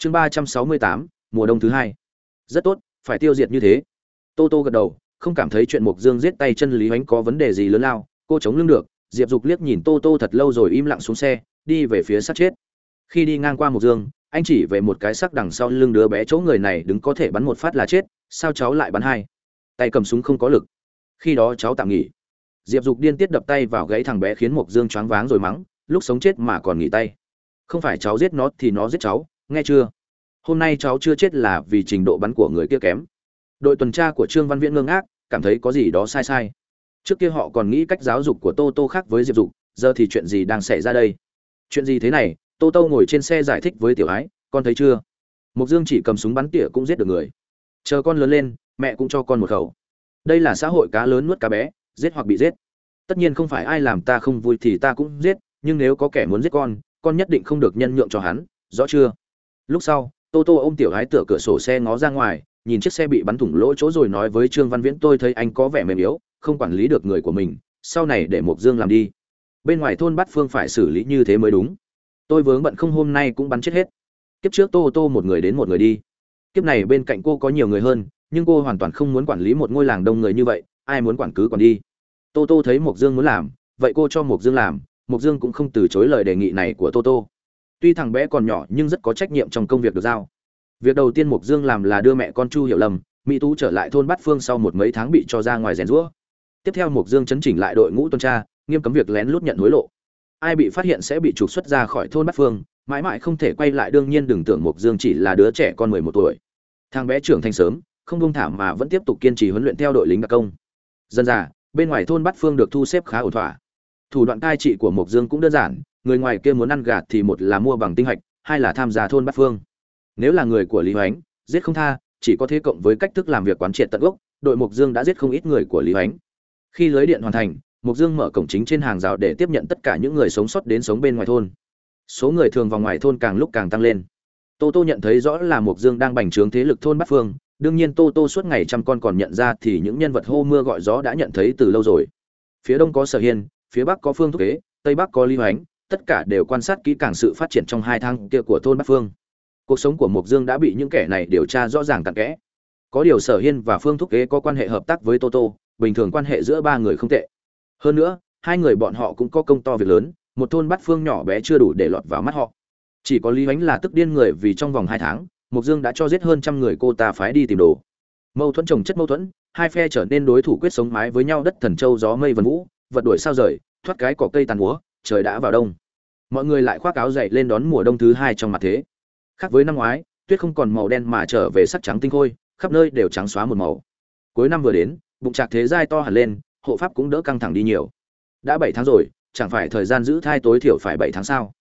chương ba trăm sáu mươi tám, mùa đông thứ hai. Rất tốt, phải tiêu diệt như thế. Tô tô gật đầu, không cảm thấy chuyện Mộc dương giết tay chân lý hoánh có vấn đề gì lớn lao. Cô chống lưng được, diệp dục liếc nhìn tô tô thật lâu rồi im lặng xuống xe, đi về phía sát chết. Khi đi ngang qua Mộc dương, anh chỉ về một cái sắc đằng sau lưng đứa bé chỗ người này đứng có thể bắn một phát là chết, sao cháu lại bắn hai? Tay cầm súng không có lực. Khi đó cháu tạm nghỉ. Diệp dục điên tiết đập tay vào gãy thằng bé khiến mộc dương choáng váng rồi mắng, lúc sống chết mà còn nghỉ tay. Không phải cháu giết nó thì nó giết cháu nghe chưa? Hôm nay cháu chưa chết là vì trình độ bắn của người kia kém. Đội tuần tra của trương văn viễn ngưng ác cảm thấy có gì đó sai sai. Trước kia họ còn nghĩ cách giáo dục của tô tô khác với diệp dục, giờ thì chuyện gì đang xảy ra đây? Chuyện gì thế này? Tô tô ngồi trên xe giải thích với tiểu ái, con thấy chưa? Mục dương chỉ cầm súng bắn tỉa cũng giết được người. Chờ con lớn lên, mẹ cũng cho con một khẩu. Đây là xã hội cá lớn nuốt cá bé, giết hoặc bị giết. Tất nhiên không phải ai làm ta không vui thì ta cũng giết, nhưng nếu có kẻ muốn giết con con nhất định không được nhân nhượng cho hắn, rõ chưa? Lúc sau, tô tô ôm tiểu gái tựa cửa sổ xe ngó ra ngoài, nhìn chiếc xe bị bắn thủng lỗ chỗ rồi nói với trương văn viễn, tôi thấy anh có vẻ mềm yếu, không quản lý được người của mình, sau này để mộc dương làm đi. Bên ngoài thôn Bát phương phải xử lý như thế mới đúng. Tôi vướng bận không hôm nay cũng bắn chết hết. Kiếp trước tô tô một người đến một người đi. Kiếp này bên cạnh cô có nhiều người hơn, nhưng cô hoàn toàn không muốn quản lý một ngôi làng đông người như vậy, ai muốn quản cứ còn đi. Tô tô thấy mộc dương muốn làm, vậy cô cho mộc dương làm, mộc dương cũng không từ chối lời đề nghị này của tô tô tuy thằng bé còn nhỏ nhưng rất có trách nhiệm trong công việc được giao. Việc đầu tiên mộc dương làm là đưa mẹ con chu hiểu lầm mỹ tú trở lại thôn bát phương sau một mấy tháng bị cho ra ngoài rèn rũa tiếp theo mộc dương chấn chỉnh lại đội ngũ tuần tra, nghiêm cấm việc lén lút nhận hối lộ. Ai bị phát hiện sẽ bị trục xuất ra khỏi thôn bát phương, mãi mãi không thể quay lại, đương nhiên đừng tưởng mộc dương chỉ là đứa trẻ con mười một tuổi. Thằng bé trưởng thành sớm, không buông thả mà vẫn tiếp tục kiên trì huấn luyện theo đội lính đặc công. Dân già bên ngoài thôn bát phương được thu xếp khá ổn thỏa. Thủ đoạn cai trị của mộc dương cũng đơn giản người ngoài kia muốn ăn gạt thì một là mua bằng tinh hạch, hai là tham gia thôn bát phương. Nếu là người của lý hoánh, giết không tha, chỉ có thế cộng với cách thức làm việc quán triệt tận gốc, đội Mục dương đã giết không ít người của lý hoánh. Khi lưới điện hoàn thành Mục dương mở cổng chính trên hàng rào để tiếp nhận tất cả những người sống sót đến sống bên ngoài thôn. Số người thường vào ngoài thôn càng lúc càng tăng lên. Tô tô nhận thấy rõ là Mục dương đang bành trướng thế lực thôn bát phương, đương nhiên tô tô suốt ngày trăm con còn nhận ra thì những nhân vật hô mưa gọi gió đã nhận thấy từ lâu rồi. Phía đông có sở hiên, phía bắc có phương thúc kế, tây bắc có lý hoánh tất cả đều quan sát kỹ càng sự phát triển trong hai tháng kia của thôn bát phương. Cuộc sống của mộc dương đã bị những kẻ này điều tra rõ ràng cặn kẽ. Có điều sở hiên và phương thúc kế có quan hệ hợp tác với toto bình thường quan hệ giữa ba người không tệ. Hơn nữa, hai người bọn họ cũng có công to việc lớn, một thôn bát phương nhỏ bé chưa đủ để lọt vào mắt họ. Chỉ có lý ánh là tức điên người vì trong vòng hai tháng, mộc dương đã cho giết hơn trăm người cô ta phái đi tìm đồ. Mâu thuẫn chồng chất mâu thuẫn, hai phe trở nên đối thủ quyết sống mái với nhau đất thần châu gió mây vần vũ, vật đuổi sao rời, thoát cái cỏ cây tàn múa trời đã vào đông. Mọi người lại khoác áo dậy lên đón mùa đông thứ hai trong mặt thế. Khác với năm ngoái, tuyết không còn màu đen mà trở về sắc trắng tinh khôi, khắp nơi đều trắng xóa một màu. Cuối năm vừa đến, bụng trạc thế giai to hẳn lên, hộ pháp cũng đỡ căng thẳng đi nhiều. Đã bảy tháng rồi, chẳng phải thời gian giữ thai tối thiểu phải bảy tháng sao?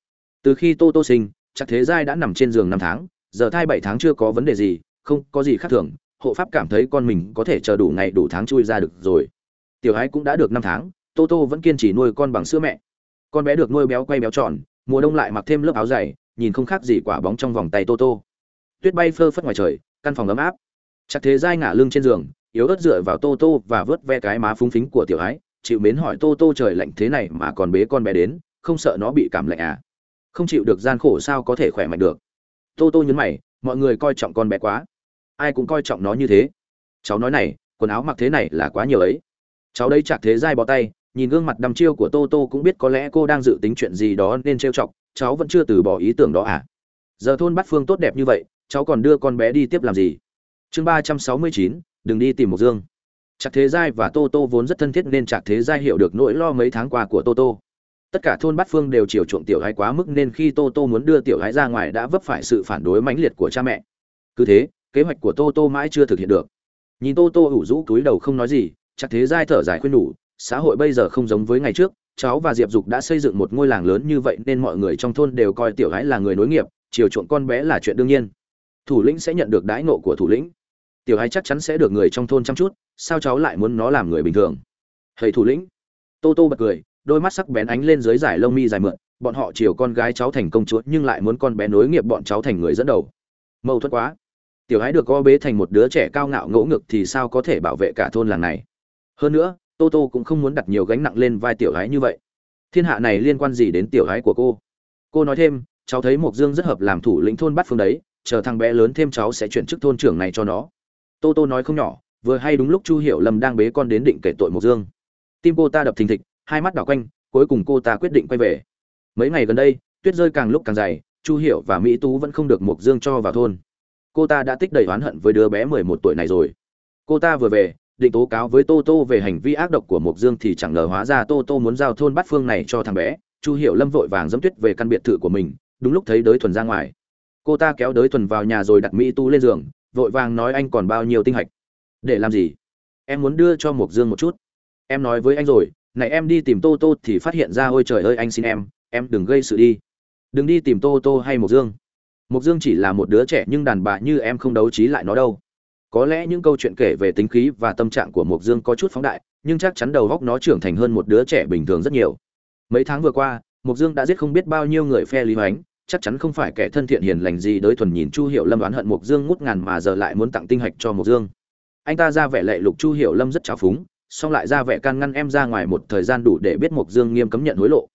Từ khi tô tô sinh, trạc thế giai đã nằm trên giường năm tháng, giờ thai bảy tháng chưa có vấn đề gì, không có gì khác thường, hộ pháp cảm thấy con mình có thể chờ đủ ngày đủ tháng chui ra được rồi. Tiểu ái cũng đã được năm tháng, tô tô vẫn kiên trì nuôi con bằng sữa mẹ con bé được nuôi béo quay béo tròn, mùa đông lại mặc thêm lớp áo dày, nhìn không khác gì quả bóng trong vòng tay tô tô tuyết bay phơ phất ngoài trời, căn phòng ấm áp. Chắc thế dai ngả lưng trên giường, yếu ớt dựa vào tô tô và vớt ve cái má phúng phính của tiểu ái chịu mến hỏi tô tô trời lạnh thế này mà còn bế con bé đến, không sợ nó bị cảm lạnh à? Không chịu được gian khổ sao có thể khỏe mạnh được? Tô tô nhấn mày, mọi người coi trọng con bé quá. Ai cũng coi trọng nó như thế. Cháu nói này, quần áo mặc thế này là quá nhiều ấy. Cháu đây chặt thế dai bó tay nhìn gương mặt đăm chiêu của tô tô cũng biết có lẽ cô đang dự tính chuyện gì đó nên trêu chọc cháu vẫn chưa từ bỏ ý tưởng đó à giờ thôn bát phương tốt đẹp như vậy cháu còn đưa con bé đi tiếp làm gì chương ba trăm sáu mươi chín đừng đi tìm một dương Trạc Thế Giai và Tô Tô vốn rất thân thiết nên Trạc Thế Giai hiểu được nỗi lo mấy tháng qua của Tô Tô. Tất cả thôn Bát Phương đều chiều chuộng tiểu gái quá mức nên khi Tô Tô muốn đưa tiểu gái ra ngoài đã vấp phải sự phản đối mãnh liệt của cha mẹ. Cứ thế, kế hoạch của Tô Tô mãi chưa thực hiện được. Nhìn Tô Tô ủ rũ túi đầu không nói gì, Trạc Thế Giai thở dài khuyên nhủ, xã hội bây giờ không giống với ngày trước, cháu và Diệp Dục đã xây dựng một ngôi làng lớn như vậy nên mọi người trong thôn đều coi tiểu gái là người nối nghiệp, chiều chuộng con bé là chuyện đương nhiên. Thủ lĩnh sẽ nhận được đãi ngộ của thủ lĩnh. Tiểu gái chắc chắn sẽ được người trong thôn chăm chút, sao cháu lại muốn nó làm người bình thường? Hầy thủ lĩnh. Tô Tô bật cười, đôi mắt sắc bén ánh lên dưới giải lông mi dài mượn, bọn họ chiều con gái cháu thành công chúa nhưng lại muốn con bé nối nghiệp bọn cháu thành người dẫn đầu. Mâu thuẫn quá. Tiểu gái được co bế thành một đứa trẻ cao ngạo ngỗ ngược thì sao có thể bảo vệ cả thôn làng này? Hơn nữa, tô tô cũng không muốn đặt nhiều gánh nặng lên vai tiểu gái như vậy. Thiên hạ này liên quan gì đến tiểu gái của cô? Cô nói thêm, cháu thấy mộc dương rất hợp làm thủ lĩnh thôn bát phương đấy, chờ thằng bé lớn thêm cháu sẽ chuyển chức thôn trưởng này cho nó. Tô tô nói không nhỏ, vừa hay đúng lúc chu hiểu lâm đang bế con đến định kể tội mộc dương. Tim cô ta đập thình thịch, hai mắt đảo quanh, cuối cùng cô ta quyết định quay về. Mấy ngày gần đây, tuyết rơi càng lúc càng dày, chu hiểu và mỹ tú vẫn không được mộc dương cho vào thôn. Cô ta đã tích đầy oán hận với đứa bé mười một tuổi này rồi. Cô ta vừa về định tố cáo với tô tô về hành vi ác độc của mộc dương thì chẳng ngờ hóa ra tô tô muốn giao thôn bát phương này cho thằng bé. Chu hiểu lâm vội vàng dẫm tuyết về căn biệt thự của mình, đúng lúc thấy đới thuần ra ngoài. Cô ta kéo đới thuần vào nhà rồi đặt mỹ tu lên giường, vội vàng nói anh còn bao nhiêu tinh hạch? Để làm gì? Em muốn đưa cho mộc dương một chút. Em nói với anh rồi, này em đi tìm tô tô thì phát hiện ra, ôi trời ơi, anh xin em em đừng gây sự đi. Đừng đi tìm tô tô hay mộc dương. Mộc dương chỉ là một đứa trẻ nhưng đàn bà như em không đấu trí lại nó đâu có lẽ những câu chuyện kể về tính khí và tâm trạng của mộc dương có chút phóng đại, nhưng chắc chắn đầu góc nó trưởng thành hơn một đứa trẻ bình thường rất nhiều. Mấy tháng vừa qua, mộc dương đã giết không biết bao nhiêu người phe lý hoánh, chắc chắn không phải kẻ thân thiện hiền lành gì đới thuần nhìn chu hiệu lâm đoán hận mộc dương ngút ngàn mà giờ lại muốn tặng tinh hạch cho mộc dương. Anh ta ra vẻ lệ lục chu hiệu lâm rất trào phúng, song lại ra vẻ can ngăn em ra ngoài một thời gian đủ để biết mộc dương nghiêm cấm nhận hối lộ.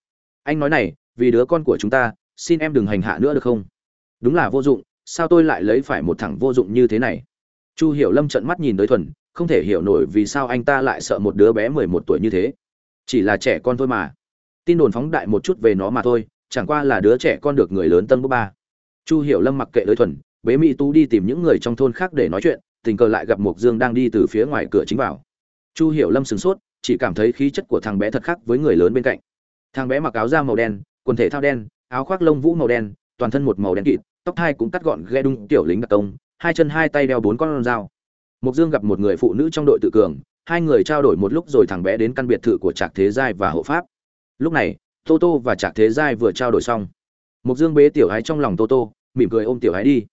Anh nói này, vì đứa con của chúng ta, xin em đừng hành hạ nữa được không? Đúng là vô dụng, sao tôi lại lấy phải một thằng vô dụng như thế này? Chu hiểu lâm trợn mắt nhìn tới thuần, không thể hiểu nổi vì sao anh ta lại sợ một đứa bé mười một tuổi như thế. Chỉ là trẻ con thôi mà. Tin đồn phóng đại một chút về nó mà thôi, chẳng qua là đứa trẻ con được người lớn tân bốc ba. Chu hiểu lâm mặc kệ tới thuần, bế mỹ tú đi tìm những người trong thôn khác để nói chuyện, tình cờ lại gặp mộc dương đang đi từ phía ngoài cửa chính vào. Chu hiểu lâm sửng sốt, chỉ cảm thấy khí chất của thằng bé thật khác với người lớn bên cạnh. Thằng bé mặc áo da màu đen, quần thể thao đen, áo khoác lông vũ màu đen, toàn thân một màu đen kịt, tóc thai cũng cắt gọn ghe đung tiểu lính đặc công hai chân hai tay đeo bốn con dao. Mục dương gặp một người phụ nữ trong đội tự cường, hai người trao đổi một lúc rồi thằng bé đến căn biệt thự của trạc thế giai và hộ pháp. Lúc này, tô tô và trạc thế giai vừa trao đổi xong. Mục dương bế tiểu hái trong lòng tô tô, mỉm cười ôm tiểu hái đi.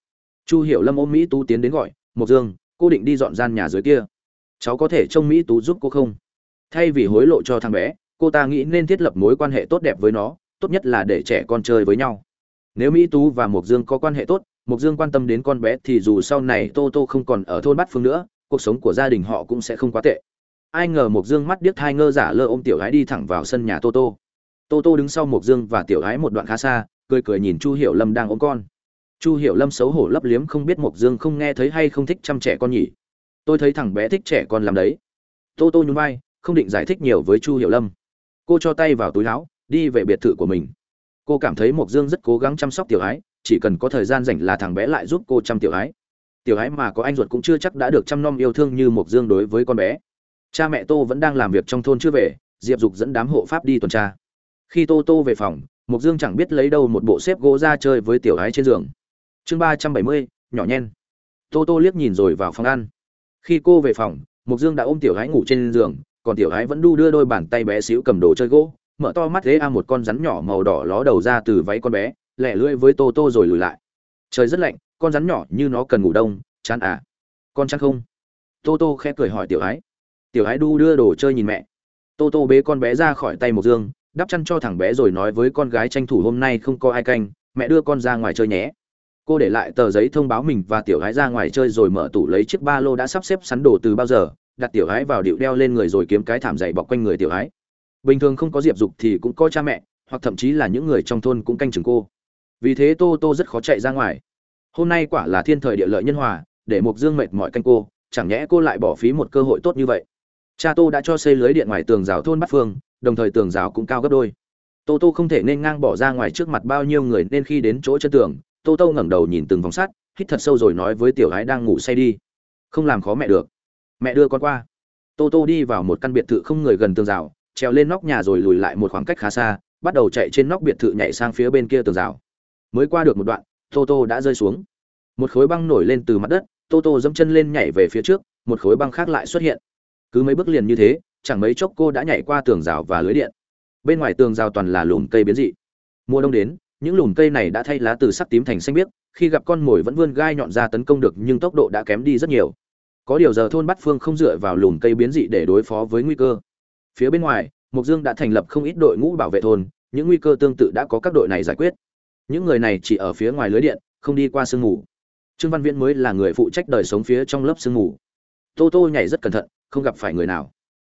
Chu hiểu lâm ôm mỹ tú tiến đến gọi mục dương, cô định đi dọn gian nhà dưới kia. Cháu có thể trông mỹ tú giúp cô không? Thay vì hối lộ cho thằng bé, cô ta nghĩ nên thiết lập mối quan hệ tốt đẹp với nó, tốt nhất là để trẻ con chơi với nhau. Nếu mỹ tú và mộc dương có quan hệ tốt mộc dương quan tâm đến con bé thì dù sau này tô tô không còn ở thôn bát phương nữa, cuộc sống của gia đình họ cũng sẽ không quá tệ. Ai ngờ mộc dương mắt điếc thai ngơ giả lơ ôm tiểu gái đi thẳng vào sân nhà tô tô. Tô tô đứng sau mộc dương và tiểu gái một đoạn khá xa, cười cười nhìn chu hiểu lâm đang ôm con. Chu hiểu lâm xấu hổ lấp liếm không biết mộc dương không nghe thấy hay không thích chăm trẻ con nhỉ. Tôi thấy thằng bé thích trẻ con làm đấy. Tô tô nhún vai, không định giải thích nhiều với chu hiểu lâm. Cô cho tay vào túi áo, đi về biệt thự của mình. Cô cảm thấy mộc dương rất cố gắng chăm sóc tiểu ái chỉ cần có thời gian rảnh là thằng bé lại giúp cô chăm tiểu ái. Tiểu ái mà có anh ruột cũng chưa chắc đã được chăm nom yêu thương như mộc dương đối với con bé. Cha mẹ tô vẫn đang làm việc trong thôn chưa về, diệp dục dẫn đám hộ pháp đi tuần tra. Khi tô tô về phòng, mộc dương chẳng biết lấy đâu một bộ xếp gỗ ra chơi với tiểu ái trên giường. Chương ba trăm bảy mươi, nhỏ nhen. Tô tô liếc nhìn rồi vào phòng ăn. Khi cô về phòng, mộc dương đã ôm tiểu ái ngủ trên giường, còn tiểu ái vẫn đu đưa đôi bàn tay bé xíu cầm đồ chơi gỗ, mở to mắt thế a một con rắn nhỏ màu đỏ ló đầu ra từ váy con bé lẻ lưỡi với tô tô rồi lùi lại. Trời rất lạnh, con rắn nhỏ như nó cần ngủ đông, chán à. Con chán không? Tô tô khẽ cười hỏi tiểu ái. Tiểu ái đu đưa đồ chơi nhìn mẹ. Tô tô bế con bé ra khỏi tay mộc dương, đắp chăn cho thằng bé rồi nói với con gái tranh thủ hôm nay không có ai canh, mẹ đưa con ra ngoài chơi nhé. Cô để lại tờ giấy thông báo mình và tiểu gái ra ngoài chơi rồi mở tủ lấy chiếc ba lô đã sắp xếp sắn đồ từ bao giờ, đặt tiểu gái vào điệu đeo lên người rồi kiếm cái thảm dày bọc quanh người tiểu gái bình thường không có diệp dục thì cũng có cha mẹ, hoặc thậm chí là những người trong thôn cũng canh chừng cô vì thế tô tô rất khó chạy ra ngoài. Hôm nay quả là thiên thời địa lợi nhân hòa, để mục dương mệt mỏi canh cô, chẳng nhẽ cô lại bỏ phí một cơ hội tốt như vậy. Cha tô đã cho xây lưới điện ngoài tường rào thôn bát phương, đồng thời tường rào cũng cao gấp đôi. Tô tô không thể nên ngang bỏ ra ngoài trước mặt bao nhiêu người nên khi đến chỗ chân tường, tô tô ngẩng đầu nhìn từng vòng sắt, hít thật sâu rồi nói với tiểu gái đang ngủ say đi. Không làm khó mẹ được. Mẹ đưa con qua. Tô tô đi vào một căn biệt thự không người gần tường rào, trèo lên nóc nhà rồi lùi lại một khoảng cách khá xa, bắt đầu chạy trên nóc biệt thự nhảy sang phía bên kia tường rào mới qua được một đoạn, tô tô đã rơi xuống. Một khối băng nổi lên từ mặt đất, tô tô dẫm chân lên nhảy về phía trước, một khối băng khác lại xuất hiện. Cứ mấy bước liền như thế, chẳng mấy chốc cô đã nhảy qua tường rào và lưới điện. Bên ngoài tường rào toàn là lùm cây biến dị. Mùa đông đến, những lùm cây này đã thay lá từ sắc tím thành xanh biếc, khi gặp con mồi vẫn vươn gai nhọn ra tấn công được nhưng tốc độ đã kém đi rất nhiều. Có điều giờ thôn bát phương không dựa vào lùm cây biến dị để đối phó với nguy cơ. Phía bên ngoài mục dương đã thành lập không ít đội ngũ bảo vệ thôn, những nguy cơ tương tự đã có các đội này giải quyết những người này chỉ ở phía ngoài lưới điện, không đi qua sương mù. Trương văn viễn mới là người phụ trách đời sống phía trong lớp sương mù. Tô tô nhảy rất cẩn thận, không gặp phải người nào.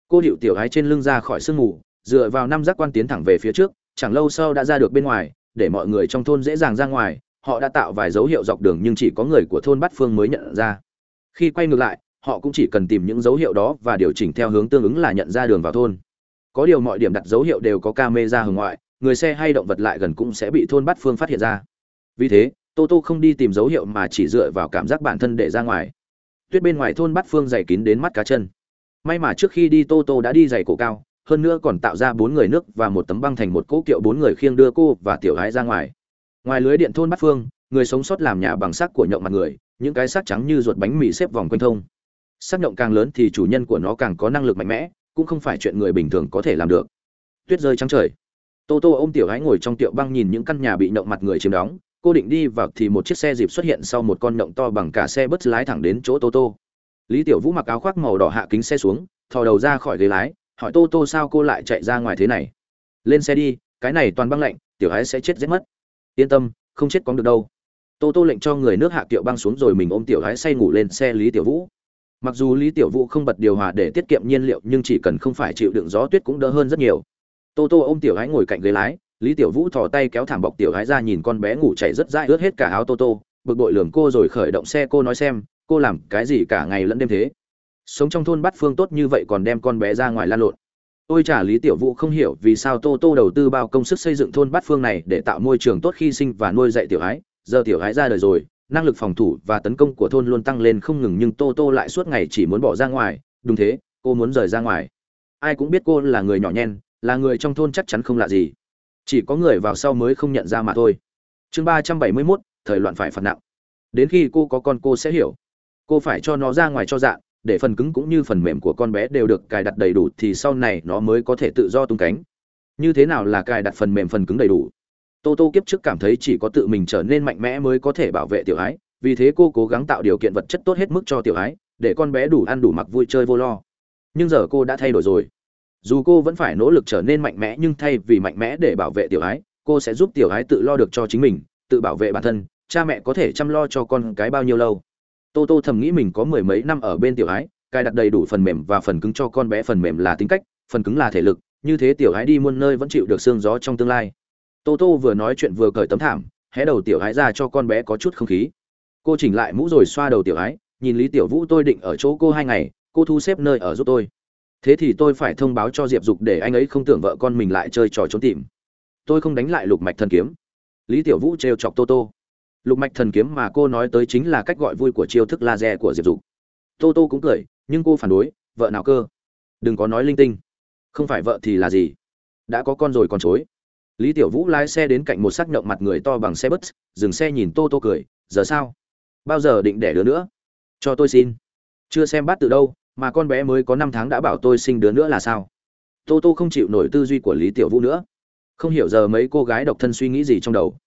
Cô điệu tiểu ái trên lưng ra khỏi sương mù, dựa vào năm giác quan tiến thẳng về phía trước, chẳng lâu sau đã ra được bên ngoài, để mọi người trong thôn dễ dàng ra ngoài, họ đã tạo vài dấu hiệu dọc đường nhưng chỉ có người của thôn bát phương mới nhận ra. Khi quay ngược lại, họ cũng chỉ cần tìm những dấu hiệu đó và điều chỉnh theo hướng tương ứng là nhận ra đường vào thôn. Có điều mọi điểm đặt dấu hiệu đều có camera hồng ngoại người xe hay động vật lại gần cũng sẽ bị thôn bát phương phát hiện ra. Vì thế, tô tô không đi tìm dấu hiệu mà chỉ dựa vào cảm giác bản thân để ra ngoài. Tuyết bên ngoài thôn bát phương dày kín đến mắt cá chân. May mà trước khi đi tô tô đã đi giày cổ cao, hơn nữa còn tạo ra bốn người nước và một tấm băng thành một cỗ kiệu bốn người khiêng đưa cô và tiểu gái ra ngoài. Ngoài lưới điện thôn bát phương, người sống sót làm nhà bằng xác của nhộng mặt người, những cái xác trắng như ruột bánh mì xếp vòng quanh thông. Xác nhộng càng lớn thì chủ nhân của nó càng có năng lực mạnh mẽ, cũng không phải chuyện người bình thường có thể làm được. Tuyết rơi trắng trời tô tô ôm tiểu gái ngồi trong tiệu băng nhìn những căn nhà bị nhậu mặt người chiếm đóng, cô định đi vào thì một chiếc xe dịp xuất hiện sau một con nhộng to bằng cả xe bớt lái thẳng đến chỗ tô tô. Lý tiểu vũ mặc áo khoác màu đỏ hạ kính xe xuống, thò đầu ra khỏi ghế lái, hỏi tô tô sao cô lại chạy ra ngoài thế này. Lên xe đi, cái này toàn băng lạnh, tiểu Hái sẽ chết rét mất. Yên tâm, không chết cóng được đâu. Tô tô lệnh cho người nước hạ kiệu băng xuống rồi mình ôm tiểu Hái say ngủ lên xe lý tiểu vũ. Mặc dù lý tiểu vũ không bật điều hòa để tiết kiệm nhiên liệu nhưng chỉ cần không phải chịu đựng gió tuyết cũng đỡ hơn rất nhiều tô tô ôm tiểu ái ngồi cạnh ghế lái, lý tiểu vũ thò tay kéo thảm bọc tiểu ái ra nhìn con bé ngủ chảy rất dãi ướt hết cả áo tô tô, bực bội lường cô rồi khởi động xe cô nói xem, cô làm cái gì cả ngày lẫn đêm thế? Sống trong thôn Bát phương tốt như vậy còn đem con bé ra ngoài lan lộn. Ôi trả lý tiểu vũ không hiểu vì sao tô tô đầu tư bao công sức xây dựng thôn bát phương này để tạo môi trường tốt khi sinh và nuôi dạy tiểu ái giờ tiểu ái ra đời rồi, năng lực phòng thủ và tấn công của thôn luôn tăng lên không ngừng nhưng tô tô lại suốt ngày chỉ muốn bỏ ra ngoài. Đúng thế, cô muốn rời ra ngoài. Ai cũng biết cô là người nhỏ nhen là người trong thôn chắc chắn không lạ gì. Chỉ có người vào sau mới không nhận ra mà thôi. Chương ba trăm bảy mươi mốt, thời loạn phải phạt nặng. Đến khi cô có con, cô sẽ hiểu. Cô phải cho nó ra ngoài cho dạng để phần cứng cũng như phần mềm của con bé đều được cài đặt đầy đủ thì sau này nó mới có thể tự do tung cánh. Như thế nào là cài đặt phần mềm phần cứng đầy đủ? Tô tô kiếp trước cảm thấy chỉ có tự mình trở nên mạnh mẽ mới có thể bảo vệ tiểu ái, vì thế cô cố gắng tạo điều kiện vật chất tốt hết mức cho tiểu ái, để con bé đủ ăn đủ mặc vui chơi vô lo. Nhưng giờ cô đã thay đổi rồi dù cô vẫn phải nỗ lực trở nên mạnh mẽ nhưng thay vì mạnh mẽ để bảo vệ tiểu ái, cô sẽ giúp tiểu ái tự lo được cho chính mình, tự bảo vệ bản thân, cha mẹ có thể chăm lo cho con cái bao nhiêu lâu. Tô tô thầm nghĩ mình có mười mấy năm ở bên tiểu ái, cài đặt đầy đủ phần mềm và phần cứng cho con bé phần mềm là tính cách, phần cứng là thể lực, như thế tiểu ái đi muôn nơi vẫn chịu được sương gió trong tương lai. Tô tô vừa nói chuyện vừa cởi tấm thảm, hé đầu tiểu ái ra cho con bé có chút không khí. Cô chỉnh lại mũ rồi xoa đầu tiểu ái, nhìn lý tiểu vũ tôi định ở chỗ cô hai ngày, cô thu xếp nơi ở giúp tôi thế thì tôi phải thông báo cho diệp dục để anh ấy không tưởng vợ con mình lại chơi trò trốn tìm. Tôi không đánh lại lục mạch thần kiếm. Lý tiểu vũ trêu chọc tô tô. Lục mạch thần kiếm mà cô nói tới chính là cách gọi vui của chiêu thức laser của diệp dục. Tô tô cũng cười, nhưng cô phản đối, vợ nào cơ? Đừng có nói linh tinh. Không phải vợ thì là gì? Đã có con rồi còn chối. Lý tiểu vũ lái xe đến cạnh một xác nhậu mặt người to bằng xe bus, dừng xe nhìn tô tô cười, giờ sao? Bao giờ định đẻ đứa nữa? Cho tôi xin. Chưa xem bát từ đâu mà con bé mới có năm tháng đã bảo tôi sinh đứa nữa là sao? Tô tô không chịu nổi tư duy của lý tiểu vũ nữa. Không hiểu giờ mấy cô gái độc thân suy nghĩ gì trong đầu.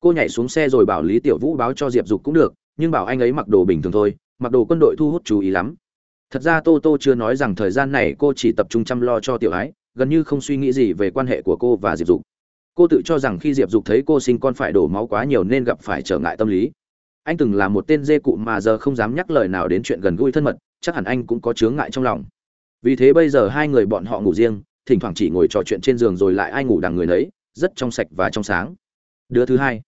Cô nhảy xuống xe rồi bảo lý tiểu vũ báo cho diệp dục cũng được, nhưng bảo anh ấy mặc đồ bình thường thôi, mặc đồ quân đội thu hút chú ý lắm. Thật ra tô tô chưa nói rằng thời gian này cô chỉ tập trung chăm lo cho tiểu ái, gần như không suy nghĩ gì về quan hệ của cô và diệp dục. Cô tự cho rằng khi diệp dục thấy cô sinh con phải đổ máu quá nhiều nên gặp phải trở ngại tâm lý. Anh từng là một tên dê cụ mà giờ không dám nhắc lời nào đến chuyện gần gũi thân mật chắc hẳn anh cũng có chướng ngại trong lòng. Vì thế bây giờ hai người bọn họ ngủ riêng, thỉnh thoảng chỉ ngồi trò chuyện trên giường rồi lại ai ngủ đằng người nấy, rất trong sạch và trong sáng. Đứa thứ hai.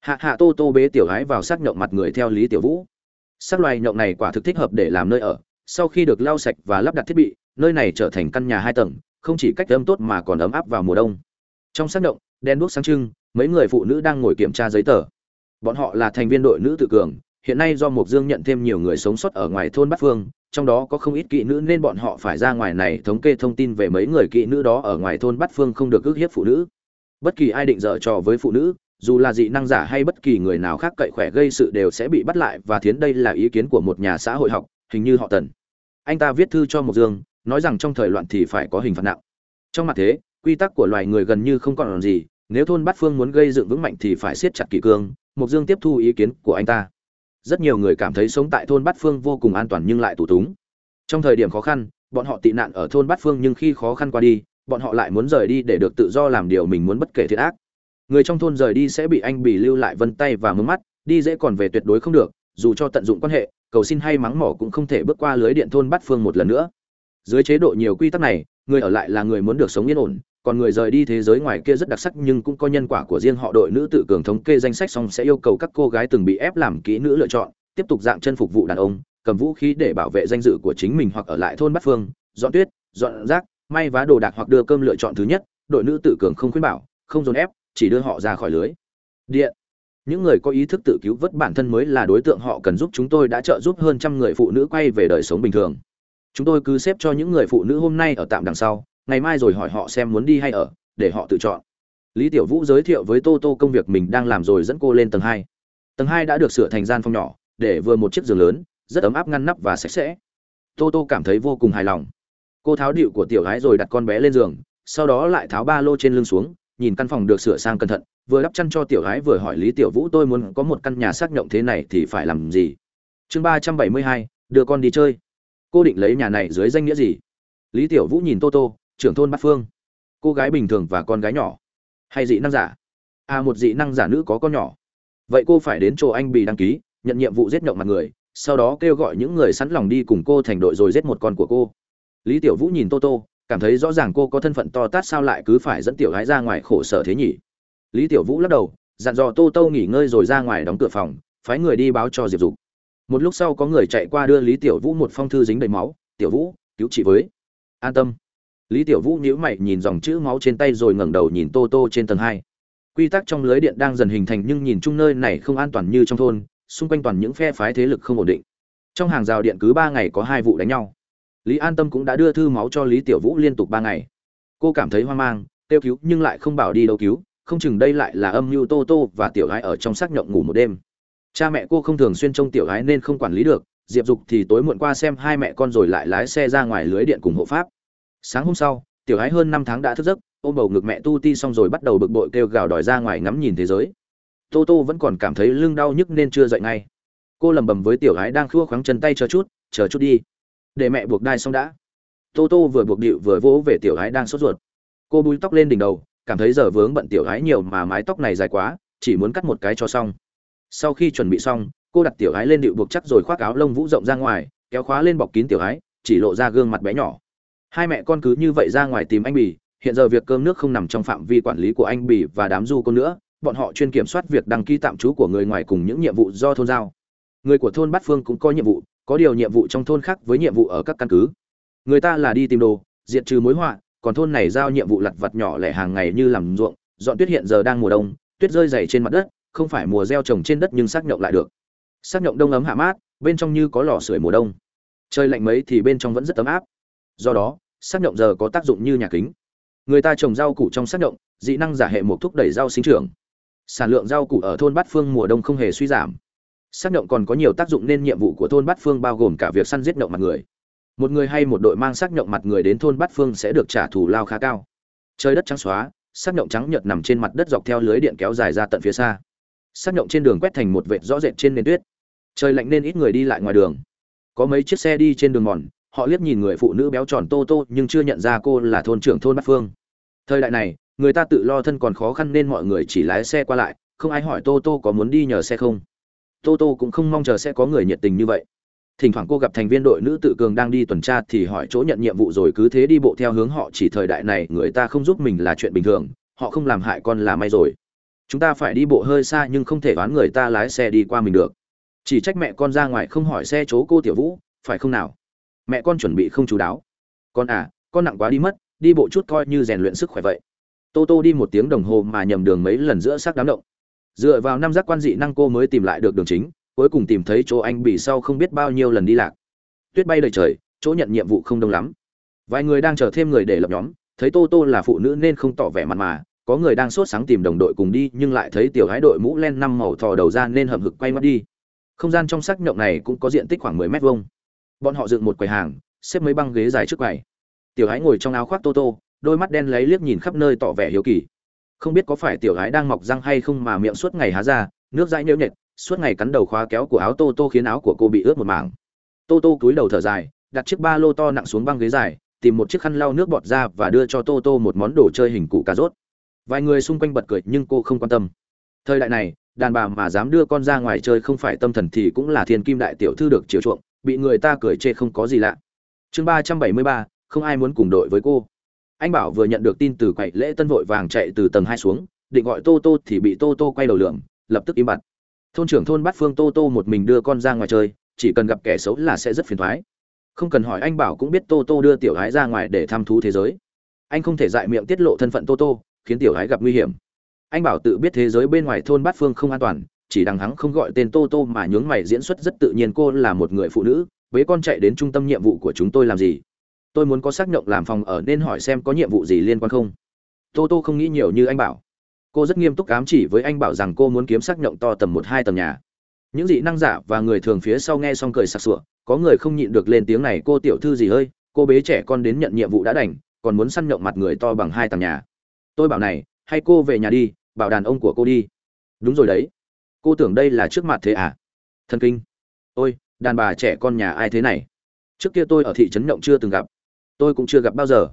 Hạ hạ tô tô bế tiểu gái vào xác nhộng mặt người theo lý tiểu vũ. Xác loài nhộng này quả thực thích hợp để làm nơi ở, sau khi được lau sạch và lắp đặt thiết bị, nơi này trở thành căn nhà hai tầng, không chỉ cách âm tốt mà còn ấm áp vào mùa đông. Trong xác động đen đuốc sáng trưng, mấy người phụ nữ đang ngồi kiểm tra giấy tờ. Bọn họ là thành viên đội nữ tự cường hiện nay do mộc dương nhận thêm nhiều người sống sót ở ngoài thôn bát phương, trong đó có không ít kỵ nữ nên bọn họ phải ra ngoài này thống kê thông tin về mấy người kỵ nữ đó ở ngoài thôn bát phương không được ức hiếp phụ nữ. Bất kỳ ai định dở trò với phụ nữ, dù là dị năng giả hay bất kỳ người nào khác cậy khỏe gây sự đều sẽ bị bắt lại và thiến đây là ý kiến của một nhà xã hội học, hình như họ tần. Anh ta viết thư cho mộc dương, nói rằng trong thời loạn thì phải có hình phạt nặng. Trong mặt thế, quy tắc của loài người gần như không còn gì, nếu thôn bát phương muốn gây dựng vững mạnh thì phải siết chặt kỷ cương, mộc dương tiếp thu ý kiến của anh ta rất nhiều người cảm thấy sống tại thôn bát phương vô cùng an toàn nhưng lại tù túng. Trong thời điểm khó khăn, bọn họ tị nạn ở thôn bát phương nhưng khi khó khăn qua đi, bọn họ lại muốn rời đi để được tự do làm điều mình muốn bất kể thiệt ác. Người trong thôn rời đi sẽ bị anh bỉ lưu lại vân tay và mướn mắt, đi dễ còn về tuyệt đối không được, dù cho tận dụng quan hệ, cầu xin hay mắng mỏ cũng không thể bước qua lưới điện thôn bát phương một lần nữa. Dưới chế độ nhiều quy tắc này, người ở lại là người muốn được sống yên ổn còn người rời đi thế giới ngoài kia rất đặc sắc nhưng cũng có nhân quả của riêng họ đội nữ tự cường thống kê danh sách xong sẽ yêu cầu các cô gái từng bị ép làm kỹ nữ lựa chọn, tiếp tục dạng chân phục vụ đàn ông, cầm vũ khí để bảo vệ danh dự của chính mình hoặc ở lại thôn bát phương, dọn tuyết, dọn rác, may vá đồ đạc hoặc đưa cơm lựa chọn thứ nhất, đội nữ tự cường không khuyến bảo, không dồn ép, chỉ đưa họ ra khỏi lưới. Điện. Những người có ý thức tự cứu vớt bản thân mới là đối tượng họ cần giúp chúng tôi đã trợ giúp hơn trăm người phụ nữ quay về đời sống bình thường. Chúng tôi cứ xếp cho những người phụ nữ hôm nay ở tạm đằng sau ngày mai rồi hỏi họ xem muốn đi hay ở, để họ tự chọn. Lý tiểu vũ giới thiệu với tô tô công việc mình đang làm rồi dẫn cô lên tầng hai. Tầng hai đã được sửa thành gian phòng nhỏ, để vừa một chiếc giường lớn, rất ấm áp ngăn nắp và sạch sẽ. Tô tô cảm thấy vô cùng hài lòng. Cô tháo điệu của tiểu gái rồi đặt con bé lên giường, sau đó lại tháo ba lô trên lưng xuống, nhìn căn phòng được sửa sang cẩn thận, vừa đắp chăn cho tiểu gái vừa hỏi lý tiểu vũ, tôi muốn có một căn nhà xác nhộng thế này thì phải làm gì? Chương ba trăm bảy mươi hai, đưa con đi chơi. Cô định lấy nhà này dưới danh nghĩa gì? Lý tiểu vũ nhìn tô tô trưởng thôn bát phương. Cô gái bình thường và con gái nhỏ. Hay dị năng giả? À một dị năng giả nữ có con nhỏ. Vậy cô phải đến chỗ anh bị đăng ký, nhận nhiệm vụ giết nhộng mặt người, sau đó kêu gọi những người sẵn lòng đi cùng cô thành đội rồi giết một con của cô. Lý tiểu vũ nhìn tô tô, cảm thấy rõ ràng cô có thân phận to tát sao lại cứ phải dẫn tiểu gái ra ngoài khổ sở thế nhỉ? Lý tiểu vũ lắc đầu, dặn dò tô tô nghỉ ngơi rồi ra ngoài đóng cửa phòng, phái người đi báo cho diệp dục. Một lúc sau có người chạy qua đưa lý tiểu vũ một phong thư dính đầy máu, tiểu vũ, cứu chị với. An tâm lý tiểu vũ nhíu mày nhìn dòng chữ máu trên tay rồi ngẩng đầu nhìn tô tô trên tầng hai. Quy tắc trong lưới điện đang dần hình thành nhưng nhìn chung nơi này không an toàn như trong thôn, xung quanh toàn những phe phái thế lực không ổn định. Trong hàng rào điện cứ ba ngày có hai vụ đánh nhau. Lý an tâm cũng đã đưa thư máu cho lý tiểu vũ liên tục ba ngày. Cô cảm thấy hoang mang, kêu cứu nhưng lại không bảo đi đâu cứu, không chừng đây lại là âm mưu tô tô và tiểu gái ở trong xác nhộng ngủ một đêm. Cha mẹ cô không thường xuyên trông tiểu gái nên không quản lý được, diệp dục thì tối muộn qua xem hai mẹ con rồi lại lái xe ra ngoài lưới điện cùng hộ pháp sáng hôm sau tiểu hái hơn năm tháng đã thức giấc ôm bầu ngực mẹ tu ti xong rồi bắt đầu bực bội kêu gào đòi ra ngoài ngắm nhìn thế giới. Tô tô vẫn còn cảm thấy lưng đau nhức nên chưa dậy ngay. Cô lầm bầm với tiểu hái đang khua khoáng chân tay chờ chút chờ chút đi. Để mẹ buộc đai xong đã. Tô tô vừa buộc điệu vừa vỗ về tiểu hái đang sốt ruột. Cô búi tóc lên đỉnh đầu cảm thấy giờ vướng bận tiểu hái nhiều mà mái tóc này dài quá chỉ muốn cắt một cái cho xong. Sau khi chuẩn bị xong cô đặt tiểu hái lên điệu buộc chắc rồi khoác áo lông vũ rộng ra ngoài kéo khóa lên bọc kín tiểu hái, chỉ lộ ra gương mặt bé nhỏ hai mẹ con cứ như vậy ra ngoài tìm anh bỉ. hiện giờ việc cơm nước không nằm trong phạm vi quản lý của anh bỉ và đám du cô nữa, bọn họ chuyên kiểm soát việc đăng ký tạm trú của người ngoài cùng những nhiệm vụ do thôn giao. Người của thôn bát phương cũng có nhiệm vụ, có điều nhiệm vụ trong thôn khác với nhiệm vụ ở các căn cứ. Người ta là đi tìm đồ, diệt trừ mối họa, còn thôn này giao nhiệm vụ lặt vặt nhỏ lẻ hàng ngày như làm ruộng, dọn tuyết hiện giờ đang mùa đông, tuyết rơi dày trên mặt đất, không phải mùa gieo trồng trên đất nhưng xác nhộng lại được. Xác nhộng đông ấm hạ mát, bên trong như có lò sưởi mùa đông. Trời lạnh mấy thì bên trong vẫn rất ấm áp. Do đó xác nhộng giờ có tác dụng như nhà kính. Người ta trồng rau củ trong xác nhộng dị năng giả hệ một thúc đẩy rau sinh trưởng. Sản lượng rau củ ở thôn bát phương mùa đông không hề suy giảm. Xác nhộng còn có nhiều tác dụng nên nhiệm vụ của thôn bát phương bao gồm cả việc săn giết nhộng mặt người. Một người hay một đội mang xác nhộng mặt người đến thôn bát phương sẽ được trả thù lao khá cao. Trời đất trắng xóa xác nhộng trắng nhợt nằm trên mặt đất dọc theo lưới điện kéo dài ra tận phía xa. Xác nhộng trên đường quét thành một vệt rõ rệt trên nền tuyết. Trời lạnh nên ít người đi lại ngoài đường. Có mấy chiếc xe đi trên đường mòn họ liếc nhìn người phụ nữ béo tròn tô tô, nhưng chưa nhận ra cô là thôn trưởng thôn bát phương. Thời đại này, người ta tự lo thân còn khó khăn nên mọi người chỉ lái xe qua lại, không ai hỏi tô tô có muốn đi nhờ xe không. Tô tô cũng không mong chờ sẽ có người nhiệt tình như vậy. Thỉnh thoảng cô gặp thành viên đội nữ tự cường đang đi tuần tra thì hỏi chỗ nhận nhiệm vụ rồi cứ thế đi bộ theo hướng họ, chỉ thời đại này người ta không giúp mình là chuyện bình thường, họ không làm hại con là may rồi. Chúng ta phải đi bộ hơi xa nhưng không thể đoán người ta lái xe đi qua mình được. Chỉ trách mẹ con ra ngoài không hỏi xe chỗ cô tiểu vũ, phải không nào? Mẹ con chuẩn bị không chú đáo. Con à con nặng quá đi mất, đi bộ chút coi như rèn luyện sức khỏe vậy. Tô tô đi một tiếng đồng hồ mà nhầm đường mấy lần giữa xác đám động. Dựa vào năm giác quan dị năng cô mới tìm lại được đường chính, cuối cùng tìm thấy chỗ anh bị sau không biết bao nhiêu lần đi lạc. Tuyết bay đầy trời, chỗ nhận nhiệm vụ không đông lắm. Vài người đang chờ thêm người để lập nhóm, thấy tô tô là phụ nữ nên không tỏ vẻ mặt mà, có người đang sốt sáng tìm đồng đội cùng đi, nhưng lại thấy tiểu gái đội mũ len năm màu thò đầu ra nên hầm hực quay mắt đi. Không gian trong sắc nhộng này cũng có diện tích khoảng mười mét vuông bọn họ dựng một quầy hàng, xếp mấy băng ghế dài trước quầy. Tiểu gái ngồi trong áo khoác tô tô, đôi mắt đen lấy liếc nhìn khắp nơi tỏ vẻ hiếu kỳ. Không biết có phải tiểu gái đang mọc răng hay không mà miệng suốt ngày há ra, nước dãi nhễu nhệt, suốt ngày cắn đầu khóa kéo của áo tô tô khiến áo của cô bị ướt một mảng. Tô tô cúi đầu thở dài, đặt chiếc ba lô to nặng xuống băng ghế dài, tìm một chiếc khăn lau nước bọt ra và đưa cho tô tô một món đồ chơi hình cụ cà rốt. Vài người xung quanh bật cười nhưng cô không quan tâm. Thời đại này, đàn bà mà dám đưa con ra ngoài chơi không phải tâm thần thì cũng là thiên kim đại tiểu thư được chiều chuộng bị người ta cười chê không có gì lạ. Chương ba trăm bảy mươi ba, không ai muốn cùng đội với cô. Anh bảo vừa nhận được tin từ quậy lễ tân vội vàng chạy từ tầng hai xuống, định gọi tô tô thì bị tô tô quay đầu lượm, lập tức im bặt. Thôn trưởng thôn bát phương tô tô một mình đưa con ra ngoài chơi, chỉ cần gặp kẻ xấu là sẽ rất phiền thoái. Không cần hỏi anh bảo cũng biết tô tô đưa tiểu gái ra ngoài để thăm thú thế giới. Anh không thể dại miệng tiết lộ thân phận tô tô, khiến tiểu gái gặp nguy hiểm. Anh bảo tự biết thế giới bên ngoài thôn bát phương không an toàn chỉ đằng hắn không gọi tên tô tô mà nhướng mày diễn xuất rất tự nhiên cô là một người phụ nữ với con chạy đến trung tâm nhiệm vụ của chúng tôi làm gì? Tôi muốn có xác nhận làm phòng ở nên hỏi xem có nhiệm vụ gì liên quan không. Tô tô không nghĩ nhiều như anh bảo. Cô rất nghiêm túc ám chỉ với anh bảo rằng cô muốn kiếm xác nhận to tầm một hai tầng nhà. Những dị năng giả và người thường phía sau nghe xong cười sặc sụa, có người không nhịn được lên tiếng này, cô tiểu thư gì ơi cô bế trẻ con đến nhận nhiệm vụ đã đành, còn muốn săn nhộng mặt người to bằng hai tầng nhà. Tôi bảo này, hay cô về nhà đi, bảo đàn ông của cô đi. Đúng rồi đấy cô tưởng đây là trước mặt thế à? Thần kinh. Ôi, đàn bà trẻ con nhà ai thế này? Trước kia tôi ở thị trấn nhộng chưa từng gặp. Tôi cũng chưa gặp bao giờ.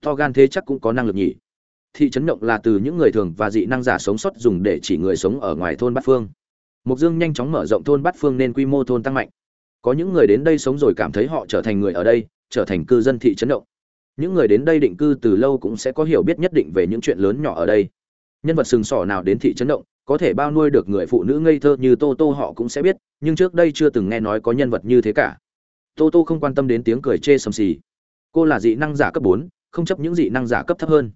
To gan thế chắc cũng có năng lực nhỉ. Thị trấn nhộng là từ những người thường và dị năng giả sống sót dùng để chỉ người sống ở ngoài thôn bát phương. Mục dương nhanh chóng mở rộng thôn bát phương nên quy mô thôn tăng mạnh. Có những người đến đây sống rồi cảm thấy họ trở thành người ở đây, trở thành cư dân thị trấn nhộng những người đến đây định cư từ lâu cũng sẽ có hiểu biết nhất định về những chuyện lớn nhỏ ở đây. Nhân vật sừng sỏ nào đến thị trấn động có thể bao nuôi được người phụ nữ ngây thơ như tô tô họ cũng sẽ biết, nhưng trước đây chưa từng nghe nói có nhân vật như thế cả. Tô tô không quan tâm đến tiếng cười chê sầm xì. Cô là dị năng giả cấp bốn, không chấp những dị năng giả cấp thấp hơn.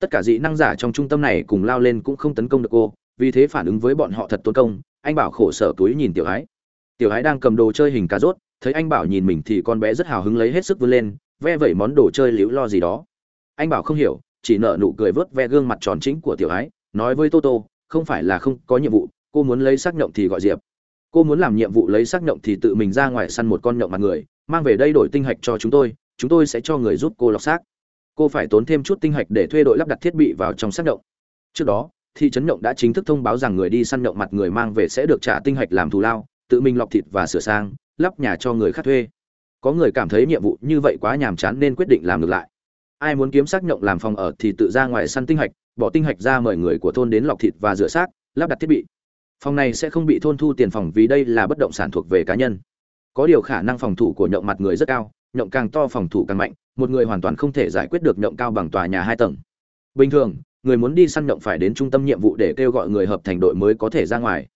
Tất cả dị năng giả trong trung tâm này cùng lao lên cũng không tấn công được cô, vì thế phản ứng với bọn họ thật tốn công, anh bảo khổ sở túi nhìn tiểu ái tiểu ái đang cầm đồ chơi hình cà rốt, thấy anh bảo nhìn mình thì con bé rất hào hứng lấy hết sức vươn lên, ve vẩy món đồ chơi liễu lo gì đó. Anh bảo không hiểu, chỉ nở nụ cười vớt ve gương mặt tròn chính của tiểu ái nói với toto không phải là không có nhiệm vụ, cô muốn lấy xác nhộng thì gọi diệp. Cô muốn làm nhiệm vụ lấy xác nhộng thì tự mình ra ngoài săn một con nhộng mặt người, mang về đây đổi tinh hạch cho chúng tôi chúng tôi sẽ cho người giúp cô lọc xác. Cô phải tốn thêm chút tinh hạch để thuê đội lắp đặt thiết bị vào trong xác nhộng. Trước đó, thị trấn nhộng đã chính thức thông báo rằng người đi săn nhộng mặt người mang về sẽ được trả tinh hạch làm thù lao, tự mình lọc thịt và sửa sang, lắp nhà cho người khác thuê. Có người cảm thấy nhiệm vụ như vậy quá nhàm chán nên quyết định làm ngược lại ai muốn kiếm xác nhộng làm phòng ở thì tự ra ngoài săn tinh hạch, bỏ tinh hạch ra mời người của thôn đến lọc thịt và rửa xác, lắp đặt thiết bị. Phòng này sẽ không bị thôn thu tiền phòng vì đây là bất động sản thuộc về cá nhân. Có điều khả năng phòng thủ của nhộng mặt người rất cao, nhộng càng to phòng thủ càng mạnh, một người hoàn toàn không thể giải quyết được nhộng cao bằng tòa nhà hai tầng. Bình thường, người muốn đi săn nhộng phải đến trung tâm nhiệm vụ để kêu gọi người hợp thành đội mới có thể ra ngoài.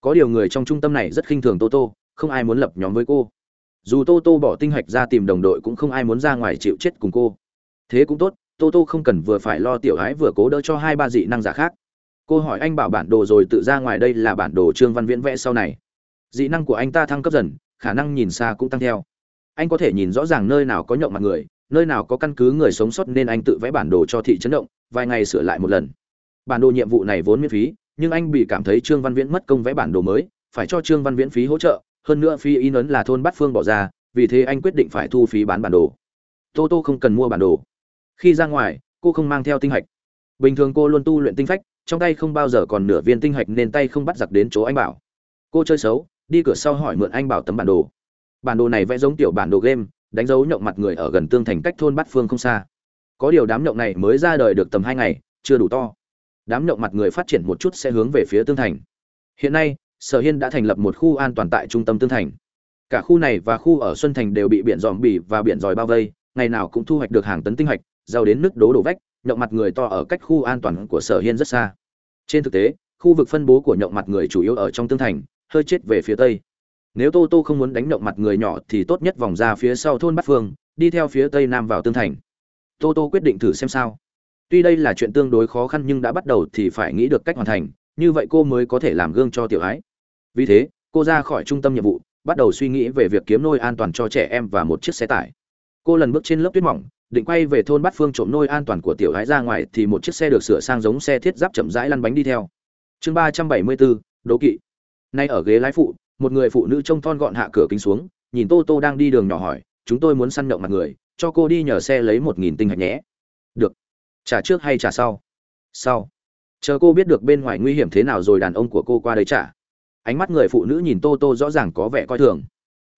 Có điều người trong trung tâm này rất khinh thường tô tô, không ai muốn lập nhóm với cô. Dù tô tô bỏ tinh hạch ra tìm đồng đội cũng không ai muốn ra ngoài chịu chết cùng cô thế cũng tốt, tô tô không cần vừa phải lo tiểu gái vừa cố đỡ cho hai ba dị năng giả khác. Cô hỏi anh bảo bản đồ rồi tự ra ngoài đây là bản đồ trương văn viễn vẽ sau này. Dị năng của anh ta thăng cấp dần, khả năng nhìn xa cũng tăng theo. Anh có thể nhìn rõ ràng nơi nào có nhộng mặt người, nơi nào có căn cứ người sống sót nên anh tự vẽ bản đồ cho thị trấn động, vài ngày sửa lại một lần. Bản đồ nhiệm vụ này vốn miễn phí, nhưng anh bị cảm thấy trương văn viễn mất công vẽ bản đồ mới, phải cho trương văn viễn phí hỗ trợ, hơn nữa phí in ấn là thôn bát phương bỏ ra, vì thế anh quyết định phải thu phí bán bản đồ. Tô tô không cần mua bản đồ khi ra ngoài, cô không mang theo tinh hạch. Bình thường cô luôn tu luyện tinh phách, trong tay không bao giờ còn nửa viên tinh hạch nên tay không bắt giặc đến chỗ anh bảo. Cô chơi xấu, đi cửa sau hỏi mượn anh bảo tấm bản đồ. Bản đồ này vẽ giống tiểu bản đồ game, đánh dấu nhộng mặt người ở gần tương thành cách thôn bát phương không xa. Có điều đám nhộng này mới ra đời được tầm hai ngày, chưa đủ to. Đám nhộng mặt người phát triển một chút sẽ hướng về phía tương thành. Hiện nay, sở hiên đã thành lập một khu an toàn tại trung tâm tương thành. Cả khu này và khu ở xuân thành đều bị biển dòm bỉ và biển dòi bao vây, ngày nào cũng thu hoạch được hàng tấn tinh hạch giàu đến nước đố đổ vách, nhộng mặt người to ở cách khu an toàn của sở hiên rất xa. Trên thực tế, khu vực phân bố của nhộng mặt người chủ yếu ở trong tương thành, hơi chết về phía tây. Nếu tô tô không muốn đánh nhộng mặt người nhỏ thì tốt nhất vòng ra phía sau thôn bát phương, đi theo phía tây nam vào tương thành. Tô tô quyết định thử xem sao. Tuy đây là chuyện tương đối khó khăn nhưng đã bắt đầu thì phải nghĩ được cách hoàn thành, như vậy cô mới có thể làm gương cho tiểu ái. Vì thế, cô ra khỏi trung tâm nhiệm vụ, bắt đầu suy nghĩ về việc kiếm nôi an toàn cho trẻ em và một chiếc xe tải. Cô lần bước trên lớp tuyết mỏng định quay về thôn bát phương trộm nôi an toàn của tiểu gái ra ngoài thì một chiếc xe được sửa sang giống xe thiết giáp chậm rãi lăn bánh đi theo. Chương ba trăm bảy mươi bốn đố kỵ. Nay ở ghế lái phụ, một người phụ nữ trông thon gọn hạ cửa kính xuống, nhìn tô tô đang đi đường nhỏ hỏi, chúng tôi muốn săn nhậu mặt người, cho cô đi nhờ xe lấy một nghìn tinh hạch nhé. Được. Trả trước hay trả sau? Sau. Chờ cô biết được bên ngoài nguy hiểm thế nào rồi đàn ông của cô qua đây trả. Ánh mắt người phụ nữ nhìn tô tô rõ ràng có vẻ coi thường.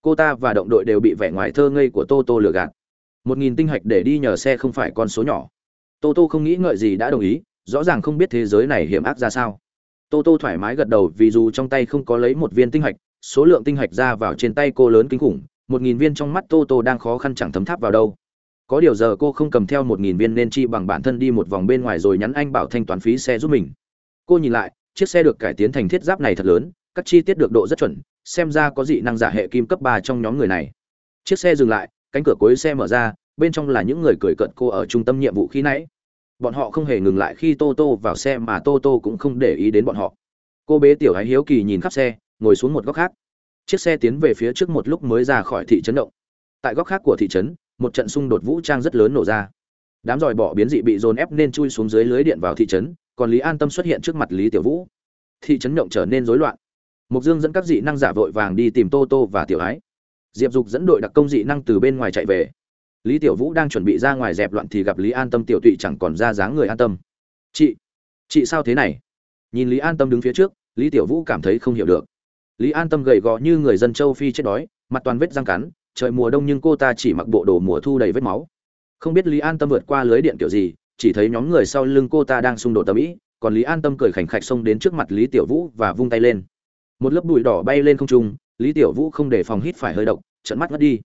Cô ta và động đội đều bị vẻ ngoài thơ ngây của tô tô lừa gạt một nghìn tinh hạch để đi nhờ xe không phải con số nhỏ. Tô tô không nghĩ ngợi gì đã đồng ý, rõ ràng không biết thế giới này hiểm ác ra sao. Tô tô thoải mái gật đầu vì dù trong tay không có lấy một viên tinh hạch, số lượng tinh hạch ra vào trên tay cô lớn kinh khủng, một nghìn viên trong mắt tô tô đang khó khăn chẳng thấm tháp vào đâu. Có điều giờ cô không cầm theo một nghìn viên nên chi bằng bản thân đi một vòng bên ngoài rồi nhắn anh bảo thanh toán phí xe giúp mình. Cô nhìn lại, chiếc xe được cải tiến thành thiết giáp này thật lớn, các chi tiết được độ rất chuẩn, xem ra có dị năng giả hệ kim cấp ba trong nhóm người này. Chiếc xe dừng lại cánh cửa cuối xe mở ra, bên trong là những người cười cợt cô ở trung tâm nhiệm vụ khi nãy. Bọn họ không hề ngừng lại khi tô tô vào xe mà tô tô cũng không để ý đến bọn họ. Cô bế tiểu ái hiếu kỳ nhìn khắp xe, ngồi xuống một góc khác. Chiếc xe tiến về phía trước một lúc mới ra khỏi thị trấn động. Tại góc khác của thị trấn, một trận xung đột vũ trang rất lớn nổ ra. Đám dòi bỏ biến dị bị dồn ép nên chui xuống dưới lưới điện vào thị trấn, còn lý an tâm xuất hiện trước mặt lý tiểu vũ. Thị trấn động trở nên rối loạn. Mục dương dẫn các dị năng giả vội vàng đi tìm tô tô và tiểu ái diệp dục dẫn đội đặc công dị năng từ bên ngoài chạy về. Lý tiểu vũ đang chuẩn bị ra ngoài dẹp loạn thì gặp lý an tâm tiểu tụy chẳng còn ra dáng người an tâm. Chị chị sao thế này? Nhìn lý an tâm đứng phía trước, lý tiểu vũ cảm thấy không hiểu được. Lý an tâm gầy gò như người dân châu phi chết đói, mặt toàn vết răng cắn, trời mùa đông nhưng cô ta chỉ mặc bộ đồ mùa thu đầy vết máu. Không biết lý an tâm vượt qua lưới điện kiểu gì, chỉ thấy nhóm người sau lưng cô ta đang xung đột tầm ĩ, còn lý an tâm cười khảnh khạch xông đến trước mặt lý tiểu vũ và vung tay lên. Một lớp bụi đỏ bay lên không trung lý tiểu vũ không để phòng hít phải hơi độc trận mắt ngất đi.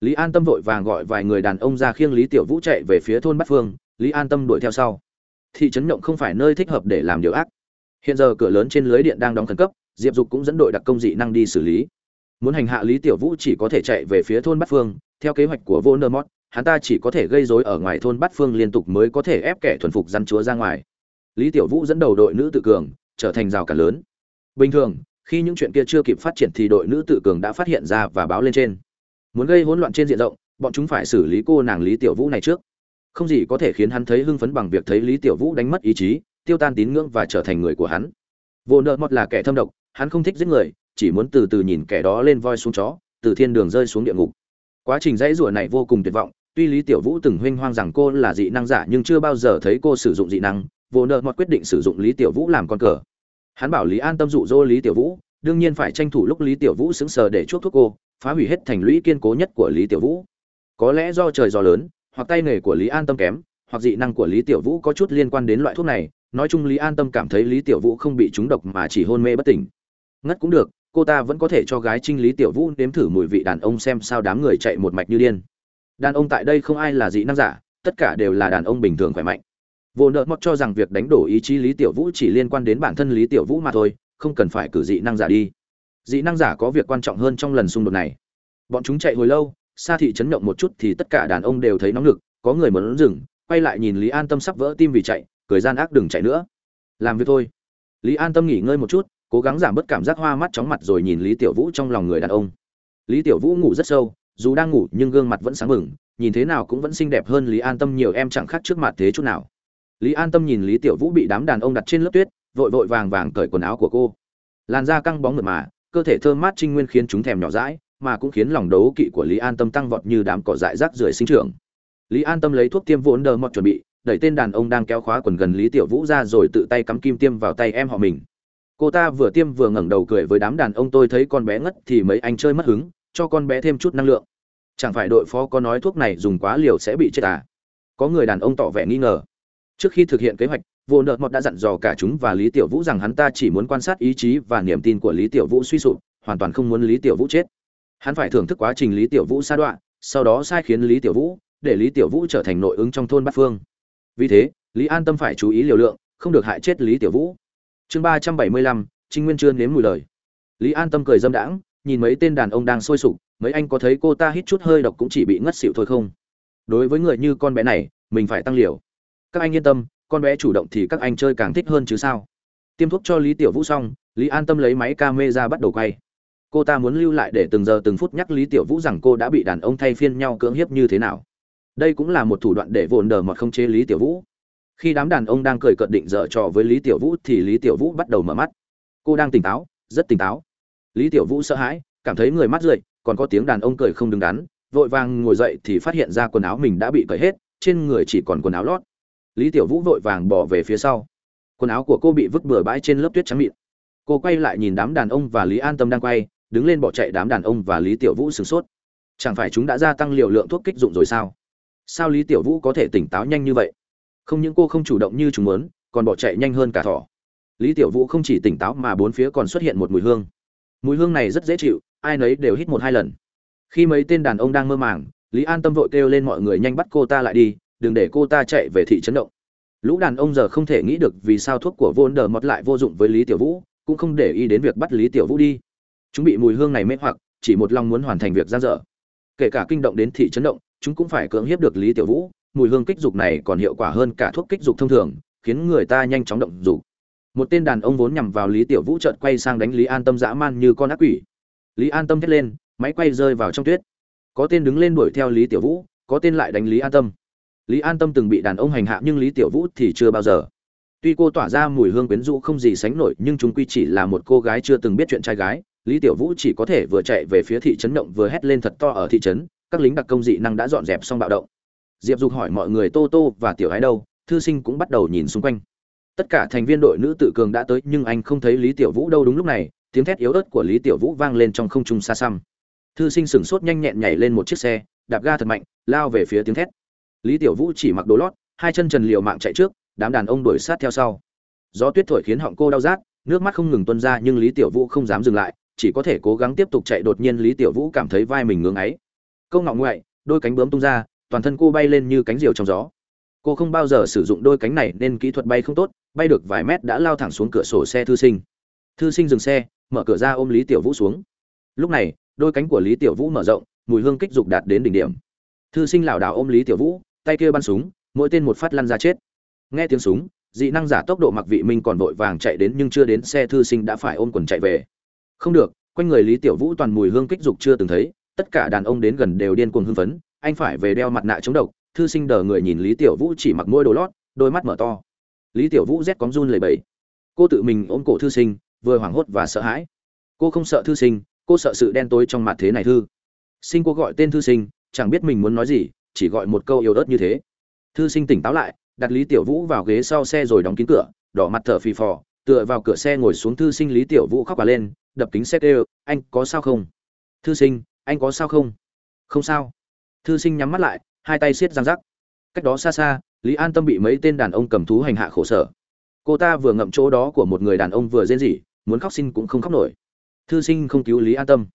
Lý an tâm vội vàng gọi vài người đàn ông ra khiêng lý tiểu vũ chạy về phía thôn bát phương. Lý an tâm đuổi theo sau. Thị trấn nhộng không phải nơi thích hợp để làm điều ác. Hiện giờ cửa lớn trên lưới điện đang đóng khẩn cấp, diệp dục cũng dẫn đội đặc công dị năng đi xử lý. Muốn hành hạ lý tiểu vũ chỉ có thể chạy về phía thôn bát phương. Theo kế hoạch của vô nơ mót hắn ta chỉ có thể gây rối ở ngoài thôn bát phương liên tục mới có thể ép kẻ thuần phục dân chúa ra ngoài. Lý tiểu vũ dẫn đầu đội nữ tự cường, trở thành rào cản lớn. Bình thường khi những chuyện kia chưa kịp phát triển thì đội nữ tự cường đã phát hiện ra và báo lên trên. Muốn gây hỗn loạn trên diện rộng, bọn chúng phải xử lý cô nàng lý tiểu vũ này trước. Không gì có thể khiến hắn thấy hưng phấn bằng việc thấy lý tiểu vũ đánh mất ý chí, tiêu tan tín ngưỡng và trở thành người của hắn. Vô nợ mọt là kẻ thâm độc, hắn không thích giết người, chỉ muốn từ từ nhìn kẻ đó lên voi xuống chó, từ thiên đường rơi xuống địa ngục. Quá trình dãy rủa này vô cùng tuyệt vọng, tuy lý tiểu vũ từng huênh hoang rằng cô là dị năng giả nhưng chưa bao giờ thấy cô sử dụng dị năng vô nợ mọt quyết định sử dụng lý tiểu vũ làm con cờ hắn bảo lý an tâm dụ dỗ lý tiểu vũ, đương nhiên phải tranh thủ lúc lý tiểu vũ xứng sờ để chuốc thuốc cô, phá hủy hết thành lũy kiên cố nhất của lý tiểu vũ. Có lẽ do trời gió lớn, hoặc tay nghề của lý an tâm kém, hoặc dị năng của lý tiểu vũ có chút liên quan đến loại thuốc này, nói chung lý an tâm cảm thấy lý tiểu vũ không bị trúng độc mà chỉ hôn mê bất tỉnh. Ngất cũng được, cô ta vẫn có thể cho gái trinh lý tiểu vũ nếm thử mùi vị đàn ông xem sao đám người chạy một mạch như điên. Đàn ông tại đây không ai là dị năng giả, tất cả đều là đàn ông bình thường khỏe mạnh vô nợ mọt cho rằng việc đánh đổ ý chí lý tiểu vũ chỉ liên quan đến bản thân lý tiểu vũ mà thôi, không cần phải cử dị năng giả đi. Dị năng giả có việc quan trọng hơn trong lần xung đột này. Bọn chúng chạy hồi lâu xa thị chấn động một chút thì tất cả đàn ông đều thấy nóng lực có người muốn dừng, quay lại nhìn lý an tâm sắp vỡ tim vì chạy, cười gian ác đừng chạy nữa. Làm việc thôi. Lý an tâm nghỉ ngơi một chút, cố gắng giảm bớt cảm giác hoa mắt chóng mặt rồi nhìn lý tiểu vũ trong lòng người đàn ông. Lý tiểu vũ ngủ rất sâu, dù đang ngủ nhưng gương mặt vẫn sáng bừng, nhìn thế nào cũng vẫn xinh đẹp hơn lý an tâm nhiều, em chẳng khác trước mặt thế chút nào lý an tâm nhìn lý tiểu vũ bị đám đàn ông đặt trên lớp tuyết, vội vội vàng vàng cởi quần áo của cô. Làn da căng bóng mượt mà, cơ thể thơm mát trinh nguyên khiến chúng thèm nhỏ dãi, mà cũng khiến lòng đấu kỵ của lý an tâm tăng vọt như đám cỏ dại rác rưởi sinh trưởng. Lý an tâm lấy thuốc tiêm vốn đờ mọt chuẩn bị, đẩy tên đàn ông đang kéo khóa quần gần lý tiểu vũ ra rồi tự tay cắm kim tiêm vào tay em họ mình. Cô ta vừa tiêm vừa ngẩng đầu cười với đám đàn ông, tôi thấy con bé ngất thì mấy anh chơi mất hứng, cho con bé thêm chút năng lượng. Chẳng phải đội phó có nói thuốc này dùng quá liều sẽ bị chết à? Có người đàn ông tỏ vẻ nghi ngờ trước khi thực hiện kế hoạch, vô nợ mọt đã dặn dò cả chúng và lý tiểu vũ rằng hắn ta chỉ muốn quan sát ý chí và niềm tin của lý tiểu vũ suy sụp, hoàn toàn không muốn lý tiểu vũ chết. Hắn phải thưởng thức quá trình lý tiểu vũ sa đoạn sau đó sai khiến lý tiểu vũ, để lý tiểu vũ trở thành nội ứng trong thôn bát phương. Vì thế, lý an tâm phải chú ý liều lượng, không được hại chết lý tiểu vũ. Chương ba trăm bảy mươi lăm, trinh nguyên chưa nếm mùi lời. Lý an tâm cười dâm đãng, nhìn mấy tên đàn ông đang sôi sục, mấy anh có thấy cô ta hít chút hơi độc cũng chỉ bị ngất xỉu thôi không? Đối với người như con bé này, mình phải tăng liều các anh yên tâm, con bé chủ động thì các anh chơi càng thích hơn chứ sao? Tiêm thuốc cho lý tiểu vũ xong, lý an tâm lấy máy ca mê ra bắt đầu quay. Cô ta muốn lưu lại để từng giờ từng phút nhắc lý tiểu vũ rằng cô đã bị đàn ông thay phiên nhau cưỡng hiếp như thế nào. Đây cũng là một thủ đoạn để vồn đờ mọt không chế lý tiểu vũ. Khi đám đàn ông đang cười cợt định dở trò với lý tiểu vũ thì lý tiểu vũ bắt đầu mở mắt. Cô đang tỉnh táo, rất tỉnh táo. Lý tiểu vũ sợ hãi, cảm thấy người mắt rượi, còn có tiếng đàn ông cười không đứng đắn, vội vàng ngồi dậy thì phát hiện ra quần áo mình đã bị cởi hết, trên người chỉ còn quần áo lót lý tiểu vũ vội vàng bỏ về phía sau. Quần áo của cô bị vứt bừa bãi trên lớp tuyết trắng mịn. Cô quay lại nhìn đám đàn ông và lý an tâm đang quay, đứng lên bỏ chạy đám đàn ông và lý tiểu vũ sửng sốt. Chẳng phải chúng đã gia tăng liều lượng thuốc kích dụng rồi sao? Sao lý tiểu vũ có thể tỉnh táo nhanh như vậy? Không những cô không chủ động như chúng muốn, còn bỏ chạy nhanh hơn cả thỏ. Lý tiểu vũ không chỉ tỉnh táo mà bốn phía còn xuất hiện một mùi hương. Mùi hương này rất dễ chịu, ai nấy đều hít một hai lần. Khi mấy tên đàn ông đang mơ màng, lý an tâm vội kêu lên mọi người nhanh bắt cô ta lại đi đừng để cô ta chạy về thị trấn động. Lũ đàn ông giờ không thể nghĩ được vì sao thuốc của vô đờ mọt lại vô dụng với lý tiểu vũ, cũng không để ý đến việc bắt lý tiểu vũ đi. Chúng bị mùi hương này mê hoặc, chỉ một lòng muốn hoàn thành việc gian dở. Kể cả kinh động đến thị trấn động, chúng cũng phải cưỡng hiếp được lý tiểu vũ. Mùi hương kích dục này còn hiệu quả hơn cả thuốc kích dục thông thường, khiến người ta nhanh chóng động dục. Một tên đàn ông vốn nhằm vào lý tiểu vũ chợt quay sang đánh lý an tâm dã man như con ác quỷ. Lý an tâm thét lên, máy quay rơi vào trong tuyết. Có tên đứng lên đuổi theo lý tiểu vũ, có tên lại đánh lý an tâm lý an tâm từng bị đàn ông hành hạ nhưng lý tiểu vũ thì chưa bao giờ. Tuy cô tỏa ra mùi hương quyến rũ không gì sánh nổi, nhưng chúng quy chỉ là một cô gái chưa từng biết chuyện trai gái. Lý tiểu vũ chỉ có thể vừa chạy về phía thị trấn động, vừa hét lên thật to ở thị trấn. Các lính đặc công dị năng đã dọn dẹp xong bạo động. Diệp dục hỏi mọi người tô tô và tiểu ái đâu? Thư sinh cũng bắt đầu nhìn xung quanh. Tất cả thành viên đội nữ tự cường đã tới, nhưng anh không thấy lý tiểu vũ đâu đúng lúc này. Tiếng thét yếu ớt của lý tiểu vũ vang lên trong không trung xa xăm. Thư sinh sửng sốt nhanh nhẹn nhảy lên một chiếc xe, đạp ga thật mạnh, lao về phía tiếng thét lý tiểu vũ chỉ mặc đồ lót, hai chân trần liều mạng chạy trước, đám đàn ông đuổi sát theo sau. Gió tuyết thổi khiến họng cô đau rát, nước mắt không ngừng tuôn ra nhưng lý tiểu vũ không dám dừng lại, chỉ có thể cố gắng tiếp tục chạy, đột nhiên lý tiểu vũ cảm thấy vai mình ngưỡng ấy câu ngọng ngoại, đôi cánh bướm tung ra, toàn thân cô bay lên như cánh diều trong gió. Cô không bao giờ sử dụng đôi cánh này nên kỹ thuật bay không tốt, bay được vài mét đã lao thẳng xuống cửa sổ xe thư sinh. Thư sinh dừng xe, mở cửa ra ôm lý tiểu vũ xuống. Lúc này, đôi cánh của lý tiểu vũ mở rộng, mùi hương kích dục đạt đến đỉnh điểm. Thư sinh lảo đảo ôm lý tiểu vũ tay kia bắn súng, mỗi tên một phát lăn ra chết. Nghe tiếng súng, dị năng giả tốc độ mặc vị minh còn vội vàng chạy đến nhưng chưa đến xe thư sinh đã phải ôm quần chạy về. Không được, quanh người lý tiểu vũ toàn mùi hương kích dục chưa từng thấy, tất cả đàn ông đến gần đều điên cuồng hưng phấn, anh phải về đeo mặt nạ chống độc. Thư sinh đờ người nhìn lý tiểu vũ chỉ mặc môi đồ lót, đôi mắt mở to. Lý tiểu vũ rét cóng run lầy bẫy cô tự mình ôm cổ thư sinh, vừa hoảng hốt và sợ hãi. Cô không sợ thư sinh, cô sợ sự đen tối trong mặt thế này thư. Sinh cô gọi tên thư sinh, chẳng biết mình muốn nói gì chỉ gọi một câu yếu ớt như thế. Thư sinh tỉnh táo lại, đặt lý tiểu vũ vào ghế sau xe rồi đóng kín cửa, đỏ mặt thở phì phò, tựa vào cửa xe ngồi xuống thư sinh lý tiểu vũ khóc bà lên, đập kính xe kêu, anh có sao không? Thư sinh, anh có sao không? Không sao. Thư sinh nhắm mắt lại, hai tay siết răng rắc. Cách đó xa xa, lý an tâm bị mấy tên đàn ông cầm thú hành hạ khổ sở. Cô ta vừa ngậm chỗ đó của một người đàn ông vừa rên rỉ, muốn khóc xin cũng không khóc nổi. Thư sinh không cứu lý an tâm.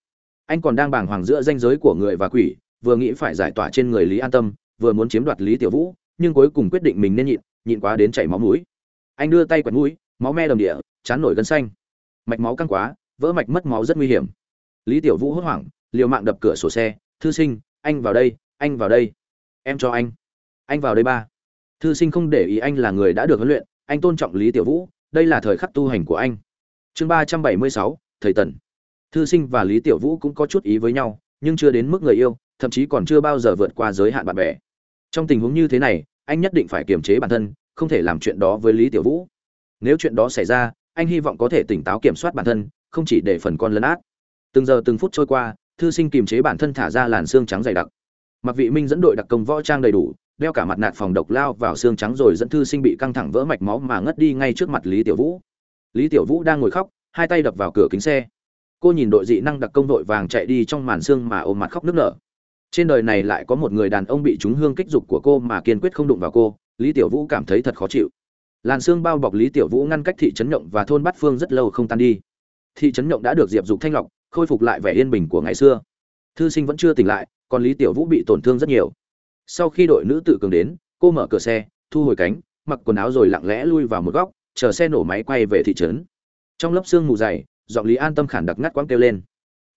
Anh còn đang bàng hoàng giữa danh giới của người và quỷ vừa nghĩ phải giải tỏa trên người lý an tâm, vừa muốn chiếm đoạt lý tiểu vũ, nhưng cuối cùng quyết định mình nên nhịn nhịn quá đến chảy máu mũi. Anh đưa tay quẹt mũi, máu me đầm địa, chán nổi gân xanh. Mạch máu căng quá, vỡ mạch mất máu rất nguy hiểm. Lý tiểu vũ hốt hoảng, liều mạng đập cửa sổ xe, thư sinh, anh vào đây, anh vào đây. Em cho anh. Anh vào đây ba. Thư sinh không để ý anh là người đã được huấn luyện, anh tôn trọng lý tiểu vũ, đây là thời khắc tu hành của anh. Chương ba trăm bảy mươi sáu, thầy tần. Thư sinh và lý tiểu vũ cũng có chút ý với nhau, nhưng chưa đến mức người yêu thậm chí còn chưa bao giờ vượt qua giới hạn bạn bè. Trong tình huống như thế này, anh nhất định phải kiềm chế bản thân, không thể làm chuyện đó với lý tiểu vũ. Nếu chuyện đó xảy ra, anh hy vọng có thể tỉnh táo kiểm soát bản thân, không chỉ để phần con lấn át. Từng giờ từng phút trôi qua, thư sinh kiềm chế bản thân thả ra làn xương trắng dày đặc. Mặc vị minh dẫn đội đặc công võ trang đầy đủ, đeo cả mặt nạ phòng độc lao vào xương trắng rồi dẫn thư sinh bị căng thẳng vỡ mạch máu mà ngất đi ngay trước mặt lý tiểu vũ. Lý tiểu vũ đang ngồi khóc, hai tay đập vào cửa kính xe. Cô nhìn đội dị năng đặc công đội vàng chạy đi trong màn xương mà ôm mặt khóc nức nở trên đời này lại có một người đàn ông bị trúng hương kích dục của cô mà kiên quyết không đụng vào cô, lý tiểu vũ cảm thấy thật khó chịu. Làn xương bao bọc lý tiểu vũ ngăn cách thị trấn nhộng và thôn bát phương rất lâu không tan đi. Thị trấn nhộng đã được diệp dục thanh lọc, khôi phục lại vẻ yên bình của ngày xưa. Thư sinh vẫn chưa tỉnh lại, còn lý tiểu vũ bị tổn thương rất nhiều. Sau khi đội nữ tự cường đến, cô mở cửa xe, thu hồi cánh, mặc quần áo rồi lặng lẽ lui vào một góc, chờ xe nổ máy quay về thị trấn. Trong lớp xương mù dày, giọng lý an tâm khản đặc ngắt quãng kêu lên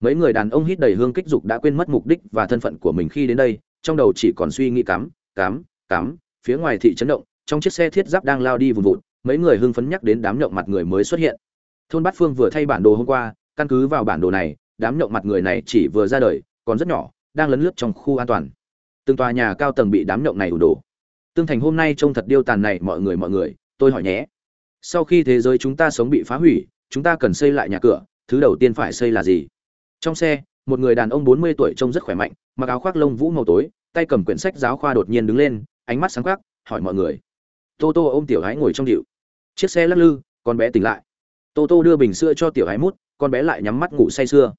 mấy người đàn ông hít đầy hương kích dục đã quên mất mục đích và thân phận của mình khi đến đây, trong đầu chỉ còn suy nghĩ cắm cắm cắm, phía ngoài thị trấn động, trong chiếc xe thiết giáp đang lao đi vùn vụt, mấy người hưng phấn nhắc đến đám nhậu mặt người mới xuất hiện. Thôn bát phương vừa thay bản đồ hôm qua, căn cứ vào bản đồ này, đám nhậu mặt người này chỉ vừa ra đời, còn rất nhỏ, đang lấn lướt trong khu an toàn. Từng tòa nhà cao tầng bị đám nhậu này ủ đổ. Tương thành hôm nay trông thật điêu tàn này, mọi người mọi người, tôi hỏi nhé. Sau khi thế giới chúng ta sống bị phá hủy, chúng ta cần xây lại nhà cửa, thứ đầu tiên phải xây là gì? Trong xe, một người đàn ông bốn mươi tuổi trông rất khỏe mạnh, mặc áo khoác lông vũ màu tối, tay cầm quyển sách giáo khoa đột nhiên đứng lên, ánh mắt sáng khoác hỏi mọi người. Tô tô ôm tiểu gái ngồi trong điệu. Chiếc xe lắc lư, con bé tỉnh lại. Tô tô đưa bình sữa cho tiểu gái mút, con bé lại nhắm mắt ngủ say sưa.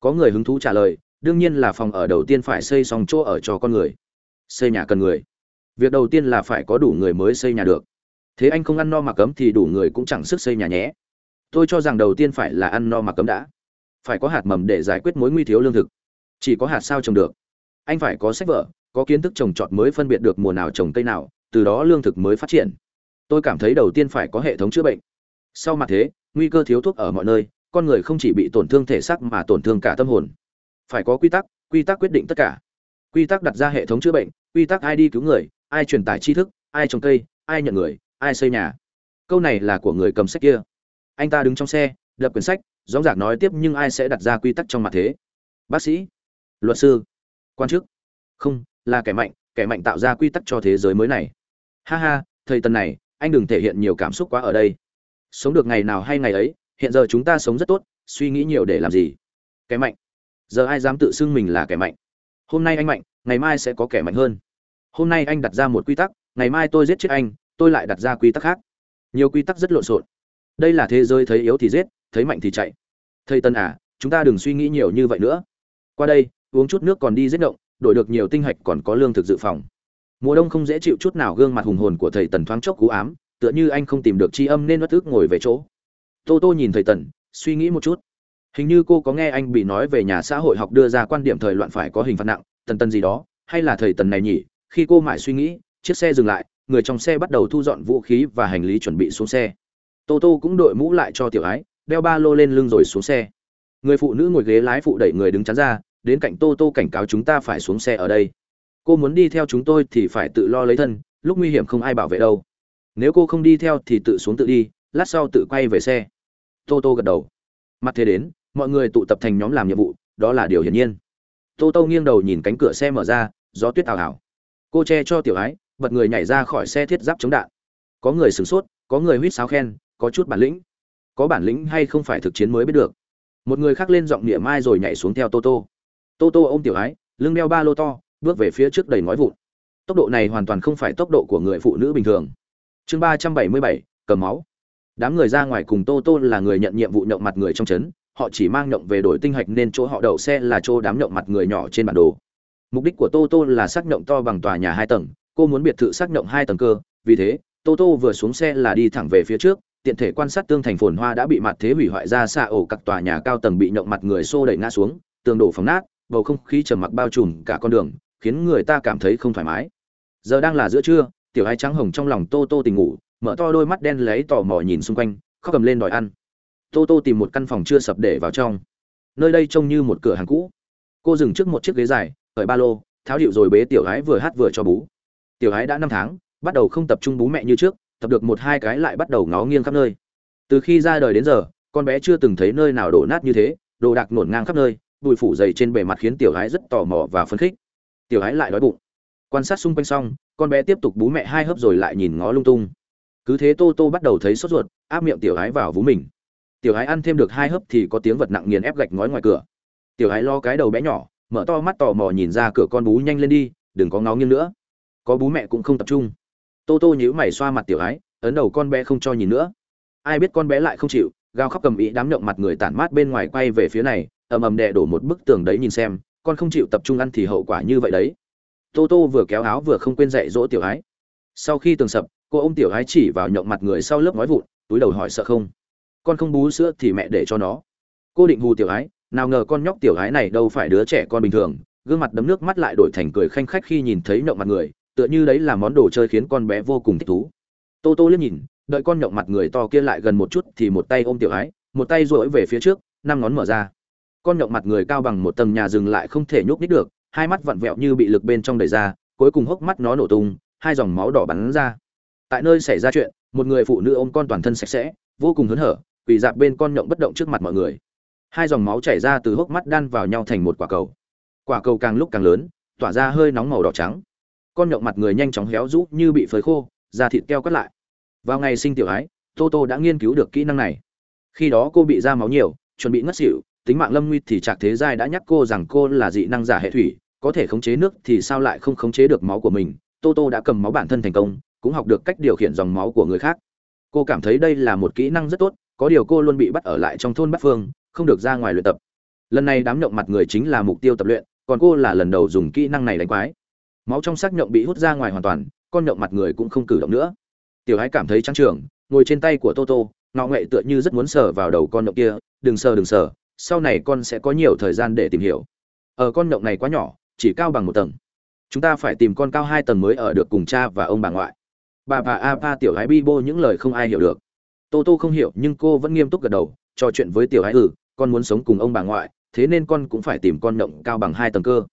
Có người hứng thú trả lời, đương nhiên là phòng ở đầu tiên phải xây xong chỗ ở cho con người. Xây nhà cần người. Việc đầu tiên là phải có đủ người mới xây nhà được. Thế anh không ăn no mà cấm thì đủ người cũng chẳng sức xây nhà nhé. Tôi cho rằng đầu tiên phải là ăn no mà cấm đã phải có hạt mầm để giải quyết mối nguy thiếu lương thực. Chỉ có hạt sao trồng được. Anh phải có sách vở, có kiến thức trồng trọt mới phân biệt được mùa nào trồng cây nào, từ đó lương thực mới phát triển. Tôi cảm thấy đầu tiên phải có hệ thống chữa bệnh. Sau mặt thế, nguy cơ thiếu thuốc ở mọi nơi, con người không chỉ bị tổn thương thể xác mà tổn thương cả tâm hồn. Phải có quy tắc quy tắc quyết định tất cả. Quy tắc đặt ra hệ thống chữa bệnh, quy tắc ai đi cứu người, ai truyền tải tri thức, ai trồng cây, ai nhận người, ai xây nhà. Câu này là của người cầm sách kia. Anh ta đứng trong xe, đập quyển sách rõ ràng nói tiếp nhưng ai sẽ đặt ra quy tắc trong mặt thế? Bác sĩ, luật sư, quan chức. Không, là kẻ mạnh kẻ mạnh tạo ra quy tắc cho thế giới mới này. Ha ha, thầy tần này, anh đừng thể hiện nhiều cảm xúc quá ở đây. Sống được ngày nào hay ngày ấy, hiện giờ chúng ta sống rất tốt, suy nghĩ nhiều để làm gì? Kẻ mạnh. Giờ ai dám tự xưng mình là kẻ mạnh? Hôm nay anh mạnh, ngày mai sẽ có kẻ mạnh hơn. Hôm nay anh đặt ra một quy tắc, ngày mai tôi giết chết anh, tôi lại đặt ra quy tắc khác. Nhiều quy tắc rất lộn xộn đây là thế giới thấy yếu thì giết, thấy mạnh thì chạy. Thầy tân à chúng ta đừng suy nghĩ nhiều như vậy nữa. Qua đây, uống chút nước còn đi giết động đổi được nhiều tinh hạch còn có lương thực dự phòng. Mùa đông không dễ chịu chút nào, gương mặt hùng hồn của thầy tần thoáng chốc cú ám, tựa như anh không tìm được tri âm nên bất ức ngồi về chỗ. Tô tô nhìn thầy tần, suy nghĩ một chút. Hình như cô có nghe anh bị nói về nhà xã hội học đưa ra quan điểm thời loạn phải có hình phạt nặng, tần tần gì đó, hay là thầy tần này nhỉ? Khi cô mãi suy nghĩ, chiếc xe dừng lại, người trong xe bắt đầu thu dọn vũ khí và hành lý chuẩn bị xuống xe tô tô cũng đội mũ lại cho tiểu ái, đeo ba lô lên lưng rồi xuống xe. Người phụ nữ ngồi ghế lái phụ đẩy người đứng chắn ra, đến cạnh tô tô cảnh cáo chúng ta phải xuống xe ở đây. Cô muốn đi theo chúng tôi thì phải tự lo lấy thân, lúc nguy hiểm không ai bảo vệ đâu. Nếu cô không đi theo thì tự xuống tự đi, lát sau tự quay về xe. Tô tô gật đầu. Mặt thế đến, mọi người tụ tập thành nhóm làm nhiệm vụ, đó là điều hiển nhiên. Tô tô nghiêng đầu nhìn cánh cửa xe mở ra, gió tuyết ảo ảo. Cô che cho tiểu ái, bật người nhảy ra khỏi xe thiết giáp chống đạn. Có người sửng sốt, có người huýt sáo khen có chút bản lĩnh. Có bản lĩnh hay không phải thực chiến mới biết được. Một người khác lên giọng niệm mai rồi nhảy xuống theo tô tô. Tô tô ôm tiểu ái, lưng đeo ba lô to, bước về phía trước đầy ngói vụn. Tốc độ này hoàn toàn không phải tốc độ của người phụ nữ bình thường. Chương ba trăm bảy mươi bảy, cầm máu. Đám người ra ngoài cùng tô tô là người nhận nhiệm vụ nhậu mặt người trong trấn, họ chỉ mang nhậu về đổi tinh hạch nên chỗ họ đậu xe là chỗ đám nhậu mặt người nhỏ trên bản đồ. Mục đích của tô tô là xác nhậu to bằng tòa nhà hai tầng, cô muốn biệt thự xác nhậu hai tầng cơ, vì thế, tô tô vừa xuống xe là đi thẳng về phía trước tiện thể quan sát tương thành phồn hoa đã bị mặt thế hủy hoại ra xa ổ các tòa nhà cao tầng bị nhộng mặt người xô đẩy ngã xuống, tường đổ phóng nát, bầu không khí trầm mặc bao trùm cả con đường, khiến người ta cảm thấy không thoải mái. Giờ đang là giữa trưa, tiểu hai trắng hồng trong lòng tô tô tình ngủ, mở to đôi mắt đen lấy tò mò nhìn xung quanh, khóc cầm lên đòi ăn. Tô tô tìm một căn phòng chưa sập để vào trong. Nơi đây trông như một cửa hàng cũ. Cô dừng trước một chiếc ghế dài, cởi ba lô, tháo điệu rồi bế tiểu gái vừa hát vừa cho bú. Tiểu gái đã năm tháng, bắt đầu không tập trung bú mẹ như trước tập được một hai cái lại bắt đầu ngó nghiêng khắp nơi. Từ khi ra đời đến giờ, con bé chưa từng thấy nơi nào đổ nát như thế, đồ đạc nổn ngang khắp nơi, bụi phủ dày trên bề mặt khiến tiểu gái rất tò mò và phấn khích. Tiểu gái lại đói bụng. Quan sát xung quanh xong, con bé tiếp tục bú mẹ hai hớp rồi lại nhìn ngó lung tung. Cứ thế tô tô bắt đầu thấy sốt ruột, áp miệng tiểu gái vào vú mình. Tiểu gái ăn thêm được hai hớp thì có tiếng vật nặng nghiền ép gạch ngói ngoài cửa. Tiểu gái lo cái đầu bé nhỏ, mở to mắt tò mò nhìn ra cửa con bú nhanh lên đi, đừng có ngó nghiêng nữa. Có bú mẹ cũng không tập trung tô tô nhữ mày xoa mặt tiểu Ái, ấn đầu con bé không cho nhìn nữa. Ai biết con bé lại không chịu gào khóc cầm ý đám nhộng mặt người tản mát bên ngoài quay về phía này ầm ầm đè đổ một bức tường đấy nhìn xem con không chịu tập trung ăn thì hậu quả như vậy đấy. Tô tô vừa kéo áo vừa không quên dạy dỗ tiểu ái. Sau khi tường sập cô ôm tiểu ái chỉ vào nhộng mặt người sau lớp nói vụn túi đầu hỏi sợ không. Con không bú sữa thì mẹ để cho nó. Cô định hù tiểu ái nào ngờ con nhóc tiểu ái này đâu phải đứa trẻ con bình thường gương mặt đấm nước mắt lại đổi thành cười khanh khách khi nhìn thấy nhộng mặt người tựa như đấy là món đồ chơi khiến con bé vô cùng thích thú. Tô tô liếc nhìn, đợi con nhộng mặt người to kia lại gần một chút thì một tay ôm tiểu ái, một tay duỗi về phía trước, năm ngón mở ra. Con nhộng mặt người cao bằng một tầng nhà dừng lại không thể nhúc nít được, hai mắt vặn vẹo như bị lực bên trong đẩy ra, cuối cùng hốc mắt nó nổ tung, hai dòng máu đỏ bắn ra. Tại nơi xảy ra chuyện, một người phụ nữ ôm con toàn thân sạch sẽ, vô cùng hớn hở, quỳ dạp bên con nhộng bất động trước mặt mọi người. Hai dòng máu chảy ra từ hốc mắt đan vào nhau thành một quả cầu. Quả cầu càng lúc càng lớn, tỏa ra hơi nóng màu đỏ trắng con nhộng mặt người nhanh chóng héo rũ như bị phơi khô, da thịt keo cắt lại. Vào ngày sinh tiểu ái, tô tô đã nghiên cứu được kỹ năng này. Khi đó cô bị da máu nhiều, chuẩn bị ngất xỉu, tính mạng lâm nguy thì trạc thế giai đã nhắc cô rằng cô là dị năng giả hệ thủy, có thể khống chế nước thì sao lại không khống chế được máu của mình. Tô tô đã cầm máu bản thân thành công, cũng học được cách điều khiển dòng máu của người khác. Cô cảm thấy đây là một kỹ năng rất tốt, có điều cô luôn bị bắt ở lại trong thôn bát phương, không được ra ngoài luyện tập. Lần này đám động mặt người chính là mục tiêu tập luyện, còn cô là lần đầu dùng kỹ năng này đánh quái máu trong xác nhộng bị hút ra ngoài hoàn toàn, con nhộng mặt người cũng không cử động nữa. Tiểu ái cảm thấy trắng trường, ngồi trên tay của toto ngọ nghệ tựa như rất muốn sờ vào đầu con nhộng kia, đừng sờ đừng sờ, sau này con sẽ có nhiều thời gian để tìm hiểu. Ở con nhộng này quá nhỏ, chỉ cao bằng một tầng. Chúng ta phải tìm con cao hai tầng mới ở được cùng cha và ông bà ngoại. Bà bà a pa tiểu gái bi bô những lời không ai hiểu được. Tô tô không hiểu, nhưng cô vẫn nghiêm túc gật đầu, trò chuyện với tiểu gái ừ con muốn sống cùng ông bà ngoại, thế nên con cũng phải tìm con nhộng cao bằng hai tầng cơ.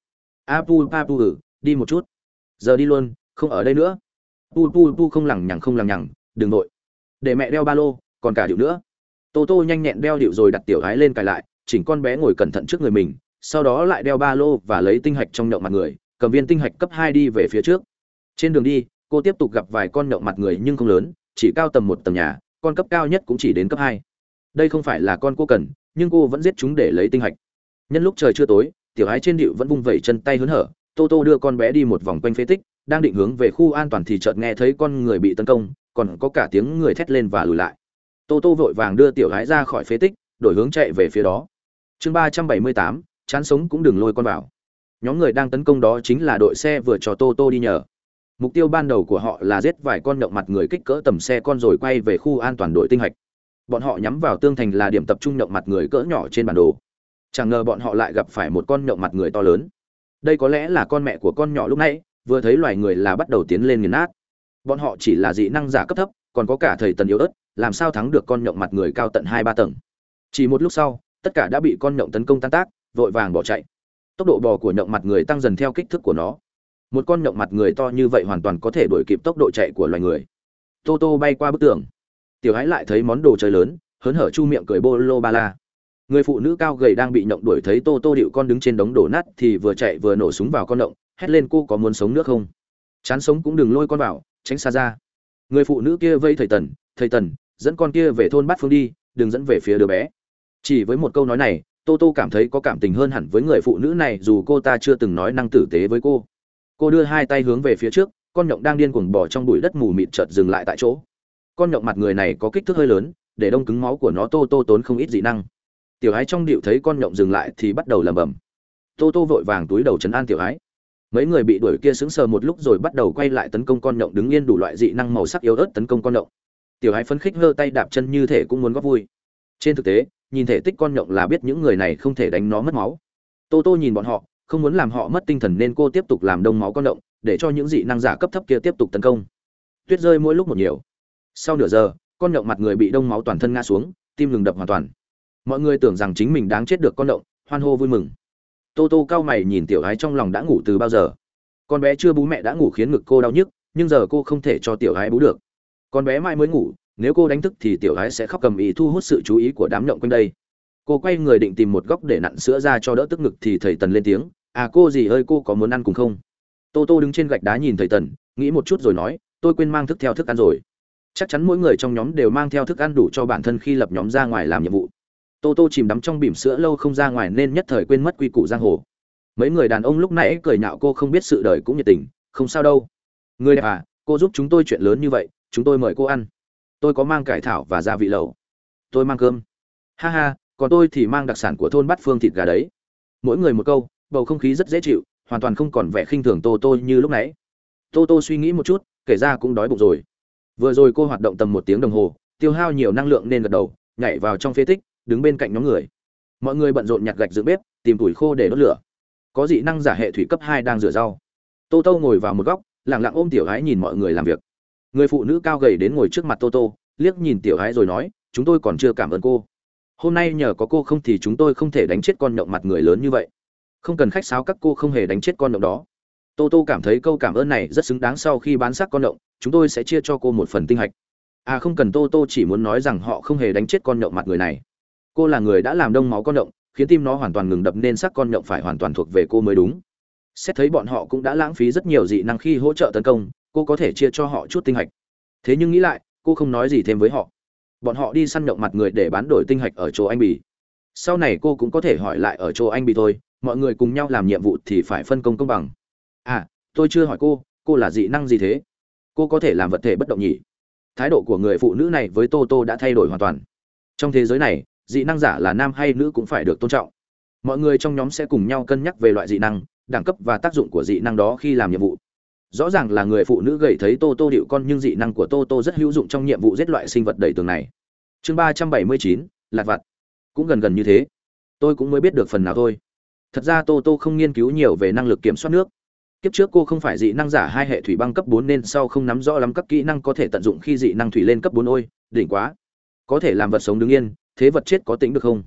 A pu pa pu ừ đi một chút. Giờ đi luôn, không ở đây nữa. Pu pu pu không lằng nhằng, không lằng nhằng, đừng nội để mẹ đeo ba lô, còn cả điệu nữa. Tô tô nhanh nhẹn đeo điệu rồi đặt tiểu gái lên cài lại, chỉnh con bé ngồi cẩn thận trước người mình, sau đó lại đeo ba lô và lấy tinh hạch trong nhậu mặt người, cầm viên tinh hạch cấp hai đi về phía trước. Trên đường đi, cô tiếp tục gặp vài con nhậu mặt người nhưng không lớn, chỉ cao tầm một tầng nhà, con cấp cao nhất cũng chỉ đến cấp hai. Đây không phải là con cô cần, nhưng cô vẫn giết chúng để lấy tinh hạch. Nhân lúc trời chưa tối, tiểu ái trên điệu vẫn vung vẩy chân tay hớn hở tô tô đưa con bé đi một vòng quanh phế tích, đang định hướng về khu an toàn thì chợt nghe thấy con người bị tấn công, còn có cả tiếng người thét lên và lùi lại. Tô tô vội vàng đưa tiểu gái ra khỏi phế tích, đổi hướng chạy về phía đó. Chương ba trăm bảy mươi tám, chán sống cũng đừng lôi con vào. Nhóm người đang tấn công đó chính là đội xe vừa cho tô tô đi nhờ. Mục tiêu ban đầu của họ là giết vài con động mặt người kích cỡ tầm xe con rồi quay về khu an toàn đội tinh hạch. Bọn họ nhắm vào tương thành là điểm tập trung động mặt người cỡ nhỏ trên bản đồ. Chẳng ngờ bọn họ lại gặp phải một con động mặt người to lớn đây có lẽ là con mẹ của con nhỏ lúc nãy, vừa thấy loài người là bắt đầu tiến lên nghiền nát. Bọn họ chỉ là dị năng giả cấp thấp, còn có cả thầy tần yếu ớt, làm sao thắng được con nhộng mặt người cao tận hai ba tầng. Chỉ một lúc sau, tất cả đã bị con nhộng tấn công tan tác, vội vàng bỏ chạy. Tốc độ bò của nhộng mặt người tăng dần theo kích thước của nó. Một con nhộng mặt người to như vậy hoàn toàn có thể đuổi kịp tốc độ chạy của loài người. Tô tô bay qua bức tường. Tiểu hãy lại thấy món đồ chơi lớn, hớn hở chu miệng cười bô lô ba la người phụ nữ cao gầy đang bị nhộng đuổi thấy tô tô điệu con đứng trên đống đổ nát thì vừa chạy vừa nổ súng vào con động hét lên cô có muốn sống nước không? Chán sống cũng đừng lôi con vào, tránh xa ra. Người phụ nữ kia vây thầy tần thầy tần, dẫn con kia về thôn bát phương đi, đừng dẫn về phía đứa bé. Chỉ với một câu nói này, tô tô cảm thấy có cảm tình hơn hẳn với người phụ nữ này dù cô ta chưa từng nói năng tử tế với cô. Cô đưa hai tay hướng về phía trước, con nhộng đang điên cuồng bỏ trong bụi đất mù mịt chợt dừng lại tại chỗ. Con nhộng mặt người này có kích thước hơi lớn, để đông cứng máu của nó tô tô tốn không ít dị năng tiểu ái trong điệu thấy con nhộng dừng lại thì bắt đầu lầm bầm tô tô vội vàng túi đầu chấn an tiểu ái. Mấy người bị đuổi kia sững sờ một lúc rồi bắt đầu quay lại tấn công con nhộng đứng yên đủ loại dị năng màu sắc yếu ớt tấn công con nhộng. Tiểu ái phấn khích hơ tay đạp chân như thể cũng muốn góp vui. Trên thực tế, nhìn thể tích con nhộng là biết những người này không thể đánh nó mất máu. Tô tô nhìn bọn họ, không muốn làm họ mất tinh thần nên cô tiếp tục làm đông máu con nhộng, để cho những dị năng giả cấp thấp kia tiếp tục tấn công. Tuyết rơi mỗi lúc một nhiều. Sau nửa giờ, con nhộng mặt người bị đông máu toàn thân ngã xuống, tim ngừng đập hoàn toàn mọi người tưởng rằng chính mình đáng chết được con động, hoan hô vui mừng. Tô tô cao mày nhìn tiểu gái trong lòng đã ngủ từ bao giờ. Con bé chưa bú mẹ đã ngủ khiến ngực cô đau nhức, nhưng giờ cô không thể cho tiểu gái bú được. Con bé mai mới ngủ, nếu cô đánh thức thì tiểu gái sẽ khóc cầm ý thu hút sự chú ý của đám nhộng quanh đây. Cô quay người định tìm một góc để nặn sữa ra cho đỡ tức ngực thì thầy tần lên tiếng à cô gì ơi, cô có muốn ăn cùng không? Tô tô đứng trên gạch đá nhìn thầy tần, nghĩ một chút rồi nói, tôi quên mang thức theo thức ăn rồi. Chắc chắn mỗi người trong nhóm đều mang theo thức ăn đủ cho bản thân khi lập nhóm ra ngoài làm nhiệm vụ tô tô chìm đắm trong bỉm sữa lâu không ra ngoài nên nhất thời quên mất quy củ giang hồ. Mấy người đàn ông lúc nãy cười nhạo cô không biết sự đời cũng nhiệt tình, không sao đâu. Người đẹp à cô giúp chúng tôi chuyện lớn như vậy, chúng tôi mời cô ăn. Tôi có mang cải thảo và gia vị lẩu. Tôi mang cơm. Ha ha, còn tôi thì mang đặc sản của thôn bát phương thịt gà đấy. Mỗi người một câu, bầu không khí rất dễ chịu, hoàn toàn không còn vẻ khinh thường tô tô như lúc nãy. Tô tô suy nghĩ một chút, kể ra cũng đói bụng rồi. Vừa rồi cô hoạt động tầm một tiếng đồng hồ, tiêu hao nhiều năng lượng nên gật đầu, nhảy vào trong phế tích đứng bên cạnh nhóm người. Mọi người bận rộn nhặt gạch dựng bếp, tìm củi khô để đốt lửa. Có dị năng giả hệ thủy cấp hai đang rửa rau. Tô tô ngồi vào một góc, lặng lặng ôm tiểu gái nhìn mọi người làm việc. Người phụ nữ cao gầy đến ngồi trước mặt tô tô, liếc nhìn tiểu gái rồi nói, chúng tôi còn chưa cảm ơn cô. Hôm nay nhờ có cô không thì chúng tôi không thể đánh chết con nhộng mặt người lớn như vậy. Không cần khách sáo các cô không hề đánh chết con nhộng đó. Tô tô cảm thấy câu cảm ơn này rất xứng đáng sau khi bán xác con nhộng, chúng tôi sẽ chia cho cô một phần tinh hạch. À không cần tô tô chỉ muốn nói rằng họ không hề đánh chết con nhộng mặt người này cô là người đã làm đông máu con động, khiến tim nó hoàn toàn ngừng đập nên sắc con động phải hoàn toàn thuộc về cô mới đúng. Xét thấy bọn họ cũng đã lãng phí rất nhiều dị năng khi hỗ trợ tấn công cô có thể chia cho họ chút tinh hạch. Thế nhưng nghĩ lại cô không nói gì thêm với họ. Bọn họ đi săn động mặt người để bán đổi tinh hạch ở chỗ anh bì. Sau này cô cũng có thể hỏi lại ở chỗ anh bì thôi mọi người cùng nhau làm nhiệm vụ thì phải phân công công bằng. À tôi chưa hỏi cô cô là dị năng gì thế? Cô có thể làm vật thể bất động nhỉ? Thái độ của người phụ nữ này với tô tô đã thay đổi hoàn toàn. Trong thế giới này dị năng giả là nam hay nữ cũng phải được tôn trọng. Mọi người trong nhóm sẽ cùng nhau cân nhắc về loại dị năng, đẳng cấp và tác dụng của dị năng đó khi làm nhiệm vụ. Rõ ràng là người phụ nữ gầy thấy tô tô điệu con nhưng dị năng của tô tô rất hữu dụng trong nhiệm vụ giết loại sinh vật đầy tường này. Chương ba trăm bảy mươi chín, lạc vặt. Cũng gần gần như thế. Tôi cũng mới biết được phần nào thôi. Thật ra tô tô không nghiên cứu nhiều về năng lực kiểm soát nước. Kiếp trước cô không phải dị năng giả hai hệ thủy băng cấp bốn nên sau không nắm rõ lắm các kỹ năng có thể tận dụng khi dị năng thủy lên cấp bốn ôi, đỉnh quá. Có thể làm vật sống đứng yên thế vật chết có tính được không?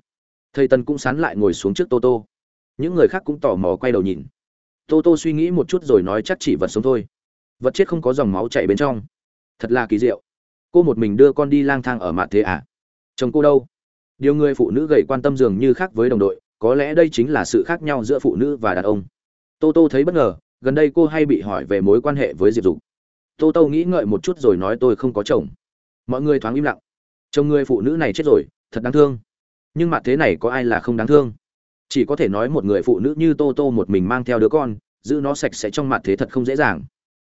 Thầy tần cũng sán lại ngồi xuống trước tô tô. Những người khác cũng tò mò quay đầu nhìn. Tô tô suy nghĩ một chút rồi nói chắc chỉ vật sống thôi. Vật chết không có dòng máu chảy bên trong. Thật là kỳ diệu. Cô một mình đưa con đi lang thang ở mạn thế à? Chồng cô đâu? Điều người phụ nữ gầy quan tâm dường như khác với đồng đội, có lẽ đây chính là sự khác nhau giữa phụ nữ và đàn ông. Tô tô thấy bất ngờ, gần đây cô hay bị hỏi về mối quan hệ với diệp dục. Tô tô nghĩ ngợi một chút rồi nói tôi không có chồng. Mọi người thoáng im lặng. Chồng người phụ nữ này chết rồi thật đáng thương. Nhưng mặt thế này có ai là không đáng thương? Chỉ có thể nói một người phụ nữ như tô tô một mình mang theo đứa con, giữ nó sạch sẽ trong mặt thế thật không dễ dàng.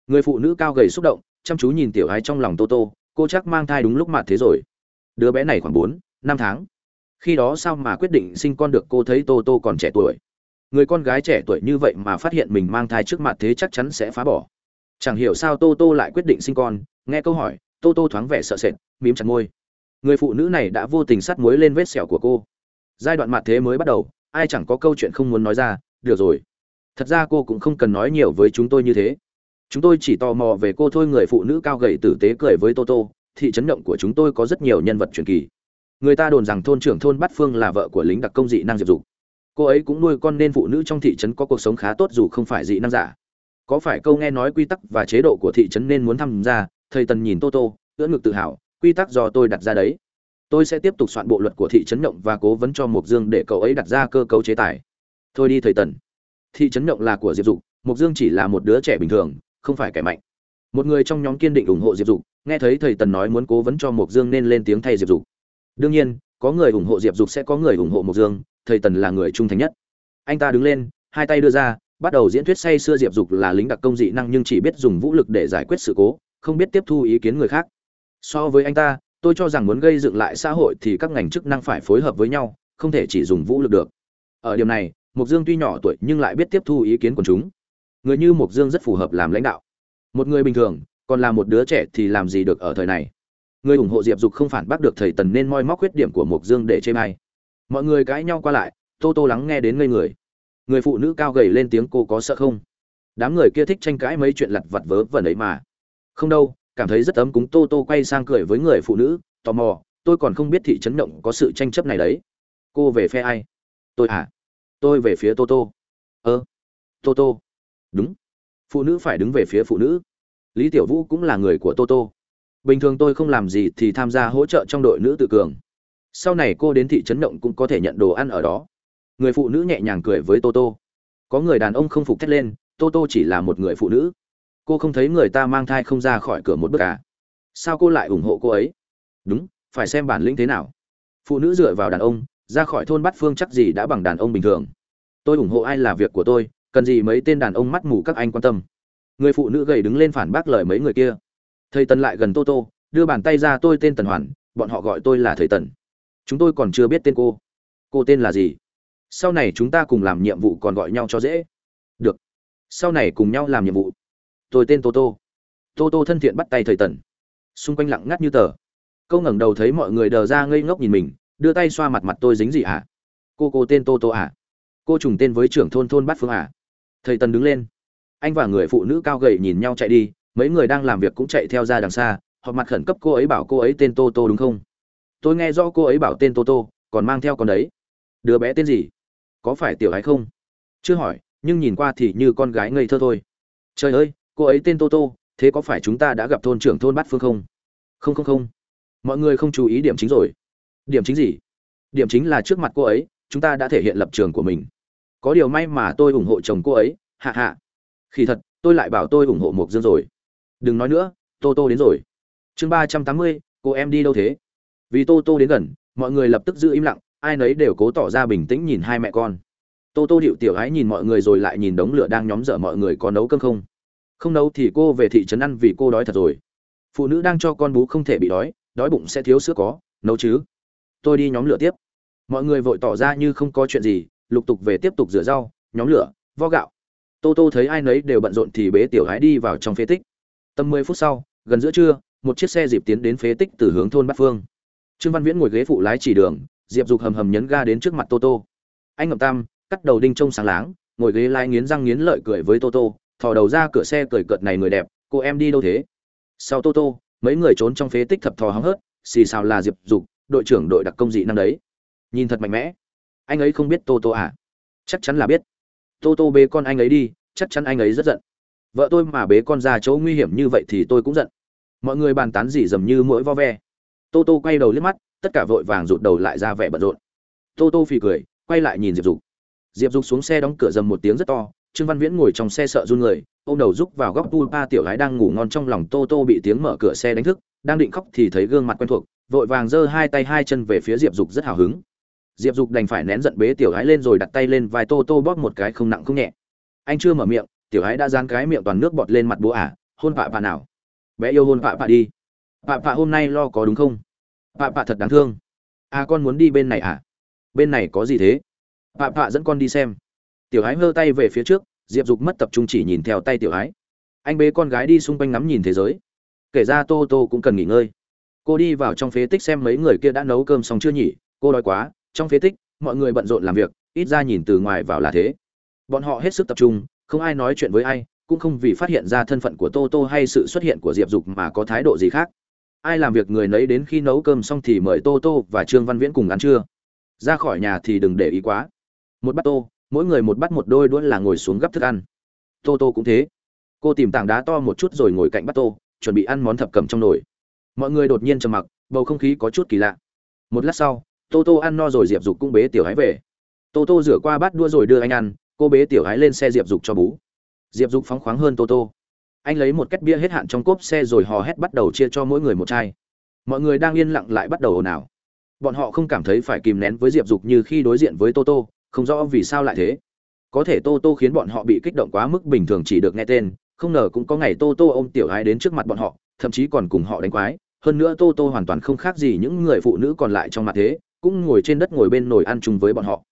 Người phụ nữ cao gầy xúc động, chăm chú nhìn tiểu ái trong lòng tô tô, cô chắc mang thai đúng lúc mặt thế rồi. Đứa bé này khoảng bốn, năm tháng. Khi đó sao mà quyết định sinh con được cô thấy tô tô còn trẻ tuổi? Người con gái trẻ tuổi như vậy mà phát hiện mình mang thai trước mặt thế chắc chắn sẽ phá bỏ. Chẳng hiểu sao tô tô lại quyết định sinh con, nghe câu hỏi, tô tô thoáng vẻ sợ sệt, mím chặt môi người phụ nữ này đã vô tình sắt muối lên vết sẹo của cô. Giai đoạn mặt thế mới bắt đầu, ai chẳng có câu chuyện không muốn nói ra, được rồi. Thật ra cô cũng không cần nói nhiều với chúng tôi như thế. Chúng tôi chỉ tò mò về cô thôi, người phụ nữ cao gầy tử tế cười với toto thị trấn động của chúng tôi có rất nhiều nhân vật truyền kỳ. Người ta đồn rằng thôn trưởng thôn bát phương là vợ của lính đặc công dị năng diệp dục. Cô ấy cũng nuôi con nên phụ nữ trong thị trấn có cuộc sống khá tốt dù không phải dị năng giả. Có phải câu nghe nói quy tắc và chế độ của thị trấn nên muốn tham gia, thầy tần nhìn toto ưỡn ngực tự hào quy tắc do tôi đặt ra đấy. Tôi sẽ tiếp tục soạn bộ luật của thị trấn động và cố vấn cho mục dương để cậu ấy đặt ra cơ cấu chế tài. Thôi đi thầy tần. Thị trấn động là của diệp dục mục dương chỉ là một đứa trẻ bình thường, không phải kẻ mạnh. Một người trong nhóm kiên định ủng hộ diệp dục, nghe thấy thầy tần nói muốn cố vấn cho mục dương nên lên tiếng thay diệp dục. Đương nhiên, có người ủng hộ diệp dục sẽ có người ủng hộ mục dương, thầy tần là người trung thành nhất. Anh ta đứng lên, hai tay đưa ra, bắt đầu diễn thuyết say xưa diệp dục là lính đặc công dị năng nhưng chỉ biết dùng vũ lực để giải quyết sự cố, không biết tiếp thu ý kiến người khác so với anh ta, tôi cho rằng muốn gây dựng lại xã hội thì các ngành chức năng phải phối hợp với nhau, không thể chỉ dùng vũ lực được. Ở điểm này mục dương tuy nhỏ tuổi nhưng lại biết tiếp thu ý kiến của chúng. Người như mục dương rất phù hợp làm lãnh đạo. Một người bình thường, còn là một đứa trẻ thì làm gì được ở thời này? Người ủng hộ diệp dục không phản bác được thầy tần nên moi móc khuyết điểm của mục dương để chê may mọi người cãi nhau qua lại, tô tô lắng nghe đến ngây người. Người phụ nữ cao gầy lên tiếng, cô có sợ không? Đám người kia thích tranh cãi mấy chuyện lặt vặt vớ vẩn ấy mà. Không đâu cảm thấy rất ấm cúng tô tô quay sang cười với người phụ nữ, tò mò, tôi còn không biết thị trấn động có sự tranh chấp này đấy. Cô về phe ai? Tôi à tôi về phía tô tô. Ơ, tô tô. Đúng, phụ nữ phải đứng về phía phụ nữ. Lý tiểu vũ cũng là người của tô tô. Bình thường tôi không làm gì thì tham gia hỗ trợ trong đội nữ tự cường. Sau này cô đến thị trấn động cũng có thể nhận đồ ăn ở đó. Người phụ nữ nhẹ nhàng cười với tô tô. Có người đàn ông không phục thét lên, tô tô chỉ là một người phụ nữ cô không thấy người ta mang thai không ra khỏi cửa một bước à? Sao cô lại ủng hộ cô ấy? Đúng, phải xem bản lĩnh thế nào. Phụ nữ dựa vào đàn ông, ra khỏi thôn bắt phương chắc gì đã bằng đàn ông bình thường. Tôi ủng hộ ai là việc của tôi, cần gì mấy tên đàn ông mắt mù các anh quan tâm. Người phụ nữ gầy đứng lên phản bác lời mấy người kia. Thầy tần lại gần tô tô, đưa bàn tay ra tôi tên tần hoàn, bọn họ gọi tôi là thầy tần. Chúng tôi còn chưa biết tên cô. Cô tên là gì? Sau này chúng ta cùng làm nhiệm vụ còn gọi nhau cho dễ. Được. Sau này cùng nhau làm nhiệm vụ tôi tên tô tô. Tô tô thân thiện bắt tay thầy tần. Xung quanh lặng ngắt như tờ. Câu ngẩng đầu thấy mọi người đờ ra ngây ngốc nhìn mình, đưa tay xoa mặt mặt tôi dính gì à? cô cô tên tô tô à cô trùng tên với trưởng thôn thôn bát phương à thầy tần đứng lên. Anh và người phụ nữ cao gầy nhìn nhau chạy đi, mấy người đang làm việc cũng chạy theo ra đằng xa họ mặt khẩn cấp cô ấy bảo cô ấy tên tô tô đúng không? Tôi nghe rõ cô ấy bảo tên tô tô, còn mang theo con đấy. Đứa bé tên gì? Có phải tiểu gái không? Chưa hỏi, nhưng nhìn qua thì như con gái ngây thơ thôi. Trời ơi cô ấy tên tô tô, thế có phải chúng ta đã gặp thôn trưởng thôn bát phương không? Không không không. Mọi người không chú ý điểm chính rồi. Điểm chính gì? Điểm chính là trước mặt cô ấy, chúng ta đã thể hiện lập trường của mình. Có điều may mà tôi ủng hộ chồng cô ấy, hạ hạ. Khi thật, tôi lại bảo tôi ủng hộ mộc dương rồi. Đừng nói nữa, tô tô đến rồi. Chương ba trăm tám mươi, cô em đi đâu thế? Vì tô tô đến gần, mọi người lập tức giữ im lặng, ai nấy đều cố tỏ ra bình tĩnh nhìn hai mẹ con. Tô tô điệu tiểu gái nhìn mọi người rồi lại nhìn đống lửa đang nhóm dở mọi người có nấu cơm không? Không nấu thì cô về thị trấn ăn vì cô đói thật rồi. Phụ nữ đang cho con bú không thể bị đói đói bụng sẽ thiếu sữa có, nấu chứ. Tôi đi nhóm lửa tiếp. Mọi người vội tỏ ra như không có chuyện gì, lục tục về tiếp tục rửa rau, nhóm lửa, vo gạo. Tô tô thấy ai nấy đều bận rộn thì bế tiểu gái đi vào trong phế tích. Tầm mười phút sau, gần giữa trưa, một chiếc xe dịp tiến đến phế tích từ hướng thôn bát phương. Trương văn viễn ngồi ghế phụ lái chỉ đường, diệp dục hầm hầm nhấn ga đến trước mặt tô tô. Anh ngậm tam, cắt đầu đinh trông sáng láng. Ngồi ghế lái nghiến răng nghiến lợi cười với toto thò đầu ra cửa xe cười cợt này người đẹp, cô em đi đâu thế? Sau tô tô, mấy người trốn trong phế tích thập thò hóng hớt, xì xào là diệp dục, đội trưởng đội đặc công dị năm đấy. Nhìn thật mạnh mẽ. Anh ấy không biết tô tô à? Chắc chắn là biết. Tô tô bế con anh ấy đi, chắc chắn anh ấy rất giận. Vợ tôi mà bế con ra chỗ nguy hiểm như vậy thì tôi cũng giận. Mọi người bàn tán gì dầm như mỗi vo ve. Tô tô quay đầu liếc mắt, tất cả vội vàng rụt đầu lại ra vẻ bận rộn. Tô tô phì cười, quay lại nhìn diệp dục. Diệp dục xuống xe đóng cửa dầm một tiếng rất to trương văn viễn ngồi trong xe sợ run người, ôm đầu rúc vào góc tu ba tiểu gái đang ngủ ngon trong lòng tô tô bị tiếng mở cửa xe đánh thức, đang định khóc thì thấy gương mặt quen thuộc, vội vàng giơ hai tay hai chân về phía diệp dục rất hào hứng. Diệp dục đành phải nén giận bế tiểu gái lên rồi đặt tay lên vai tô tô bóp một cái không nặng không nhẹ. Anh chưa mở miệng, tiểu gái đã dán cái miệng toàn nước bọt lên mặt bố ả, hôn pạ pạ nào? Bé yêu hôn pạ pạ đi. Pạ pạ hôm nay lo có đúng không? Pạ pạ thật đáng thương. À con muốn đi bên này à? Bên này có gì thế? Pạ pạ dẫn con đi xem tiểu ái hơ tay về phía trước, diệp dục mất tập trung chỉ nhìn theo tay tiểu ái anh bế con gái đi xung quanh ngắm nhìn thế giới. Kể ra tô tô cũng cần nghỉ ngơi. Cô đi vào trong phế tích xem mấy người kia đã nấu cơm xong chưa nhỉ? Cô đói quá, trong phế tích, mọi người bận rộn làm việc, ít ra nhìn từ ngoài vào là thế. Bọn họ hết sức tập trung, không ai nói chuyện với ai, cũng không vì phát hiện ra thân phận của tô tô hay sự xuất hiện của diệp dục mà có thái độ gì khác. Ai làm việc người nấy đến khi nấu cơm xong thì mời tô tô và trương văn viễn cùng ăn trưa. Ra khỏi nhà thì đừng để ý quá. Một bát tô mỗi người một bát một đôi đũa là ngồi xuống gấp thức ăn. Tô tô cũng thế. Cô tìm tảng đá to một chút rồi ngồi cạnh bát tô, chuẩn bị ăn món thập cẩm trong nồi. Mọi người đột nhiên trầm mặc, bầu không khí có chút kỳ lạ. Một lát sau, tô tô ăn no rồi diệp dục cũng bế tiểu hái về. Tô tô rửa qua bát đua rồi đưa anh ăn, cô bế tiểu hái lên xe diệp dục cho bú. Diệp dục phóng khoáng hơn tô tô. Anh lấy một két bia hết hạn trong cốp xe rồi hò hét bắt đầu chia cho mỗi người một chai. Mọi người đang yên lặng lại bắt đầu ồn ào. Bọn họ không cảm thấy phải kìm nén với diệp dục như khi đối diện với tô tô không rõ vì sao lại thế. Có thể tô tô khiến bọn họ bị kích động quá mức bình thường chỉ được nghe tên, không ngờ cũng có ngày tô tô ôm tiểu hai đến trước mặt bọn họ, thậm chí còn cùng họ đánh quái. Hơn nữa tô tô hoàn toàn không khác gì những người phụ nữ còn lại trong mặt thế, cũng ngồi trên đất ngồi bên nồi ăn chung với bọn họ.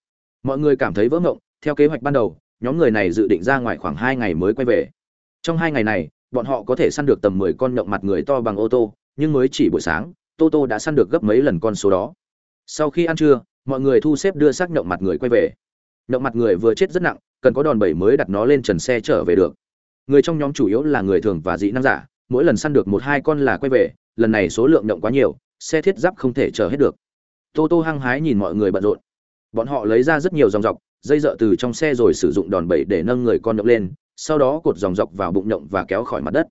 Mọi người cảm thấy vỡ ngộng theo kế hoạch ban đầu, nhóm người này dự định ra ngoài khoảng hai ngày mới quay về. Trong hai ngày này, bọn họ có thể săn được tầm mười con nhộng mặt người to bằng ô tô, nhưng mới chỉ buổi sáng, tô tô đã săn được gấp mấy lần con số đó. Sau khi ăn trưa mọi người thu xếp đưa xác nhộng mặt người quay về. Nhộng mặt người vừa chết rất nặng, cần có đòn bẩy mới đặt nó lên trần xe trở về được. Người trong nhóm chủ yếu là người thường và dị năng giả, mỗi lần săn được một hai con là quay về, lần này số lượng nhộng quá nhiều, xe thiết giáp không thể chở hết được. Tô tô hăng hái nhìn mọi người bận rộn. Bọn họ lấy ra rất nhiều dòng dọc, dây dợ từ trong xe rồi sử dụng đòn bẩy để nâng người con nhộng lên, sau đó cột dòng dọc vào bụng nhộng và kéo khỏi mặt đất.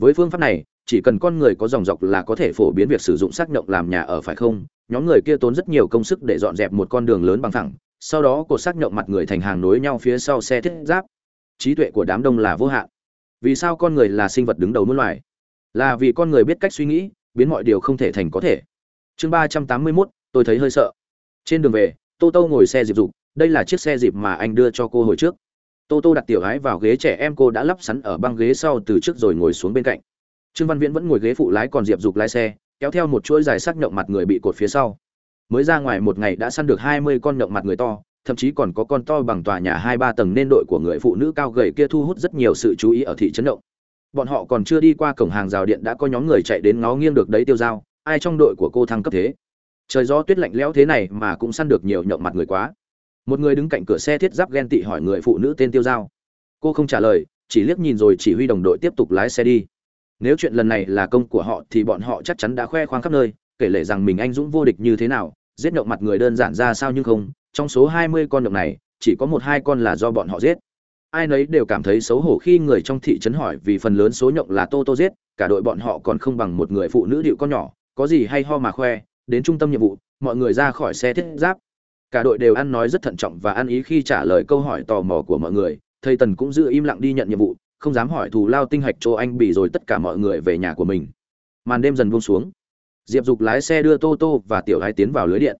Với phương pháp này chỉ cần con người có dòng dọc là có thể phổ biến việc sử dụng xác nhộng làm nhà ở, phải không? Nhóm người kia tốn rất nhiều công sức để dọn dẹp một con đường lớn bằng thẳng, sau đó cột xác nhộng mặt người thành hàng nối nhau phía sau xe thiết giáp. Trí tuệ của đám đông là vô hạn. Vì sao con người là sinh vật đứng đầu muôn loài? Là vì con người biết cách suy nghĩ, biến mọi điều không thể thành có thể. Chương ba trăm tám mươi mốt, tôi thấy hơi sợ. Trên đường về, tô tô ngồi xe dịp dục, đây là chiếc xe dịp mà anh đưa cho cô hồi trước. Tô tô đặt tiểu gái vào ghế trẻ em, cô đã lắp sẵn ở băng ghế sau từ trước rồi ngồi xuống bên cạnh trương văn viễn vẫn ngồi ghế phụ lái còn diệp dục lái xe, kéo theo một chuỗi dài sắc nhộng mặt người bị cột phía sau. Mới ra ngoài một ngày đã săn được hai mươi con nhộng mặt người to, thậm chí còn có con to bằng tòa nhà hai ba tầng nên đội của người phụ nữ cao gầy kia thu hút rất nhiều sự chú ý ở thị trấn động. Bọn họ còn chưa đi qua cổng hàng rào điện đã có nhóm người chạy đến ngó nghiêng được đấy tiêu dao, ai trong đội của cô thăng cấp thế? Trời gió tuyết lạnh lẽo thế này mà cũng săn được nhiều nhộng mặt người quá. Một người đứng cạnh cửa xe thiết giáp ghen tị hỏi người phụ nữ tên tiêu giao cô không trả lời, chỉ liếc nhìn rồi chỉ huy đồng đội tiếp tục lái xe đi nếu chuyện lần này là công của họ thì bọn họ chắc chắn đã khoe khoang khắp nơi, kể lể rằng mình anh dũng vô địch như thế nào, giết động mặt người đơn giản ra sao nhưng không, trong số hai mươi con động này, chỉ có một hai con là do bọn họ giết. Ai nấy đều cảm thấy xấu hổ khi người trong thị trấn hỏi vì phần lớn số nhộng là tô tô giết, cả đội bọn họ còn không bằng một người phụ nữ điệu con nhỏ, có gì hay ho mà khoe, đến trung tâm nhiệm vụ, mọi người ra khỏi xe thiết giáp. Cả đội đều ăn nói rất thận trọng và ăn ý khi trả lời câu hỏi tò mò của mọi người, thầy tần cũng giữ im lặng đi nhận nhiệm vụ không dám hỏi thù lao tinh hạch chỗ anh bị rồi tất cả mọi người về nhà của mình. Màn đêm dần buông xuống. Diệp dục lái xe đưa tô tô và tiểu hai tiến vào lưới điện.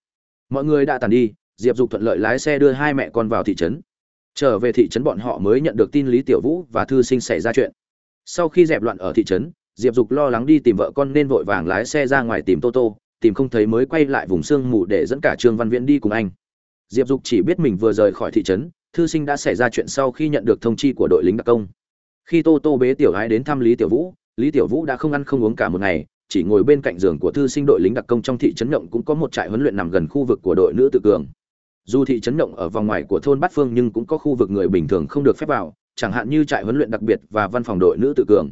Mọi người đã tàn đi, diệp dục thuận lợi lái xe đưa hai mẹ con vào thị trấn. Trở về thị trấn bọn họ mới nhận được tin lý tiểu vũ và thư sinh xảy ra chuyện. Sau khi dẹp loạn ở thị trấn, diệp dục lo lắng đi tìm vợ con nên vội vàng lái xe ra ngoài tìm tô tô, tìm không thấy mới quay lại vùng sương mù để dẫn cả trương văn viễn đi cùng anh. Diệp dục chỉ biết mình vừa rời khỏi thị trấn, thư sinh đã xảy ra chuyện sau khi nhận được thông chi của đội lính đặc công khi tô tô bế tiểu gái đến thăm lý tiểu vũ, lý tiểu vũ đã không ăn không uống cả một ngày, chỉ ngồi bên cạnh giường của thư sinh đội lính đặc công trong thị trấn động cũng có một trại huấn luyện nằm gần khu vực của đội nữ tự cường. Dù thị trấn động ở vòng ngoài của thôn bát phương nhưng cũng có khu vực người bình thường không được phép vào, chẳng hạn như trại huấn luyện đặc biệt và văn phòng đội nữ tự cường.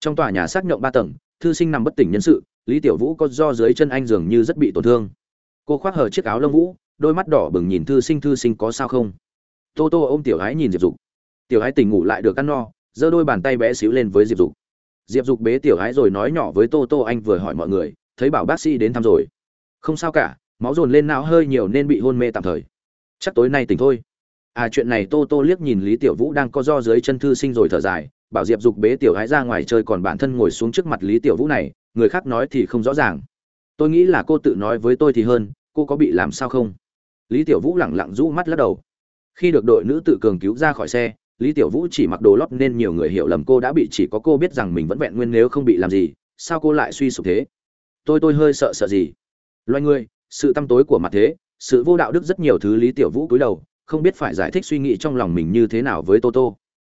Trong tòa nhà xác nhộng ba tầng, thư sinh nằm bất tỉnh nhân sự, lý tiểu vũ có do dưới chân anh dường như rất bị tổn thương. Cô khoác hở chiếc áo lông vũ, đôi mắt đỏ bừng nhìn thư sinh thư sinh có sao không? Tô tô ôm tiểu ái nhìn diệp dục. Tiểu ái tỉnh ngủ lại được ăn no giơ đôi bàn tay bé xíu lên với diệp dục. Diệp dục bế tiểu ái rồi nói nhỏ với tô tô anh vừa hỏi mọi người, thấy bảo bác sĩ đến thăm rồi. Không sao cả, máu dồn lên não hơi nhiều nên bị hôn mê tạm thời. Chắc tối nay tỉnh thôi. À chuyện này tô tô liếc nhìn lý tiểu vũ đang co do dưới chân thư sinh rồi thở dài, bảo diệp dục bế tiểu ái ra ngoài chơi còn bản thân ngồi xuống trước mặt lý tiểu vũ này, người khác nói thì không rõ ràng. Tôi nghĩ là cô tự nói với tôi thì hơn, cô có bị làm sao không? Lý tiểu vũ lẳng lặng rũ mắt lắc đầu. Khi được đội nữ tự cường cứu ra khỏi xe lý tiểu vũ chỉ mặc đồ lót nên nhiều người hiểu lầm cô đã bị chỉ có cô biết rằng mình vẫn vẹn nguyên nếu không bị làm gì, sao cô lại suy sụp thế? Tôi tôi hơi sợ sợ gì? Loài người, sự tăm tối của mặt thế, sự vô đạo đức rất nhiều thứ lý tiểu vũ cúi đầu, không biết phải giải thích suy nghĩ trong lòng mình như thế nào với tô tô.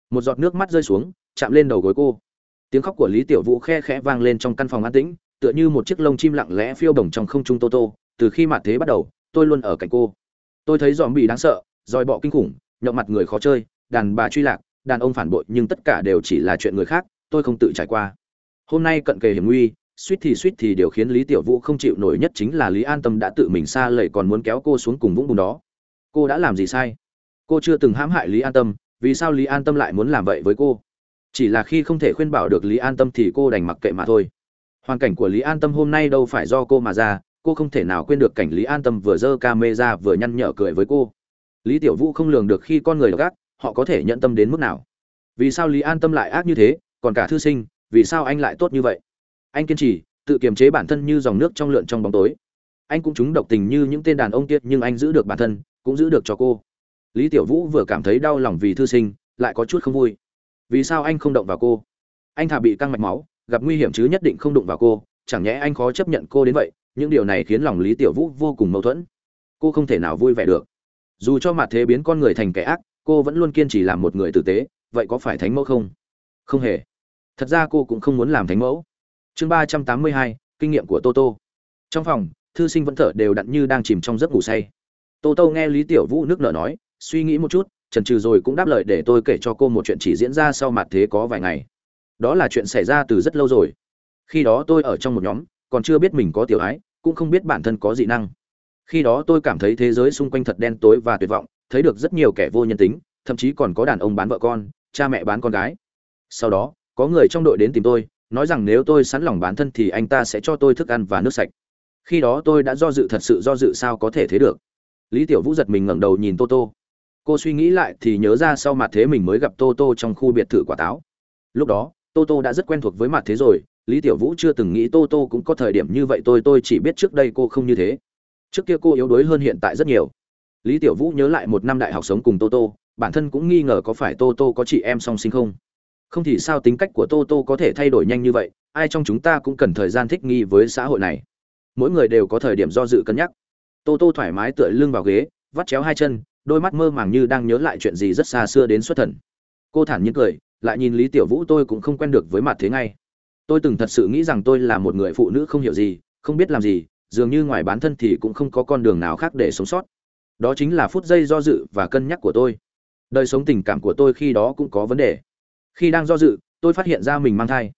Một giọt nước mắt rơi xuống, chạm lên đầu gối cô. Tiếng khóc của lý tiểu vũ khe khẽ vang lên trong căn phòng an tĩnh, tựa như một chiếc lông chim lặng lẽ phiêu bồng trong không trung tô tô. Từ khi mặt thế bắt đầu, tôi luôn ở cạnh cô. Tôi thấy dòm bị đáng sợ dòi bọ kinh khủng, nhậu mặt người khó chơi đàn bà truy lạc, đàn ông phản bội, nhưng tất cả đều chỉ là chuyện người khác, tôi không tự trải qua. Hôm nay cận kề hiểm nguy, suýt thì suýt thì điều khiến lý tiểu vũ không chịu nổi nhất chính là lý an tâm đã tự mình xa lầy còn muốn kéo cô xuống cùng vũng bùn đó. Cô đã làm gì sai? Cô chưa từng hãm hại lý an tâm, vì sao lý an tâm lại muốn làm vậy với cô? Chỉ là khi không thể khuyên bảo được lý an tâm thì cô đành mặc kệ mà thôi. Hoàn cảnh của lý an tâm hôm nay đâu phải do cô mà ra, cô không thể nào quên được cảnh lý an tâm vừa giơ ca mê ra vừa nhăn nhở cười với cô. Lý tiểu vũ không lường được khi con người đ họ có thể nhận tâm đến mức nào? Vì sao lý an tâm lại ác như thế, còn cả thư sinh, vì sao anh lại tốt như vậy? Anh kiên trì, tự kiềm chế bản thân như dòng nước trong lượn trong bóng tối. Anh cũng chúng độc tình như những tên đàn ông tiết nhưng anh giữ được bản thân, cũng giữ được cho cô. Lý tiểu vũ vừa cảm thấy đau lòng vì thư sinh, lại có chút không vui. Vì sao anh không động vào cô? Anh thà bị căng mạch máu, gặp nguy hiểm chứ nhất định không đụng vào cô. Chẳng nhẽ anh khó chấp nhận cô đến vậy? Những điều này khiến lòng lý tiểu vũ vô cùng mâu thuẫn. Cô không thể nào vui vẻ được. Dù cho mặt thế biến con người thành kẻ ác cô vẫn luôn kiên trì làm một người tử tế, vậy có phải thánh mẫu không? Không hề. Thật ra cô cũng không muốn làm thánh mẫu. Chương ba trăm tám mươi hai, kinh nghiệm của toto trong phòng, thư sinh vẫn thở đều đặn như đang chìm trong giấc ngủ say. Tô tô nghe lý tiểu vũ nước nở nói, suy nghĩ một chút trần trừ rồi cũng đáp lời để tôi kể cho cô một chuyện chỉ diễn ra sau mặt thế có vài ngày. Đó là chuyện xảy ra từ rất lâu rồi. Khi đó tôi ở trong một nhóm, còn chưa biết mình có tiểu ái, cũng không biết bản thân có dị năng. Khi đó tôi cảm thấy thế giới xung quanh thật đen tối và tuyệt vọng thấy được rất nhiều kẻ vô nhân tính, thậm chí còn có đàn ông bán vợ con, cha mẹ bán con gái. Sau đó, có người trong đội đến tìm tôi, nói rằng nếu tôi sẵn lòng bán thân thì anh ta sẽ cho tôi thức ăn và nước sạch. Khi đó tôi đã do dự thật sự do dự sao có thể thế được. Lý tiểu vũ giật mình ngẩng đầu nhìn tô tô. Cô suy nghĩ lại thì nhớ ra sau mặt thế mình mới gặp tô tô trong khu biệt thự quả táo. Lúc đó, tô tô đã rất quen thuộc với mặt thế rồi, lý tiểu vũ chưa từng nghĩ tô tô cũng có thời điểm như vậy, tôi tôi chỉ biết trước đây cô không như thế. Trước kia cô yếu đuối hơn hiện tại rất nhiều lý tiểu vũ nhớ lại một năm đại học sống cùng tô tô, bản thân cũng nghi ngờ có phải tô tô có chị em song sinh không? Không thì sao tính cách của tô tô có thể thay đổi nhanh như vậy, ai trong chúng ta cũng cần thời gian thích nghi với xã hội này. Mỗi người đều có thời điểm do dự cân nhắc. Tô tô thoải mái tựa lưng vào ghế, vắt chéo hai chân, đôi mắt mơ màng như đang nhớ lại chuyện gì rất xa xưa đến xuất thần. Cô thản nhiên cười, lại nhìn lý tiểu vũ tôi cũng không quen được với mặt thế ngay. Tôi từng thật sự nghĩ rằng tôi là một người phụ nữ không hiểu gì, không biết làm gì, dường như ngoài bán thân thì cũng không có con đường nào khác để sống sót đó chính là phút giây do dự và cân nhắc của tôi. Đời sống tình cảm của tôi khi đó cũng có vấn đề. Khi đang do dự, tôi phát hiện ra mình mang thai.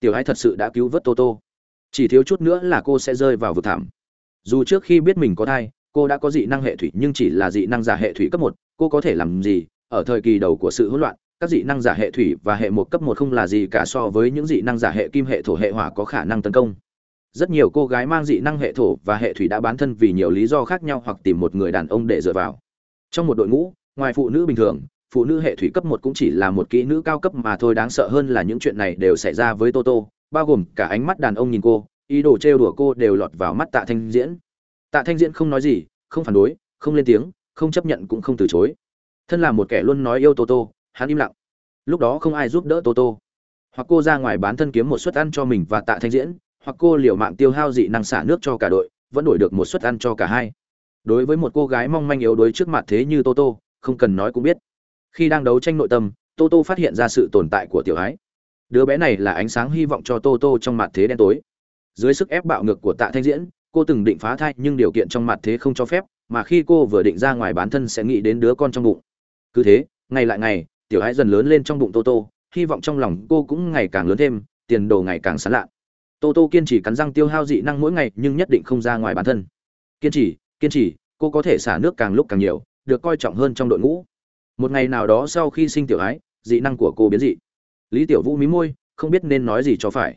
Tiểu ái thật sự đã cứu vớt tô tô chỉ thiếu chút nữa là cô sẽ rơi vào vực thảm. Dù trước khi biết mình có thai, cô đã có dị năng hệ thủy, nhưng chỉ là dị năng giả hệ thủy cấp một. Cô có thể làm gì? Ở thời kỳ đầu của sự hỗn loạn, các dị năng giả hệ thủy và hệ một cấp một không là gì cả so với những dị năng giả hệ kim hệ thổ hệ hỏa có khả năng tấn công rất nhiều cô gái mang dị năng hệ thổ và hệ thủy đã bán thân vì nhiều lý do khác nhau hoặc tìm một người đàn ông để dựa vào trong một đội ngũ ngoài phụ nữ bình thường phụ nữ hệ thủy cấp một cũng chỉ là một kỹ nữ cao cấp mà thôi đáng sợ hơn là những chuyện này đều xảy ra với Toto, bao gồm cả ánh mắt đàn ông nhìn cô, ý đồ trêu đùa cô đều lọt vào mắt Tạ Thanh Diễn. Tạ Thanh Diễn không nói gì, không phản đối, không lên tiếng, không chấp nhận cũng không từ chối. Thân là một kẻ luôn nói yêu Toto, hắn im lặng. Lúc đó không ai giúp đỡ Toto. Hoặc cô ra ngoài bán thân kiếm một suất ăn cho mình và Tạ Thanh Diễn, hoặc cô liều mạng tiêu hao dị năng xả nước cho cả đội, vẫn đổi được một suất ăn cho cả hai. Đối với một cô gái mong manh yếu đuối trước mặt thế như Toto, không cần nói cũng biết khi đang đấu tranh nội tâm Toto phát hiện ra sự tồn tại của tiểu ái đứa bé này là ánh sáng hy vọng cho Toto trong mặt thế đen tối dưới sức ép bạo ngược của tạ thanh diễn cô từng định phá thai nhưng điều kiện trong mặt thế không cho phép mà khi cô vừa định ra ngoài bán thân sẽ nghĩ đến đứa con trong bụng cứ thế ngày lại ngày tiểu ái dần lớn lên trong bụng Toto. hy vọng trong lòng cô cũng ngày càng lớn thêm tiền đồ ngày càng sán lạ tô tô kiên trì cắn răng tiêu hao dị năng mỗi ngày, nhưng nhất định không ra ngoài bản thân. Kiên trì kiên trì, cô có thể xả nước càng lúc càng nhiều, được coi trọng hơn trong đội ngũ. Một ngày nào đó sau khi sinh tiểu ái, dị năng của cô biến dị. Lý tiểu vũ mí môi, không biết nên nói gì cho phải.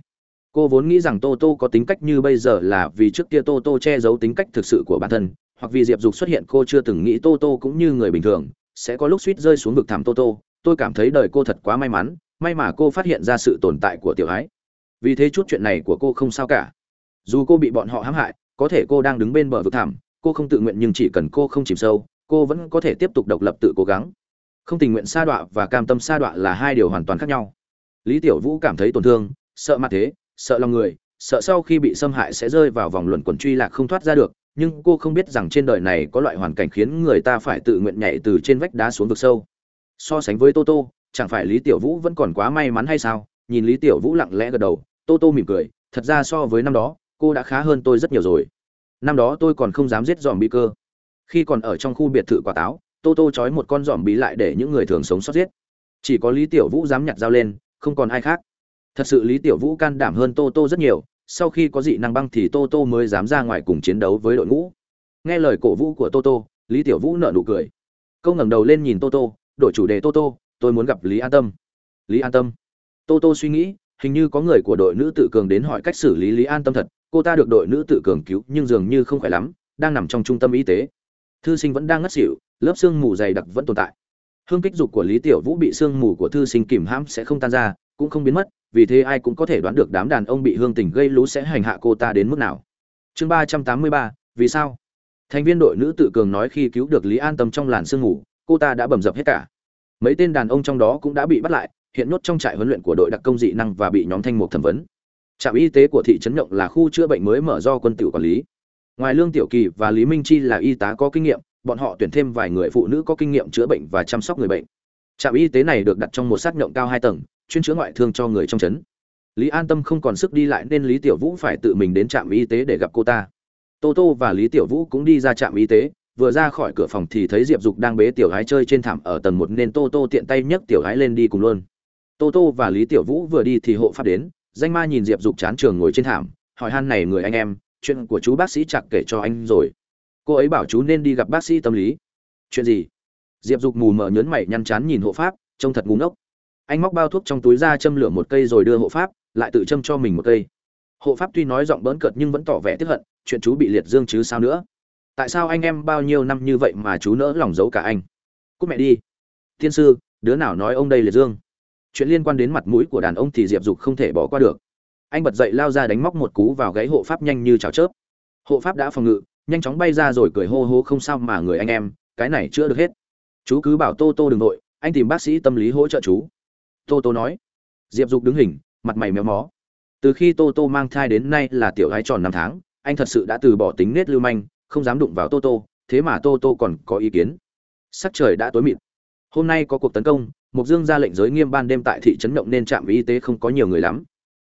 Cô vốn nghĩ rằng tô tô có tính cách như bây giờ là vì trước kia tô tô che giấu tính cách thực sự của bản thân, hoặc vì diệp dục xuất hiện cô chưa từng nghĩ tô tô cũng như người bình thường, sẽ có lúc suýt rơi xuống vực thẳm tô tô. Tôi cảm thấy đời cô thật quá may mắn, may mà cô phát hiện ra sự tồn tại của tiểu ái vì thế chút chuyện này của cô không sao cả. Dù cô bị bọn họ hãm hại, có thể cô đang đứng bên bờ vực thảm cô không tự nguyện nhưng chỉ cần cô không chìm sâu, cô vẫn có thể tiếp tục độc lập tự cố gắng. Không tình nguyện sa đọa và cam tâm sa đọa là hai điều hoàn toàn khác nhau. Lý tiểu vũ cảm thấy tổn thương, sợ mặt thế, sợ lòng người, sợ sau khi bị xâm hại sẽ rơi vào vòng luẩn quẩn truy lạc không thoát ra được, nhưng cô không biết rằng trên đời này có loại hoàn cảnh khiến người ta phải tự nguyện nhảy từ trên vách đá xuống vực sâu. So sánh với toto chẳng phải lý tiểu vũ vẫn còn quá may mắn hay sao? Nhìn lý tiểu vũ lặng lẽ gật đầu Tô Tô mỉm cười, thật ra so với năm đó, cô đã khá hơn tôi rất nhiều rồi. Năm đó tôi còn không dám giết dòm bi cơ. Khi còn ở trong khu biệt thự quả táo, Tô Tô trói một con dòm bí lại để những người thường sống sót giết. Chỉ có lý tiểu vũ dám nhặt dao lên, không còn ai khác. Thật sự lý tiểu vũ can đảm hơn tô tô rất nhiều, sau khi có dị năng băng thì tô tô mới dám ra ngoài cùng chiến đấu với đội ngũ. Nghe lời cổ vũ của tô tô, lý tiểu vũ nợ nụ cười. Câu ngẩng đầu lên nhìn tô tô đổi chủ đề tô tô, tôi muốn gặp lý an tâm. Lý an tâm? Tô tô suy nghĩ hình như có người của đội nữ tự cường đến hỏi cách xử lý lý an tâm thật, cô ta được đội nữ tự cường cứu nhưng dường như không khỏe lắm, đang nằm trong trung tâm y tế. Thư sinh vẫn đang ngất xỉu, lớp xương mù dày đặc vẫn tồn tại. Hương kích dục của lý tiểu vũ bị xương mù của thư sinh kìm hãm sẽ không tan ra, cũng không biến mất, vì thế ai cũng có thể đoán được đám đàn ông bị hương tình gây lú sẽ hành hạ cô ta đến mức nào. Chương ba trăm tám mươi ba, vì sao? Thành viên đội nữ tự cường nói khi cứu được lý an tâm trong làn sương mù, cô ta đã bầm dập hết cả. Mấy tên đàn ông trong đó cũng đã bị bắt lại hiện nốt trong trại huấn luyện của đội đặc công dị năng và bị nhóm thanh mục thẩm vấn. Trạm y tế của thị trấn nhộng là khu chữa bệnh mới mở do quân tiểu quản lý. Ngoài lương tiểu kỳ và lý minh chi là y tá có kinh nghiệm, bọn họ tuyển thêm vài người phụ nữ có kinh nghiệm chữa bệnh và chăm sóc người bệnh. Trạm y tế này được đặt trong một sát nhộng cao hai tầng, chuyên chữa ngoại thương cho người trong trấn. Lý an tâm không còn sức đi lại nên lý tiểu vũ phải tự mình đến trạm y tế để gặp cô ta. Tô tô và lý tiểu vũ cũng đi ra trạm y tế, vừa ra khỏi cửa phòng thì thấy diệp dục đang bế tiểu gái chơi trên thảm ở tầng một nên tô tô tiện tay nhấc tiểu gái lên đi cùng luôn tô tô và lý tiểu vũ vừa đi thì hộ pháp đến, danh ma nhìn diệp dục chán trường ngồi trên thảm, hỏi han này người anh em, chuyện của chú bác sĩ chặt kể cho anh rồi. Cô ấy bảo chú nên đi gặp bác sĩ tâm lý. Chuyện gì? Diệp dục mù mờ nhớn mày nhăn chán nhìn hộ pháp, trông thật ngu ngốc. Anh móc bao thuốc trong túi ra châm lửa một cây rồi đưa hộ pháp, lại tự châm cho mình một cây. Hộ pháp tuy nói giọng bỡn cợt nhưng vẫn tỏ vẻ tiếp hận, chuyện chú bị liệt dương chứ sao nữa? Tại sao anh em bao nhiêu năm như vậy mà chú nỡ lòng giấu cả anh? Cúc mẹ đi. Thiên sư, đứa nào nói ông đây liệt dương? Chuyện liên quan đến mặt mũi của đàn ông thì diệp dục không thể bỏ qua được. Anh bật dậy lao ra đánh móc một cú vào gáy hộ pháp nhanh như cháo chớp. Hộ pháp đã phòng ngự, nhanh chóng bay ra rồi cười hô hô không sao mà người anh em, cái này chưa được hết. Chú cứ bảo tô tô đừng nội anh tìm bác sĩ tâm lý hỗ trợ chú. Tô tô nói. Diệp dục đứng hình, mặt mày méo mó. Từ khi tô tô mang thai đến nay là tiểu gái tròn năm tháng, anh thật sự đã từ bỏ tính nết lưu manh, không dám đụng vào tô tô, thế mà tô tô còn có ý kiến. Sắc trời đã tối mịt. Hôm nay có cuộc tấn công mục dương ra lệnh giới nghiêm ban đêm tại thị trấn động nên trạm y tế không có nhiều người lắm.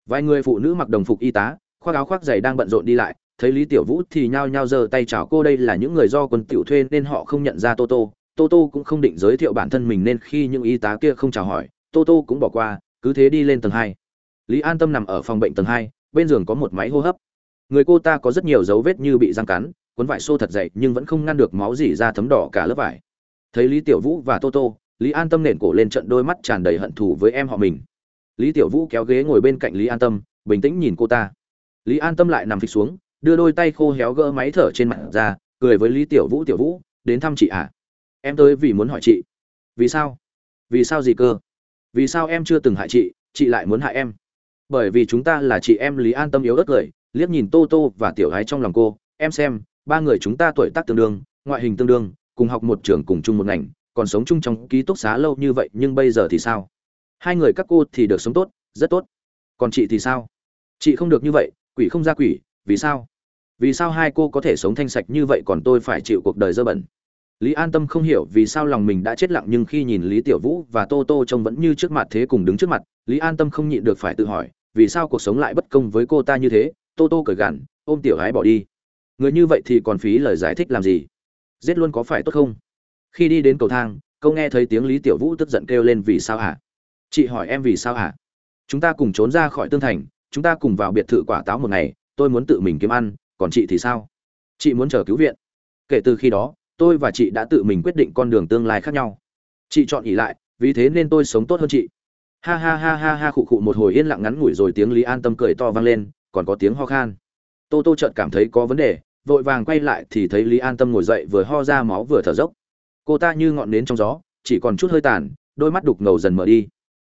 Vài người phụ nữ mặc đồng phục y tá, khoác áo khoác giày đang bận rộn đi lại, thấy lý tiểu vũ thì nhao nhao giơ tay chào cô đây là những người do quân tiểu thuê nên họ không nhận ra tô tô. Tô tô cũng không định giới thiệu bản thân mình nên khi những y tá kia không chào hỏi, tô tô cũng bỏ qua, cứ thế đi lên tầng hai. Lý an tâm nằm ở phòng bệnh tầng hai, bên giường có một máy hô hấp. Người cô ta có rất nhiều dấu vết như bị răng cắn, cuốn vải xô thật dậy nhưng vẫn không ngăn được máu dỉ ra thấm đỏ cả lớp vải. Thấy lý tiểu vũ và tô tô lý an tâm nện cổ lên trận đôi mắt tràn đầy hận thù với em họ mình. Lý tiểu vũ kéo ghế ngồi bên cạnh lý an tâm, bình tĩnh nhìn cô ta. Lý an tâm lại nằm phịch xuống, đưa đôi tay khô héo gỡ máy thở trên mặt ra, cười với lý tiểu vũ tiểu vũ, đến thăm chị à em tới vì muốn hỏi chị. Vì sao? Vì sao gì cơ? Vì sao em chưa từng hại chị chị lại muốn hại em? Bởi vì chúng ta là chị em. Lý an tâm yếu ớt cười, liếc nhìn tô tô và tiểu gái trong lòng cô. Em xem, ba người chúng ta tuổi tác tương đương, ngoại hình tương đương, cùng học một trường cùng chung một ngành còn sống chung trong ký túc xá lâu như vậy nhưng bây giờ thì sao? Hai người các cô thì được sống tốt, rất tốt. Còn chị thì sao? Chị không được như vậy, quỷ không ra quỷ, vì sao? Vì sao hai cô có thể sống thanh sạch như vậy còn tôi phải chịu cuộc đời dơ bẩn? Lý an tâm không hiểu vì sao lòng mình đã chết lặng nhưng khi nhìn lý tiểu vũ và tô tô trông vẫn như trước mặt thế cùng đứng trước mặt, lý an tâm không nhịn được phải tự hỏi, vì sao cuộc sống lại bất công với cô ta như thế? Tô tô cởi gằn, ôm tiểu gái bỏ đi. Người như vậy thì còn phí lời giải thích làm gì? Giết luôn có phải tốt không? Khi đi đến cầu thang câu nghe thấy tiếng lý tiểu vũ tức giận kêu lên, vì sao hả? Chị hỏi em vì sao hả? Chúng ta cùng trốn ra khỏi tương thành, chúng ta cùng vào biệt thự quả táo một ngày, tôi muốn tự mình kiếm ăn, còn chị thì sao? Chị muốn chờ cứu viện. Kể từ khi đó, tôi và chị đã tự mình quyết định con đường tương lai khác nhau. Chị chọn ỉ lại, vì thế nên tôi sống tốt hơn chị. Ha ha ha ha ha, khụ khụ, một hồi yên lặng ngắn ngủi rồi tiếng lý an tâm cười to vang lên, còn có tiếng ho khan. Tô tô chợt cảm thấy có vấn đề, vội vàng quay lại thì thấy lý an tâm ngồi dậy vừa ho ra máu vừa thở dốc cô ta như ngọn nến trong gió, chỉ còn chút hơi tàn, đôi mắt đục ngầu dần mở đi.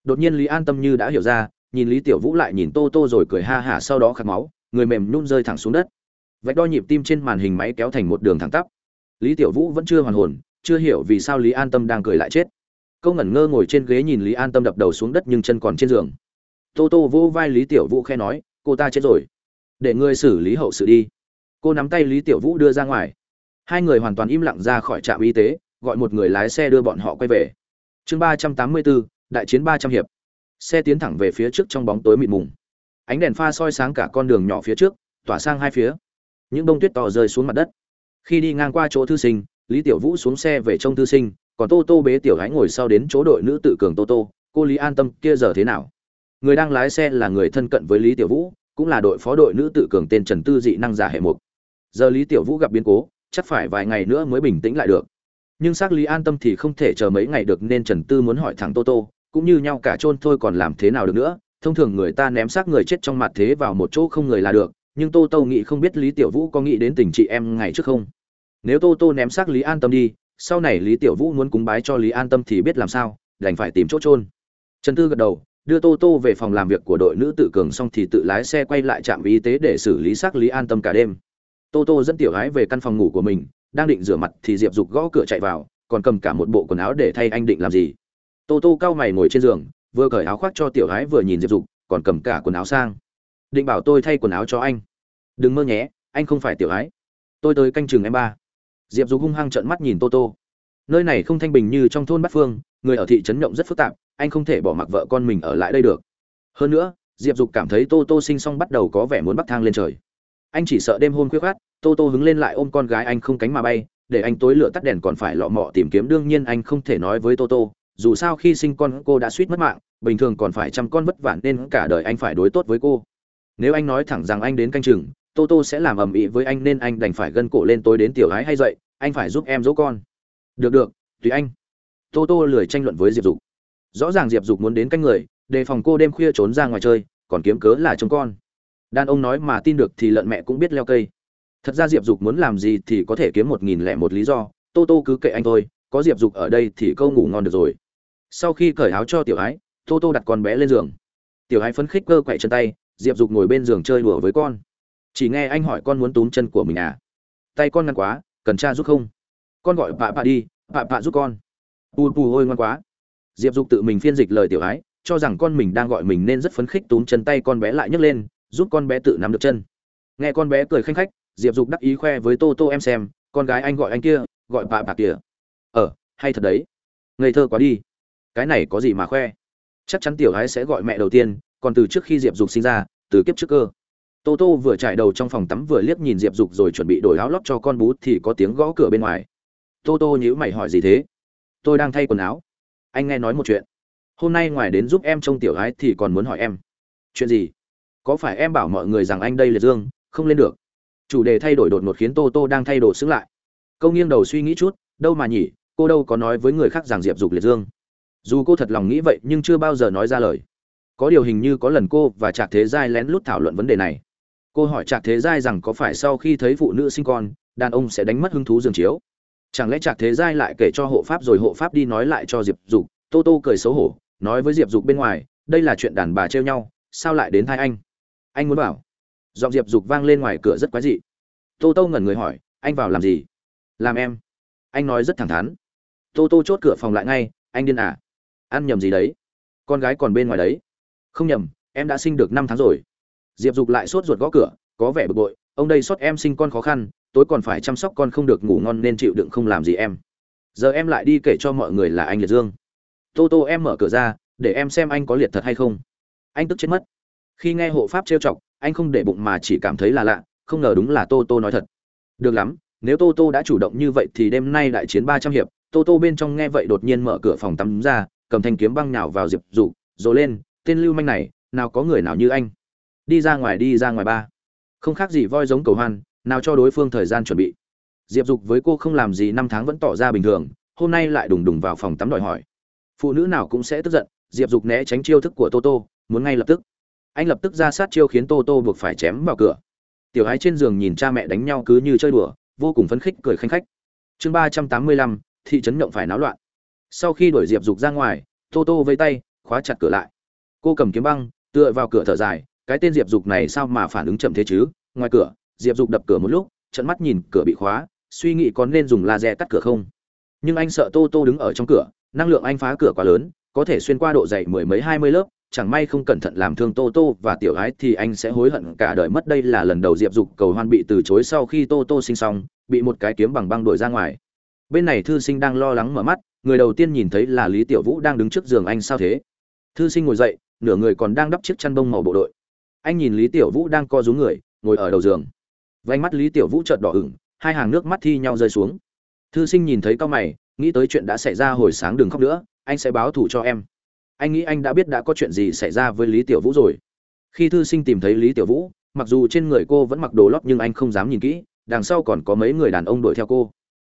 Đột nhiên lý an tâm như đã hiểu ra, nhìn lý tiểu vũ lại nhìn tô tô rồi cười ha hả sau đó khát máu, người mềm nhún rơi thẳng xuống đất. Vạch đo nhịp tim trên màn hình máy kéo thành một đường thẳng tắp. Lý tiểu vũ vẫn chưa hoàn hồn, chưa hiểu vì sao lý an tâm đang cười lại chết. Câu ngẩn ngơ ngồi trên ghế nhìn lý an tâm đập đầu xuống đất nhưng chân còn trên giường. Tô tô vô vai lý tiểu vũ khe nói, cô ta chết rồi. Để ngươi xử lý hậu sự đi. Cô nắm tay lý tiểu vũ đưa ra ngoài. Hai người hoàn toàn im lặng ra khỏi trạm y tế gọi một người lái xe đưa bọn họ quay về. Chương ba trăm tám mươi bốn đại chiến ba trăm hiệp. Xe tiến thẳng về phía trước trong bóng tối mịt mùng. Ánh đèn pha soi sáng cả con đường nhỏ phía trước, tỏa sang hai phía. Những bông tuyết to rơi xuống mặt đất. Khi đi ngang qua chỗ thư sinh, lý tiểu vũ xuống xe về trông thư sinh, còn tô tô bế tiểu gái ngồi sau đến chỗ đội nữ tự cường tô tô. Cô lý an tâm, kia giờ thế nào? Người đang lái xe là người thân cận với lý tiểu vũ, cũng là đội phó đội nữ tự cường tên trần tư dị năng giả hệ mục. Giờ lý tiểu vũ gặp biến cố, chắc phải vài ngày nữa mới bình tĩnh lại được nhưng xác lý an tâm thì không thể chờ mấy ngày được nên trần tư muốn hỏi thẳng tô tô, cũng như nhau cả chôn thôi còn làm thế nào được nữa. Thông thường người ta ném xác người chết trong mặt thế vào một chỗ không người là được, nhưng tô tô nghĩ không biết lý tiểu vũ có nghĩ đến tình chị em ngày trước không? Nếu tô tô ném xác lý an tâm đi, sau này lý tiểu vũ muốn cúng bái cho lý an tâm thì biết làm sao, đành phải tìm chỗ trôn trần tư gật đầu, đưa tô tô về phòng làm việc của đội nữ tự cường xong thì tự lái xe quay lại trạm y tế để xử lý xác lý an tâm cả đêm. Tô tô dẫn tiểu gái về căn phòng ngủ của mình đang định rửa mặt thì diệp dục gõ cửa chạy vào, còn cầm cả một bộ quần áo để thay anh định làm gì. Tô tô cao mày ngồi trên giường, vừa cởi áo khoác cho tiểu gái vừa nhìn diệp dục, còn cầm cả quần áo sang. Định bảo tôi thay quần áo cho anh. Đừng mơ nhé, anh không phải tiểu gái. Tôi tới canh chừng em ba. Diệp dục hung hăng trợn mắt nhìn tô tô. Nơi này không thanh bình như trong thôn bát phương, người ở thị trấn nhộng rất phức tạp, anh không thể bỏ mặc vợ con mình ở lại đây được. Hơn nữa, diệp dục cảm thấy tô tô sinh xong bắt đầu có vẻ muốn bắt thang lên trời. Anh chỉ sợ đêm hôm khuya khát tô tô hứng lên lại ôm con gái anh không cánh mà bay, để anh tối lửa tắt đèn còn phải lọ mọ tìm kiếm, đương nhiên anh không thể nói với tô tô, dù sao khi sinh con cô đã suýt mất mạng, bình thường còn phải chăm con vất vả nên cả đời anh phải đối tốt với cô. Nếu anh nói thẳng rằng anh đến canh chừng, tô tô sẽ làm ầm ĩ với anh nên anh đành phải gân cổ lên tối đến tiểu gái hay dậy, anh phải giúp em dỗ con. Được được, tùy anh. Tô tô lười tranh luận với diệp dục. Rõ ràng diệp dục muốn đến canh người, đề phòng cô đêm khuya trốn ra ngoài chơi, còn kiếm cớ là trông con. Đàn ông nói mà tin được thì lợn mẹ cũng biết leo cây thật ra diệp dục muốn làm gì thì có thể kiếm một nghìn lẻ một lý do. Tô tô cứ kệ anh thôi, có diệp dục ở đây thì câu ngủ ngon được rồi. Sau khi cởi áo cho tiểu ái, tô tô đặt con bé lên giường. Tiểu ái phấn khích cơ quậy chân tay, diệp dục ngồi bên giường chơi đùa với con. Chỉ nghe anh hỏi con muốn túm chân của mình à? Tay con ngăn quá, cần cha giúp không? Con gọi bà bà đi bà bà giúp con. Pù pù hôi ngoan quá. Diệp dục tự mình phiên dịch lời tiểu ái, cho rằng con mình đang gọi mình nên rất phấn khích túm chân tay con bé lại nhấc lên, giúp con bé tự nắm được chân. Nghe con bé cười khanh khách diệp dục đắc ý khoe với tô tô em xem, con gái anh gọi anh kia, gọi bà bà kia ờ hay thật đấy. Ngây thơ quá đi. Cái này có gì mà khoe? Chắc chắn tiểu gái sẽ gọi mẹ đầu tiên, còn từ trước khi diệp dục sinh ra, từ kiếp trước cơ. Tô tô vừa trải đầu trong phòng tắm vừa liếc nhìn diệp dục rồi chuẩn bị đổi áo lót cho con bú thì có tiếng gõ cửa bên ngoài. Tô tô nhíu mày hỏi gì thế? Tôi đang thay quần áo. Anh nghe nói một chuyện. Hôm nay ngoài đến giúp em trông tiểu gái thì còn muốn hỏi em. Chuyện gì? Có phải em bảo mọi người rằng anh đây liệt dương, không lên được? Chủ đề thay đổi đột ngột khiến tô tô đang thay đổi xứng lại. Câu nghiêng đầu suy nghĩ chút, đâu mà nhỉ, cô đâu có nói với người khác rằng diệp dục liệt dương. Dù cô thật lòng nghĩ vậy nhưng chưa bao giờ nói ra lời. Có điều hình như có lần cô và trạc thế giai lén lút thảo luận vấn đề này. Cô hỏi trạc thế giai rằng có phải sau khi thấy phụ nữ sinh con, đàn ông sẽ đánh mất hứng thú giường chiếu? Chẳng lẽ trạc thế giai lại kể cho hộ pháp rồi hộ pháp đi nói lại cho diệp dục? Tô tô cười xấu hổ, nói với diệp dục bên ngoài, đây là chuyện đàn bà trêu nhau, sao lại đến thai anh? Anh muốn bảo giọng diệp dục vang lên ngoài cửa rất quái dị. Tô tô ngẩn người hỏi, anh vào làm gì? Làm em. Anh nói rất thẳng thắn. Tô tô chốt cửa phòng lại ngay, anh điên à? Ăn nhầm gì đấy? Con gái còn bên ngoài đấy. Không nhầm, em đã sinh được năm tháng rồi. Diệp dục lại sốt ruột gõ cửa, có vẻ bực bội, ông đây sót em sinh con khó khăn, tối còn phải chăm sóc con không được ngủ ngon nên chịu đựng không làm gì em. Giờ em lại đi kể cho mọi người là anh liệt dương. Tô tô em mở cửa ra, để em xem anh có liệt thật hay không. Anh tức chết mất. Khi nghe hộ pháp trêu chọc anh không để bụng mà chỉ cảm thấy là lạ, không ngờ đúng là tô tô nói thật. Được lắm, nếu tô tô đã chủ động như vậy thì đêm nay đại chiến ba trăm hiệp, tô tô bên trong nghe vậy đột nhiên mở cửa phòng tắm ra, cầm thanh kiếm băng nhào vào diệp dục rồi lên, tên lưu manh này, nào có người nào như anh? Đi ra ngoài, đi ra ngoài ba. Không khác gì voi giống cầu hoan, nào cho đối phương thời gian chuẩn bị. Diệp dục với cô không làm gì năm tháng vẫn tỏ ra bình thường, hôm nay lại đùng đùng vào phòng tắm đòi hỏi. Phụ nữ nào cũng sẽ tức giận, diệp dục né tránh chiêu thức của toto muốn ngay lập tức anh lập tức ra sát chiêu khiến tô tô buộc phải chém vào cửa. Tiểu ái trên giường nhìn cha mẹ đánh nhau cứ như chơi đùa, vô cùng phấn khích cười khanh khách. Chương ba trăm tám mươi lăm, thị trấn nhộng phải náo loạn. Sau khi đuổi diệp dục ra ngoài, tô tô vây tay, khóa chặt cửa lại. Cô cầm kiếm băng, tựa vào cửa thở dài, cái tên diệp dục này sao mà phản ứng chậm thế chứ? Ngoài cửa, diệp dục đập cửa một lúc trận mắt nhìn cửa bị khóa, suy nghĩ có nên dùng laser cắt cửa không. Nhưng anh sợ tô tô đứng ở trong cửa, năng lượng anh phá cửa quá lớn, có thể xuyên qua độ dày mười mấy hai mươi lớp chẳng may không cẩn thận làm thương tô tô và tiểu ái thì anh sẽ hối hận cả đời mất đây là lần đầu diệp dục cầu hoan bị từ chối sau khi tô tô sinh xong, bị một cái kiếm bằng băng đuổi ra ngoài. Bên này thư sinh đang lo lắng mở mắt, người đầu tiên nhìn thấy là lý tiểu vũ đang đứng trước giường anh sao thế? Thư sinh ngồi dậy, nửa người còn đang đắp chiếc chăn bông màu bộ đội. Anh nhìn lý tiểu vũ đang co rúm người, ngồi ở đầu giường. Vánh mắt lý tiểu vũ chợt đỏ ửng, hai hàng nước mắt thi nhau rơi xuống. Thư sinh nhìn thấy cao mày, nghĩ tới chuyện đã xảy ra hồi sáng đừng khóc nữa, anh sẽ báo thù cho em anh nghĩ anh đã biết đã có chuyện gì xảy ra với lý tiểu vũ rồi. Khi thư sinh tìm thấy lý tiểu vũ, mặc dù trên người cô vẫn mặc đồ lót nhưng anh không dám nhìn kỹ, đằng sau còn có mấy người đàn ông đuổi theo cô.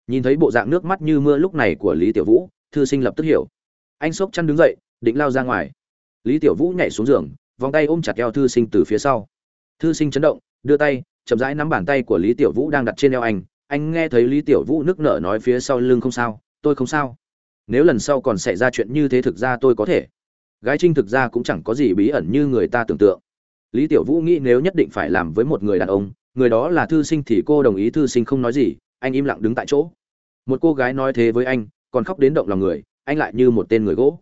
Nhìn thấy bộ dạng nước mắt như mưa lúc này của lý tiểu vũ, thư sinh lập tức hiểu. Anh sốc chăn đứng dậy, định lao ra ngoài. Lý tiểu vũ nhảy xuống giường, vòng tay ôm chặt eo thư sinh từ phía sau. Thư sinh chấn động, đưa tay, chậm rãi nắm bàn tay của lý tiểu vũ đang đặt trên eo anh. Anh nghe thấy lý tiểu vũ nức nở nói phía sau lưng không sao, tôi không sao nếu lần sau còn xảy ra chuyện như thế thực ra tôi có thể. Gái trinh thực ra cũng chẳng có gì bí ẩn như người ta tưởng tượng. Lý tiểu vũ nghĩ nếu nhất định phải làm với một người đàn ông, người đó là thư sinh thì cô đồng ý thư sinh không nói gì, anh im lặng đứng tại chỗ. Một cô gái nói thế với anh, còn khóc đến động lòng người, anh lại như một tên người gỗ.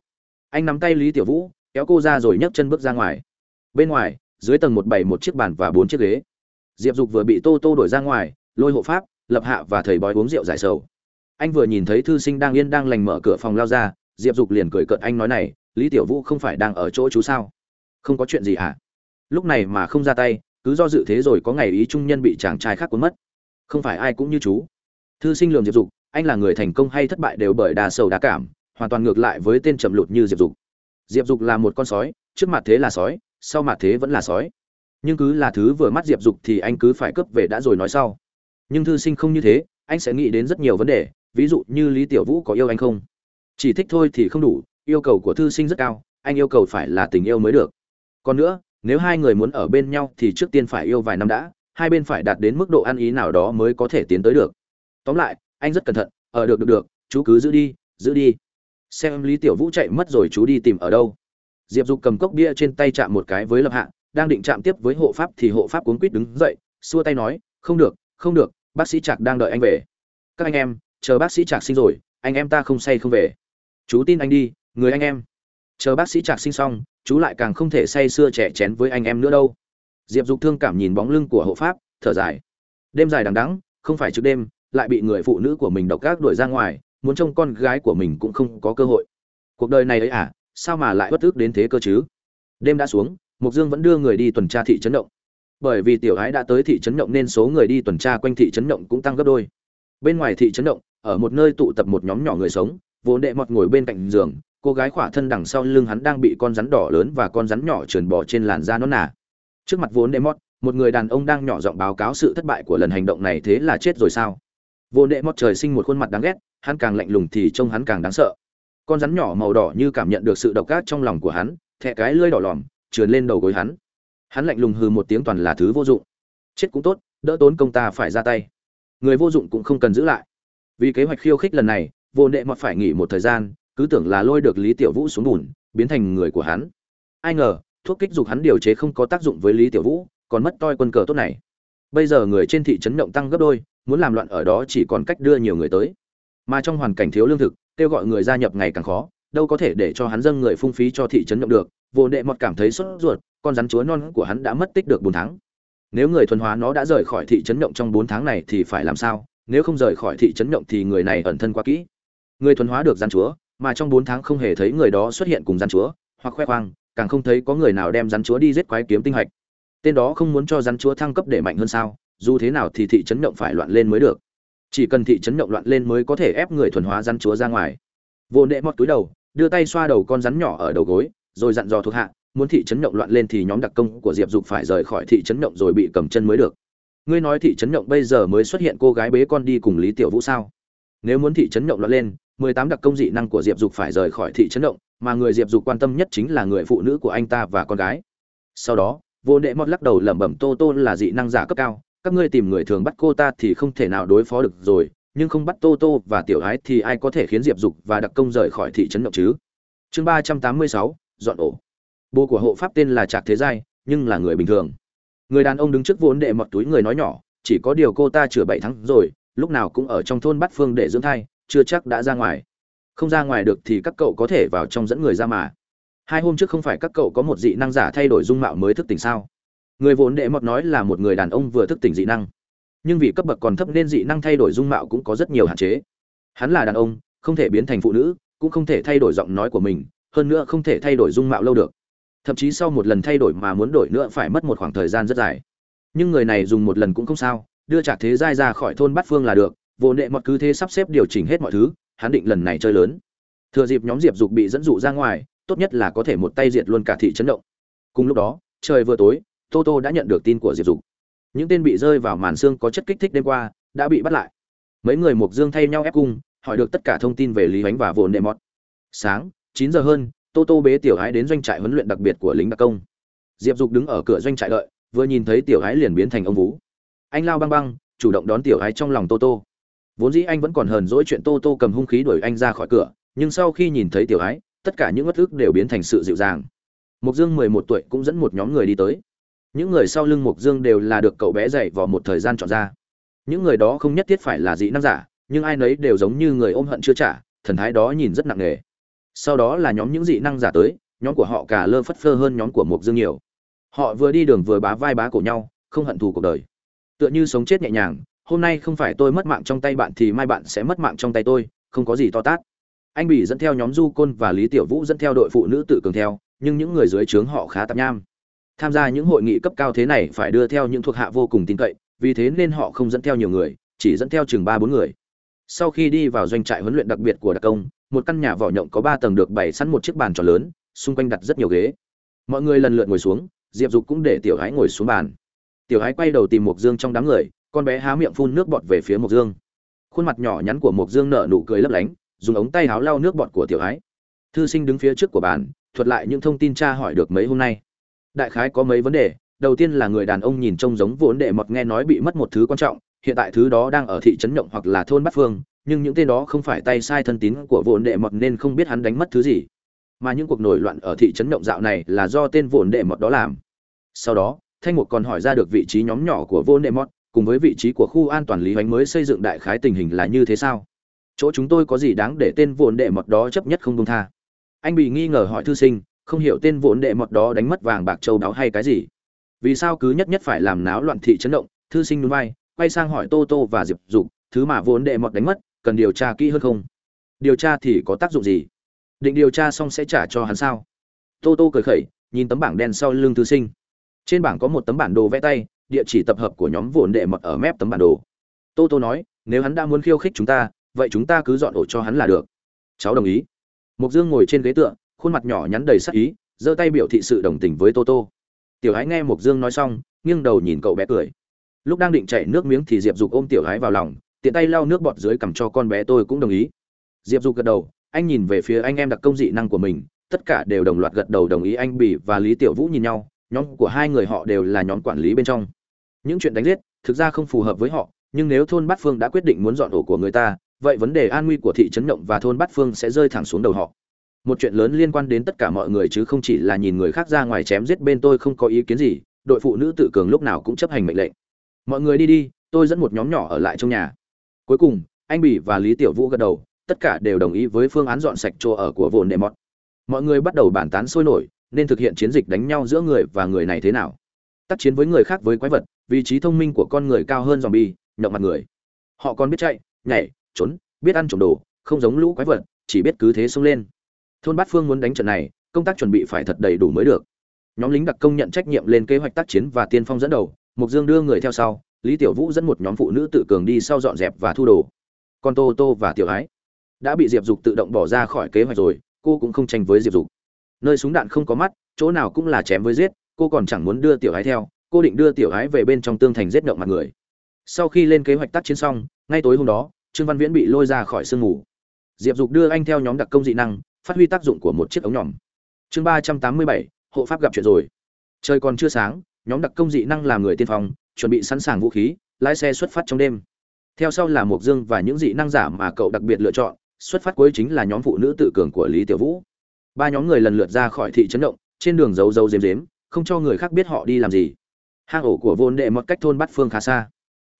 Anh nắm tay lý tiểu vũ, kéo cô ra rồi nhấc chân bước ra ngoài. Bên ngoài, dưới tầng một bảy một chiếc bàn và bốn chiếc ghế. Diệp dục vừa bị tô tô đổi ra ngoài, lôi hộ pháp, lập hạ và thầy bói uống rượu giải sầu anh vừa nhìn thấy thư sinh đang yên đang lành mở cửa phòng lao ra, diệp dục liền cười cợt anh nói này, lý tiểu vũ không phải đang ở chỗ chú sao? Không có chuyện gì hả? Lúc này mà không ra tay, cứ do dự thế rồi có ngày ý trung nhân bị chàng trai khác cuốn mất. Không phải ai cũng như chú. Thư sinh lường diệp dục, anh là người thành công hay thất bại đều bởi đa sầu đa cảm, hoàn toàn ngược lại với tên trầm lụt như diệp dục. Diệp dục là một con sói, trước mặt thế là sói, sau mặt thế vẫn là sói. Nhưng cứ là thứ vừa mắt diệp dục thì anh cứ phải cướp về đã rồi nói sau. Nhưng thư sinh không như thế, anh sẽ nghĩ đến rất nhiều vấn đề ví dụ như lý tiểu vũ có yêu anh không? Chỉ thích thôi thì không đủ, yêu cầu của thư sinh rất cao, anh yêu cầu phải là tình yêu mới được. Còn nữa, nếu hai người muốn ở bên nhau thì trước tiên phải yêu vài năm đã, hai bên phải đạt đến mức độ ăn ý nào đó mới có thể tiến tới được. Tóm lại, anh rất cẩn thận, ở được được được, chú cứ giữ đi giữ đi. Xem lý tiểu vũ chạy mất rồi chú đi tìm ở đâu. Diệp dục cầm cốc bia trên tay chạm một cái với lập hạ, đang định chạm tiếp với hộ pháp thì hộ pháp cuốn quýt đứng dậy, xua tay nói, không được không được, bác sĩ trạc đang đợi anh về. Các anh em chờ bác sĩ trạc sinh rồi, anh em ta không say không về. Chú tin anh đi, người anh em. Chờ bác sĩ trạc sinh xong, chú lại càng không thể say sưa trẻ chén với anh em nữa đâu. Diệp dục thương cảm nhìn bóng lưng của hộ pháp, thở dài. Đêm dài đằng đắng không phải trước đêm, lại bị người phụ nữ của mình độc gác đuổi ra ngoài, muốn trông con gái của mình cũng không có cơ hội. Cuộc đời này ấy à sao mà lại bất tức đến thế cơ chứ? Đêm đã xuống mục dương vẫn đưa người đi tuần tra thị trấn động. Bởi vì tiểu ái đã tới thị trấn động nên số người đi tuần tra quanh thị trấn động cũng tăng gấp đôi. Bên ngoài thị trấn động ở một nơi tụ tập một nhóm nhỏ người sống vốn đệ mọt ngồi bên cạnh giường, cô gái khỏa thân đằng sau lưng hắn đang bị con rắn đỏ lớn và con rắn nhỏ trườn bỏ trên làn da nó nà. Trước mặt vốn đệ mọt, một người đàn ông đang nhỏ giọng báo cáo sự thất bại của lần hành động này thế là chết rồi sao? Vốn đệ mọt trời sinh một khuôn mặt đáng ghét, hắn càng lạnh lùng thì trông hắn càng đáng sợ. Con rắn nhỏ màu đỏ như cảm nhận được sự độc ác trong lòng của hắn thẹ cái lưỡi đỏ lòm, trườn lên đầu gối hắn. Hắn lạnh lùng hừ một tiếng toàn là thứ vô dụng. Chết cũng tốt, đỡ tốn công ta phải ra tay. Người vô dụng cũng không cần giữ lại vì kế hoạch khiêu khích lần này, vô nệ mọt phải nghỉ một thời gian, cứ tưởng là lôi được lý tiểu vũ xuống bùn, biến thành người của hắn. Ai ngờ, thuốc kích dục hắn điều chế không có tác dụng với lý tiểu vũ, còn mất toi quân cờ tốt này. Bây giờ người trên thị trấn động tăng gấp đôi, muốn làm loạn ở đó chỉ còn cách đưa nhiều người tới. Mà trong hoàn cảnh thiếu lương thực, kêu gọi người gia nhập ngày càng khó, đâu có thể để cho hắn dâng người phung phí cho thị trấn động được, vô nệ mọt cảm thấy sốt ruột, con rắn chúa non của hắn đã mất tích được bốn tháng. Nếu người thuần hóa nó đã rời khỏi thị trấn động trong bốn tháng này thì phải làm sao? Nếu không rời khỏi thị trấn động thì người này ẩn thân quá kỹ. Người thuần hóa được gian chúa, mà trong bốn tháng không hề thấy người đó xuất hiện cùng gian chúa, hoặc khoe khoang, càng không thấy có người nào đem rắn chúa đi giết quái kiếm tinh hạch tên đó không muốn cho rắn chúa thăng cấp để mạnh hơn sao, dù thế nào thì thị trấn động phải loạn lên mới được. Chỉ cần thị trấn động loạn lên mới có thể ép người thuần hóa rắn chúa ra ngoài. Vô nệ mọt túi đầu, đưa tay xoa đầu con rắn nhỏ ở đầu gối, rồi dặn dò thuộc hạ, muốn thị trấn động loạn lên thì nhóm đặc công của diệp dục phải rời khỏi thị trấn động rồi bị cầm chân mới được ngươi nói thị trấn động bây giờ mới xuất hiện cô gái bế con đi cùng lý tiểu vũ sao? Nếu muốn thị trấn động lọt lên, mười tám đặc công dị năng của diệp dục phải rời khỏi thị trấn động mà người diệp dục quan tâm nhất chính là người phụ nữ của anh ta và con gái. Sau đó, vô đệ mót lắc đầu lẩm bẩm, tô tô là dị năng giả cấp cao, các ngươi tìm người thường bắt cô ta thì không thể nào đối phó được rồi, nhưng không bắt tô tô và tiểu ái thì ai có thể khiến diệp dục và đặc công rời khỏi thị trấn động chứ? Chương ba trăm tám mươi sáu, dọn ổ. Bố của hộ pháp tên là trạc thế giai, nhưng là người bình thường người đàn ông đứng trước vốn đệ mọt túi người nói nhỏ, chỉ có điều cô ta chữa bảy tháng rồi, lúc nào cũng ở trong thôn Bát phương để dưỡng thai, chưa chắc đã ra ngoài. Không ra ngoài được thì các cậu có thể vào trong dẫn người ra mà. Hai hôm trước không phải các cậu có một dị năng giả thay đổi dung mạo mới thức tỉnh sao? Người vốn đệ mọt nói là một người đàn ông vừa thức tỉnh dị năng. Nhưng vì cấp bậc còn thấp nên dị năng thay đổi dung mạo cũng có rất nhiều hạn chế. Hắn là đàn ông, không thể biến thành phụ nữ, cũng không thể thay đổi giọng nói của mình, hơn nữa không thể thay đổi dung mạo lâu được thậm chí sau một lần thay đổi mà muốn đổi nữa phải mất một khoảng thời gian rất dài. Nhưng người này dùng một lần cũng không sao, đưa trạc thế giai ra khỏi thôn bát phương là được, vô nệ mọt cứ thế sắp xếp điều chỉnh hết mọi thứ, hắn định lần này chơi lớn. Thừa dịp nhóm diệp dục bị dẫn dụ ra ngoài, tốt nhất là có thể một tay diệt luôn cả thị trấn động. Cùng lúc đó, trời vừa tối, tô tô đã nhận được tin của diệp dục. Những tên bị rơi vào màn xương có chất kích thích đêm qua, đã bị bắt lại. Mấy người mộc dương thay nhau ép cung, hỏi được tất cả thông tin về lý ánh và vô đệ mọt. Sáng, chín giờ hơn tô tô bế tiểu ái đến doanh trại huấn luyện đặc biệt của lính đặc công. Diệp dục đứng ở cửa doanh trại đợi, vừa nhìn thấy tiểu ái liền biến thành ông vú anh lao băng băng, chủ động đón tiểu ái trong lòng tô tô. Vốn dĩ anh vẫn còn hờn dỗi chuyện tô tô cầm hung khí đuổi anh ra khỏi cửa, nhưng sau khi nhìn thấy tiểu ái tất cả những bất ức đều biến thành sự dịu dàng. Mục dương mười một tuổi cũng dẫn một nhóm người đi tới. Những người sau lưng mục dương đều là được cậu bé dạy vào một thời gian chọn ra. Những người đó không nhất thiết phải là dị năng giả, nhưng ai nấy đều giống như người ôm hận chưa trả, thần thái đó nhìn rất nặng nề sau đó là nhóm những dị năng giả tới, nhóm của họ cả lơ phất phơ hơn nhóm của mục dương nhiều. Họ vừa đi đường vừa bá vai bá cổ nhau, không hận thù cuộc đời. Tựa như sống chết nhẹ nhàng, hôm nay không phải tôi mất mạng trong tay bạn thì mai bạn sẽ mất mạng trong tay tôi, không có gì to tát. Anh bị dẫn theo nhóm du côn và lý tiểu vũ dẫn theo đội phụ nữ tự cường theo, nhưng những người dưới trướng họ khá tạp nham. Tham gia những hội nghị cấp cao thế này phải đưa theo những thuộc hạ vô cùng tin cậy, vì thế nên họ không dẫn theo nhiều người, chỉ dẫn theo chừng ba bốn người. Sau khi đi vào doanh trại huấn luyện đặc biệt của đặc công một căn nhà vỏ nhộng có ba tầng được bày sẵn một chiếc bàn tròn lớn, xung quanh đặt rất nhiều ghế. Mọi người lần lượt ngồi xuống, diệp dục cũng để tiểu Hái ngồi xuống bàn. Tiểu Hái quay đầu tìm mộc dương trong đám người, con bé há miệng phun nước bọt về phía mộc dương. Khuôn mặt nhỏ nhắn của mộc dương nở nụ cười lấp lánh, dùng ống tay háo lau nước bọt của tiểu Hái. thư sinh đứng phía trước của bàn, thuật lại những thông tin cha hỏi được mấy hôm nay. Đại khái có mấy vấn đề. Đầu tiên là người đàn ông nhìn trông giống vốn đệ mọt nghe nói bị mất một thứ quan trọng, hiện tại thứ đó đang ở thị trấn nhộng hoặc là thôn bát phương nhưng những tên đó không phải tay sai thân tín của vốn đệ mọt nên không biết hắn đánh mất thứ gì. Mà những cuộc nổi loạn ở thị trấn động dạo này là do tên vốn đệ mọt đó làm. Sau đó, thanh mục còn hỏi ra được vị trí nhóm nhỏ của vốn đệ mọt, cùng với vị trí của khu an toàn lý hoánh mới xây dựng đại khái tình hình là như thế sao? Chỗ chúng tôi có gì đáng để tên vốn đệ mọt đó chấp nhất không công tha? Anh bị nghi ngờ hỏi thư sinh, không hiểu tên vốn đệ mọt đó đánh mất vàng bạc châu đáo hay cái gì. Vì sao cứ nhất nhất phải làm náo loạn thị chấn động? Thư sinh núi vai, quay sang hỏi tô tô và diệp dục, thứ mà vốn đệ mọt đánh mất cần điều tra kỹ hơn không? Điều tra thì có tác dụng gì? Định điều tra xong sẽ trả cho hắn sao? Tô tô cười khẩy, nhìn tấm bảng đen sau lưng thư sinh. Trên bảng có một tấm bản đồ vẽ tay, địa chỉ tập hợp của nhóm vồn đệ mật ở mép tấm bản đồ. Tô tô nói, nếu hắn đã muốn khiêu khích chúng ta, vậy chúng ta cứ dọn ổ cho hắn là được. Cháu đồng ý. Mục dương ngồi trên ghế tựa, khuôn mặt nhỏ nhắn đầy sắc ý, giơ tay biểu thị sự đồng tình với tô tô. Tiểu ái nghe mục dương nói xong, nghiêng đầu nhìn cậu bé cười. Lúc đang định chảy nước miếng thì diệp dục ôm tiểu ái vào lòng tiện tay lau nước bọt dưới cằm cho con bé tôi cũng đồng ý. Diệp dục gật đầu, anh nhìn về phía anh em đặc công dị năng của mình, tất cả đều đồng loạt gật đầu đồng ý anh bỉ và lý tiểu vũ nhìn nhau, nhóm của hai người họ đều là nhóm quản lý bên trong. Những chuyện đánh giết, thực ra không phù hợp với họ, nhưng nếu thôn bát phương đã quyết định muốn dọn ổ của người ta, vậy vấn đề an nguy của thị trấn động và thôn bát phương sẽ rơi thẳng xuống đầu họ. Một chuyện lớn liên quan đến tất cả mọi người chứ không chỉ là nhìn người khác ra ngoài chém giết bên tôi không có ý kiến gì, đội phụ nữ tự cường lúc nào cũng chấp hành mệnh lệnh. Mọi người đi đi, tôi dẫn một nhóm nhỏ ở lại trong nhà cuối cùng, anh bỉ và lý tiểu vũ gật đầu, tất cả đều đồng ý với phương án dọn sạch chỗ ở của vồn đệ mọt. Mọi người bắt đầu bàn tán sôi nổi, nên thực hiện chiến dịch đánh nhau giữa người và người này thế nào. Tác chiến với người khác với quái vật, vị trí thông minh của con người cao hơn dòm bi nhậu mặt người. Họ còn biết chạy, nhảy, trốn, biết ăn trộm đồ, không giống lũ quái vật, chỉ biết cứ thế xông lên. Thôn bát phương muốn đánh trận này, công tác chuẩn bị phải thật đầy đủ mới được. Nhóm lính đặc công nhận trách nhiệm lên kế hoạch tác chiến và tiên phong dẫn đầu mục dương đưa người theo sau lý tiểu vũ dẫn một nhóm phụ nữ tự cường đi sau dọn dẹp và thu đồ. Còn tô tô và tiểu ái đã bị diệp dục tự động bỏ ra khỏi kế hoạch rồi, cô cũng không tranh với diệp dục. Nơi súng đạn không có mắt, chỗ nào cũng là chém với giết, cô còn chẳng muốn đưa tiểu ái theo, cô định đưa tiểu ái về bên trong tương thành giết động mặt người. Sau khi lên kế hoạch tác chiến xong, ngay tối hôm đó, trương văn viễn bị lôi ra khỏi sương ngủ diệp dục đưa anh theo nhóm đặc công dị năng, phát huy tác dụng của một chiếc ống nhỏm chương ba trăm tám mươi bảy, hộ pháp gặp chuyện rồi. Trời còn chưa sáng, nhóm đặc công dị năng làm người tiên phong chuẩn bị sẵn sàng vũ khí, lái xe xuất phát trong đêm. Theo sau là mộc dương và những dị năng giả mà cậu đặc biệt lựa chọn, xuất phát cuối chính là nhóm phụ nữ tự cường của lý tiểu vũ. Ba nhóm người lần lượt ra khỏi thị trấn động, trên đường giấu giấu diếm diếm không cho người khác biết họ đi làm gì. Hang ổ của vốn đệ một cách thôn bát phương khá xa.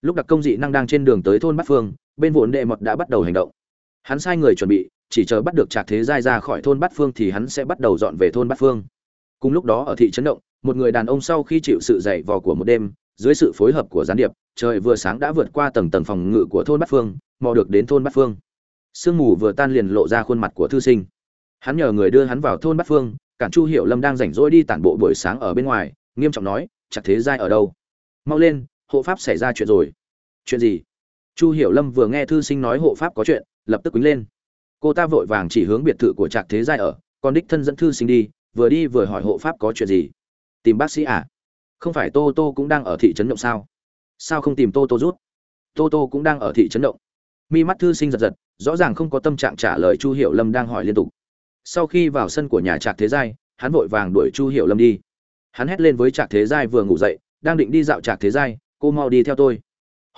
Lúc đặc công dị năng đang trên đường tới thôn bát phương, bên vốn đệ mật đã bắt đầu hành động. Hắn sai người chuẩn bị, chỉ chờ bắt được trạc thế giai ra khỏi thôn bát phương thì hắn sẽ bắt đầu dọn về thôn bát phương. Cùng lúc đó ở thị trấn động, một người đàn ông sau khi chịu sự dày vò của một đêm dưới sự phối hợp của gián điệp, trời vừa sáng đã vượt qua tầng tầng phòng ngự của thôn bát phương mò được đến thôn bát phương. Sương mù vừa tan liền lộ ra khuôn mặt của thư sinh. Hắn nhờ người đưa hắn vào thôn bát phương, cản chu hiểu lâm đang rảnh rỗi đi tản bộ buổi sáng ở bên ngoài, nghiêm trọng nói, chặt thế giai ở đâu? Mau lên, hộ pháp xảy ra chuyện rồi. Chuyện gì? Chu hiểu lâm vừa nghe thư sinh nói hộ pháp có chuyện, lập tức quýnh lên. Cô ta vội vàng chỉ hướng biệt thự của trạc thế giai ở, còn đích thân dẫn thư sinh đi, vừa đi vừa hỏi hộ pháp có chuyện gì? Tìm bác sĩ à? Không phải tô tô cũng đang ở thị trấn động sao? Sao không tìm tô tô rút? Tô tô cũng đang ở thị trấn động. Mi mắt thư sinh giật giật, rõ ràng không có tâm trạng trả lời chu hiểu lâm đang hỏi liên tục. Sau khi vào sân của nhà trạc thế giai, hắn vội vàng đuổi chu hiểu lâm đi. Hắn hét lên với trạc thế giai vừa ngủ dậy, đang định đi dạo trạc thế giai, cô mau đi theo tôi.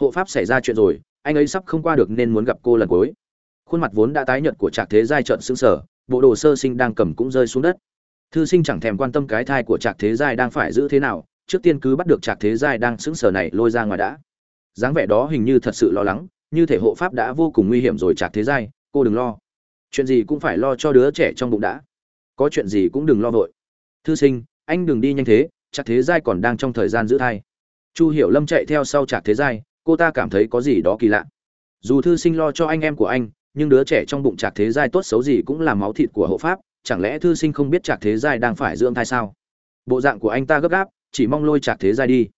Hộ pháp xảy ra chuyện rồi, anh ấy sắp không qua được nên muốn gặp cô lần cuối. Khuôn mặt vốn đã tái nhợt của trạc thế giai trợn xứng sở bộ đồ sơ sinh đang cầm cũng rơi xuống đất. Thư sinh chẳng thèm quan tâm cái thai của trạc thế giai đang phải giữ thế nào trước tiên cứ bắt được trạc thế giai đang sững sờ này lôi ra ngoài đã. Dáng vẻ đó hình như thật sự lo lắng, như thể hộ pháp đã vô cùng nguy hiểm rồi trạc thế giai, cô đừng lo. Chuyện gì cũng phải lo cho đứa trẻ trong bụng đã. Có chuyện gì cũng đừng lo vội. Thư sinh, anh đừng đi nhanh thế, trạc thế giai còn đang trong thời gian giữ thai. Chu hiểu lâm chạy theo sau trạc thế giai, cô ta cảm thấy có gì đó kỳ lạ. Dù thư sinh lo cho anh em của anh, nhưng đứa trẻ trong bụng trạc thế giai tốt xấu gì cũng là máu thịt của hộ pháp, chẳng lẽ thư sinh không biết trạc thế giai đang phải dưỡng thai sao? Bộ dạng của anh ta gấp gáp chỉ mong lôi trạc thế giai đi.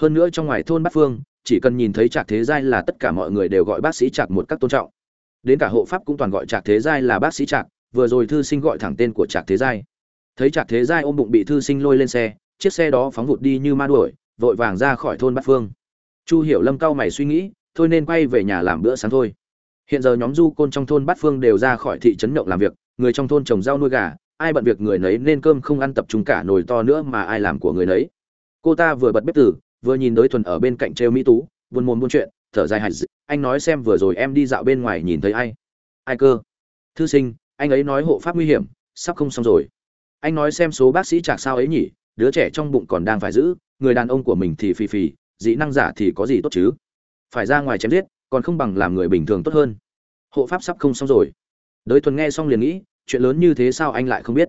Hơn nữa trong ngoài thôn bát phương, chỉ cần nhìn thấy trạc thế giai là tất cả mọi người đều gọi bác sĩ trạc một cách tôn trọng. Đến cả hộ pháp cũng toàn gọi trạc thế giai là bác sĩ trạc, vừa rồi thư sinh gọi thẳng tên của trạc thế giai. Thấy trạc thế giai ôm bụng bị thư sinh lôi lên xe, chiếc xe đó phóng vụt đi như ma đuổi, vội vàng ra khỏi thôn bát phương. Chu hiểu lâm cao mày suy nghĩ, thôi nên quay về nhà làm bữa sáng thôi. Hiện giờ nhóm du côn trong thôn bát phương đều ra khỏi thị trấn nhộng làm việc, người trong thôn trồng rau nuôi gà ai bận việc người nấy nên cơm không ăn tập trung cả nồi to nữa mà ai làm của người nấy. Cô ta vừa bật bếp tử vừa nhìn đối thuần ở bên cạnh trêu mỹ tú, buồn mồm buôn chuyện, thở dài hạch anh nói xem vừa rồi em đi dạo bên ngoài nhìn thấy ai? Ai cơ? Thư sinh, anh ấy nói hộ pháp nguy hiểm, sắp không xong rồi. Anh nói xem số bác sĩ chạc sao ấy nhỉ, đứa trẻ trong bụng còn đang phải giữ, người đàn ông của mình thì phì phì dĩ năng giả thì có gì tốt chứ? Phải ra ngoài chém giết, còn không bằng làm người bình thường tốt hơn. Hộ pháp sắp không xong rồi. Đới thuần nghe xong liền nghĩ chuyện lớn như thế sao anh lại không biết?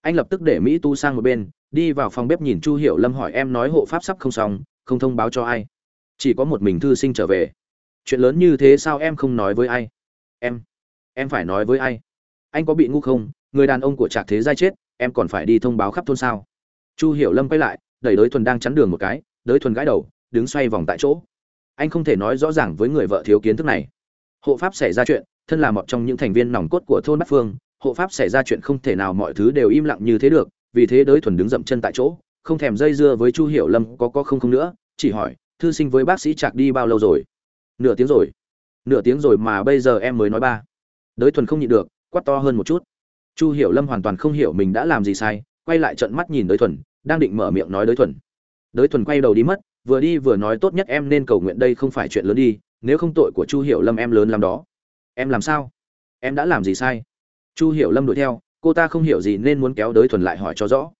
Anh lập tức để mỹ tu sang một bên, đi vào phòng bếp nhìn chu hiểu lâm hỏi em nói hộ pháp sắp không xong, không thông báo cho ai? Chỉ có một mình thư sinh trở về. Chuyện lớn như thế sao em không nói với ai? Em em phải nói với ai? Anh có bị ngu không? Người đàn ông của trạc thế giai chết, em còn phải đi thông báo khắp thôn sao? Chu hiểu lâm quay lại, đẩy đới thuần đang chắn đường một cái, đới thuần gãi đầu, đứng xoay vòng tại chỗ. Anh không thể nói rõ ràng với người vợ thiếu kiến thức này. Hộ pháp xảy ra chuyện, thân là một trong những thành viên nòng cốt của thôn Bắc phương hộ pháp xảy ra chuyện không thể nào mọi thứ đều im lặng như thế được, vì thế đới thuần đứng dậm chân tại chỗ, không thèm dây dưa với chu hiểu lâm, có có không không nữa, chỉ hỏi, thư sinh với bác sĩ chạc đi bao lâu rồi? Nửa tiếng rồi. Nửa tiếng rồi mà bây giờ em mới nói ba. Đới thuần không nhịn được, quát to hơn một chút. Chu hiểu lâm hoàn toàn không hiểu mình đã làm gì sai, quay lại trận mắt nhìn đới thuần, đang định mở miệng nói đới thuần. Đới thuần quay đầu đi mất, vừa đi vừa nói, tốt nhất em nên cầu nguyện đây không phải chuyện lớn đi, nếu không tội của chu hiểu lâm em lớn làm đó. Em làm sao? Em đã làm gì sai? Chu hiểu lâm đuổi theo, cô ta không hiểu gì nên muốn kéo đới thuần lại hỏi cho rõ.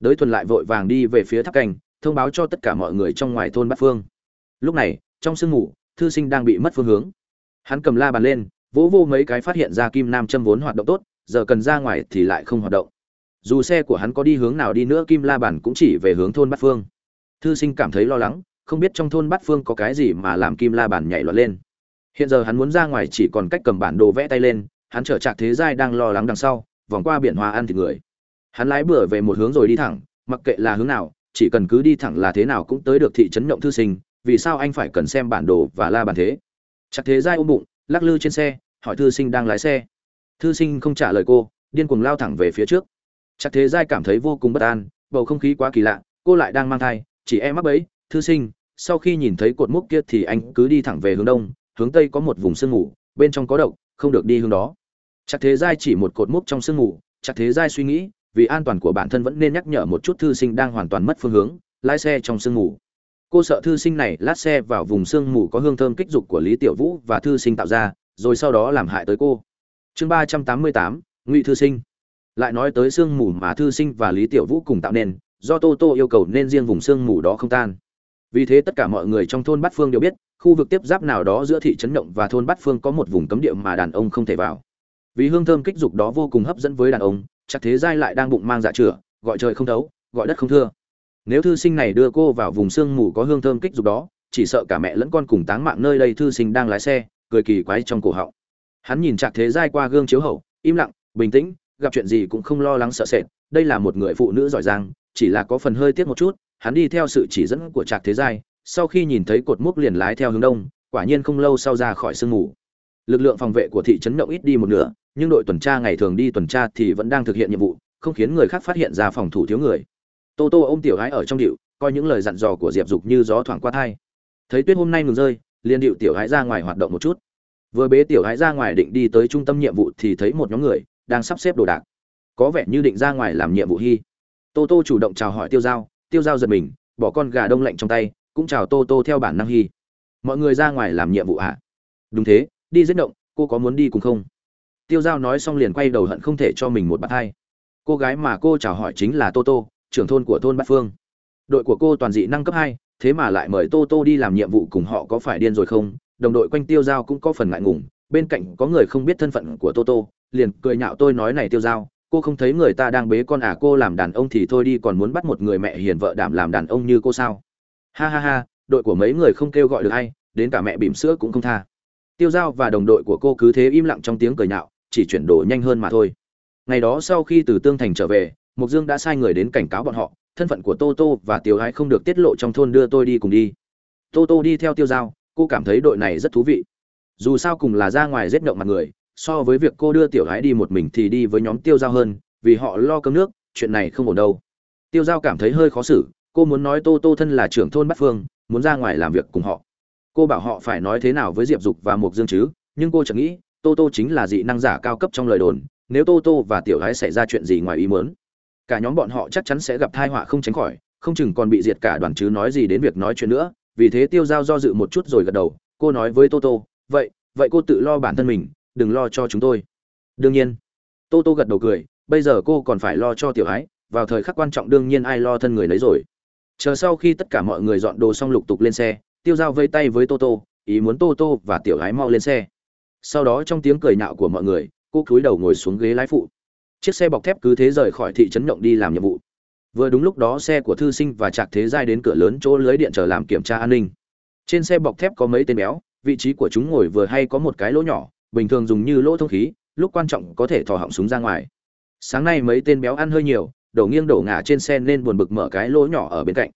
Đới thuần lại vội vàng đi về phía tháp canh thông báo cho tất cả mọi người trong ngoài thôn bát phương. Lúc này, trong sương mù, thư sinh đang bị mất phương hướng. Hắn cầm la bàn lên, vỗ vô mấy cái phát hiện ra kim nam châm vốn hoạt động tốt, giờ cần ra ngoài thì lại không hoạt động. Dù xe của hắn có đi hướng nào đi nữa, kim la bàn cũng chỉ về hướng thôn bát phương. Thư sinh cảm thấy lo lắng, không biết trong thôn bát phương có cái gì mà làm kim la bàn nhảy loạn lên. Hiện giờ hắn muốn ra ngoài chỉ còn cách cầm bản đồ vẽ tay lên hắn trở trạc thế giai đang lo lắng đằng sau vòng qua biển hoa ăn thịt người. Hắn lái bừa về một hướng rồi đi thẳng mặc kệ là hướng nào chỉ cần cứ đi thẳng là thế nào cũng tới được thị trấn nhộng thư sinh vì sao anh phải cần xem bản đồ và la bàn thế? Trạc thế giai ôm bụng lắc lư trên xe hỏi thư sinh đang lái xe. Thư sinh không trả lời cô điên cuồng lao thẳng về phía trước. Trạc thế giai cảm thấy vô cùng bất an bầu không khí quá kỳ lạ cô lại đang mang thai chỉ em mắc bấy thư sinh sau khi nhìn thấy cột mốc kia thì anh cứ đi thẳng về hướng đông hướng tây có một vùng sương ngủ, bên trong có độc không được đi hướng đó. Chắc thế giai chỉ một cột mốc trong sương mù, chắc thế giai suy nghĩ, vì an toàn của bản thân vẫn nên nhắc nhở một chút thư sinh đang hoàn toàn mất phương hướng, lái xe trong sương mù. Cô sợ thư sinh này lát xe vào vùng sương mù có hương thơm kích dục của lý tiểu vũ và thư sinh tạo ra, rồi sau đó làm hại tới cô. Chương ba trăm tám mươi tám, ngụy thư sinh. Lại nói tới sương mù mà thư sinh và lý tiểu vũ cùng tạo nên, do tô tô yêu cầu nên riêng vùng sương mù đó không tan. Vì thế tất cả mọi người trong thôn bát phương đều biết khu vực tiếp giáp nào đó giữa thị trấn động và thôn bát phương có một vùng cấm địa mà đàn ông không thể vào. Vì hương thơm kích dục đó vô cùng hấp dẫn với đàn ông, chắc thế giai lại đang bụng mang dạ chửa gọi trời không thấu, gọi đất không thưa. Nếu thư sinh này đưa cô vào vùng sương mù có hương thơm kích dục đó, chỉ sợ cả mẹ lẫn con cùng táng mạng nơi đây thư sinh đang lái xe, cười kỳ quái trong cổ họng. Hắn nhìn chạc thế giai qua gương chiếu hậu, im lặng, bình tĩnh, gặp chuyện gì cũng không lo lắng sợ sệt, đây là một người phụ nữ giỏi giang, chỉ là có phần hơi tiếc một chút, hắn đi theo sự chỉ dẫn của trạc thế giai sau khi nhìn thấy cột mốc liền lái theo hướng đông, quả nhiên không lâu sau ra khỏi sương mù. Lực lượng phòng vệ của thị trấn động ít đi một nửa, nhưng đội tuần tra ngày thường đi tuần tra thì vẫn đang thực hiện nhiệm vụ, không khiến người khác phát hiện ra phòng thủ thiếu người. Tô tô ôm tiểu gái ở trong điệu, coi những lời dặn dò của diệp dục như gió thoảng qua thai. Thấy tuyết hôm nay ngừng rơi, liền điệu tiểu gái ra ngoài hoạt động một chút. Vừa bế tiểu gái ra ngoài định đi tới trung tâm nhiệm vụ thì thấy một nhóm người đang sắp xếp đồ đạc. Có vẻ như định ra ngoài làm nhiệm vụ hy tô tô chủ động chào hỏi tiêu giao tiêu giao giật mình, bỏ con gà đông lạnh trong tay cũng chào tô tô theo bản năng hy mọi người ra ngoài làm nhiệm vụ ạ à? đúng thế, đi giết động, cô có muốn đi cùng không? Tiêu giao nói xong liền quay đầu hận không thể cho mình một bạt thai cô gái mà cô chào hỏi chính là tô tô, trưởng thôn của thôn bát phương. Đội của cô toàn dị năng cấp hai, thế mà lại mời tô tô đi làm nhiệm vụ cùng họ có phải điên rồi không? Đồng đội quanh tiêu giao cũng có phần ngại ngùng, bên cạnh có người không biết thân phận của tô tô, liền cười nhạo tôi nói này tiêu giao, cô không thấy người ta đang bế con à cô làm đàn ông thì thôi đi, còn muốn bắt một người mẹ hiền vợ đảm làm đàn ông như cô sao? Ha ha ha đội của mấy người không kêu gọi được hay, đến cả mẹ bỉm sữa cũng không tha. Tiêu giao và đồng đội của cô cứ thế im lặng trong tiếng cười nhạo chỉ chuyển đổi nhanh hơn mà thôi. Ngày đó sau khi từ tương thành trở về mục dương đã sai người đến cảnh cáo bọn họ thân phận của tô tô và tiểu ái không được tiết lộ trong thôn đưa tôi đi cùng đi. Tô tô đi theo tiêu giao cô cảm thấy đội này rất thú vị. Dù sao cùng là ra ngoài rét nhộng mặt người so với việc cô đưa tiểu ái đi một mình thì đi với nhóm tiêu giao hơn vì họ lo cơm nước chuyện này không ổn đâu. Tiêu giao cảm thấy hơi khó xử cô muốn nói tô tô thân là trưởng thôn bát phương, muốn ra ngoài làm việc cùng họ. Cô bảo họ phải nói thế nào với diệp dục và mục dương chứ? Nhưng cô chẳng nghĩ, tô tô chính là dị năng giả cao cấp trong lời đồn, nếu tô tô và tiểu gái xảy ra chuyện gì ngoài ý muốn, cả nhóm bọn họ chắc chắn sẽ gặp thai họa không tránh khỏi, không chừng còn bị diệt cả đoàn chứ nói gì đến việc nói chuyện nữa. Vì thế tiêu giao do dự một chút rồi gật đầu, cô nói với tô tô, vậy vậy cô tự lo bản thân mình, đừng lo cho chúng tôi. Đương nhiên. Tô tô gật đầu cười, bây giờ cô còn phải lo cho tiểu ái vào thời khắc quan trọng đương nhiên ai lo thân người lấy rồi chờ sau khi tất cả mọi người dọn đồ xong lục tục lên xe, tiêu dao vây tay với tô tô, ý muốn tô tô và tiểu gái mau lên xe. Sau đó trong tiếng cười nạo của mọi người, cô cúi đầu ngồi xuống ghế lái phụ. Chiếc xe bọc thép cứ thế rời khỏi thị trấn động đi làm nhiệm vụ. Vừa đúng lúc đó xe của thư sinh và trạc thế giai đến cửa lớn chỗ lưới điện chờ làm kiểm tra an ninh. Trên xe bọc thép có mấy tên béo, vị trí của chúng ngồi vừa hay có một cái lỗ nhỏ, bình thường dùng như lỗ thông khí, lúc quan trọng có thể thò họng súng ra ngoài. Sáng nay mấy tên béo ăn hơi nhiều đổ nghiêng đổ ngả trên xe nên buồn bực mở cái lỗ nhỏ ở bên cạnh.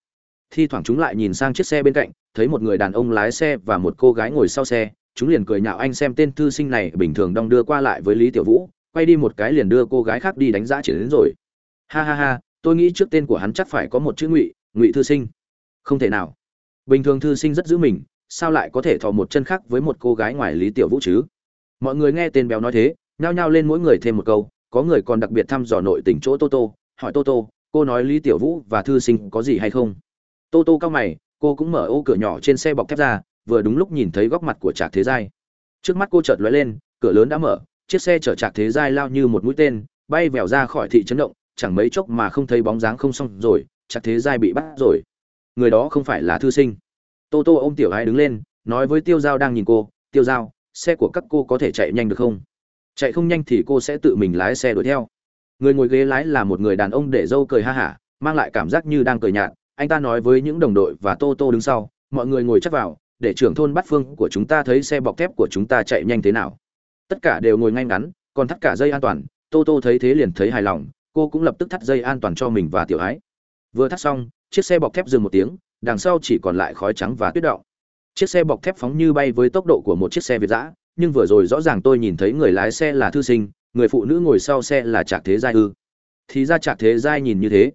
Thi thoảng chúng lại nhìn sang chiếc xe bên cạnh, thấy một người đàn ông lái xe và một cô gái ngồi sau xe, chúng liền cười nhạo anh xem tên thư sinh này bình thường đong đưa qua lại với lý tiểu vũ, quay đi một cái liền đưa cô gái khác đi đánh giá chỉ đến rồi. Ha ha ha, tôi nghĩ trước tên của hắn chắc phải có một chữ ngụy ngụy thư sinh. Không thể nào. Bình thường thư sinh rất giữ mình, sao lại có thể thò một chân khác với một cô gái ngoài lý tiểu vũ chứ? Mọi người nghe tên béo nói thế, nhao nhao lên mỗi người thêm một câu, có người còn đặc biệt thăm dò nội tình chỗ tô tô hỏi tô tô, cô nói lý tiểu vũ và thư sinh có gì hay không? Tô tô cao mày, cô cũng mở ô cửa nhỏ trên xe bọc thép ra, vừa đúng lúc nhìn thấy góc mặt của trạc thế giai. Trước mắt cô chợt lóe lên, cửa lớn đã mở, chiếc xe chở trạc thế giai lao như một mũi tên, bay vèo ra khỏi thị trấn động, chẳng mấy chốc mà không thấy bóng dáng không xong rồi, trạc thế giai bị bắt rồi. Người đó không phải là thư sinh. Tô tô ôm tiểu hai đứng lên, nói với tiêu giao đang nhìn cô, tiêu giao, xe của các cô có thể chạy nhanh được không? Chạy không nhanh thì cô sẽ tự mình lái xe đuổi theo người ngồi ghế lái là một người đàn ông để dâu cười ha hả, mang lại cảm giác như đang cười nhạt. Anh ta nói với những đồng đội và tô tô đứng sau, mọi người ngồi chắc vào, để trưởng thôn bắt phương của chúng ta thấy xe bọc thép của chúng ta chạy nhanh thế nào. Tất cả đều ngồi ngay ngắn, còn thắt cả dây an toàn. Tô tô thấy thế liền thấy hài lòng, cô cũng lập tức thắt dây an toàn cho mình và tiểu ái. Vừa thắt xong, chiếc xe bọc thép dừng một tiếng, đằng sau chỉ còn lại khói trắng và tuyết động chiếc xe bọc thép phóng như bay với tốc độ của một chiếc xe việt giã nhưng vừa rồi rõ ràng tôi nhìn thấy người lái xe là thư sinh người phụ nữ ngồi sau xe là trạc thế giai ư? Thì ra trạc thế giai nhìn như thế.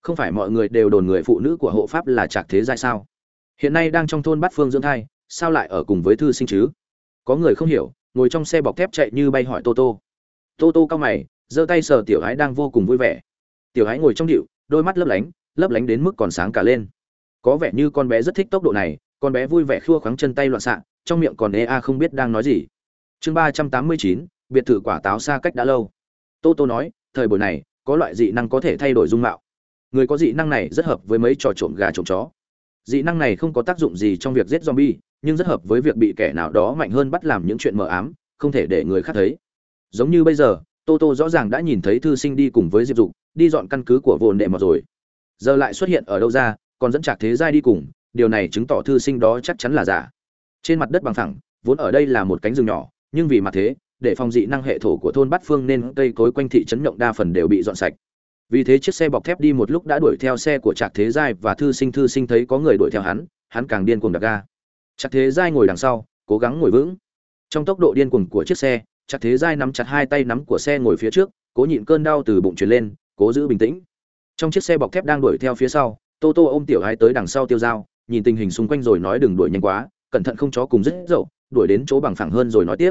Không phải mọi người đều đồn người phụ nữ của hộ pháp là trạc thế giai sao? Hiện nay đang trong thôn bát phương dưỡng thai, sao lại ở cùng với thư sinh chứ? Có người không hiểu, ngồi trong xe bọc thép chạy như bay hỏi tô tô. Tô tô cao mày, giơ tay sờ tiểu ái đang vô cùng vui vẻ. Tiểu ái ngồi trong điệu, đôi mắt lấp lánh lấp lánh đến mức còn sáng cả lên. Có vẻ như con bé rất thích tốc độ này, con bé vui vẻ khua khoáng chân tay loạn xạ, trong miệng còn ê a không biết đang nói gì. Chương ba trăm tám mươi chín biệt thự quả táo xa cách đã lâu. Tô tô nói, thời buổi này, có loại dị năng có thể thay đổi dung mạo. Người có dị năng này rất hợp với mấy trò trộm gà trộm chó. Dị năng này không có tác dụng gì trong việc giết zombie, nhưng rất hợp với việc bị kẻ nào đó mạnh hơn bắt làm những chuyện mờ ám, không thể để người khác thấy. Giống như bây giờ, tô tô rõ ràng đã nhìn thấy thư sinh đi cùng với diệp dục, đi dọn căn cứ của vồn đệ mọt rồi. Giờ lại xuất hiện ở đâu ra, còn dẫn trạc thế giai đi cùng, điều này chứng tỏ thư sinh đó chắc chắn là giả. Trên mặt đất bằng thẳng vốn ở đây là một cánh rừng nhỏ, nhưng vì mặt thế để phòng dị năng hệ thổ của thôn bát phương nên cây cối quanh thị trấn nhộng đa phần đều bị dọn sạch. Vì thế chiếc xe bọc thép đi một lúc đã đuổi theo xe của trạc thế giai và thư sinh thư sinh thấy có người đuổi theo hắn hắn càng điên cuồng đạp ga. Trạc thế giai ngồi đằng sau, cố gắng ngồi vững. Trong tốc độ điên cuồng của chiếc xe, trạc thế giai nắm chặt hai tay nắm của xe ngồi phía trước, cố nhịn cơn đau từ bụng truyền lên, cố giữ bình tĩnh. Trong chiếc xe bọc thép đang đuổi theo phía sau, tô tô ôm tiểu hai tới đằng sau tiêu dao, nhìn tình hình xung quanh rồi nói đừng đuổi nhanh quá, cẩn thận không chó cùng dứt dậu, đuổi đến chỗ bằng phẳng hơn rồi nói tiếp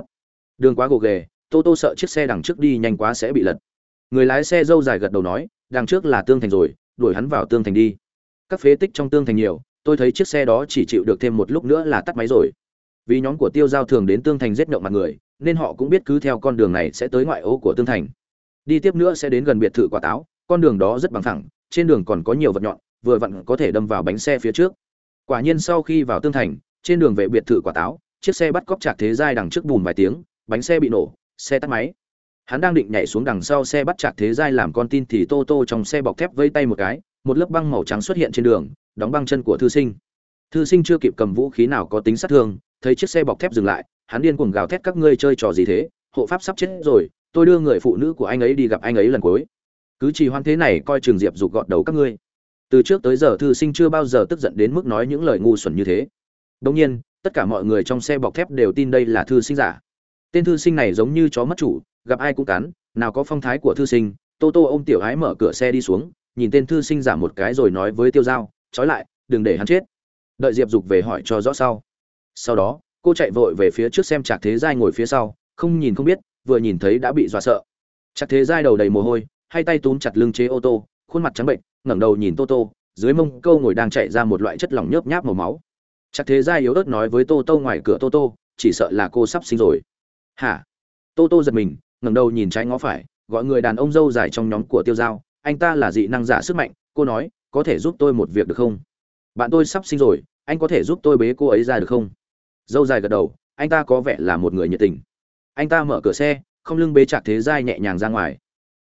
đường quá gồ ghề, tô tô sợ chiếc xe đằng trước đi nhanh quá sẽ bị lật. Người lái xe dâu dài gật đầu nói, đằng trước là tương thành rồi, đuổi hắn vào tương thành đi. Các phế tích trong tương thành nhiều, tôi thấy chiếc xe đó chỉ chịu được thêm một lúc nữa là tắt máy rồi. Vì nhóm của tiêu giao thường đến tương thành giết nhậu mặt người, nên họ cũng biết cứ theo con đường này sẽ tới ngoại ô của tương thành. Đi tiếp nữa sẽ đến gần biệt thự quả táo, con đường đó rất bằng thẳng trên đường còn có nhiều vật nhọn, vừa vặn có thể đâm vào bánh xe phía trước. Quả nhiên sau khi vào tương thành, trên đường về biệt thự quả táo, chiếc xe bắt cóc chạc thế giai đằng trước bùn vài tiếng bánh xe bị nổ, xe tắt máy. Hắn đang định nhảy xuống đằng sau xe bắt chạc thế giai làm con tin thì tô tô trong xe bọc thép vây tay một cái, một lớp băng màu trắng xuất hiện trên đường, đóng băng chân của thư sinh. Thư sinh chưa kịp cầm vũ khí nào có tính sát thương, thấy chiếc xe bọc thép dừng lại, hắn điên cuồng gào thét, các ngươi chơi trò gì thế? Hộ pháp sắp chết rồi, tôi đưa người phụ nữ của anh ấy đi gặp anh ấy lần cuối. Cứ trì hoãn thế này coi trường diệp dục gọt đầu các ngươi. Từ trước tới giờ thư sinh chưa bao giờ tức giận đến mức nói những lời ngu xuẩn như thế. Đông nhiên, tất cả mọi người trong xe bọc thép đều tin đây là thư sinh giả tên thư sinh này giống như chó mất chủ, gặp ai cũng cắn, nào có phong thái của thư sinh, tô tô ôm tiểu ái mở cửa xe đi xuống, nhìn tên thư sinh giảm một cái rồi nói với tiêu dao trói lại, đừng để hắn chết. Đợi diệp dục về hỏi cho rõ sau. Sau đó, cô chạy vội về phía trước xem trạc thế giai ngồi phía sau, không nhìn không biết, vừa nhìn thấy đã bị dọa sợ. Trạc thế giai đầu đầy mồ hôi, hai tay túm chặt lưng chế ô tô, khuôn mặt trắng bệnh ngẩng đầu nhìn tô tô, dưới mông câu ngồi đang chạy ra một loại chất lỏng nhớp nháp màu máu. Chắc thế giai yếu ớt nói với tô tô ngoài cửa, tô tô, chỉ sợ là cô sắp sinh rồi hả? Tô tô giật mình, ngẩng đầu nhìn trái ngó phải, gọi người đàn ông dâu dài trong nhóm của tiêu giao, anh ta là dị năng giả sức mạnh, cô nói, có thể giúp tôi một việc được không? Bạn tôi sắp sinh rồi, anh có thể giúp tôi bế cô ấy ra được không? Dâu dài gật đầu, anh ta có vẻ là một người nhiệt tình. Anh ta mở cửa xe, không lưng bế chạc thế giai nhẹ nhàng ra ngoài.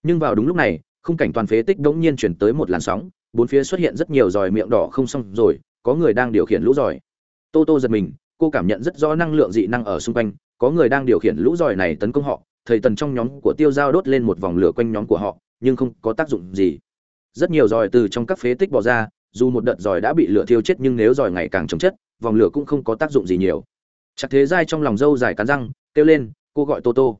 Nhưng vào đúng lúc này, khung cảnh toàn phế tích đống nhiên chuyển tới một làn sóng, bốn phía xuất hiện rất nhiều giòi miệng đỏ không xong rồi, có người đang điều khiển lũ giỏi tô tô giật mình cô cảm nhận rất rõ năng lượng dị năng ở xung quanh, có người đang điều khiển lũ giỏi này tấn công họ, thầy tần trong nhóm của tiêu giao đốt lên một vòng lửa quanh nhóm của họ, nhưng không có tác dụng gì. Rất nhiều giỏi từ trong các phế tích bỏ ra, dù một đợt giỏi đã bị lửa thiêu chết nhưng nếu giỏi ngày càng chống chất, vòng lửa cũng không có tác dụng gì nhiều. Chắc thế dai trong lòng dâu dài cắn răng, kêu lên, cô gọi tô tô.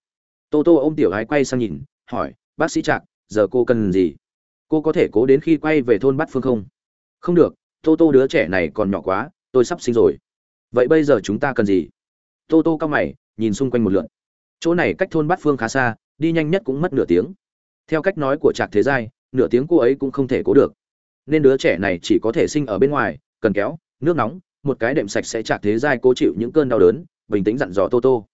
Tô tô ôm tiểu gái quay sang nhìn, hỏi, bác sĩ trạc, giờ cô cần gì? Cô có thể cố đến khi quay về thôn bát phương không? Không được, tô tô đứa trẻ này còn nhỏ quá, tôi sắp sinh rồi vậy bây giờ chúng ta cần gì? Tô tô cao mày, nhìn xung quanh một lượn chỗ này cách thôn bát phương khá xa, đi nhanh nhất cũng mất nửa tiếng. Theo cách nói của trạc thế giai, nửa tiếng cô ấy cũng không thể cố được. Nên đứa trẻ này chỉ có thể sinh ở bên ngoài, cần kéo, nước nóng, một cái đệm sạch sẽ trạc thế giai cố chịu những cơn đau đớn, bình tĩnh dặn dò tô tô.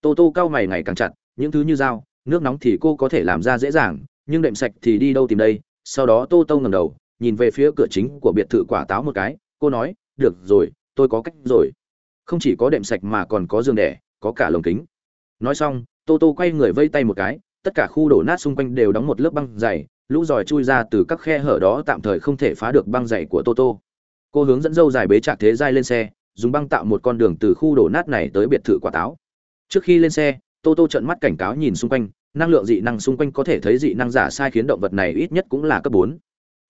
Tô tô cao mày ngày càng chặt, những thứ như dao, nước nóng thì cô có thể làm ra dễ dàng, nhưng đệm sạch thì đi đâu tìm đây? Sau đó tô tô ngầm đầu, nhìn về phía cửa chính của biệt thự quả táo một cái, cô nói, được rồi, tôi có cách rồi không chỉ có đệm sạch mà còn có giường đẻ, có cả lồng kính. Nói xong, tô tô quay người vây tay một cái, tất cả khu đổ nát xung quanh đều đóng một lớp băng dày, lũ giỏi chui ra từ các khe hở đó tạm thời không thể phá được băng dày của tô tô. Cô hướng dẫn dâu dài bế trạc thế giai lên xe, dùng băng tạo một con đường từ khu đổ nát này tới biệt thự quả táo. Trước khi lên xe, tô tô trợn mắt cảnh cáo nhìn xung quanh, năng lượng dị năng xung quanh có thể thấy dị năng giả sai khiến động vật này ít nhất cũng là cấp bốn.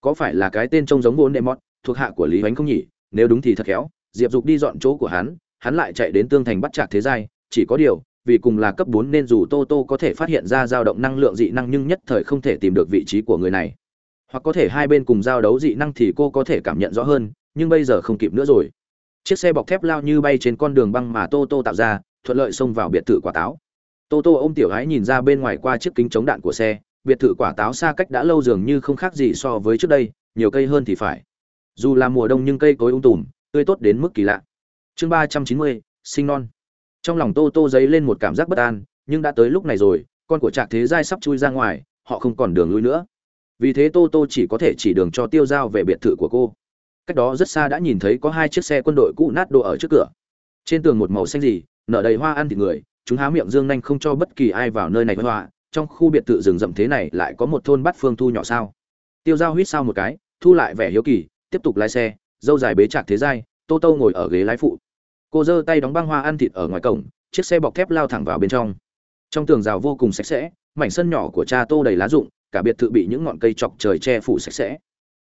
Có phải là cái tên trông giống vốn đệ mọt thuộc hạ của lý hoánh không nhỉ? Nếu đúng thì thật khéo diệp dục đi dọn chỗ của hắn hắn lại chạy đến tương thành bắt chạc thế giai, chỉ có điều, vì cùng là cấp bốn nên dù tô tô có thể phát hiện ra dao động năng lượng dị năng nhưng nhất thời không thể tìm được vị trí của người này. Hoặc có thể hai bên cùng giao đấu dị năng thì cô có thể cảm nhận rõ hơn, nhưng bây giờ không kịp nữa rồi. Chiếc xe bọc thép lao như bay trên con đường băng mà tô tô tạo ra, thuận lợi xông vào biệt thự quả táo. Tô tô ôm tiểu gái nhìn ra bên ngoài qua chiếc kính chống đạn của xe, biệt thự quả táo xa cách đã lâu dường như không khác gì so với trước đây, nhiều cây hơn thì phải. Dù là mùa đông nhưng cây cối ung tùm tươi tốt đến mức kỳ lạ. Chương ba trăm chín mươi, sinh non. Trong lòng tô tô dấy lên một cảm giác bất an, nhưng đã tới lúc này rồi, con của trạc thế giai sắp chui ra ngoài, họ không còn đường lui nữa. Vì thế tô tô chỉ có thể chỉ đường cho tiêu giao về biệt thự của cô. Cách đó rất xa đã nhìn thấy có hai chiếc xe quân đội cũ nát đồ ở trước cửa. Trên tường một màu xanh gì, nở đầy hoa ăn thịt người, chúng há miệng dương nhanh không cho bất kỳ ai vào nơi này hoa. Trong khu biệt thự rừng rậm thế này lại có một thôn bắt phương thu nhỏ sao. Tiêu giao huýt sao một cái, thu lại vẻ hiếu kỳ, tiếp tục lái xe dâu dài bế chạc thế giai, tô tô ngồi ở ghế lái phụ. Cô giơ tay đóng băng hoa ăn thịt ở ngoài cổng, chiếc xe bọc thép lao thẳng vào bên trong. Trong tường rào vô cùng sạch sẽ, mảnh sân nhỏ của cha tô đầy lá rụng, cả biệt thự bị những ngọn cây chọc trời che phủ sạch sẽ.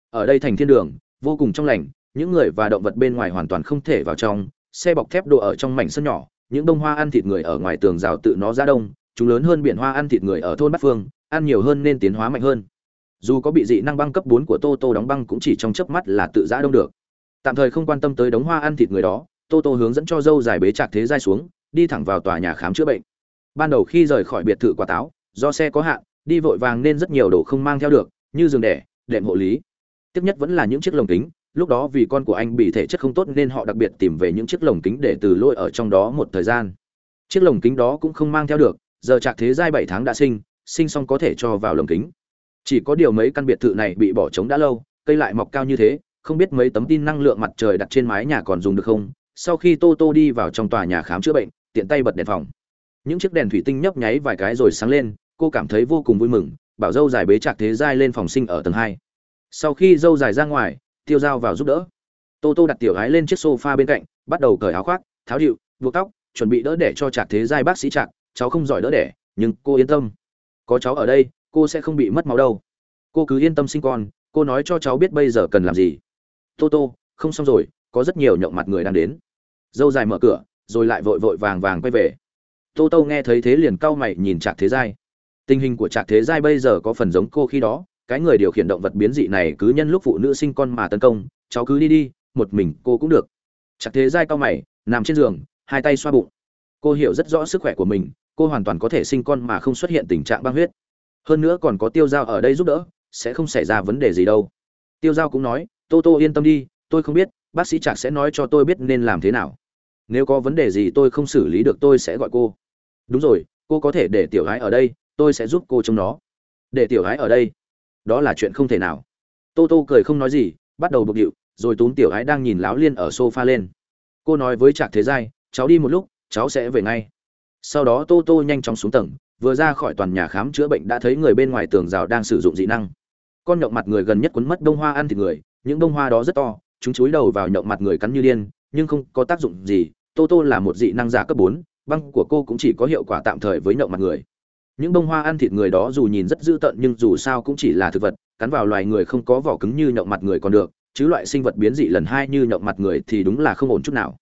Ở đây thành thiên đường, vô cùng trong lành, những người và động vật bên ngoài hoàn toàn không thể vào trong, xe bọc thép đổ ở trong mảnh sân nhỏ, những bông hoa ăn thịt người ở ngoài tường rào tự nó ra đông, chúng lớn hơn biển hoa ăn thịt người ở thôn bát phương, ăn nhiều hơn nên tiến hóa mạnh hơn. Dù có bị dị năng băng cấp bốn của tô tô đóng băng cũng chỉ trong chớp mắt là tự giã đông được tạm thời không quan tâm tới đống hoa ăn thịt người đó, tô tô hướng dẫn cho dâu dài bế chạc thế giai xuống, đi thẳng vào tòa nhà khám chữa bệnh. Ban đầu khi rời khỏi biệt thự quả táo, do xe có hạn, đi vội vàng nên rất nhiều đồ không mang theo được, như giường đẻ, đệm hộ lý. Tiếp nhất vẫn là những chiếc lồng kính, lúc đó vì con của anh bị thể chất không tốt nên họ đặc biệt tìm về những chiếc lồng kính để từ lôi ở trong đó một thời gian. Chiếc lồng kính đó cũng không mang theo được, giờ trạc thế giai bảy tháng đã sinh sinh xong có thể cho vào lồng kính. Chỉ có điều mấy căn biệt thự này bị bỏ trống đã lâu, cây lại mọc cao như thế không biết mấy tấm tin năng lượng mặt trời đặt trên mái nhà còn dùng được không, sau khi tô tô đi vào trong tòa nhà khám chữa bệnh, tiện tay bật đèn phòng. Những chiếc đèn thủy tinh nhấp nháy vài cái rồi sáng lên, cô cảm thấy vô cùng vui mừng, bảo dâu dài bế chạc thế giai lên phòng sinh ở tầng hai. Sau khi dâu dài ra ngoài, tiêu dao vào giúp đỡ. Tô tô đặt tiểu gái lên chiếc sofa bên cạnh, bắt đầu cởi áo khoác, tháo điệu, buộc tóc, chuẩn bị đỡ đẻ cho chạc thế giai bác sĩ chạc cháu không giỏi đỡ đẻ, nhưng cô yên tâm. Có cháu ở đây, cô sẽ không bị mất máu đâu. Cô cứ yên tâm sinh con, cô nói cho cháu biết bây giờ cần làm gì tô tô, không xong rồi, có rất nhiều nhậu mặt người đang đến. Dâu dài mở cửa, rồi lại vội vội vàng vàng quay về. Tô tô nghe thấy thế liền cau mày nhìn trạc thế giai. Tình hình của trạc thế giai bây giờ có phần giống cô khi đó, cái người điều khiển động vật biến dị này cứ nhân lúc phụ nữ sinh con mà tấn công, cháu cứ đi đi, một mình cô cũng được. Trạc thế giai cau mày, nằm trên giường, hai tay xoa bụng. Cô hiểu rất rõ sức khỏe của mình, cô hoàn toàn có thể sinh con mà không xuất hiện tình trạng băng huyết. Hơn nữa còn có tiêu dao ở đây giúp đỡ, sẽ không xảy ra vấn đề gì đâu. Tiêu dao cũng nói tô tô yên tâm đi, tôi không biết, bác sĩ trạc sẽ nói cho tôi biết nên làm thế nào. Nếu có vấn đề gì tôi không xử lý được tôi sẽ gọi cô. Đúng rồi, cô có thể để tiểu gái ở đây, tôi sẽ giúp cô trông nó. Để tiểu gái ở đây. Đó là chuyện không thể nào. Tô tô cười không nói gì, bắt đầu bực điệu rồi túm tiểu gái đang nhìn láo liên ở s o f a lên. Cô nói với trạc thế giai, cháu đi một lúc, cháu sẽ về ngay. Sau đó tô tô nhanh chóng xuống tầng, vừa ra khỏi toàn nhà khám chữa bệnh đã thấy người bên ngoài tường rào đang sử dụng dị năng. Con nhậu mặt người gần nhất quấn mất đông hoa ăn thịt người những bông hoa đó rất to, chúng chúi đầu vào nhậu mặt người cắn như điên, nhưng không có tác dụng gì. Tô tô là một dị năng giả cấp bốn, băng của cô cũng chỉ có hiệu quả tạm thời với nhậu mặt người. Những bông hoa ăn thịt người đó dù nhìn rất dữ tợn nhưng dù sao cũng chỉ là thực vật, cắn vào loài người không có vỏ cứng như nhậu mặt người còn được, chứ loại sinh vật biến dị lần hai như nhậu mặt người thì đúng là không ổn chút nào.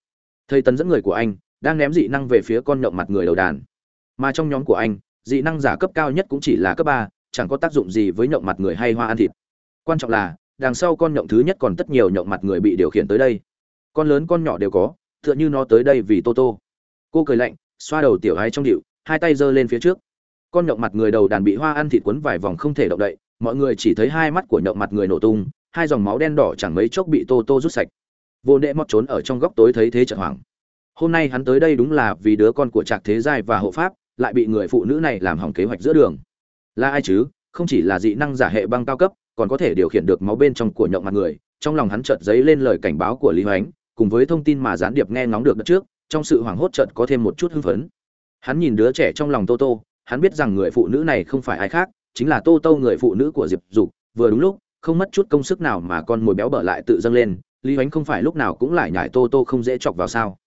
Thầy tấn dẫn người của anh, đang ném dị năng về phía con nhậu mặt người đầu đàn. Mà trong nhóm của anh, dị năng giả cấp cao nhất cũng chỉ là cấp ba, chẳng có tác dụng gì với nhậu mặt người hay hoa ăn thịt. Quan trọng là đằng sau con nhộng thứ nhất còn tất nhiều nhộng mặt người bị điều khiển tới đây. Con lớn con nhỏ đều có, tựa như nó tới đây vì tô tô. Cô cười lạnh, xoa đầu tiểu hai trong điệu, hai tay giơ lên phía trước. Con nhộng mặt người đầu đàn bị hoa ăn thịt quấn vài vòng không thể động đậy, mọi người chỉ thấy hai mắt của nhộng mặt người nổ tung, hai dòng máu đen đỏ chẳng mấy chốc bị tô tô rút sạch. Vô đệ mót trốn ở trong góc tối thấy thế chật hoảng. Hôm nay hắn tới đây đúng là vì đứa con của trạc thế giai và hộ pháp, lại bị người phụ nữ này làm hỏng kế hoạch giữa đường. Là ai chứ? Không chỉ là dị năng giả hệ băng cao cấp còn có thể điều khiển được máu bên trong của nhộng mặt người. Trong lòng hắn chợt dấy lên lời cảnh báo của lý hoánh, cùng với thông tin mà gián điệp nghe ngóng được đất trước, trong sự hoảng hốt chợt có thêm một chút hưng phấn. Hắn nhìn đứa trẻ trong lòng tô tô, hắn biết rằng người phụ nữ này không phải ai khác, chính là tô tô người phụ nữ của diệp dục. Vừa đúng lúc, không mất chút công sức nào mà con mồi béo bở lại tự dâng lên, lý hoánh không phải lúc nào cũng lại nhải tô tô không dễ chọc vào sao.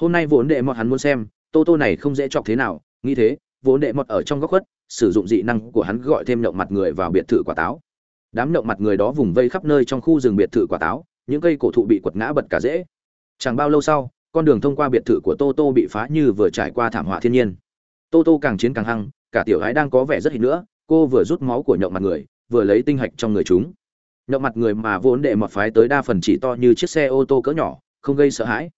Hôm nay vốn đệ mọt hắn muốn xem, tô tô này không dễ chọc thế nào, nghĩ thế, vốn đệ mọt ở trong góc khuất, sử dụng dị năng của hắn gọi thêm nhậu mặt người vào biệt thự quả táo đám động mặt người đó vùng vây khắp nơi trong khu rừng biệt thự quả táo, những cây cổ thụ bị quật ngã bật cả rễ. Chẳng bao lâu sau, con đường thông qua biệt thự của tô tô bị phá như vừa trải qua thảm họa thiên nhiên. Tô tô càng chiến càng hăng, cả tiểu gái đang có vẻ rất hình nữa, cô vừa rút máu của nhậu mặt người, vừa lấy tinh hạch trong người chúng. Nhậu mặt người mà vốn đệ mọt phái tới đa phần chỉ to như chiếc xe ô tô cỡ nhỏ, không gây sợ hãi.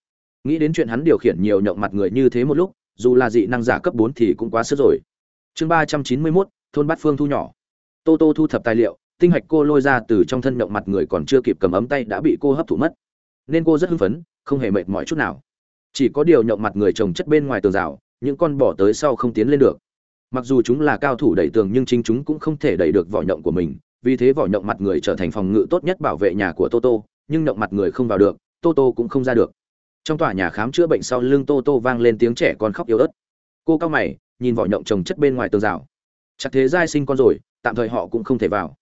Nghĩ đến chuyện hắn điều khiển nhiều nhậu mặt người như thế một lúc, dù là dị năng giả cấp bốn thì cũng quá sức rồi. Chương ba trăm chín mươi mốt, thôn bát phương thu nhỏ. Tô tô thu thập tài liệu tinh hạch cô lôi ra từ trong thân động mặt người còn chưa kịp cầm ấm tay đã bị cô hấp thụ mất. Nên cô rất hưng phấn, không hề mệt mỏi chút nào. Chỉ có điều nhậu mặt người trồng chất bên ngoài tường rào, những con bỏ tới sau không tiến lên được. Mặc dù chúng là cao thủ đẩy tường nhưng chính chúng cũng không thể đẩy được vỏ nhộng của mình, vì thế vỏ nhộng mặt người trở thành phòng ngự tốt nhất bảo vệ nhà của toto nhưng nhộng mặt người không vào được toto cũng không ra được. Trong tòa nhà khám chữa bệnh sau lưng toto vang lên tiếng trẻ con khóc yếu ớt. Cô cao mày, nhìn vỏ nhộng trồng chất bên ngoài tường rào. Chắc thế giai sinh con rồi, tạm thời họ cũng không thể vào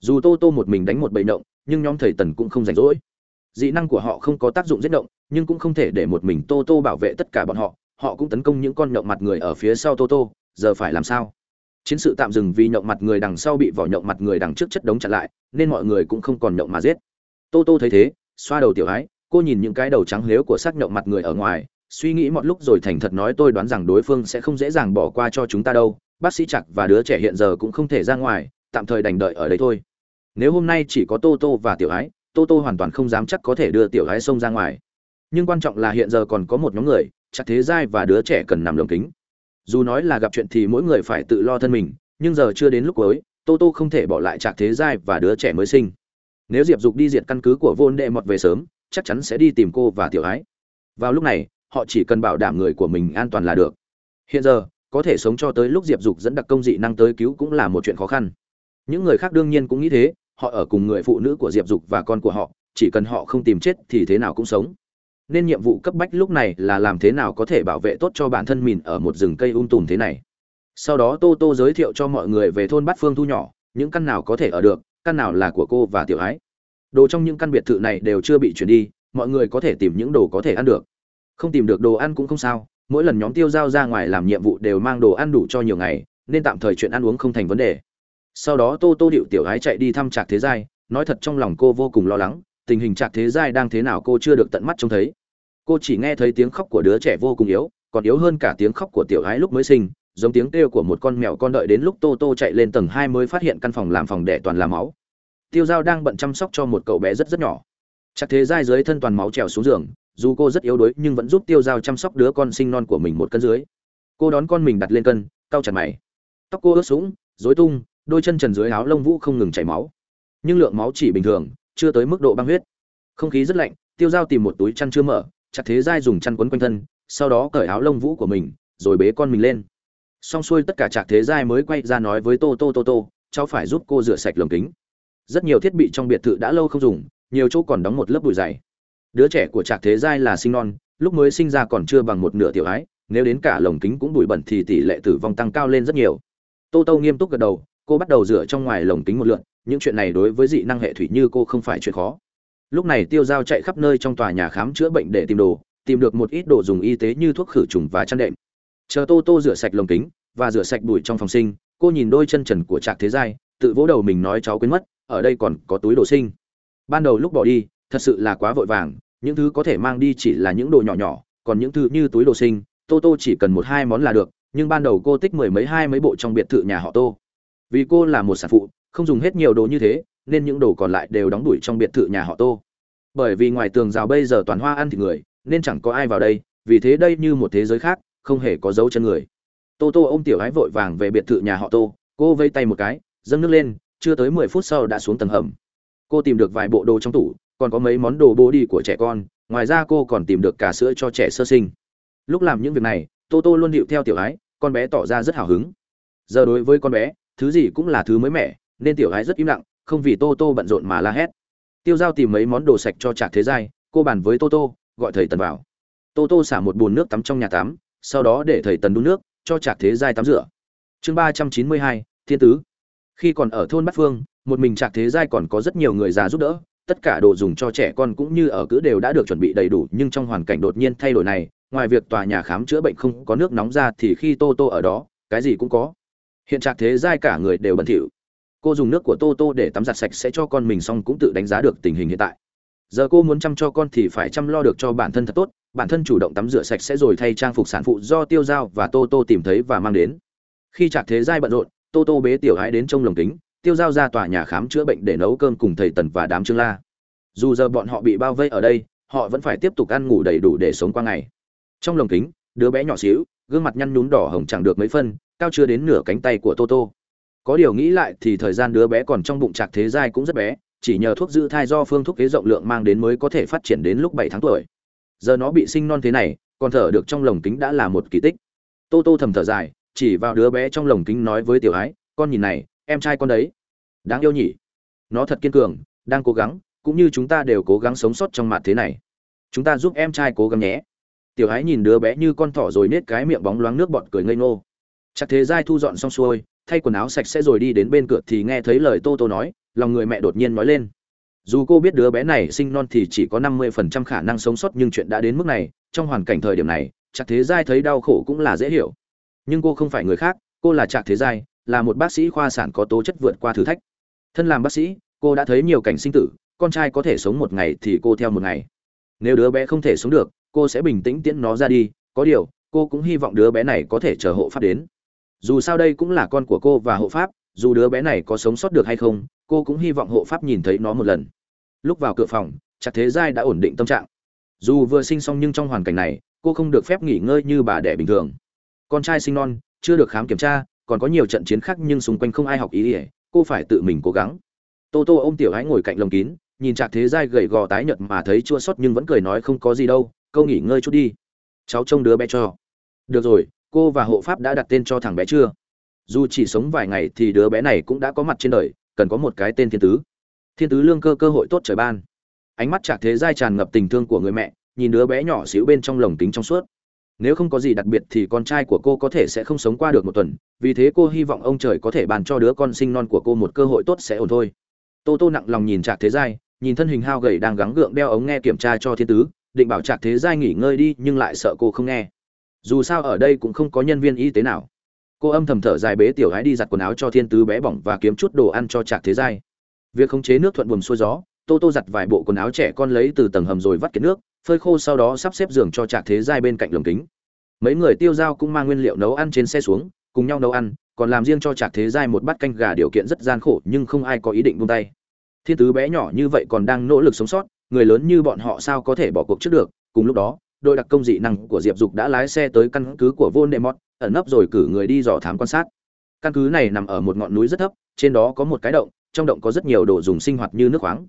dù toto một mình đánh một bầy động, nhưng nhóm thầy tần cũng không rảnh rỗi. Dị năng của họ không có tác dụng giết động, nhưng cũng không thể để một mình toto bảo vệ tất cả bọn họ họ cũng tấn công những con nhậu mặt người ở phía sau toto giờ phải làm sao? Chiến sự tạm dừng vì nhậu mặt người đằng sau bị vỏ nhậu mặt người đằng trước chất đống chặn lại, nên mọi người cũng không còn nhậu mà giết. Tô tô thấy thế, xoa đầu tiểu ái cô nhìn những cái đầu trắng lếu của xác nhậu mặt người ở ngoài, suy nghĩ mọi lúc rồi thành thật nói tôi đoán rằng đối phương sẽ không dễ dàng bỏ qua cho chúng ta đâu, bác sĩ chặt và đứa trẻ hiện giờ cũng không thể ra ngoài, tạm thời đành đợi ở đây thôi nếu hôm nay chỉ có tô tô và tiểu ái, tô tô hoàn toàn không dám chắc có thể đưa tiểu ái xông ra ngoài. Nhưng quan trọng là hiện giờ còn có một nhóm người, chắc thế giai và đứa trẻ cần nằm lồng kính. Dù nói là gặp chuyện thì mỗi người phải tự lo thân mình, nhưng giờ chưa đến lúc cuối, tô tô không thể bỏ lại trạc thế giai và đứa trẻ mới sinh. Nếu diệp dục đi diệt căn cứ của vô đệ mọt về sớm, chắc chắn sẽ đi tìm cô và tiểu ái. Vào lúc này, họ chỉ cần bảo đảm người của mình an toàn là được. Hiện giờ, có thể sống cho tới lúc diệp dục dẫn đặc công dị năng tới cứu cũng là một chuyện khó khăn. Những người khác đương nhiên cũng nghĩ thế họ ở cùng người phụ nữ của diệp dục và con của họ, chỉ cần họ không tìm chết thì thế nào cũng sống. Nên nhiệm vụ cấp bách lúc này là làm thế nào có thể bảo vệ tốt cho bản thân mình ở một rừng cây um tùm thế này. Sau đó tô tô giới thiệu cho mọi người về thôn bát phương thu nhỏ, những căn nào có thể ở được, căn nào là của cô và tiểu ái. Đồ trong những căn biệt thự này đều chưa bị chuyển đi, mọi người có thể tìm những đồ có thể ăn được. Không tìm được đồ ăn cũng không sao, mỗi lần nhóm tiêu giao ra ngoài làm nhiệm vụ đều mang đồ ăn đủ cho nhiều ngày, nên tạm thời chuyện ăn uống không thành vấn đề sau đó tô tô điệu tiểu ái chạy đi thăm trạc thế giai, nói thật trong lòng cô vô cùng lo lắng, tình hình trạc thế giai đang thế nào cô chưa được tận mắt trông thấy. Cô chỉ nghe thấy tiếng khóc của đứa trẻ vô cùng yếu, còn yếu hơn cả tiếng khóc của tiểu ái lúc mới sinh, giống tiếng kêu của một con mèo con đợi đến lúc tô tô chạy lên tầng hai mới phát hiện căn phòng làm phòng đẻ toàn là máu. Tiêu g i a o đang bận chăm sóc cho một cậu bé rất rất nhỏ. Chắc thế Giai dưới thân toàn máu trèo xuống giường, dù cô rất yếu đuối nhưng vẫn giúp tiêu g i a o chăm sóc đứa con sinh non của mình một cân dưới. Cô đón con mình đặt lên cân, cau chặt mày. Tóc cô ướt sũng dối tung đôi chân trần dưới áo lông vũ không ngừng chảy máu. Nhưng lượng máu chỉ bình thường, chưa tới mức độ băng huyết. Không khí rất lạnh, tiêu g i a o tìm một túi chăn chưa mở, chặt thế giai dùng chăn quấn quanh thân, sau đó cởi áo lông vũ của mình, rồi bế con mình lên. Xong xuôi tất cả chặt thế giai mới quay ra nói với tô tô tô tô, cháu phải giúp cô rửa sạch lồng kính. Rất nhiều thiết bị trong biệt thự đã lâu không dùng, nhiều chỗ còn đóng một lớp bụi dày. Đứa trẻ của trạc thế giai là sinh non, lúc mới sinh ra còn chưa bằng một nửa tiểu ái, nếu đến cả lồng kính cũng bụi bẩn thì tỷ lệ tử vong tăng cao lên rất nhiều. Tô tô nghiêm túc gật đầu cô bắt đầu rửa trong ngoài lồng kính một lượn, những chuyện này đối với dị năng hệ thủy như cô không phải chuyện khó. Lúc này tiêu g i a o chạy khắp nơi trong tòa nhà khám chữa bệnh để tìm đồ, tìm được một ít đồ dùng y tế như thuốc khử trùng và chăn đệm. Chờ tô tô rửa sạch lồng kính và rửa sạch bụi trong phòng sinh, cô nhìn đôi chân trần của trạc thế giai, tự vỗ đầu mình nói cháu quên mất, ở đây còn có túi đồ sinh. Ban đầu lúc bỏ đi, thật sự là quá vội vàng, những thứ có thể mang đi chỉ là những đồ nhỏ nhỏ, còn những thứ như túi đồ sinh, tô tô chỉ cần một hai món là được, nhưng ban đầu cô tích mười mấy hai mấy bộ trong biệt thự nhà họ tô vì cô là một sản phụ, không dùng hết nhiều đồ như thế, nên những đồ còn lại đều đóng đuổi trong biệt thự nhà họ tô. Bởi vì ngoài tường rào bây giờ toàn hoa ăn thịt người, nên chẳng có ai vào đây, vì thế đây như một thế giới khác, không hề có dấu chân người. Tô tô ôm tiểu ái vội vàng về biệt thự nhà họ tô, cô vây tay một cái, dâng nước lên, chưa tới mười phút sau đã xuống tầng hầm. Cô tìm được vài bộ đồ trong tủ, còn có mấy món đồ bố đi của trẻ con, ngoài ra cô còn tìm được cả sữa cho trẻ sơ sinh. Lúc làm những việc này, tô tô luôn điệu theo tiểu ái con bé tỏ ra rất hào hứng. Giờ đối với con bé thứ gì cũng là thứ mới mẻ, nên tiểu gái rất im lặng, không vì tô tô bận rộn mà la hét. Tiêu g i a o tìm mấy món đồ sạch cho trạc thế giai, cô bàn với tô tô, gọi thầy tần vào. Tô tô xả một bồn nước tắm trong nhà tắm, sau đó để thầy tần đun nước, cho trạc thế giai tắm rửa. Chương ba trăm chín mươi hai, thiên tứ. Khi còn ở thôn bát phương, một mình trạc thế giai còn có rất nhiều người già giúp đỡ, tất cả đồ dùng cho trẻ con cũng như ở cứ đều đã được chuẩn bị đầy đủ, nhưng trong hoàn cảnh đột nhiên thay đổi này, ngoài việc tòa nhà khám chữa bệnh không có nước nóng ra thì khi tô tô ở đó, cái gì cũng có hiện trạc thế giai cả người đều bẩn thỉu. Cô dùng nước của tô tô để tắm giặt sạch sẽ cho con mình xong cũng tự đánh giá được tình hình hiện tại. Giờ cô muốn chăm cho con thì phải chăm lo được cho bản thân thật tốt, bản thân chủ động tắm rửa sạch sẽ rồi thay trang phục sản phụ do tiêu dao và tô tô tìm thấy và mang đến. Khi trạc thế giai bận rộn, tô tô bế tiểu hãi đến trong lồng kính, tiêu dao ra tòa nhà khám chữa bệnh để nấu cơm cùng thầy tần và đám trương la. Dù giờ bọn họ bị bao vây ở đây, họ vẫn phải tiếp tục ăn ngủ đầy đủ để sống qua ngày. Trong lồng kính, đứa bé nhỏ xíu, gương mặt nhăn nhún đỏ hồng chẳng được mấy phân cao chưa đến nửa cánh tay của Toto. có điều nghĩ lại thì thời gian đứa bé còn trong bụng trạc thế giai cũng rất bé, chỉ nhờ thuốc giữ thai do phương thuốc kế rộng lượng mang đến mới có thể phát triển đến lúc bảy tháng tuổi. Giờ nó bị sinh non thế này, còn thở được trong lồng kính đã là một kỳ tích. Tô tô thầm thở dài, chỉ vào đứa bé trong lồng kính nói với tiểu ái con nhìn này, em trai con đấy. Đáng yêu nhỉ? Nó thật kiên cường, đang cố gắng, cũng như chúng ta đều cố gắng sống sót trong mặt thế này. Chúng ta giúp em trai cố gắng nhé. Tiểu ái nhìn đứa bé như con thỏ rồi nết cái miệng bóng loáng nước bọt cười ngây ngô chắc thế giai thu dọn xong xuôi, thay quần áo sạch sẽ rồi đi đến bên cửa thì nghe thấy lời tô tô nói, lòng người mẹ đột nhiên nói lên. Dù cô biết đứa bé này sinh non thì chỉ có năm mươi phần trăm khả năng sống sót nhưng chuyện đã đến mức này, trong hoàn cảnh thời điểm này, chắc thế giai thấy đau khổ cũng là dễ hiểu. Nhưng cô không phải người khác, cô là trạc thế giai, là một bác sĩ khoa sản có tố chất vượt qua thử thách. Thân làm bác sĩ, cô đã thấy nhiều cảnh sinh tử, con trai có thể sống một ngày thì cô theo một ngày. Nếu đứa bé không thể sống được, cô sẽ bình tĩnh tiễn nó ra đi, có điều, cô cũng hy vọng đứa bé này có thể chờ hộ pháp đến dù sao đây cũng là con của cô và hộ pháp, dù đứa bé này có sống sót được hay không, cô cũng hy vọng hộ pháp nhìn thấy nó một lần. Lúc vào cửa phòng, chặt thế giai đã ổn định tâm trạng. Dù vừa sinh xong nhưng trong hoàn cảnh này, cô không được phép nghỉ ngơi như bà đẻ bình thường. Con trai sinh non, chưa được khám kiểm tra, còn có nhiều trận chiến khác nhưng xung quanh không ai học ý ỉa cô phải tự mình cố gắng. Tô tô ô m tiểu hãy ngồi cạnh lồng kín, nhìn chạc thế giai gầy gò tái nhợt mà thấy chua sót nhưng vẫn cười nói không có gì đâu câu nghỉ ngơi chút đi. Cháu trông đứa bé cho. Được rồi cô và hộ pháp đã đặt tên cho thằng bé chưa? Dù chỉ sống vài ngày thì đứa bé này cũng đã có mặt trên đời, cần có một cái tên thiên tứ. Thiên tứ lương cơ cơ hội tốt trời ban. Ánh mắt chạc thế giai tràn ngập tình thương của người mẹ, nhìn đứa bé nhỏ xíu bên trong lồng kính trong suốt. Nếu không có gì đặc biệt thì con trai của cô có thể sẽ không sống qua được một tuần, vì thế cô hy vọng ông trời có thể bàn cho đứa con sinh non của cô một cơ hội tốt sẽ ổn thôi. Tô tô nặng lòng nhìn trạc thế giai nhìn thân hình hao gầy đang gắng gượng đeo ống nghe kiểm tra cho thiên tứ, định bảo trạc thế giai nghỉ ngơi đi nhưng lại sợ cô không nghe dù sao ở đây cũng không có nhân viên y tế nào. Cô âm thầm thở dài bế tiểu gái đi giặt quần áo cho thiên tứ bé bỏng và kiếm chút đồ ăn cho trạc thế giai. Việc khống chế nước thuận buồm xuôi gió, tô tô giặt vài bộ quần áo trẻ con lấy từ tầng hầm rồi vắt kiệt nước, phơi khô sau đó sắp xếp giường cho trạc thế giai bên cạnh lồng kính. Mấy người tiêu dao cũng mang nguyên liệu nấu ăn trên xe xuống, cùng nhau nấu ăn, còn làm riêng cho trạc thế giai một bát canh gà điều kiện rất gian khổ, nhưng không ai có ý định buông tay. Thiên tứ bé nhỏ như vậy còn đang nỗ lực sống sót, người lớn như bọn họ sao có thể bỏ cuộc trước được, cùng lúc đó đội đặc công dị năng của diệp dục đã lái xe tới căn cứ của vô ẩn nấp rồi cử người đi dò thám quan sát. Căn cứ này nằm ở một ngọn núi rất thấp, trên đó có một cái động, trong động có rất nhiều đồ dùng sinh hoạt như nước khoáng.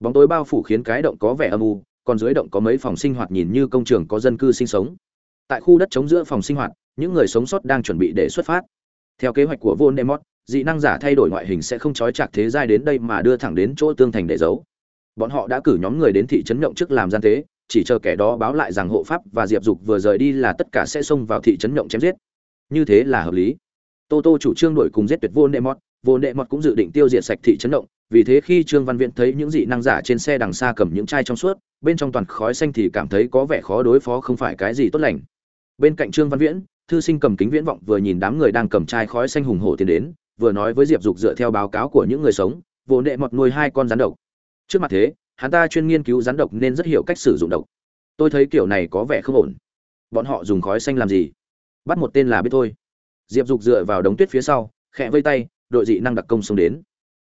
Bóng tối bao phủ khiến cái động có vẻ âm u, còn dưới động có mấy phòng sinh hoạt nhìn như công trường có dân cư sinh sống. Tại khu đất chống giữa phòng sinh hoạt, những người sống sót đang chuẩn bị để xuất phát. Theo kế hoạch của vô dị năng giả thay đổi ngoại hình sẽ không trói chặt thế giai đến đây mà đưa thẳng đến chỗ tương thành để giấu. Bọn họ đã cử nhóm người đến thị trấn động trước làm gian tế chỉ chờ kẻ đó báo lại rằng hộ pháp và diệp dục vừa rời đi là tất cả sẽ xông vào thị trấn nhộng chém giết. Như thế là hợp lý. Tô tô chủ trương đổi cùng giết tuyệt vô nệ mọt vô nệ mọt cũng dự định tiêu diệt sạch thị trấn động vì thế khi trương văn viễn thấy những dị năng giả trên xe đằng xa cầm những chai trong suốt, bên trong toàn khói xanh thì cảm thấy có vẻ khó đối phó không phải cái gì tốt lành. Bên cạnh trương văn viễn, thư sinh cầm kính viễn vọng vừa nhìn đám người đang cầm chai khói xanh hùng hổ tiến đến, vừa nói với diệp dục dựa theo báo cáo của những người sống, vô nệ mọt nuôi hai con rắn độc. Trước mặt thế hắn ta chuyên nghiên cứu rắn độc nên rất hiểu cách sử dụng độc. Tôi thấy kiểu này có vẻ không ổn. Bọn họ dùng khói xanh làm gì? Bắt một tên là biết thôi. Diệp dục dựa vào đống tuyết phía sau, khẽ vây tay, đội dị năng đặc công xông đến.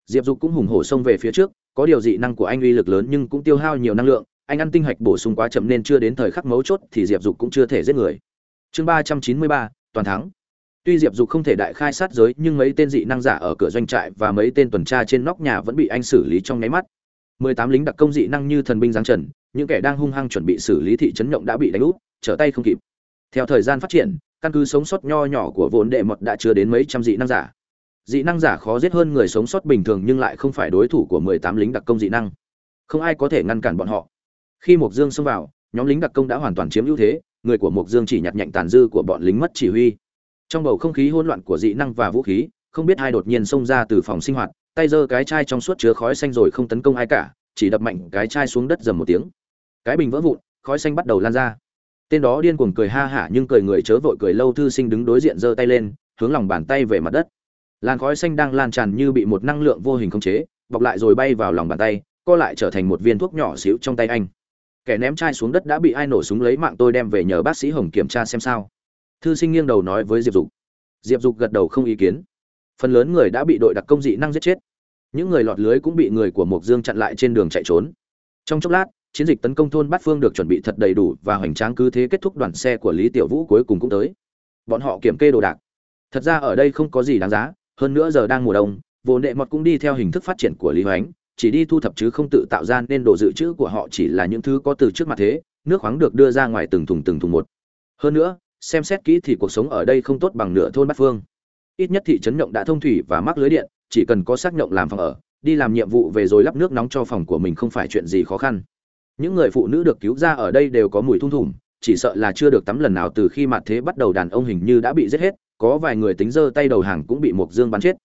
Diệp dục cũng hùng hổ xông về phía trước, có điều dị năng của anh uy lực lớn nhưng cũng tiêu hao nhiều năng lượng, anh ăn tinh hạch bổ sung quá chậm nên chưa đến thời khắc mấu chốt thì diệp dục cũng chưa thể giết người. Chương ba trăm chín mươi ba, toàn thắng. Tuy diệp dục không thể đại khai sát giới, nhưng mấy tên dị năng giả ở cửa doanh trại và mấy tên tuần tra trên nóc nhà vẫn bị anh xử lý trong nháy mắt mười tám lính đặc công dị năng như thần binh giáng trần, những kẻ đang hung hăng chuẩn bị xử lý thị trấn nhộng đã bị đánh úp, trở tay không kịp. Theo thời gian phát triển, căn cứ sống sót nho nhỏ của vốn đệ mật đã chưa đến mấy trăm dị năng giả. Dị năng giả khó giết hơn người sống sót bình thường nhưng lại không phải đối thủ của mười tám lính đặc công dị năng. Không ai có thể ngăn cản bọn họ. Khi mộc dương xông vào, nhóm lính đặc công đã hoàn toàn chiếm ưu thế, người của mộc dương chỉ nhặt nhạnh tàn dư của bọn lính mất chỉ huy. Trong bầu không khí hỗn loạn của dị năng và vũ khí, không biết ai đột nhiên xông ra từ phòng sinh hoạt tay giơ cái chai trong suốt chứa khói xanh rồi không tấn công ai cả, chỉ đập mạnh cái chai xuống đất dầm một tiếng. Cái bình vỡ vụn, khói xanh bắt đầu lan ra. Tên đó điên cuồng cười ha hả nhưng cười người chớ vội cười lâu thư sinh đứng đối diện giơ tay lên, hướng lòng bàn tay về mặt đất. Làn khói xanh đang lan tràn như bị một năng lượng vô hình khống chế, bọc lại rồi bay vào lòng bàn tay, co lại trở thành một viên thuốc nhỏ xíu trong tay anh. Kẻ ném chai xuống đất đã bị ai nổ súng lấy mạng tôi đem về nhờ bác sĩ hồng kiểm tra xem sao. Thư sinh nghiêng đầu nói với diệp dục. Diệp dục gật đầu không ý kiến phần lớn người đã bị đội đặc công dị năng giết chết. Những người lọt lưới cũng bị người của mộc dương chặn lại trên đường chạy trốn. Trong chốc lát, chiến dịch tấn công thôn bát phương được chuẩn bị thật đầy đủ và hoành tráng cứ thế kết thúc đoàn xe của lý tiểu vũ cuối cùng cũng tới. Bọn họ kiểm kê đồ đạc. Thật ra ở đây không có gì đáng giá, hơn nữa giờ đang mùa đông, vô nệ mọt cũng đi theo hình thức phát triển của lý hoánh, chỉ đi thu thập chứ không tự tạo ra nên đồ dự trữ của họ chỉ là những thứ có từ trước mặt thế, nước khoáng được đưa ra ngoài từng thùng từng thùng một. Hơn nữa, xem xét kỹ thì cuộc sống ở đây không tốt bằng nửa thôn bát phương ít nhất thị trấn nhộng đã thông thủy và mắc lưới điện, chỉ cần có xác nhộng làm phòng ở, đi làm nhiệm vụ về rồi lắp nước nóng cho phòng của mình không phải chuyện gì khó khăn. Những người phụ nữ được cứu ra ở đây đều có mùi thung thủm, chỉ sợ là chưa được tắm lần nào từ khi mặt thế bắt đầu đàn ông hình như đã bị giết hết, có vài người tính giơ tay đầu hàng cũng bị mộc dương bắn chết.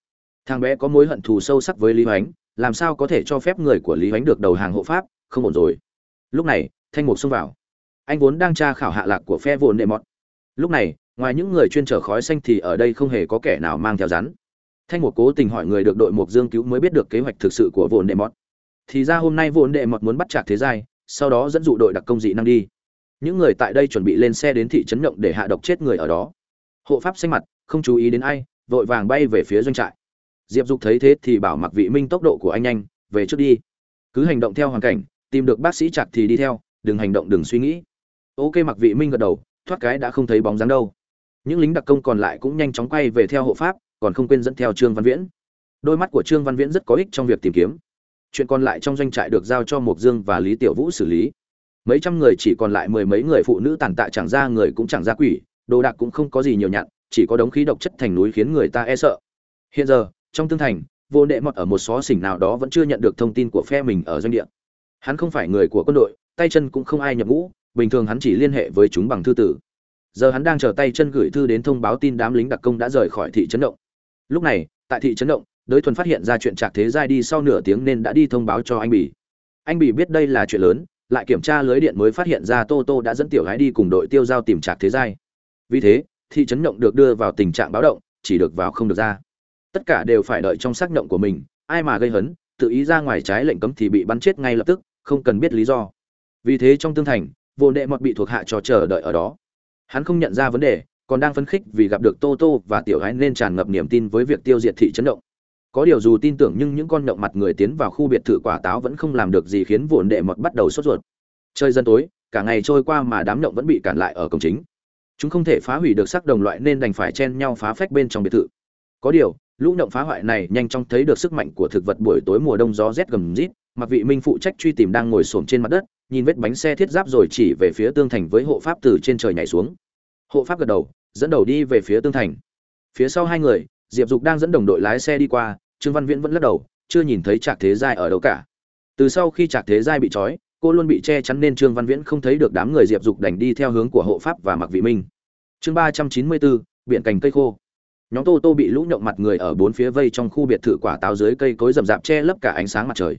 Thằng bé có mối hận thù sâu sắc với lý hoánh, làm sao có thể cho phép người của lý hoánh được đầu hàng hộ pháp, không ổn rồi. Lúc này, thanh mục xông vào. Anh vốn đang tra khảo hạ lạc của phe vồn đệ mọt lúc này, ngoài những người chuyên chở khói xanh thì ở đây không hề có kẻ nào mang theo rắn. Thanh một cố tình hỏi người được đội mục dương cứu mới biết được kế hoạch thực sự của vồn đệ mọt. Thì ra hôm nay vồn đệ mọt muốn bắt chạc thế giai, sau đó dẫn dụ đội đặc công dị năng đi. Những người tại đây chuẩn bị lên xe đến thị trấn nhộng để hạ độc chết người ở đó. Hộ pháp xanh mặt, không chú ý đến ai, vội vàng bay về phía doanh trại. Diệp dục thấy thế thì bảo mặc vị minh tốc độ của anh nhanh, về trước đi. Cứ hành động theo hoàn cảnh, tìm được bác sĩ chặt thì đi theo, đừng hành động đừng suy nghĩ. Ok mặc vị minh gật đầu thoát cái đã không thấy bóng dáng đâu. Những lính đặc công còn lại cũng nhanh chóng quay về theo hộ pháp, còn không quên dẫn theo trương văn viễn. Đôi mắt của trương văn viễn rất có ích trong việc tìm kiếm. Chuyện còn lại trong doanh trại được giao cho mộc dương và lý tiểu vũ xử lý. Mấy trăm người chỉ còn lại mười mấy người phụ nữ tàn tạ chẳng ra, người cũng chẳng ra quỷ, đồ đạc cũng không có gì nhiều nhặn, chỉ có đống khí độc chất thành núi khiến người ta e sợ. Hiện giờ, trong tương thành, vô đệ mọt ở một xó xỉnh nào đó vẫn chưa nhận được thông tin của phe mình ở doanh địa. Hắn không phải người của quân đội, tay chân cũng không ai nhập ngũ bình thường hắn chỉ liên hệ với chúng bằng thư tử. Giờ hắn đang chờ tay chân gửi thư đến thông báo tin đám lính đặc công đã rời khỏi thị trấn động. Lúc này, tại thị trấn động, đới thuần phát hiện ra chuyện trạc thế giai đi sau nửa tiếng nên đã đi thông báo cho anh bỉ anh bỉ biết đây là chuyện lớn, lại kiểm tra lưới điện mới phát hiện ra tô tô đã dẫn tiểu gái đi cùng đội tiêu giao tìm trạc thế giai. Vì thế, thị trấn động được đưa vào tình trạng báo động, chỉ được vào không được ra. Tất cả đều phải đợi trong xác động của mình, ai mà gây hấn, tự ý ra ngoài trái lệnh cấm thì bị bắn chết ngay lập tức, không cần biết lý do. Vì thế trong tương thành vô đệ mọt bị thuộc hạ trò chờ đợi ở đó. Hắn không nhận ra vấn đề, còn đang phấn khích vì gặp được tô tô và tiểu gái nên tràn ngập niềm tin với việc tiêu diệt thị trấn động. Có điều dù tin tưởng nhưng những con động mặt người tiến vào khu biệt thự quả táo vẫn không làm được gì khiến vụn đệ mọt bắt đầu sốt ruột. Chơi dân tối, cả ngày trôi qua mà đám động vẫn bị cản lại ở cổng chính. Chúng không thể phá hủy được sắc đồng loại nên đành phải chen nhau phá phách bên trong biệt thự. Có điều, lũ động phá hoại này nhanh chóng thấy được sức mạnh của thực vật buổi tối mùa đông gió rét gầm rít mặc vị minh phụ trách truy tìm đang ngồi xổm trên mặt đất nhìn vết bánh xe thiết giáp rồi chỉ về phía tương thành với hộ pháp từ trên trời nhảy xuống. Hộ pháp gật đầu, dẫn đầu đi về phía tương thành. Phía sau hai người, diệp dục đang dẫn đồng đội lái xe đi qua, trương văn viễn vẫn lắc đầu, chưa nhìn thấy trạc thế giai ở đâu cả. Từ sau khi trạc thế giai bị trói, cô luôn bị che chắn nên trương văn viễn không thấy được đám người diệp dục đành đi theo hướng của hộ pháp và mặc vị minh. Chương ba trăm chín mươi bốn biện cành cây khô. Nhóm tô tô bị lũ nhộng mặt người ở bốn phía vây trong khu biệt thự quả táo dưới cây cối rậm rạp che lấp cả ánh sáng mặt trời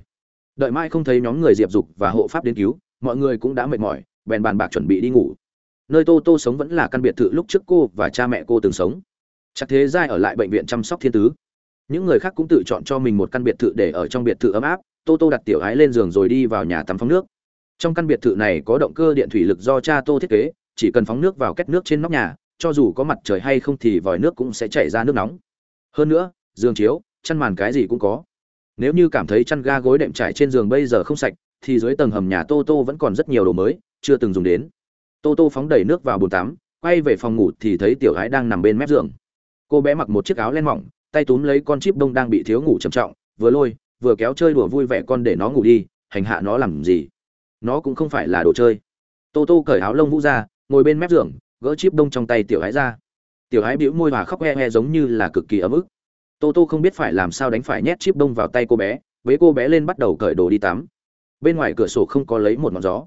đợi mai không thấy nhóm người diệp dục và hộ pháp đến cứu, mọi người cũng đã mệt mỏi, bèn bàn bạc chuẩn bị đi ngủ. Nơi tô tô sống vẫn là căn biệt thự lúc trước cô và cha mẹ cô từng sống. Chắc thế giai ở lại bệnh viện chăm sóc thiên tứ. Những người khác cũng tự chọn cho mình một căn biệt thự để ở trong biệt thự ấm áp. Tô tô đặt tiểu ái lên giường rồi đi vào nhà tắm phóng nước. Trong căn biệt thự này có động cơ điện thủy lực do cha tô thiết kế, chỉ cần phóng nước vào két nước trên nóc nhà, cho dù có mặt trời hay không thì vòi nước cũng sẽ chảy ra nước nóng. Hơn nữa, giường chiếu, chăn màn cái gì cũng có nếu như cảm thấy chăn ga gối đệm trải trên giường bây giờ không sạch, thì dưới tầng hầm nhà tô tô vẫn còn rất nhiều đồ mới, chưa từng dùng đến. Tô tô phóng đầy nước vào bồn tắm, quay về phòng ngủ thì thấy tiểu gái đang nằm bên mép giường. Cô bé mặc một chiếc áo len mỏng, tay túm lấy con chip đông đang bị thiếu ngủ trầm trọng, vừa lôi, vừa kéo chơi đùa vui vẻ con để nó ngủ đi, hành hạ nó làm gì? Nó cũng không phải là đồ chơi. Tô tô cởi áo lông vũ ra, ngồi bên mép giường, gỡ chip đông trong tay tiểu gái ra. Tiểu gái bĩu môi và khóc he he giống như là cực kỳ ấm ức tô tô không biết phải làm sao đánh phải nhét chip đông vào tay cô bé, bế cô bé lên bắt đầu cởi đồ đi tắm. Bên ngoài cửa sổ không có lấy một ngọn gió.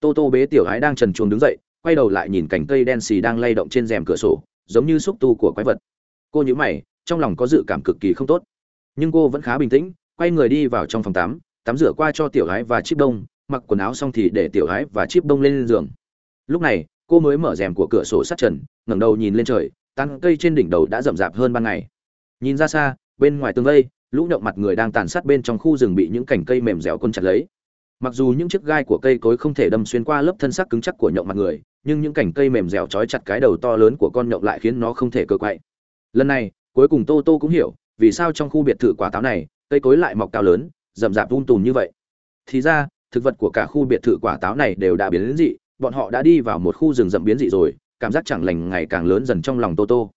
Tô tô bế tiểu gái đang trần chuồng đứng dậy, quay đầu lại nhìn cành cây đen xì đang lay động trên rèm cửa sổ, giống như xúc tu của quái vật. Cô nhíu mày, trong lòng có dự cảm cực kỳ không tốt. Nhưng cô vẫn khá bình tĩnh, quay người đi vào trong phòng tắm tắm rửa qua cho tiểu gái và chip đông, mặc quần áo xong thì để tiểu gái và chip đông lên giường. Lúc này, cô mới mở rèm của cửa sổ sát trần, ngẩng đầu nhìn lên trời, tán cây trên đỉnh đầu đã rậm rạp hơn ban ngày nhìn ra xa, bên ngoài tường vây, lũ nhộng mặt người đang tàn sát bên trong khu rừng bị những cành cây mềm dẻo quân chặt lấy. Mặc dù những chiếc gai của cây cối không thể đâm xuyên qua lớp thân xác cứng chắc của nhộng mặt người, nhưng những cành cây mềm dẻo trói chặt cái đầu to lớn của con nhộng lại khiến nó không thể cơ quậy. Lần này, cuối cùng tô tô cũng hiểu, vì sao trong khu biệt thự quả táo này, cây cối lại mọc cao lớn, rậm rạp vun tùm như vậy. Thì ra, thực vật của cả khu biệt thự quả táo này đều đã biến đến dị, bọn họ đã đi vào một khu rừng rậm biến dị rồi, cảm giác chẳng lành ngày càng lớn dần trong lòng tô tô.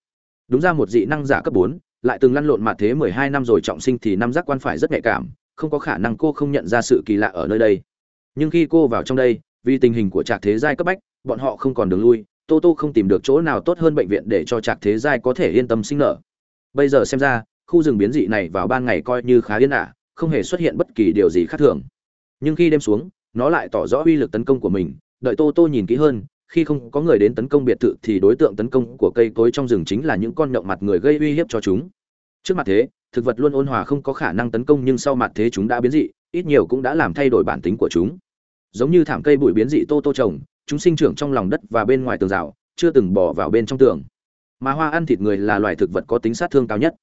Đúng ra một dị năng giả cấp bốn lại từng lăn lộn mà thế mười hai năm rồi trọng sinh thì năm giác quan phải rất nhạy cảm, không có khả năng cô không nhận ra sự kỳ lạ ở nơi đây. Nhưng khi cô vào trong đây, vì tình hình của trạc thế giai cấp bách, bọn họ không còn đường lui, tô tô không tìm được chỗ nào tốt hơn bệnh viện để cho trạc thế giai có thể yên tâm sinh nở. Bây giờ xem ra, khu rừng biến dị này vào ban ngày coi như khá yên ả, không hề xuất hiện bất kỳ điều gì khác thường. Nhưng khi đêm xuống, nó lại tỏ rõ uy lực tấn công của mình, đợi tô tô nhìn kỹ hơn khi không có người đến tấn công biệt thự thì đối tượng tấn công của cây cối trong rừng chính là những con nhộng mặt người gây uy hiếp cho chúng. Trước mặt thế, thực vật luôn ôn hòa không có khả năng tấn công nhưng sau mặt thế chúng đã biến dị, ít nhiều cũng đã làm thay đổi bản tính của chúng. Giống như thảm cây bụi biến dị tô tô trồng, chúng sinh trưởng trong lòng đất và bên ngoài tường rào, chưa từng bỏ vào bên trong tường. Mà hoa ăn thịt người là loài thực vật có tính sát thương cao nhất.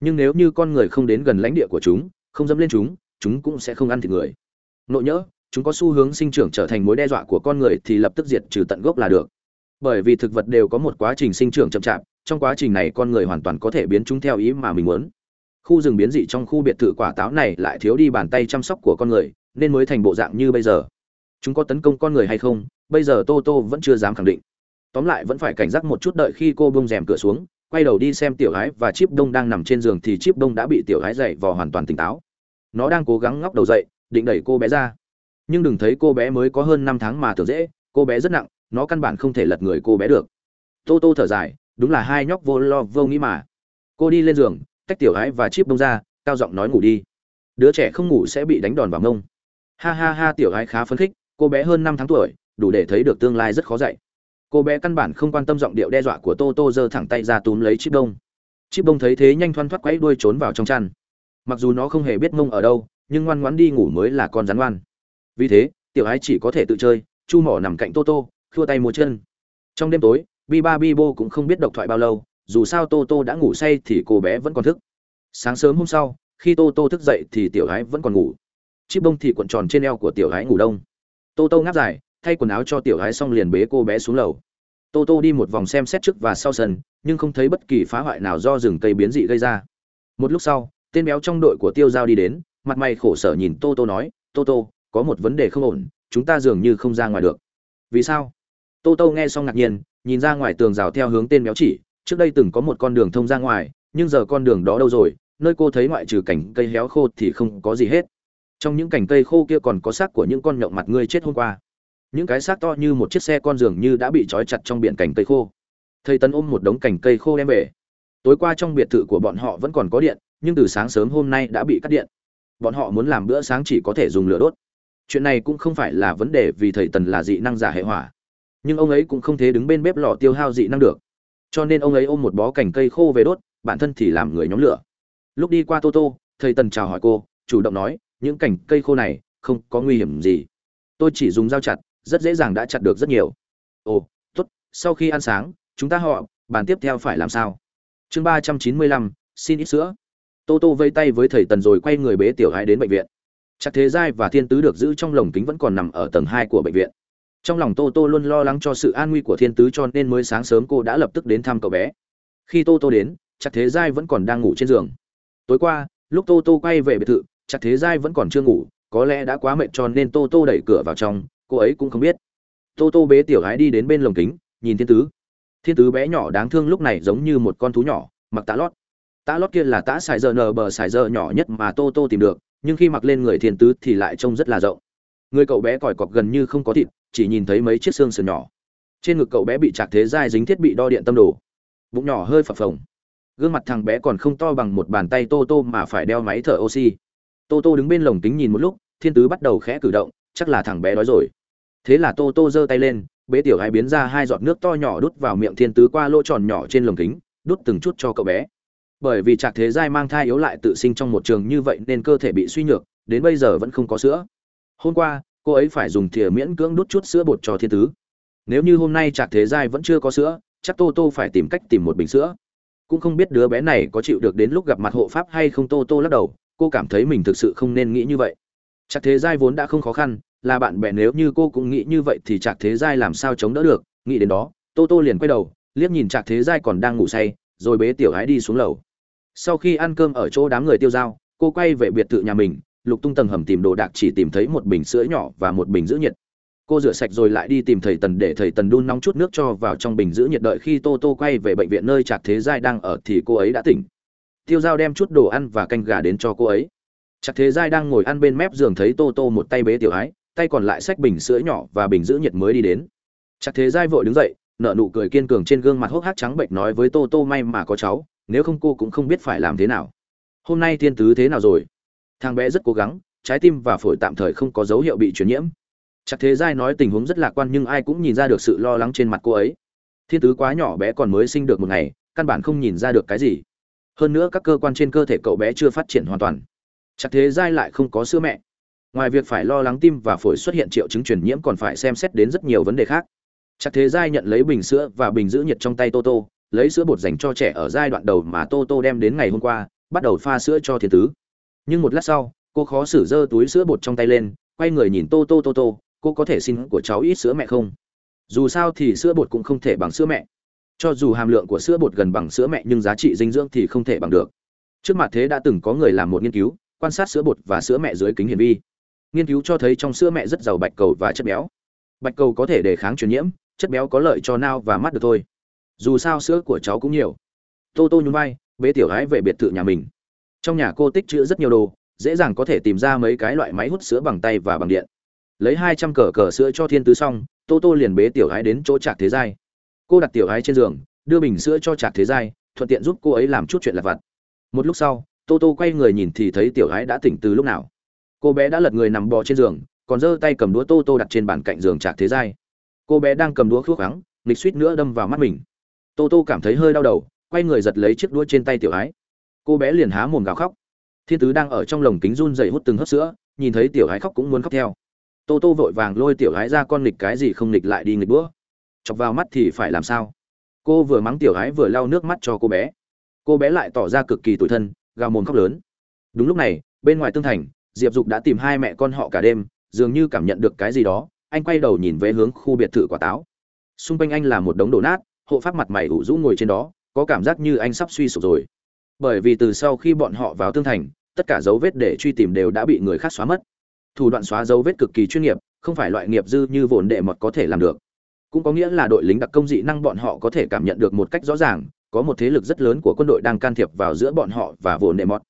Nhưng nếu như con người không đến gần lãnh địa của chúng, không dẫm lên chúng chúng cũng sẽ không ăn thịt người. Nội nhỡ chúng có xu hướng sinh trưởng trở thành mối đe dọa của con người thì lập tức diệt trừ tận gốc là được. Bởi vì thực vật đều có một quá trình sinh trưởng chậm chạp, trong quá trình này con người hoàn toàn có thể biến chúng theo ý mà mình muốn. Khu rừng biến dị trong khu biệt thự quả táo này lại thiếu đi bàn tay chăm sóc của con người, nên mới thành bộ dạng như bây giờ. Chúng có tấn công con người hay không, bây giờ tô tô vẫn chưa dám khẳng định. Tóm lại vẫn phải cảnh giác một chút đợi khi cô bông rèm cửa xuống, quay đầu đi xem tiểu gái và chip đông đang nằm trên giường thì chip đông đã bị tiểu gái dậy vò hoàn toàn tỉnh táo. Nó đang cố gắng ngóc đầu dậy, định đẩy cô bé ra nhưng đừng thấy cô bé mới có hơn năm tháng mà tưởng dễ, cô bé rất nặng, nó căn bản không thể lật người cô bé được. Tô tô thở dài, đúng là hai nhóc vô lo vô nghĩ mà. Cô đi lên giường, tách tiểu ái và chip đông ra, cao giọng nói ngủ đi. Đứa trẻ không ngủ sẽ bị đánh đòn vào mông. Ha ha ha, tiểu ái khá phấn khích, cô bé hơn năm tháng tuổi, đủ để thấy được tương lai rất khó dạy. Cô bé căn bản không quan tâm giọng điệu đe dọa của tô tô giơ thẳng tay ra túm lấy chip đông chip đông thấy thế nhanh thoăn thoắt quấy đuôi trốn vào trong chăn. Mặc dù nó không hề biết mông ở đâu, nhưng ngoan ngoãn đi ngủ mới là con rắn ngoan vì thế, tiểu ái chỉ có thể tự chơi, chu mỏ nằm cạnh tô tô, khua tay múa chân. Trong đêm tối, bi ba bi bô cũng không biết độc thoại bao lâu, dù sao tô tô đã ngủ say thì cô bé vẫn còn thức. Sáng sớm hôm sau, khi tô tô thức dậy thì tiểu ái vẫn còn ngủ. Chiếc bông thì cuộn tròn trên eo của tiểu ái ngủ đông. Tô tô ngáp dài, thay quần áo cho tiểu ái xong liền bế cô bé xuống lầu. Tô tô đi một vòng xem xét trước và sau sân, nhưng không thấy bất kỳ phá hoại nào do rừng cây biến dị gây ra. Một lúc sau, tên béo trong đội của tiêu giao đi đến, mặt mày khổ sở nhìn tô tô nói, tô tô có một vấn đề không ổn, chúng ta dường như không ra ngoài được. Vì sao? Tô tô nghe xong ngạc nhiên, nhìn ra ngoài tường rào theo hướng tên béo chỉ, trước đây từng có một con đường thông ra ngoài, nhưng giờ con đường đó đâu rồi, nơi cô thấy ngoại trừ cảnh cây héo khô thì không có gì hết. Trong những cành cây khô kia còn có xác của những con nhộng mặt ngươi chết hôm qua. Những cái xác to như một chiếc xe con dường như đã bị trói chặt trong biển cành cây khô. Thầy tấn ôm một đống cành cây khô đem về. Tối qua trong biệt thự của bọn họ vẫn còn có điện, nhưng từ sáng sớm hôm nay đã bị cắt điện. Bọn họ muốn làm bữa sáng chỉ có thể dùng lửa đốt chuyện này cũng không phải là vấn đề vì thầy tần là dị năng giả hệ hỏa. Nhưng ông ấy cũng không thể đứng bên bếp lò tiêu hao dị năng được. Cho nên ông ấy ôm một bó cành cây khô về đốt, bản thân thì làm người nhóm lửa. Lúc đi qua tô tô, thầy tần chào hỏi cô, chủ động nói, những cành cây khô này không có nguy hiểm gì. Tôi chỉ dùng dao chặt, rất dễ dàng đã chặt được rất nhiều. Ồ, tốt, sau khi ăn sáng, chúng ta họ bàn tiếp theo phải làm sao? Chương ba trăm chín mươi lăm, xin ít sữa. Tô tô vây tay với thầy tần rồi quay người bế tiểu hai đến bệnh viện chắc thế giai và thiên tứ được giữ trong lồng kính vẫn còn nằm ở tầng hai của bệnh viện. Trong lòng tô tô luôn lo lắng cho sự an nguy của thiên tứ cho nên mới sáng sớm cô đã lập tức đến thăm cậu bé. Khi tô tô đến, chắc thế giai vẫn còn đang ngủ trên giường. Tối qua, lúc tô tô quay về biệt thự, chắc thế giai vẫn còn chưa ngủ, có lẽ đã quá mệt cho nên tô tô đẩy cửa vào trong, cô ấy cũng không biết. Tô tô bế tiểu gái đi đến bên lồng kính, nhìn thiên tứ. Thiên tứ bé nhỏ đáng thương lúc này giống như một con thú nhỏ, mặc tã lót. Tã lót kia là tã xài giờ nờ bờ xài giờ nhỏ nhất mà tô tô tìm được nhưng khi mặc lên người thiên tứ thì lại trông rất là rộng. Người cậu bé còi cọc gần như không có thịt, chỉ nhìn thấy mấy chiếc xương sườn nhỏ. Trên ngực cậu bé bị chạc thế dai dính thiết bị đo điện tâm đồ. Bụng nhỏ hơi phập phồng. Gương mặt thằng bé còn không to bằng một bàn tay tô tô mà phải đeo máy thở oxy. Tô tô đứng bên lồng kính nhìn một lúc, thiên tứ bắt đầu khẽ cử động, chắc là thằng bé đói rồi. Thế là tô tô giơ tay lên, bế tiểu hai biến ra hai giọt nước to nhỏ đút vào miệng thiên tứ qua lỗ tròn nhỏ trên lồng kính, đút từng chút cho cậu bé bởi vì trạc thế giai mang thai yếu lại tự sinh trong một trường như vậy nên cơ thể bị suy nhược, đến bây giờ vẫn không có sữa. Hôm qua, cô ấy phải dùng thìa miễn cưỡng đút chút sữa bột cho thiên tứ. Nếu như hôm nay trạc thế giai vẫn chưa có sữa, chắc tô tô phải tìm cách tìm một bình sữa. Cũng không biết đứa bé này có chịu được đến lúc gặp mặt hộ pháp hay không, tô tô lắc đầu, cô cảm thấy mình thực sự không nên nghĩ như vậy. Chắc thế giai vốn đã không khó khăn, là bạn bè nếu như cô cũng nghĩ như vậy thì chạc thế giai làm sao chống đỡ được? Nghĩ đến đó, tô tô liền quay đầu, liếc nhìn chạc thế giai còn đang ngủ say rồi bế tiểu gái đi xuống lầu. Sau khi ăn cơm ở chỗ đám người tiêu dao cô quay về biệt thự nhà mình, lục tung tầng hầm tìm đồ đạc chỉ tìm thấy một bình sữa nhỏ và một bình giữ nhiệt. Cô rửa sạch rồi lại đi tìm thầy tần để thầy tần đun nóng chút nước cho vào trong bình giữ nhiệt đợi khi tô tô quay về bệnh viện nơi trạc thế giai đang ở thì cô ấy đã tỉnh. Tiêu g i a o đem chút đồ ăn và canh gà đến cho cô ấy. Trạc thế giai đang ngồi ăn bên mép giường thấy tô tô một tay bế tiểu ái tay còn lại xách bình sữa nhỏ và bình giữ nhiệt mới đi đến. Trạc thế giai vội đứng dậy nợ nụ cười kiên cường trên gương mặt hốc hác trắng bệnh nói với tô tô may mà có cháu, nếu không cô cũng không biết phải làm thế nào. Hôm nay thiên tứ thế nào rồi? Thằng bé rất cố gắng, trái tim và phổi tạm thời không có dấu hiệu bị truyền nhiễm. Chắc thế giai nói tình huống rất lạc quan nhưng ai cũng nhìn ra được sự lo lắng trên mặt cô ấy. Thiên tứ quá nhỏ bé còn mới sinh được một ngày, căn bản không nhìn ra được cái gì. Hơn nữa các cơ quan trên cơ thể cậu bé chưa phát triển hoàn toàn. Chắc thế giai lại không có sữa mẹ. Ngoài việc phải lo lắng tim và phổi xuất hiện triệu chứng truyền nhiễm còn phải xem xét đến rất nhiều vấn đề khác chắc thế giai nhận lấy bình sữa và bình giữ nhiệt trong tay tô tô, lấy sữa bột dành cho trẻ ở giai đoạn đầu mà tô tô đem đến ngày hôm qua, bắt đầu pha sữa cho thiên tứ. Nhưng một lát sau, cô khó xử giơ túi sữa bột trong tay lên, quay người nhìn tô tô tô tô, cô có thể xin của cháu ít sữa mẹ không? Dù sao thì sữa bột cũng không thể bằng sữa mẹ. Cho dù hàm lượng của sữa bột gần bằng sữa mẹ nhưng giá trị dinh dưỡng thì không thể bằng được. Trước mặt thế đã từng có người làm một nghiên cứu, quan sát sữa bột và sữa mẹ dưới kính hiển vi. Nghiên cứu cho thấy trong sữa mẹ rất giàu bạch cầu và chất béo. Bạch cầu có thể đề kháng truyền nhiễm chất béo có lợi cho nao và mắt được thôi. Dù sao sữa của cháu cũng nhiều. Tô tô nhún vai, bế tiểu gái về biệt thự nhà mình. Trong nhà cô tích trữ rất nhiều đồ, dễ dàng có thể tìm ra mấy cái loại máy hút sữa bằng tay và bằng điện. Lấy hai trăm cờ cờ sữa cho thiên tứ xong, tô tô liền bế tiểu gái đến chỗ trạc thế giai. Cô đặt tiểu gái trên giường, đưa bình sữa cho trạc thế giai, thuận tiện giúp cô ấy làm chút chuyện lặt vặt. Một lúc sau, tô tô quay người nhìn thì thấy tiểu gái đã tỉnh từ lúc nào. Cô bé đã lật người nằm bò trên giường, còn giơ tay cầm đũa tô tô đặt trên bàn cạnh giường trạc thế giai cô bé đang cầm đũa thuốc khoáng, nghịch suýt nữa đâm vào mắt mình. Tô tô cảm thấy hơi đau đầu, quay người giật lấy chiếc đũa trên tay tiểu ái. Cô bé liền há mồm gào khóc. Thiên tứ đang ở trong lồng kính run dày hút từng hớp sữa, nhìn thấy tiểu ái khóc cũng muốn khóc theo. Tô tô vội vàng lôi tiểu ái ra con nghịch cái gì không nghịch lại đi nghịch bữa chọc vào mắt thì phải làm sao? Cô vừa mắng tiểu ái vừa lau nước mắt cho cô bé. Cô bé lại tỏ ra cực kỳ tủi thân, gào mồm khóc lớn. Đúng lúc này, bên ngoài tương thành, diệp dục đã tìm hai mẹ con họ cả đêm, dường như cảm nhận được cái gì đó anh quay đầu nhìn về hướng khu biệt thự quả táo. Xung quanh anh là một đống đổ nát, hộ pháp mặt mày ủ rũ ngồi trên đó, có cảm giác như anh sắp suy sụp rồi. Bởi vì từ sau khi bọn họ vào tương thành, tất cả dấu vết để truy tìm đều đã bị người khác xóa mất. Thủ đoạn xóa dấu vết cực kỳ chuyên nghiệp, không phải loại nghiệp dư như vồn đệ mọt có thể làm được. Cũng có nghĩa là đội lính đặc công dị năng bọn họ có thể cảm nhận được một cách rõ ràng, có một thế lực rất lớn của quân đội đang can thiệp vào giữa bọn họ và vồn đệ mọt.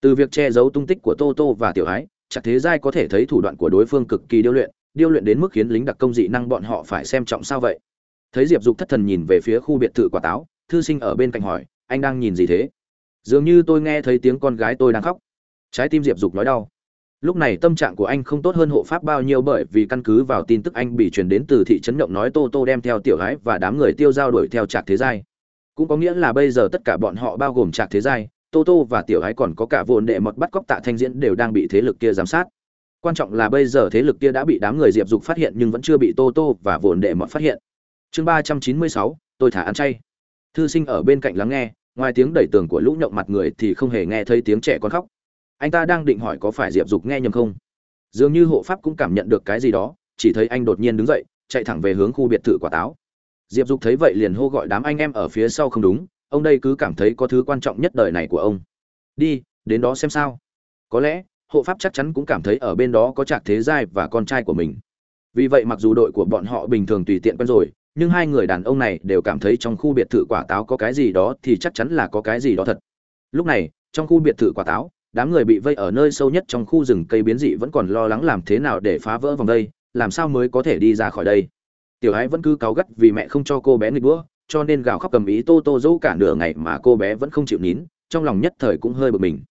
Từ việc che giấu tung tích của tô tô và tiểu ái chặt thế giai có thể thấy thủ đoạn của đối phương cực kỳ điêu luyện điêu luyện đến mức khiến lính đặc công dị năng bọn họ phải xem trọng sao vậy? Thấy diệp dục thất thần nhìn về phía khu biệt thự quả táo, thư sinh ở bên cạnh hỏi, anh đang nhìn gì thế? Dường như tôi nghe thấy tiếng con gái tôi đang khóc. Trái tim diệp dục nói đau. Lúc này tâm trạng của anh không tốt hơn hộ pháp bao nhiêu bởi vì căn cứ vào tin tức anh bị truyền đến từ thị trấn động nói tô tô đem theo tiểu gái và đám người tiêu giao đuổi theo trạc thế giai. Cũng có nghĩa là bây giờ tất cả bọn họ bao gồm trạc thế giai, tô tô và tiểu gái còn có cả vồn đệ mật bắt cóc tạ thanh diễn đều đang bị thế lực kia giám sát quan trọng là bây giờ thế lực kia đã bị đám người diệp dục phát hiện nhưng vẫn chưa bị tô tô và vồn đệ mọt phát hiện. Chương ba trăm chín mươi sáu, tôi thả ăn chay. Thư sinh ở bên cạnh lắng nghe, ngoài tiếng đẩy tường của lũ nhộng mặt người thì không hề nghe thấy tiếng trẻ con khóc. Anh ta đang định hỏi có phải diệp dục nghe nhầm không? Dường như hộ pháp cũng cảm nhận được cái gì đó, chỉ thấy anh đột nhiên đứng dậy, chạy thẳng về hướng khu biệt thự quả táo. Diệp dục thấy vậy liền hô gọi đám anh em ở phía sau không đúng, ông đây cứ cảm thấy có thứ quan trọng nhất đời này của ông. Đi, đến đó xem sao. Có lẽ hộ pháp chắc chắn cũng cảm thấy ở bên đó có trạc thế giai và con trai của mình. Vì vậy mặc dù đội của bọn họ bình thường tùy tiện quen rồi, nhưng hai người đàn ông này đều cảm thấy trong khu biệt thự quả táo có cái gì đó thì chắc chắn là có cái gì đó thật. Lúc này, trong khu biệt thự quả táo, đám người bị vây ở nơi sâu nhất trong khu rừng cây biến dị vẫn còn lo lắng làm thế nào để phá vỡ vòng đây, làm sao mới có thể đi ra khỏi đây. Tiểu ái vẫn cứ cáu gắt vì mẹ không cho cô bé nghịch đũa, cho nên gào khóc cầm ý tô tô dẫu cả nửa ngày mà cô bé vẫn không chịu nín, trong lòng nhất thời cũng hơi bực mình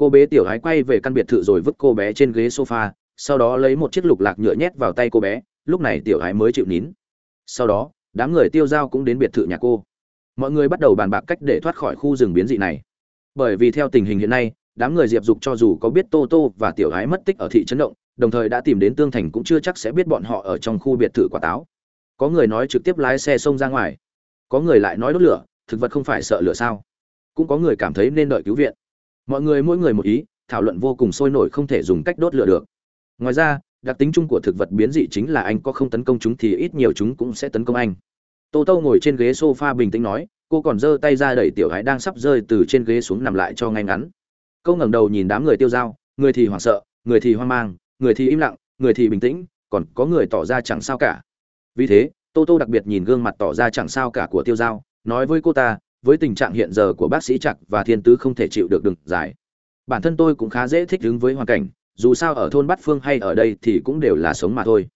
cô bé tiểu ái quay về căn biệt thự rồi vứt cô bé trên ghế sofa, sau đó lấy một chiếc lục lạc nhựa nhét vào tay cô bé, lúc này tiểu ái mới chịu nín. Sau đó, đám người tiêu dao cũng đến biệt thự nhà cô. Mọi người bắt đầu bàn bạc cách để thoát khỏi khu rừng biến dị này. Bởi vì theo tình hình hiện nay, đám người diệp dục cho dù có biết tô tô và tiểu hái mất tích ở thị trấn động, đồng thời đã tìm đến tương thành cũng chưa chắc sẽ biết bọn họ ở trong khu biệt thự quả táo. Có người nói trực tiếp lái xe xông ra ngoài. Có người lại nói đốt lửa, thực vật không phải sợ lửa sao? Cũng có người cảm thấy nên đợi cứu viện mọi người mỗi người một ý, thảo luận vô cùng sôi nổi không thể dùng cách đốt lửa được. Ngoài ra, đặc tính chung của thực vật biến dị chính là anh có không tấn công chúng thì ít nhiều chúng cũng sẽ tấn công anh. Tô tô ngồi trên ghế sofa bình tĩnh nói, cô còn giơ tay ra đẩy tiểu gái đang sắp rơi từ trên ghế xuống nằm lại cho ngay ngắn. Câu ngẩng đầu nhìn đám người tiêu dao, người thì hoảng sợ, người thì hoang mang, người thì im lặng, người thì bình tĩnh, còn có người tỏ ra chẳng sao cả. Vì thế, tô tô đặc biệt nhìn gương mặt tỏ ra chẳng sao cả của tiêu dao, nói với cô ta với tình trạng hiện giờ của bác sĩ Trạc và thiên tứ không thể chịu được đường dài. Bản thân tôi cũng khá dễ thích ứng với hoàn cảnh, dù sao ở thôn bát phương hay ở đây thì cũng đều là sống mà thôi.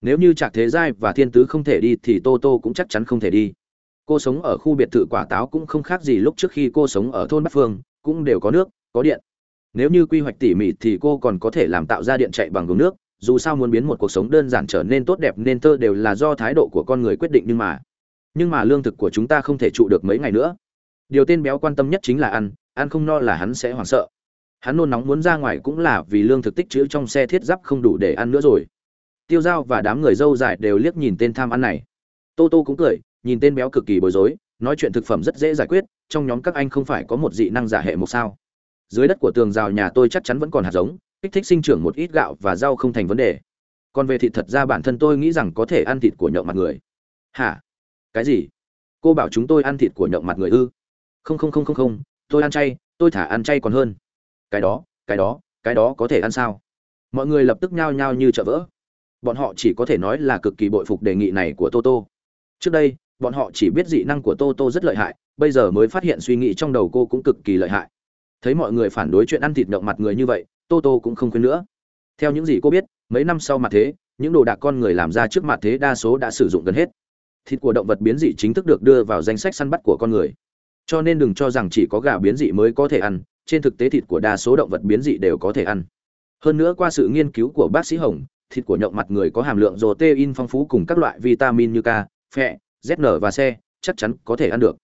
Nếu như trạc thế giai và thiên tứ không thể đi thì tô tô cũng chắc chắn không thể đi. Cô sống ở khu biệt thự quả táo cũng không khác gì lúc trước khi cô sống ở thôn bát phương, cũng đều có nước, có điện. Nếu như quy hoạch tỉ mỉ thì cô còn có thể làm tạo ra điện chạy bằng nguồn nước, dù sao muốn biến một cuộc sống đơn giản trở nên tốt đẹp nên tơ đều là do thái độ của con người quyết định nhưng mà nhưng mà lương thực của chúng ta không thể trụ được mấy ngày nữa. Điều tên béo quan tâm nhất chính là ăn ăn không no là hắn sẽ hoảng sợ. Hắn nôn nóng muốn ra ngoài cũng là vì lương thực tích trữ trong xe thiết giáp không đủ để ăn nữa rồi. Tiêu dao và đám người dâu dài đều liếc nhìn tên tham ăn này. Tô tô cũng cười, nhìn tên béo cực kỳ bối rối, nói chuyện thực phẩm rất dễ giải quyết, trong nhóm các anh không phải có một dị năng giả hệ một sao? Dưới đất của tường rào nhà tôi chắc chắn vẫn còn hạt giống, kích thích sinh trưởng một ít gạo và rau không thành vấn đề. Còn về thịt thật ra bản thân tôi nghĩ rằng có thể ăn thịt của nhậu mặt người. Hả? Cái gì? Cô bảo chúng tôi ăn thịt của nhậu mặt người ư? Không không không không không. Tôi ăn chay, tôi thả ăn chay còn hơn. Cái đó cái đó cái đó có thể ăn sao? Mọi người lập tức nhao nhao như chợ vỡ. Bọn họ chỉ có thể nói là cực kỳ bội phục đề nghị này của toto trước đây, bọn họ chỉ biết dị năng của toto rất lợi hại, bây giờ mới phát hiện suy nghĩ trong đầu cô cũng cực kỳ lợi hại. Thấy mọi người phản đối chuyện ăn thịt nhậu mặt người như vậy toto cũng không khuyên nữa. Theo những gì cô biết, mấy năm sau mặt thế, những đồ đạc con người làm ra trước mặt thế đa số đã sử dụng gần hết thịt của động vật biến dị chính thức được đưa vào danh sách săn bắt của con người cho nên đừng cho rằng chỉ có gà biến dị mới có thể ăn trên thực tế thịt của đa số động vật biến dị đều có thể ăn hơn nữa qua sự nghiên cứu của bác sĩ hồng thịt của nhộng mặt người có hàm lượng protein phong phú cùng các loại vitamin như K, phẹ Zn và C, chắc chắn có thể ăn được.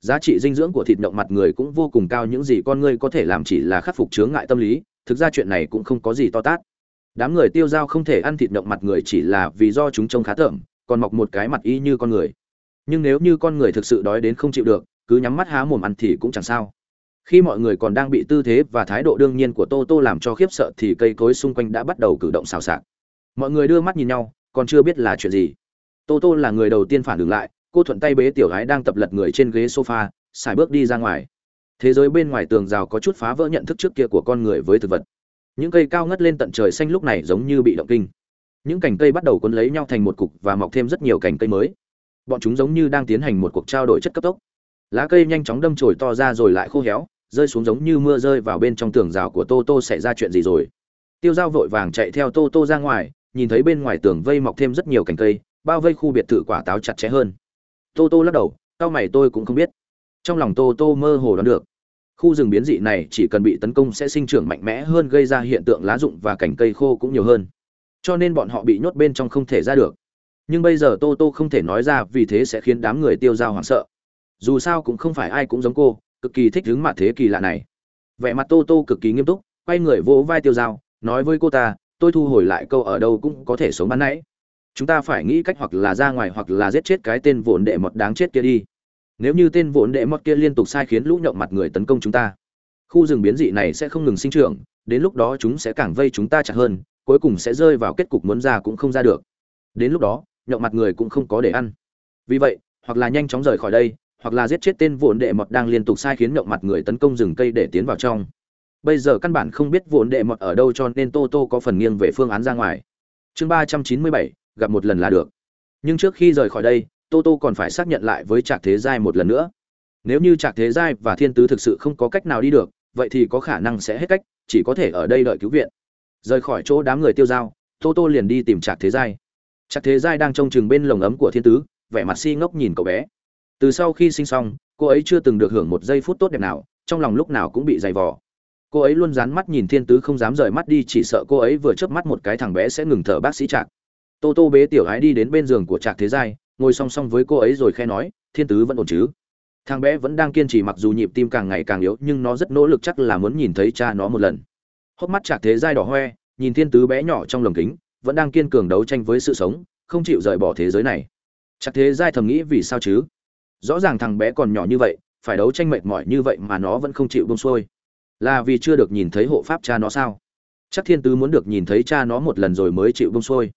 Giá trị dinh dưỡng của thịt nhộng mặt người cũng vô cùng cao, những gì con người có thể làm chỉ là khắc phục chướng ngại tâm lý, thực ra chuyện này cũng không có gì to tát. Đám người tiêu dao không thể ăn thịt nhộng mặt người chỉ là vì do chúng trông khá tởm, còn mọc một cái mặt y như con người. Nhưng nếu như con người thực sự đói đến không chịu được, cứ nhắm mắt há mồm ăn thì cũng chẳng sao. Khi mọi người còn đang bị tư thế và thái độ đương nhiên của Tô Tô làm cho khiếp sợ thì cây cối xung quanh đã bắt đầu cử động xào xạc. Mọi người đưa mắt nhìn nhau còn chưa biết là chuyện gì. Tô tô là người đầu tiên phản ứng lại cô thuận tay bế tiểu gái đang tập lật người trên ghế sofa xài bước đi ra ngoài. Thế giới bên ngoài tường rào có chút phá vỡ nhận thức trước kia của con người với thực vật. Những cây cao ngất lên tận trời xanh lúc này giống như bị động kinh những cành cây bắt đầu cuốn lấy nhau thành một cục và mọc thêm rất nhiều cành cây mới. Bọn chúng giống như đang tiến hành một cuộc trao đổi chất cấp tốc. Lá cây nhanh chóng đâm chồi to ra rồi lại khô héo, rơi xuống giống như mưa rơi vào bên trong tường rào của tô tô xảy ra chuyện gì rồi. Tiêu dao vội vàng chạy theo tô tô ra ngoài, nhìn thấy bên ngoài tường vây mọc thêm rất nhiều cành cây, bao vây khu biệt thự quả táo chặt chẽ hơn. Tô tô lắc đầu tao mày, tôi cũng không biết. Trong lòng tô tô mơ hồ đoán được, khu rừng biến dị này chỉ cần bị tấn công sẽ sinh trưởng mạnh mẽ hơn, gây ra hiện tượng lá rụng và cành cây khô cũng nhiều hơn cho nên bọn họ bị nhốt bên trong không thể ra được. Nhưng bây giờ tô tô không thể nói ra vì thế sẽ khiến đám người tiêu dao hoảng sợ. Dù sao cũng không phải ai cũng giống cô, cực kỳ thích đứng mặt thế kỳ lạ này. Vẻ mặt tô tô cực kỳ nghiêm túc, quay người vỗ vai tiêu dao, nói với cô ta, tôi thu hồi lại câu ở đâu cũng có thể sống ban nãy. Chúng ta phải nghĩ cách hoặc là ra ngoài hoặc là giết chết cái tên vốn đệ mọt đáng chết kia đi. Nếu như tên vốn đệ mọt kia liên tục sai khiến lũ nhậu mặt người tấn công chúng ta, khu rừng biến dị này sẽ không ngừng sinh trưởng, đến lúc đó chúng sẽ càng vây chúng ta chặt hơn cuối cùng sẽ rơi vào kết cục muốn ra cũng không ra được. Đến lúc đó, nhậu mặt người cũng không có để ăn. Vì vậy, hoặc là nhanh chóng rời khỏi đây, hoặc là giết chết tên vụn đệ mọt đang liên tục sai khiến nhậu mặt người tấn công rừng cây để tiến vào trong. Bây giờ căn bản không biết vụn đệ mọt ở đâu cho nên tô tô có phần nghiêng về phương án ra ngoài. Chương ba trăm chín mươi bảy, gặp một lần là được. Nhưng trước khi rời khỏi đây, tô tô còn phải xác nhận lại với trạc thế giai một lần nữa. Nếu như trạc thế giai và thiên tứ thực sự không có cách nào đi được, vậy thì có khả năng sẽ hết cách, chỉ có thể ở đây đợi cứu viện rời khỏi chỗ đám người tiêu dao tô tô liền đi tìm trạc thế giai. Trạc thế giai đang trông chừng bên lồng ấm của thiên tứ, vẻ mặt si ngốc nhìn cậu bé. Từ sau khi sinh xong, cô ấy chưa từng được hưởng một giây phút tốt đẹp nào, trong lòng lúc nào cũng bị dày vò. Cô ấy luôn dán mắt nhìn thiên tứ không dám rời mắt đi, chỉ sợ cô ấy vừa chớp mắt một cái thằng bé sẽ ngừng thở bác sĩ trạc. Tô tô bế tiểu ái đi đến bên giường của trạc thế giai, ngồi song song với cô ấy rồi khe nói, thiên tứ vẫn ổn chứ? Thằng bé vẫn đang kiên trì mặc dù nhịp tim càng ngày càng yếu, nhưng nó rất nỗ lực chắc là muốn nhìn thấy cha nó một lần hốc mắt chạc thế giai đỏ hoe, nhìn thiên tứ bé nhỏ trong lồng kính, vẫn đang kiên cường đấu tranh với sự sống, không chịu rời bỏ thế giới này. Chạc thế giai thầm nghĩ vì sao chứ? Rõ ràng thằng bé còn nhỏ như vậy, phải đấu tranh mệt mỏi như vậy mà nó vẫn không chịu bông xuôi. Là vì chưa được nhìn thấy hộ pháp cha nó sao? Chắc thiên tứ muốn được nhìn thấy cha nó một lần rồi mới chịu bông xuôi.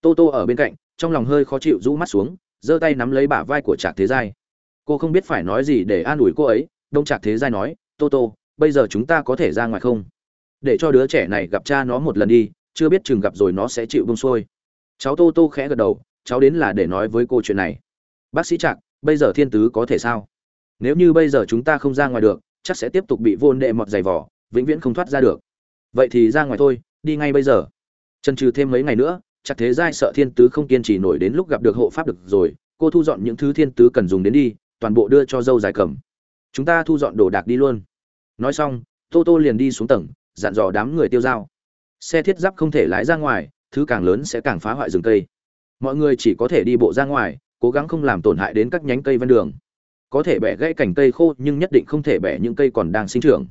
Tô tô ở bên cạnh, trong lòng hơi khó chịu rũ mắt xuống, giơ tay nắm lấy bả vai của trạc thế giai. Cô không biết phải nói gì để an ủi cô ấy, đông trạc thế giai nói, tô tô, bây giờ chúng ta có thể ra ngoài không? Để cho đứa trẻ này gặp cha nó một lần đi, chưa biết chừng gặp rồi nó sẽ chịu bông xuôi. Cháu tô tô khẽ gật đầu, cháu đến là để nói với cô chuyện này. Bác sĩ trạc, bây giờ thiên tứ có thể sao? Nếu như bây giờ chúng ta không ra ngoài được, chắc sẽ tiếp tục bị vô đệ mọt dày vỏ vĩnh viễn không thoát ra được. Vậy thì ra ngoài thôi, đi ngay bây giờ. Trần trừ thêm mấy ngày nữa, chắc thế giai sợ thiên tứ không kiên trì nổi đến lúc gặp được hộ pháp được rồi, cô thu dọn những thứ thiên tứ cần dùng đến đi, toàn bộ đưa cho dâu dài cầm. Chúng ta thu dọn đồ đạc đi luôn. Nói xong, tô tô liền đi xuống tầng dặn dò đám người tiêu dao. Xe thiết giáp không thể lái ra ngoài, thứ càng lớn sẽ càng phá hoại rừng cây. Mọi người chỉ có thể đi bộ ra ngoài, cố gắng không làm tổn hại đến các nhánh cây ven đường. Có thể bẻ gãy cành cây khô, nhưng nhất định không thể bẻ những cây còn đang sinh trưởng.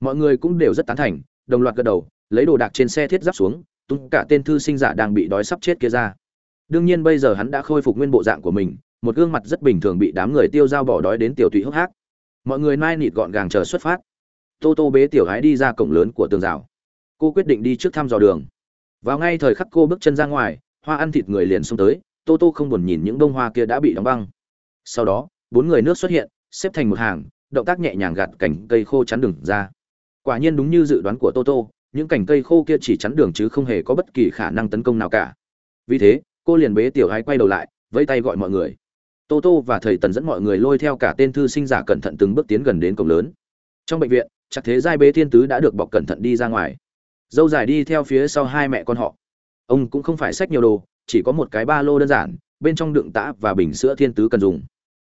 Mọi người cũng đều rất tán thành, đồng loạt gật đầu, lấy đồ đạc trên xe thiết giáp xuống, tung cả tên thư sinh giả đang bị đói sắp chết kia ra. Đương nhiên bây giờ hắn đã khôi phục nguyên bộ dạng của mình, một gương mặt rất bình thường bị đám người tiêu dao bỏ đói đến tiểu tụy hốc hác. Mọi người nai nịt gọn gàng chờ xuất phát tô tô bế tiểu gái đi ra cổng lớn của tường rào. Cô quyết định đi trước thăm dò đường. Vào ngay thời khắc cô bước chân ra ngoài, hoa ăn thịt người liền xông tới, tô tô không buồn nhìn những bông hoa kia đã bị đóng băng. Sau đó, bốn người nước xuất hiện, xếp thành một hàng, động tác nhẹ nhàng gạt cành cây khô chắn đường ra. Quả nhiên đúng như dự đoán của tô tô, những cành cây khô kia chỉ chắn đường chứ không hề có bất kỳ khả năng tấn công nào cả. Vì thế, cô liền bế tiểu gái quay đầu lại, vẫy tay gọi mọi người. Tô tô và thầy tần dẫn mọi người lôi theo cả tên thư sinh giả cẩn thận từng bước tiến gần đến cổng lớn. Trong bệnh viện chắc thế giai bế thiên tứ đã được bọc cẩn thận đi ra ngoài. Dâu dài đi theo phía sau hai mẹ con họ. Ông cũng không phải xách nhiều đồ, chỉ có một cái ba lô đơn giản, bên trong đựng tã và bình sữa thiên tứ cần dùng.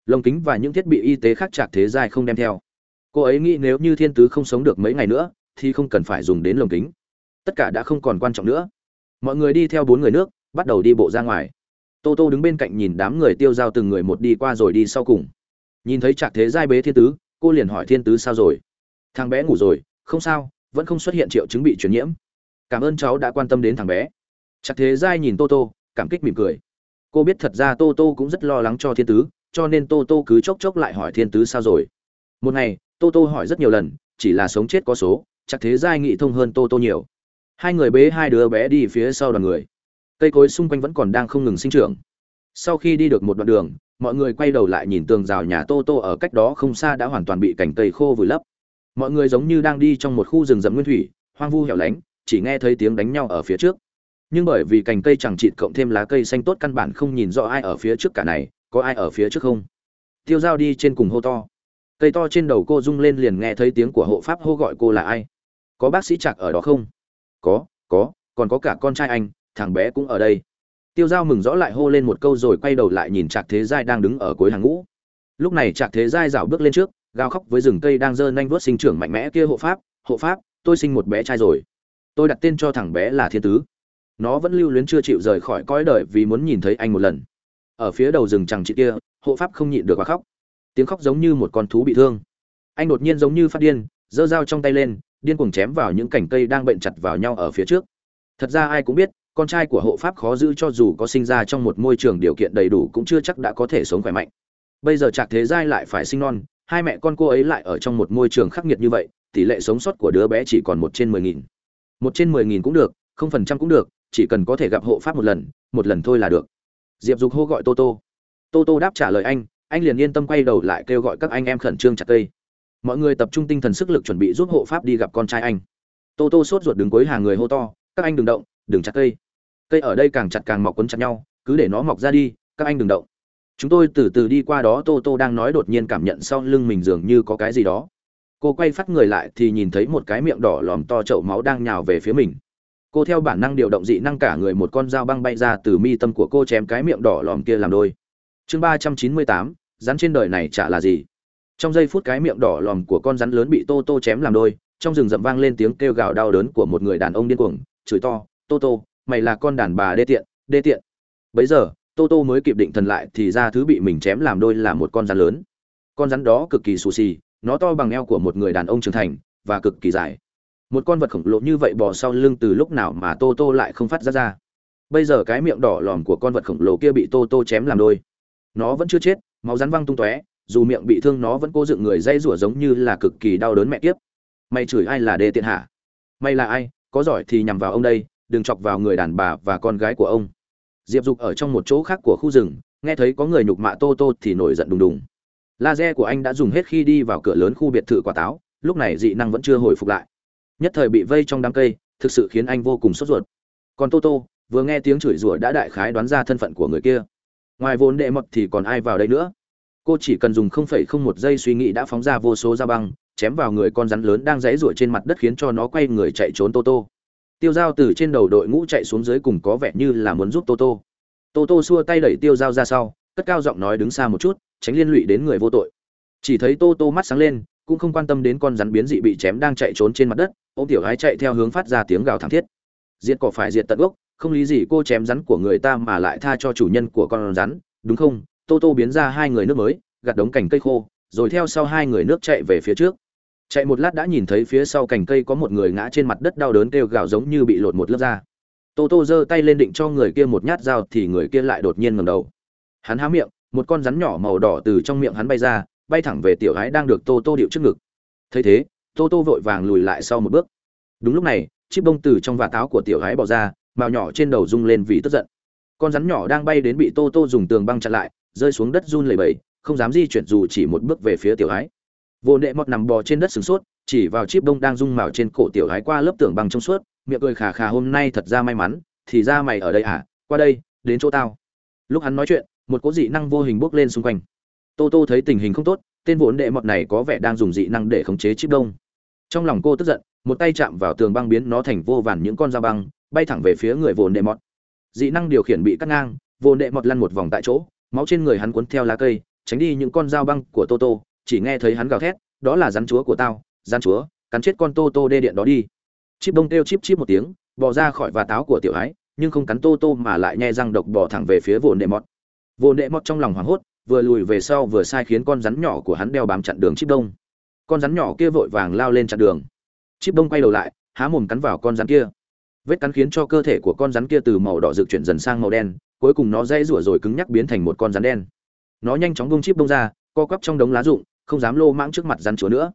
Lồng kính và những thiết bị y tế khác chạc thế giai không đem theo. Cô ấy nghĩ nếu như thiên tứ không sống được mấy ngày nữa, thì không cần phải dùng đến lồng kính. Tất cả đã không còn quan trọng nữa. Mọi người đi theo bốn người nước, bắt đầu đi bộ ra ngoài. Tô tô đứng bên cạnh nhìn đám người tiêu dao từng người một đi qua rồi đi sau cùng. Nhìn thấy trạc thế giai bế thiên tứ, cô liền hỏi thiên tứ sao rồi? Thằng bé ngủ rồi, không sao, vẫn không xuất hiện triệu chứng bị truyền nhiễm. Cảm ơn cháu đã quan tâm đến thằng bé. Chắc thế giai nhìn tô tô, cảm kích mỉm cười. Cô biết thật ra tô tô cũng rất lo lắng cho thiên tứ, cho nên tô tô cứ chốc chốc lại hỏi thiên tứ sao rồi. Một ngày, tô tô hỏi rất nhiều lần, chỉ là sống chết có số, chắc thế giai nghị thông hơn tô tô nhiều. Hai người bế hai đứa bé đi phía sau đoàn người. Cây cối xung quanh vẫn còn đang không ngừng sinh trưởng. Sau khi đi được một đoạn đường, mọi người quay đầu lại nhìn tường rào nhà tô tô ở cách đó không xa đã hoàn toàn bị cành cây khô vùi lấp mọi người giống như đang đi trong một khu rừng rậm nguyên thủy, hoang vu hẻo lánh, chỉ nghe thấy tiếng đánh nhau ở phía trước. Nhưng bởi vì cành cây chẳng chịt cộng thêm lá cây xanh tốt căn bản không nhìn rõ ai ở phía trước cả này, có ai ở phía trước không? Tiêu dao đi trên cùng hô to. Cây to trên đầu cô rung lên liền nghe thấy tiếng của hộ pháp hô gọi cô là ai. Có bác sĩ chạc ở đó không? Có có, còn có cả con trai anh, thằng bé cũng ở đây. Tiêu g i a o mừng rõ lại hô lên một câu rồi quay đầu lại nhìn trạc thế giai đang đứng ở cuối hàng ngũ. Lúc này trạc thế giai rảo bước lên trước gào khóc với rừng cây đang dơ nanh vớt sinh trưởng mạnh mẽ kia hộ pháp hộ pháp, tôi sinh một bé trai rồi. Tôi đặt tên cho thằng bé là thiên tứ. Nó vẫn lưu luyến chưa chịu rời khỏi cõi đời vì muốn nhìn thấy anh một lần. Ở phía đầu rừng chẳng chị kia, hộ pháp không nhịn được và khóc. Tiếng khóc giống như một con thú bị thương. Anh đột nhiên giống như phát điên, giơ dao trong tay lên, điên cuồng chém vào những cành cây đang bệnh chặt vào nhau ở phía trước. Thật ra ai cũng biết, con trai của hộ pháp khó giữ cho dù có sinh ra trong một môi trường điều kiện đầy đủ cũng chưa chắc đã có thể sống khỏe mạnh. Bây giờ trạc thế giai lại phải sinh non hai mẹ con cô ấy lại ở trong một môi trường khắc nghiệt như vậy, tỷ lệ sống sót của đứa bé chỉ còn một trên mười nghìn. Một trên mười nghìn cũng được, không phần trăm cũng được, chỉ cần có thể gặp hộ pháp một lần một lần thôi là được. Diệp dục hô gọi tô tô. Tô tô đáp trả lời anh anh liền yên tâm quay đầu lại kêu gọi các anh em khẩn trương chặt cây. Mọi người tập trung tinh thần sức lực chuẩn bị giúp hộ pháp đi gặp con trai anh. Tô tô sốt ruột đứng cuối hàng người hô to, các anh đừng động, đừng chặt cây. Cây ở đây càng chặt càng mọc quấn chặt nhau, cứ để nó mọc ra đi, các anh đừng động chúng tôi từ từ đi qua đó tô tô đang nói đột nhiên cảm nhận sau lưng mình dường như có cái gì đó. Cô quay phát người lại thì nhìn thấy một cái miệng đỏ lòm to chậu máu đang nhào về phía mình. Cô theo bản năng điều động dị năng cả người một con dao băng bay ra từ mi tâm của cô chém cái miệng đỏ lòm kia làm đôi. Chương ba trăm chín mươi tám, rắn trên đời này chả là gì? Trong giây phút cái miệng đỏ lòm của con rắn lớn bị tô tô chém làm đôi, trong rừng rậm vang lên tiếng kêu gào đau đớn của một người đàn ông điên cuồng, chửi to, tô tô, mày là con đàn bà đê tiện đê tiện. Bấy giờ tô tô mới kịp định thần lại thì ra thứ bị mình chém làm đôi là một con rắn lớn. Con rắn đó cực kỳ xù xì, nó to bằng eo của một người đàn ông trưởng thành và cực kỳ dài. Một con vật khổng lồ như vậy bò sau lưng từ lúc nào mà tô tô lại không phát ra ra. Bây giờ cái miệng đỏ lòm của con vật khổng lồ kia bị tô tô chém làm đôi. Nó vẫn chưa chết, máu rắn văng tung tóe, dù miệng bị thương nó vẫn cố dựng người dây rủa giống như là cực kỳ đau đớn mẹ kiếp. Mày chửi ai là đê tiện hả mày là ai? Có giỏi thì nhằm vào ông đây, đừng chọc vào người đàn bà và con gái của ông diệp dục ở trong một chỗ khác của khu rừng, nghe thấy có người nhục mạ tô tô thì nổi giận đùng đùng. Laser của anh đã dùng hết khi đi vào cửa lớn khu biệt thự quả táo, lúc này dị năng vẫn chưa hồi phục lại. Nhất thời bị vây trong đám cây, thực sự khiến anh vô cùng sốt ruột. Còn tô tô, vừa nghe tiếng chửi rủa đã đại khái đoán ra thân phận của người kia. Ngoài vốn đệ mật thì còn ai vào đây nữa? Cô chỉ cần dùng không phẩy không một giây suy nghĩ đã phóng ra vô số da băng, chém vào người con rắn lớn đang dãy rủa trên mặt đất khiến cho nó quay người chạy trốn tô tô tiêu dao từ trên đầu đội ngũ chạy xuống dưới cùng có vẻ như là muốn giúp tô tô. Tô tô xua tay đẩy tiêu dao ra sau, cất cao giọng nói đứng xa một chút, tránh liên lụy đến người vô tội. Chỉ thấy tô tô mắt sáng lên, cũng không quan tâm đến con rắn biến dị bị chém đang chạy trốn trên mặt đất ô tiểu gái chạy theo hướng phát ra tiếng gào thảm thiết. Diệt cỏ phải diệt tận gốc, không lý gì cô chém rắn của người ta mà lại tha cho chủ nhân của con rắn, đúng không? Tô tô biến ra hai người nước mới gặt đống cành cây khô, rồi theo sau hai người nước chạy về phía trước chạy một lát đã nhìn thấy phía sau cành cây có một người ngã trên mặt đất đau đớn kêu gào giống như bị lột một lớp da. Tô tô giơ tay lên định cho người kia một nhát dao thì người kia lại đột nhiên ngầm đầu. Hắn há miệng, một con rắn nhỏ màu đỏ từ trong miệng hắn bay ra, bay thẳng về tiểu gái đang được tô tô điệu trước ngực. Thấy thế, tô tô vội vàng lùi lại sau một bước. Đúng lúc này, chiếc bông từ trong vạt áo của tiểu gái bỏ ra màu nhỏ trên đầu rung lên vì tức giận. Con rắn nhỏ đang bay đến bị tô tô dùng tường băng chặn lại, rơi xuống đất run lẩy bẩy, không dám di chuyển dù chỉ một bước về phía tiểu gái vô nệ mọt nằm bò trên đất sửng sốt, chỉ vào chiếc bông đang rung màu trên cổ tiểu gái qua lớp tường băng trong suốt, miệng cười khà khà, hôm nay thật ra may mắn, thì ra mày ở đây à? Qua đây, đến chỗ tao. Lúc hắn nói chuyện, một cỗ dị năng vô hình bốc lên xung quanh. Tô tô thấy tình hình không tốt, tên vốn đệ mọt này có vẻ đang dùng dị năng để khống chế chiếc đông. Trong lòng cô tức giận, một tay chạm vào tường băng biến nó thành vô vàn những con dao băng, bay thẳng về phía người vô đệ mọt. Dị năng điều khiển bị cắt ngang vô đệ mọt lăn một vòng tại chỗ, máu trên người hắn cuốn theo lá cây, tránh đi những con dao băng của tô tô chỉ nghe thấy hắn gào thét, đó là rắn chúa của tao, rắn chúa, cắn chết con tô tô đê điện đó đi. Chip đông kêu chip chip một tiếng, bò ra khỏi và táo của tiểu ái, nhưng không cắn tô tô mà lại nhe răng độc bò thẳng về phía vồn đệ mọt. Vồn đệ mọt trong lòng hoảng hốt, vừa lùi về sau vừa sai khiến con rắn nhỏ của hắn đeo bám chặn đường chip đông. Con rắn nhỏ kia vội vàng lao lên chặn đường. Chip đông quay đầu lại, há mồm cắn vào con rắn kia. Vết cắn khiến cho cơ thể của con rắn kia từ màu đỏ rực chuyển dần sang màu đen, cuối cùng nó dễ rủa rồi cứng nhắc biến thành một con rắn đen. Nó nhanh chóng bung chip đông ra, co quắp trong đống lá rụng không dám lô mãng trước mặt rắn chúa nữa.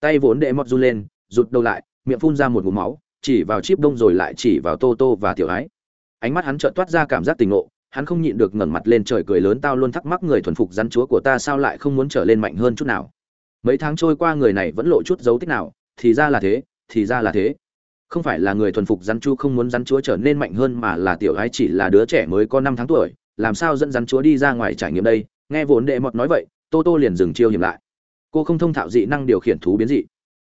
Tay vốn đệ mọt run lên, rụt đầu lại, miệng phun ra một ngụm máu, chỉ vào chip đông rồi lại chỉ vào tô tô và tiểu ái. Ánh mắt hắn trợn toát ra cảm giác tình ngộ, hắn không nhịn được ngẩng mặt lên trời cười lớn tao luôn thắc mắc người thuần phục rắn chúa của ta sao lại không muốn trở lên mạnh hơn chút nào. Mấy tháng trôi qua người này vẫn lộ chút dấu tích nào, thì ra là thế, thì ra là thế. Không phải là người thuần phục rắn chu không muốn rắn chúa trở nên mạnh hơn mà là tiểu ái chỉ là đứa trẻ mới có năm tháng tuổi, làm sao dẫn rắn chúa đi ra ngoài trải nghiệm đây? Nghe vốn đệ mọt nói vậy, tô tô liền dừng chiêu hiểm lại cô không thông thạo dị năng điều khiển thú biến dị.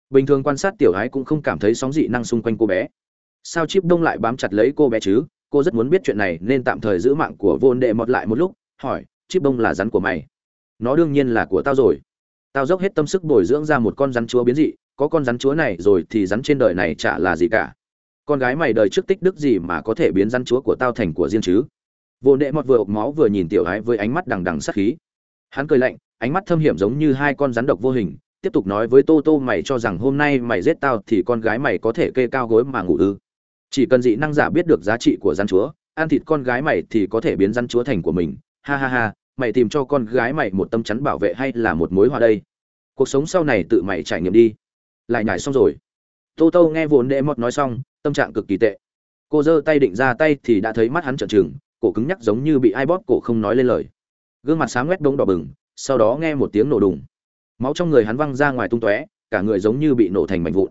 Bình thường quan sát tiểu gái cũng không cảm thấy sóng dị năng xung quanh cô bé. Sao chip đông lại bám chặt lấy cô bé chứ? Cô rất muốn biết chuyện này, nên tạm thời giữ mạng của vô đệ mọt lại một lúc, hỏi, chip đông là rắn của mày? Nó đương nhiên là của tao rồi. Tao dốc hết tâm sức bồi dưỡng ra một con rắn chúa biến dị, có con rắn chúa này rồi thì rắn trên đời này chả là gì cả. Con gái mày đời trước tích đức gì mà có thể biến rắn chúa của tao thành của riêng chứ? Vô nệ mọt vừa ộp máu vừa nhìn tiểu gái với ánh mắt đằng đằng sắc khí. Hắn cười lạnh ánh mắt thâm hiểm giống như hai con rắn độc vô hình, tiếp tục nói với tô tô mày cho rằng hôm nay mày giết tao thì con gái mày có thể kê cao gối mà ngủ ư. Chỉ cần dị năng giả biết được giá trị của rắn chúa, ăn thịt con gái mày thì có thể biến rắn chúa thành của mình. Ha ha ha, mày tìm cho con gái mày một tâm chắn bảo vệ hay là một mối hoa đây? Cuộc sống sau này tự mày trải nghiệm đi. Lại nhảy xong rồi. Tô tô nghe vốn đệ mọt nói xong, tâm trạng cực kỳ tệ. Cô giơ tay định ra tay thì đã thấy mắt hắn trợn trừng, cổ cứng nhắc giống như bị ai bóp, cổ không nói lên lời. Gương mặt sáng quét đống đỏ bừng sau đó nghe một tiếng nổ đùng. Máu trong người hắn văng ra ngoài tung tóe, cả người giống như bị nổ thành mảnh vụn.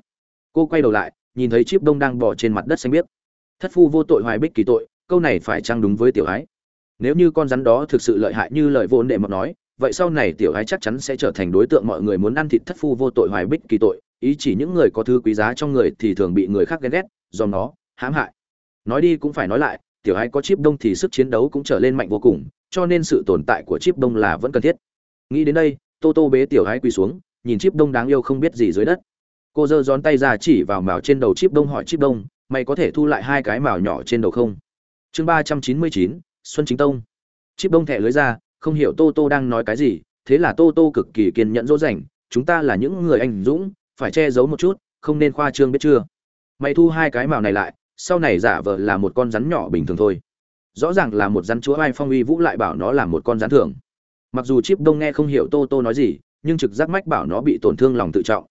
Cô quay đầu lại, nhìn thấy chip đông đang bỏ trên mặt đất xanh biếc. Thất phu vô tội hoài bích kỳ tội, câu này phải trang đúng với tiểu ái? Nếu như con rắn đó thực sự lợi hại như lời vốn đệ mọt nói, vậy sau này tiểu ái chắc chắn sẽ trở thành đối tượng mọi người muốn ăn thịt thất phu vô tội hoài bích kỳ tội, ý chỉ những người có thứ quý giá trong người thì thường bị người khác ghen ghét do nó, hãm hại. Nói đi cũng phải nói lại, tiểu ái có chip đông thì sức chiến đấu cũng trở lên mạnh vô cùng, cho nên sự tồn tại của chip đông là vẫn cần thiết nghĩ đến đây, tô tô bế tiểu hái quỳ xuống, nhìn chip đông đáng yêu không biết gì dưới đất. Cô giơ gión tay ra chỉ vào mào trên đầu chip đông hỏi chip đông, mày có thể thu lại hai cái mào nhỏ trên đầu không? Chương ba trăm chín mươi chín, xuân chính tông. Chip đông thẻ lưới ra, không hiểu tô tô đang nói cái gì, thế là tô tô cực kỳ kiên nhẫn dỗ dành, chúng ta là những người anh dũng, phải che giấu một chút, không nên khoa trương biết chưa? Mày thu hai cái mào này lại, sau này giả vờ là một con rắn nhỏ bình thường thôi. Rõ ràng là một rắn chúa ai phong uy vũ lại bảo nó là một con rắn thường mặc dù chip đông nghe không hiểu tô tô nói gì, nhưng trực giác mách bảo nó bị tổn thương lòng tự trọng.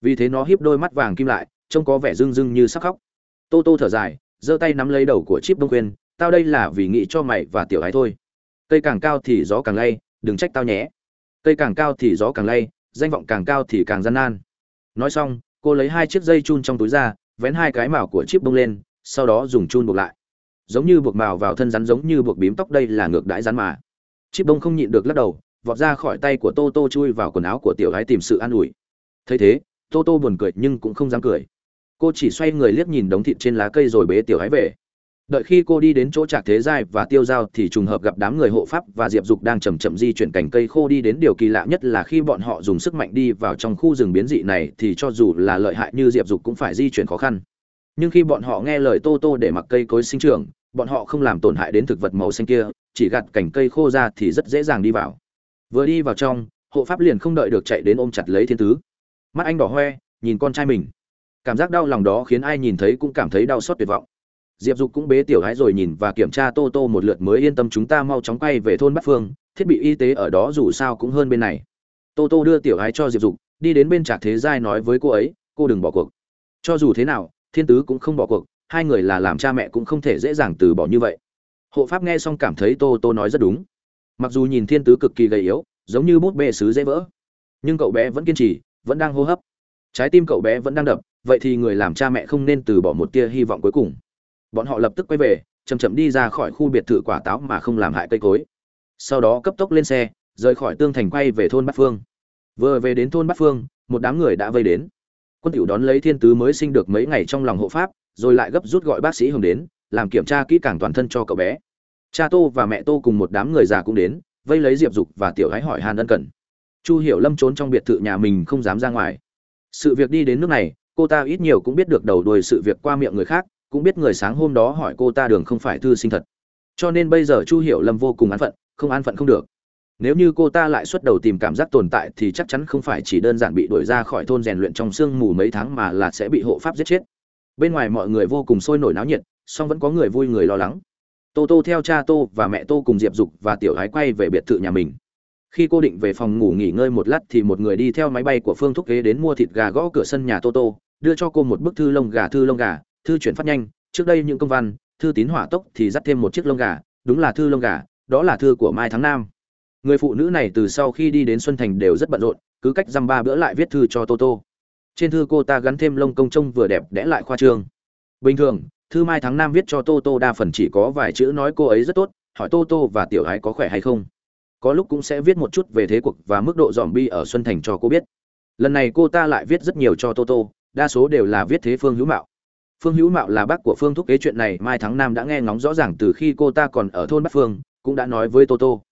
Vì thế nó híp đôi mắt vàng kim lại, trông có vẻ rưng rưng như sắc khóc. Tô tô thở dài, giơ tay nắm lấy đầu của chip đông khuyên, tao đây là vì nghĩ cho mày và tiểu ái thôi. Cây càng cao thì gió càng lay, đừng trách tao nhé. Cây càng cao thì gió càng lay, danh vọng càng cao thì càng gian nan. Nói xong, cô lấy hai chiếc dây chun trong túi ra, vén hai cái mào của chip bông lên, sau đó dùng chun buộc lại. Giống như buộc mào vào thân rắn giống như buộc bím tóc, đây là ngược đãi rắn mà chip bông không nhịn được lắc đầu, vọt ra khỏi tay của tô tô chui vào quần áo của tiểu gái tìm sự an ủi. Thấy thế, tô tô buồn cười nhưng cũng không dám cười. Cô chỉ xoay người liếc nhìn đống thịt trên lá cây rồi bế tiểu gái về. Đợi khi cô đi đến chỗ trạc thế giai và tiêu giao thì trùng hợp gặp đám người hộ pháp và diệp dục đang chầm chậm di chuyển cành cây khô đi đến điều kỳ lạ nhất là khi bọn họ dùng sức mạnh đi vào trong khu rừng biến dị này thì cho dù là lợi hại như diệp dục cũng phải di chuyển khó khăn. Nhưng khi bọn họ nghe lời tô tô để mặc cây cối sinh trưởng bọn họ không làm tổn hại đến thực vật màu xanh kia, chỉ gặt cành cây khô ra thì rất dễ dàng đi vào. Vừa đi vào trong, hộ pháp liền không đợi được chạy đến ôm chặt lấy thiên tứ. Mắt anh đỏ hoe, nhìn con trai mình. Cảm giác đau lòng đó khiến ai nhìn thấy cũng cảm thấy đau xót tuyệt vọng. Diệp dục cũng bế tiểu hái rồi nhìn và kiểm tra tô tô một lượt mới yên tâm chúng ta mau chóng quay về thôn bắc phương, thiết bị y tế ở đó dù sao cũng hơn bên này. Tô tô đưa tiểu hái cho diệp dục, đi đến bên trạc thế giai nói với cô ấy, cô đừng bỏ cuộc. Cho dù thế nào, thiên tứ cũng không bỏ cuộc hai người là làm cha mẹ cũng không thể dễ dàng từ bỏ như vậy. Hộ pháp nghe xong cảm thấy tô tô nói rất đúng. Mặc dù nhìn thiên tứ cực kỳ gầy yếu, giống như bút bê sứ dễ vỡ, nhưng cậu bé vẫn kiên trì, vẫn đang hô hấp. Trái tim cậu bé vẫn đang đập, vậy thì người làm cha mẹ không nên từ bỏ một tia hy vọng cuối cùng. Bọn họ lập tức quay về chầm chậm đi ra khỏi khu biệt thự quả táo mà không làm hại cây cối. Sau đó cấp tốc lên xe, rời khỏi tương thành quay về thôn bát phương. Vừa về đến thôn bát phương, một đám người đã vây đến. Quân tiểu đón lấy thiên tứ mới sinh được mấy ngày trong lòng hộ pháp rồi lại gấp rút gọi bác sĩ hồng đến, làm kiểm tra kỹ càng toàn thân cho cậu bé. Cha tô và mẹ tô cùng một đám người già cũng đến, vây lấy diệp dục và tiểu gái hỏi hàn ân cần. Chu hiểu lâm trốn trong biệt thự nhà mình không dám ra ngoài. Sự việc đi đến nước này, cô ta ít nhiều cũng biết được đầu đuôi sự việc qua miệng người khác, cũng biết người sáng hôm đó hỏi cô ta đường không phải thư sinh thật. Cho nên bây giờ chu hiểu lâm vô cùng an phận, không an phận không được. Nếu như cô ta lại xuất đầu tìm cảm giác tồn tại thì chắc chắn không phải chỉ đơn giản bị đuổi ra khỏi thôn rèn luyện trong sương mù mấy tháng mà là sẽ bị hộ pháp giết chết bên ngoài mọi người vô cùng sôi nổi náo nhiệt, song vẫn có người vui người lo lắng. Tô tô theo cha tô và mẹ tô cùng diệp dục và tiểu gái quay về biệt thự nhà mình. Khi cô định về phòng ngủ nghỉ ngơi một lát thì một người đi theo máy bay của phương thúc ghế đến mua thịt gà gõ cửa sân nhà tô tô, đưa cho cô một bức thư lông gà, thư lông gà, thư chuyển phát nhanh. Trước đây những công văn, thư tín hỏa tốc thì dắt thêm một chiếc lông gà, đúng là thư lông gà, đó là thư của mai tháng nam. Người phụ nữ này từ sau khi đi đến xuân thành đều rất bận rộn, cứ cách dăm ba bữa lại viết thư cho toto trên thư cô ta gắn thêm lông công trông vừa đẹp đẽ lại khoa trương. Bình thường thư mai tháng năm viết cho Tô Tô đa phần chỉ có vài chữ nói cô ấy rất tốt hỏi Tô Tô và tiểu ái có khỏe hay không. Có lúc cũng sẽ viết một chút về thế cuộc và mức độ dòm bi ở xuân thành cho cô biết. Lần này cô ta lại viết rất nhiều cho Tô Tô, đa số đều là viết thế phương hữu mạo. Phương hữu mạo là bác của phương thúc kế chuyện này mai tháng năm đã nghe ngóng rõ ràng từ khi cô ta còn ở thôn bắc phương cũng đã nói với Tô Tô.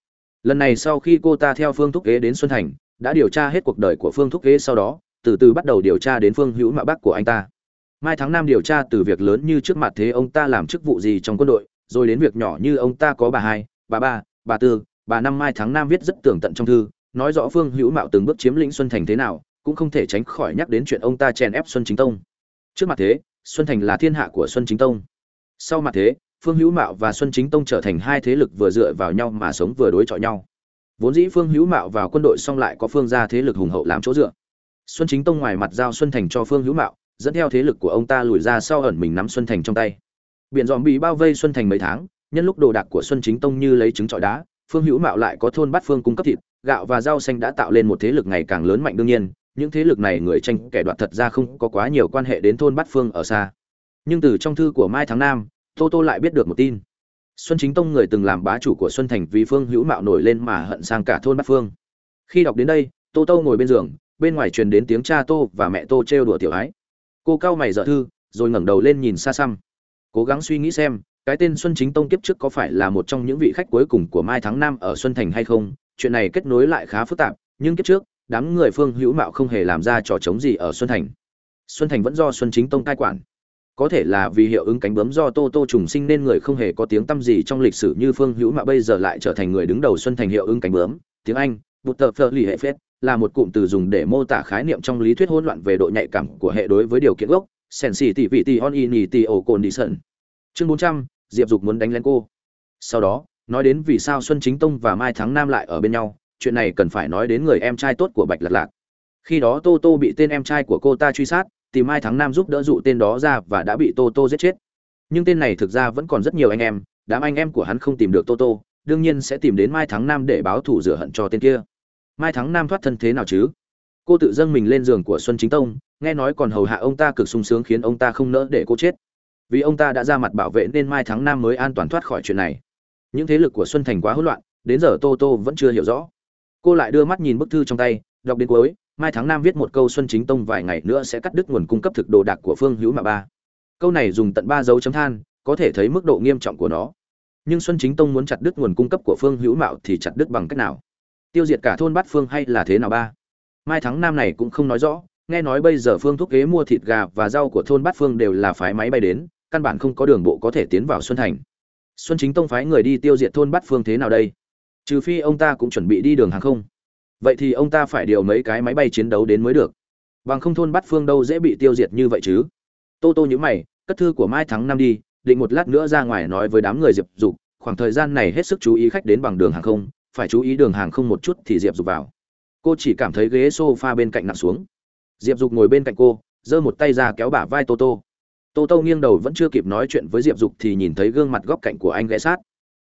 lần này sau khi cô ta theo phương thúc kế đến xuân thành đã điều tra hết cuộc đời của phương thúc kế sau đó từ từ bắt đầu điều tra đến phương hữu mạo bác của anh ta. Mai tháng năm điều tra từ việc lớn như trước mặt thế ông ta làm chức vụ gì trong quân đội, rồi đến việc nhỏ như ông ta có bà hai, bà ba, bà tư, bà năm mai tháng năm viết rất tường tận trong thư, nói rõ phương hữu mạo từng bước chiếm lĩnh xuân thành thế nào, cũng không thể tránh khỏi nhắc đến chuyện ông ta chèn ép xuân chính tông. Trước mặt thế, xuân thành là thiên hạ của xuân chính tông. Sau mặt thế, phương hữu mạo và xuân chính tông trở thành hai thế lực vừa dựa vào nhau mà sống vừa đối chọi nhau. Vốn dĩ phương hữu mạo vào quân đội xong lại có phương gia thế lực hùng hậu làm chỗ dựa xuân chính tông ngoài mặt giao xuân thành cho phương hữu mạo, dẫn theo thế lực của ông ta lùi ra sau ẩn mình nắm xuân thành trong tay. Biển dòm bị bao vây xuân thành mấy tháng, nhân lúc đồ đạc của xuân chính tông như lấy trứng trọi đá, phương hữu mạo lại có thôn bát phương cung cấp thịt, gạo và rau xanh đã tạo lên một thế lực ngày càng lớn mạnh đương nhiên, những thế lực này người tranh kẻ đoạt thật ra không có quá nhiều quan hệ đến thôn bát phương ở xa. Nhưng từ trong thư của mai tháng nam, tô tô lại biết được một tin. Xuân chính tông người từng làm bá chủ của xuân thành vì phương hữu mạo nổi lên mà hận sang cả thôn bát phương. Khi đọc đến đây, tô tô ngồi bên giường bên ngoài truyền đến tiếng cha tô và mẹ tô trêu đùa tiểu ái. Cô cao mày dở thư, rồi ngẩng đầu lên nhìn xa xăm. Cố gắng suy nghĩ xem, cái tên xuân chính tông kiếp trước có phải là một trong những vị khách cuối cùng của mai tháng năm ở xuân thành hay không? Chuyện này kết nối lại khá phức tạp, nhưng kiếp trước, đám người phương hữu mạo không hề làm ra trò chống gì ở xuân thành. Xuân thành vẫn do xuân chính tông cai quản. Có thể là vì hiệu ứng cánh bướm do tô tô trùng sinh nên người không hề có tiếng tăm gì trong lịch sử như phương hữu mạo bây giờ lại trở thành người đứng đầu xuân thành hiệu ứng cánh bướm. Tiếng anh bút tờ phơ lì hệ phết là một cụm từ dùng để mô tả khái niệm trong lý thuyết hỗn loạn về độ nhạy cảm của hệ đối với điều kiện gốc sensitivity on in tỷ chương bốn trăm, diệp dục muốn đánh lên cô. Sau đó, nói đến vì sao xuân chính tông và mai thắng nam lại ở bên nhau, chuyện này cần phải nói đến người em trai tốt của bạch lạc lạc. Khi đó tô tô bị tên em trai của cô ta truy sát tìm mai Thắng Nam giúp đỡ dụ tên đó ra và đã bị tô tô giết chết. Nhưng tên này thực ra vẫn còn rất nhiều anh em, đám anh em của hắn không tìm được tô tô, đương nhiên sẽ tìm đến mai Thắng Nam để báo thù rửa hận cho tên kia mai thắng nam thoát thân thế nào chứ? Cô tự dâng mình lên giường của xuân chính tông, nghe nói còn hầu hạ ông ta cực sung sướng khiến ông ta không nỡ để cô chết. Vì ông ta đã ra mặt bảo vệ nên mai thắng nam mới an toàn thoát khỏi chuyện này. Những thế lực của xuân thành quá hỗn loạn, đến giờ tô tô vẫn chưa hiểu rõ. Cô lại đưa mắt nhìn bức thư trong tay, đọc đến cuối, mai thắng nam viết một câu xuân chính tông vài ngày nữa sẽ cắt đứt nguồn cung cấp thực đồ đạc của phương hữu mạ ba. Câu này dùng tận ba dấu chấm than, có thể thấy mức độ nghiêm trọng của nó. Nhưng xuân chính tông muốn chặt đứt nguồn cung cấp của phương hữu mạo thì chặt đứt bằng cách nào? Tiêu diệt cả thôn bát phương hay là thế nào ba? Mai Thắng Nam này cũng không nói rõ, nghe nói bây giờ phương thúc kế mua thịt gà và rau của thôn bát phương đều là phái máy bay đến, căn bản không có đường bộ có thể tiến vào xuân thành. Xuân chính tông phái người đi tiêu diệt thôn bát phương thế nào đây? Trừ phi ông ta cũng chuẩn bị đi đường hàng không. Vậy thì ông ta phải điều mấy cái máy bay chiến đấu đến mới được. Bằng không thôn bát phương đâu dễ bị tiêu diệt như vậy chứ. Tô tô nhữ mày, cất thư của mai Thắng năm đi, định một lát nữa ra ngoài nói với đám người diệp dục, khoảng thời gian này hết sức chú ý khách đến bằng đường hàng không phải chú ý đường hàng không một chút thì diệp dục vào. Cô chỉ cảm thấy ghế s o f a bên cạnh nặng xuống. Diệp dục ngồi bên cạnh cô, giơ một tay ra kéo bả vai tô tô. Tô tô nghiêng đầu vẫn chưa kịp nói chuyện với diệp dục thì nhìn thấy gương mặt góc cạnh của anh ghé sát.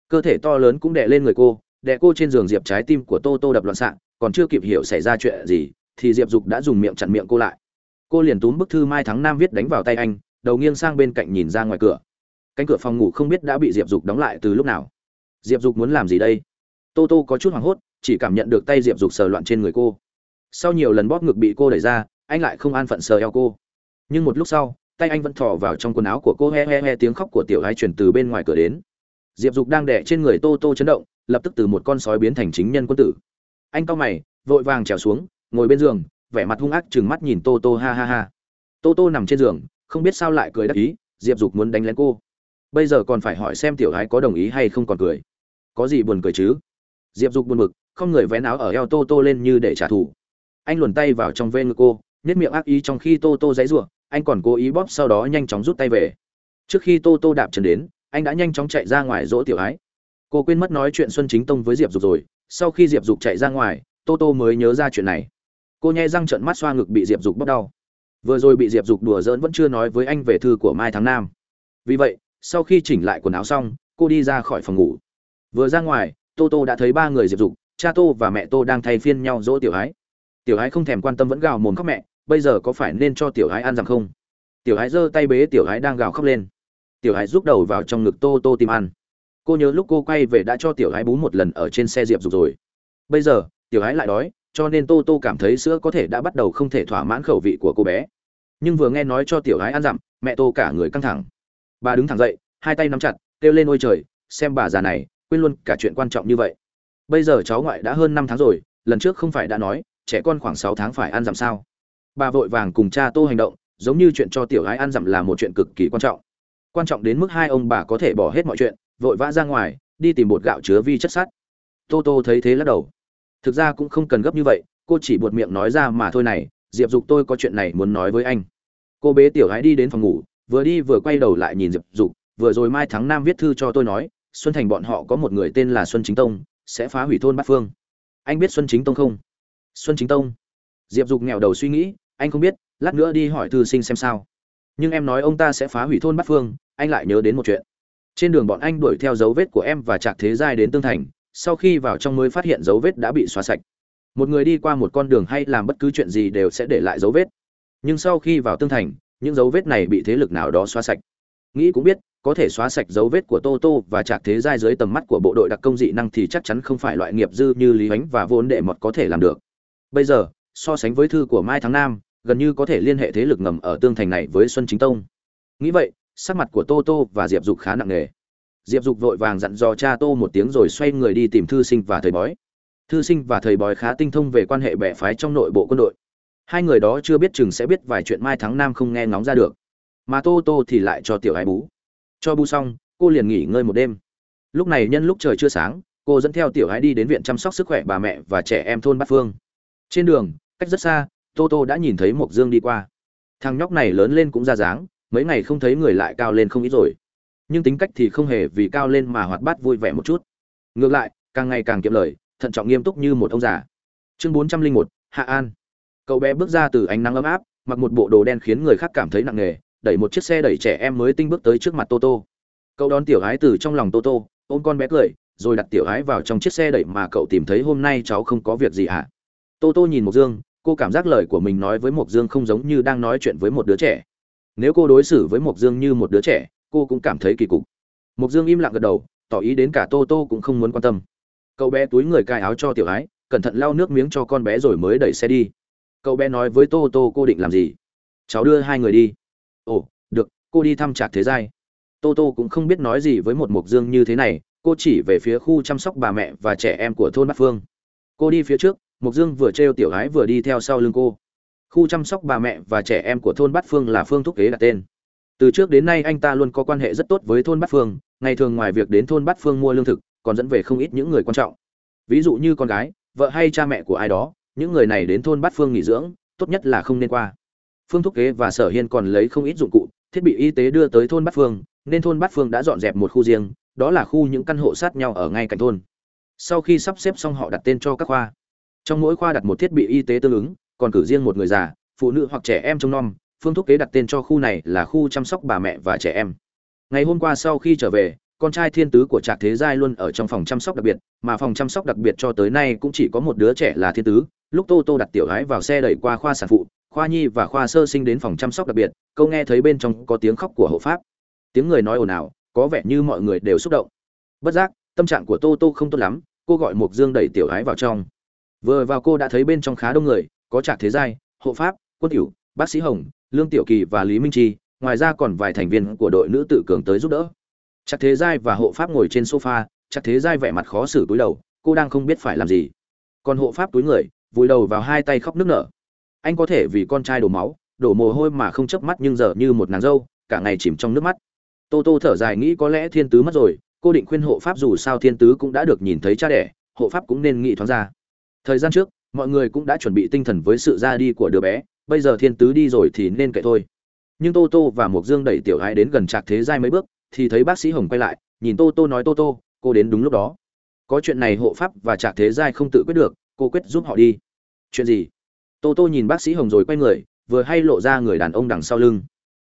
Cơ thể to lớn cũng đè lên người cô, đè cô trên giường diệp trái tim của tô tô đập loạn xạ, còn chưa kịp hiểu xảy ra chuyện gì, thì diệp dục đã dùng miệng chặn miệng cô lại. Cô liền túm bức thư mai thắng nam viết đánh vào tay anh, đầu nghiêng sang bên cạnh nhìn ra ngoài cửa. Cánh cửa phòng ngủ không biết đã bị diệp dục đóng lại từ lúc nào. Diệp dục muốn làm gì đây? Tô tô có chút hoảng hốt, chỉ cảm nhận được tay diệp dục sờ loạn trên người cô. Sau nhiều lần bóp ngực bị cô đẩy ra, anh lại không an phận sờ eo cô. Nhưng một lúc sau, tay anh vẫn thò vào trong quần áo của cô he he he tiếng khóc của tiểu gái chuyển từ bên ngoài cửa đến. Diệp dục đang đẻ trên người tô tô chấn động, lập tức từ một con sói biến thành chính nhân quân tử. Anh cau mày, vội vàng trèo xuống, ngồi bên giường, vẻ mặt hung ác chừng mắt nhìn tô tô ha ha ha. Tô tô nằm trên giường, không biết sao lại cười đắc ý, diệp dục muốn đánh lén cô. Bây giờ còn phải hỏi xem tiểu gái có đồng ý hay không còn cười. Có gì buồn cười chứ? Diệp dục buồn bực, không người vén áo ở eo tô tô lên như để trả thù. Anh luồn tay vào trong vê ngực cô nhét miệng ác ý trong khi tô tô dãy ruộng anh còn cố ý bóp sau đó nhanh chóng rút tay về. Trước khi tô tô đạp chân đến, anh đã nhanh chóng chạy ra ngoài dỗ tiểu ái. Cô quên mất nói chuyện xuân chính tông với diệp dục rồi, sau khi diệp dục chạy ra ngoài, tô tô mới nhớ ra chuyện này. Cô nhai răng trợn mắt xoa ngực bị diệp dục bóp đau. Vừa rồi bị diệp dục đùa giỡn vẫn chưa nói với anh về thư của mai tháng nam. Vì vậy, sau khi chỉnh lại quần áo xong, cô đi ra khỏi phòng ngủ. Vừa ra ngoài tô tô đã thấy ba người diệp dục, cha tô và mẹ tô đang thay phiên nhau dỗ tiểu ái tiểu ái không thèm quan tâm vẫn gào mồm khóc mẹ, bây giờ có phải nên cho tiểu ái ăn rằng không? Tiểu ái giơ tay bế tiểu ái đang gào khóc lên. Tiểu ái rút đầu vào trong ngực tô tô tìm ăn. Cô nhớ lúc cô quay về đã cho tiểu ái bú một lần ở trên xe diệp dục rồi. Bây giờ, tiểu ái lại đói, cho nên tô tô cảm thấy sữa có thể đã bắt đầu không thể thỏa mãn khẩu vị của cô bé. Nhưng vừa nghe nói cho tiểu ái ăn dặm, mẹ tô cả người căng thẳng. Bà đứng thẳng dậy, hai tay nắm chặt, kêu lên ôi trời, xem bà già này quên luôn cả chuyện quan trọng như vậy. Bây giờ cháu ngoại đã hơn năm tháng rồi, lần trước không phải đã nói, trẻ con khoảng sáu tháng phải ăn dặm sao? Bà vội vàng cùng cha tô hành động, giống như chuyện cho tiểu gái ăn dặm là một chuyện cực kỳ quan trọng. Quan trọng đến mức hai ông bà có thể bỏ hết mọi chuyện, vội vã ra ngoài, đi tìm bột gạo chứa vi chất sắt. Tô tô thấy thế lắc đầu. Thực ra cũng không cần gấp như vậy, cô chỉ buột miệng nói ra mà thôi này, diệp dục tôi có chuyện này muốn nói với anh. Cô bế tiểu gái đi đến phòng ngủ, vừa đi vừa quay đầu lại nhìn diệp dục, vừa rồi mai Thắng Nam viết thư cho tôi nói xuân thành bọn họ có một người tên là xuân chính tông, sẽ phá hủy thôn bát phương. Anh biết xuân chính tông không? Xuân chính tông. Diệp dục nghèo đầu suy nghĩ, anh không biết, lát nữa đi hỏi thư sinh xem sao. Nhưng em nói ông ta sẽ phá hủy thôn bát phương, anh lại nhớ đến một chuyện. Trên đường bọn anh đuổi theo dấu vết của em và trạc thế giai đến tương thành, sau khi vào trong mới phát hiện dấu vết đã bị xóa sạch. Một người đi qua một con đường hay làm bất cứ chuyện gì đều sẽ để lại dấu vết. Nhưng sau khi vào tương thành, những dấu vết này bị thế lực nào đó xóa sạch. Nghĩ cũng biết có thể xóa sạch dấu vết của tô tô và trạc thế giai dưới tầm mắt của bộ đội đặc công dị năng thì chắc chắn không phải loại nghiệp dư như lý ánh và vốn đệ mọt có thể làm được. Bây giờ, so sánh với thư của mai tháng nam, gần như có thể liên hệ thế lực ngầm ở tương thành này với xuân chính tông. Nghĩ vậy, sắc mặt của tô tô và diệp dục khá nặng nề. Diệp dục vội vàng dặn dò cha tô một tiếng rồi xoay người đi tìm thư sinh và thầy bói. Thư sinh và thầy bói khá tinh thông về quan hệ bè phái trong nội bộ quân đội. Hai người đó chưa biết chừng sẽ biết vài chuyện mai tháng nam không nghe ngóng ra được. Mà tô tô thì lại cho tiểu hai bú cho bu xong, cô liền nghỉ ngơi một đêm. Lúc này nhân lúc trời chưa sáng, cô dẫn theo tiểu hai đi đến viện chăm sóc sức khỏe bà mẹ và trẻ em thôn bát phương. Trên đường, cách rất xa, tô tô đã nhìn thấy mộc dương đi qua. Thằng nhóc này lớn lên cũng ra dáng, mấy ngày không thấy người lại cao lên không ít rồi. Nhưng tính cách thì không hề vì cao lên mà hoạt bát vui vẻ một chút. Ngược lại, càng ngày càng kiệm lời, thận trọng nghiêm túc như một ông già. Chương bốn trăm linh một, hạ an. Cậu bé bước ra từ ánh nắng ấm áp, mặc một bộ đồ đen khiến người khác cảm thấy nặng nề đẩy một chiếc xe đẩy trẻ em mới tinh bước tới trước mặt toto. Cậu đón tiểu ái từ trong lòng toto, ôm con bé cười, rồi đặt tiểu ái vào trong chiếc xe đẩy mà cậu tìm thấy hôm nay cháu không có việc gì ạ à? toto nhìn mộc dương, cô cảm giác lời của mình nói với mộc dương không giống như đang nói chuyện với một đứa trẻ. Nếu cô đối xử với mộc dương như một đứa trẻ, cô cũng cảm thấy kỳ cục. Mộc dương im lặng gật đầu, tỏ ý đến cả tô tô cũng không muốn quan tâm. Cậu bé túi người cài áo cho tiểu ái cẩn thận lau nước miếng cho con bé rồi mới đẩy xe đi. Cậu bé nói với tô tô cô định làm gì? Cháu đưa hai người đi cô đi thăm trạc thế giai. Tô tô cũng không biết nói gì với một mục dương như thế này, cô chỉ về phía khu chăm sóc bà mẹ và trẻ em của thôn bát phương. Cô đi phía trước, mục dương vừa trêu tiểu gái vừa đi theo sau lưng cô. Khu chăm sóc bà mẹ và trẻ em của thôn bát phương là phương thúc kế đặt tên. Từ trước đến nay anh ta luôn có quan hệ rất tốt với thôn bát phương, ngày thường ngoài việc đến thôn bát phương mua lương thực, còn dẫn về không ít những người quan trọng. Ví dụ như con gái, vợ hay cha mẹ của ai đó, những người này đến thôn bát phương nghỉ dưỡng, tốt nhất là không nên qua. Phương thúc kế và sở hiên còn lấy không ít dụng cụ thiết bị y tế đưa tới thôn bát phương, nên thôn bát phương đã dọn dẹp một khu riêng, đó là khu những căn hộ sát nhau ở ngay cạnh thôn. Sau khi sắp xếp xong họ đặt tên cho các khoa. Trong mỗi khoa đặt một thiết bị y tế tương ứng, còn cử riêng một người già, phụ nữ hoặc trẻ em trông nom, phương thúc kế đặt tên cho khu này là khu chăm sóc bà mẹ và trẻ em. Ngày hôm qua sau khi trở về, con trai thiên tứ của trạc thế giai luôn ở trong phòng chăm sóc đặc biệt, mà phòng chăm sóc đặc biệt cho tới nay cũng chỉ có một đứa trẻ là thiên tứ. Lúc tô tô đặt tiểu gái vào xe đẩy qua khoa sản phụ khoa nhi và khoa sơ sinh đến phòng chăm sóc đặc biệt, câu nghe thấy bên trong có tiếng khóc của hộ pháp. Tiếng người nói ồn ào, có vẻ như mọi người đều xúc động. Bất giác, tâm trạng của tô tô không tốt lắm, cô gọi mục dương đẩy tiểu ái vào trong. Vừa vào cô đã thấy bên trong khá đông người, có trạc thế giai, hộ pháp, quân tiểu bác sĩ hồng, lương tiểu kỳ và lý minh chi, ngoài ra còn vài thành viên của đội nữ tự cường tới giúp đỡ. Trạc thế giai và hộ pháp ngồi trên sofa, trạc thế giai vẻ mặt khó xử túi đầu, cô đang không biết phải làm gì. Còn hộ pháp túi người, vùi đầu vào hai tay khóc nức nở anh có thể vì con trai đổ máu, đổ mồ hôi mà không chớp mắt nhưng giờ như một nàng dâu, cả ngày chìm trong nước mắt. Tô tô thở dài nghĩ có lẽ thiên tứ mất rồi, cô định khuyên hộ pháp dù sao thiên tứ cũng đã được nhìn thấy cha đẻ, hộ pháp cũng nên nghĩ thoáng ra. Thời gian trước, mọi người cũng đã chuẩn bị tinh thần với sự ra đi của đứa bé, bây giờ thiên tứ đi rồi thì nên kệ thôi. Nhưng tô tô và mộc dương đẩy tiểu gái đến gần trạc thế giai mấy bước, thì thấy bác sĩ hồng quay lại, nhìn tô tô nói tô tô, cô đến đúng lúc đó. Có chuyện này hộ pháp và trạc thế giai không tự quyết được, cô quyết giúp họ đi. Chuyện gì? Tô tô nhìn bác sĩ hồng rồi quay người, vừa hay lộ ra người đàn ông đằng sau lưng.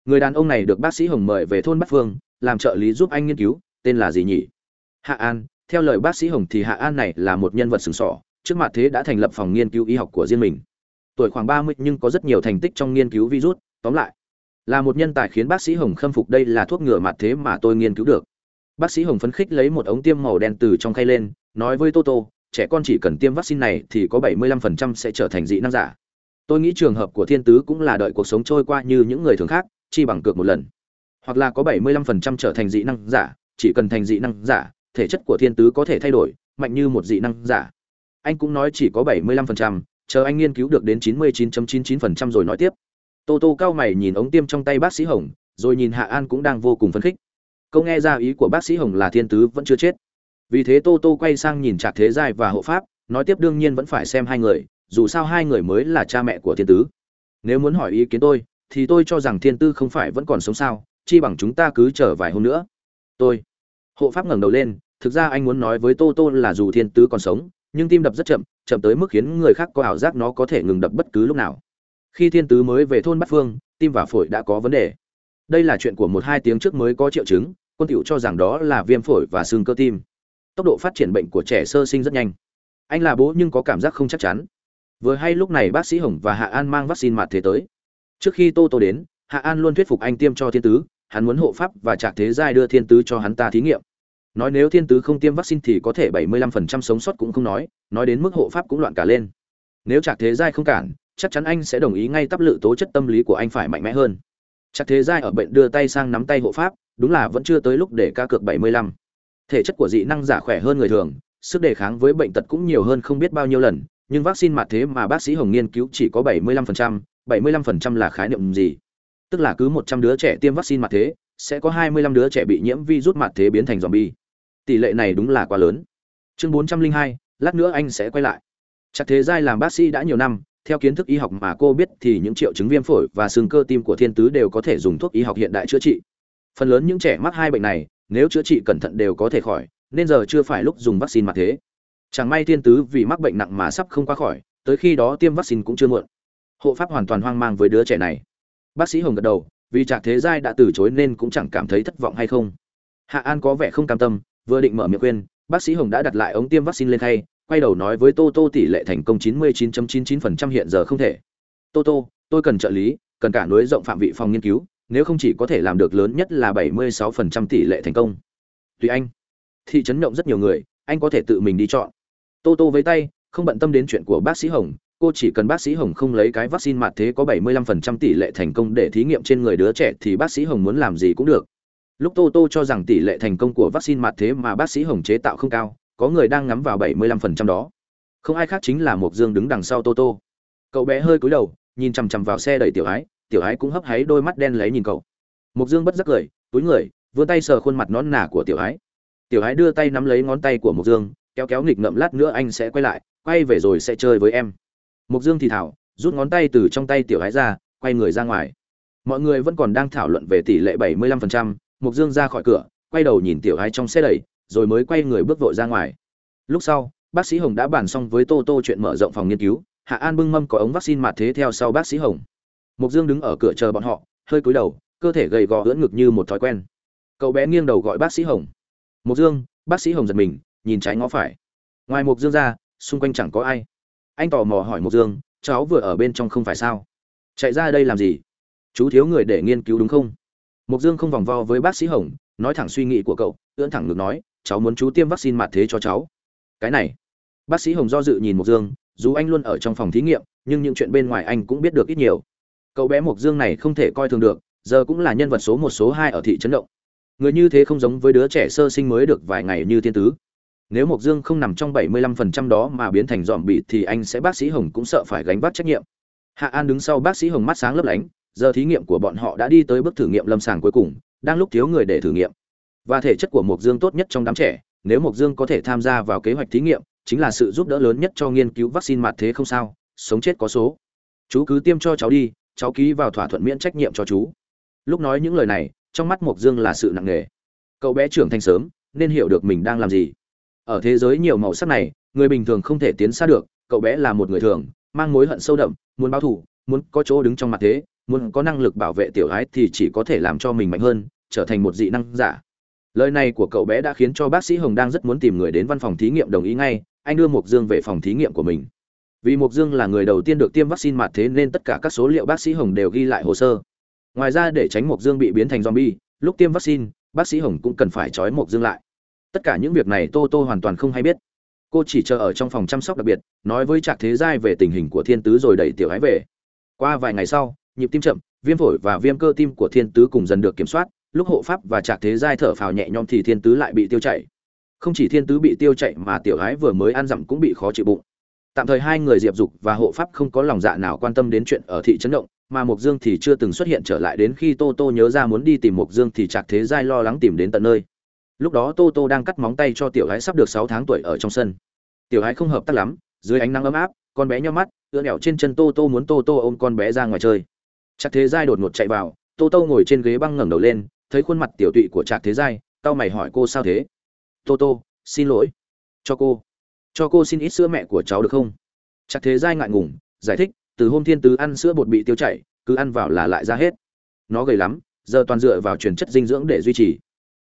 Người đàn ông này được bác sĩ hồng mời về thôn bắc phương, làm trợ lý giúp anh nghiên cứu, tên là gì nhỉ? Hạ an, theo lời bác sĩ hồng thì hạ an này là một nhân vật sừng sỏ, trước mặt thế đã thành lập phòng nghiên cứu y học của riêng mình. Tuổi khoảng ba mươi nhưng có rất nhiều thành tích trong nghiên cứu virus, tóm lại, là một nhân tài khiến bác sĩ hồng khâm phục đây là thuốc ngừa mặt thế mà tôi nghiên cứu được. Bác sĩ hồng phấn khích lấy một ống tiêm màu đen từ trong khay lên, nói với toto trẻ con chỉ cần tiêm vaccine này thì có 75% sẽ trở thành dị năng giả. Tôi nghĩ trường hợp của thiên tứ cũng là đợi cuộc sống trôi qua như những người thường khác chi bằng cược một lần. Hoặc là có 75% trở thành dị năng giả chỉ cần thành dị năng giả thể chất của thiên tứ có thể thay đổi mạnh như một dị năng giả. Anh cũng nói chỉ có 75%, chờ anh nghiên cứu được đến 99.99% rồi nói tiếp. Tô tô cao mày nhìn ống tiêm trong tay bác sĩ hồng rồi nhìn hạ an cũng đang vô cùng phấn khích. Câu nghe ra ý của bác sĩ hồng là thiên tứ vẫn chưa chết vì thế tô tô quay sang nhìn trạc thế giai và hộ pháp, nói tiếp đương nhiên vẫn phải xem hai người, dù sao hai người mới là cha mẹ của thiên tứ. Nếu muốn hỏi ý kiến tôi, thì tôi cho rằng thiên tư không phải vẫn còn sống sao, chi bằng chúng ta cứ chờ vài hôm nữa. Tôi. Hộ pháp ngẩng đầu lên, thực ra anh muốn nói với tô tô là dù thiên tứ còn sống, nhưng tim đập rất chậm chậm tới mức khiến người khác có ảo giác nó có thể ngừng đập bất cứ lúc nào. Khi thiên tứ mới về thôn bát phương, tim và phổi đã có vấn đề. Đây là chuyện của một hai tiếng trước mới có triệu chứng, quân tiểu cho rằng đó là viêm phổi và xương cơ tim tốc độ phát triển bệnh của trẻ sơ sinh rất nhanh. Anh là bố nhưng có cảm giác không chắc chắn. Vừa hay lúc này bác sĩ hồng và hạ an mang vaccine mặt thế tới. Trước khi tô tô đến, hạ an luôn thuyết phục anh tiêm cho thiên tứ, hắn muốn hộ pháp và trạc thế giai đưa thiên tứ cho hắn ta thí nghiệm. Nói nếu thiên tứ không tiêm vaccine thì có thể 75% sống sót cũng không nói nói đến mức hộ pháp cũng loạn cả lên. Nếu trạc thế giai không cản, chắc chắn anh sẽ đồng ý ngay tắp lự tố chất tâm lý của anh phải mạnh mẽ hơn. Trạc thế giai ở bệnh đưa tay sang nắm tay hộ pháp, đúng là vẫn chưa tới lúc để ca cược 75 thể chất của dị năng giả khỏe hơn người thường sức đề kháng với bệnh tật cũng nhiều hơn không biết bao nhiêu lần nhưng vaccine mặt thế mà bác sĩ hồng nghiên cứu chỉ có 75%, 75% là khái niệm gì? Tức là cứ 100 đứa trẻ tiêm vaccine mặt thế sẽ có 25 đứa trẻ bị nhiễm virus mặt thế biến thành zombie. Tỷ lệ này đúng là quá lớn. Chương 402, lát nữa anh sẽ quay lại. Chắc thế giai làm bác sĩ đã nhiều năm theo kiến thức y học mà cô biết thì những triệu chứng viêm phổi và xương cơ tim của thiên tứ đều có thể dùng thuốc y học hiện đại chữa trị. Phần lớn những trẻ mắc hai bệnh này nếu chữa trị cẩn thận đều có thể khỏi, nên giờ chưa phải lúc dùng vaccine mà thế. Chẳng may thiên tứ vì mắc bệnh nặng mà sắp không qua khỏi, tới khi đó tiêm vaccine cũng chưa muộn. Hộ pháp hoàn toàn hoang mang với đứa trẻ này. Bác sĩ hồng gật đầu, vì trạc thế giai đã từ chối nên cũng chẳng cảm thấy thất vọng hay không. Hạ an có vẻ không cam tâm, vừa định mở miệng khuyên, bác sĩ hồng đã đặt lại ống tiêm vaccine lên thay quay đầu nói với tô tô tỷ lệ thành công 99.99% hiện giờ không thể. Tô tô, tôi cần trợ lý, cần cả núi rộng phạm vị phòng nghiên cứu nếu không chỉ có thể làm được lớn nhất là 76% tỷ lệ thành công. Tùy anh. Thị trấn động rất nhiều người, anh có thể tự mình đi chọn. Tô tô với tay, không bận tâm đến chuyện của bác sĩ hồng, cô chỉ cần bác sĩ hồng không lấy cái vaccine mặt thế có 75% tỷ lệ thành công để thí nghiệm trên người đứa trẻ thì bác sĩ hồng muốn làm gì cũng được. Lúc tô tô cho rằng tỷ lệ thành công của vaccine mặt thế mà bác sĩ hồng chế tạo không cao, có người đang ngắm vào 75% đó. Không ai khác chính là mộc dương đứng đằng sau tô tô. Cậu bé hơi cúi đầu, nhìn chằm chằm vào xe đẩy tiểu ái tiểu ái cũng hấp háy đôi mắt đen lấy nhìn cậu. Mục dương bất giác cười túi người vươn tay sờ khuôn mặt nón nà của tiểu ái tiểu ái đưa tay nắm lấy ngón tay của Mục dương kéo kéo nghịch ngậm lát nữa anh sẽ quay lại quay về rồi sẽ chơi với em. Mục dương thì thảo rút ngón tay từ trong tay tiểu ái ra quay người ra ngoài. Mọi người vẫn còn đang thảo luận về tỷ lệ 75%, Mục dương ra khỏi cửa quay đầu nhìn tiểu ái trong xe đẩy rồi mới quay người bước vội ra ngoài. Lúc sau bác sĩ hồng đã bàn xong với tô tô chuyện mở rộng phòng nghiên cứu hạ an bưng mâm có ống vaccine mặt thế theo sau bác sĩ hồng mục dương đứng ở cửa chờ bọn họ, hơi cúi đầu, cơ thể gầy gò ưỡn ngực như một thói quen. Cậu bé nghiêng đầu gọi bác sĩ hồng. Mục dương, bác sĩ hồng giật mình, nhìn trái ngó phải. Ngoài mục dương ra, xung quanh chẳng có ai. Anh tò mò hỏi mục dương, cháu vừa ở bên trong không phải sao? Chạy ra đây làm gì? Chú thiếu người để nghiên cứu đúng không? Mục dương không vòng vo với bác sĩ hồng, nói thẳng suy nghĩ của cậu, ưỡn thẳng ngực nói, cháu muốn chú tiêm vaccine mặt thế cho cháu. Cái này. Bác sĩ hồng do dự nhìn mục dương, dù anh luôn ở trong phòng thí nghiệm, nhưng những chuyện bên ngoài anh cũng biết được ít nhiều cậu bé mộc dương này không thể coi thường được, giờ cũng là nhân vật số một, số hai ở thị trấn động. Người như thế không giống với đứa trẻ sơ sinh mới được vài ngày như thiên tứ. Nếu mộc dương không nằm trong bảy mươi lăm phần trăm đó mà biến thành dòm bị thì anh sẽ bác sĩ hồng cũng sợ phải gánh vác trách nhiệm. Hạ an đứng sau bác sĩ hồng mắt sáng lấp lánh, giờ thí nghiệm của bọn họ đã đi tới bước thử nghiệm lâm sàng cuối cùng, đang lúc thiếu người để thử nghiệm. Và thể chất của mộc dương tốt nhất trong đám trẻ, nếu mộc dương có thể tham gia vào kế hoạch thí nghiệm, chính là sự giúp đỡ lớn nhất cho nghiên cứu vaccine mặt thế không sao, sống chết có số. Chú cứ tiêm cho cháu đi cháu ký vào thỏa thuận miễn trách nhiệm cho chú. Lúc nói những lời này, trong mắt mộc dương là sự nặng nề. Cậu bé trưởng thành sớm, nên hiểu được mình đang làm gì. Ở thế giới nhiều màu sắc này, người bình thường không thể tiến xa được, cậu bé là một người thường, mang mối hận sâu đậm, muốn báo thù, muốn có chỗ đứng trong mặt thế, muốn có năng lực bảo vệ tiểu ái thì chỉ có thể làm cho mình mạnh hơn, trở thành một dị năng giả. Lời này của cậu bé đã khiến cho bác sĩ hồng đang rất muốn tìm người đến văn phòng thí nghiệm đồng ý ngay, anh đưa mộc dương về phòng thí nghiệm của mình vì mộc dương là người đầu tiên được tiêm vaccine mặt thế nên tất cả các số liệu bác sĩ hồng đều ghi lại hồ sơ. Ngoài ra để tránh mộc dương bị biến thành zombie, lúc tiêm vaccine, bác sĩ hồng cũng cần phải trói mộc dương lại. Tất cả những việc này tô tô hoàn toàn không hay biết. Cô chỉ chờ ở trong phòng chăm sóc đặc biệt, nói với trạc thế giai về tình hình của thiên tứ rồi đẩy tiểu ái về. Qua vài ngày sau, nhịp tim chậm, viêm phổi và viêm cơ tim của thiên tứ cùng dần được kiểm soát, lúc hộ pháp và trạc thế giai thở phào nhẹ nhõm thì thiên tứ lại bị tiêu chảy. Không chỉ thiên tứ bị tiêu chảy mà tiểu ái vừa mới ăn dặm cũng bị khó chịu bụng tạm thời hai người diệp dục và hộ pháp không có lòng dạ nào quan tâm đến chuyện ở thị trấn động, mà mục dương thì chưa từng xuất hiện trở lại đến khi tô tô nhớ ra muốn đi tìm mục dương thì trạc thế giai lo lắng tìm đến tận nơi. Lúc đó tô tô đang cắt móng tay cho tiểu gái sắp được sáu tháng tuổi ở trong sân. Tiểu gái không hợp tác lắm, dưới ánh nắng ấm áp, con bé nhau mắt ưa nẹo trên chân tô tô muốn tô tô ôm con bé ra ngoài chơi. Trạc thế giai đột ngột chạy vào, tô tô ngồi trên ghế băng ngẩng đầu lên, thấy khuôn mặt tiểu tụy của trạc thế giai tao mày hỏi cô sao thế? Tô tô, xin lỗi. Cho cô cho cô xin ít sữa mẹ của cháu được không? Chắc thế giai ngại ngùng, giải thích, từ hôm thiên tứ ăn sữa bột bị tiêu chảy, cứ ăn vào là lại ra hết. Nó gầy lắm, giờ toàn dựa vào truyền chất dinh dưỡng để duy trì.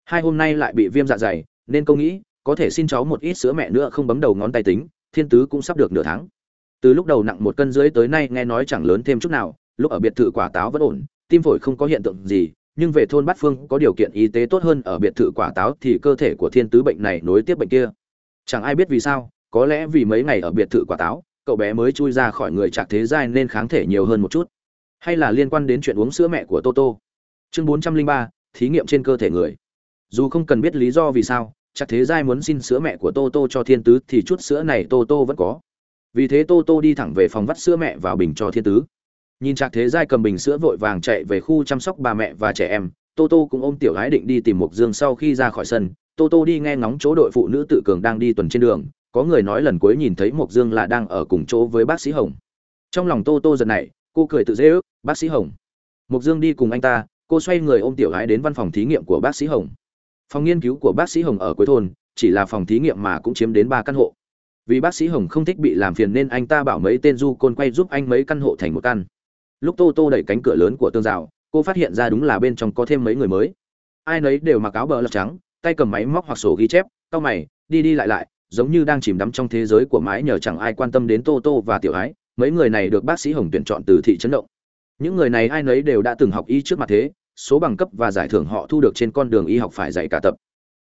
Hai hôm nay lại bị viêm dạ dày, nên cô nghĩ, có thể xin cháu một ít sữa mẹ nữa không bấm đầu ngón tay tính, thiên tứ cũng sắp được nửa tháng. Từ lúc đầu nặng một cân dưới tới nay nghe nói chẳng lớn thêm chút nào, lúc ở biệt thự quả táo vẫn ổn, tim phổi không có hiện tượng gì, nhưng về thôn bát phương có điều kiện y tế tốt hơn, ở biệt thự quả táo thì cơ thể của thiên tứ bệnh này nối tiếp bệnh kia. Chẳng ai biết vì sao có lẽ vì mấy ngày ở biệt thự quả táo, cậu bé mới chui ra khỏi người trạc thế giai nên kháng thể nhiều hơn một chút. Hay là liên quan đến chuyện uống sữa mẹ của toto. Chương bốn trăm linh ba, thí nghiệm trên cơ thể người. Dù không cần biết lý do vì sao chắc thế giai muốn xin sữa mẹ của Toto cho thiên tứ thì chút sữa này Toto vẫn có. Vì thế Toto đi thẳng về phòng vắt sữa mẹ vào bình cho thiên tứ. Nhìn chắc thế giai cầm bình sữa vội vàng chạy về khu chăm sóc bà mẹ và trẻ em, Toto cũng ôm tiểu gái định đi tìm mục dương sau khi ra khỏi sân. Toto đi nghe ngóng chỗ đội phụ nữ tự cường đang đi tuần trên đường có người nói lần cuối nhìn thấy Mộc dương là đang ở cùng chỗ với bác sĩ hồng. Trong lòng tô tô giật này cô cười tự dễ ước, bác sĩ hồng, Mộc dương đi cùng anh ta. Cô xoay người ôm tiểu gái đến văn phòng thí nghiệm của bác sĩ hồng. Phòng nghiên cứu của bác sĩ hồng ở cuối thôn, chỉ là phòng thí nghiệm mà cũng chiếm đến ba căn hộ. Vì bác sĩ hồng không thích bị làm phiền nên anh ta bảo mấy tên du côn quay giúp anh mấy căn hộ thành một căn. Lúc tô tô đẩy cánh cửa lớn của tương rào, cô phát hiện ra đúng là bên trong có thêm mấy người mới. Ai nấy đều mặc áo bờ lật trắng, tay cầm máy móc hoặc sổ ghi chép cau mày, đi đi lại lại giống như đang chìm đắm trong thế giới của mái nhờ chẳng ai quan tâm đến tô tô và tiểu ái, mấy người này được bác sĩ hồng tuyển chọn từ thị trấn động. Những người này ai nấy đều đã từng học y trước mặt thế, số bằng cấp và giải thưởng họ thu được trên con đường y học phải dạy cả tập.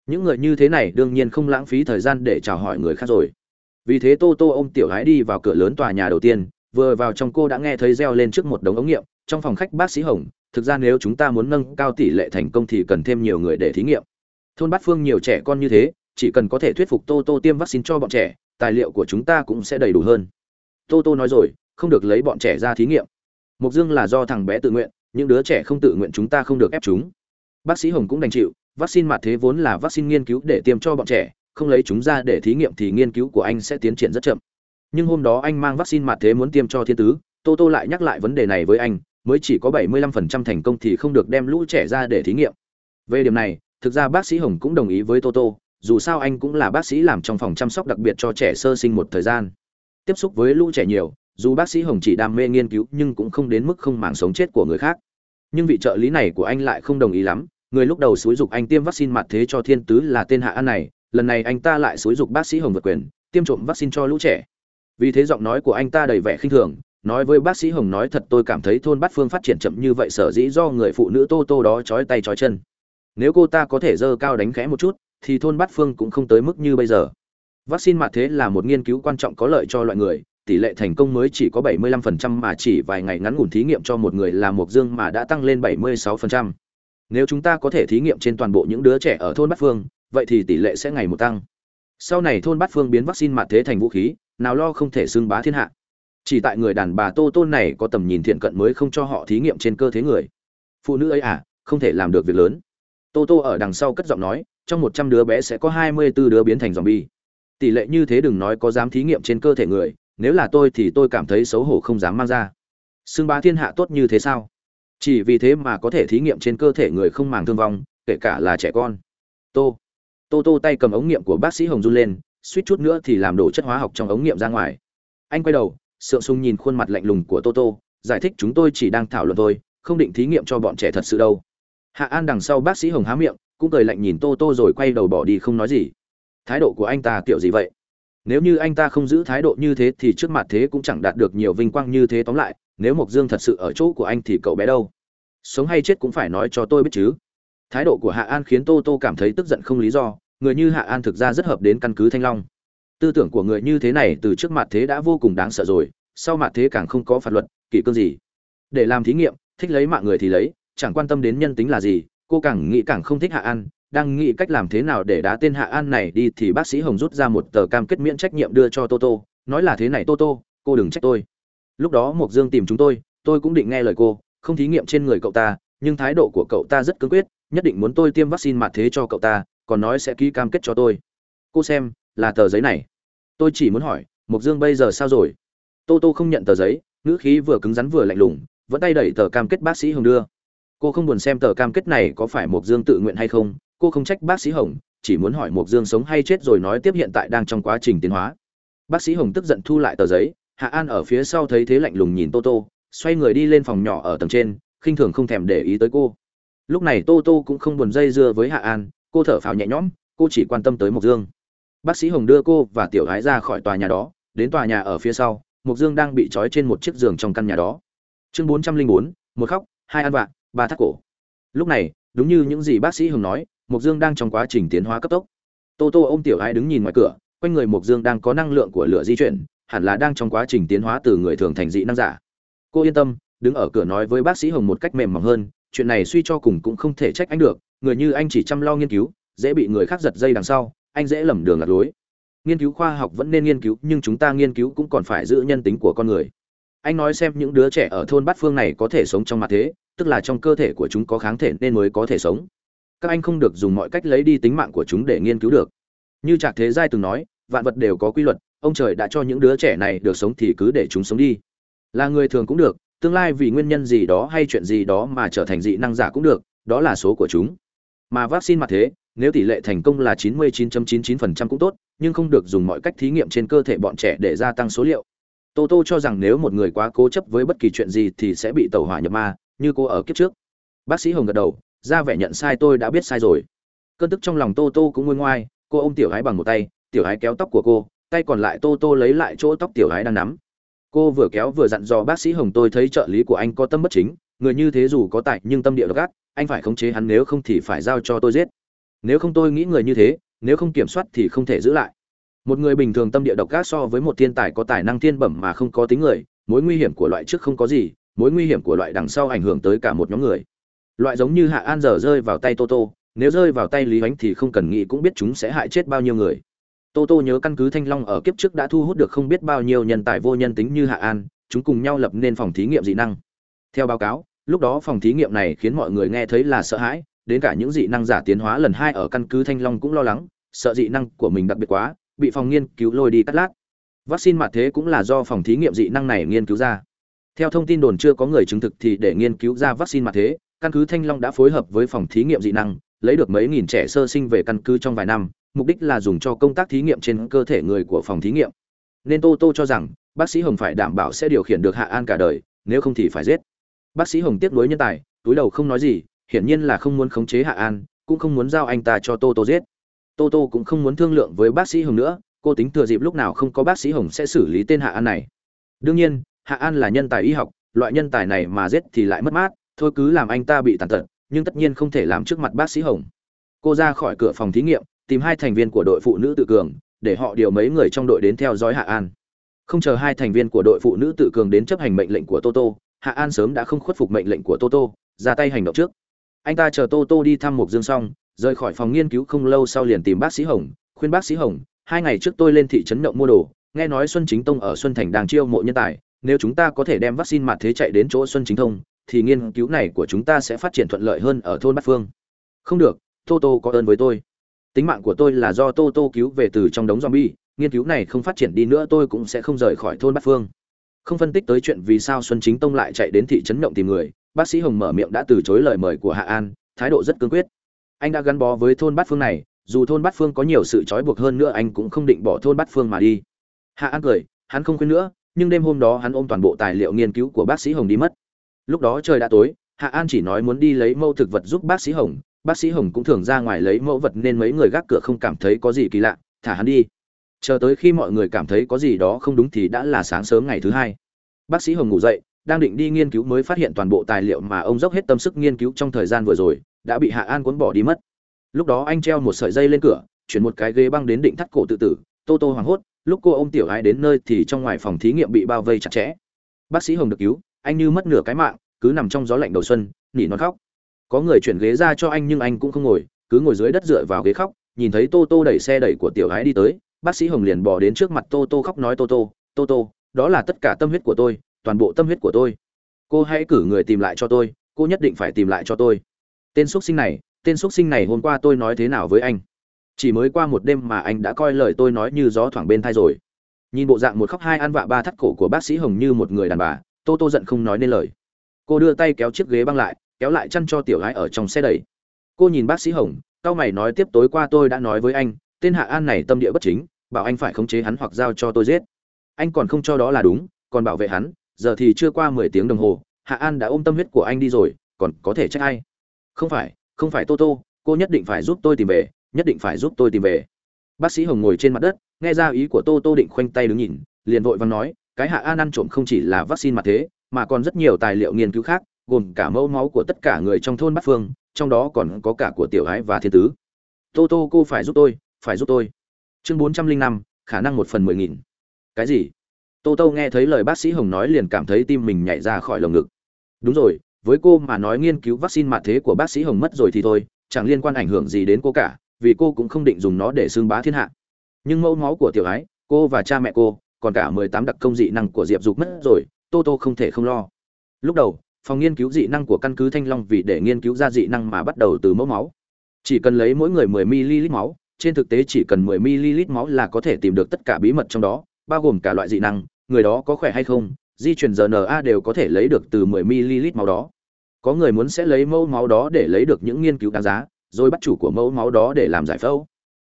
Những người như thế này đương nhiên không lãng phí thời gian để chào hỏi người khác rồi. Vì thế tô tô ôm tiểu gái đi vào cửa lớn tòa nhà đầu tiên, vừa vào trong cô đã nghe thấy reo lên trước một đống ống nghiệm, trong phòng khách bác sĩ hồng, thực ra nếu chúng ta muốn nâng cao tỷ lệ thành công thì cần thêm nhiều người để thí nghiệm. Thôn bát phương nhiều trẻ con như thế chỉ cần có thể thuyết phục tô tô tiêm vaccine cho bọn trẻ, tài liệu của chúng ta cũng sẽ đầy đủ hơn. Tô tô nói rồi, không được lấy bọn trẻ ra thí nghiệm. Mục dương là do thằng bé tự nguyện, những đứa trẻ không tự nguyện chúng ta không được ép chúng. Bác sĩ hồng cũng đành chịu, vaccine mặt thế vốn là vaccine nghiên cứu để tiêm cho bọn trẻ, không lấy chúng ra để thí nghiệm thì nghiên cứu của anh sẽ tiến triển rất chậm. Nhưng hôm đó anh mang vaccine mặt thế muốn tiêm cho thiên tứ, tô tô lại nhắc lại vấn đề này với anh, mới chỉ có 75% thành công thì không được đem lũ trẻ ra để thí nghiệm. Về điểm này, thực ra bác sĩ hồng cũng đồng ý với toto dù sao anh cũng là bác sĩ làm trong phòng chăm sóc đặc biệt cho trẻ sơ sinh một thời gian. Tiếp xúc với lũ trẻ nhiều, dù bác sĩ hồng chỉ đam mê nghiên cứu nhưng cũng không đến mức không màng sống chết của người khác. Nhưng vị trợ lý này của anh lại không đồng ý lắm, người lúc đầu xúi dục anh tiêm vaccine mặt thế cho thiên tứ là tên hạ an này, lần này anh ta lại xúi dục bác sĩ hồng vượt quyền, tiêm trộm vaccine cho lũ trẻ. Vì thế giọng nói của anh ta đầy vẻ khinh thường, nói với bác sĩ hồng nói thật tôi cảm thấy thôn bát phương phát triển chậm như vậy sở dĩ do người phụ nữ tô tô đó trói tay trói chân. Nếu cô ta có thể dơ cao đánh khẽ một chút thì thôn bát phương cũng không tới mức như bây giờ vaccine mặt thế là một nghiên cứu quan trọng có lợi cho loại người tỷ lệ thành công mới chỉ có 75% mà chỉ vài ngày ngắn ngủn thí nghiệm cho một người là một dương mà đã tăng lên 76%. Nếu chúng ta có thể thí nghiệm trên toàn bộ những đứa trẻ ở thôn Bát Phương, vậy thì tỷ lệ sẽ ngày một tăng. Sau này thôn Bát Phương biến vaccine mạt thế thành vũ khí, nào lo không thể xưng bá thiên hạ. Chỉ tại người đàn bà Tô Tôn này có tầm nhìn thiện cận mới không cho họ thí nghiệm trên cơ thế người. Phụ nữ ấy à, không thể làm được việc lớn. Tô Tô ở đằng sau cất giọng nói, trong 100 đứa bé sẽ có 24 đứa biến thành zombie. Tỷ lệ như thế đừng nói có dám thí nghiệm trên cơ thể người, nếu là tôi thì tôi cảm thấy xấu hổ không dám mang ra. Xưng bá thiên hạ tốt như thế sao? Chỉ vì thế mà có thể thí nghiệm trên cơ thể người không màng thương vong kể cả là trẻ con. Tô. Tô tô tay cầm ống nghiệm của bác sĩ hồng run lên suýt chút nữa thì làm đổ chất hóa học trong ống nghiệm ra ngoài. Anh quay đầu sượng sung nhìn khuôn mặt lạnh lùng của tô tô giải thích chúng tôi chỉ đang thảo luận thôi không định thí nghiệm cho bọn trẻ thật sự đâu. Hạ an đằng sau bác sĩ hồng há miệng cũng cười lạnh nhìn tô tô rồi quay đầu bỏ đi không nói gì. Thái độ của anh ta kiểu gì vậy? Nếu như anh ta không giữ thái độ như thế thì trước mặt thế cũng chẳng đạt được nhiều vinh quang như thế tóm lại, nếu mộc dương thật sự ở chỗ của anh thì cậu bé đâu? Sống hay chết cũng phải nói cho tôi biết chứ. Thái độ của hạ an khiến tô tô cảm thấy tức giận không lý do, người như hạ an thực ra rất hợp đến căn cứ thanh long. Tư tưởng của người như thế này từ trước mặt thế đã vô cùng đáng sợ rồi, sau mặt thế càng không có phạt luật, kỷ cương gì. Để làm thí nghiệm, thích lấy mạng người thì lấy, chẳng quan tâm đến nhân tính là gì cô càng nghĩ càng không thích hạ an đang nghĩ cách làm thế nào để đá tên Hạ An này đi thì bác sĩ Hồng rút ra một tờ cam kết miễn trách nhiệm đưa cho Toto, nói là thế này Toto, cô đừng trách tôi. Lúc đó Mộc Dương tìm chúng tôi, tôi cũng định nghe lời cô, không thí nghiệm trên người cậu ta, nhưng thái độ của cậu ta rất cứng quyết, nhất định muốn tôi tiêm vaccine mặt thế cho cậu ta, còn nói sẽ ký cam kết cho tôi. Cô xem, là tờ giấy này. Tôi chỉ muốn hỏi, Mộc Dương bây giờ sao rồi? Toto không nhận tờ giấy, ngữ khí vừa cứng rắn vừa lạnh lùng, vẫn tay đẩy tờ cam kết bác sĩ Hồng đưa. Cô không buồn xem tờ cam kết này có phải Mộc Dương tự nguyện hay không, cô không trách bác sĩ hồng chỉ muốn hỏi mộc dương sống hay chết rồi nói tiếp hiện tại đang trong quá trình tiến hóa. Bác sĩ hồng tức giận thu lại tờ giấy hạ an ở phía sau thấy thế lạnh lùng nhìn tô tô xoay người đi lên phòng nhỏ ở tầng trên khinh thường không thèm để ý tới cô. Lúc này tô tô cũng không buồn dây dưa với hạ an cô thở phào nhẹ nhõm cô chỉ quan tâm tới mộc dương. Bác sĩ hồng đưa cô và tiểu gái ra khỏi tòa nhà đó đến tòa nhà ở phía sau mộc dương đang bị trói trên một chiếc giường trong căn nhà đó. Chương bốn trăm linh bốn một khóc hai ăn vạ ba thắt cổ lúc này đúng như những gì bác sĩ hồng nói Mộc Dương đang trong quá trình tiến hóa cấp tốc. Tô Tô ôm tiểu Ái đứng nhìn ngoài cửa, quanh người Mộc Dương đang có năng lượng của lửa di chuyển, hẳn là đang trong quá trình tiến hóa từ người thường thành dị năng giả. Cô yên tâm, đứng ở cửa nói với bác sĩ Hồng một cách mềm mỏng hơn, chuyện này suy cho cùng cũng không thể trách anh được, người như anh chỉ chăm lo nghiên cứu, dễ bị người khác giật dây đằng sau, anh dễ lầm đường lạc lối. Nghiên cứu khoa học vẫn nên nghiên cứu, nhưng chúng ta nghiên cứu cũng còn phải giữ nhân tính của con người. Anh nói xem những đứa trẻ ở thôn Bát Phương này có thể sống trong mặt thế, tức là trong cơ thể của chúng có kháng thể nên mới có thể sống. Các anh không được dùng mọi cách lấy đi tính mạng của chúng để nghiên cứu được. Như trạc thế giai từng nói, vạn vật đều có quy luật, ông trời đã cho những đứa trẻ này được sống thì cứ để chúng sống đi. Là người thường cũng được, tương lai vì nguyên nhân gì đó hay chuyện gì đó mà trở thành dị năng giả cũng được, đó là số của chúng. Mà vaccine mặt thế, nếu tỷ lệ thành công là 99.99% cũng tốt, nhưng không được dùng mọi cách thí nghiệm trên cơ thể bọn trẻ để gia tăng số liệu. Tô tô cho rằng nếu một người quá cố chấp với bất kỳ chuyện gì thì sẽ bị tẩu hỏa nhập ma như cô ở kiếp trước. Bác sĩ hồng gật đầu, ra vẻ nhận sai tôi đã biết sai rồi. Cơn tức trong lòng tô tô cũng nguôi ngoai, cô ôm tiểu hái bằng một tay, tiểu hái kéo tóc của cô, tay còn lại tô tô lấy lại chỗ tóc tiểu hái đang nắm. Cô vừa kéo vừa dặn dò bác sĩ hồng tôi thấy trợ lý của anh có tâm bất chính, người như thế dù có tài nhưng tâm địa độc ác, anh phải khống chế hắn nếu không thì phải giao cho tôi giết. Nếu không tôi nghĩ người như thế, nếu không kiểm soát thì không thể giữ lại. Một người bình thường tâm địa độc ác so với một thiên tài có tài năng thiên bẩm mà không có tính người, mối nguy hiểm của loại trước không có gì mối nguy hiểm của loại đằng sau ảnh hưởng tới cả một nhóm người. Loại giống như hạ an giờ rơi vào tay toto nếu rơi vào tay lý ánh thì không cần nghĩ cũng biết chúng sẽ hại chết bao nhiêu người. Toto nhớ căn cứ thanh long ở kiếp trước đã thu hút được không biết bao nhiêu nhân tài vô nhân tính như hạ an, chúng cùng nhau lập nên phòng thí nghiệm dị năng. Theo báo cáo, lúc đó phòng thí nghiệm này khiến mọi người nghe thấy là sợ hãi, đến cả những dị năng giả tiến hóa lần hai ở căn cứ thanh long cũng lo lắng, sợ dị năng của mình đặc biệt quá, bị phòng nghiên cứu lôi đi cắt lát. Vaccine mặt thế cũng là do phòng thí nghiệm dị năng này nghiên cứu ra theo thông tin đồn chưa có người chứng thực thì để nghiên cứu ra vaccine mặt thế, căn cứ thanh long đã phối hợp với phòng thí nghiệm dị năng, lấy được mấy nghìn trẻ sơ sinh về căn cứ trong vài năm, mục đích là dùng cho công tác thí nghiệm trên cơ thể người của phòng thí nghiệm. Nên tô tô cho rằng, bác sĩ hồng phải đảm bảo sẽ điều khiển được hạ an cả đời, nếu không thì phải giết. Bác sĩ hồng tiếp nối nhân tài, túi đầu không nói gì, hiển nhiên là không muốn khống chế hạ an, cũng không muốn giao anh ta cho tô tô giết. Tô tô cũng không muốn thương lượng với bác sĩ hồng nữa, cô tính thừa dịp lúc nào không có bác sĩ hồng sẽ xử lý tên hạ an này. Đương nhiên hạ an là nhân tài y học, loại nhân tài này mà giết thì lại mất mát, thôi cứ làm anh ta bị tàn tật, nhưng tất nhiên không thể làm trước mặt bác sĩ hồng. Cô ra khỏi cửa phòng thí nghiệm, tìm hai thành viên của đội phụ nữ tự cường, để họ điều mấy người trong đội đến theo dõi hạ an. Không chờ hai thành viên của đội phụ nữ tự cường đến chấp hành mệnh lệnh của toto, hạ an sớm đã không khuất phục mệnh lệnh của toto, ra tay hành động trước. Anh ta chờ toto đi thăm mục dương xong, rời khỏi phòng nghiên cứu không lâu sau liền tìm bác sĩ hồng, khuyên bác sĩ hồng, hai ngày trước tôi lên thị trấn động mua đồ, nghe nói xuân chính tông ở xuân thành đang chiêu mộ nhân tài nếu chúng ta có thể đem vaccine mặt thế chạy đến chỗ xuân chính thông, thì nghiên cứu này của chúng ta sẽ phát triển thuận lợi hơn ở thôn bát phương. Không được, tô tô có ơn với tôi. Tính mạng của tôi là do tô tô cứu về từ trong đống zombie, nghiên cứu này không phát triển đi nữa tôi cũng sẽ không rời khỏi thôn bát phương. Không phân tích tới chuyện vì sao xuân chính tông lại chạy đến thị trấn động tìm người, bác sĩ hồng mở miệng đã từ chối lời mời của hạ an, thái độ rất cương quyết. Anh đã gắn bó với thôn bát phương này, dù thôn bát phương có nhiều sự trói buộc hơn nữa anh cũng không định bỏ thôn bát phương mà đi. Hạ an cười, hắn không khuyên nữa nhưng đêm hôm đó hắn ôm toàn bộ tài liệu nghiên cứu của bác sĩ hồng đi mất. Lúc đó trời đã tối, hạ an chỉ nói muốn đi lấy mẫu thực vật giúp bác sĩ hồng. Bác sĩ hồng cũng thường ra ngoài lấy mẫu vật nên mấy người gác cửa không cảm thấy có gì kỳ lạ. Thả hắn đi. Chờ tới khi mọi người cảm thấy có gì đó không đúng thì đã là sáng sớm ngày thứ hai. Bác sĩ hồng ngủ dậy, đang định đi nghiên cứu mới phát hiện toàn bộ tài liệu mà ông dốc hết tâm sức nghiên cứu trong thời gian vừa rồi, đã bị hạ an cuốn bỏ đi mất. Lúc đó anh treo một sợi dây lên cửa, chuyển một cái ghế băng đến định thắt cổ tự tử. Tô tô hoảng hốt lúc cô ôm tiểu Ái đến nơi thì trong ngoài phòng thí nghiệm bị bao vây chặt chẽ. Bác sĩ hồng được cứu, anh như mất nửa cái mạng, cứ nằm trong gió lạnh đầu xuân, nỉ non khóc. Có người chuyển ghế ra cho anh nhưng anh cũng không ngồi, cứ ngồi dưới đất dựa vào ghế khóc, nhìn thấy tô tô đẩy xe đẩy của tiểu Ái đi tới, bác sĩ hồng liền bỏ đến trước mặt tô tô khóc nói tô tô tô tô, đó là tất cả tâm huyết của tôi, toàn bộ tâm huyết của tôi. Cô hãy cử người tìm lại cho tôi, cô nhất định phải tìm lại cho tôi. Tên x sinh này, tên x sinh này hôm qua tôi nói thế nào với anh? Chỉ mới qua một đêm mà anh đã coi lời tôi nói như gió thoảng bên thai rồi. Nhìn bộ dạng một khóc hai ăn vạ ba thắt cổ của bác sĩ hồng như một người đàn bà, tô tô giận không nói nên lời. Cô đưa tay kéo chiếc ghế băng lại, kéo lại chăn cho tiểu gái ở trong xe đẩy. Cô nhìn bác sĩ hồng Tao mày nói tiếp tối qua tôi đã nói với anh, tên hạ an này tâm địa bất chính, bảo anh phải khống chế hắn hoặc giao cho tôi giết. Anh còn không cho đó là đúng, còn bảo vệ hắn, giờ thì chưa qua mười tiếng đồng hồ, hạ an đã ôm tâm huyết của anh đi rồi, còn có thể trách ai? Không phải không phải tô tô, cô nhất định phải giúp tôi tìm về nhất định phải giúp tôi tìm về. Bác sĩ hồng ngồi trên mặt đất, nghe ra ý của tô tô định khoanh tay đứng nhìn, liền vội vàng nói, cái hạ an ăn trộm không chỉ là vaccine mà thế, mà còn rất nhiều tài liệu nghiên cứu khác, gồm cả mẫu máu của tất cả người trong thôn bát phương, trong đó còn có cả của tiểu ái và thiên tứ. Tô tô, cô phải giúp tôi, phải giúp tôi. Chương bốn trăm linh năm, khả năng một phần mười nghìn. Cái gì? Tô tô nghe thấy lời bác sĩ hồng nói liền cảm thấy tim mình nhảy ra khỏi lồng ngực. Đúng rồi, với cô mà nói nghiên cứu vaccine mạ thế của bác sĩ hồng mất rồi thì thôi, chẳng liên quan ảnh hưởng gì đến cô cả vì cô cũng không định dùng nó để xương bá thiên hạ. Nhưng mẫu máu của tiểu ái, cô và cha mẹ cô, còn cả mười tám đặc công dị năng của diệp dục mất rồi, tô tô không thể không lo. Lúc đầu, phòng nghiên cứu dị năng của căn cứ thanh long vì để nghiên cứu ra dị năng mà bắt đầu từ mẫu máu. Chỉ cần lấy mỗi người 10 ml máu, trên thực tế chỉ cần 10 ml máu là có thể tìm được tất cả bí mật trong đó, bao gồm cả loại dị năng, người đó có khỏe hay không, di chuyển rna đều có thể lấy được từ 10 ml máu đó. Có người muốn sẽ lấy mẫu máu đó để lấy được những nghiên cứu đáng giá rồi bắt chủ của mẫu máu đó để làm giải phẫu.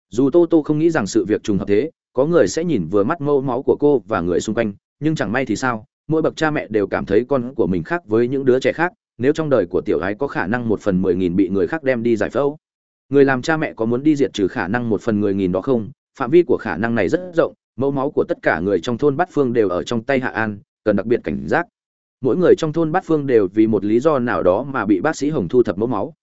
Dù tô tô không nghĩ rằng sự việc trùng hợp thế, có người sẽ nhìn vừa mắt mẫu máu của cô và người xung quanh, nhưng chẳng may thì sao, mỗi bậc cha mẹ đều cảm thấy con của mình khác với những đứa trẻ khác, nếu trong đời của tiểu gái có khả năng một phần mười nghìn bị người khác đem đi giải phẫu. Người làm cha mẹ có muốn đi diệt trừ khả năng một phần mười nghìn đó không? Phạm vi của khả năng này rất rộng, mẫu máu của tất cả người trong thôn bát phương đều ở trong tay hạ an, cần đặc biệt cảnh giác. Mỗi người trong thôn bát phương đều vì một lý do nào đó mà bị bác sĩ hồng thu thập mẫu máu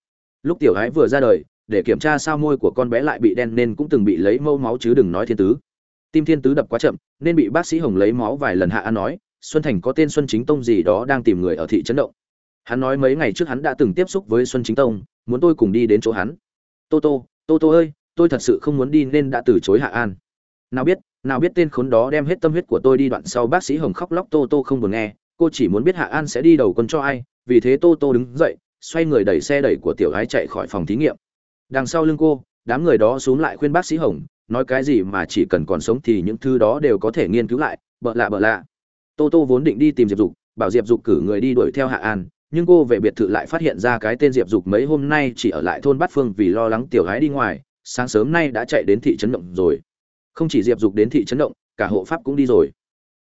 lúc tiểu gái vừa ra đời, để kiểm tra sao môi của con bé lại bị đen nên cũng từng bị lấy mẫu máu chứ đừng nói thiên tứ. Tim thiên tứ đập quá chậm, nên bị bác sĩ hồng lấy máu vài lần hạ an nói, xuân thành có tên xuân chính tông gì đó đang tìm người ở thị trấn động. Hắn nói mấy ngày trước hắn đã từng tiếp xúc với xuân chính tông, muốn tôi cùng đi đến chỗ hắn. Tô tô tô tô ơi, tôi thật sự không muốn đi nên đã từ chối hạ an nào biết nào biết tên khốn đó đem hết tâm huyết của tôi đi đoạn sau bác sĩ hồng khóc lóc tô tô không buồn nghe, cô chỉ muốn biết hạ an sẽ đi đầu quân cho ai, vì thế tô tô đứng dậy xoay người đẩy xe đẩy của tiểu gái chạy khỏi phòng thí nghiệm. Đằng sau lưng cô, đám người đó xuống lại khuyên bác sĩ hồng, nói cái gì mà chỉ cần còn sống thì những thứ đó đều có thể nghiên cứu lại, bợ lạ bợ lạ. Tô tô vốn định đi tìm diệp dục, bảo diệp dục cử người đi đuổi theo hạ an, nhưng cô về biệt thự lại phát hiện ra cái tên diệp dục mấy hôm nay chỉ ở lại thôn bát phương vì lo lắng tiểu gái đi ngoài, sáng sớm nay đã chạy đến thị trấn động rồi. Không chỉ diệp dục đến thị trấn động, cả hộ pháp cũng đi rồi.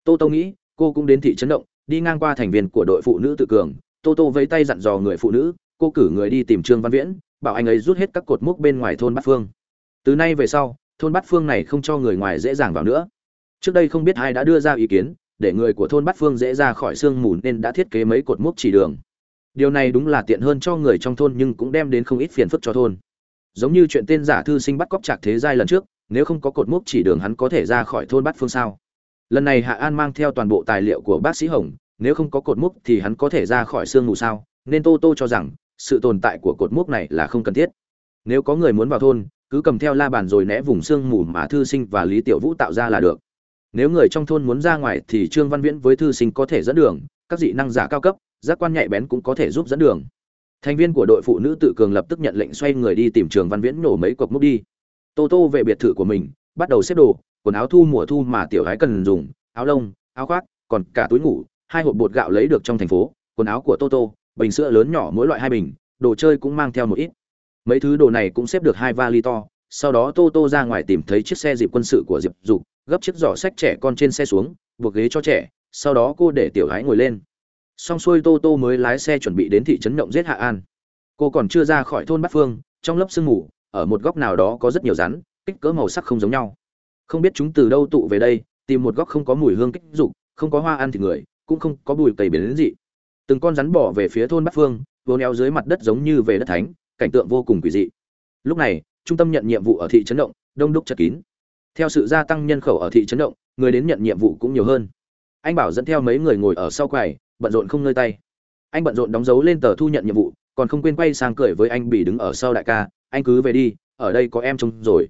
Tô tô nghĩ, cô cũng đến thị trấn động, đi ngang qua thành viên của đội phụ nữ tự cường tô tô vẫy tay dặn dò người phụ nữ, cô cử người đi tìm trương văn viễn, bảo anh ấy rút hết các cột mốc bên ngoài thôn bát phương. Từ nay về sau, thôn bát phương này không cho người ngoài dễ dàng vào nữa. Trước đây không biết ai đã đưa ra ý kiến, để người của thôn bát phương dễ ra khỏi sương mù nên đã thiết kế mấy cột mốc chỉ đường. Điều này đúng là tiện hơn cho người trong thôn nhưng cũng đem đến không ít phiền phức cho thôn. Giống như chuyện tên giả thư sinh bắt cóc trạc thế giai lần trước, nếu không có cột mốc chỉ đường hắn có thể ra khỏi thôn bát phương sao? Lần này hạ an mang theo toàn bộ tài liệu của bác sĩ hồng nếu không có cột mốc thì hắn có thể ra khỏi sương mù sao? Nên tô tô cho rằng, sự tồn tại của cột mốc này là không cần thiết. Nếu có người muốn vào thôn, cứ cầm theo la bàn rồi né vùng sương mù mà thư sinh và lý tiểu vũ tạo ra là được. Nếu người trong thôn muốn ra ngoài thì trương văn viễn với thư sinh có thể dẫn đường, các dị năng giả cao cấp, giác quan nhạy bén cũng có thể giúp dẫn đường. Thành viên của đội phụ nữ tự cường lập tức nhận lệnh xoay người đi tìm trường văn viễn nổ mấy cột mốc đi. Tô tô về biệt thự của mình, bắt đầu xếp đồ, quần áo thu mùa thu mà tiểu gái cần dùng, áo lông, áo khoác, còn cả túi ngủ hai hộp bột gạo lấy được trong thành phố, quần áo của toto, bình sữa lớn nhỏ mỗi loại hai bình, đồ chơi cũng mang theo một ít. Mấy thứ đồ này cũng xếp được hai vali to, sau đó toto ra ngoài tìm thấy chiếc xe dịp quân sự của diệp dục, gấp chiếc giỏ sách trẻ con trên xe xuống, buộc ghế cho trẻ, sau đó cô để tiểu gái ngồi lên. Xong xuôi toto mới lái xe chuẩn bị đến thị trấn động giết hạ an. Cô còn chưa ra khỏi thôn bát phương, trong lớp sương mù, ở một góc nào đó có rất nhiều rắn, kích cỡ màu sắc không giống nhau. Không biết chúng từ đâu tụ về đây, tìm một góc không có mùi hương kích dục, không có hoa ăn thì người cũng không có bùi cầy biến dị. Từng con rắn bỏ về phía thôn bắc phương, vô neo dưới mặt đất giống như về đất thánh, cảnh tượng vô cùng quỷ dị. Lúc này, trung tâm nhận nhiệm vụ ở thị trấn động, đông đúc chật kín. Theo sự gia tăng nhân khẩu ở thị trấn động, người đến nhận nhiệm vụ cũng nhiều hơn. Anh bảo dẫn theo mấy người ngồi ở sau quầy, bận rộn không nơi tay. Anh bận rộn đóng dấu lên tờ thu nhận nhiệm vụ, còn không quên quay sang cười với anh bị đứng ở sau đại ca, anh cứ về đi, ở đây có em trông rồi.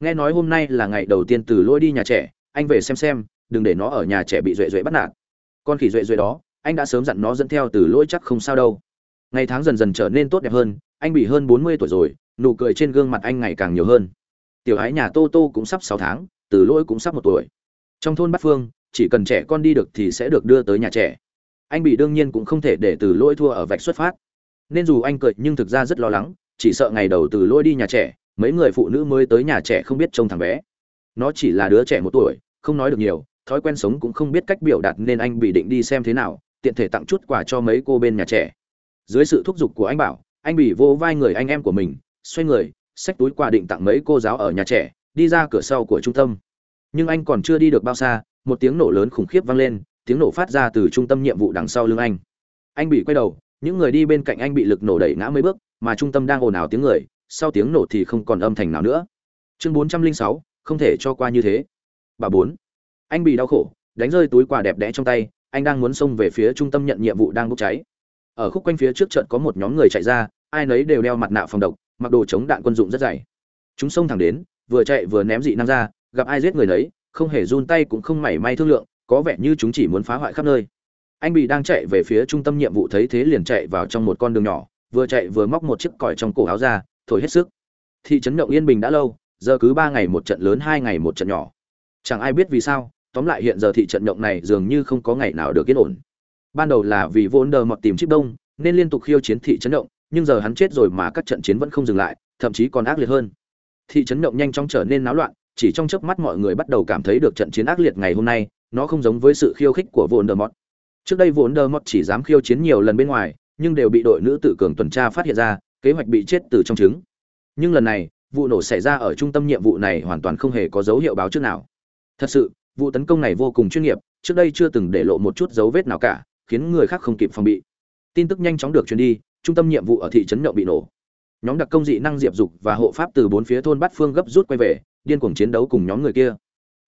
Nghe nói hôm nay là ngày đầu tiên từ lôi đi nhà trẻ, anh về xem xem, đừng để nó ở nhà trẻ bị duệ duệ bắt nạt con khỉ duệ duệ đó, anh đã sớm dặn nó dẫn theo từ lỗi chắc không sao đâu. Ngày tháng dần dần trở nên tốt đẹp hơn, anh bị hơn bốn mươi tuổi rồi, nụ cười trên gương mặt anh ngày càng nhiều hơn. Tiểu ái nhà tô tô cũng sắp sáu tháng, từ lỗi cũng sắp một tuổi. Trong thôn bát phương, chỉ cần trẻ con đi được thì sẽ được đưa tới nhà trẻ. Anh bị đương nhiên cũng không thể để từ lỗi thua ở vạch xuất phát. Nên dù anh cười nhưng thực ra rất lo lắng, chỉ sợ ngày đầu từ lỗi đi nhà trẻ, mấy người phụ nữ mới tới nhà trẻ không biết trông thằng bé. Nó chỉ là đứa trẻ một tuổi, không nói được nhiều thói quen sống cũng không biết cách biểu đạt nên anh bị định đi xem thế nào, tiện thể tặng chút quà cho mấy cô bên nhà trẻ. Dưới sự thúc giục của anh bảo, anh bị vô vai người anh em của mình, xoay người, xách túi quà định tặng mấy cô giáo ở nhà trẻ, đi ra cửa sau của trung tâm. Nhưng anh còn chưa đi được bao xa, một tiếng nổ lớn khủng khiếp vang lên, tiếng nổ phát ra từ trung tâm nhiệm vụ đằng sau lưng anh. Anh bị quay đầu, những người đi bên cạnh anh bị lực nổ đẩy ngã mấy bước, mà trung tâm đang ồn ào tiếng người, sau tiếng nổ thì không còn âm thanh nào nữa. Chương bốn trăm linh sáu, không thể cho qua như thế. Bà bốn anh bị đau khổ, đánh rơi túi quà đẹp đẽ trong tay, anh đang muốn xông về phía trung tâm nhận nhiệm vụ đang bốc cháy. Ở khúc quanh phía trước trận có một nhóm người chạy ra, ai nấy đều đeo mặt nạ phòng độc, mặc đồ chống đạn quân dụng rất dày. Chúng xông thẳng đến, vừa chạy vừa ném dị năng ra, gặp ai giết người nấy, không hề run tay cũng không mảy may thương lượng, có vẻ như chúng chỉ muốn phá hoại khắp nơi. Anh bị đang chạy về phía trung tâm nhiệm vụ thấy thế liền chạy vào trong một con đường nhỏ, vừa chạy vừa móc một chiếc còi trong cổ áo ra, thổi hết sức. Thị trấn động yên bình đã lâu, giờ cứ ba ngày một trận lớn, hai ngày một trận nhỏ. Chẳng ai biết vì sao tóm lại hiện giờ thị trận động này dường như không có ngày nào được yên ổn ban đầu là vì vốn đờ mọt tìm chip đông nên liên tục khiêu chiến thị trấn động nhưng giờ hắn chết rồi mà các trận chiến vẫn không dừng lại thậm chí còn ác liệt hơn thị trấn động nhanh chóng trở nên náo loạn chỉ trong chớp mắt mọi người bắt đầu cảm thấy được trận chiến ác liệt ngày hôm nay nó không giống với sự khiêu khích của Voldemort. Trước đây Voldemort chỉ dám khiêu chiến nhiều lần bên ngoài, nhưng đều bị đội nữ tự cường tuần tra phát hiện ra, kế hoạch bị chết từ trong trứng. Nhưng lần này, vụ nổ xảy ra ở trung tâm nhiệm vụ này hoàn toàn không hề có dấu hiệu báo trước nào. Thật sự, vụ tấn công này vô cùng chuyên nghiệp, trước đây chưa từng để lộ một chút dấu vết nào cả, khiến người khác không kịp phòng bị. Tin tức nhanh chóng được truyền đi, trung tâm nhiệm vụ ở thị trấn Nhậu bị nổ. Nhóm đặc công dị năng diệp dục và hộ pháp từ bốn phía thôn Bát Phương gấp rút quay về, điên cuồng chiến đấu cùng nhóm người kia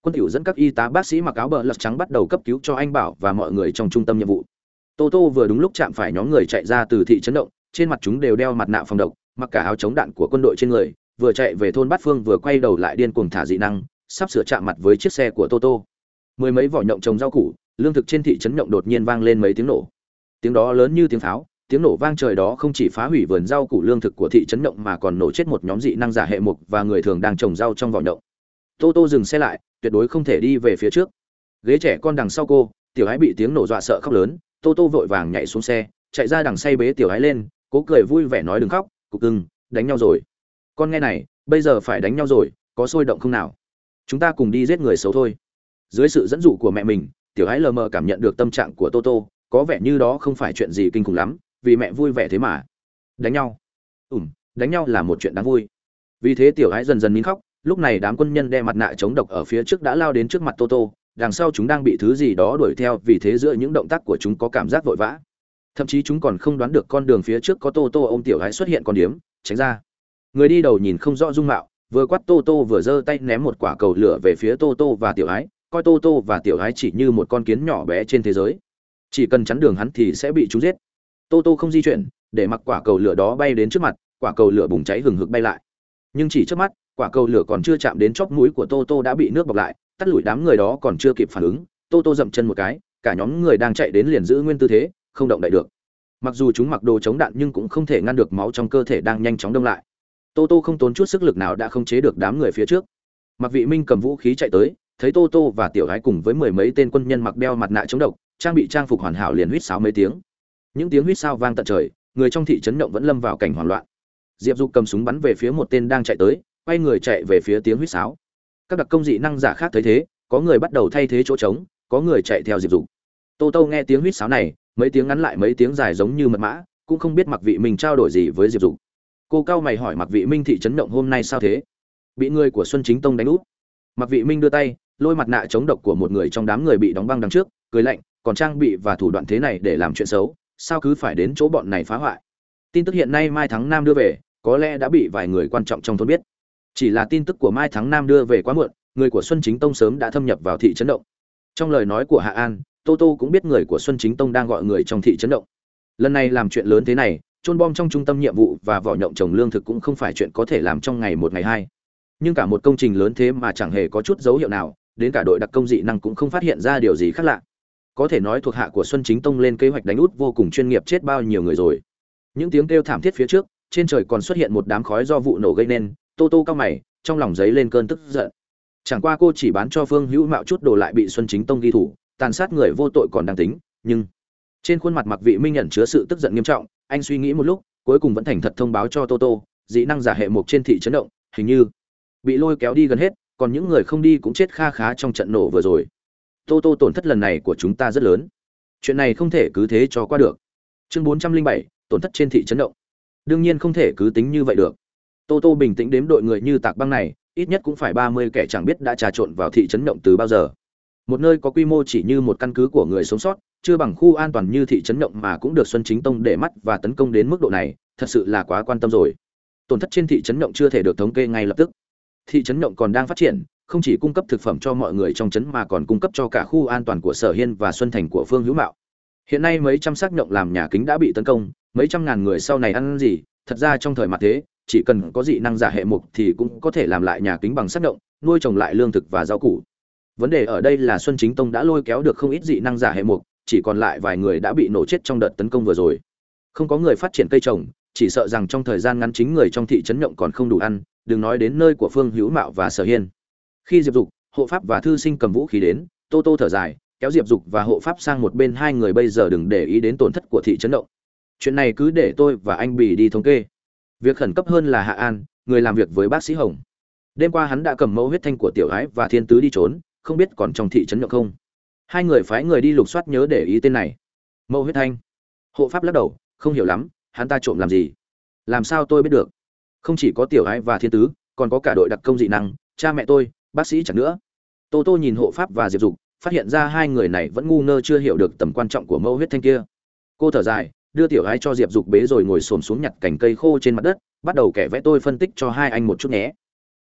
quân tiểu dẫn các y tá bác sĩ mặc áo bờ lật trắng bắt đầu cấp cứu cho anh bảo và mọi người trong trung tâm nhiệm vụ tô tô vừa đúng lúc chạm phải nhóm người chạy ra từ thị trấn động trên mặt chúng đều đeo mặt nạ phòng độc mặc cả áo chống đạn của quân đội trên người vừa chạy về thôn bát phương vừa quay đầu lại điên cuồng thả dị năng sắp sửa chạm mặt với chiếc xe của Toto. mười mấy vỏ nhộng trồng rau củ, lương thực trên thị trấn nhộng đột nhiên vang lên mấy tiếng nổ. Tiếng đó lớn như tiếng pháo, tiếng nổ vang trời đó không chỉ phá hủy vườn rau củ lương thực của thị trấn nhộng mà còn nổ chết một nhóm dị năng giả hệ mục và người thường đang trồng rau trong vỏ nhộng. Toto dừng xe lại, tuyệt đối không thể đi về phía trước. Ghế trẻ con đằng sau cô, tiểu ái bị tiếng nổ dọa sợ khóc lớn, Toto vội vàng nhảy xuống xe, chạy ra đằng say bế tiểu ái lên, cố cười vui vẻ nói đừng khóc, cục cưng, đánh nhau rồi. Con nghe này, bây giờ phải đánh nhau rồi, có sôi động không nào? Chúng ta cùng đi giết người xấu thôi. Dưới sự dẫn dụ của mẹ mình, tiểu ái lờ mờ cảm nhận được tâm trạng của tô tô có vẻ như đó không phải chuyện gì kinh khủng lắm, vì mẹ vui vẻ thế mà. Đánh nhau. Ủm đánh nhau là một chuyện đáng vui. Vì thế tiểu ái dần dần nín khóc, lúc này đám quân nhân đe mặt nạ chống độc ở phía trước đã lao đến trước mặt toto, đằng sau chúng đang bị thứ gì đó đuổi theo, vì thế giữa những động tác của chúng có cảm giác vội vã. Thậm chí chúng còn không đoán được con đường phía trước có tô tô ô m tiểu hãy xuất hiện con điếm, tránh ra. Người đi đầu nhìn không rõ dung mạo vừa quát tô tô vừa giơ tay ném một quả cầu lửa về phía tô tô và tiểu ái, coi tô tô và tiểu ái chỉ như một con kiến nhỏ bé trên thế giới. Chỉ cần chắn đường hắn thì sẽ bị chúng giết. Tô tô không di chuyển, để mặc quả cầu lửa đó bay đến trước mặt, quả cầu lửa bùng cháy hừng hực bay lại. Nhưng chỉ trước mắt, quả cầu lửa còn chưa chạm đến chóp mũi của tô tô đã bị nước bọc lại, tắt lủi đám người đó còn chưa kịp phản ứng, tô tô dậm chân một cái, cả nhóm người đang chạy đến liền giữ nguyên tư thế, không động đậy được. Mặc dù chúng mặc đồ chống đạn nhưng cũng không thể ngăn được máu trong cơ thể đang nhanh chóng đông lại tô tô không tốn chút sức lực nào đã không chế được đám người phía trước. Mặc vị minh cầm vũ khí chạy tới, thấy tô tô và tiểu gái cùng với mười mấy tên quân nhân mặc đeo mặt nạ chống độc, trang bị trang phục hoàn hảo liền huýt sáo mấy tiếng. Những tiếng huýt sao vang tận trời, người trong thị trấn động vẫn lâm vào cảnh hoảng loạn. Diệp dục cầm súng bắn về phía một tên đang chạy tới, quay người chạy về phía tiếng huýt sáo. Các đặc công dị năng giả khác thấy thế, có người bắt đầu thay thế chỗ trống, có người chạy theo diệp dục. Tô tô nghe tiếng huýt sáo này, mấy tiếng ngắn lại mấy tiếng dài giống như mật mã, cũng không biết mặc vị minh trao đổi gì với diệp dục cô cao mày hỏi mặc vị minh thị trấn động hôm nay sao thế? Bị người của xuân chính tông đánh úp. Mặc vị minh đưa tay, lôi mặt nạ chống độc của một người trong đám người bị đóng băng đằng trước, cười lạnh, còn trang bị và thủ đoạn thế này để làm chuyện xấu, sao cứ phải đến chỗ bọn này phá hoại? Tin tức hiện nay mai thắng nam đưa về, có lẽ đã bị vài người quan trọng trong thôn biết. Chỉ là tin tức của mai thắng nam đưa về quá muộn, người của xuân chính tông sớm đã thâm nhập vào thị trấn động. Trong lời nói của hạ an, tô tô cũng biết người của xuân chính tông đang gọi người trong thị trấn động. Lần này làm chuyện lớn thế này trôn bom trong trung tâm nhiệm vụ và vỏ nhộng trồng lương thực cũng không phải chuyện có thể làm trong ngày một ngày hai. Nhưng cả một công trình lớn thế mà chẳng hề có chút dấu hiệu nào, đến cả đội đặc công dị năng cũng không phát hiện ra điều gì khác lạ. Có thể nói thuộc hạ của xuân chính tông lên kế hoạch đánh út vô cùng chuyên nghiệp chết bao nhiêu người rồi. Những tiếng kêu thảm thiết phía trước, trên trời còn xuất hiện một đám khói do vụ nổ gây nên, tô tô cao mày, trong lòng giấy lên cơn tức giận. Chẳng qua cô chỉ bán cho phương hữu mạo chút đồ lại bị xuân chính tông ghi thủ, tàn sát người vô tội còn đang tính, nhưng trên khuôn mặt mặc vị minh nhận chứa sự tức giận nghiêm trọng anh suy nghĩ một lúc cuối cùng vẫn thành thật thông báo cho Toto, dĩ năng giả hệ mục trên thị chấn động hình như bị lôi kéo đi gần hết còn những người không đi cũng chết kha khá trong trận nổ vừa rồi. Toto tổn thất lần này của chúng ta rất lớn. Chuyện này không thể cứ thế cho qua được. Chương bốn trăm linh bảy tổn thất trên thị chấn động. Đương nhiên không thể cứ tính như vậy được. Toto bình tĩnh đếm đội người như tạc băng này ít nhất cũng phải ba mươi kẻ chẳng biết đã trà trộn vào thị trấn động từ bao giờ. Một nơi có quy mô chỉ như một căn cứ của người sống sót chưa bằng khu an toàn như thị trấn động mà cũng được xuân chính tông để mắt và tấn công đến mức độ này, thật sự là quá quan tâm rồi. Tổn thất trên thị trấn động chưa thể được thống kê ngay lập tức. Thị trấn động còn đang phát triển, không chỉ cung cấp thực phẩm cho mọi người trong trấn mà còn cung cấp cho cả khu an toàn của sở hiên và xuân thành của phương hữu mạo. Hiện nay mấy trăm xác nhộng làm nhà kính đã bị tấn công, mấy trăm ngàn người sau này ăn gì, thật ra trong thời mặt thế, chỉ cần có dị năng giả hệ mục thì cũng có thể làm lại nhà kính bằng xác động nuôi trồng lại lương thực và rau củ. Vấn đề ở đây là xuân chính tông đã lôi kéo được không ít dị năng giả hệ mục chỉ còn lại vài người đã bị nổ chết trong đợt tấn công vừa rồi. Không có người phát triển cây trồng, chỉ sợ rằng trong thời gian ngắn chính người trong thị trấn nhộng còn không đủ ăn, đừng nói đến nơi của phương hữu mạo và sở hiên. Khi diệp dục, hộ pháp và thư sinh cầm vũ khí đến, tô tô thở dài, kéo diệp dục và hộ pháp sang một bên, hai người bây giờ đừng để ý đến tổn thất của thị trấn động. Chuyện này cứ để tôi và anh bì đi thống kê. Việc khẩn cấp hơn là hạ an, người làm việc với bác sĩ hồng. Đêm qua hắn đã cầm mẫu huyết thanh của tiểu ái và thiên tứ đi trốn, không biết còn trong thị trấn nhậu không hai người phái người đi lục soát nhớ để ý tên này. Mẫu huyết thanh. Hộ pháp lắc đầu, không hiểu lắm, hắn ta trộm làm gì? Làm sao tôi biết được? Không chỉ có tiểu ái và thiên tứ, còn có cả đội đặc công dị năng, cha mẹ tôi, bác sĩ chẳng nữa. Tô tô nhìn hộ pháp và diệp dục, phát hiện ra hai người này vẫn ngu ngơ chưa hiểu được tầm quan trọng của mẫu huyết thanh kia. Cô thở dài, đưa tiểu ái cho diệp dục bế rồi ngồi xổm xuống nhặt cành cây khô trên mặt đất, bắt đầu kẻ vẽ tôi phân tích cho hai anh một chút nhé.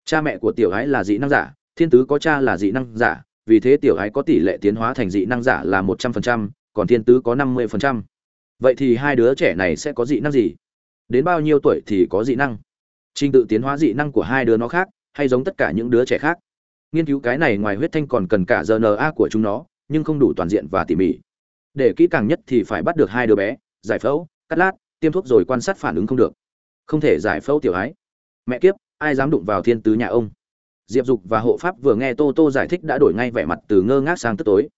Cha mẹ của tiểu ái là dị năng giả, thiên tứ có cha là dị năng giả vì thế tiểu ái có tỷ lệ tiến hóa thành dị năng giả là một trăm phần trăm, còn thiên tứ có năm mươi phần trăm. Vậy thì hai đứa trẻ này sẽ có dị năng gì? Đến bao nhiêu tuổi thì có dị năng? Trình tự tiến hóa dị năng của hai đứa nó khác, hay giống tất cả những đứa trẻ khác? Nghiên cứu cái này ngoài huyết thanh còn cần cả rna của chúng nó, nhưng không đủ toàn diện và tỉ mỉ. Để kỹ càng nhất thì phải bắt được hai đứa bé, giải phẫu, cắt lát, tiêm thuốc rồi quan sát phản ứng không được. Không thể giải phẫu tiểu ái. Mẹ kiếp, ai dám đụng vào thiên tứ nhà ông? Diệp dục và hộ pháp vừa nghe tô tô giải thích đã đổi ngay vẻ mặt từ ngơ ngác sang tức tối.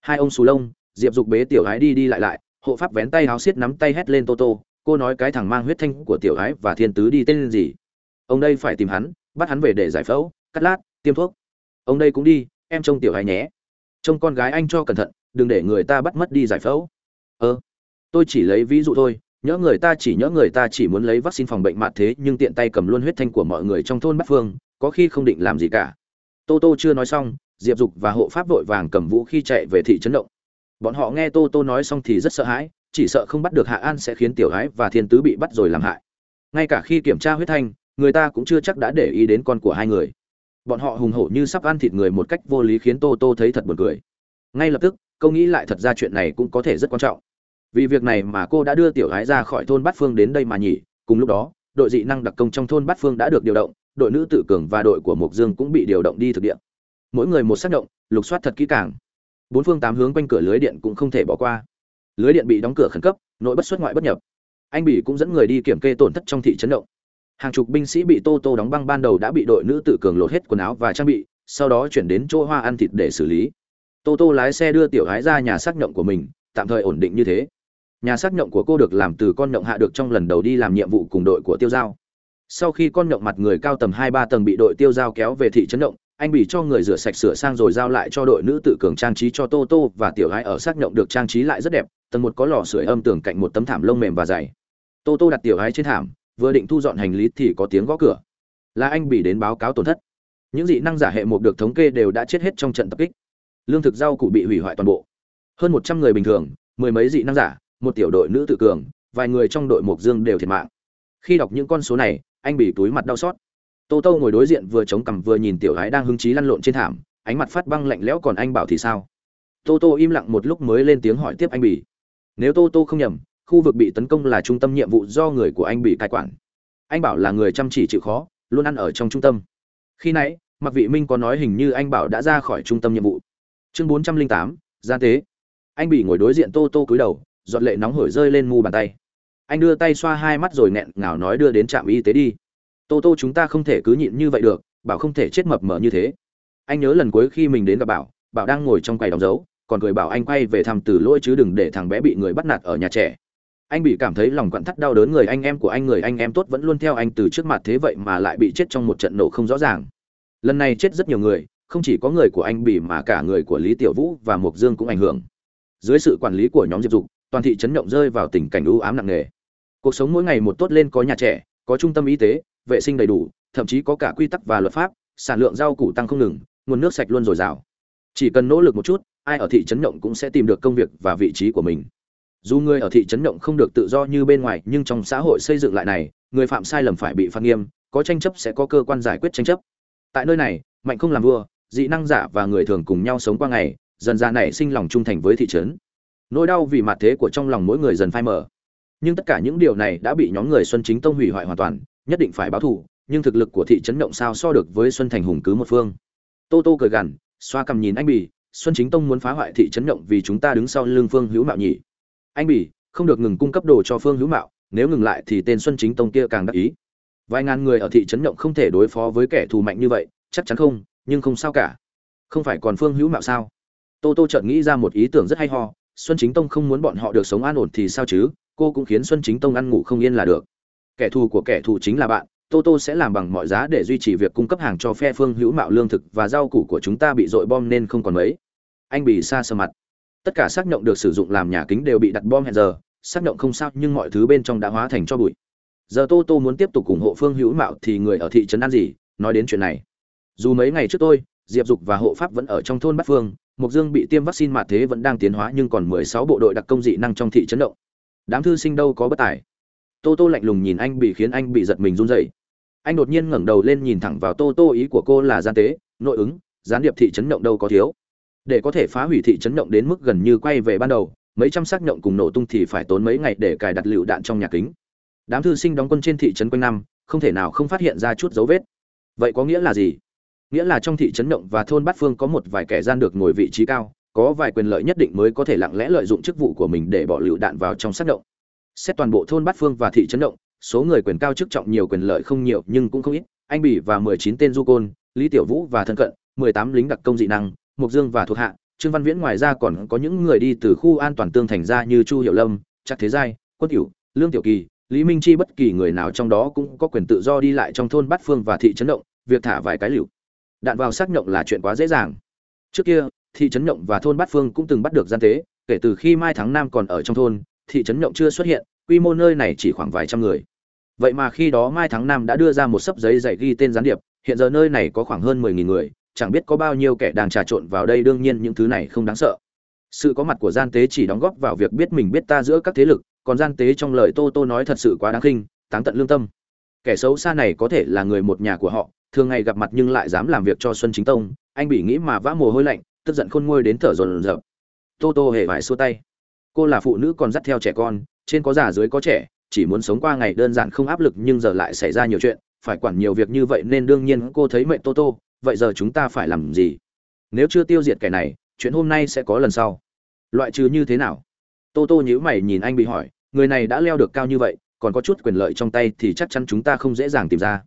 Hai ông xù lông, diệp dục bế tiểu gái đi đi lại lại, hộ pháp vén tay áo xiết nắm tay hét lên tô tô, cô nói cái thằng mang huyết thanh của tiểu gái và thiên tứ đi tên gì? Ông đây phải tìm hắn, bắt hắn về để giải phẫu, cắt lát, tiêm thuốc. Ông đây cũng đi, em trông tiểu gái nhé. Trông con gái anh cho cẩn thận, đừng để người ta bắt mất đi giải phẫu. Ơ tôi chỉ lấy ví dụ thôi nhỡ người ta chỉ nhỡ người ta chỉ muốn lấy vaccine phòng bệnh mạng thế, nhưng tiện tay cầm luôn huyết thanh của mọi người trong thôn bát phương, có khi không định làm gì cả. Tô tô chưa nói xong, diệp dục và hộ pháp vội vàng cầm vũ khi chạy về thị trấn động. Bọn họ nghe tô tô nói xong thì rất sợ hãi, chỉ sợ không bắt được hạ an sẽ khiến tiểu ái và thiên tứ bị bắt rồi làm hại. Ngay cả khi kiểm tra huyết thanh, người ta cũng chưa chắc đã để ý đến con của hai người. Bọn họ hùng hổ như sắp ăn thịt người một cách vô lý khiến tô tô thấy thật buồn cười. Ngay lập tức, câu nghĩ lại thật ra chuyện này cũng có thể rất quan trọng vì việc này mà cô đã đưa tiểu gái ra khỏi thôn bát phương đến đây mà nhỉ. Cùng lúc đó, đội dị năng đặc công trong thôn bát phương đã được điều động, đội nữ tự cường và đội của mộc dương cũng bị điều động đi thực địa. Mỗi người một xác động, lục soát thật kỹ càng. Bốn phương tám hướng quanh cửa lưới điện cũng không thể bỏ qua. Lưới điện bị đóng cửa khẩn cấp, nội bất xuất ngoại bất nhập. Anh bỉ cũng dẫn người đi kiểm kê tổn thất trong thị trấn động. Hàng chục binh sĩ bị tô tô đóng băng ban đầu đã bị đội nữ tự cường lột hết quần áo và trang bị, sau đó chuyển đến chỗ hoa ăn thịt để xử lý. Tô tô lái xe đưa tiểu gái ra nhà xác nhộng của mình, tạm thời ổn định như thế nhà xác nhộng của cô được làm từ con nhộng hạ được trong lần đầu đi làm nhiệm vụ cùng đội của tiêu giao. Sau khi con nhộng mặt người cao tầm hai ba tầng bị đội tiêu giao kéo về thị trấn động, anh bị cho người rửa sạch sửa sang rồi giao lại cho đội nữ tự cường trang trí cho tô tô và tiểu gái ở xác nhộng được trang trí lại rất đẹp tầng một có lò sưởi âm tường cạnh một tấm thảm lông mềm và dày. Tô tô đặt tiểu gái trên thảm vừa định thu dọn hành lý thì có tiếng gõ cửa. Là anh bị đến báo cáo tổn thất. Những dị năng giả hệ một được thống kê đều đã chết hết trong trận tập kích. Lương thực rau củ bị hủy hoại toàn bộ. Hơn một trăm người bình thường mười mấy dị năng giả một tiểu đội nữ tự cường, vài người trong đội mộc dương đều thiệt mạng. Khi đọc những con số này, anh bị túi mặt đau xót. Tô tô ngồi đối diện vừa chống cằm vừa nhìn tiểu gái đang hứng chí lăn lộn trên thảm, ánh mặt phát băng lạnh lẽo còn anh bảo thì sao? Tô tô im lặng một lúc mới lên tiếng hỏi tiếp anh bỉ nếu tô tô không nhầm, khu vực bị tấn công là trung tâm nhiệm vụ do người của anh bị cai quản. Anh bảo là người chăm chỉ chịu khó, luôn ăn ở trong trung tâm. Khi nãy mặc vị minh có nói hình như anh bảo đã ra khỏi trung tâm nhiệm vụ. Chương bốn trăm linh tám, gian tế. Anh bị ngồi đối diện tô tô cúi đầu giọt lệ nóng hổi rơi lên mu bàn tay. Anh đưa tay xoa hai mắt rồi nghẹn ngào nói đưa đến trạm y tế đi. Tô tô chúng ta không thể cứ nhịn như vậy được, bảo không thể chết mập mờ như thế. Anh nhớ lần cuối khi mình đến gặp bảo bảo đang ngồi trong quầy đóng dấu, còn cười bảo anh quay về thăm từ lỗi chứ đừng để thằng bé bị người bắt nạt ở nhà trẻ. Anh bị cảm thấy lòng quặn thắt đau đớn người anh em của anh, người anh em tốt vẫn luôn theo anh từ trước mặt thế vậy mà lại bị chết trong một trận nổ không rõ ràng. Lần này chết rất nhiều người, không chỉ có người của anh bị mà cả người của lý tiểu vũ và mộc dương cũng ảnh hưởng. Dưới sự quản lý của nhóm diệp dục toàn thị trấn động rơi vào tình cảnh u ám nặng nề. Cuộc sống mỗi ngày một tốt lên có nhà trẻ, có trung tâm y tế, vệ sinh đầy đủ, thậm chí có cả quy tắc và luật pháp, sản lượng rau củ tăng không ngừng, nguồn nước sạch luôn dồi dào. Chỉ cần nỗ lực một chút, ai ở thị trấn động cũng sẽ tìm được công việc và vị trí của mình. Dù người ở thị trấn động không được tự do như bên ngoài, nhưng trong xã hội xây dựng lại này, người phạm sai lầm phải bị phạt nghiêm, có tranh chấp sẽ có cơ quan giải quyết tranh chấp. Tại nơi này, mạnh không làm vua, dị năng giả và người thường cùng nhau sống qua ngày, dần ra nảy sinh lòng trung thành với thị trấn nỗi đau vì mặt thế của trong lòng mỗi người dần phai mờ. Nhưng tất cả những điều này đã bị nhóm người xuân chính tông hủy hoại hoàn toàn, nhất định phải báo thù, nhưng thực lực của thị trấn động sao so được với xuân thành hùng cứ một phương. Tô tô cười gằn, xoa cầm nhìn anh bì, xuân chính tông muốn phá hoại thị trấn động vì chúng ta đứng sau lưng phương hữu mạo nhỉ. Anh bì, không được ngừng cung cấp đồ cho phương hữu mạo, nếu ngừng lại thì tên xuân chính tông kia càng đắc ý. Vài ngàn người ở thị trấn động không thể đối phó với kẻ thù mạnh như vậy, chắc chắn không, nhưng không sao cả. Không phải còn phương hữu mạo sao? Tô tô chợt nghĩ ra một ý tưởng rất hay ho xuân chính tông không muốn bọn họ được sống an ổn thì sao chứ? Cô cũng khiến xuân chính tông ăn ngủ không yên là được. Kẻ thù của kẻ thù chính là bạn. Tô tô sẽ làm bằng mọi giá để duy trì việc cung cấp hàng cho phe phương hữu mạo lương thực và rau củ của chúng ta bị dội bom nên không còn mấy. Anh bị xa sơ mặt. Tất cả xác nhộng được sử dụng làm nhà kính đều bị đặt bom hẹn giờ. Xác nhộng không sao nhưng mọi thứ bên trong đã hóa thành cho bụi. Giờ tô tô muốn tiếp tục ủng hộ phương hữu mạo thì người ở thị trấn ăn gì? Nói đến chuyện này. Dù mấy ngày trước tôi diệp dục và hộ pháp vẫn ở trong thôn bát phương mục dương bị tiêm vaccine mạ thế vẫn đang tiến hóa nhưng còn mười sáu bộ đội đặc công dị năng trong thị trấn động. Đám thư sinh đâu có bất tài. Tô tô lạnh lùng nhìn anh bị khiến anh bị giật mình run rẩy. Anh đột nhiên ngẩng đầu lên nhìn thẳng vào tô tô, ý của cô là gian tế, nội ứng, gián điệp thị trấn động đâu có thiếu. Để có thể phá hủy thị trấn động đến mức gần như quay về ban đầu, mấy trăm xác nhộng cùng nổ tung thì phải tốn mấy ngày để cài đặt lựu đạn trong nhà kính. Đám thư sinh đóng quân trên thị trấn quanh năm, không thể nào không phát hiện ra chút dấu vết. Vậy có nghĩa là gì? Nghĩa là trong thị trấn động và thôn bát phương có một vài kẻ gian được ngồi vị trí cao, có vài quyền lợi nhất định mới có thể lặng lẽ lợi dụng chức vụ của mình để bỏ lựu đạn vào trong sát động. Xét toàn bộ thôn bát phương và thị trấn động số người quyền cao chức trọng nhiều quyền lợi không nhiều nhưng cũng không ít. Anh bỉ và mười chín tên du côn, lý tiểu vũ và thân cận, mười tám lính đặc công dị năng mục dương và thuộc hạ, trương văn viễn ngoài ra còn có những người đi từ khu an toàn tương thành ra như chu hiệu lâm chắc thế giai, quân tiểu lương tiểu kỳ, lý minh chi bất kỳ người nào trong đó cũng có quyền tự do đi lại trong thôn bát phương và thị trấn động việc thả vài cái liều đạn vào xác nhộng là chuyện quá dễ dàng. Trước kia, thị trấn nhộng và thôn bát phương cũng từng bắt được gian tế, kể từ khi mai tháng nam còn ở trong thôn, thị trấn nhộng chưa xuất hiện, quy mô nơi này chỉ khoảng vài trăm người. Vậy mà khi đó mai tháng nam đã đưa ra một sấp giấy dạy ghi tên gián điệp, hiện giờ nơi này có khoảng hơn mười nghìn người, chẳng biết có bao nhiêu kẻ đang trà trộn vào đây, đương nhiên những thứ này không đáng sợ. Sự có mặt của gian tế chỉ đóng góp vào việc biết mình biết ta giữa các thế lực, còn gian tế trong lời tô tô nói thật sự quá đáng khinh, táng tận lương tâm. Kẻ xấu xa này có thể là người một nhà của họ thường ngày gặp mặt nhưng lại dám làm việc cho xuân chính tông, anh bị nghĩ mà vã mồ hôi lạnh, tức giận khôn nguôi đến thở dồn dập. Tô tô hề vải xua tay. Cô là phụ nữ còn dắt theo trẻ con, trên có già dưới có trẻ, chỉ muốn sống qua ngày đơn giản không áp lực nhưng giờ lại xảy ra nhiều chuyện, phải quản nhiều việc như vậy nên đương nhiên cô thấy mệnh tô tô, vậy giờ chúng ta phải làm gì? Nếu chưa tiêu diệt kẻ này, chuyện hôm nay sẽ có lần sau. Loại trừ như thế nào? Tô tô nhíu mày nhìn anh bị hỏi, người này đã leo được cao như vậy, còn có chút quyền lợi trong tay thì chắc chắn chúng ta không dễ dàng tìm ra.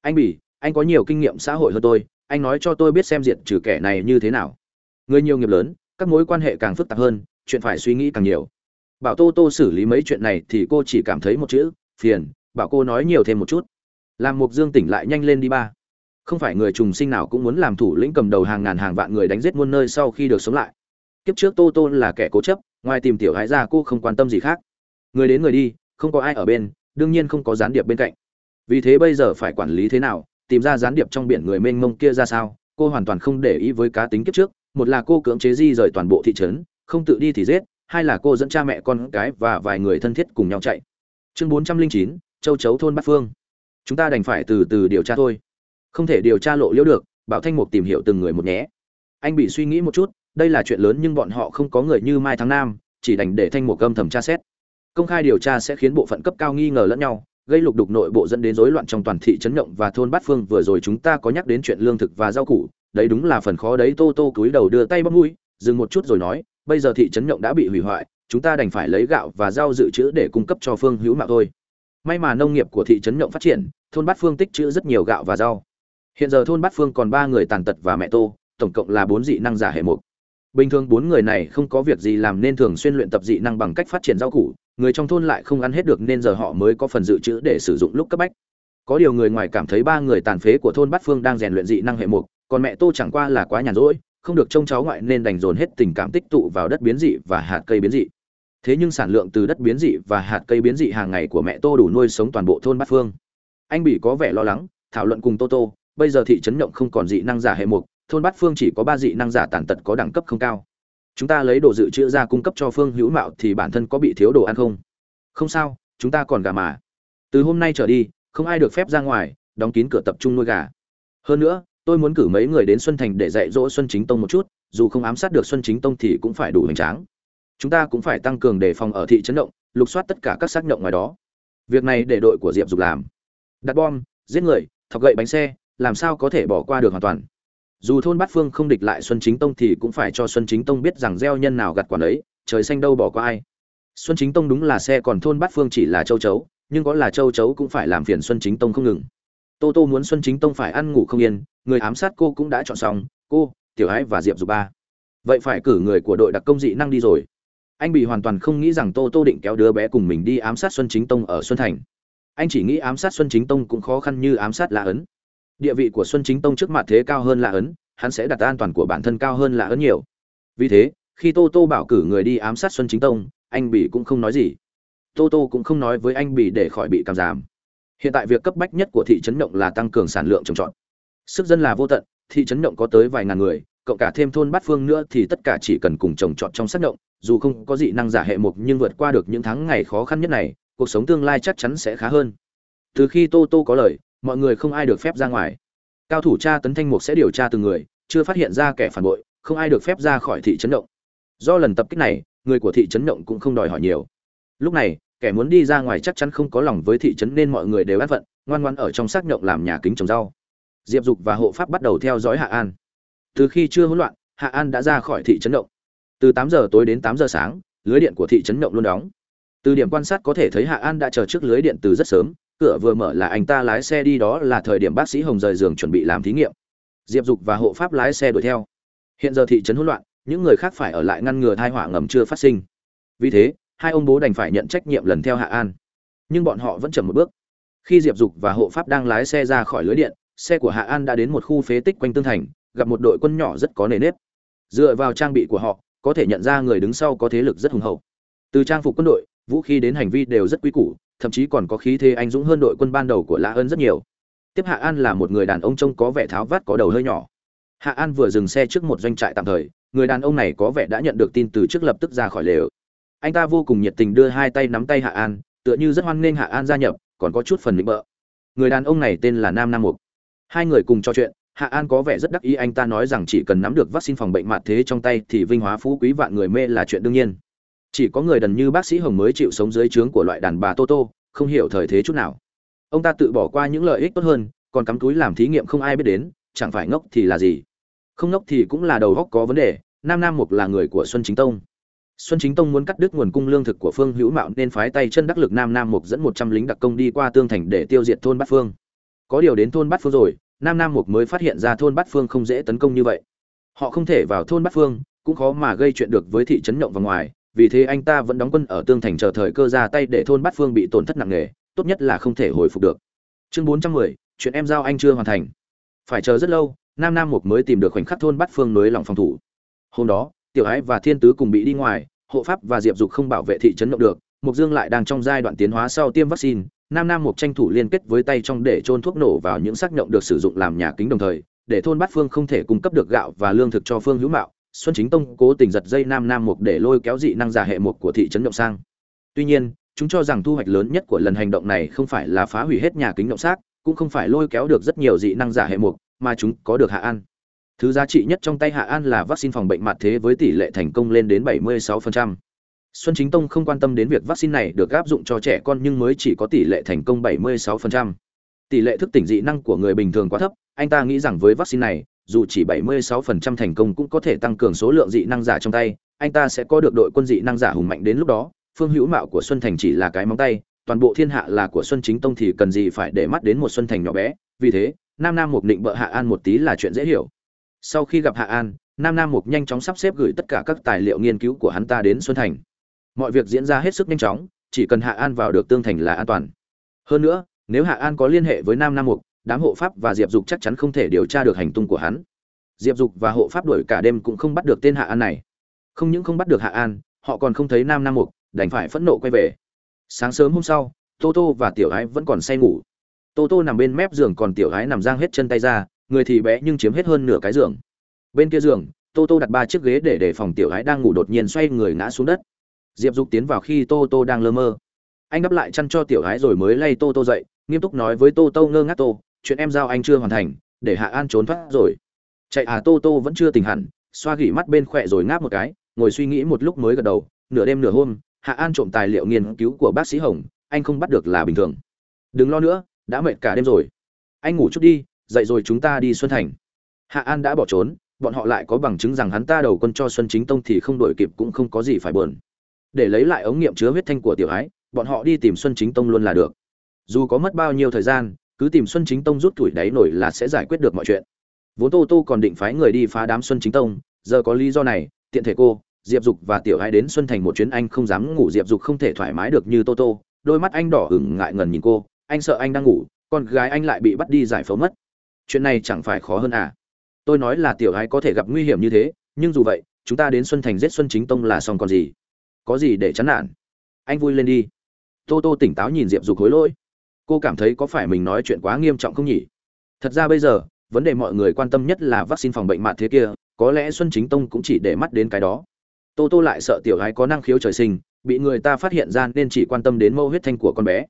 Anh bỉ anh có nhiều kinh nghiệm xã hội hơn tôi, anh nói cho tôi biết xem diện trừ kẻ này như thế nào. Người nhiều nghiệp lớn, các mối quan hệ càng phức tạp hơn, chuyện phải suy nghĩ càng nhiều. Bảo tô tô xử lý mấy chuyện này thì cô chỉ cảm thấy một chữ, phiền, bảo cô nói nhiều thêm một chút. Làm mục dương tỉnh lại nhanh lên đi ba. Không phải người trùng sinh nào cũng muốn làm thủ lĩnh cầm đầu hàng ngàn hàng vạn người đánh giết muôn nơi sau khi được sống lại. Kiếp trước tô tô là kẻ cố chấp, ngoài tìm tiểu hái ra cô không quan tâm gì khác. Người đến người đi, không có ai ở bên, đương nhiên không có gián điệp bên cạnh. Vì thế bây giờ phải quản lý thế nào tìm ra gián điệp trong biển người mênh mông kia ra sao, cô hoàn toàn không để ý với cá tính kiếp trước, một là cô cưỡng chế di rời toàn bộ thị trấn, không tự đi thì giết, hai là cô dẫn cha mẹ con cái và vài người thân thiết cùng nhau chạy. Chương bốn trăm linh chín, châu chấu thôn bát phương. Chúng ta đành phải từ từ điều tra thôi. Không thể điều tra lộ liễu được, bảo thanh mục tìm hiểu từng người một nhé. Anh bị suy nghĩ một chút, đây là chuyện lớn nhưng bọn họ không có người như mai tháng nam, chỉ đành để thanh mục âm thầm tra xét. Công khai điều tra sẽ khiến bộ phận cấp cao nghi ngờ lẫn nhau gây lục đục nội bộ dẫn đến rối loạn trong toàn thị trấn động và thôn bát phương. Vừa rồi chúng ta có nhắc đến chuyện lương thực và rau củ. Đấy đúng là phần khó đấy. Tô tô cúi đầu đưa tay bấm mũi, dừng một chút rồi nói, bây giờ thị trấn động đã bị hủy hoại, chúng ta đành phải lấy gạo và rau dự trữ để cung cấp cho phương hữu mạo thôi. May mà nông nghiệp của thị trấn động phát triển, thôn bát phương tích trữ rất nhiều gạo và rau. Hiện giờ thôn bát phương còn ba người tàn tật và mẹ tô, tổng cộng là bốn dị năng giả hệ mục. Bình thường bốn người này không có việc gì làm nên thường xuyên luyện tập dị năng bằng cách phát triển rau củ người trong thôn lại không ăn hết được nên giờ họ mới có phần dự trữ để sử dụng lúc cấp bách. Có điều người ngoài cảm thấy ba người tàn phế của thôn bát phương đang rèn luyện dị năng hệ mục, còn mẹ tô chẳng qua là quá nhàn rỗi, không được trông cháu ngoại nên đành dồn hết tình cảm tích tụ vào đất biến dị và hạt cây biến dị. Thế nhưng sản lượng từ đất biến dị và hạt cây biến dị hàng ngày của mẹ tô đủ nuôi sống toàn bộ thôn bát phương. Anh bị có vẻ lo lắng, thảo luận cùng tô tô, bây giờ thị trấn nhộng không còn dị năng giả hệ mục, thôn bát phương chỉ có ba dị năng giả tàn tật có đẳng cấp không cao chúng ta lấy đồ dự trữ ra cung cấp cho phương hữu mạo thì bản thân có bị thiếu đồ ăn không? Không sao, chúng ta còn gà mà. Từ hôm nay trở đi, không ai được phép ra ngoài, đóng kín cửa tập trung nuôi gà. Hơn nữa, tôi muốn cử mấy người đến xuân thành để dạy dỗ xuân chính tông một chút, dù không ám sát được xuân chính tông thì cũng phải đủ hoành tráng. Chúng ta cũng phải tăng cường đề phòng ở thị trấn động, lục soát tất cả các xác nhộng ngoài đó. Việc này để đội của diệp dục làm. Đặt bom, giết người, thọc gậy bánh xe, làm sao có thể bỏ qua được hoàn toàn? Dù thôn bát phương không địch lại xuân chính tông thì cũng phải cho xuân chính tông biết rằng gieo nhân nào gặt quả ấy trời xanh đâu bỏ qua ai. Xuân chính tông đúng là xe còn thôn bát phương chỉ là châu chấu, nhưng có là châu chấu cũng phải làm phiền xuân chính tông không ngừng. Tô tô muốn xuân chính tông phải ăn ngủ không yên, người ám sát cô cũng đã chọn xong, cô, tiểu ái và diệp dục ba. Vậy phải cử người của đội đặc công dị năng đi rồi. Anh bị hoàn toàn không nghĩ rằng tô tô định kéo đứa bé cùng mình đi ám sát xuân chính tông ở xuân thành. Anh chỉ nghĩ ám sát xuân chính tông cũng khó khăn như ám sát lạ ấn địa vị của xuân chính tông trước mặt thế cao hơn lạ ấn, hắn sẽ đặt an toàn của bản thân cao hơn lạ ấn nhiều. Vì thế, khi tô tô bảo cử người đi ám sát xuân chính tông, anh bỉ cũng không nói gì. Tô tô cũng không nói với anh bỉ để khỏi bị cảm giảm hiện tại việc cấp bách nhất của thị trấn động là tăng cường sản lượng trồng trọt. Sức dân là vô tận, thị trấn động có tới vài ngàn người, cộng cả thêm thôn bát phương nữa thì tất cả chỉ cần cùng trồng trọt trong sát động, dù không có dị năng giả hệ mục nhưng vượt qua được những tháng ngày khó khăn nhất này, cuộc sống tương lai chắc chắn sẽ khá hơn. Từ khi tô tô có lời mọi người không ai được phép ra ngoài. Cao thủ tra tấn thanh mục sẽ điều tra từng người, chưa phát hiện ra kẻ phản bội, không ai được phép ra khỏi thị trấn động. Do lần tập kích này, người của thị trấn động cũng không đòi hỏi nhiều. Lúc này, kẻ muốn đi ra ngoài chắc chắn không có lòng với thị trấn nên mọi người đều an phận, ngoan ngoan ở trong xác nhộng làm nhà kính trồng rau. Diệp dục và hộ pháp bắt đầu theo dõi hạ an. Từ khi chưa hỗn loạn, hạ an đã ra khỏi thị trấn động. Từ tám giờ tối đến tám giờ sáng, lưới điện của thị trấn động luôn đóng. Từ điểm quan sát có thể thấy hạ an đã chờ trước lưới điện từ rất sớm cửa vừa mở là anh ta lái xe đi đó là thời điểm bác sĩ hồng rời giường chuẩn bị làm thí nghiệm. Diệp dục và hộ pháp lái xe đuổi theo. Hiện giờ thị trấn hỗn loạn, những người khác phải ở lại ngăn ngừa thai họa ngầm chưa phát sinh. Vì thế, hai ông bố đành phải nhận trách nhiệm lần theo hạ an. Nhưng bọn họ vẫn chậm một bước. Khi diệp dục và hộ pháp đang lái xe ra khỏi lưới điện, xe của hạ an đã đến một khu phế tích quanh tương thành, gặp một đội quân nhỏ rất có nề nếp. Dựa vào trang bị của họ, có thể nhận ra người đứng sau có thế lực rất hùng hậu. Từ trang phục quân đội vũ khí đến hành vi đều rất quý củ, thậm chí còn có khí thế anh dũng hơn đội quân ban đầu của lã ân rất nhiều. Tiếp hạ an là một người đàn ông trông có vẻ tháo vát có đầu hơi nhỏ. Hạ an vừa dừng xe trước một doanh trại tạm thời, người đàn ông này có vẻ đã nhận được tin từ trước lập tức ra khỏi lều. Anh ta vô cùng nhiệt tình đưa hai tay nắm tay hạ an, tựa như rất hoan nghênh hạ an gia nhập, còn có chút phần định bợ. Người đàn ông này tên là nam nam mục. Hai người cùng trò chuyện, hạ an có vẻ rất đắc ý anh ta nói rằng chỉ cần nắm được vaccine phòng bệnh mạt thế trong tay thì vinh hóa phú quý vạn người mê là chuyện đương nhiên chỉ có người đần như bác sĩ hồng mới chịu sống dưới trướng của loại đàn bà tô tô, không hiểu thời thế chút nào. Ông ta tự bỏ qua những lợi ích tốt hơn, còn cắm túi làm thí nghiệm không ai biết đến, chẳng phải ngốc thì là gì? Không ngốc thì cũng là đầu góc có vấn đề, nam nam mục là người của xuân chính tông. Xuân chính tông muốn cắt đứt nguồn cung lương thực của phương hữu mạo nên phái tay chân đắc lực nam nam mục dẫn một trăm lính đặc công đi qua tương thành để tiêu diệt thôn bát phương. Có điều đến thôn bát phương rồi, nam nam mục mới phát hiện ra thôn bát phương không dễ tấn công như vậy. Họ không thể vào thôn bát phương, cũng khó mà gây chuyện được với thị trấn nhộng và ngoài vì thế anh ta vẫn đóng quân ở tương thành chờ thời cơ ra tay để thôn bát phương bị tổn thất nặng nề, tốt nhất là không thể hồi phục được. Chương bốn trăm mười, chuyện em giao anh chưa hoàn thành. Phải chờ rất lâu, nam nam mục mới tìm được khoảnh khắc thôn bát phương nới lòng phòng thủ. Hôm đó, tiểu ái và thiên tứ cùng bị đi ngoài, hộ pháp và diệp dục không bảo vệ thị trấn động được, mục dương lại đang trong giai đoạn tiến hóa sau tiêm vaccine, nam nam mục tranh thủ liên kết với tay trong để trôn thuốc nổ vào những xác nhộng được sử dụng làm nhà kính đồng thời, để thôn bát phương không thể cung cấp được gạo và lương thực cho phương hữu mạo xuân chính tông cố tình giật dây nam nam mục để lôi kéo dị năng giả hệ mục của thị trấn động sang tuy nhiên, chúng cho rằng thu hoạch lớn nhất của lần hành động này không phải là phá hủy hết nhà kính động xác, cũng không phải lôi kéo được rất nhiều dị năng giả hệ mục, mà chúng có được hạ an thứ giá trị nhất trong tay hạ an là vaccine phòng bệnh mặt thế với tỷ lệ thành công lên đến 76%. xuân chính tông không quan tâm đến việc vaccine này được áp dụng cho trẻ con nhưng mới chỉ có tỷ lệ thành công 76%. tỷ lệ thức tỉnh dị năng của người bình thường quá thấp, anh ta nghĩ rằng với vaccine này dù chỉ 76% thành công cũng có thể tăng cường số lượng dị năng giả trong tay, anh ta sẽ có được đội quân dị năng giả hùng mạnh đến lúc đó. Phương hữu mạo của xuân thành chỉ là cái móng tay, toàn bộ thiên hạ là của xuân chính tông thì cần gì phải để mắt đến một xuân thành nhỏ bé. Vì thế, nam nam Mục định bợ hạ an một tí là chuyện dễ hiểu. Sau khi gặp hạ an, nam nam mục nhanh chóng sắp xếp gửi tất cả các tài liệu nghiên cứu của hắn ta đến xuân thành. Mọi việc diễn ra hết sức nhanh chóng, chỉ cần hạ an vào được tương thành là an toàn. Hơn nữa, nếu hạ an có liên hệ với nam nam mục đám hộ pháp và diệp dục chắc chắn không thể điều tra được hành tung của hắn. Diệp dục và hộ pháp đuổi cả đêm cũng không bắt được tên hạ an này. Không những không bắt được hạ an, họ còn không thấy nam nam mục, đành phải phẫn nộ quay về. Sáng sớm hôm sau, tô tô và tiểu gái vẫn còn say ngủ. Tô tô nằm bên mép giường còn tiểu gái nằm giang hết chân tay ra, người thì bé nhưng chiếm hết hơn nửa cái giường. Bên kia giường, tô tô đặt ba chiếc ghế để đề phòng tiểu gái đang ngủ đột nhiên xoay người ngã xuống đất. Diệp dục tiến vào khi tô tô đang lơ mơ. Anh đắp lại chăn cho tiểu gái rồi mới lay tô tô dậy, nghiêm túc nói với tô tô ngơ ngác tô chuyện em giao anh chưa hoàn thành, để hạ an trốn thoát rồi. Chạy à tô tô vẫn chưa tỉnh hẳn, xoa gỉ mắt bên khỏe rồi ngáp một cái, ngồi suy nghĩ một lúc mới gật đầu, nửa đêm nửa hôm, hạ an trộm tài liệu nghiên cứu của bác sĩ hồng, anh không bắt được là bình thường. Đừng lo nữa, đã mệt cả đêm rồi. Anh ngủ chút đi, dậy rồi chúng ta đi xuân thành. Hạ an đã bỏ trốn, bọn họ lại có bằng chứng rằng hắn ta đầu quân cho xuân chính tông thì không đổi kịp cũng không có gì phải buồn. Để lấy lại ống nghiệm chứa huyết thanh của tiểu ái, bọn họ đi tìm xuân chính tông luôn là được. Dù có mất bao nhiêu thời gian cứ tìm xuân chính tông rút tuổi đáy nổi là sẽ giải quyết được mọi chuyện. Vốn tô tô còn định phái người đi phá đám xuân chính tông, giờ có lý do này, tiện thể cô, diệp dục và tiểu hai đến xuân thành một chuyến anh không dám ngủ, diệp dục không thể thoải mái được như tô tô, đôi mắt anh đỏ hửng ngại ngần nhìn cô, anh sợ anh đang ngủ, con gái anh lại bị bắt đi giải phẫu mất. Chuyện này chẳng phải khó hơn à? Tôi nói là tiểu hai có thể gặp nguy hiểm như thế, nhưng dù vậy, chúng ta đến xuân thành giết xuân chính tông là xong còn gì? Có gì để chán nản? Anh vui lên đi. Tô tô tỉnh táo nhìn diệp dục hối lỗi cô cảm thấy có phải mình nói chuyện quá nghiêm trọng không nhỉ? Thật ra bây giờ, vấn đề mọi người quan tâm nhất là vaccine phòng bệnh mạn thế kia, có lẽ xuân chính tông cũng chỉ để mắt đến cái đó. Tô tô lại sợ tiểu gái có năng khiếu trời sinh, bị người ta phát hiện ra nên chỉ quan tâm đến mâu huyết thanh của con bé.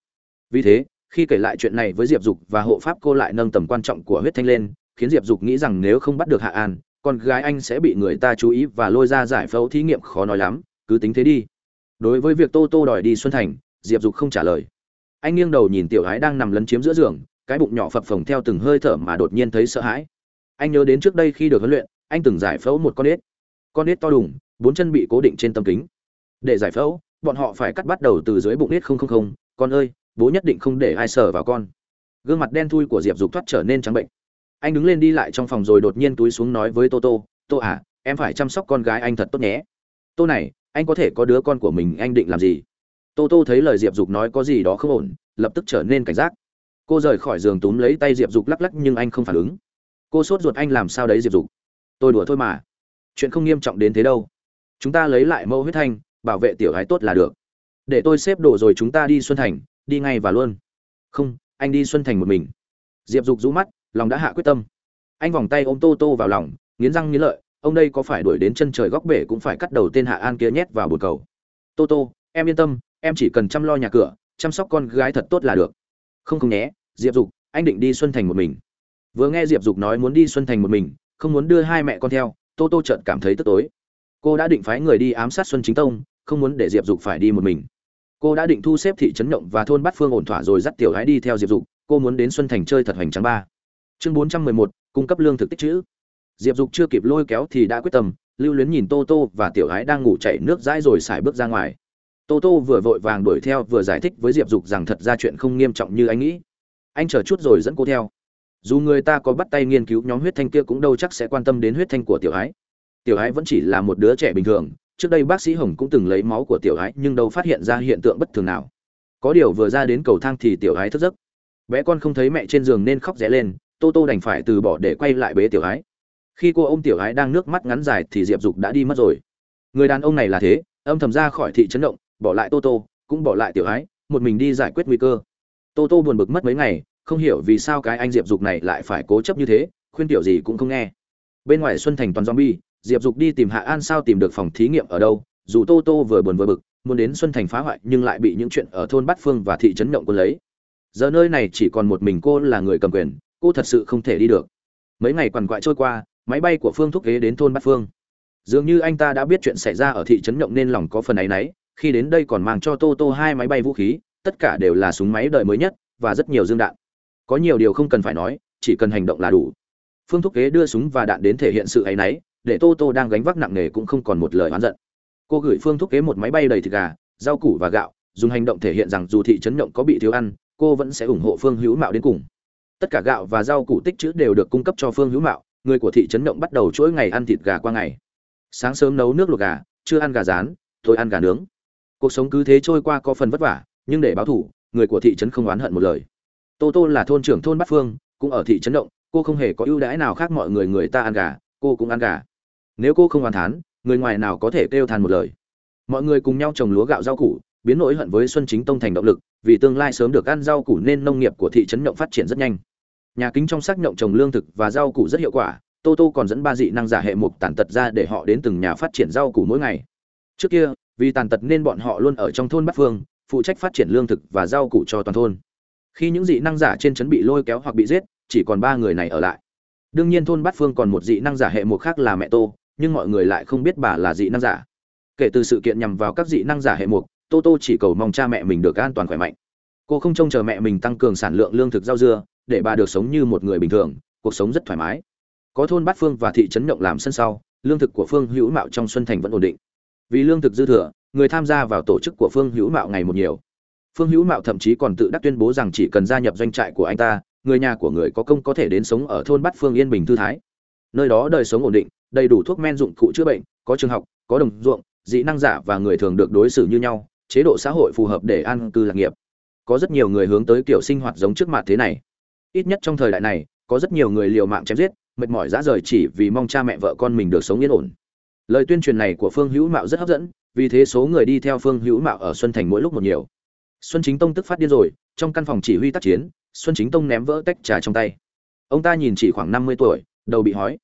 Vì thế, khi kể lại chuyện này với diệp dục và hộ pháp, cô lại nâng tầm quan trọng của huyết thanh lên, khiến diệp dục nghĩ rằng nếu không bắt được hạ an, con gái anh sẽ bị người ta chú ý và lôi ra giải phẫu thí nghiệm khó nói lắm, cứ tính thế đi. Đối với việc tô tô đòi đi xuân thành, diệp dục không trả lời anh nghiêng đầu nhìn tiểu Ái đang nằm lấn chiếm giữa giường, cái bụng nhỏ phập phồng theo từng hơi thở mà đột nhiên thấy sợ hãi. Anh nhớ đến trước đây khi được huấn luyện, anh từng giải phẫu một con ếch. Con ếch to đùng, bốn chân bị cố định trên tâm kính. Để giải phẫu, bọn họ phải cắt bắt đầu từ dưới bụng ếch không không không. Con ơi, bố nhất định không để ai sờ vào con. Gương mặt đen thui của diệp dục thoát trở nên trắng bệnh. Anh đứng lên đi lại trong phòng rồi đột nhiên túi xuống nói với tô tô tô à em phải chăm sóc con gái anh thật tốt nhé. Tô này, anh có thể có đứa con của mình anh định làm gì? Tô tô thấy lời diệp dục nói có gì đó không ổn, lập tức trở nên cảnh giác. Cô rời khỏi giường túm lấy tay diệp dục lắc lắc nhưng anh không phản ứng. Cô sốt ruột anh làm sao đấy diệp dục? Tôi đùa thôi mà. Chuyện không nghiêm trọng đến thế đâu. Chúng ta lấy lại mẫu huyết thanh, bảo vệ tiểu gái tốt là được. Để tôi xếp đồ rồi chúng ta đi xuân thành, đi ngay và luôn. Không, anh đi xuân thành một mình. Diệp dục rũ mắt, lòng đã hạ quyết tâm. Anh vòng tay ôm tô tô vào lòng, nghiến răng nghiến lợi, ông đây có phải đuổi đến chân trời góc bể cũng phải cắt đầu tên hạ an kia nhét vào bồn cầu. Tô tô, em yên tâm em chỉ cần chăm lo nhà cửa, chăm sóc con gái thật tốt là được. Không không nhé, diệp dục, anh định đi xuân thành một mình. Vừa nghe diệp dục nói muốn đi xuân thành một mình, không muốn đưa hai mẹ con theo, tô tô chợt cảm thấy tức tối. Cô đã định phái người đi ám sát xuân chính tông, không muốn để diệp dục phải đi một mình. Cô đã định thu xếp thị trấn động và thôn bát phương ổn thỏa rồi dắt tiểu gái đi theo diệp dục, cô muốn đến xuân thành chơi thật hoành tráng ba. Chương bốn trăm mười một, cung cấp lương thực tích chữ diệp dục chưa kịp lôi kéo thì đã quyết tâm, lưu luyến nhìn tô tô và tiểu gái đang ngủ chảy nước dãi rồi xài bước ra ngoài tô tô vừa vội vàng đuổi theo vừa giải thích với diệp dục rằng thật ra chuyện không nghiêm trọng như anh nghĩ. Anh chờ chút rồi dẫn cô theo. Dù người ta có bắt tay nghiên cứu nhóm huyết thanh kia cũng đâu chắc sẽ quan tâm đến huyết thanh của tiểu ái tiểu ái vẫn chỉ là một đứa trẻ bình thường, trước đây bác sĩ hồng cũng từng lấy máu của tiểu ái nhưng đâu phát hiện ra hiện tượng bất thường nào. Có điều vừa ra đến cầu thang thì tiểu ái thức giấc. Bé con không thấy mẹ trên giường nên khóc rẽ lên, tô tô đành phải từ bỏ để quay lại bế tiểu ái khi cô ôm tiểu ái đang nước mắt ngắn dài thì diệp dục đã đi mất rồi. Người đàn ông này là thế, âm thầm ra khỏi thị trấn động bỏ lại tô tô, cũng bỏ lại tiểu ái, một mình đi giải quyết nguy cơ. Tô tô buồn bực mất mấy ngày, không hiểu vì sao cái anh diệp dục này lại phải cố chấp như thế, khuyên tiểu gì cũng không nghe. Bên ngoài xuân thành toàn zombie, diệp dục đi tìm hạ an sao tìm được phòng thí nghiệm ở đâu, dù tô tô vừa buồn vừa bực, muốn đến xuân thành phá hoại nhưng lại bị những chuyện ở thôn bát phương và thị trấn động quân lấy. Giờ nơi này chỉ còn một mình cô là người cầm quyền, cô thật sự không thể đi được. Mấy ngày quằn quại trôi qua, máy bay của phương thúc ghế đến thôn bát phương. Dường như anh ta đã biết chuyện xảy ra ở thị trấn nhộng nên lòng có phần áy náy khi đến đây còn mang cho tô tô hai máy bay vũ khí, tất cả đều là súng máy đời mới nhất và rất nhiều dương đạn. Có nhiều điều không cần phải nói, chỉ cần hành động là đủ. Phương thúc kế đưa súng và đạn đến thể hiện sự áy náy, để tô tô đang gánh vác nặng nề cũng không còn một lời oán giận. Cô gửi phương thúc kế một máy bay đầy thịt gà, rau củ và gạo, dùng hành động thể hiện rằng dù thị trấn động có bị thiếu ăn, cô vẫn sẽ ủng hộ phương hữu mạo đến cùng. Tất cả gạo và rau củ tích chữ đều được cung cấp cho phương hữu mạo, người của thị trấn động bắt đầu chuỗi ngày ăn thịt gà qua ngày. Sáng sớm nấu nước luộc gà chưa ăn gà rán tôi ăn gà nướng cuộc sống cứ thế trôi qua có phần vất vả, nhưng để báo thủ người của thị trấn không oán hận một lời. Tô tô là thôn trưởng thôn bát phương, cũng ở thị trấn động, cô không hề có ưu đãi nào khác mọi người người ta ăn gà, cô cũng ăn gà. Nếu cô không hoàn thán, người ngoài nào có thể kêu than một lời. Mọi người cùng nhau trồng lúa gạo rau củ, biến nỗi hận với xuân chính tông thành động lực, vì tương lai sớm được ăn rau củ nên nông nghiệp của thị trấn động phát triển rất nhanh. Nhà kính trong xác nhộng trồng lương thực và rau củ rất hiệu quả, tô tô còn dẫn ba dị năng giả hệ mục tàn tật ra để họ đến từng nhà phát triển rau củ mỗi ngày. Trước kia vì tàn tật nên bọn họ luôn ở trong thôn bắc phương, phụ trách phát triển lương thực và rau củ cho toàn thôn. Khi những dị năng giả trên trấn bị lôi kéo hoặc bị giết, chỉ còn ba người này ở lại. Đương nhiên thôn bát phương còn một dị năng giả hệ một khác là mẹ tô, nhưng mọi người lại không biết bà là dị năng giả. Kể từ sự kiện nhằm vào các dị năng giả hệ một, tô tô chỉ cầu mong cha mẹ mình được an toàn khỏe mạnh. Cô không trông chờ mẹ mình tăng cường sản lượng lương thực rau dưa, để bà được sống như một người bình thường, cuộc sống rất thoải mái. Có thôn bát phương và thị trấn động làm sân sau, lương thực của phương hữu mạo trong xuân thành vẫn ổn định vì lương thực dư thừa, người tham gia vào tổ chức của phương hữu mạo ngày một nhiều. Phương hữu mạo thậm chí còn tự đắc tuyên bố rằng chỉ cần gia nhập doanh trại của anh ta, người nhà của người có công có thể đến sống ở thôn bát phương yên bình thư thái. Nơi đó đời sống ổn định, đầy đủ thuốc men dụng cụ chữa bệnh, có trường học, có đồng ruộng, dị năng giả và người thường được đối xử như nhau, chế độ xã hội phù hợp để an cư lạc nghiệp. Có rất nhiều người hướng tới kiểu sinh hoạt giống trước mặt thế này. Ít nhất trong thời đại này, có rất nhiều người liều mạng chém giết, mệt mỏi dã rời chỉ vì mong cha mẹ vợ con mình được sống yên ổn lời tuyên truyền này của phương hữu mạo rất hấp dẫn, vì thế số người đi theo phương hữu mạo ở xuân thành mỗi lúc một nhiều. Xuân chính tông tức phát điên rồi, trong căn phòng chỉ huy tác chiến, xuân chính tông ném vỡ tách trà trong tay. Ông ta nhìn chỉ khoảng năm mươi tuổi, đầu bị hói.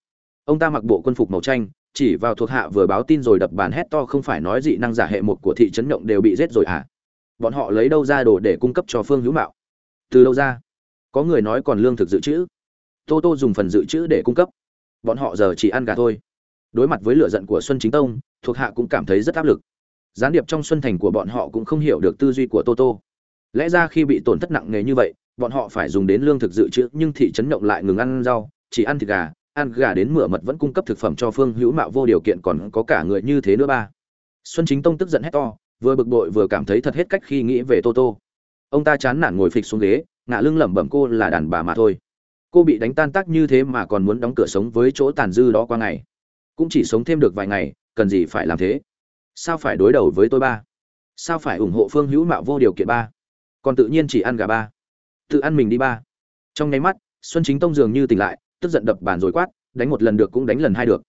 Ông ta mặc bộ quân phục màu tranh chỉ vào thuộc hạ vừa báo tin rồi đập bàn hét to, không phải nói dị năng giả hệ một của thị trấn động đều bị giết rồi à? Bọn họ lấy đâu ra đồ để cung cấp cho phương hữu mạo? Từ đâu ra? Có người nói còn lương thực dự trữ. Tô tô dùng phần dự trữ để cung cấp. Bọn họ giờ chỉ ăn gà thôi đối mặt với lựa giận của xuân chính tông, thuộc hạ cũng cảm thấy rất áp lực. Gián điệp trong xuân thành của bọn họ cũng không hiểu được tư duy của tô tô. Lẽ ra khi bị tổn thất nặng nề như vậy, bọn họ phải dùng đến lương thực dự trữ, nhưng thị trấn động lại ngừng ăn rau, chỉ ăn thịt gà, ăn gà đến mửa mật vẫn cung cấp thực phẩm cho phương hữu mạo vô điều kiện còn có cả người như thế nữa ba. Xuân chính tông tức giận hét to, vừa bực bội vừa cảm thấy thật hết cách khi nghĩ về tô tô. Ông ta chán nản ngồi phịch xuống ghế, ngả lưng lẩm bẩm cô là đàn bà mà thôi. Cô bị đánh tan tác như thế mà còn muốn đóng cửa sống với chỗ tàn dư đó qua ngày cũng chỉ sống thêm được vài ngày, cần gì phải làm thế? Sao phải đối đầu với tôi ba? Sao phải ủng hộ phương hữu mạo vô điều kiện ba? Còn tự nhiên chỉ ăn gà ba. Tự ăn mình đi ba. Trong nháy mắt, xuân chính tông dường như tỉnh lại, tức giận đập bàn rồi quát, đánh một lần được cũng đánh lần hai được.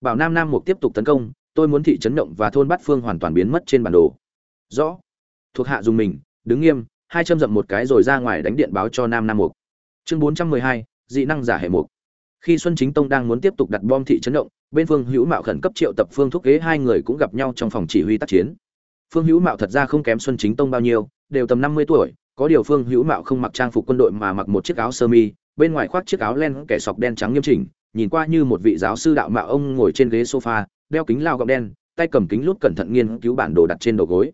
Bảo nam nam mục tiếp tục tấn công, tôi muốn thị trấn động và thôn bát phương hoàn toàn biến mất trên bản đồ. Rõ. Thuộc hạ dùng mình, đứng nghiêm, hai châm dậm một cái rồi ra ngoài đánh điện báo cho nam nam mục. Chương bốn trăm mười hai, dị năng giả hệ mục khi xuân chính tông đang muốn tiếp tục đặt bom thị trấn động, bên phương hữu mạo khẩn cấp triệu tập phương thúc kế hai người cũng gặp nhau trong phòng chỉ huy tác chiến. Phương hữu mạo thật ra không kém xuân chính tông bao nhiêu, đều tầm năm mươi tuổi, có điều phương hữu mạo không mặc trang phục quân đội mà mặc một chiếc áo sơ mi, bên ngoài khoác chiếc áo len kẻ sọc đen trắng nghiêm chỉnh, nhìn qua như một vị giáo sư đạo mạo ông ngồi trên ghế sofa, đeo kính lao gọng đen, tay cầm kính lút cẩn thận nghiên cứu bản đồ đặt trên đầu gối.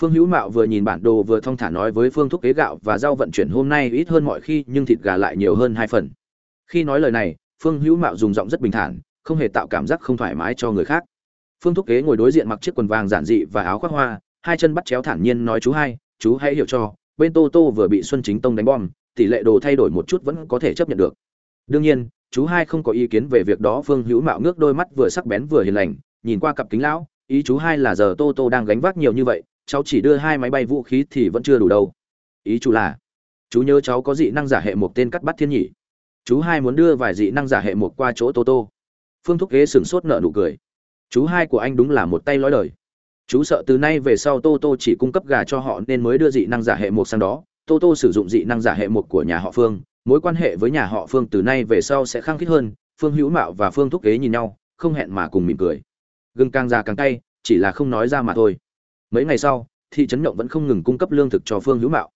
Phương hữu mạo vừa nhìn bản đồ vừa thong thả nói với phương thúc kế gạo và rau vận chuyển hôm nay ít hơn mọi khi, nhưng thịt gà lại nhiều hơn hai phần. Khi nói lời này phương hữu mạo dùng giọng rất bình thản, không hề tạo cảm giác không thoải mái cho người khác. Phương thúc kế ngồi đối diện mặc chiếc quần vàng giản dị và áo khoác hoa, hai chân bắt chéo thản nhiên nói chú hai, chú hãy hiểu cho, bên tô tô vừa bị xuân chính tông đánh bom, tỷ lệ đồ thay đổi một chút vẫn có thể chấp nhận được. Đương nhiên, chú hai không có ý kiến về việc đó, phương hữu mạo ngước đôi mắt vừa sắc bén vừa hiền lành, nhìn qua cặp kính lão, ý chú hai là giờ tô tô đang gánh vác nhiều như vậy, cháu chỉ đưa hai máy bay vũ khí thì vẫn chưa đủ đâu. Ý chú là, chú nhớ cháu có dị năng giả hệ một tên cắt bắt thiên nhỉ? Chú hai muốn đưa vài dị năng giả hệ một qua chỗ tô tô. Phương thúc kế sửng sốt nợ nụ cười. Chú hai của anh đúng là một tay lói đời. Chú sợ từ nay về sau tô tô chỉ cung cấp gà cho họ nên mới đưa dị năng giả hệ một sang đó. Tô tô sử dụng dị năng giả hệ một của nhà họ phương. Mối quan hệ với nhà họ phương từ nay về sau sẽ khăng khít hơn. Phương hữu mạo và phương thúc kế nhìn nhau không hẹn mà cùng mỉm cười. Gừng càng già càng tay, chỉ là không nói ra mà thôi. Mấy ngày sau thị trấn động vẫn không ngừng cung cấp lương thực cho phương hữu mạo.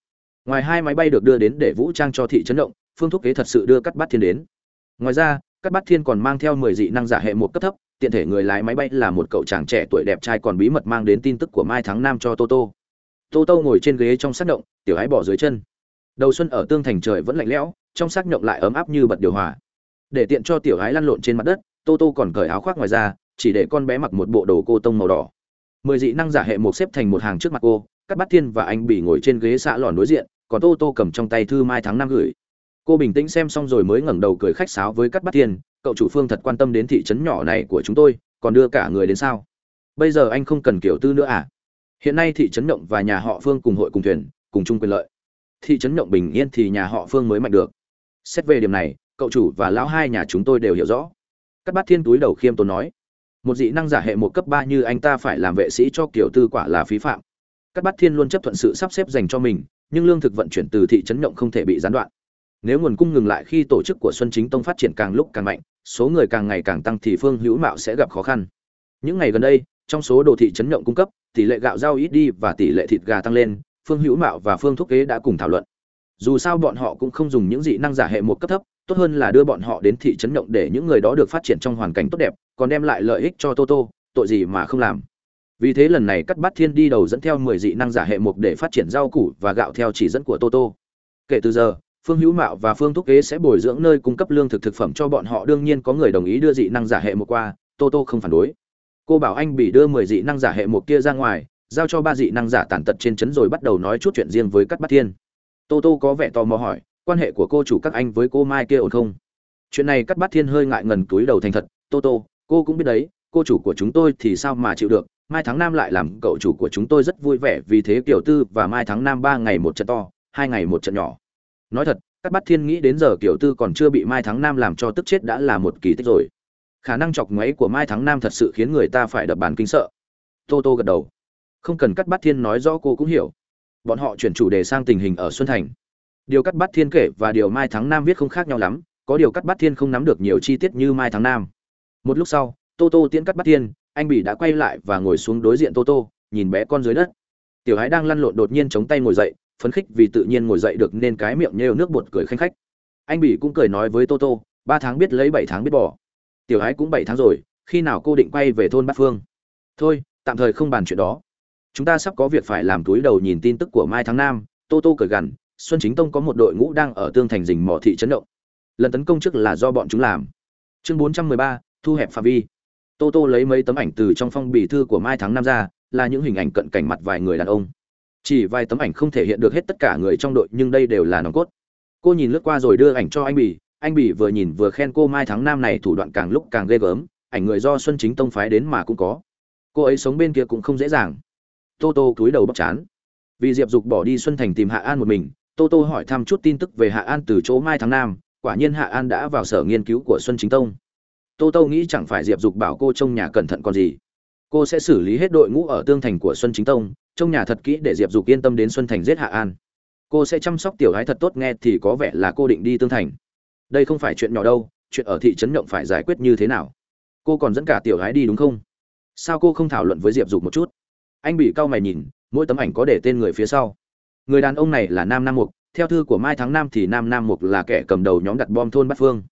Ngoài hai máy bay được đưa đến để vũ trang cho thị trấn động phương thúc kế thật sự đưa cắt bát thiên đến. Ngoài ra, cắt bát thiên còn mang theo mười dị năng giả hệ một cấp thấp, tiện thể người lái máy bay là một cậu chàng trẻ tuổi đẹp trai còn bí mật mang đến tin tức của mai tháng năm cho toto toto ngồi trên ghế trong sát động, tiểu ái bỏ dưới chân. Đầu xuân ở tương thành trời vẫn lạnh lẽo, trong xác nhộng lại ấm áp như bật điều hòa. Để tiện cho tiểu ái lăn lộn trên mặt đất toto còn cởi áo khoác ngoài ra, chỉ để con bé mặc một bộ đồ cô tông màu đỏ. Mười dị năng giả hệ một xếp thành một hàng trước mặt cô các bát thiên và anh bị ngồi trên ghế xạ lòn đối diện, còn tô tô cầm trong tay thư mai tháng năm gửi cô bình tĩnh xem xong rồi mới ngẩng đầu cười khách sáo với cắt bát thiên, cậu chủ phương thật quan tâm đến thị trấn nhỏ này của chúng tôi, còn đưa cả người đến sao? Bây giờ anh không cần kiểu tư nữa à? Hiện nay thị trấn động và nhà họ phương cùng hội cùng thuyền, cùng chung quyền lợi. Thị trấn động bình yên thì nhà họ phương mới mạnh được. Xét về điểm này, cậu chủ và lão hai nhà chúng tôi đều hiểu rõ. Các bát thiên túi đầu khiêm tốn nói, một dị năng giả hệ một cấp ba như anh ta phải làm vệ sĩ cho kiểu tư quả là phí phạm. Các bát thiên luôn chấp thuận sự sắp xếp dành cho mình, nhưng lương thực vận chuyển từ thị trấn động không thể bị gián đoạn nếu nguồn cung ngừng lại khi tổ chức của xuân chính tông phát triển càng lúc càng mạnh, số người càng ngày càng tăng thì phương hữu mạo sẽ gặp khó khăn. Những ngày gần đây, trong số đồ thị trấn nhộng cung cấp, tỷ lệ gạo rau ít đi và tỷ lệ thịt gà tăng lên, phương hữu mạo và phương thúc kế đã cùng thảo luận. Dù sao bọn họ cũng không dùng những dị năng giả hệ một cấp thấp, tốt hơn là đưa bọn họ đến thị trấn nhộng để những người đó được phát triển trong hoàn cảnh tốt đẹp, còn đem lại lợi ích cho toto tội gì mà không làm. Vì thế lần này cắt bát thiên đi đầu dẫn theo mười dị năng giả hệ mục để phát triển rau củ và gạo theo chỉ dẫn của toto kể từ giờ phương hữu mạo và phương thúc kế sẽ bồi dưỡng nơi cung cấp lương thực thực phẩm cho bọn họ, đương nhiên có người đồng ý đưa dị năng giả hệ một qua, tô tô không phản đối. Cô bảo anh bị đưa mười dị năng giả hệ một kia ra ngoài, giao cho ba dị năng giả tàn tật trên chấn rồi bắt đầu nói chút chuyện riêng với các bát thiên. Tô tô có vẻ tò mò hỏi, quan hệ của cô chủ các anh với cô mai kia ổn không? Chuyện này các bát thiên hơi ngại ngần túi đầu thành thật, tô tô, cô cũng biết đấy, cô chủ của chúng tôi thì sao mà chịu được? Mai tháng năm lại làm cậu chủ của chúng tôi rất vui vẻ vì thế kiểu tư và mai tháng năm ba ngày một trận to, hai ngày một trận nhỏ nói thật, các bát thiên nghĩ đến giờ kiểu tư còn chưa bị mai thắng nam làm cho tức chết đã là một kỳ tích rồi. Khả năng chọc ngoáy của mai thắng nam thật sự khiến người ta phải đập bàn kinh sợ. Tô tô gật đầu. Không cần cắt bát thiên nói rõ cô cũng hiểu. Bọn họ chuyển chủ đề sang tình hình ở xuân thành. Điều cắt bát thiên kể và điều mai thắng nam viết không khác nhau lắm, có điều cắt bát thiên không nắm được nhiều chi tiết như mai thắng nam. một lúc sau, tô tô tiễn cắt bát thiên, anh bỉ đã quay lại và ngồi xuống đối diện tô tô, nhìn bé con dưới đất. Tiểu hái đang lăn lộn đột nhiên chống tay ngồi dậy phấn khích vì tự nhiên ngồi dậy được nên cái miệng nhêu nước bột cười khanh khách. Anh bỉ cũng cười nói với tô tô ba tháng biết lấy bảy tháng biết bỏ. Tiểu Ái cũng bảy tháng rồi khi nào cô định quay về thôn bát phương? Thôi tạm thời không bàn chuyện đó. Chúng ta sắp có việc phải làm túi đầu nhìn tin tức của mai tháng Nam, tô tô cười gằn xuân chính tông có một đội ngũ đang ở tương thành dình mỏ thị trấn động. Lần tấn công trước là do bọn chúng làm. Chương bốn trăm mười ba thu hẹp phạm vi. Tô tô lấy mấy tấm ảnh từ trong phong bì thư của mai tháng Nam ra là những hình ảnh cận cảnh mặt vài người đàn ông chỉ vài tấm ảnh không thể hiện được hết tất cả người trong đội, nhưng đây đều là nòng cốt. Cô nhìn lướt qua rồi đưa ảnh cho anh bì. Anh bì vừa nhìn vừa khen cô mai tháng năm này thủ đoạn càng lúc càng ghê gớm, ảnh người do xuân chính tông phái đến mà cũng có. Cô ấy sống bên kia cũng không dễ dàng. Tô tô cúi đầu bóc chán. Vì diệp dục bỏ đi xuân thành tìm hạ an một mình, tô tô hỏi thăm chút tin tức về hạ an từ chỗ mai tháng năm quả nhiên hạ an đã vào sở nghiên cứu của xuân chính tông. Tô tô nghĩ chẳng phải diệp dục bảo cô trong nhà cẩn thận còn gì cô sẽ xử lý hết đội ngũ ở tương thành của xuân chính tông trong nhà thật kỹ để diệp dục yên tâm đến xuân thành giết hạ an. Cô sẽ chăm sóc tiểu gái thật tốt nghe thì có vẻ là cô định đi tương thành. Đây không phải chuyện nhỏ đâu, chuyện ở thị trấn nhộng phải giải quyết như thế nào? Cô còn dẫn cả tiểu gái đi đúng không? Sao cô không thảo luận với diệp dục một chút? Anh bị cau mày nhìn, mỗi tấm ảnh có để tên người phía sau. Người đàn ông này là nam nam mục, theo thư của mai tháng năm thì nam nam mục là kẻ cầm đầu nhóm đặt bom thôn bát phương.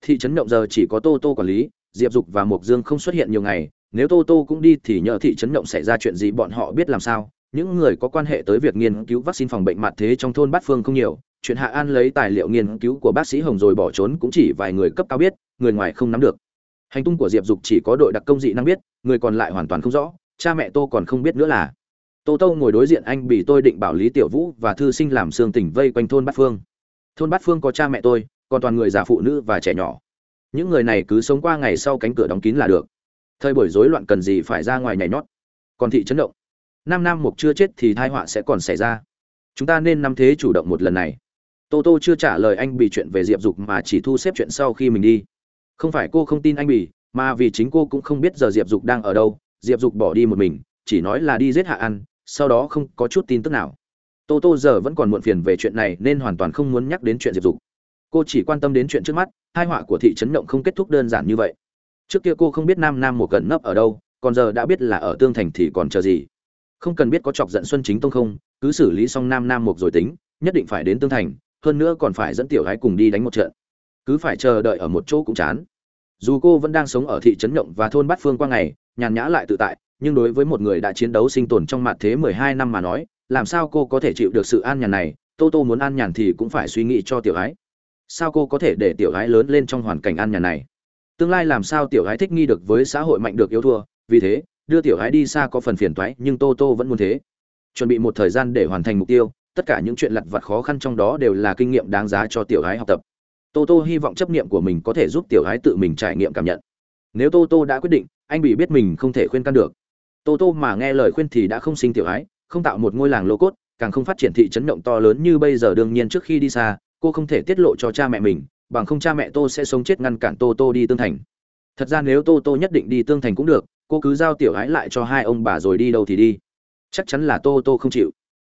Thị trấn động giờ chỉ có tô tô quản lý, diệp dục và mục dương không xuất hiện nhiều ngày nếu tô tô cũng đi thì nhờ thị trấn động xảy ra chuyện gì bọn họ biết làm sao? Những người có quan hệ tới việc nghiên cứu vaccine phòng bệnh mặt thế trong thôn bát phương không nhiều. Chuyện hạ an lấy tài liệu nghiên cứu của bác sĩ hồng rồi bỏ trốn cũng chỉ vài người cấp cao biết, người ngoài không nắm được. Hành tung của diệp dục chỉ có đội đặc công dị năng biết, người còn lại hoàn toàn không rõ. Cha mẹ tô còn không biết nữa là. Tô tô ngồi đối diện anh bị tôi định bảo lý tiểu vũ và thư sinh làm xương tỉnh vây quanh thôn bát phương. Thôn bát phương có cha mẹ tôi, còn toàn người già phụ nữ và trẻ nhỏ. Những người này cứ sống qua ngày sau cánh cửa đóng kín là được thời buổi rối loạn cần gì phải ra ngoài nhảy nhót. Còn thị chấn động. Nam nam mục chưa chết thì thai họa sẽ còn xảy ra. Chúng ta nên nắm thế chủ động một lần này. Tô tô chưa trả lời anh bị chuyện về diệp dục mà chỉ thu xếp chuyện sau khi mình đi. Không phải cô không tin anh bỉ mà vì chính cô cũng không biết giờ diệp dục đang ở đâu, diệp dục bỏ đi một mình, chỉ nói là đi giết hạ ăn sau đó không có chút tin tức nào. Tô tô giờ vẫn còn muộn phiền về chuyện này nên hoàn toàn không muốn nhắc đến chuyện diệp dục. Cô chỉ quan tâm đến chuyện trước mắt hai họa của thị trấn động không kết thúc đơn giản như vậy trước kia cô không biết nam nam một gần nấp ở đâu, còn giờ đã biết là ở tương thành thì còn chờ gì. Không cần biết có chọc giận xuân chính tông không, cứ xử lý xong nam nam một rồi tính, nhất định phải đến tương thành, hơn nữa còn phải dẫn tiểu gái cùng đi đánh một trận. Cứ phải chờ đợi ở một chỗ cũng chán. Dù cô vẫn đang sống ở thị trấn nhộng và thôn bát phương qua ngày, nhàn nhã lại tự tại, nhưng đối với một người đã chiến đấu sinh tồn trong mặt thế mười hai năm mà nói, làm sao cô có thể chịu được sự an nhàn này, tô tô muốn an nhàn thì cũng phải suy nghĩ cho tiểu gái. Sao cô có thể để tiểu gái lớn lên trong hoàn cảnh an nhàn này? Tương lai làm sao tiểu gái thích nghi được với xã hội mạnh được yêu thua, vì thế, đưa tiểu gái đi xa có phần phiền toái, nhưng tô tô vẫn muốn thế. Chuẩn bị một thời gian để hoàn thành mục tiêu, tất cả những chuyện lặt vặt khó khăn trong đó đều là kinh nghiệm đáng giá cho tiểu gái học tập. Tô tô hy vọng chấp nghiệm của mình có thể giúp tiểu gái tự mình trải nghiệm cảm nhận. Nếu tô tô đã quyết định, anh bị biết mình không thể khuyên can được. Tô tô mà nghe lời khuyên thì đã không sinh tiểu gái không tạo một ngôi làng lô cốt, càng không phát triển thị trấn động to lớn như bây giờ đương nhiên trước khi đi xa, cô không thể tiết lộ cho cha mẹ mình bằng không cha mẹ tô sẽ sống chết ngăn cản tô tô đi tương thành. Thật ra nếu tô tô nhất định đi tương thành cũng được, cô cứ giao tiểu ái lại cho hai ông bà rồi đi đâu thì đi. Chắc chắn là tô tô không chịu.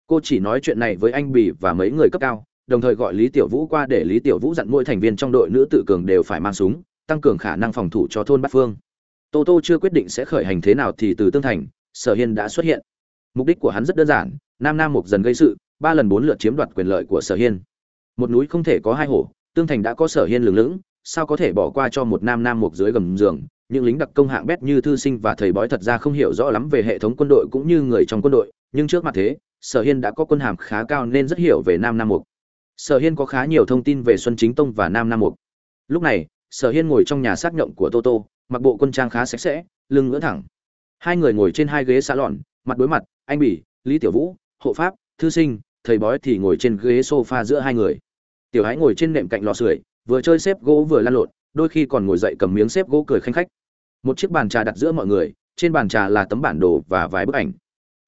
Cô chỉ nói chuyện này với anh bì và mấy người cấp cao, đồng thời gọi lý tiểu vũ qua để lý tiểu vũ dặn mỗi thành viên trong đội nữ tự cường đều phải mang súng, tăng cường khả năng phòng thủ cho thôn bát phương. Tô tô chưa quyết định sẽ khởi hành thế nào thì từ tương thành, sở hiên đã xuất hiện. Mục đích của hắn rất đơn giản, nam nam mục dần gây sự, ba lần bốn lượt chiếm đoạt quyền lợi của sở hiên. Một núi không thể có hai hổ tương thành đã có sở hiên lừng lững, sao có thể bỏ qua cho một nam nam mục dưới gầm giường? Những lính đặc công hạng bét như thư sinh và thầy bói thật ra không hiểu rõ lắm về hệ thống quân đội cũng như người trong quân đội, nhưng trước mặt thế, sở hiên đã có quân hàm khá cao nên rất hiểu về nam nam mục. Sở hiên có khá nhiều thông tin về xuân chính tông và nam nam mục. Lúc này, sở hiên ngồi trong nhà xác nhộng của tô tô, mặc bộ quân trang khá sạch sẽ, lưng ngỡ thẳng. Hai người ngồi trên hai ghế xa lọn, mặt đối mặt, anh bỉ, lý tiểu vũ, hộ pháp, thư sinh, thầy bói thì ngồi trên ghế sofa giữa hai người tiểu hái ngồi trên nệm cạnh lò sưởi, vừa chơi xếp gỗ vừa lăn lộn, đôi khi còn ngồi dậy cầm miếng xếp gỗ cười khanh khách. Một chiếc bàn trà đặt giữa mọi người, trên bàn trà là tấm bản đồ và vài bức ảnh.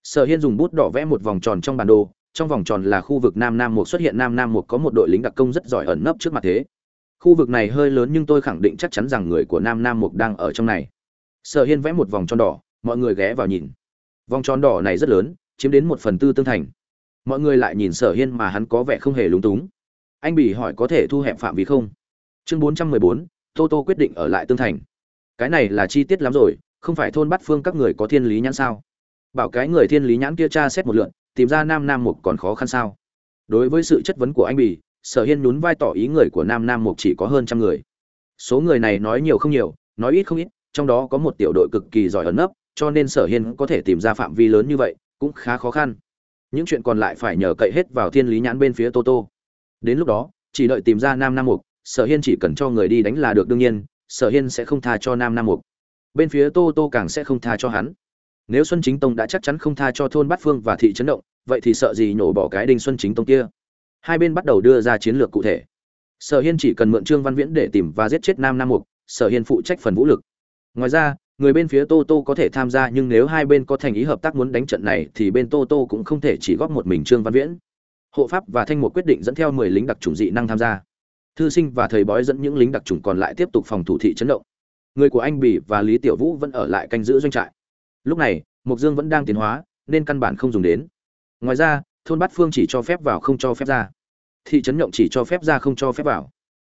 Sở hiên dùng bút đỏ vẽ một vòng tròn trong bản đồ, trong vòng tròn là khu vực nam nam một xuất hiện nam nam một có một đội lính đặc công rất giỏi ẩn nấp trước mặt thế. Khu vực này hơi lớn nhưng tôi khẳng định chắc chắn rằng người của nam nam mục đang ở trong này. Sở hiên vẽ một vòng tròn đỏ, mọi người ghé vào nhìn. Vòng tròn đỏ này rất lớn, chiếm đến một phần tư tương thành. Mọi người lại nhìn sở hiên mà hắn có vẻ không hề lúng túng anh bị hỏi có thể thu hẹp phạm vi không? Chương bốn trăm mười bốn tô tô quyết định ở lại tương thành. Cái này là chi tiết lắm rồi, không phải thôn bắt phương các người có thiên lý nhãn sao? Bảo cái người thiên lý nhãn kia tra xét một lượn tìm ra nam nam mục còn khó khăn sao? Đối với sự chất vấn của anh bì sở hiên nhún vai tỏ ý người của nam nam mục chỉ có hơn trăm người. Số người này nói nhiều không nhiều, nói ít không ít, trong đó có một tiểu đội cực kỳ giỏi ẩn nấp, cho nên sở hiên có thể tìm ra phạm vi lớn như vậy, cũng khá khó khăn. Những chuyện còn lại phải nhờ cậy hết vào thiên lý nhãn bên phía tô tô đến lúc đó, chỉ đợi tìm ra nam nam mục, sở hiên chỉ cần cho người đi đánh là được đương nhiên, sở hiên sẽ không tha cho nam nam mục. Bên phía tô tô càng sẽ không tha cho hắn. Nếu xuân chính tông đã chắc chắn không tha cho thôn bát phương và thị trấn động, vậy thì sợ gì nhổ bỏ cái đinh xuân chính tông kia? Hai bên bắt đầu đưa ra chiến lược cụ thể. Sở hiên chỉ cần mượn trương văn viễn để tìm và giết chết nam nam mục, sở hiên phụ trách phần vũ lực. Ngoài ra, người bên phía tô tô có thể tham gia, nhưng nếu hai bên có thành ý hợp tác muốn đánh trận này thì bên tô tô cũng không thể chỉ góp một mình trương văn viễn hộ pháp và thanh một quyết định dẫn theo mười lính đặc trùng dị năng tham gia. Thư sinh và thầy bói dẫn những lính đặc trùng còn lại tiếp tục phòng thủ thị chấn động. Người của anh bỉ và lý tiểu vũ vẫn ở lại canh giữ doanh trại. Lúc này, mộc dương vẫn đang tiến hóa, nên căn bản không dùng đến. Ngoài ra, thôn bát phương chỉ cho phép vào không cho phép ra. Thị trấn nhộng chỉ cho phép ra không cho phép vào.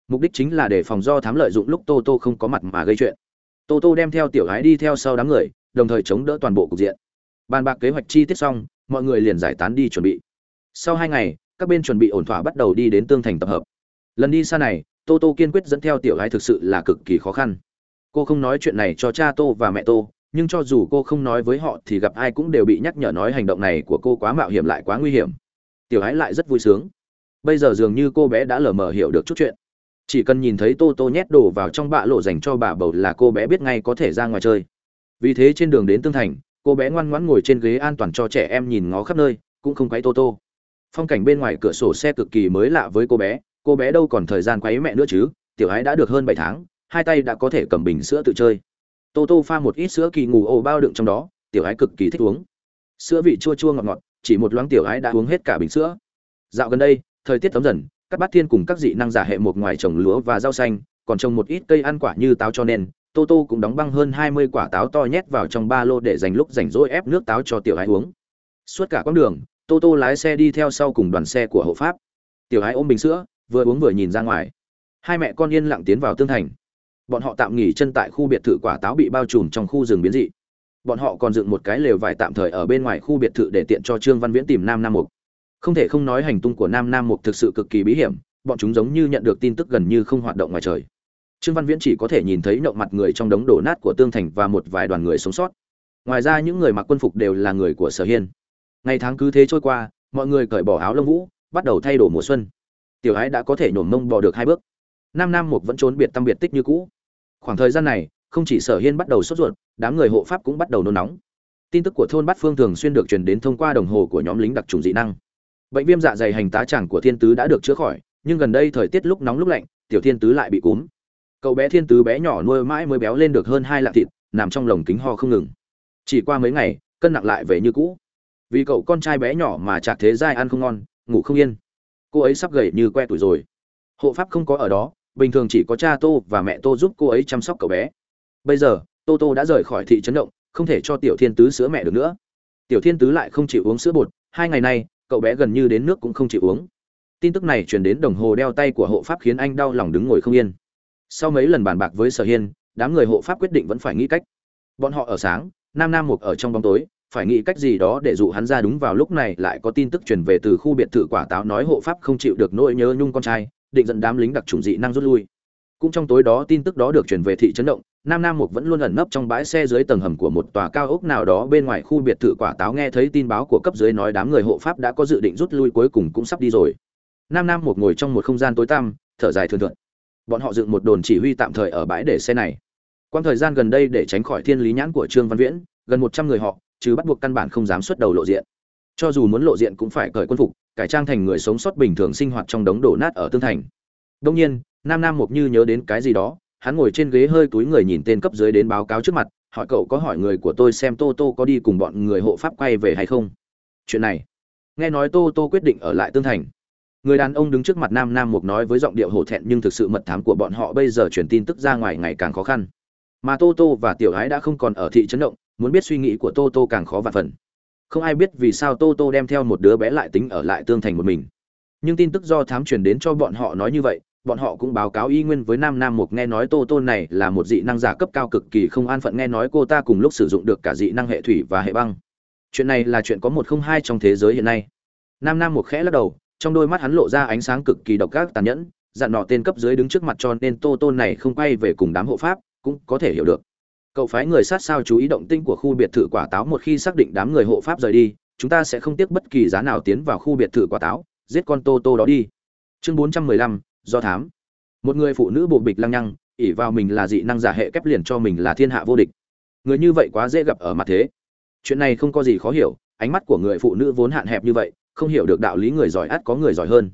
Mục đích chính là để phòng do thám lợi dụng lúc tô tô không có mặt mà gây chuyện. Tô tô đem theo tiểu gái đi theo sau đám người, đồng thời chống đỡ toàn bộ cục diện. Bàn bạc kế hoạch chi tiết xong, mọi người liền giải tán đi chuẩn bị sau hai ngày, các bên chuẩn bị ổn thỏa bắt đầu đi đến tương thành tập hợp. Lần đi xa này, tô tô kiên quyết dẫn theo tiểu gái thực sự là cực kỳ khó khăn. Cô không nói chuyện này cho cha tô và mẹ tô, nhưng cho dù cô không nói với họ thì gặp ai cũng đều bị nhắc nhở nói hành động này của cô quá mạo hiểm lại quá nguy hiểm. Tiểu gái lại rất vui sướng. Bây giờ dường như cô bé đã lờ mờ hiểu được chút chuyện. Chỉ cần nhìn thấy tô tô nhét đồ vào trong bạ lộ dành cho bà bầu là cô bé biết ngay có thể ra ngoài chơi. Vì thế trên đường đến tương thành, cô bé ngoan ngoãn ngồi trên ghế an toàn cho trẻ em nhìn ngó khắp nơi, cũng không quấy tô tô phong cảnh bên ngoài cửa sổ xe cực kỳ mới lạ với cô bé cô bé đâu còn thời gian quấy mẹ nữa chứ, tiểu ái đã được hơn bảy tháng, hai tay đã có thể cầm bình sữa tự chơi. Tô tô pha một ít sữa kỳ ngủ ồ bao đựng trong đó, tiểu ái cực kỳ thích uống. Sữa vị chua chua ngọt ngọt, chỉ một loáng tiểu ái đã uống hết cả bình sữa. Dạo gần đây, thời tiết tấm dần, các bát thiên cùng các dị năng giả hệ một ngoài trồng lúa và rau xanh, còn trồng một ít cây ăn quả như táo cho nên, tô tô cũng đóng băng hơn hai mươi quả táo to nhét vào trong ba lô để dành lúc rảnh rỗi ép nước táo cho tiểu ái uống. Suốt cả quãng đường tô tô lái xe đi theo sau cùng đoàn xe của hộ pháp. Tiểu ái ôm bình sữa, vừa uống vừa nhìn ra ngoài. Hai mẹ con yên lặng tiến vào tương thành. Bọn họ tạm nghỉ chân tại khu biệt thự quả táo bị bao trùm trong khu rừng biến dị. Bọn họ còn dựng một cái lều vải tạm thời ở bên ngoài khu biệt thự để tiện cho trương văn viễn tìm nam nam mục. Không thể không nói hành tung của nam nam mục thực sự cực kỳ bí hiểm, bọn chúng giống như nhận được tin tức gần như không hoạt động ngoài trời. Trương văn viễn chỉ có thể nhìn thấy nhậu mặt người trong đống đổ nát của tương thành và một vài đoàn người sống sót. Ngoài ra những người mặc quân phục đều là người của sở hiên ngày tháng cứ thế trôi qua, mọi người cởi bỏ áo lông vũ, bắt đầu thay đổi mùa xuân. Tiểu ái đã có thể nhổm mông bò được hai bước. Nam nam mục vẫn trốn biệt tâm biệt tích như cũ. Khoảng thời gian này, không chỉ sở hiên bắt đầu sốt ruột, đám người hộ pháp cũng bắt đầu nôn nóng. Tin tức của thôn bát phương thường xuyên được truyền đến thông qua đồng hồ của nhóm lính đặc trùng dị năng. Bệnh viêm dạ dày hành tá tràng của thiên tứ đã được chữa khỏi, nhưng gần đây thời tiết lúc nóng lúc lạnh, tiểu thiên tứ lại bị cúm. Cậu bé thiên tứ bé nhỏ nuôi mãi mới béo lên được hơn hai lạng thịt, nằm trong lồng kính ho không ngừng. Chỉ qua mấy ngày, cân nặng lại về như cũ vì cậu con trai bé nhỏ mà chạc thế dai ăn không ngon, ngủ không yên. Cô ấy sắp gầy như que tuổi rồi. Hộ pháp không có ở đó, bình thường chỉ có cha tô và mẹ tô giúp cô ấy chăm sóc cậu bé. Bây giờ, tô tô đã rời khỏi thị trấn động, không thể cho tiểu thiên tứ sữa mẹ được nữa. Tiểu thiên tứ lại không chịu uống sữa bột, hai ngày nay, cậu bé gần như đến nước cũng không chịu uống. Tin tức này truyền đến đồng hồ đeo tay của hộ pháp khiến anh đau lòng đứng ngồi không yên. Sau mấy lần bàn bạc với sở hiên, đám người hộ pháp quyết định vẫn phải nghĩ cách. Bọn họ ở sáng, nam nam mục ở trong bóng tối phải nghĩ cách gì đó để dụ hắn ra đúng vào lúc này lại có tin tức truyền về từ khu biệt thự quả táo nói hộ pháp không chịu được nỗi nhớ nhung con trai, định dẫn đám lính đặc trùng dị năng rút lui. Cũng trong tối đó tin tức đó được truyền về thị trấn động, nam nam mục vẫn luôn ẩn nấp trong bãi xe dưới tầng hầm của một tòa cao ốc nào đó bên ngoài khu biệt thự quả táo nghe thấy tin báo của cấp dưới nói đám người hộ pháp đã có dự định rút lui cuối cùng cũng sắp đi rồi. Nam nam mục ngồi trong một không gian tối tăm, thở dài thường thượn bọn họ dựng một đồn chỉ huy tạm thời ở bãi để xe này. Quang thời gian gần đây để tránh khỏi thiên lý nhãn của trương văn viễn, gần một trăm người họ chứ bắt buộc căn bản không dám xuất đầu lộ diện. Cho dù muốn lộ diện cũng phải cởi quân phục, cải trang thành người sống sót bình thường sinh hoạt trong đống đổ nát ở tương thành. Đông nhiên, nam nam mục như nhớ đến cái gì đó, hắn ngồi trên ghế hơi túi người nhìn tên cấp dưới đến báo cáo trước mặt, hỏi cậu có hỏi người của tôi xem tô tô có đi cùng bọn người hộ pháp quay về hay không. Chuyện này, nghe nói tô tô quyết định ở lại tương thành. Người đàn ông đứng trước mặt nam nam mục nói với giọng điệu hổ thẹn nhưng thực sự mật thám của bọn họ bây giờ truyền tin tức ra ngoài ngày càng khó khăn. Mà tô tô và tiểu gái đã không còn ở thị trấn động muốn biết suy nghĩ của tô tô càng khó vạn phần. Không ai biết vì sao tô tô đem theo một đứa bé lại tính ở lại tương thành một mình. Nhưng tin tức do thám truyền đến cho bọn họ nói như vậy, bọn họ cũng báo cáo y nguyên với nam nam mục nghe nói tô tô này là một dị năng giả cấp cao cực kỳ không an phận nghe nói cô ta cùng lúc sử dụng được cả dị năng hệ thủy và hệ băng. Chuyện này là chuyện có một không hai trong thế giới hiện nay. Nam nam mục khẽ lắc đầu, trong đôi mắt hắn lộ ra ánh sáng cực kỳ độc ác tàn nhẫn, dặn nọ tên cấp dưới đứng trước mặt cho nên tô tô này không quay về cùng đám hộ pháp, cũng có thể hiểu được cậu phái người sát sao chú ý động tinh của khu biệt thự quả táo một khi xác định đám người hộ pháp rời đi, chúng ta sẽ không tiếc bất kỳ giá nào tiến vào khu biệt thự quả táo, giết con tô tô đó đi. Chương bốn trăm mười lăm, do thám. Một người phụ nữ bộ bịch lăng nhăng, ỉ vào mình là dị năng giả hệ kép liền cho mình là thiên hạ vô địch. Người như vậy quá dễ gặp ở mặt thế. Chuyện này không có gì khó hiểu, ánh mắt của người phụ nữ vốn hạn hẹp như vậy, không hiểu được đạo lý người giỏi ắt có người giỏi hơn.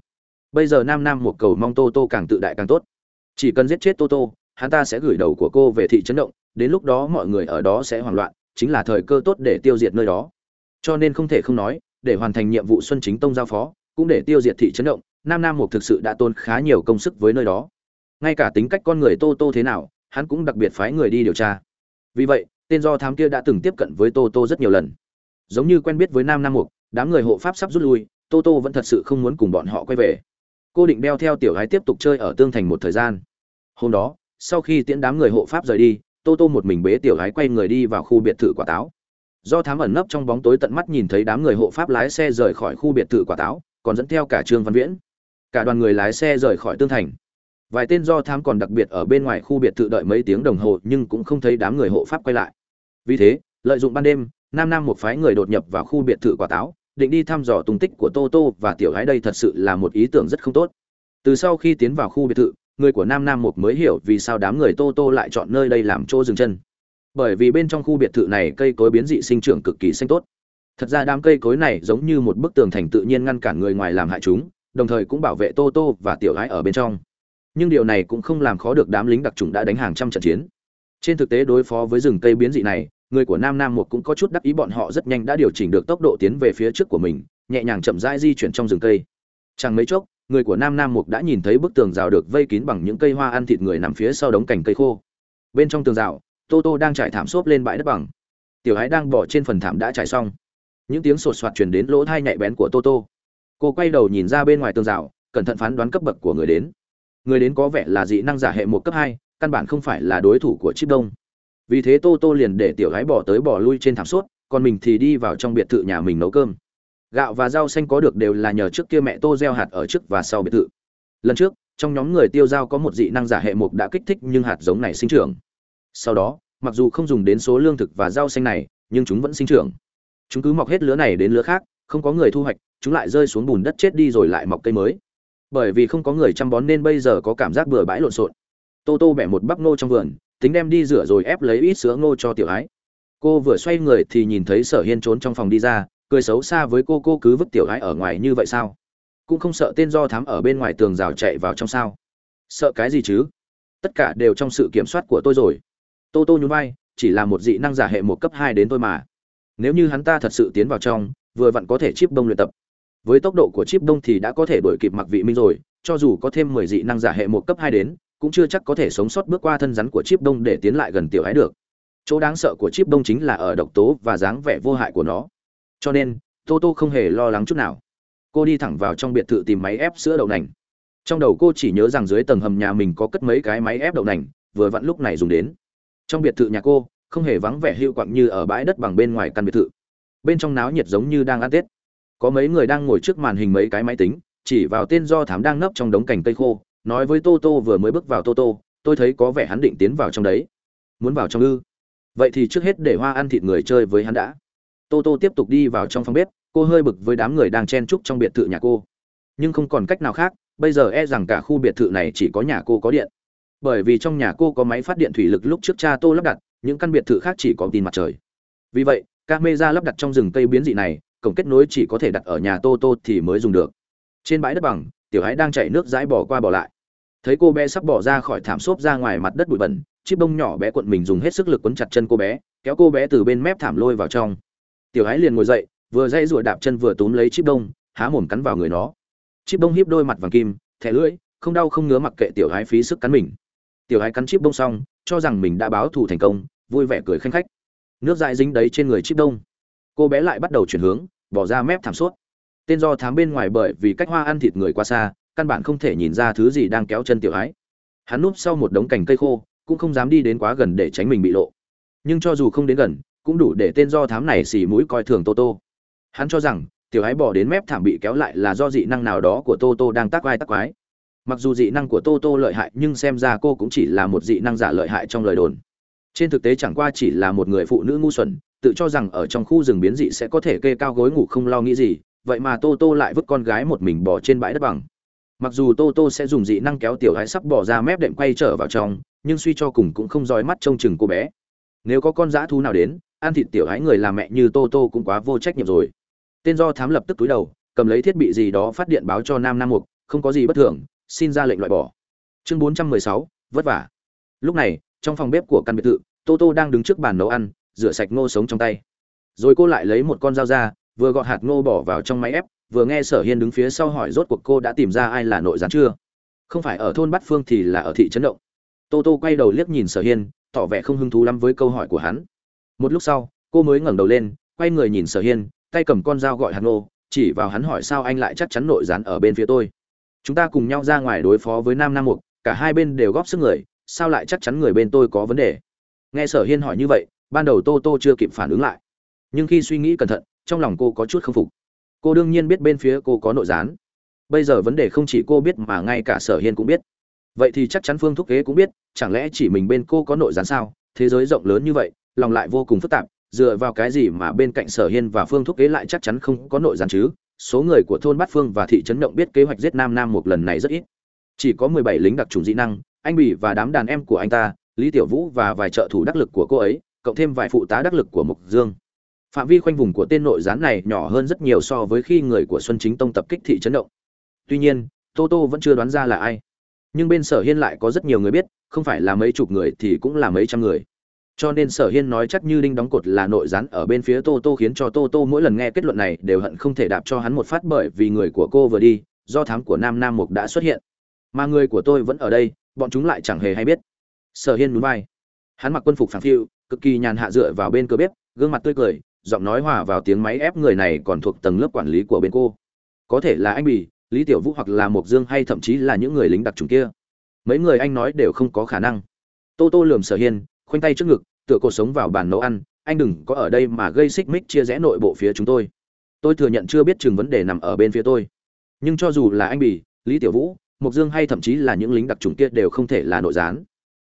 Bây giờ nam nam một cầu mong tô tô càng tự đại càng tốt. Chỉ cần giết chết tô tô hắn ta sẽ gửi đầu của cô về thị trấn động, đến lúc đó mọi người ở đó sẽ hoảng loạn, chính là thời cơ tốt để tiêu diệt nơi đó. Cho nên không thể không nói, để hoàn thành nhiệm vụ xuân chính tông giao phó, cũng để tiêu diệt thị trấn động, nam nam mục thực sự đã tôn khá nhiều công sức với nơi đó. Ngay cả tính cách con người tô tô thế nào, hắn cũng đặc biệt phái người đi điều tra. Vì vậy, tên do thám kia đã từng tiếp cận với tô tô rất nhiều lần. Giống như quen biết với nam nam mục, đám người hộ pháp sắp rút lui, tô tô vẫn thật sự không muốn cùng bọn họ quay về. Cô định đeo theo tiểu gái tiếp tục chơi ở tương thành một thời gian. Hôm đó sau khi tiễn đám người hộ pháp rời đi, tô tô một mình bế tiểu gái quay người đi vào khu biệt thự quả táo. Do thám ẩn nấp trong bóng tối tận mắt nhìn thấy đám người hộ pháp lái xe rời khỏi khu biệt thự quả táo, còn dẫn theo cả trương văn viễn. Cả đoàn người lái xe rời khỏi tương thành. Vài tên do thám còn đặc biệt ở bên ngoài khu biệt thự đợi mấy tiếng đồng hồ nhưng cũng không thấy đám người hộ pháp quay lại. Vì thế, lợi dụng ban đêm, nam nam một phái người đột nhập vào khu biệt thự quả táo, định đi thăm dò tung tích của tô tô và tiểu gái đây thật sự là một ý tưởng rất không tốt. Từ sau khi tiến vào khu biệt thự người của nam nam một mới hiểu vì sao đám người tô tô lại chọn nơi đây làm chỗ dừng chân. Bởi vì bên trong khu biệt thự này cây cối biến dị sinh trưởng cực kỳ xanh tốt. Thật ra đám cây cối này giống như một bức tường thành tự nhiên ngăn cản người ngoài làm hại chúng, đồng thời cũng bảo vệ tô tô và tiểu gái ở bên trong. Nhưng điều này cũng không làm khó được đám lính đặc trùng đã đánh hàng trăm trận chiến. Trên thực tế đối phó với rừng cây biến dị này, người của nam nam một cũng có chút đắc ý bọn họ rất nhanh đã điều chỉnh được tốc độ tiến về phía trước của mình, nhẹ nhàng chậm rãi di chuyển trong rừng cây. Chẳng mấy chốc người của nam nam mục đã nhìn thấy bức tường rào được vây kín bằng những cây hoa ăn thịt người nằm phía sau đống cành cây khô. Bên trong tường rào, tô tô đang trải thảm xốp lên bãi đất bằng. Tiểu ái đang bỏ trên phần thảm đã trải xong. Những tiếng sột soạt truyền đến lỗ thai nhạy bén của tô tô. Cô quay đầu nhìn ra bên ngoài tường rào, cẩn thận phán đoán cấp bậc của người đến. Người đến có vẻ là dị năng giả hệ một cấp hai, căn bản không phải là đối thủ của chip đông. Vì thế tô tô liền để tiểu gái bỏ tới bỏ lui trên thảm suốt còn mình thì đi vào trong biệt thự nhà mình nấu cơm gạo và rau xanh có được đều là nhờ trước kia mẹ tô gieo hạt ở trước và sau biệt thự. Lần trước, trong nhóm người tiêu giao có một dị năng giả hệ mục đã kích thích nhưng hạt giống này sinh trưởng. Sau đó, mặc dù không dùng đến số lương thực và rau xanh này, nhưng chúng vẫn sinh trưởng. Chúng cứ mọc hết lứa này đến lứa khác, không có người thu hoạch, chúng lại rơi xuống bùn đất chết đi rồi lại mọc cây mới. Bởi vì không có người chăm bón nên bây giờ có cảm giác bừa bãi lộn xộn. Tô tô bẻ một bắp ngô trong vườn, tính đem đi rửa rồi ép lấy ít sữa ngô cho tiểu ái. Cô vừa xoay người thì nhìn thấy sở hiên trốn trong phòng đi ra cười xấu xa với cô cô cứ vứt tiểu gái ở ngoài như vậy sao? Cũng không sợ tên do thám ở bên ngoài tường rào chạy vào trong sao? Sợ cái gì chứ? Tất cả đều trong sự kiểm soát của tôi rồi. Tô tô nhún vai, chỉ là một dị năng giả hệ một cấp hai đến tôi mà. Nếu như hắn ta thật sự tiến vào trong, vừa vặn có thể chip đông luyện tập. Với tốc độ của chip đông thì đã có thể đuổi kịp mặc vị minh rồi, cho dù có thêm mười dị năng giả hệ một cấp hai đến, cũng chưa chắc có thể sống sót bước qua thân rắn của chip đông để tiến lại gần tiểu ái được. Chỗ đáng sợ của chip đông chính là ở độc tố và dáng vẻ vô hại của nó cho nên, tô tô không hề lo lắng chút nào. Cô đi thẳng vào trong biệt thự tìm máy ép sữa đậu nành. Trong đầu cô chỉ nhớ rằng dưới tầng hầm nhà mình có cất mấy cái máy ép đậu nành, vừa vặn lúc này dùng đến. Trong biệt thự nhà cô, không hề vắng vẻ hữu quặng như ở bãi đất bằng bên ngoài căn biệt thự. Bên trong náo nhiệt giống như đang ăn tết. Có mấy người đang ngồi trước màn hình mấy cái máy tính, chỉ vào tên do thám đang nấp trong đống cành cây khô, nói với tô tô vừa mới bước vào tô tô, tôi thấy có vẻ hắn định tiến vào trong đấy. Muốn vào trong ư? Vậy thì trước hết để hoa ăn thịt người chơi với hắn đã tô tô tiếp tục đi vào trong phòng bếp, cô hơi bực với đám người đang chen chúc trong biệt thự nhà cô. Nhưng không còn cách nào khác, bây giờ e rằng cả khu biệt thự này chỉ có nhà cô có điện. Bởi vì trong nhà cô có máy phát điện thủy lực lúc trước cha tô lắp đặt, những căn biệt thự khác chỉ có tin mặt trời. Vì vậy các mê ra lắp đặt trong rừng cây biến dị này, cổng kết nối chỉ có thể đặt ở nhà tô tô thì mới dùng được. Trên bãi đất bằng, tiểu hãy đang chạy nước dãi bỏ qua bỏ lại. Thấy cô bé sắp bỏ ra khỏi thảm xốp ra ngoài mặt đất bụi bẩn chiếc bông nhỏ bé cuộn mình dùng hết sức lực quấn chặt chân cô bé, kéo cô bé từ bên mép thảm lôi vào trong tiểu ái liền ngồi dậy, vừa dây rủa đạp chân vừa túm lấy chip đông, há mồm cắn vào người nó. Chip đông híp đôi mặt vàng kim, thẻ lưỡi, không đau không ngứa mặc kệ tiểu ái phí sức cắn mình. Tiểu ái cắn chip đông xong, cho rằng mình đã báo thù thành công, vui vẻ cười khanh khách. Nước dại dính đấy trên người chip đông. Cô bé lại bắt đầu chuyển hướng, bỏ ra mép thảm suốt tên do thám bên ngoài bởi vì cách hoa ăn thịt người qua xa, căn bản không thể nhìn ra thứ gì đang kéo chân tiểu ái hắn núp sau một đống cành cây khô, cũng không dám đi đến quá gần để tránh mình bị lộ. Nhưng cho dù không đến gần cũng đủ để tên do thám này xì mũi coi thường tô tô. Hắn cho rằng, tiểu ái bỏ đến mép thảm bị kéo lại là do dị năng nào đó của tô tô đang tác vai tác quái mặc dù dị năng của tô tô lợi hại, nhưng xem ra cô cũng chỉ là một dị năng giả lợi hại trong lời đồn. Trên thực tế chẳng qua chỉ là một người phụ nữ ngu xuẩn, tự cho rằng ở trong khu rừng biến dị sẽ có thể kê cao gối ngủ không lo nghĩ gì, vậy mà tô tô lại vứt con gái một mình bỏ trên bãi đất bằng. Mặc dù tô tô sẽ dùng dị năng kéo tiểu hái sắp bỏ ra mép đệm quay trở vào trong, nhưng suy cho cùng cũng không dõi mắt trông chừng cô bé. Nếu có con dã thú nào đến ăn thịt tiểu hái người làm mẹ như tô tô cũng quá vô trách nhiệm rồi. Tên do thám lập tức túi đầu, cầm lấy thiết bị gì đó phát điện báo cho nam nam mục, không có gì bất thường, xin ra lệnh loại bỏ. Chương bốn trăm mười sáu, vất vả. Lúc này, trong phòng bếp của căn biệt thự, tô tô đang đứng trước bàn nấu ăn, rửa sạch ngô sống trong tay. Rồi cô lại lấy một con dao ra, vừa gọt hạt ngô bỏ vào trong máy ép, vừa nghe sở hiên đứng phía sau hỏi rốt cuộc cô đã tìm ra ai là nội gián chưa? Không phải ở thôn bát phương thì là ở thị trấn động. Tô tô quay đầu liếc nhìn sở hiên, tỏ vẻ không hứng thú lắm với câu hỏi của hắn một lúc sau, cô mới ngẩng đầu lên, quay người nhìn sở hiên, tay cầm con dao gọi hạt nô chỉ vào hắn hỏi sao anh lại chắc chắn nội gián ở bên phía tôi. Chúng ta cùng nhau ra ngoài đối phó với nam nam mục, cả hai bên đều góp sức người, sao lại chắc chắn người bên tôi có vấn đề? Nghe sở hiên hỏi như vậy, ban đầu tô tô chưa kịp phản ứng lại. Nhưng khi suy nghĩ cẩn thận, trong lòng cô có chút k phục. Cô đương nhiên biết bên phía cô có nội gián. Bây giờ vấn đề không chỉ cô biết mà ngay cả sở hiên cũng biết. Vậy thì chắc chắn phương thúc kế cũng biết, chẳng lẽ chỉ mình bên cô có nội gián sao? Thế giới rộng lớn như vậy lòng lại vô cùng phức tạp, dựa vào cái gì mà bên cạnh sở hiên và phương thúc kế lại chắc chắn không có nội gián chứ? Số người của thôn bát phương và thị trấn động biết kế hoạch giết nam nam một lần này rất ít. Chỉ có mười bảy lính đặc trùng dị năng, anh bỉ và đám đàn em của anh ta, lý tiểu vũ và vài trợ thủ đắc lực của cô ấy, cộng thêm vài phụ tá đắc lực của mục dương. Phạm vi khoanh vùng của tên nội gián này nhỏ hơn rất nhiều so với khi người của xuân chính tông tập kích thị trấn động. Tuy nhiên, tô tô vẫn chưa đoán ra là ai. Nhưng bên sở hiên lại có rất nhiều người biết, không phải là mấy chục người thì cũng là mấy trăm người cho nên sở hiên nói chắc như đinh đóng cột là nội gián ở bên phía tô tô khiến cho tô tô mỗi lần nghe kết luận này đều hận không thể đạp cho hắn một phát bởi vì người của cô vừa đi, do thám của nam nam mục đã xuất hiện. Mà người của tôi vẫn ở đây, bọn chúng lại chẳng hề hay biết. Sở hiên núi vai. Hắn mặc quân phục phẳng phiu, cực kỳ nhàn hạ dựa vào bên cửa bếp, gương mặt tươi cười, giọng nói hòa vào tiếng máy ép người này còn thuộc tầng lớp quản lý của bên cô. Có thể là anh bì, lý tiểu vũ hoặc là mộc dương hay thậm chí là những người lính đặc trùng kia. Mấy người anh nói đều không có khả năng. Tô tô lườm sở hiên khoanh tay trước ngực, tựa cột sống vào bàn nấu ăn, anh đừng có ở đây mà gây xích mích chia rẽ nội bộ phía chúng tôi. Tôi thừa nhận chưa biết chừng vấn đề nằm ở bên phía tôi. Nhưng cho dù là anh bì, lý tiểu vũ, mộc dương hay thậm chí là những lính đặc trùng kia đều không thể là nội gián.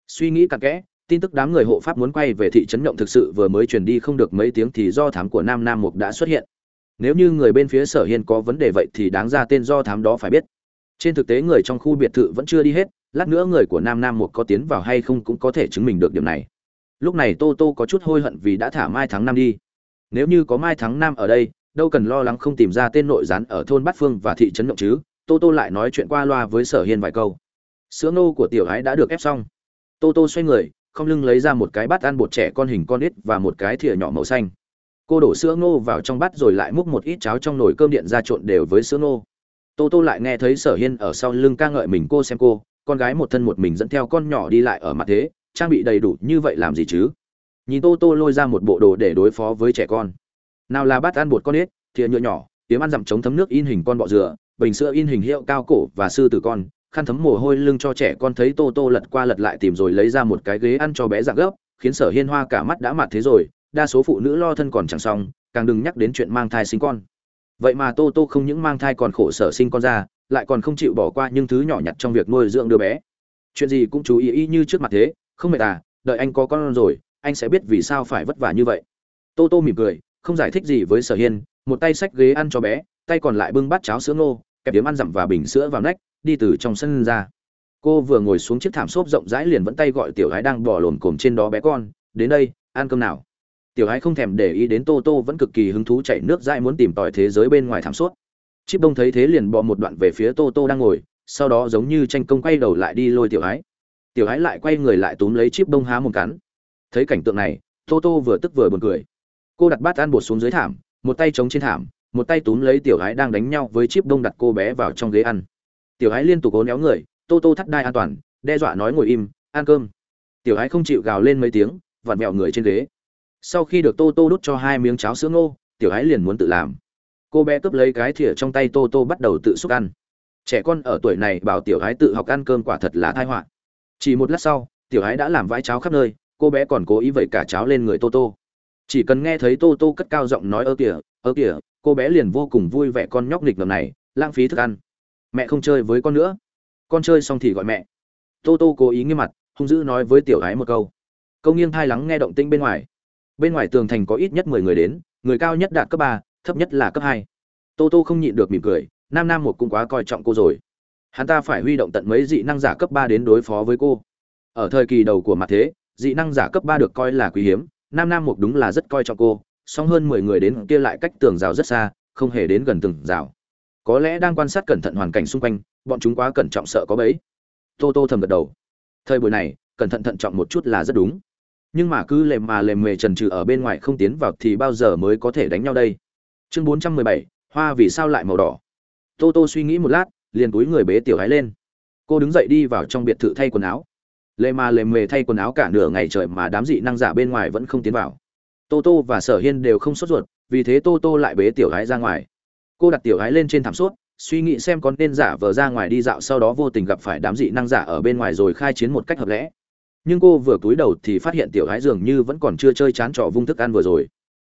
Suy nghĩ cặn kẽ, tin tức đám người hộ pháp muốn quay về thị trấn nhộng thực sự vừa mới truyền đi không được mấy tiếng thì do thám của nam nam mục đã xuất hiện. Nếu như người bên phía sở hiên có vấn đề vậy thì đáng ra tên do thám đó phải biết. Trên thực tế người trong khu biệt thự vẫn chưa đi hết lát nữa người của nam nam một có tiến vào hay không cũng có thể chứng minh được điểm này. Lúc này tô tô có chút hôi hận vì đã thả mai tháng năm đi. Nếu như có mai tháng năm ở đây, đâu cần lo lắng không tìm ra tên nội gián ở thôn bát phương và thị trấn động chứ, tô tô lại nói chuyện qua loa với sở hiên vài câu. Sữa nô của tiểu ái đã được ép xong. Tô tô xoay người, không lưng lấy ra một cái bát ăn bột trẻ con hình con ít và một cái thìa nhỏ màu xanh. Cô đổ sữa ngô vào trong bát rồi lại múc một ít cháo trong nồi cơm điện ra trộn đều với sữa ngô. Tô tô lại nghe thấy sở hiên ở sau lưng ca ngợi mình cô xem cô con gái một thân một mình dẫn theo con nhỏ đi lại ở mặt thế, trang bị đầy đủ như vậy làm gì chứ? Nhìn tô tô lôi ra một bộ đồ để đối phó với trẻ con. Nào là bát ăn bột con ếch, thìa nhựa nhỏ tiếng ăn dặm chống thấm nước in hình con bọ dừa, bình sữa in hình hiệu cao cổ và sư tử con, khăn thấm mồ hôi lưng cho trẻ con thấy tô tô lật qua lật lại tìm rồi lấy ra một cái ghế ăn cho bé dạng gấp, khiến sở hiên hoa cả mắt đã mặt thế rồi, đa số phụ nữ lo thân còn chẳng xong, càng đừng nhắc đến chuyện mang thai sinh con. Vậy mà tô tô không những mang thai còn khổ sở sinh con ra lại còn không chịu bỏ qua những thứ nhỏ nhặt trong việc nuôi dưỡng đứa bé. Chuyện gì cũng chú ý y như trước mặt thế, không mệt à đợi anh có con rồi, anh sẽ biết vì sao phải vất vả như vậy. Tô tô mỉm cười, không giải thích gì với sở hiên, một tay xách ghế ăn cho bé, tay còn lại bưng bát cháo sữa ngô, kẹp điếm ăn dặm và bình sữa vào nách, đi từ trong sân ra. Cô vừa ngồi xuống chiếc thảm xốp rộng rãi liền vẫn tay gọi tiểu gái đang bỏ lồn cồm trên đó bé con, đến đây, ăn cơm nào? Tiểu gái không thèm để ý đến tô tô vẫn cực kỳ hứng thú chạy nước dãi muốn tìm tòi thế giới bên ngoài thảm xốp chip đông thấy thế liền bò một đoạn về phía tô tô đang ngồi, sau đó giống như tranh công quay đầu lại đi lôi tiểu ái tiểu ái lại quay người lại túm lấy chip đông há một cắn. Thấy cảnh tượng này, tô tô vừa tức vừa buồn cười. Cô đặt bát ăn bột xuống dưới thảm, một tay chống trên thảm, một tay túm lấy tiểu ái đang đánh nhau với chip đông đặt cô bé vào trong ghế ăn. Tiểu ái liên tục cố néo người, tô tô thắt đai an toàn, đe dọa nói ngồi im, ăn cơm. Tiểu ái không chịu gào lên mấy tiếng, vặn mẹo người trên ghế. Sau khi được tô tô đút cho hai miếng cháo sữa ngô, tiểu ái liền muốn tự làm cô bé cướp lấy cái thìa trong tay tô tô bắt đầu tự xúc ăn. Trẻ con ở tuổi này bảo tiểu hái tự học ăn cơm quả thật là thai họa. Chỉ một lát sau, tiểu hái đã làm vãi cháo khắp nơi, cô bé còn cố ý vẩy cả cháo lên người tô tô. Chỉ cần nghe thấy tô tô cất cao giọng nói, ơ kìa ơ kìa, cô bé liền vô cùng vui vẻ con nhóc nghịch ngầm này, lãng phí thức ăn. Mẹ không chơi với con nữa. Con chơi xong thì gọi mẹ. Tô tô cố ý nghiêm mặt, hung dữ nói với tiểu hái một câu. Câu nghiêng thai lắng nghe động tĩnh bên ngoài. Bên ngoài tường thành có ít nhất mười người đến, người cao nhất đạt cấp ba thấp nhất là cấp hai. Tô tô không nhịn được mỉm cười, nam nam một cũng quá coi trọng cô rồi. Hắn ta phải huy động tận mấy dị năng giả cấp ba đến đối phó với cô. Ở thời kỳ đầu của mặt thế, dị năng giả cấp ba được coi là quý hiếm, nam nam mục đúng là rất coi trọng cô, song hơn mười người đến kia lại cách tường rào rất xa, không hề đến gần tường rào. Có lẽ đang quan sát cẩn thận hoàn cảnh xung quanh, bọn chúng quá cẩn trọng sợ có bẫy. Tô tô thầm gật đầu. Thời buổi này, cẩn thận thận trọng một chút là rất đúng. Nhưng mà cứ lềm mà lềm mề trần trừ ở bên ngoài không tiến vào thì bao giờ mới có thể đánh nhau đây? Chương bốn trăm mười bảy, hoa vì sao lại màu đỏ? Tô tô suy nghĩ một lát, liền túi người bế tiểu gái lên. Cô đứng dậy đi vào trong biệt thự thay quần áo. Lê mà lềm mề thay quần áo cả nửa ngày trời mà đám dị năng giả bên ngoài vẫn không tiến vào. Tô tô và sở hiên đều không sốt ruột, vì thế tô tô lại bế tiểu gái ra ngoài. Cô đặt tiểu gái lên trên thảm suốt suy nghĩ xem có nên giả vờ ra ngoài đi dạo sau đó vô tình gặp phải đám dị năng giả ở bên ngoài rồi khai chiến một cách hợp lẽ. Nhưng cô vừa cúi đầu thì phát hiện tiểu gái dường như vẫn còn chưa chơi chán trò vung thức ăn vừa rồi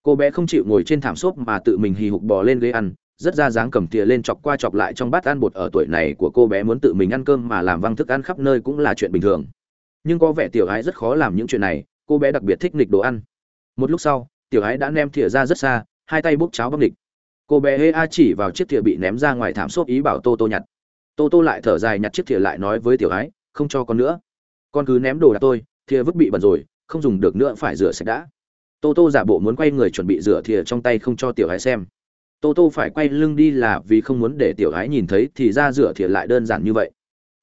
cô bé không chịu ngồi trên thảm xốp mà tự mình hì hục bò lên ghế ăn rất ra dáng cầm tìa lên chọc qua chọc lại trong bát ăn bột ở tuổi này của cô bé muốn tự mình ăn cơm mà làm văng thức ăn khắp nơi cũng là chuyện bình thường. Nhưng có vẻ tiểu Ái rất khó làm những chuyện này cô bé đặc biệt thích nghịch đồ ăn. Một lúc sau tiểu Ái đã ném thìa ra rất xa hai tay bốc cháo bắp nghịch. Cô bé hê a chỉ vào chiếc thìa bị ném ra ngoài thảm xốp ý bảo tô tô nhặt. Tô tô lại thở dài nhặt chiếc thìa lại nói với tiểu Ái, không cho con nữa. Con cứ ném đồ đạc tôi thìa vứt bị bẩn rồi không dùng được nữa phải rửa sạch đã tô tô giả bộ muốn quay người chuẩn bị rửa thìa trong tay không cho tiểu gái xem. Tô tô phải quay lưng đi là vì không muốn để tiểu gái nhìn thấy thì ra rửa thìa lại đơn giản như vậy.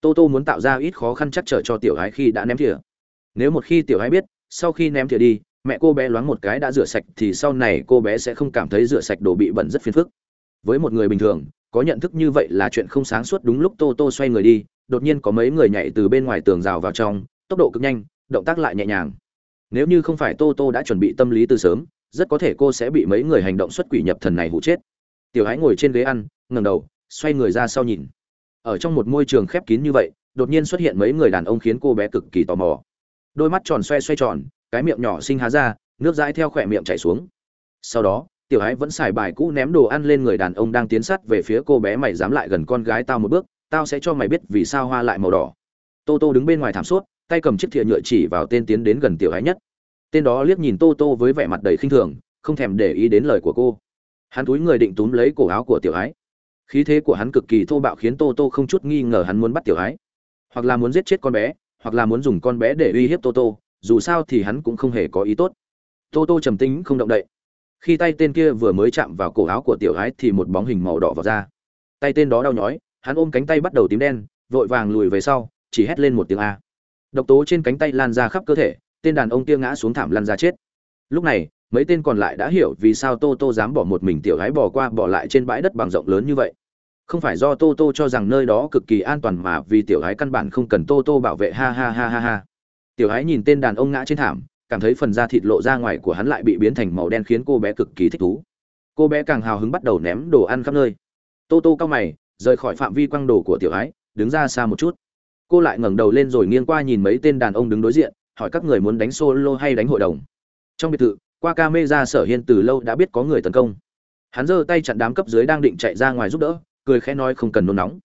Tô tô muốn tạo ra ít khó khăn chắc trở cho tiểu gái khi đã ném thìa. Nếu một khi tiểu gái biết, sau khi ném thìa đi, mẹ cô bé loáng một cái đã rửa sạch thì sau này cô bé sẽ không cảm thấy rửa sạch đồ bị bẩn rất phiền phức. Với một người bình thường, có nhận thức như vậy là chuyện không sáng suốt đúng lúc tô tô xoay người đi, đột nhiên có mấy người nhảy từ bên ngoài tường rào vào trong, tốc độ cực nhanh, động tác lại nhẹ nhàng nếu như không phải tô tô đã chuẩn bị tâm lý từ sớm, rất có thể cô sẽ bị mấy người hành động xuất quỷ nhập thần này hụ chết. Tiểu hái ngồi trên ghế ăn, ngẩng đầu, xoay người ra sau nhìn. Ở trong một môi trường khép kín như vậy, đột nhiên xuất hiện mấy người đàn ông khiến cô bé cực kỳ tò mò. Đôi mắt tròn xoay xoay tròn, cái miệng nhỏ xinh há ra, nước dãi theo khỏe miệng chảy xuống. Sau đó, tiểu Hãi vẫn xài bài cũ ném đồ ăn lên người đàn ông đang tiến sát về phía cô bé mày dám lại gần con gái tao một bước, tao sẽ cho mày biết vì sao hoa lại màu đỏ. Tô tô đứng bên ngoài thảm suốt tay cầm chiếc thìa nhựa chỉ vào tên tiến đến gần tiểu ái nhất. Tên đó liếc nhìn tô tô với vẻ mặt đầy khinh thường, không thèm để ý đến lời của cô. Hắn túi người định túm lấy cổ áo của tiểu ái khí thế của hắn cực kỳ thô bạo khiến tô tô không chút nghi ngờ hắn muốn bắt tiểu ái hoặc là muốn giết chết con bé, hoặc là muốn dùng con bé để uy hiếp tô tô, dù sao thì hắn cũng không hề có ý tốt. Tô tô trầm tính không động đậy. Khi tay tên kia vừa mới chạm vào cổ áo của tiểu ái thì một bóng hình màu đỏ vào ra. Tay tên đó đau nhói, hắn ôm cánh tay bắt đầu tím đen, vội vàng lùi về sau, chỉ hét lên một tiếng a độc tố trên cánh tay lan ra khắp cơ thể, tên đàn ông kia ngã xuống thảm lăn ra chết. Lúc này, mấy tên còn lại đã hiểu vì sao tô tô dám bỏ một mình tiểu gái bỏ qua bỏ lại trên bãi đất bằng rộng lớn như vậy. Không phải do tô tô cho rằng nơi đó cực kỳ an toàn mà vì tiểu gái căn bản không cần tô tô bảo vệ, ha ha ha ha ha. Tiểu gái nhìn tên đàn ông ngã trên thảm, cảm thấy phần da thịt lộ ra ngoài của hắn lại bị biến thành màu đen khiến cô bé cực kỳ thích thú. Cô bé càng hào hứng bắt đầu ném đồ ăn khắp nơi. Tô tô cao mày, rời khỏi phạm vi quăng đồ của tiểu gái, đứng ra xa một chút cô lại ngẩng đầu lên rồi nghiêng qua nhìn mấy tên đàn ông đứng đối diện, hỏi các người muốn đánh solo hay đánh hội đồng. Trong biệt thự, qua ca mê ra sở hiên từ lâu đã biết có người tấn công. Hắn giơ tay chặn đám cấp dưới đang định chạy ra ngoài giúp đỡ, cười khẽ nói không cần nôn nóng.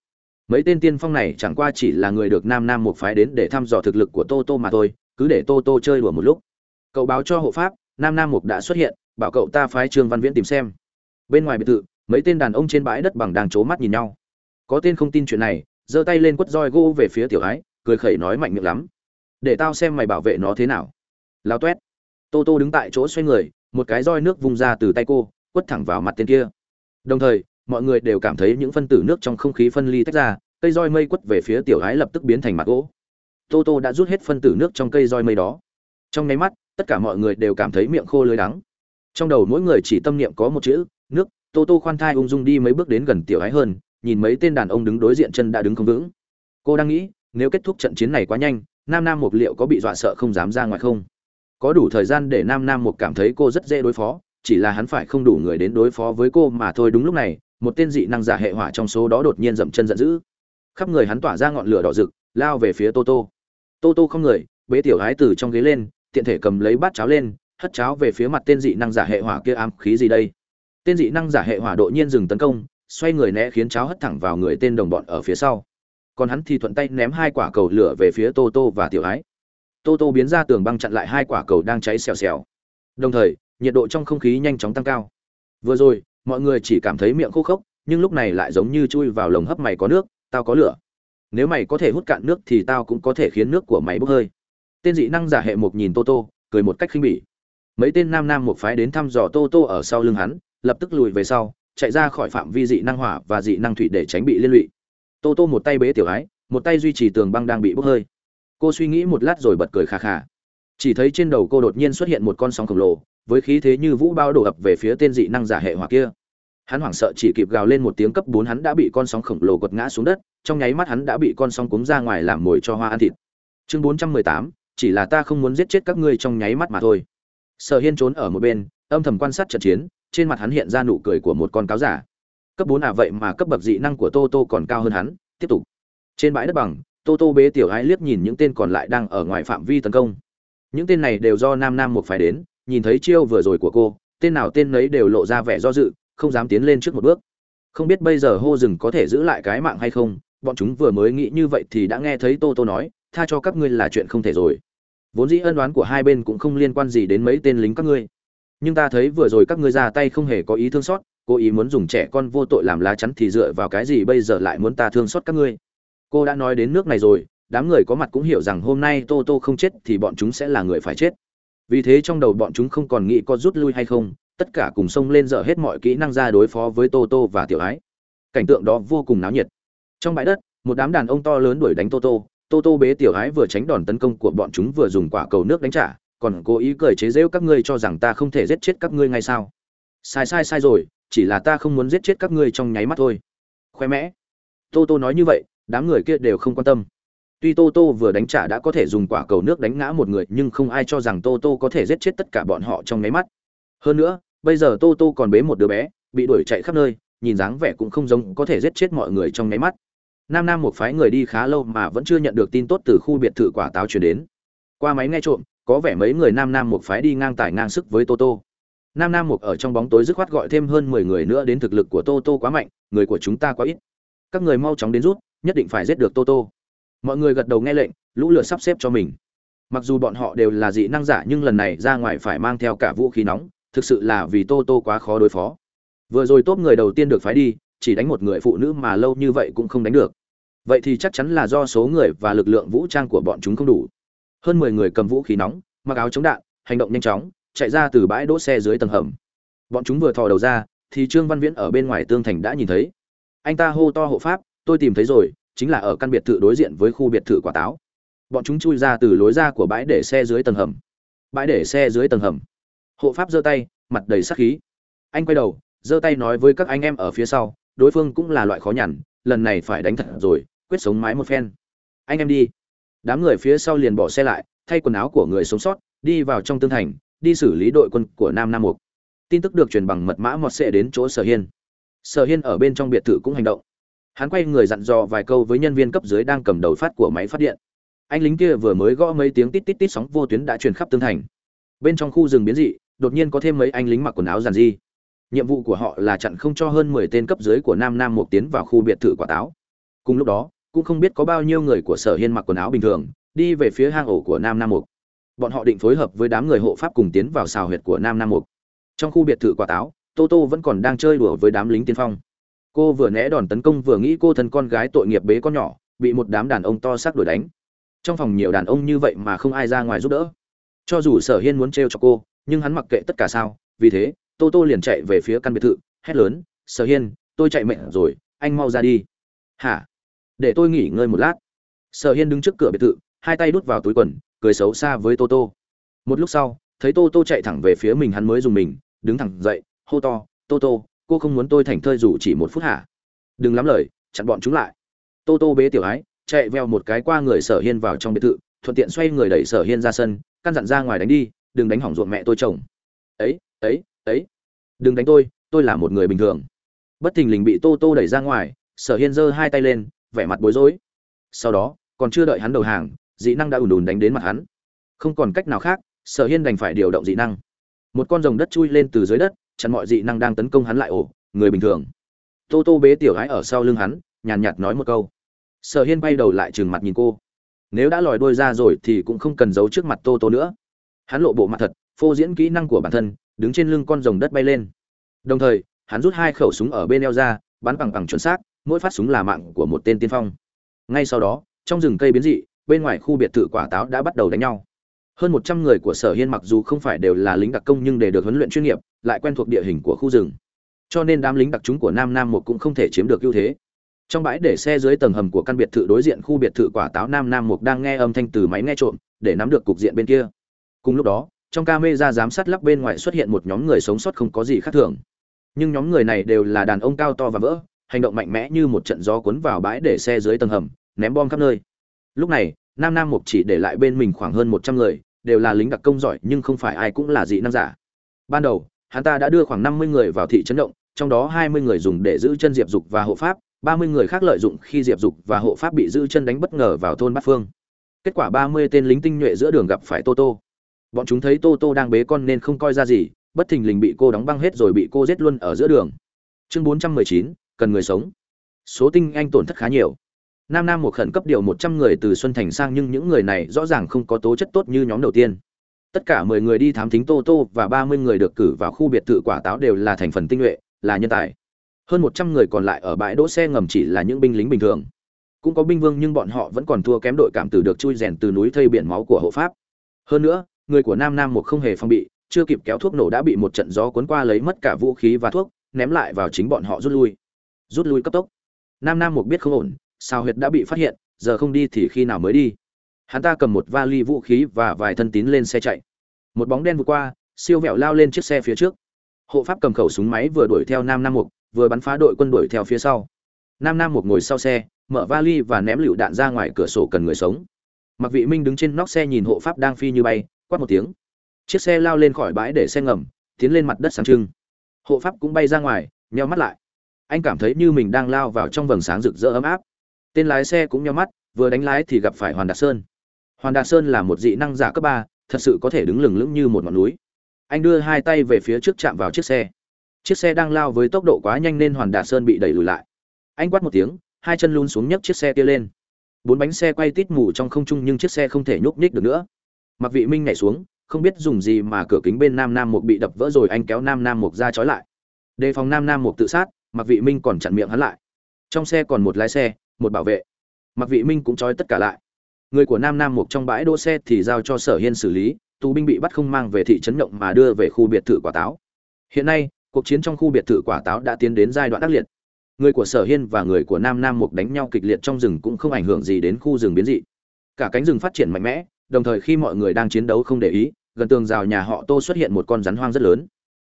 Mấy tên tiên phong này chẳng qua chỉ là người được nam nam một phái đến để thăm dò thực lực của tô tô mà thôi, cứ để tô tô chơi đùa một lúc. Cậu báo cho hộ pháp, nam nam mục đã xuất hiện, bảo cậu ta phái trương văn viễn tìm xem. Bên ngoài biệt thự, mấy tên đàn ông trên bãi đất bằng đang c mắt nhìn nhau. Có tên không tin chuyện này giơ tay lên quất roi gỗ về phía tiểu ái, cười khẩy nói mạnh miệng lắm. Để tao xem mày bảo vệ nó thế nào. Lao toét tô tô đứng tại chỗ xoay người, một cái roi nước vung ra từ tay cô, quất thẳng vào mặt tên kia. Đồng thời, mọi người đều cảm thấy những phân tử nước trong không khí phân ly tách ra, cây roi mây quất về phía tiểu ái lập tức biến thành mặt gỗ. Tô tô đã rút hết phân tử nước trong cây roi mây đó. Trong nháy mắt, tất cả mọi người đều cảm thấy miệng khô lưới đắng. Trong đầu mỗi người chỉ tâm niệm có một chữ, nước. Tô tô khoan thai ung dung đi mấy bước đến gần tiểu ái hơn nhìn mấy tên đàn ông đứng đối diện chân đã đứng không vững. Cô đang nghĩ, nếu kết thúc trận chiến này quá nhanh, nam nam mục liệu có bị dọa sợ không dám ra ngoài không? Có đủ thời gian để nam nam mục cảm thấy cô rất dễ đối phó, chỉ là hắn phải không đủ người đến đối phó với cô mà thôi. Đúng lúc này, một tên dị năng giả hệ hỏa trong số đó đột nhiên dậm chân giận dữ. Khắp người hắn tỏa ra ngọn lửa đỏ rực, lao về phía tô tô. Tô tô không người, bế tiểu gái từ trong ghế lên, tiện thể cầm lấy bát cháo lên, hất cháo về phía mặt tên dị năng giả hệ hỏa kia, ám khí gì đây? Tên dị năng giả hệ hỏa đột nhiên dừng tấn công xoay người né khiến cháo hất thẳng vào người tên đồng bọn ở phía sau. Còn hắn thì thuận tay ném hai quả cầu lửa về phía tô tô và tiểu ái. Tô tô biến ra tường băng chặn lại hai quả cầu đang cháy xèo xèo. Đồng thời, nhiệt độ trong không khí nhanh chóng tăng cao. Vừa rồi, mọi người chỉ cảm thấy miệng khô khốc, nhưng lúc này lại giống như chui vào lồng hấp mày có nước, tao có lửa. Nếu mày có thể hút cạn nước thì tao cũng có thể khiến nước của mày bốc hơi. Tên dị năng giả hệ mục nhìn tô tô, cười một cách khinh bỉ. Mấy tên nam nam một phái đến thăm dò tô tô ở sau lưng hắn, lập tức lùi về sau chạy ra khỏi phạm vi dị năng hỏa và dị năng thủy để tránh bị liên lụy. Tô tô một tay bế tiểu ái, một tay duy trì tường băng đang bị bốc hơi. Cô suy nghĩ một lát rồi bật cười khà khà. Chỉ thấy trên đầu cô đột nhiên xuất hiện một con sóng khổng lồ, với khí thế như vũ bao đổ ập về phía tên dị năng giả hệ hỏa kia. Hắn hoảng sợ chỉ kịp gào lên một tiếng cấp bốn, hắn đã bị con sóng khổng lồ quật ngã xuống đất, trong nháy mắt hắn đã bị con sóng cúng ra ngoài làm mồi cho hoa ăn thịt. Chương bốn trăm mười tám, chỉ là ta không muốn giết chết các ngươi trong nháy mắt mà thôi. Sở hiên trốn ở một bên, âm thầm quan sát trận chiến trên mặt hắn hiện ra nụ cười của một con cáo giả. Cấp bốn à vậy mà cấp bậc dị năng của tô tô còn cao hơn hắn. Tiếp tục. Trên bãi đất bằng, tô tô bế tiểu ái liếc nhìn những tên còn lại đang ở ngoài phạm vi tấn công. Những tên này đều do nam nam một phải đến, nhìn thấy chiêu vừa rồi của cô, tên nào tên nấy đều lộ ra vẻ do dự, không dám tiến lên trước một bước. Không biết bây giờ hô rừng có thể giữ lại cái mạng hay không, bọn chúng vừa mới nghĩ như vậy thì đã nghe thấy tô tô nói, tha cho các ngươi là chuyện không thể rồi. Vốn dĩ ân đoán của hai bên cũng không liên quan gì đến mấy tên lính các ngươi nhưng ta thấy vừa rồi các ngươi ra tay không hề có ý thương xót, cố ý muốn dùng trẻ con vô tội làm lá chắn thì dựa vào cái gì bây giờ lại muốn ta thương xót các ngươi? Cô đã nói đến nước này rồi, đám người có mặt cũng hiểu rằng hôm nay tô tô không chết thì bọn chúng sẽ là người phải chết. Vì thế trong đầu bọn chúng không còn nghĩ có rút lui hay không, tất cả cùng xông lên dở hết mọi kỹ năng ra đối phó với tô tô và tiểu ái. Cảnh tượng đó vô cùng náo nhiệt. Trong bãi đất, một đám đàn ông to lớn đuổi đánh tô tô. Tô tô bế tiểu ái vừa tránh đòn tấn công của bọn chúng vừa dùng quả cầu nước đánh trả còn cố ý cười chế giễu các ngươi cho rằng ta không thể giết chết các ngươi ngay sao? Sai sai sai rồi, chỉ là ta không muốn giết chết các ngươi trong nháy mắt thôi. Khoe mẽ. Tô tô nói như vậy, đám người kia đều không quan tâm. Tuy tô tô vừa đánh trả đã có thể dùng quả cầu nước đánh ngã một người, nhưng không ai cho rằng tô tô có thể giết chết tất cả bọn họ trong nháy mắt. Hơn nữa, bây giờ tô tô còn bế một đứa bé, bị đuổi chạy khắp nơi, nhìn dáng vẻ cũng không giống có thể giết chết mọi người trong nháy mắt. Nam nam một phái người đi khá lâu mà vẫn chưa nhận được tin tốt từ khu biệt thự quả táo chuyển đến. Qua máy nghe trộm có vẻ mấy người nam nam một phái đi ngang tài ngang sức với toto nam nam một ở trong bóng tối dứt khoát gọi thêm hơn mười người nữa đến thực lực của toto quá mạnh, người của chúng ta quá ít. Các người mau chóng đến rút, nhất định phải giết được toto mọi người gật đầu nghe lệnh, lũ lửa sắp xếp cho mình. Mặc dù bọn họ đều là dị năng giả nhưng lần này ra ngoài phải mang theo cả vũ khí nóng, thực sự là vì tô tô quá khó đối phó. Vừa rồi tốt người đầu tiên được phái đi, chỉ đánh một người phụ nữ mà lâu như vậy cũng không đánh được. Vậy thì chắc chắn là do số người và lực lượng vũ trang của bọn chúng không đủ hơn mười người cầm vũ khí nóng, mặc áo chống đạn, hành động nhanh chóng, chạy ra từ bãi đỗ xe dưới tầng hầm. Bọn chúng vừa thò đầu ra, thì trương văn viễn ở bên ngoài tương thành đã nhìn thấy. Anh ta hô to hộ pháp, tôi tìm thấy rồi, chính là ở căn biệt thự đối diện với khu biệt thự quả táo. Bọn chúng chui ra từ lối ra của bãi để xe dưới tầng hầm. Bãi để xe dưới tầng hầm. Hộ pháp giơ tay, mặt đầy sắc khí. Anh quay đầu, giơ tay nói với các anh em ở phía sau, đối phương cũng là loại khó nhằn, lần này phải đánh thật rồi, quyết sống mái một phen. Anh em đi đám người phía sau liền bỏ xe lại, thay quần áo của người sống sót, đi vào trong tương thành, đi xử lý đội quân của nam nam mục. Tin tức được truyền bằng mật mã mọt sẽ đến chỗ sở hiên. Sở hiên ở bên trong biệt thự cũng hành động. Hắn quay người dặn dò vài câu với nhân viên cấp dưới đang cầm đầu phát của máy phát điện. Anh lính kia vừa mới gõ mấy tiếng tít tít tít sóng vô tuyến đã truyền khắp tương thành. Bên trong khu rừng biến dị, đột nhiên có thêm mấy anh lính mặc quần áo giàn di nhiệm vụ của họ là chặn không cho hơn mười tên cấp dưới của nam nam Mục tiến vào khu biệt thự quả táo. Cùng lúc đó cũng không biết có bao nhiêu người của sở hiên mặc quần áo bình thường, đi về phía hang ổ của nam nam mục. Bọn họ định phối hợp với đám người hộ pháp cùng tiến vào xào huyệt của nam nam mục. Trong khu biệt thự quả táo, tô tô vẫn còn đang chơi đùa với đám lính tiên phong. Cô vừa né đòn tấn công vừa nghĩ cô thân con gái tội nghiệp bế con nhỏ, bị một đám đàn ông to xác đuổi đánh. Trong phòng nhiều đàn ông như vậy mà không ai ra ngoài giúp đỡ. Cho dù sở hiên muốn t cho cô, nhưng hắn mặc kệ tất cả sao, vì thế, tô tô liền chạy về phía căn biệt thự, hét lớn, sở hiên, tôi chạy mệnh rồi, anh mau ra đi. Hả? Để tôi nghỉ ngơi một lát. Sở hiên đứng trước cửa biệt thự, hai tay đút vào túi quần, cười xấu xa với tô tô. Một lúc sau, thấy tô tô chạy thẳng về phía mình, hắn mới dùng mình, đứng thẳng dậy, hô to, tô tô, cô không muốn tôi thành thơi dù chỉ một phút hả? Đừng lắm lời, chặn bọn chúng lại. Tô tô bế tiểu ái, chạy veo một cái qua người sở hiên vào trong biệt thự, thuận tiện xoay người đẩy sở hiên ra sân, căn dặn ra ngoài đánh đi, đừng đánh hỏng ruộng mẹ tôi chồng. Ấy ấy ấy, đừng đánh tôi tôi là một người bình thường. Bất thình lình bị tô tô đẩy ra ngoài, sở hiên giơ hai tay lên vẻ mặt bối rối. Sau đó, còn chưa đợi hắn đầu hàng, dị năng đã ùn ùn đánh đến mặt hắn. Không còn cách nào khác, sở hiên đành phải điều động dị năng. Một con rồng đất chui lên từ dưới đất, chặn mọi dị năng đang tấn công hắn lại ổ, người bình thường. Tô tô bế tiểu gái ở sau lưng hắn, nhàn nhạt nói một câu. Sở hiên bay đầu lại trừng mặt nhìn cô. Nếu đã lòi đôi ra rồi thì cũng không cần giấu trước mặt tô tô nữa. Hắn lộ bộ mặt thật, phô diễn kỹ năng của bản thân, đứng trên lưng con rồng đất bay lên. Đồng thời, hắn rút hai khẩu súng ở bên eo ra, bắn bằng bằng chuẩn xác mỗi phát súng là mạng của một tên tiên phong. Ngay sau đó, trong rừng cây biến dị, bên ngoài khu biệt thự quả táo đã bắt đầu đánh nhau. Hơn một trăm người của sở hiên mặc dù không phải đều là lính đặc công nhưng để được huấn luyện chuyên nghiệp, lại quen thuộc địa hình của khu rừng. Cho nên đám lính đặc trúng của nam nam một cũng không thể chiếm được ưu thế. Trong bãi để xe dưới tầng hầm của căn biệt thự đối diện khu biệt thự quả táo, nam nam mục đang nghe âm thanh từ máy nghe trộm, để nắm được cục diện bên kia. Cùng lúc đó, trong camera giám sát lắp bên ngoài xuất hiện một nhóm người sống sót không có gì khác thường. Nhưng nhóm người này đều là đàn ông cao to và vỡ hành động mạnh mẽ như một trận gió cuốn vào bãi để xe dưới tầng hầm, ném bom khắp nơi. Lúc này, nam nam mục chỉ để lại bên mình khoảng hơn một trăm người, đều là lính đặc công giỏi nhưng không phải ai cũng là dị năng giả. Ban đầu, hắn ta đã đưa khoảng năm mươi người vào thị trấn động, trong đó hai mươi người dùng để giữ chân diệp dục và hộ pháp, ba mươi người khác lợi dụng khi diệp dục và hộ pháp bị giữ chân đánh bất ngờ vào thôn bát phương. Kết quả ba mươi tên lính tinh nhuệ giữa đường gặp phải tô tô. Bọn chúng thấy tô tô đang bế con nên không coi ra gì, bất thình lình bị cô đóng băng hết rồi bị cô giết luôn ở giữa đường. Chương bốn trăm mười chín cần người sống. Số tinh anh tổn thất khá nhiều. Nam nam một khẩn cấp điều một trăm người từ xuân thành sang nhưng những người này rõ ràng không có tố chất tốt như nhóm đầu tiên. Tất cả mười người đi thám thính tô tô và ba mươi người được cử vào khu biệt thự quả táo đều là thành phần tinh nhuệ, là nhân tài. Hơn một trăm người còn lại ở bãi đỗ xe ngầm chỉ là những binh lính bình thường. Cũng có binh vương nhưng bọn họ vẫn còn thua kém đội cảm tử được chui rèn từ núi thây biển máu của hộ pháp. Hơn nữa, người của nam nam một không hề phong bị, chưa kịp kéo thuốc nổ đã bị một trận gió cuốn qua lấy mất cả vũ khí và thuốc, ném lại vào chính bọn họ rút lui rút lui cấp tốc. Nam nam một biết không ổn sao huyệt đã bị phát hiện, giờ không đi thì khi nào mới đi? Hắn ta cầm một vali vũ khí và vài thân tín lên xe chạy. Một bóng đen vượt qua, siêu vẹo lao lên chiếc xe phía trước. Hộ pháp cầm khẩu súng máy vừa đuổi theo nam nam mục, vừa bắn phá đội quân đuổi theo phía sau. Nam nam mục ngồi sau xe, mở vali và ném lựu đạn ra ngoài cửa sổ cần người sống. Mặc vị minh đứng trên nóc xe nhìn hộ pháp đang phi như bay, quát một tiếng. Chiếc xe lao lên khỏi bãi để xe ngầm, tiến lên mặt đất sáng trưng. Hộ pháp cũng bay ra ngoài, nheo mắt lại anh cảm thấy như mình đang lao vào trong vầng sáng rực rỡ ấm áp. Tên lái xe cũng nhau mắt, vừa đánh lái thì gặp phải hoàn đạt sơn. Hoàn đạt sơn là một dị năng giả cấp ba, thật sự có thể đứng lừng lững như một ngọn núi. Anh đưa hai tay về phía trước chạm vào chiếc xe. Chiếc xe đang lao với tốc độ quá nhanh nên hoàn đạt sơn bị đẩy lùi lại. Anh quát một tiếng, hai chân lún xuống nhấc chiếc xe kia lên. Bốn bánh xe quay tít mù trong không trung nhưng chiếc xe không thể nhúc nhích được nữa. Mặc vị minh nhảy xuống, không biết dùng gì mà cửa kính bên nam nam mục bị đập vỡ rồi anh kéo nam nam mục ra trói lại. Đề phòng nam nam mục tự sát mặc vị minh còn chặn miệng hắn lại. Trong xe còn một lái xe, một bảo vệ. Mặc vị minh cũng trói tất cả lại. Người của nam nam mục trong bãi đỗ xe thì giao cho sở hiên xử lý, tù binh bị bắt không mang về thị trấn nhộng mà đưa về khu biệt thự quả táo. Hiện nay, cuộc chiến trong khu biệt thự quả táo đã tiến đến giai đoạn ác liệt. Người của sở hiên và người của nam nam mục đánh nhau kịch liệt trong rừng cũng không ảnh hưởng gì đến khu rừng biến dị. Cả cánh rừng phát triển mạnh mẽ, đồng thời khi mọi người đang chiến đấu không để ý, gần tường rào nhà họ tô xuất hiện một con rắn hoang rất lớn.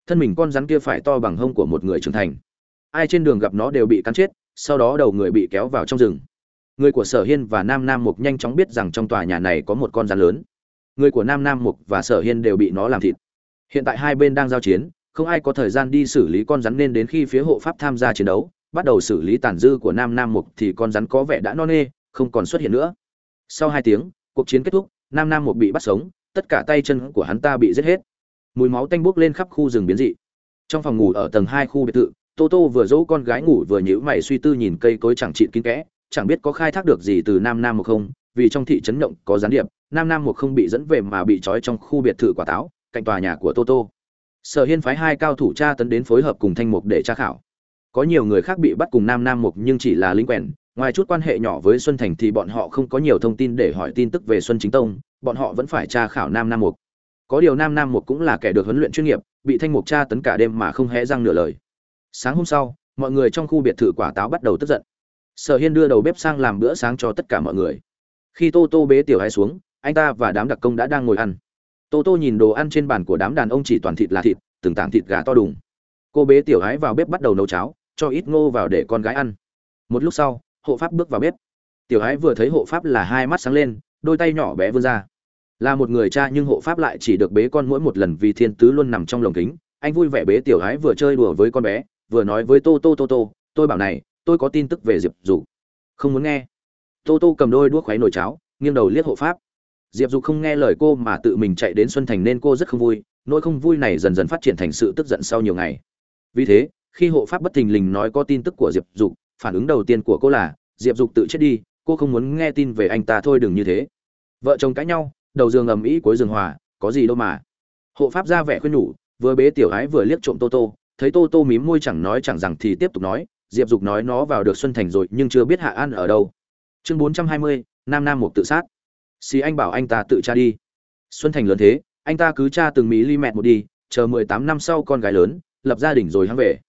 Thân mình con rắn kia phải to bằng hông của một người trưởng thành ai trên đường gặp nó đều bị cắn chết, sau đó đầu người bị kéo vào trong rừng. Người của sở hiên và nam nam mục nhanh chóng biết rằng trong tòa nhà này có một con rắn lớn. Người của nam nam mục và sở hiên đều bị nó làm thịt. Hiện tại hai bên đang giao chiến, không ai có thời gian đi xử lý con rắn nên đến khi phía hộ pháp tham gia chiến đấu, bắt đầu xử lý tàn dư của nam nam mục thì con rắn có vẻ đã no nê, không còn xuất hiện nữa. Sau hai tiếng, cuộc chiến kết thúc, nam nam mục bị bắt sống, tất cả tay chân của hắn ta bị giết hết. Mùi máu tanh bốc lên khắp khu rừng biến dị. Trong phòng ngủ ở tầng hai khu biệt thự tô tô vừa dỗ con gái ngủ vừa nhữ mày suy tư nhìn cây cối chẳng trị kín kẽ, chẳng biết có khai thác được gì từ nam nam một không, vì trong thị trấn động có gián điệp, nam nam một không bị dẫn về mà bị trói trong khu biệt thự quả táo, cạnh tòa nhà của tô tô. Sở hiên phái hai cao thủ tra tấn đến phối hợp cùng thanh mục để tra khảo. Có nhiều người khác bị bắt cùng nam nam mục nhưng chỉ là lính quèn ngoài chút quan hệ nhỏ với xuân thành thì bọn họ không có nhiều thông tin để hỏi tin tức về xuân chính tông, bọn họ vẫn phải tra khảo nam nam mục có điều nam nam mục cũng là kẻ được huấn luyện chuyên nghiệp, bị thanh mục tra tấn cả đêm mà không hé răng nửa lời sáng hôm sau, mọi người trong khu biệt thự quả táo bắt đầu tức giận. Sở hiên đưa đầu bếp sang làm bữa sáng cho tất cả mọi người. Khi tô tô bế tiểu hai xuống, anh ta và đám đặc công đã đang ngồi ăn. Tô tô nhìn đồ ăn trên bàn của đám đàn ông chỉ toàn thịt là thịt, từng tảng thịt gà to đùng. Cô bế tiểu gái vào bếp bắt đầu nấu cháo, cho ít ngô vào để con gái ăn. Một lúc sau, hộ pháp bước vào bếp. Tiểu gái vừa thấy hộ pháp là hai mắt sáng lên, đôi tay nhỏ bé vươn ra. Là một người cha nhưng hộ pháp lại chỉ được bế con mỗi một lần vì thiên tứ luôn nằm trong lồng kính. Anh vui vẻ bế tiểu gái vừa chơi đùa với con bé vừa nói với tô tô tô tô, tôi bảo này, tôi có tin tức về diệp dục. Không muốn nghe. Tô tô cầm đôi đuốc khoáy nồi cháo, nghiêng đầu liếc hộ pháp. Diệp dục không nghe lời cô mà tự mình chạy đến xuân thành nên cô rất không vui, nỗi không vui này dần dần phát triển thành sự tức giận sau nhiều ngày. Vì thế, khi hộ pháp bất thình lình nói có tin tức của diệp dục, phản ứng đầu tiên của cô là, diệp dục tự chết đi, cô không muốn nghe tin về anh ta thôi, đừng như thế. Vợ chồng cãi nhau, đầu giường ầm ĩ cuối giường hòa, có gì đâu mà. Hộ pháp ra vẻ khuyên nhủ, vừa bế tiểu ái vừa liếc trộm tô tô thấy tô tô mím môi chẳng nói chẳng rằng thì tiếp tục nói, diệp dục nói nó vào được xuân thành rồi nhưng chưa biết hạ an ở đâu. Chương bốn trăm hai mươi, nam nam một tự sát. Xì anh bảo anh ta tự tra đi. Xuân thành lớn thế, anh ta cứ tra từng mỹ li mẹt một đi, chờ mười tám năm sau con gái lớn, lập gia đình rồi hắn về.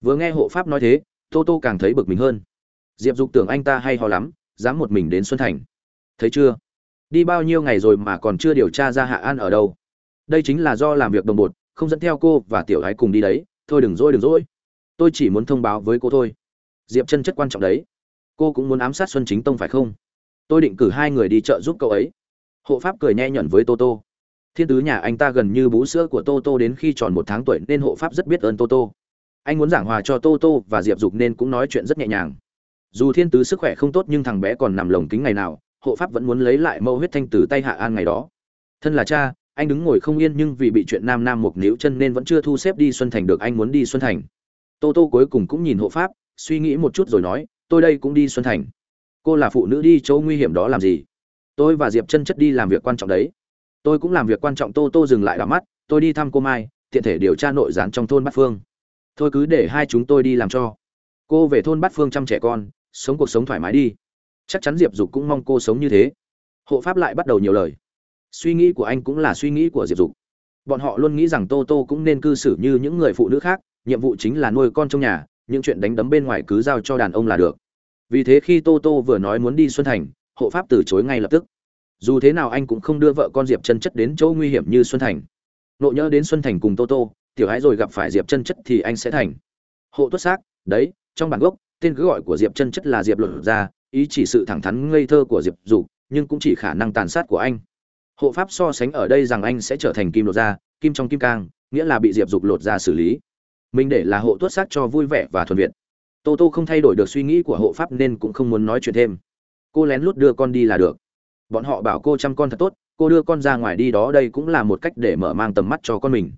Vừa nghe hộ pháp nói thế, tô tô càng thấy bực mình hơn. Diệp dục tưởng anh ta hay ho lắm, dám một mình đến xuân thành. Thấy chưa? Đi bao nhiêu ngày rồi mà còn chưa điều tra ra hạ an ở đâu. Đây chính là do làm việc đồng bột, không dẫn theo cô và tiểu gái cùng đi đấy thôi đừng dỗi đừng dỗi. Tôi chỉ muốn thông báo với cô thôi. Diệp chân chất quan trọng đấy. Cô cũng muốn ám sát xuân chính tông phải không? Tôi định cử hai người đi chợ giúp cậu ấy. Hộ pháp cười nhe nhuận với toto thiên tứ nhà anh ta gần như bú sữa của toto đến khi tròn một tháng tuổi, nên hộ pháp rất biết ơn toto anh muốn giảng hòa cho toto và diệp dục nên cũng nói chuyện rất nhẹ nhàng. Dù thiên tứ sức khỏe không tốt nhưng thằng bé còn nằm lồng kính ngày nào, hộ pháp vẫn muốn lấy lại mẫu huyết thanh từ tay hạ an ngày đó. Thân là cha anh đứng ngồi không yên nhưng vì bị chuyện nam nam mục níu chân nên vẫn chưa thu xếp đi xuân thành được, anh muốn đi xuân thành. Tô tô cuối cùng cũng nhìn hộ pháp, suy nghĩ một chút rồi nói, tôi đây cũng đi xuân thành. Cô là phụ nữ đi chỗ nguy hiểm đó làm gì? Tôi và diệp chân chất đi làm việc quan trọng đấy. Tôi cũng làm việc quan trọng. Tô tô dừng lại đ mắt, tôi đi thăm cô mai, tiện thể điều tra nội gián trong thôn bát phương. Thôi cứ để hai chúng tôi đi làm cho. Cô về thôn bát phương chăm trẻ con, sống cuộc sống thoải mái đi. Chắc chắn diệp dục cũng mong cô sống như thế. Hộ pháp lại bắt đầu nhiều lời suy nghĩ của anh cũng là suy nghĩ của diệp dục. Bọn họ luôn nghĩ rằng tô tô cũng nên cư xử như những người phụ nữ khác, nhiệm vụ chính là nuôi con trong nhà, những chuyện đánh đấm bên ngoài cứ giao cho đàn ông là được. Vì thế khi tô tô vừa nói muốn đi xuân thành, hộ pháp từ chối ngay lập tức. Dù thế nào anh cũng không đưa vợ con diệp chân chất đến chỗ nguy hiểm như xuân thành. Nộ nhớ đến xuân thành cùng tô tô, tiểu hái rồi gặp phải diệp chân chất thì anh sẽ thành. Hộ tuất xác, đấy, trong bản gốc, tên cứ gọi của diệp chân chất là diệp luật ra ý chỉ sự thẳng thắn ngây thơ của diệp dục, nhưng cũng chỉ khả năng tàn sát của anh hộ pháp so sánh ở đây rằng anh sẽ trở thành kim lột da, kim trong kim cang nghĩa là bị diệp dục lột ra xử lý. Mình để là hộ tuất xác cho vui vẻ và thuần việt. Tô tô không thay đổi được suy nghĩ của hộ pháp nên cũng không muốn nói chuyện thêm. Cô lén lút đưa con đi là được. Bọn họ bảo cô chăm con thật tốt cô đưa con ra ngoài đi đó đây cũng là một cách để mở mang tầm mắt cho con mình.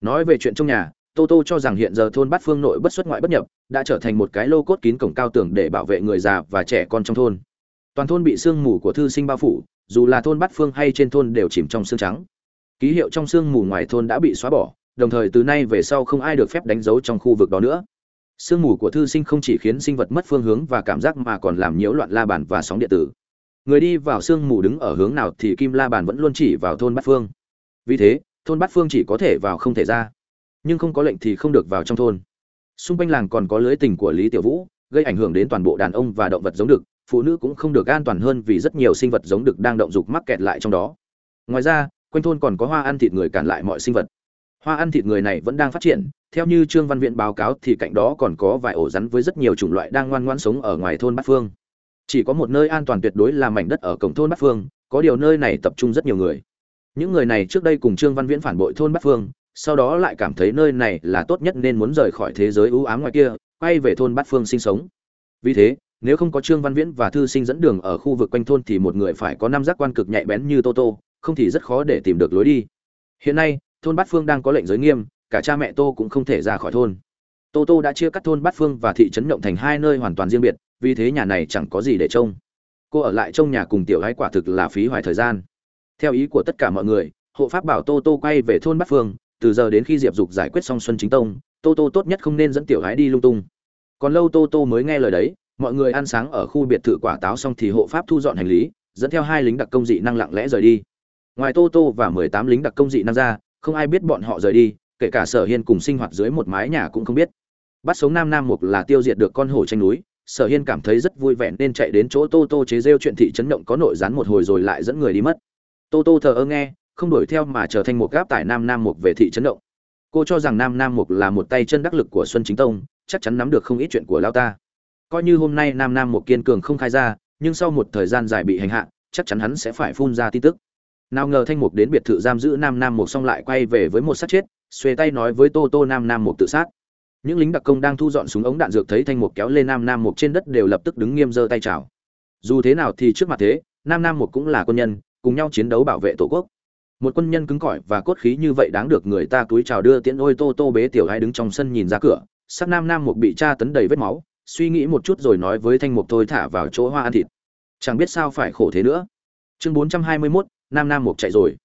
Nói về chuyện trong nhà tô tô cho rằng hiện giờ thôn bát phương nội bất xuất ngoại bất nhập đã trở thành một cái lô cốt kín cổng cao tường để bảo vệ người già và trẻ con trong thôn. Toàn thôn bị sương mù của thư sinh bao phủ dù là thôn bát phương hay trên thôn đều chìm trong sương trắng. Ký hiệu trong sương mù ngoài thôn đã bị xóa bỏ, đồng thời từ nay về sau không ai được phép đánh dấu trong khu vực đó nữa. Sương mù của thư sinh không chỉ khiến sinh vật mất phương hướng và cảm giác mà còn làm nhiễu loạn la bàn và sóng điện tử. Người đi vào sương mù đứng ở hướng nào thì kim la bàn vẫn luôn chỉ vào thôn bát phương. Vì thế, thôn bát phương chỉ có thể vào không thể ra, nhưng không có lệnh thì không được vào trong thôn. Xung quanh làng còn có lưới tình của lý tiểu vũ, gây ảnh hưởng đến toàn bộ đàn ông và động vật giống đực phụ nữ cũng không được an toàn hơn vì rất nhiều sinh vật giống được đang động dục mắc kẹt lại trong đó. Ngoài ra, quanh thôn còn có hoa ăn thịt người cản lại mọi sinh vật. Hoa ăn thịt người này vẫn đang phát triển, theo như trương văn viện báo cáo thì cạnh đó còn có vài ổ rắn với rất nhiều chủng loại đang ngoan ngoãn sống ở ngoài thôn bát phương. Chỉ có một nơi an toàn tuyệt đối là mảnh đất ở cổng thôn bát phương, có điều nơi này tập trung rất nhiều người. Những người này trước đây cùng trương văn viễn phản bội thôn bát phương, sau đó lại cảm thấy nơi này là tốt nhất nên muốn rời khỏi thế giới ưu ám ngoài kia, quay về thôn bát phương sinh sống. Vì thế nếu không có trương văn viễn và thư sinh dẫn đường ở khu vực quanh thôn thì một người phải có năm giác quan cực nhạy bén như tô tô, không thì rất khó để tìm được lối đi. Hiện nay, thôn bát phương đang có lệnh giới nghiêm, cả cha mẹ tô cũng không thể ra khỏi thôn. Tô tô đã chia cắt thôn bát phương và thị trấn nhộng thành hai nơi hoàn toàn riêng biệt, vì thế nhà này chẳng có gì để trông. Cô ở lại trong nhà cùng tiểu gái quả thực là phí hoài thời gian. Theo ý của tất cả mọi người, hộ pháp bảo tô tô quay về thôn bát phương, từ giờ đến khi diệp dục giải quyết xong xuân chính tông, tô tô tốt nhất không nên dẫn tiểu gái đi lung tung. Còn lâu tô tô mới nghe lời đấy mọi người ăn sáng ở khu biệt thự quả táo xong thì hộ pháp thu dọn hành lý, dẫn theo hai lính đặc công dị năng lặng lẽ rời đi. Ngoài tô tô và mười tám lính đặc công dị năng ra, không ai biết bọn họ rời đi, kể cả sở hiên cùng sinh hoạt dưới một mái nhà cũng không biết. Bắt sống nam nam mục là tiêu diệt được con hổ tranh núi, sở hiên cảm thấy rất vui vẻ nên chạy đến chỗ tô tô chế rêu chuyện thị trấn động có nội gián một hồi rồi lại dẫn người đi mất. Tô tô thờ ơ nghe, không đuổi theo mà trở thành một gáp tại nam nam mục về thị trấn động. Cô cho rằng nam nam mục là một tay chân đắc lực của xuân chính tông, chắc chắn nắm được không ít chuyện của lao ta coi như hôm nay nam nam một kiên cường không khai ra, nhưng sau một thời gian dài bị hành hạ, chắc chắn hắn sẽ phải phun ra tin tức. Nào ngờ thanh mục đến biệt thự giam giữ nam nam một xong lại quay về với một sát chết, xuề tay nói với tô tô nam nam một tự sát. Những lính đặc công đang thu dọn súng ống đạn dược thấy thanh mục kéo lên nam nam một trên đất đều lập tức đứng nghiêm giơ tay chào. Dù thế nào thì trước mặt thế, nam nam một cũng là quân nhân, cùng nhau chiến đấu bảo vệ tổ quốc. Một quân nhân cứng cỏi và cốt khí như vậy đáng được người ta túi chào đưa tiễn ôi tô tô bế tiểu hai đứng trong sân nhìn ra cửa, sắc nam nam một bị tra tấn đầy vết máu suy nghĩ một chút rồi nói với thanh mục thôi thả vào chỗ hoa ăn thịt. Chẳng biết sao phải khổ thế nữa. Chương bốn trăm hai mươi 421, nam nam mục chạy rồi.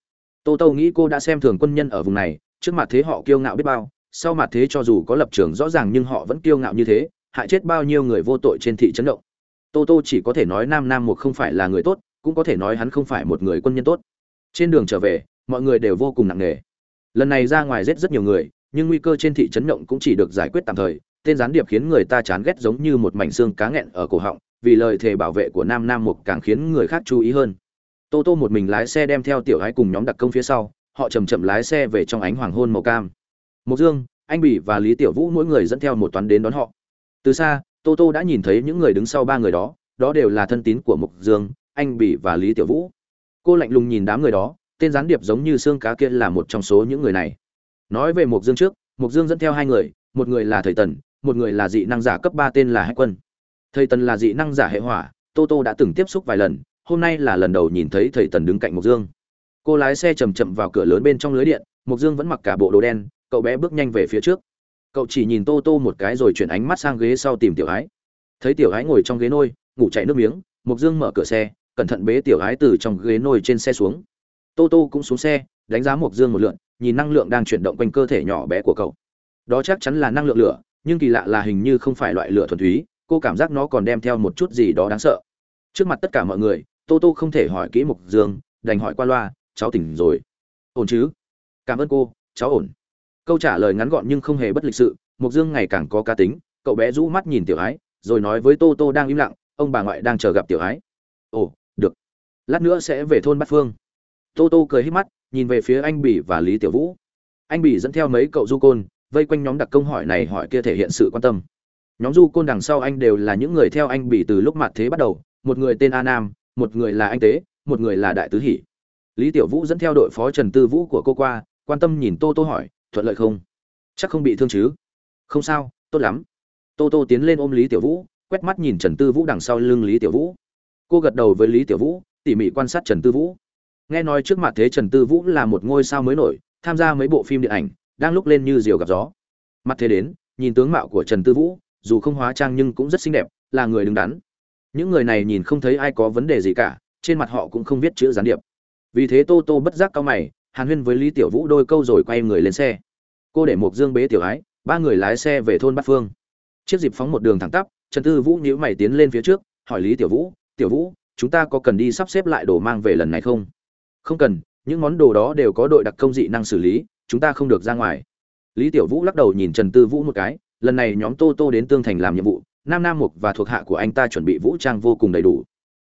Tô tô nghĩ cô đã xem thường quân nhân ở vùng này trước mặt thế họ kiêu ngạo biết bao sau mặt thế cho dù có lập trường rõ ràng nhưng họ vẫn kiêu ngạo như thế hại chết bao nhiêu người vô tội trên thị trấn động. Tô tô chỉ có thể nói nam nam mục không phải là người tốt cũng có thể nói hắn không phải một người quân nhân tốt. Trên đường trở về mọi người đều vô cùng nặng nề. Lần này ra ngoài giết rất nhiều người nhưng nguy cơ trên thị trấn động cũng chỉ được giải quyết tạm thời tên gián điệp khiến người ta chán ghét giống như một mảnh xương cá nghẹn ở cổ họng, vì lời thề bảo vệ của nam nam mục càng khiến người khác chú ý hơn. Tô tô một mình lái xe đem theo tiểu gái cùng nhóm đặc công phía sau, họ chầm chậm lái xe về trong ánh hoàng hôn màu cam. Mục dương, anh bỉ và lý tiểu vũ mỗi người dẫn theo một toán đến đón họ. Từ xa, tô tô đã nhìn thấy những người đứng sau ba người đó đó đều là thân tín của mục dương, anh bỉ và lý tiểu vũ. Cô lạnh lùng nhìn đám người đó, tên gián điệp giống như xương cá kia là một trong số những người này. Nói về mục dương trước mục dương dẫn theo hai người, một người là thầy tần một người là dị năng giả cấp ba tên là hách quân. Thầy tần là dị năng giả hệ hỏa tô tô đã từng tiếp xúc vài lần hôm nay là lần đầu nhìn thấy thầy tần đứng cạnh mục dương. Cô lái xe chậm chậm vào cửa lớn bên trong lưới điện mục dương vẫn mặc cả bộ đồ đen cậu bé bước nhanh về phía trước. Cậu chỉ nhìn tô tô một cái rồi chuyển ánh mắt sang ghế sau tìm tiểu ái. Thấy tiểu ái ngồi trong ghế nôi ngủ chạy nước miếng mục dương mở cửa xe cẩn thận bế tiểu ái từ trong ghế nôi trên xe xuống. Tô tô cũng xuống xe đánh giá mộc dương một lượt, nhìn năng lượng đang chuyển động quanh cơ thể nhỏ bé của cậu. Đó chắc chắn là năng lượng lửa nhưng kỳ lạ là hình như không phải loại lửa thuần túy, cô cảm giác nó còn đem theo một chút gì đó đáng sợ. Trước mặt tất cả mọi người, tô tô không thể hỏi kỹ Mục dương, đành hỏi qua loa, cháu tỉnh rồi. Ổn chứ? Cảm ơn cô, cháu ổn. Câu trả lời ngắn gọn nhưng không hề bất lịch sự Mục dương ngày càng có cá tính, cậu bé rũ mắt nhìn tiểu ái, rồi nói với tô tô đang im lặng, ông bà ngoại đang chờ gặp tiểu ái. Ồ, được. Lát nữa sẽ về thôn bát phương. Tô tô cười hít mắt, nhìn về phía anh bỉ và lý tiểu vũ. Anh bỉ dẫn theo mấy cậu du côn vây quanh nhóm đặc công hỏi này hỏi kia thể hiện sự quan tâm. Nhóm du côn đằng sau anh đều là những người theo anh bị từ lúc mặt thế bắt đầu, một người tên a nam, một người là anh tế, một người là đại tứ hỷ. Lý tiểu vũ dẫn theo đội phó trần tư vũ của cô qua, quan tâm nhìn tô tô hỏi, thuận lợi không? Chắc không bị thương chứ. Không sao, tốt lắm. Tô tô tiến lên ôm lý tiểu vũ, quét mắt nhìn trần tư vũ đằng sau lưng lý tiểu vũ. Cô gật đầu với lý tiểu vũ, tỉ mỉ quan sát trần tư vũ. Nghe nói trước mặt thế trần tư vũ là một ngôi sao mới nổi, tham gia mấy bộ phim điện ảnh đang lúc lên như diều gặp gió. Mặt thế đến, nhìn tướng mạo của trần tư vũ, dù không hóa trang nhưng cũng rất xinh đẹp, là người đứng đắn. Những người này nhìn không thấy ai có vấn đề gì cả, trên mặt họ cũng không viết chữ gián điệp. Vì thế tô tô bất giác cao mày, hàn huyên với lý tiểu vũ đôi câu rồi quay người lên xe. Cô để mộc dương bế tiểu ái, ba người lái xe về thôn bát phương. Chiếc dịp phóng một đường thẳng tắp, trần tư vũ nhíu mày tiến lên phía trước, hỏi lý tiểu vũ tiểu vũ, chúng ta có cần đi sắp xếp lại đồ mang về lần này không? Không cần, những món đồ đó đều có đội đặc công dị năng xử lý chúng ta không được ra ngoài. Lý tiểu vũ lắc đầu nhìn trần tư vũ một cái, lần này nhóm tô tô đến tương thành làm nhiệm vụ, nam nam mục và thuộc hạ của anh ta chuẩn bị vũ trang vô cùng đầy đủ.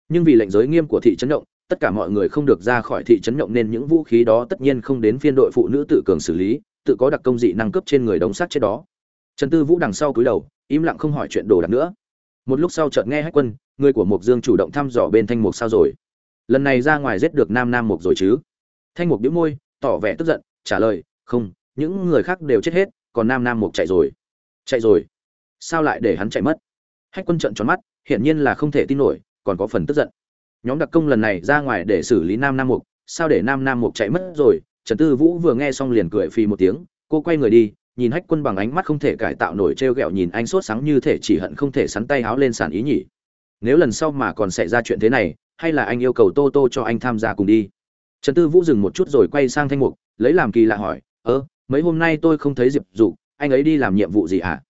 Nhưng vì lệnh giới nghiêm của thị trấn động, tất cả mọi người không được ra khỏi thị trấn động nên những vũ khí đó tất nhiên không đến phiên đội phụ nữ tự cường xử lý, tự có đặc công dị năng cấp trên người đóng sát chết đó. Trần tư vũ đằng sau cúi đầu, im lặng không hỏi chuyện đồ đạc nữa. Một lúc sau chợt nghe hách quân, người của mục dương chủ động thăm dò bên thanh mục sao rồi. Lần này ra ngoài giết được nam nam mục rồi chứ? Thanh mục đĩu môi, tỏ vẻ tức giận, trả lời không, những người khác đều chết hết, còn nam nam mục chạy rồi. Chạy rồi? Sao lại để hắn chạy mất? Hách quân trận tròn mắt, hiển nhiên là không thể tin nổi, còn có phần tức giận. Nhóm đặc công lần này ra ngoài để xử lý nam nam mục, sao để nam nam mục chạy mất rồi? Trần tư vũ vừa nghe xong liền cười phì một tiếng, cô quay người đi, nhìn hách quân bằng ánh mắt không thể cải tạo nổi t r e o g ẹ o nhìn anh sốt sáng như thể chỉ hận không thể sắn tay háo lên sàn ý nhỉ. Nếu lần sau mà còn xảy ra chuyện thế này, hay là anh yêu cầu tô tô cho anh tham gia cùng đi. Trần tư vũ dừng một chút rồi quay sang thanh mục, lấy làm kỳ lạ hỏi ơ, mấy hôm nay tôi không thấy diệp dục anh ấy đi làm nhiệm vụ gì hả? À?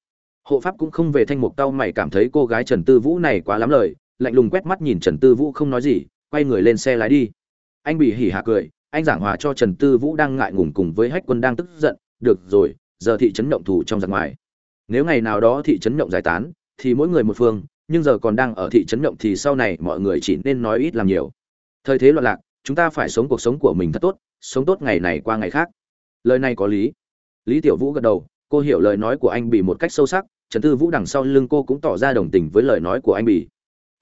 hộ pháp cũng không về thanh mục tao mày cảm thấy cô gái trần tư vũ này quá lắm lời, lạnh lùng quét mắt nhìn trần tư vũ không nói gì, quay người lên xe lái đi. Anh bị hỉ hạ cười, anh giảng hòa cho trần tư vũ đang ngại ngùng cùng với hách quân đang tức giận, được rồi, giờ thị trấn động thủ trong giặc ngoài. Nếu ngày nào đó thị trấn động giải tán, thì mỗi người một phương, nhưng giờ còn đang ở thị trấn động thì sau này mọi người chỉ nên nói ít làm nhiều. Thời thế loạn lạc, chúng ta phải sống cuộc sống của mình thật tốt, sống tốt ngày này qua ngày khác lời này có lý. Lý tiểu vũ gật đầu, cô hiểu lời nói của anh bị một cách sâu sắc, trần tư vũ đằng sau lưng cô cũng tỏ ra đồng tình với lời nói của anh bị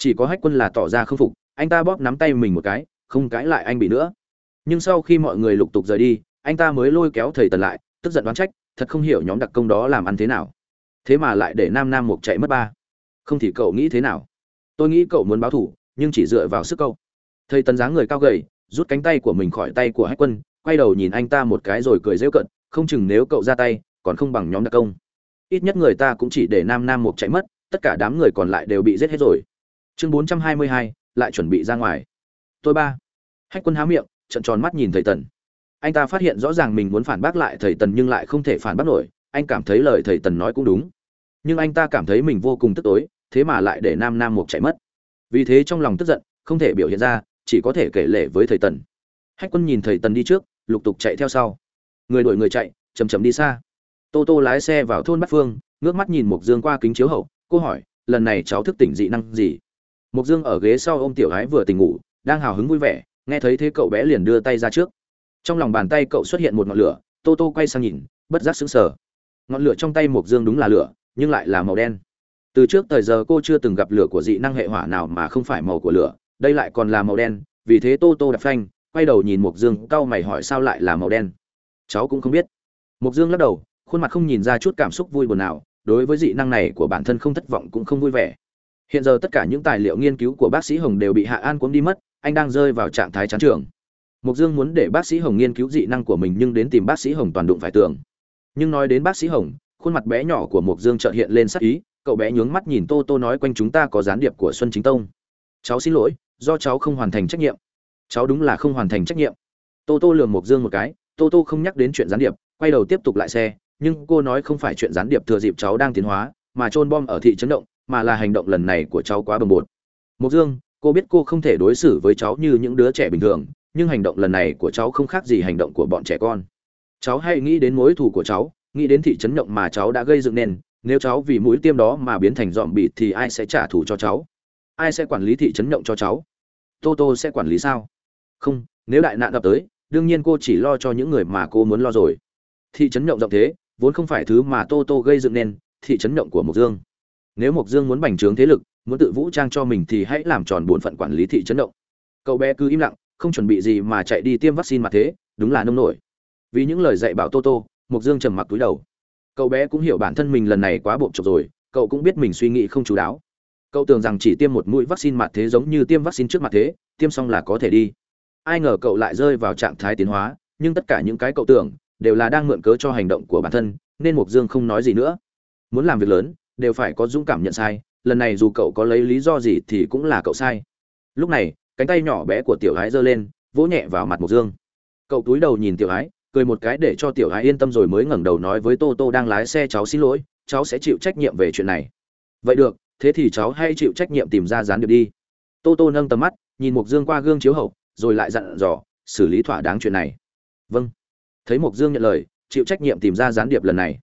chỉ có hách quân là tỏ ra không phục, anh ta bóp nắm tay mình một cái, không cãi lại anh bị nữa. Nhưng sau khi mọi người lục tục rời đi, anh ta mới lôi kéo thầy tần lại, tức giận đoán trách, thật không hiểu nhóm đặc công đó làm ăn thế nào. Thế mà lại để nam nam mục chạy mất ba. Không thì cậu nghĩ thế nào? Tôi nghĩ cậu muốn báo thủ, nhưng chỉ dựa vào sức câu. Thầy tần dáng người cao gầy, rút cánh tay của mình khỏi tay của hách quân quay đầu nhìn anh ta một cái rồi cười rêu cận không chừng nếu cậu ra tay, còn không bằng nhóm đặc công. Ít nhất người ta cũng chỉ để nam nam mục chạy mất, tất cả đám người còn lại đều bị giết hết rồi. Chương bốn trăm hai mươi hai, lại chuẩn bị ra ngoài. Tôi ba. Hách quân há miệng trận tròn mắt nhìn thầy tần. Anh ta phát hiện rõ ràng mình muốn phản bác lại thầy tần nhưng lại không thể phản bác nổi, anh cảm thấy lời thầy tần nói cũng đúng. Nhưng anh ta cảm thấy mình vô cùng tức tối, thế mà lại để nam nam mục chạy mất. Vì thế trong lòng tức giận, không thể biểu hiện ra, chỉ có thể kể lể với thầy tần hách quân nhìn thầy tần đi trước, lục tục chạy theo sau. Người đuổi người chạy chầm chầm đi xa. Tô tô lái xe vào thôn bát phương, ngước mắt nhìn mục dương qua kính chiếu hậu, cô hỏi, lần này cháu thức tỉnh dị năng gì? Mục dương ở ghế sau ôm tiểu gái vừa tỉnh ngủ, đang hào hứng vui vẻ, nghe thấy thế cậu bé liền đưa tay ra trước. Trong lòng bàn tay cậu xuất hiện một ngọn lửa, tô tô quay sang nhìn, bất giác sững sờ. Ngọn lửa trong tay mộc dương đúng là lửa, nhưng lại là màu đen. Từ trước thời giờ cô chưa từng gặp lửa của dị năng hệ hỏa nào mà không phải màu của lửa, đây lại còn là màu đen, vì thế tô tô đập phanh quay đầu nhìn mộc dương cau mày hỏi sao lại là màu đen cháu cũng không biết mộc dương lắc đầu khuôn mặt không nhìn ra chút cảm xúc vui buồn nào đối với dị năng này của bản thân không thất vọng cũng không vui vẻ hiện giờ tất cả những tài liệu nghiên cứu của bác sĩ hồng đều bị hạ an cuốn đi mất anh đang rơi vào trạng thái chán trường Mục Dương muốn để bác sĩ Hồng nghiên cứu dị năng của mình nhưng đến tìm bác sĩ Hồng toàn đụng phải tường. Nhưng nói đến bác sĩ Hồng, khuôn mặt bé nhỏ của Mục Dương chợt hiện lên sắc ý, cậu bé nhướng mắt nhìn Tô Tô nói quanh chúng ta có gián điệp của Xuân Chính Tông. Cháu xin lỗi, do cháu không hoàn thành trách nhiệm. Cháu đúng là không hoàn thành trách nhiệm. Tô Tô lườm mộc Dương một cái, Tô Tô không nhắc đến chuyện gián điệp, quay đầu tiếp tục lại xe, nhưng cô nói không phải chuyện gián điệp thừa dịp cháu đang tiến hóa, mà trôn bom ở thị trấn động, mà là hành động lần này của cháu quá bồng bột. mộc Dương, cô biết cô không thể đối xử với cháu như những đứa trẻ bình thường, nhưng hành động lần này của cháu không khác gì hành động của bọn trẻ con cháu hãy nghĩ đến mối thù của cháu nghĩ đến thị trấn động mà cháu đã gây dựng nên nếu cháu vì mũi tiêm đó mà biến thành dọn bị thì ai sẽ trả thù cho cháu ai sẽ quản lý thị trấn động cho cháu tô tô sẽ quản lý sao không, nếu đại nạn ập tới, đương nhiên cô chỉ lo cho những người mà cô muốn lo rồi. Thị trấn nhộng rộng thế, vốn không phải thứ mà tô tô gây dựng nên, thị trấn nhộng của mộc dương. Nếu mộc dương muốn bành trướng thế lực, muốn tự vũ trang cho mình thì hãy làm tròn bổn phận quản lý thị trấn động cậu bé cứ im lặng, không chuẩn bị gì mà chạy đi tiêm vaccine mà thế, đúng là nông nổi. Vì những lời dạy bảo tô tô, mộc dương trầm mặc túi đầu. Cậu bé cũng hiểu bản thân mình lần này quá bộp chọc rồi, cậu cũng biết mình suy nghĩ không chú đáo. Cậu tưởng rằng chỉ tiêm một mũi vaccine mặt thế giống như tiêm vaccine trước mặt thế, tiêm xong là có thể đi ai ngờ cậu lại rơi vào trạng thái tiến hóa, nhưng tất cả những cái cậu tưởng đều là đang mượn cớ cho hành động của bản thân, nên mục dương không nói gì nữa. Muốn làm việc lớn, đều phải có dũng cảm nhận sai, lần này dù cậu có lấy lý do gì thì cũng là cậu sai. Lúc này, cánh tay nhỏ bé của tiểu gái giơ lên, vỗ nhẹ vào mặt mộc dương. Cậu túi đầu nhìn tiểu gái cười một cái để cho tiểu gái yên tâm rồi mới ngẩng đầu nói với tô tô đang lái xe, cháu xin lỗi, cháu sẽ chịu trách nhiệm về chuyện này. Vậy được, thế thì cháu hãy chịu trách nhiệm tìm ra gián điệp đi. Tô tô nâng tầm mắt, nhìn mộc dương qua gương chiếu hậu rồi lại dặn dò, xử lý thỏa đáng chuyện này. Vâng. Thấy mộc dương nhận lời, chịu trách nhiệm tìm ra gián điệp lần này.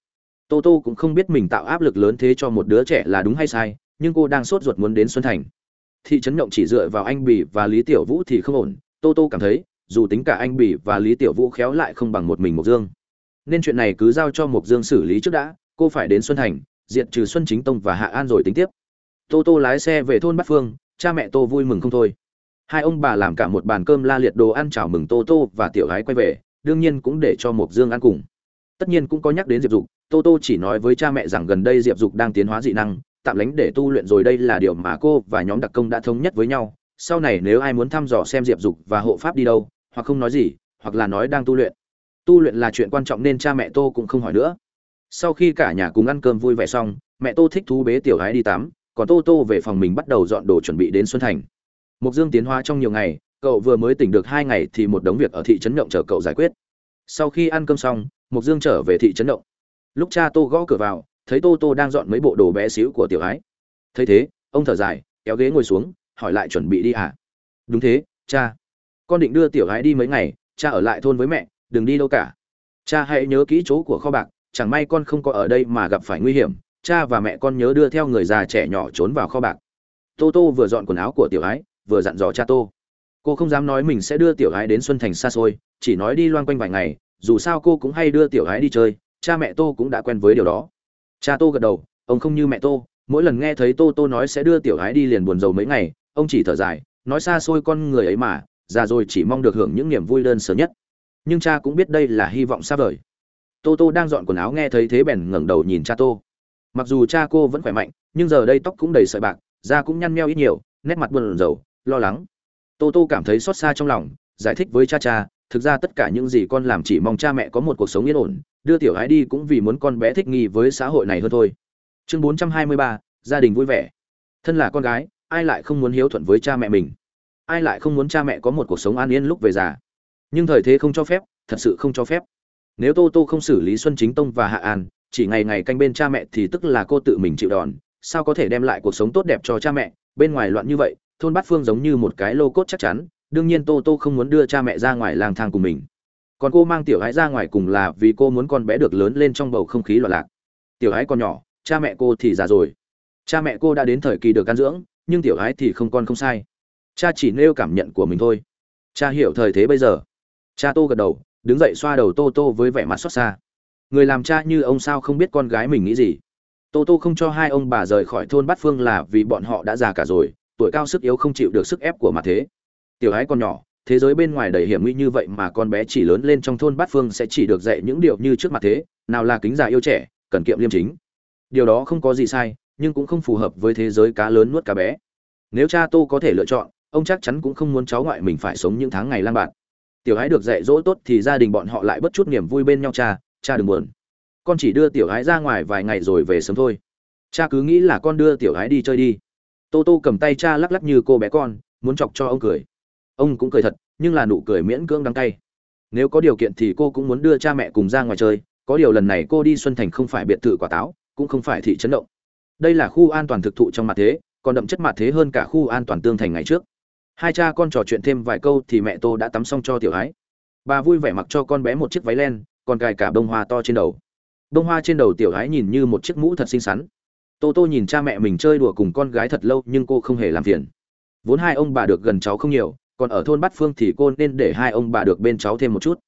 Tô tô cũng không biết mình tạo áp lực lớn thế cho một đứa trẻ là đúng hay sai, nhưng cô đang sốt ruột muốn đến xuân thành. Thị trấn nhộng chỉ dựa vào anh bỉ và lý tiểu vũ thì không ổn. Tô tô cảm thấy, dù tính cả anh bỉ và lý tiểu vũ khéo lại không bằng một mình mộc dương. Nên chuyện này cứ giao cho mộc dương xử lý trước đã, cô phải đến xuân thành, diệt trừ xuân chính tông và hạ an rồi tính tiếp. Tô tô lái xe về thôn bát phương, cha mẹ tô vui mừng không thôi hai ông bà làm cả một bàn cơm la liệt đồ ăn chào mừng tô tô và tiểu gái quay về, đương nhiên cũng để cho mộc dương ăn cùng. Tất nhiên cũng có nhắc đến diệp dục, tô tô chỉ nói với cha mẹ rằng gần đây diệp dục đang tiến hóa dị năng, tạm lánh để tu luyện rồi đây là điều mà cô và nhóm đặc công đã thống nhất với nhau. Sau này nếu ai muốn thăm dò xem diệp dục và hộ pháp đi đâu, hoặc không nói gì, hoặc là nói đang tu luyện. Tu luyện là chuyện quan trọng nên cha mẹ tô cũng không hỏi nữa. Sau khi cả nhà cùng ăn cơm vui vẻ xong, mẹ tô thích thú bế tiểu gái đi tắm, còn tô tô về phòng mình bắt đầu dọn đồ chuẩn bị đến xuân thành mục dương tiến hóa trong nhiều ngày, cậu vừa mới tỉnh được hai ngày thì một đống việc ở thị trấn động chờ cậu giải quyết. Sau khi ăn cơm xong, mục dương trở về thị trấn động lúc cha tô gõ cửa vào, thấy tô tô đang dọn mấy bộ đồ bé xíu của tiểu ái. Thấy thế, ông thở dài, kéo ghế ngồi xuống, hỏi lại chuẩn bị đi à? Đúng thế, cha. Con định đưa tiểu ái đi mấy ngày, cha ở lại thôn với mẹ, đừng đi đâu cả. Cha hãy nhớ kỹ chỗ của kho bạc, chẳng may con không có ở đây mà gặp phải nguy hiểm, cha và mẹ con nhớ đưa theo người già trẻ nhỏ trốn vào kho bạc. Tô tô vừa dọn quần áo của tiểu ái vừa dặn dò cha tô. Cô không dám nói mình sẽ đưa tiểu gái đến xuân thành xa xôi, chỉ nói đi loan quanh vài ngày, dù sao cô cũng hay đưa tiểu gái đi chơi, cha mẹ tô cũng đã quen với điều đó. Cha tô gật đầu, ông không như mẹ tô, mỗi lần nghe thấy tô tô nói sẽ đưa tiểu gái đi liền buồn rầu mấy ngày, ông chỉ thở dài, nói xa xôi con người ấy mà, già rồi chỉ mong được hưởng những niềm vui đơn sơ nhất. Nhưng cha cũng biết đây là hy vọng xa vời. Tô tô đang dọn quần áo nghe thấy thế bèn ngẩng đầu nhìn cha tô. Mặc dù cha cô vẫn khỏe mạnh, nhưng giờ đây tóc cũng đầy sợi bạc, da cũng nhăn meo ít nhiều, nét mặt buồn rầu lo lắng. Tô tô cảm thấy xót xa trong lòng giải thích với cha cha thực ra tất cả những gì con làm chỉ mong cha mẹ có một cuộc sống yên ổn đưa tiểu gái đi cũng vì muốn con bé thích nghi với xã hội này hơn thôi. Chương 423, gia đình vui vẻ. Thân là con gái ai lại không muốn hiếu thuận với cha mẹ mình? Ai lại không muốn cha mẹ có một cuộc sống an yên lúc về già? Nhưng thời thế không cho phép thật sự không cho phép. Nếu tô tô không xử lý xuân chính tông và hạ an chỉ ngày ngày canh bên cha mẹ thì tức là cô tự mình chịu đòn sao có thể đem lại cuộc sống tốt đẹp cho cha mẹ? Bên ngoài loạn như vậy thôn bát phương giống như một cái lô cốt chắc chắn, đương nhiên tô tô không muốn đưa cha mẹ ra ngoài lang thang cùng mình. Còn cô mang tiểu gái ra ngoài cùng là vì cô muốn con bé được lớn lên trong bầu không khí loạn lạc. Tiểu gái còn nhỏ, cha mẹ cô thì già rồi. Cha mẹ cô đã đến thời kỳ được can dưỡng, nhưng tiểu gái thì không con không sai. Cha chỉ nêu cảm nhận của mình thôi. Cha hiểu thời thế bây giờ. Cha tô gật đầu, đứng dậy xoa đầu tô tô với vẻ mặt xót xa. Người làm cha như ông sao không biết con gái mình nghĩ gì? Tô tô không cho hai ông bà rời khỏi thôn bát phương là vì bọn họ đã già cả rồi tuổi cao sức yếu không chịu được sức ép của mặt thế. Tiểu ái còn nhỏ, thế giới bên ngoài đầy hiểm nguy như vậy mà con bé chỉ lớn lên trong thôn bát phương sẽ chỉ được dạy những điều như trước mặt thế, nào là kính già yêu trẻ, cần kiệm liêm chính. Điều đó không có gì sai, nhưng cũng không phù hợp với thế giới cá lớn nuốt cá bé. Nếu cha tô có thể lựa chọn, ông chắc chắn cũng không muốn cháu ngoại mình phải sống những tháng ngày lang bạt. Tiểu ái được dạy dỗ tốt thì gia đình bọn họ lại bất chút niềm vui bên nhau cha cha đừng buồn. Con chỉ đưa tiểu ái ra ngoài vài ngày rồi về sớm thôi. Cha cứ nghĩ là con đưa tiểu ái đi chơi đi tô tô cầm tay cha lắc lắc như cô bé con, muốn chọc cho ông cười. Ông cũng cười thật, nhưng là nụ cười miễn cưỡng đắng cay. Nếu có điều kiện thì cô cũng muốn đưa cha mẹ cùng ra ngoài chơi, có điều lần này cô đi xuân thành không phải biệt thự quả táo, cũng không phải thị trấn động. Đây là khu an toàn thực thụ trong mặt thế, còn đậm chất mặt thế hơn cả khu an toàn tương thành ngày trước. Hai cha con trò chuyện thêm vài câu thì mẹ tô đã tắm xong cho tiểu ái bà vui vẻ mặc cho con bé một chiếc váy len, còn cài cả bông hoa to trên đầu. Bông hoa trên đầu tiểu ái nhìn như một chiếc mũ thật xinh xắn tô tô nhìn cha mẹ mình chơi đùa cùng con gái thật lâu nhưng cô không hề làm phiền. Vốn hai ông bà được gần cháu không nhiều, còn ở thôn bát phương thì cô nên để hai ông bà được bên cháu thêm một chút.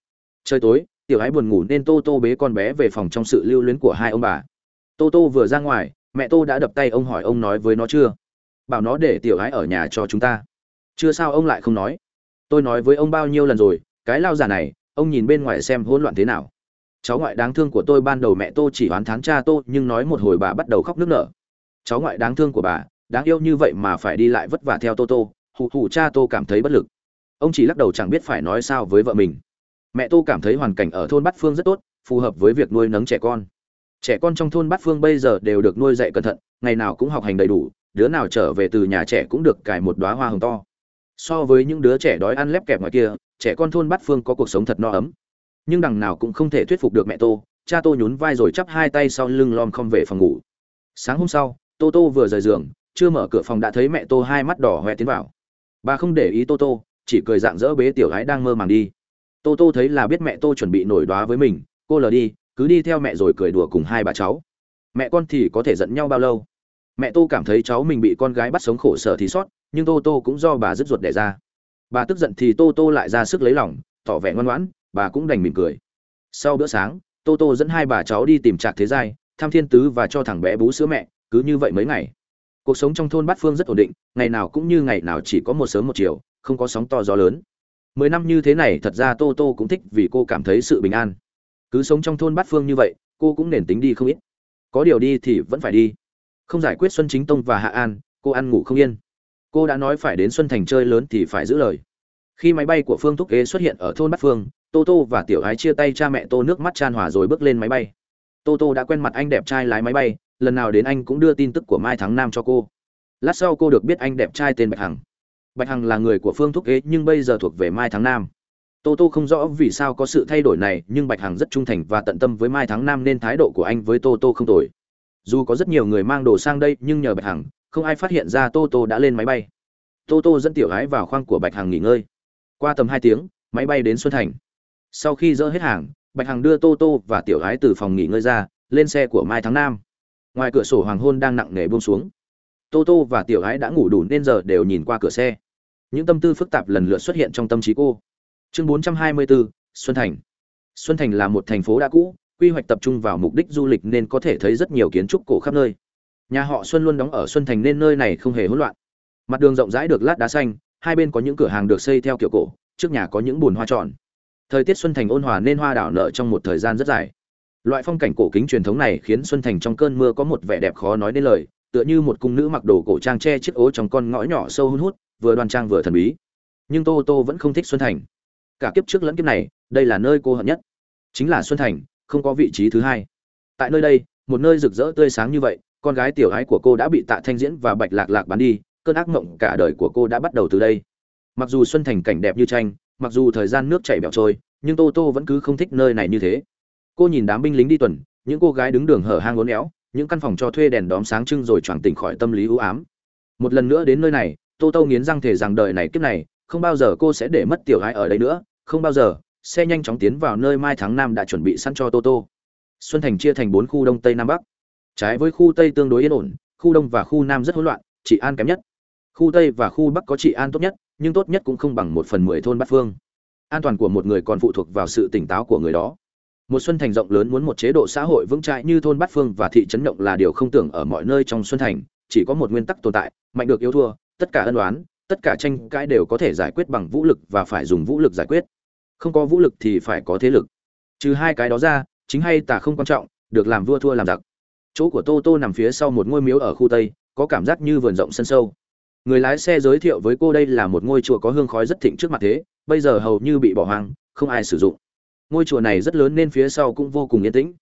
Trời tối, tiểu ái buồn ngủ nên tô tô bế con bé về phòng trong sự lưu luyến của hai ông bà. Tô tô vừa ra ngoài, mẹ tô đã đập tay ông hỏi ông nói với nó chưa? Bảo nó để tiểu ái ở nhà cho chúng ta. Chưa sao ông lại không nói? Tôi nói với ông bao nhiêu lần rồi, cái lao già này, ông nhìn bên ngoài xem hỗn loạn thế nào cháu ngoại đáng thương của tôi ban đầu mẹ tôi chỉ oán thán cha tôi, nhưng nói một hồi bà bắt đầu khóc nức nở. Cháu ngoại đáng thương của bà, đáng yêu như vậy mà phải đi lại vất vả theo tô tô hù hù cha tô cảm thấy bất lực. Ông chỉ lắc đầu chẳng biết phải nói sao với vợ mình. Mẹ tô cảm thấy hoàn cảnh ở thôn bát phương rất tốt, phù hợp với việc nuôi nấng trẻ con. Trẻ con trong thôn bát phương bây giờ đều được nuôi dạy cẩn thận, ngày nào cũng học hành đầy đủ, đứa nào trở về từ nhà trẻ cũng được cài một đoá hoa hồng to. So với những đứa trẻ đói ăn lép kẹp ngoài kia, trẻ con thôn bát phương có cuộc sống thật no ấm nhưng đằng nào cũng không thể thuyết phục được mẹ tô. Cha tô nhún vai rồi chắp hai tay sau lưng lom khom về phòng ngủ. Sáng hôm sau, tô tô vừa rời giường, chưa mở cửa phòng đã thấy mẹ tô hai mắt đỏ hoe tiến vào. Bà không để ý tô tô, chỉ cười dạng dỡ bế tiểu gái đang mơ màng đi. Tô tô thấy là biết mẹ tô chuẩn bị nổi đoá với mình, cô lờ đi, cứ đi theo mẹ rồi cười đùa cùng hai bà cháu. Mẹ con thì có thể giận nhau bao lâu? Mẹ tô cảm thấy cháu mình bị con gái bắt sống khổ sở thì sót, nhưng tô tô cũng do bà dứt ruột đẻ ra. Bà tức giận thì tô tô lại ra sức lấy lòng, tỏ vẻ ngoan ngoãn bà cũng đành mỉm cười. Sau bữa sáng, tô tô dẫn hai bà cháu đi tìm trạc thế giai, thăm thiên tứ và cho thằng bé bú sữa mẹ, cứ như vậy mấy ngày. Cuộc sống trong thôn bát phương rất ổn định, ngày nào cũng như ngày nào chỉ có một sớm một chiều, không có sóng to gió lớn. Mười năm như thế này, thật ra tô tô cũng thích vì cô cảm thấy sự bình an. Cứ sống trong thôn bát phương như vậy, cô cũng nền tính đi không ít. Có điều đi thì vẫn phải đi. Không giải quyết xuân chính tông và hạ an, cô ăn ngủ không yên. Cô đã nói phải đến xuân thành chơi lớn thì phải giữ lời. Khi máy bay của phương thúc kế xuất hiện ở thôn bát phương tô tô và tiểu ái chia tay cha mẹ tô nước mắt chan hòa rồi bước lên máy bay. Tô tô đã quen mặt anh đẹp trai lái máy bay, lần nào đến anh cũng đưa tin tức của mai tháng Nam cho cô. Lát sau cô được biết anh đẹp trai tên bạch hằng. Bạch hằng là người của phương thúc ghế nhưng bây giờ thuộc về mai tháng Nam. tô tô không rõ vì sao có sự thay đổi này, nhưng bạch hằng rất trung thành và tận tâm với mai tháng Nam nên thái độ của anh với tô tô không tồi. Dù có rất nhiều người mang đồ sang đây, nhưng nhờ bạch hằng, không ai phát hiện ra tô tô đã lên máy bay. Tô tô dẫn tiểu gái vào khoang của bạch hằng nghỉ ngơi. Qua tầm hai tiếng, máy bay đến xuân thành sau khi dỡ hết hàng bạch hằng đưa tô tô và tiểu gái từ phòng nghỉ ngơi ra lên xe của mai tháng nam. Ngoài cửa sổ hoàng hôn đang nặng nề buông xuống. Tô tô và tiểu gái đã ngủ đủ nên giờ đều nhìn qua cửa xe. Những tâm tư phức tạp lần lượt xuất hiện trong tâm trí cô. Chương 424, xuân thành. Xuân thành là một thành phố đã cũ quy hoạch tập trung vào mục đích du lịch nên có thể thấy rất nhiều kiến trúc cổ khắp nơi. Nhà họ xuân luôn đóng ở xuân thành nên nơi này không hề hỗn loạn. Mặt đường rộng rãi được lát đá xanh hai bên có những cửa hàng được xây theo kiểu cổ trước nhà có những bùn hoa tròn thời tiết xuân thành ôn hòa nên hoa đảo nợ trong một thời gian rất dài. Loại phong cảnh cổ kính truyền thống này khiến xuân thành trong cơn mưa có một vẻ đẹp khó nói nên lời, tựa như một cung nữ mặc đồ cổ trang che chiếc ố trong con ngõ nhỏ sâu hun hút, vừa đoan trang vừa thần bí. Nhưng tô tô vẫn không thích xuân thành. Cả kiếp trước lẫn kiếp này, đây là nơi cô hận nhất. Chính là xuân thành, không có vị trí thứ hai. Tại nơi đây, một nơi rực rỡ tươi sáng như vậy, con gái tiểu ái của cô đã bị tạ thanh diễn và bạch lạc lạc bán đi, cơn ác mộng cả đời của cô đã bắt đầu từ đây. Mặc dù xuân thành cảnh đẹp như tranh mặc dù thời gian nước chảy bẹo trôi, nhưng tô tô vẫn cứ không thích nơi này như thế. Cô nhìn đám binh lính đi tuần, những cô gái đứng đường hở hang uốn éo, những căn phòng cho thuê đèn đóm sáng trưng rồi choàng tỉnh khỏi tâm lý ưu ám. Một lần nữa đến nơi này, tô tô nghiến răng thể rằng đời này kiếp này, không bao giờ cô sẽ để mất tiểu gái ở đây nữa, không bao giờ, xe nhanh chóng tiến vào nơi mai tháng năm đã chuẩn bị sẵn cho tô tô. Xuân thành chia thành bốn khu đông tây nam bắc. Trái với khu tây tương đối yên ổn, khu đông và khu nam rất hỗn loạn, trị an kém nhất. Khu tây và khu bắc có trị an tốt nhất nhưng tốt nhất cũng không bằng một phần mười thôn bát phương. An toàn của một người còn phụ thuộc vào sự tỉnh táo của người đó. Một xuân thành rộng lớn muốn một chế độ xã hội vững chãi như thôn bát phương và thị trấn động là điều không tưởng ở mọi nơi trong xuân thành, chỉ có một nguyên tắc tồn tại, mạnh được yếu thua, tất cả ân đoán tất cả tranh cãi đều có thể giải quyết bằng vũ lực và phải dùng vũ lực giải quyết. Không có vũ lực thì phải có thế lực. Trừ hai cái đó ra, chính hay tà không quan trọng, được làm vua thua làm giặc. Chỗ của tô tô nằm phía sau một ngôi miếu ở khu tây, có cảm giác như vườn rộng sân sâu người lái xe giới thiệu với cô đây là một ngôi chùa có hương khói rất thịnh trước mặt thế, bây giờ hầu như bị bỏ hoang, không ai sử dụng. Ngôi chùa này rất lớn nên phía sau cũng vô cùng yên tĩnh.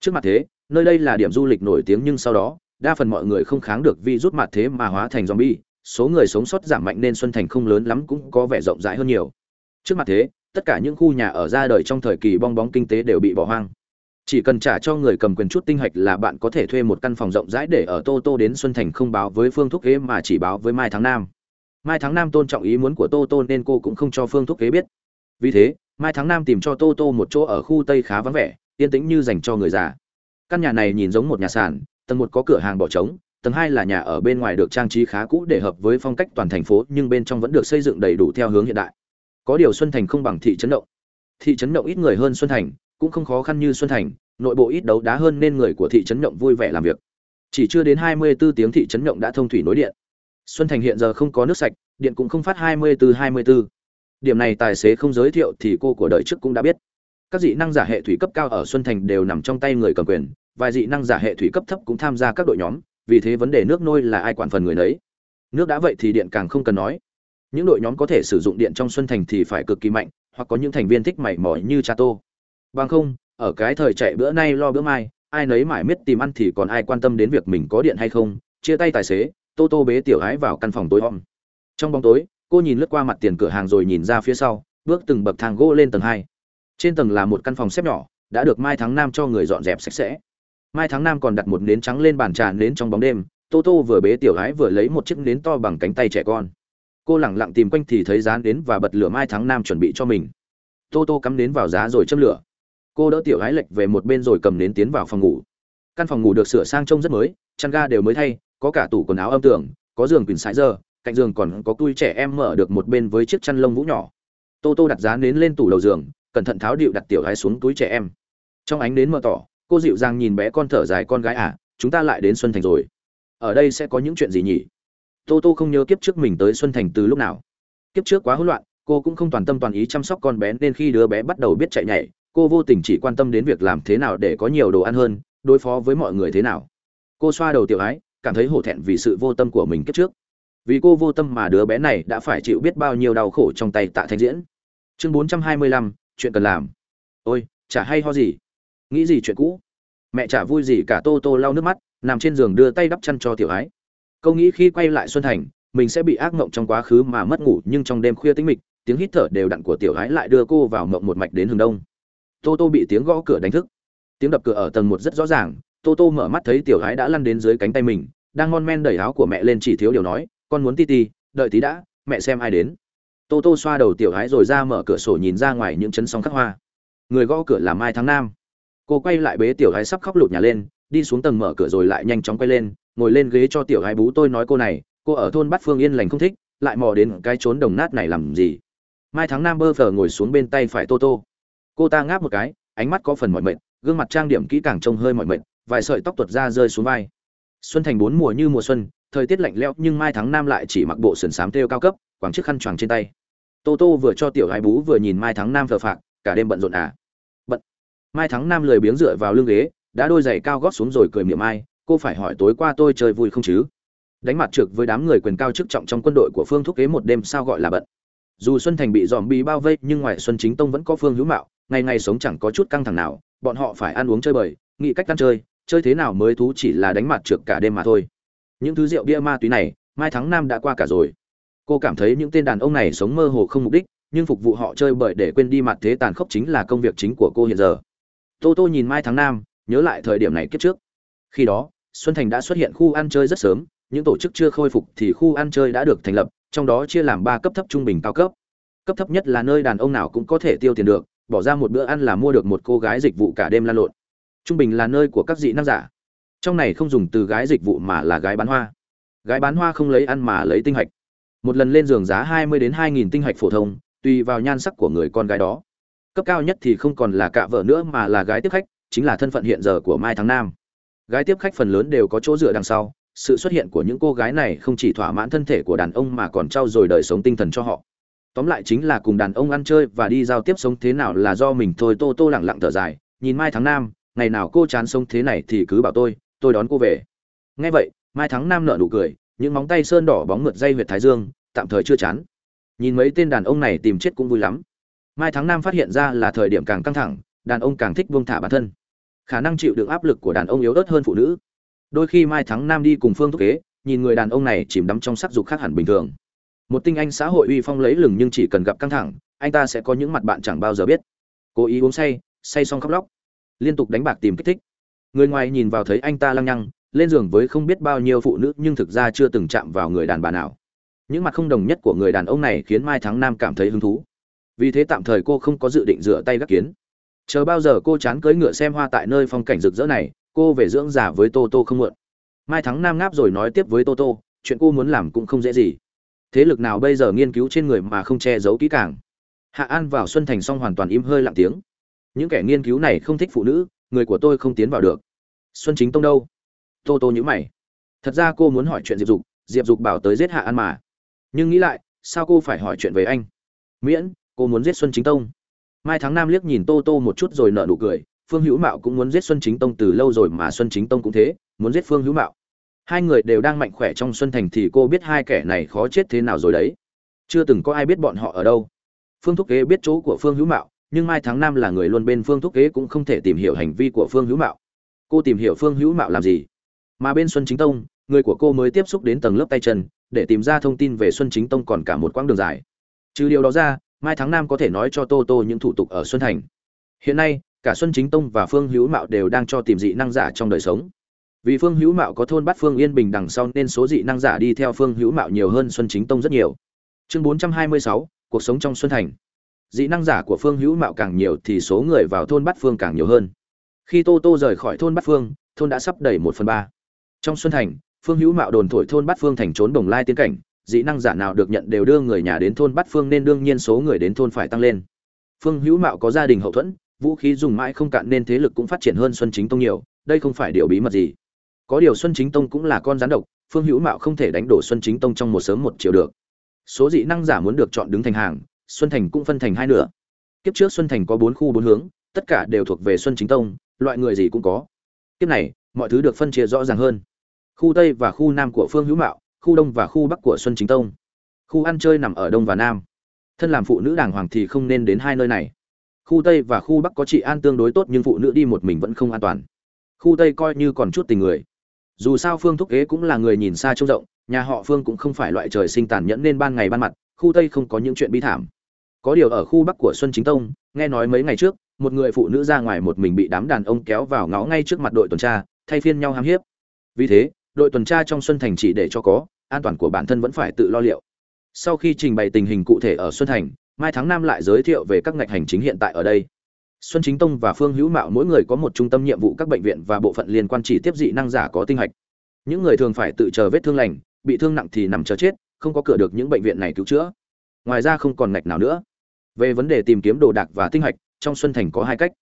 Trước mặt thế, nơi đây là điểm du lịch nổi tiếng nhưng sau đó, đa phần mọi người không kháng được vi rút mặt thế mà hóa thành zombie, số người sống sót giảm mạnh nên xuân thành không lớn lắm cũng có vẻ rộng rãi hơn nhiều. Trước mặt thế, tất cả những khu nhà ở ra đời trong thời kỳ bong bóng kinh tế đều bị bỏ hoang chỉ cần trả cho người cầm quyền chút tinh hạch là bạn có thể thuê một căn phòng rộng rãi để ở tô tô đến xuân thành không báo với phương thúc kế mà chỉ báo với mai tháng nam. Mai tháng nam tôn trọng ý muốn của tô tô nên cô cũng không cho phương thúc kế biết. Vì thế, mai tháng nam tìm cho tô tô một chỗ ở khu tây khá vắng vẻ, yên tĩnh như dành cho người già. Căn nhà này nhìn giống một nhà sàn, tầng một có cửa hàng bỏ trống, tầng hai là nhà ở bên ngoài được trang trí khá cũ để hợp với phong cách toàn thành phố nhưng bên trong vẫn được xây dựng đầy đủ theo hướng hiện đại. Có điều xuân thành không bằng thị trấn động. Thị trấn động ít người hơn xuân thành cũng không khó khăn như xuân thành, nội bộ ít đấu đá hơn nên người của thị trấn động vui vẻ làm việc. Chỉ chưa đến 24 tiếng thị trấn động đã thông thủy nối điện. Xuân thành hiện giờ không có nước sạch, điện cũng không phát 24 24 điểm này tài xế không giới thiệu thì cô của đời trước cũng đã biết. Các dị năng giả hệ thủy cấp cao ở xuân thành đều nằm trong tay người cầm quyền, vài dị năng giả hệ thủy cấp thấp cũng tham gia các đội nhóm, vì thế vấn đề nước nôi là ai quản phần người nấy. Nước đã vậy thì điện càng không cần nói. Những đội nhóm có thể sử dụng điện trong xuân thành thì phải cực kỳ mạnh, hoặc có những thành viên thích mảy mỏi như cha tô bằng không, ở cái thời chạy bữa nay lo bữa mai, ai nấy mải miết tìm ăn thì còn ai quan tâm đến việc mình có điện hay không, chia tay tài xế, tô tô bế tiểu ái vào căn phòng tối om. Trong bóng tối, cô nhìn lướt qua mặt tiền cửa hàng rồi nhìn ra phía sau, bước từng bậc thang gỗ lên tầng hai. Trên tầng là một căn phòng xếp nhỏ, đã được mai tháng năm cho người dọn dẹp sạch sẽ. Mai tháng năm còn đặt một nến trắng lên bàn trà nến trong bóng đêm, tô tô vừa bế tiểu gái vừa lấy một chiếc nến to bằng cánh tay trẻ con. Cô lẳng lặng tìm quanh thì thấy dán nến và bật lửa mai tháng năm chuẩn bị cho mình. Tô tô cắm nến vào giá rồi châm lửa cô đỡ tiểu gái lệch về một bên rồi cầm nến tiến vào phòng ngủ. Căn phòng ngủ được sửa sang trông rất mới chăn ga đều mới thay có cả tủ quần áo âm tưởng, có giường quỳnh sái giờ cạnh giường còn có tui trẻ em mở được một bên với chiếc chăn lông vũ nhỏ. Tô tô đặt giá nến lên tủ đầu giường cẩn thận tháo điệu đặt tiểu gái xuống túi trẻ em. Trong ánh nến mờ tỏ cô dịu dàng nhìn bé con thở dài con gái à chúng ta lại đến xuân thành rồi. Ở đây sẽ có những chuyện gì nhỉ? Tô tô không nhớ kiếp trước mình tới xuân thành từ lúc nào. Kiếp trước quá hỗn loạn cô cũng không toàn tâm toàn ý chăm sóc con bé nên khi đứa bé bắt đầu biết chạy nhảy cô vô tình chỉ quan tâm đến việc làm thế nào để có nhiều đồ ăn hơn, đối phó với mọi người thế nào. Cô xoa đầu tiểu ái, cảm thấy hổ thẹn vì sự vô tâm của mình kiếp trước. Vì cô vô tâm mà đứa bé này đã phải chịu biết bao nhiêu đau khổ trong tay tạ thanh diễn. Chương bốn trăm hai mươi lăm, chuyện cần làm. Ôi, chả hay ho gì. Nghĩ gì chuyện cũ. Mẹ chả vui gì cả tô tô lau nước mắt, nằm trên giường đưa tay đắp chăn cho tiểu ái. Câu nghĩ khi quay lại xuân thành, mình sẽ bị ác mộng trong quá khứ mà mất ngủ, nhưng trong đêm khuya tĩnh mịch, tiếng hít thở đều đặn của tiểu ái lại đưa cô vào mộng một mạch đến hướng đông tô tô bị tiếng gõ cửa đánh thức. Tiếng đập cửa ở tầng một rất rõ ràng, tô tô mở mắt thấy tiểu gái đã lăn đến dưới cánh tay mình, đang ngon men đẩy áo của mẹ lên chỉ thiếu điều nói, con muốn ti ti, đợi tí đã, mẹ xem ai đến. Tô tô xoa đầu tiểu gái rồi ra mở cửa sổ nhìn ra ngoài những chấn sóng khắc hoa. Người gõ cửa là mai tháng nam. Cô quay lại bế tiểu gái sắp khóc lụt nhà lên, đi xuống tầng mở cửa rồi lại nhanh chóng quay lên, ngồi lên ghế cho tiểu gái bú tôi nói cô này, cô ở thôn bát phương yên lành không thích, lại mò đến cái trốn đồng nát này làm gì? Mai tháng nam bơ phờ ngồi xuống bên tay phải tô tô cô ta ngáp một cái, ánh mắt có phần mỏi mệt, gương mặt trang điểm kỹ càng trông hơi mỏi mệt, vài sợi tóc tuột ra rơi xuống vai. Xuân thành bốn mùa như mùa xuân, thời tiết lạnh lẽo nhưng mai tháng nam lại chỉ mặc bộ sườn xám thêu cao cấp, quàng chiếc khăn choàng trên tay. Tô tô vừa cho tiểu hai bú vừa nhìn mai tháng nam phờ phạc cả đêm bận rộn à? Bận. Mai tháng nam lười biếng dựa vào lưng ghế, đã đôi giày cao gót xuống rồi cười miệng mai cô phải hỏi tối qua tôi chơi vui không chứ? Đánh mặt trực với đám người quyền cao chức trọng trong quân đội của phương thúc kế một đêm sao gọi là bận. Dù xuân thành bị dòm bi bao vây, nhưng ngoài xuân chính tông vẫn có phương hữu mạo ngày ngày sống chẳng có chút căng thẳng nào bọn họ phải ăn uống chơi bời nghĩ cách ăn chơi chơi thế nào mới thú chỉ là đánh mặt trượt cả đêm mà thôi. Những thứ rượu bia ma túy này mai Thắng Nam đã qua cả rồi. Cô cảm thấy những tên đàn ông này sống mơ hồ không mục đích nhưng phục vụ họ chơi bời để quên đi mặt thế tàn khốc chính là công việc chính của cô hiện giờ. Tô tô nhìn mai tháng Nam, nhớ lại thời điểm này kiếp trước. Khi đó xuân thành đã xuất hiện khu ăn chơi rất sớm những tổ chức chưa khôi phục thì khu ăn chơi đã được thành lập trong đó chia làm ba cấp thấp trung bình cao cấp. Cấp thấp nhất là nơi đàn ông nào cũng có thể tiêu tiền được bỏ ra một bữa ăn là mua được một cô gái dịch vụ cả đêm lan lộn. Trung bình là nơi của các dị năng giả. Trong này không dùng từ gái dịch vụ mà là gái bán hoa. Gái bán hoa không lấy ăn mà lấy tinh hạch. Một lần lên giường giá hai mươi đến hai nghìn tinh hạch phổ thông, tùy vào nhan sắc của người con gái đó. Cấp cao nhất thì không còn là cạ vợ nữa mà là gái tiếp khách, chính là thân phận hiện giờ của mai tháng nam. Gái tiếp khách phần lớn đều có chỗ dựa đằng sau. Sự xuất hiện của những cô gái này không chỉ thỏa mãn thân thể của đàn ông mà còn trau dồi đời sống tinh thần cho họ tóm lại chính là cùng đàn ông ăn chơi và đi giao tiếp sống thế nào là do mình thôi. Tô tô lẳng lặng thở dài, nhìn mai tháng nam, ngày nào cô chán sống thế này thì cứ bảo tôi tôi đón cô về. Ngay vậy, mai tháng nam nở nụ cười, những móng tay sơn đỏ bóng mượt dây huyệt thái dương, tạm thời chưa chán. Nhìn mấy tên đàn ông này tìm chết cũng vui lắm. Mai tháng nam phát hiện ra là thời điểm càng căng thẳng, đàn ông càng thích buông thả bản thân. Khả năng chịu đựng áp lực của đàn ông yếu ớt hơn phụ nữ. Đôi khi mai thắng nam đi cùng phương thúc kế, nhìn người đàn ông này chìm đắm trong sắc dục khác hẳn bình thường một tinh anh xã hội uy phong lấy lừng nhưng chỉ cần gặp căng thẳng, anh ta sẽ có những mặt bạn chẳng bao giờ biết. Cố ý uống say say xong khóc lóc. Liên tục đánh bạc tìm kích thích. Người ngoài nhìn vào thấy anh ta lăng nhăng, lên giường với không biết bao nhiêu phụ nữ nhưng thực ra chưa từng chạm vào người đàn bà nào. Những mặt không đồng nhất của người đàn ông này khiến mai thắng nam cảm thấy hứng thú. Vì thế tạm thời cô không có dự định rửa tay gác kiến. Chờ bao giờ cô chán cưỡi ngựa xem hoa tại nơi phong cảnh rực rỡ này, cô về dưỡng già với tô tô không muộn. Mai thắng nam ngáp rồi nói tiếp với tô tô, chuyện cô muốn làm cũng không dễ gì thế lực nào bây giờ nghiên cứu trên người mà không che giấu kỹ càng? Hạ an vào xuân thành xong hoàn toàn im hơi lặng tiếng. Những kẻ nghiên cứu này không thích phụ nữ, người của tôi không tiến vào được. Xuân chính tông đâu? Tô tô nhữ mày. Thật ra cô muốn hỏi chuyện diệp dục diệp dục bảo tới giết hạ an mà. Nhưng nghĩ lại, sao cô phải hỏi chuyện với anh? Miễn, cô muốn giết xuân chính tông. Mai tháng nam liếc nhìn tô tô một chút rồi nở nụ cười, phương hữu mạo cũng muốn giết xuân chính tông từ lâu rồi mà xuân chính tông cũng thế, muốn giết phương hữu mạo hai người đều đang mạnh khỏe trong xuân thành thì cô biết hai kẻ này khó chết thế nào rồi đấy. Chưa từng có ai biết bọn họ ở đâu. Phương thúc kế biết chỗ của phương hữu mạo, nhưng mai tháng năm là người luôn bên phương thúc kế cũng không thể tìm hiểu hành vi của phương hữu mạo. Cô tìm hiểu phương hữu mạo làm gì? Mà bên xuân chính tông, người của cô mới tiếp xúc đến tầng lớp tay chân, để tìm ra thông tin về xuân chính tông còn cả một quãng đường dài. Trừ điều đó ra, mai tháng năm có thể nói cho tô tô những thủ tục ở xuân thành. Hiện nay, cả xuân chính tông và phương hữu mạo đều đang cho tìm dị năng giả trong đời sống vì phương hữu mạo có thôn bắt phương yên bình đằng sau nên số dị năng giả đi theo phương hữu mạo nhiều hơn xuân chính tông rất nhiều. Chương 426, cuộc sống trong xuân thành. Dị năng giả của phương hữu mạo càng nhiều thì số người vào thôn Bát phương càng nhiều hơn. Khi tô tô rời khỏi thôn Bát phương thôn đã sắp đầy một phần ba. Trong xuân thành phương hữu mạo đồn thổi thôn Bát phương thành trốn đồng lai tiến cảnh dị năng giả nào được nhận đều đưa người nhà đến thôn Bát phương nên đương nhiên số người đến thôn phải tăng lên. Phương hữu mạo có gia đình hậu thuẫn vũ khí dùng mãi không cạn nên thế lực cũng phát triển hơn xuân chính tông nhiều đây không phải điều bí mật gì có điều xuân chính tông cũng là con rắn độc, phương hữu mạo không thể đánh đổ xuân chính tông trong một sớm một chiều được. Số dị năng giả muốn được chọn đứng thành hàng, xuân thành cũng phân thành hai nửa. Kiếp trước xuân thành có bốn khu bốn hướng, tất cả đều thuộc về xuân chính tông, loại người gì cũng có. Kiếp này, mọi thứ được phân chia rõ ràng hơn. Khu tây và khu nam của phương hữu mạo, khu đông và khu bắc của xuân chính tông. Khu ăn chơi nằm ở đông và nam. Thân làm phụ nữ đàng hoàng thì không nên đến hai nơi này. Khu tây và khu bắc có trị an tương đối tốt nhưng phụ nữ đi một mình vẫn không an toàn. Khu tây coi như còn chút tình người dù sao phương thúc kế cũng là người nhìn xa trông rộng, nhà họ phương cũng không phải loại trời sinh tàn nhẫn nên ban ngày ban mặt, khu tây không có những chuyện bi thảm. Có điều ở khu bắc của xuân chính tông, nghe nói mấy ngày trước, một người phụ nữ ra ngoài một mình bị đám đàn ông kéo vào ngõ ngay trước mặt đội tuần tra, thay phiên nhau hãm hiếp. Vì thế, đội tuần tra trong xuân thành chỉ để cho có, an toàn của bản thân vẫn phải tự lo liệu. Sau khi trình bày tình hình cụ thể ở xuân thành, mai tháng năm lại giới thiệu về các ngạch hành chính hiện tại ở đây xuân chính tông và phương hữu mạo mỗi người có một trung tâm nhiệm vụ các bệnh viện và bộ phận liên quan chỉ tiếp dị năng giả có tinh hạch. Những người thường phải tự chờ vết thương lành, bị thương nặng thì nằm chờ chết, không có cửa được những bệnh viện này cứu chữa. Ngoài ra không còn ngạch nào nữa. Về vấn đề tìm kiếm đồ đạc và tinh hạch, trong xuân thành có hai cách.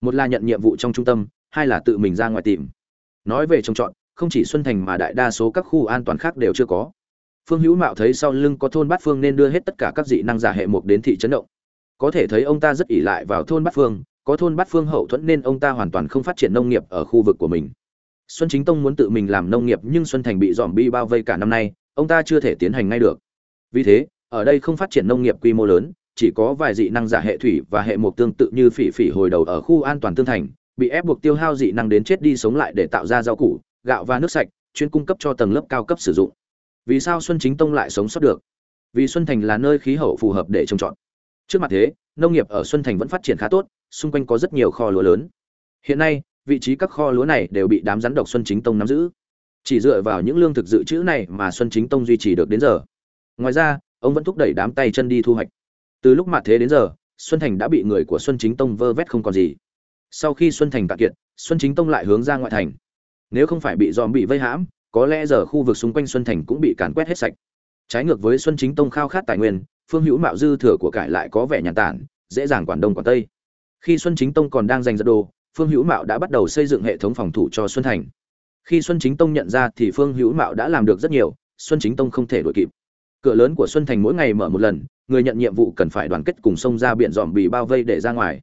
Một là nhận nhiệm vụ trong trung tâm, hai là tự mình ra ngoài tìm. Nói về trồng trọt, không chỉ xuân thành mà đại đa số các khu an toàn khác đều chưa có. Phương hữu mạo thấy sau lưng có thôn bát phương nên đưa hết tất cả các dị năng giả hệ mục đến thị trấn động có thể thấy ông ta rất ỷ lại vào thôn bát phương, có thôn bát phương hậu thuẫn nên ông ta hoàn toàn không phát triển nông nghiệp ở khu vực của mình. Xuân chính tông muốn tự mình làm nông nghiệp nhưng xuân thành bị dòm bi bao vây cả năm nay, ông ta chưa thể tiến hành ngay được. Vì thế, ở đây không phát triển nông nghiệp quy mô lớn, chỉ có vài dị năng giả hệ thủy và hệ mục tương tự như phỉ phỉ hồi đầu ở khu an toàn tương thành, bị ép buộc tiêu hao dị năng đến chết đi sống lại để tạo ra rau củ, gạo và nước sạch, chuyên cung cấp cho tầng lớp cao cấp sử dụng. Vì sao xuân chính tông lại sống sót được? Vì xuân thành là nơi khí hậu phù hợp để trồng trọt trước mặt thế, nông nghiệp ở xuân thành vẫn phát triển khá tốt, xung quanh có rất nhiều kho lúa lớn. Hiện nay, vị trí các kho lúa này đều bị đám rắn độc xuân chính tông nắm giữ. Chỉ dựa vào những lương thực dự trữ này mà xuân chính tông duy trì được đến giờ. Ngoài ra, ông vẫn thúc đẩy đám tay chân đi thu hoạch. Từ lúc mặt thế đến giờ, xuân thành đã bị người của xuân chính tông vơ vét không còn gì. Sau khi xuân thành cạn kiệt, xuân chính tông lại hướng ra ngoại thành. Nếu không phải bị dòm bị vây hãm, có lẽ giờ khu vực xung quanh xuân thành cũng bị càn quét hết sạch. Trái ngược với xuân chính tông khao khát tài nguyên phương hữu mạo dư thừa của cải lại có vẻ nhàn tản, dễ dàng quản đông quản tây. Khi xuân chính tông còn đang giành giật đồ, phương hữu mạo đã bắt đầu xây dựng hệ thống phòng thủ cho xuân thành. Khi xuân chính tông nhận ra thì phương hữu mạo đã làm được rất nhiều, xuân chính tông không thể đuổi kịp. Cửa lớn của xuân thành mỗi ngày mở một lần, người nhận nhiệm vụ cần phải đoàn kết cùng sông ra biển dòm bị bao vây để ra ngoài.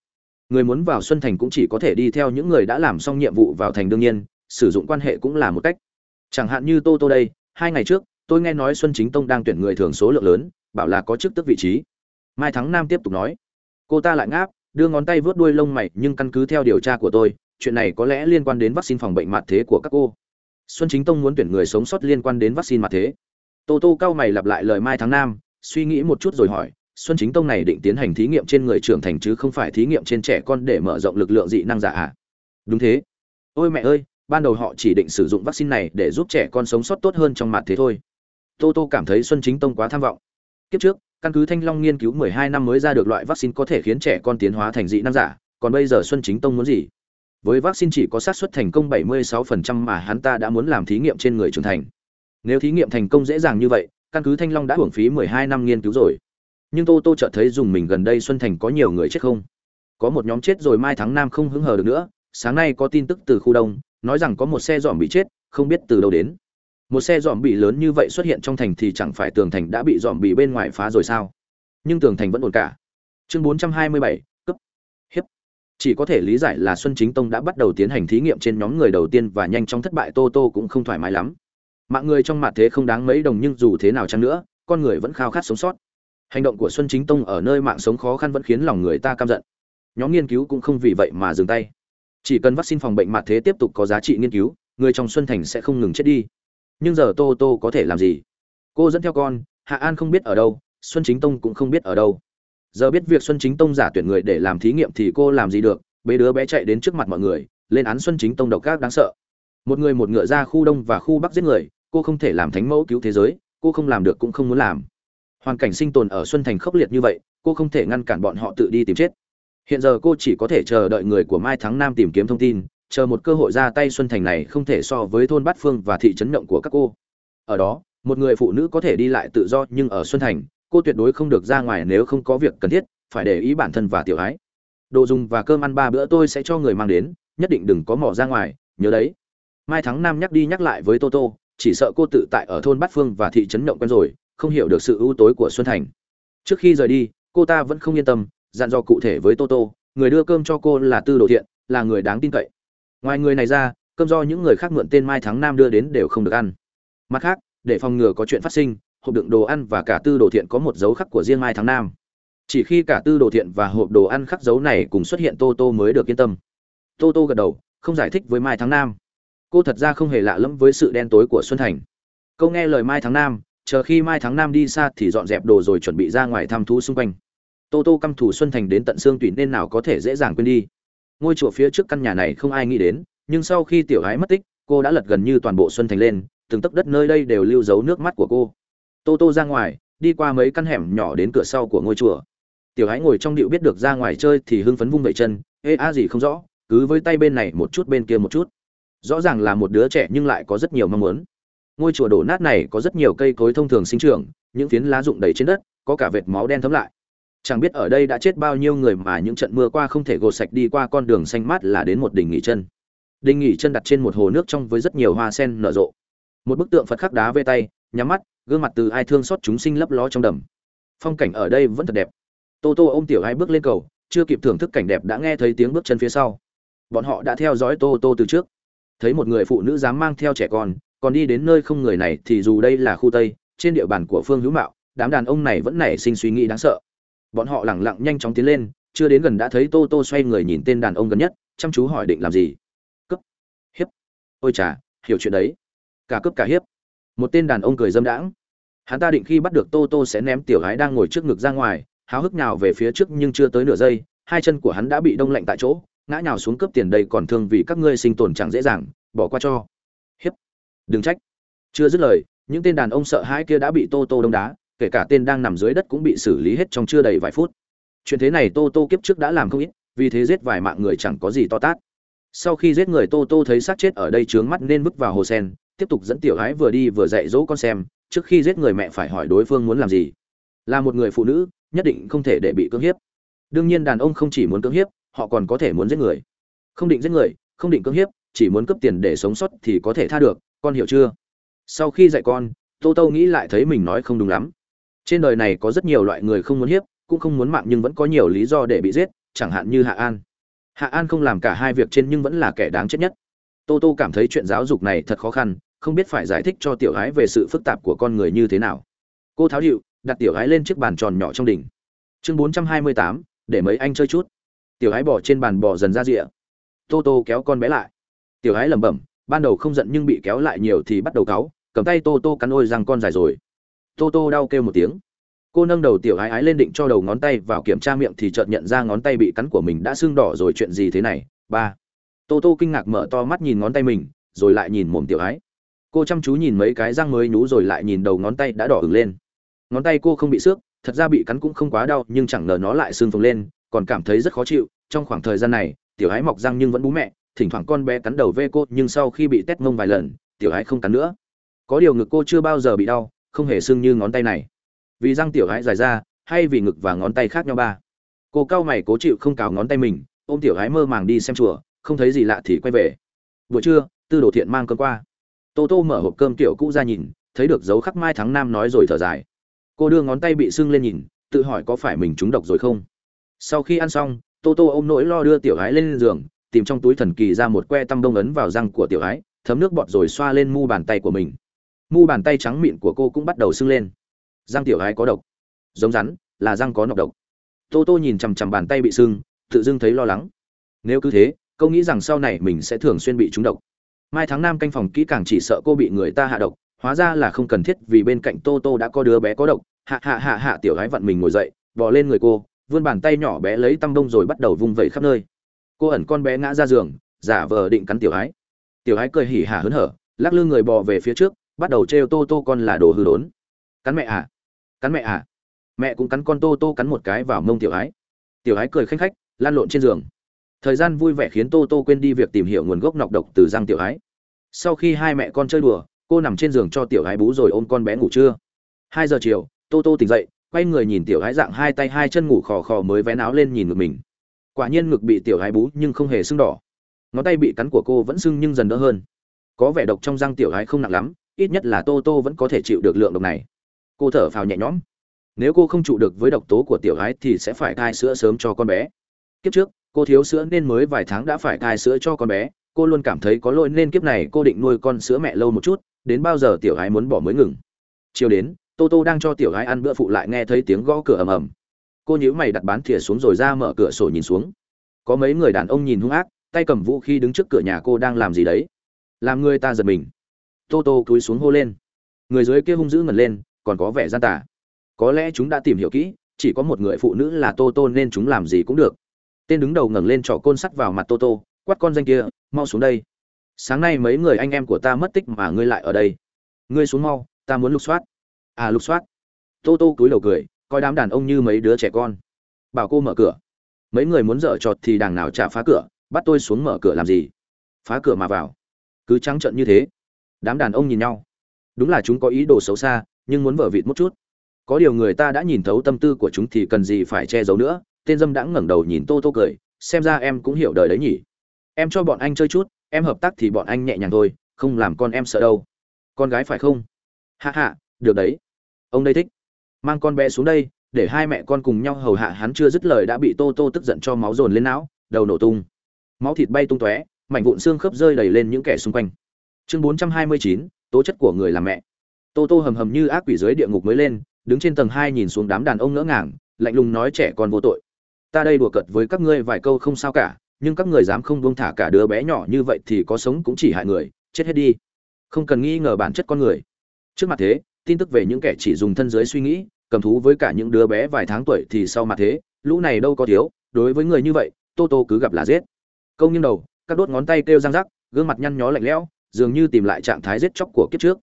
Người muốn vào xuân thành cũng chỉ có thể đi theo những người đã làm xong nhiệm vụ vào thành đương nhiên, sử dụng quan hệ cũng là một cách. Chẳng hạn như tô tô đây, hai ngày trước, tôi nghe nói xuân chính tông đang tuyển người thường số lượng lớn bảo là có chức tức vị trí. Mai thắng nam tiếp tục nói, cô ta lại ngáp, đưa ngón tay vớt đuôi lông mày, nhưng căn cứ theo điều tra của tôi, chuyện này có lẽ liên quan đến vaccine phòng bệnh mặt thế của các cô. Xuân chính tông muốn tuyển người sống sót liên quan đến vaccine mặt thế. Tô tô cao mày lặp lại lời mai tháng nam, suy nghĩ một chút rồi hỏi, xuân chính tông này định tiến hành thí nghiệm trên người trưởng thành chứ không phải thí nghiệm trên trẻ con để mở rộng lực lượng dị năng giả à? đúng thế. Ôi mẹ ơi, ban đầu họ chỉ định sử dụng vaccine này để giúp trẻ con sống sót tốt hơn trong mặt thế thôi. Tô tô cảm thấy xuân chính tông quá tham vọng kiếp trước, căn cứ thanh long nghiên cứu 12 năm mới ra được loại vaccine có thể khiến trẻ con tiến hóa thành dị năng giả, còn bây giờ xuân chính tông muốn gì? Với vaccine chỉ có xác suất thành công 76% mà hắn ta đã muốn làm thí nghiệm trên người trưởng thành. Nếu thí nghiệm thành công dễ dàng như vậy, căn cứ thanh long đã hưởng phí 12 năm nghiên cứu rồi. Nhưng tô tô chợt thấy dùng mình gần đây xuân thành có nhiều người chết không? Có một nhóm chết rồi mai tháng năm không hứng hờ được nữa, sáng nay có tin tức từ khu đông, nói rằng có một xe dọn bị chết, không biết từ đâu đến một xe dòm bị lớn như vậy xuất hiện trong thành thì chẳng phải tường thành đã bị dòm bị bên ngoài phá rồi sao? Nhưng tường thành vẫn ổn cả. Chương 427, cấp. Hiếp. Chỉ có thể lý giải là xuân chính tông đã bắt đầu tiến hành thí nghiệm trên nhóm người đầu tiên và nhanh chóng thất bại tô tô cũng không thoải mái lắm. Mạng người trong mặt thế không đáng mấy đồng nhưng dù thế nào chăng nữa con người vẫn khao khát sống sót. Hành động của xuân chính tông ở nơi mạng sống khó khăn vẫn khiến lòng người ta căm giận. Nhóm nghiên cứu cũng không vì vậy mà dừng tay. Chỉ cần vaccine phòng bệnh mặt thế tiếp tục có giá trị nghiên cứu người trong xuân thành sẽ không ngừng chết đi nhưng giờ tô tô có thể làm gì? Cô dẫn theo con, hạ an không biết ở đâu, xuân chính tông cũng không biết ở đâu. Giờ biết việc xuân chính tông giả tuyển người để làm thí nghiệm thì cô làm gì được, bế đứa bé chạy đến trước mặt mọi người, lên án xuân chính tông độc ác đáng sợ. Một người một ngựa ra khu đông và khu bắc giết người, cô không thể làm thánh mẫu cứu thế giới, cô không làm được cũng không muốn làm. Hoàn cảnh sinh tồn ở xuân thành khốc liệt như vậy, cô không thể ngăn cản bọn họ tự đi tìm chết. Hiện giờ cô chỉ có thể chờ đợi người của mai thắng nam tìm kiếm thông tin chờ một cơ hội ra tay xuân thành này không thể so với thôn bát phương và thị trấn động của các cô. Ở đó, một người phụ nữ có thể đi lại tự do nhưng ở xuân thành, cô tuyệt đối không được ra ngoài nếu không có việc cần thiết, phải để ý bản thân và tiểu ái. Đồ dùng và cơm ăn ba bữa tôi sẽ cho người mang đến, nhất định đừng có mỏ ra ngoài, nhớ đấy. Mai thắng nam nhắc đi nhắc lại với toto chỉ sợ cô tự tại ở thôn bát phương và thị trấn động quen rồi, không hiểu được sự ưu tối của xuân thành. Trước khi rời đi, cô ta vẫn không yên tâm, dặn dò cụ thể với toto người đưa cơm cho cô là tư đồ thiện, là người đáng tin cậy ngoài người này ra, cơm do những người khác mượn tên mai tháng nam đưa đến đều không được ăn. Mặt khác, để phòng ngừa có chuyện phát sinh, hộp đựng đồ ăn và cả tư đồ thiện có một dấu khắc của riêng mai tháng nam. Chỉ khi cả tư đồ thiện và hộp đồ ăn khắc dấu này cùng xuất hiện tô tô mới được yên tâm. Tô tô gật đầu, không giải thích với mai tháng nam. Cô thật ra không hề lạ lẫm với sự đen tối của xuân thành. Câu nghe lời mai tháng nam, chờ khi mai tháng nam đi xa thì dọn dẹp đồ rồi chuẩn bị ra ngoài thăm thú xung quanh. Tô tô căm thủ xuân thành đến tận xương tủy nên nào có thể dễ dàng quên đi ngôi chùa phía trước căn nhà này không ai nghĩ đến, nhưng sau khi tiểu gái mất tích, cô đã lật gần như toàn bộ xuân thành lên, từng tấc đất nơi đây đều lưu giấu nước mắt của cô. Tô tô ra ngoài, đi qua mấy căn hẻm nhỏ đến cửa sau của ngôi chùa. Tiểu gái ngồi trong điệu biết được ra ngoài chơi thì hưng phấn vung vẩy chân, ê, a gì không rõ, cứ với tay bên này một chút bên kia một chút. Rõ ràng là một đứa trẻ nhưng lại có rất nhiều mong muốn. Ngôi chùa đổ nát này có rất nhiều cây cối thông thường sinh trưởng, những phiến lá rụng đầy trên đất, có cả vệt máu đen thấm lại chẳng biết ở đây đã chết bao nhiêu người mà những trận mưa qua không thể gột sạch đi qua con đường xanh mát là đến một đình nghỉ chân. Đình nghỉ chân đặt trên một hồ nước trong với rất nhiều hoa sen nở rộ. Một bức tượng phật khắc đá vê tay, nhắm mắt, gương mặt từ ai thương xót chúng sinh lấp ló trong đầm. Phong cảnh ở đây vẫn thật đẹp. Tô tô ôm tiểu hai bước lên cầu, chưa kịp thưởng thức cảnh đẹp đã nghe thấy tiếng bước chân phía sau. Bọn họ đã theo dõi tô tô từ trước. Thấy một người phụ nữ dám mang theo trẻ con, còn đi đến nơi không người này thì dù đây là khu tây, trên địa bàn của phương hữu mạo, đám đàn ông này vẫn nảy sinh suy nghĩ đáng sợ bọn họ lẳng lặng nhanh chóng tiến lên, chưa đến gần đã thấy tô tô xoay người nhìn tên đàn ông gần nhất, chăm chú hỏi định làm gì. Cướp. Hiếp. Ôi chà, hiểu chuyện đấy. Cả cướp cả hiếp. Một tên đàn ông cười dâm đãng. Hắn ta định khi bắt được tô tô sẽ ném tiểu gái đang ngồi trước ngực ra ngoài, háo hức nào về phía trước nhưng chưa tới nửa giây, hai chân của hắn đã bị đông lạnh tại chỗ, ngã nhào xuống cướp tiền đây còn thương vì các ngươi sinh tồn chẳng dễ dàng, bỏ qua cho. Hiếp. Đừng trách. Chưa dứt lời, những tên đàn ông sợ hãi kia đã bị tô tô đông đá kể cả tên đang nằm dưới đất cũng bị xử lý hết trong chưa đầy vài phút. Chuyện thế này tô tô kiếp trước đã làm không ít, vì thế giết vài mạng người chẳng có gì to tát. Sau khi giết người tô tô thấy xác chết ở đây trướng mắt nên bước vào hồ sen, tiếp tục dẫn tiểu gái vừa đi vừa dạy dỗ con xem, trước khi giết người mẹ phải hỏi đối phương muốn làm gì. Là một người phụ nữ, nhất định không thể để bị cưỡng hiếp. Đương nhiên đàn ông không chỉ muốn cưỡng hiếp, họ còn có thể muốn giết người. Không định giết người, không định cưỡng hiếp, chỉ muốn cướp tiền để sống sót thì có thể tha được, con hiểu chưa? Sau khi dạy con, tô tô nghĩ lại thấy mình nói không đúng lắm trên đời này có rất nhiều loại người không muốn hiếp, cũng không muốn mạng nhưng vẫn có nhiều lý do để bị giết, chẳng hạn như hạ an. Hạ an không làm cả hai việc trên nhưng vẫn là kẻ đáng chết nhất. Tô tô cảm thấy chuyện giáo dục này thật khó khăn, không biết phải giải thích cho tiểu gái về sự phức tạp của con người như thế nào. Cô tháo điệu, đặt tiểu gái lên chiếc bàn tròn nhỏ trong đỉnh. Chương bốn trăm hai mươi tám, để mấy anh chơi chút. Tiểu gái bỏ trên bàn bò dần ra rịa tô tô kéo con bé lại. Tiểu gái lẩm bẩm, ban đầu không giận nhưng bị kéo lại nhiều thì bắt đầu cáu, cầm tay tô tô cắn ôi răng con dài rồi tô tô đau kêu một tiếng. Cô nâng đầu tiểu ái ái lên định cho đầu ngón tay vào kiểm tra miệng thì chợt nhận ra ngón tay bị cắn của mình đã sưng đỏ rồi, chuyện gì thế này? Ba. Tô tô kinh ngạc mở to mắt nhìn ngón tay mình, rồi lại nhìn mồm tiểu ái. Cô chăm chú nhìn mấy cái răng mới nhú rồi lại nhìn đầu ngón tay đã đỏ ửng lên. Ngón tay cô không bị xước, thật ra bị cắn cũng không quá đau, nhưng chẳng ngờ nó lại sưng phồng lên, còn cảm thấy rất khó chịu. Trong khoảng thời gian này, tiểu ái mọc răng nhưng vẫn bú mẹ, thỉnh thoảng con bé cắn đầu ve cô, nhưng sau khi bị tét mông vài lần, tiểu ái không cắn nữa. Có điều ngực cô chưa bao giờ bị đau không hề sưng như ngón tay này. Vì răng tiểu gái dài ra hay vì ngực và ngón tay khác nhau ba. Cô cao mày cố chịu không cào ngón tay mình ôm tiểu gái mơ màng đi xem chùa không thấy gì lạ thì quay về. Buổi trưa tư đồ thiện mang cơm qua. Tô tô mở hộp cơm tiểu cũ ra nhìn thấy được dấu khắc mai tháng năm nói rồi thở dài. Cô đưa ngón tay bị sưng lên nhìn tự hỏi có phải mình trúng độc rồi không. Sau khi ăn xong tô tô ôm nỗi lo đưa tiểu gái lên giường tìm trong túi thần kỳ ra một que tăm đông ấn vào răng của tiểu gái, thấm nước bọt rồi xoa lên mu bàn tay của mình mu bàn tay trắng mịn của cô cũng bắt đầu sưng lên. Răng tiểu hái có độc. Giống rắn, là răng có nọc độc. Tô tô nhìn chằm chằm bàn tay bị sưng, tự dưng thấy lo lắng. Nếu cứ thế, cô nghĩ rằng sau này mình sẽ thường xuyên bị trúng độc. Mai tháng năm canh phòng kỹ càng chỉ sợ cô bị người ta hạ độc, hóa ra là không cần thiết vì bên cạnh tô tô đã có đứa bé có độc. Hạ hạ hạ hạ, tiểu gái vặn mình ngồi dậy, bò lên người cô, vươn bàn tay nhỏ bé lấy tăm bông rồi bắt đầu vung vẩy khắp nơi. Cô ẩn con bé ngã ra giường, giả vờ định cắn tiểu gái. tiểu gái cười hỉ hả hớn hở, lắc lư người bò về phía trước bắt đầu trêu tô tô con là đồ hư đốn. Cắn mẹ à? Cắn mẹ à? Mẹ cũng cắn con tô tô cắn một cái vào mông tiểu ái. Tiểu ái cười khanh khách, lan lộn trên giường. Thời gian vui vẻ khiến tô tô quên đi việc tìm hiểu nguồn gốc nọc độc từ răng tiểu ái. Sau khi hai mẹ con chơi đùa, cô nằm trên giường cho tiểu ái bú rồi ôm con bé ngủ trưa. Hai giờ chiều, tô tô tỉnh dậy, quay người nhìn tiểu ái dạng hai tay hai chân ngủ khò khò mới vén áo lên nhìn ngực mình. Quả nhiên ngực bị tiểu ái bú nhưng không hề sưng đỏ. Ngón tay bị cắn của cô vẫn sưng nhưng dần đỡ hơn. Có vẻ độc trong răng tiểu ái không nặng lắm ít nhất là tô tô vẫn có thể chịu được lượng độc này. Cô thở phào nhẹ nhõm. Nếu cô không trụ được với độc tố của tiểu gái thì sẽ phải thai sữa sớm cho con bé. Kiếp trước, cô thiếu sữa nên mới vài tháng đã phải thai sữa cho con bé. Cô luôn cảm thấy có lỗi nên kiếp này cô định nuôi con sữa mẹ lâu một chút, đến bao giờ tiểu gái muốn bỏ mới ngừng. Chiều đến, tô tô đang cho tiểu gái ăn bữa phụ lại nghe thấy tiếng gõ cửa ầm ầm. Cô nhíu mày đặt bán thìa xuống rồi ra mở cửa sổ nhìn xuống. Có mấy người đàn ông nhìn hung ác, tay cầm vũ khí đứng trước cửa nhà cô đang làm gì đấy? Làm người ta giật mình tô tô cúi xuống hô lên. Người dưới kia hung dữ ngẩn lên, còn có vẻ gian tà. Có lẽ chúng đã tìm hiểu kỹ, chỉ có một người phụ nữ là tô tô nên chúng làm gì cũng được. Tên đứng đầu ngẩng lên trỏ côn sắt vào mặt tô tô, quát con danh kia, mau xuống đây. Sáng nay mấy người anh em của ta mất tích mà ngươi lại ở đây. Ngươi xuống mau, ta muốn lục soát. À lục soát. Tô tô cúi đầu cười, coi đám đàn ông như mấy đứa trẻ con. Bảo cô mở cửa. Mấy người muốn dở trọt thì đàng nào trả phá cửa, bắt tôi xuống mở cửa làm gì? Phá cửa mà vào. Cứ trắng trợn như thế đám đàn ông nhìn nhau. Đúng là chúng có ý đồ xấu xa, nhưng muốn vở vịt một chút. Có điều người ta đã nhìn thấu tâm tư của chúng thì cần gì phải che giấu nữa. Tên dâm đã ngẩng đầu nhìn tô tô cười, xem ra em cũng hiểu đời đấy nhỉ. Em cho bọn anh chơi chút, em hợp tác thì bọn anh nhẹ nhàng thôi, không làm con em sợ đâu. Con gái phải không? Hạ hạ, được đấy. Ông đây thích. Mang con bé xuống đây, để hai mẹ con cùng nhau hầu hạ hắn chưa dứt lời đã bị tô tô tức giận cho máu dồn lên não, đầu nổ tung. Máu thịt bay tung tóe, mảnh vụn xương khớp rơi đầy lên những kẻ xung quanh chương bốn trăm hai mươi chín, tố chất của người làm mẹ. Tô tô hầm hầm như ác quỷ dưới địa ngục mới lên, đứng trên tầng hai nhìn xuống đám đàn ông ngỡ ngàng, lạnh lùng nói trẻ con vô tội. Ta đây đùa cợt với các ngươi vài câu không sao cả, nhưng các người dám không buông thả cả đứa bé nhỏ như vậy thì có sống cũng chỉ hại người, chết hết đi. Không cần nghi ngờ bản chất con người. Trước mặt thế, tin tức về những kẻ chỉ dùng thân giới suy nghĩ, cầm thú với cả những đứa bé vài tháng tuổi thì sau mặt thế, lũ này đâu có thiếu, đối với người như vậy, tô tô cứ gặp là giết. Câu nghiêng đầu, các đốt ngón tay kêu răng rắc, gương mặt nhăn nhó lạnh lẽo dường như tìm lại trạng thái giết chóc của kiếp trước.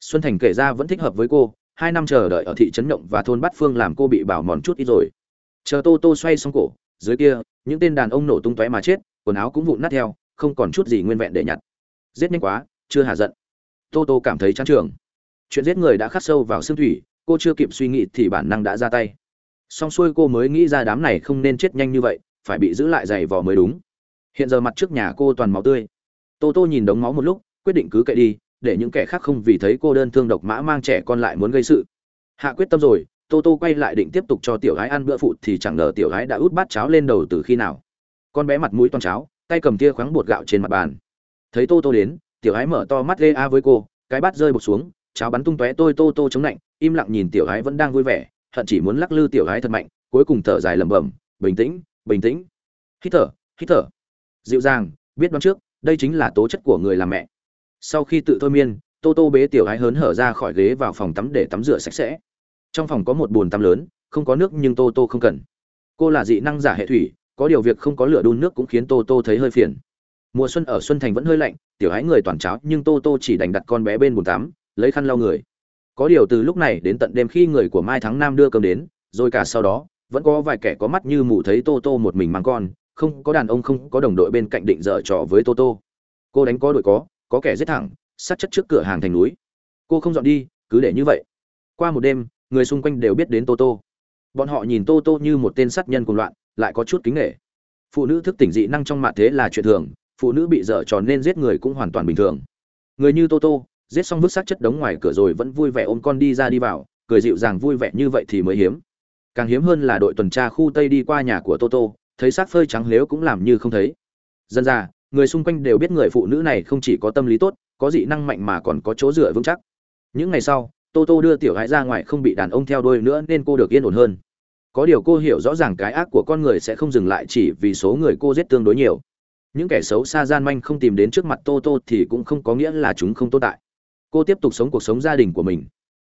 Xuân thành kể ra vẫn thích hợp với cô, hai năm chờ đợi ở thị trấn động và thôn bát phương làm cô bị bảo mòn chút ít rồi. Chờ tô tô xoay xong cổ, dưới kia, những tên đàn ông nổ tung tóe mà chết, quần áo cũng vụn nát theo, không còn chút gì nguyên vẹn để nhặt. Giết nhanh quá, chưa hạ giận. Tô tô cảm thấy chán trường chuyện giết người đã khắc sâu vào xương thủy, cô chưa kịp suy nghĩ thì bản năng đã ra tay. Xong xuôi cô mới nghĩ ra đám này không nên chết nhanh như vậy, phải bị giữ lại giày vò mới đúng. Hiện giờ mặt trước nhà cô toàn máu tươi. Tô tô nhìn đống máu một lúc quyết định cứ kệ đi, để những kẻ khác không vì thấy cô đơn thương độc mã mang trẻ con lại muốn gây sự. Hạ quyết tâm rồi, tô tô quay lại định tiếp tục cho tiểu gái ăn bữa phụ thì chẳng ngờ tiểu gái đã út bát cháo lên đầu từ khi nào. Con bé mặt mũi toan cháo, tay cầm tia khoáng bột gạo trên mặt bàn. Thấy tô tô đến, tiểu gái mở to mắt lê a với cô, cái bát rơi bột xuống, cháo bắn tung tóe tôi tô tô chống lạnh, im lặng nhìn tiểu gái vẫn đang vui vẻ, hận chỉ muốn lắc lư tiểu gái thật mạnh, cuối cùng thở dài lẩm bẩm, bình tĩnh bình tĩnh. Hít thở hít thở. Dịu dàng, biết đoán trước, đây chính là tố chất của người làm mẹ sau khi tự thôi miên, tô tô bế tiểu ái hớn hở ra khỏi ghế vào phòng tắm để tắm rửa sạch sẽ. Trong phòng có một bồn tắm lớn, không có nước nhưng tô tô không cần. Cô là dị năng giả hệ thủy, có điều việc không có lửa đun nước cũng khiến tô tô thấy hơi phiền. Mùa xuân ở xuân thành vẫn hơi lạnh, tiểu ái người toàn cháo nhưng tô tô chỉ đành đặt con bé bên bồn tắm, lấy khăn lau người. Có điều từ lúc này đến tận đêm khi người của mai tháng nam đưa cơm đến, rồi cả sau đó, vẫn có vài kẻ có mắt như mù thấy tô tô một mình mang con, không có đàn ông không có đồng đội bên cạnh định dở trò với tô tô. Cô đánh có đội có có kẻ giết thẳng, sát chất trước cửa hàng thành núi. Cô không dọn đi, cứ để như vậy. Qua một đêm, người xung quanh đều biết đến tô tô. Bọn họ nhìn tô tô như một tên sát nhân cuồng loạn, lại có chút kính nghệ phụ nữ thức tỉnh dị năng trong mạng thế là chuyện thường, phụ nữ bị dở tròn nên giết người cũng hoàn toàn bình thường. Người như tô tô, giết xong vứt xác chất đống ngoài cửa rồi vẫn vui vẻ ôm con đi ra đi vào, cười dịu dàng vui vẻ như vậy thì mới hiếm. Càng hiếm hơn là đội tuần tra khu tây đi qua nhà của tô tô, thấy xác phơi trắng lếu cũng làm như không thấy. Dân ra người xung quanh đều biết người phụ nữ này không chỉ có tâm lý tốt, có dị năng mạnh mà còn có chỗ dựa vững chắc. Những ngày sau, tô tô đưa tiểu gái ra ngoài không bị đàn ông theo đuôi nữa nên cô được yên ổn hơn. Có điều cô hiểu rõ ràng cái ác của con người sẽ không dừng lại chỉ vì số người cô giết tương đối nhiều. Những kẻ xấu xa gian manh không tìm đến trước mặt tô tô thì cũng không có nghĩa là chúng không tồn tại. Cô tiếp tục sống cuộc sống gia đình của mình.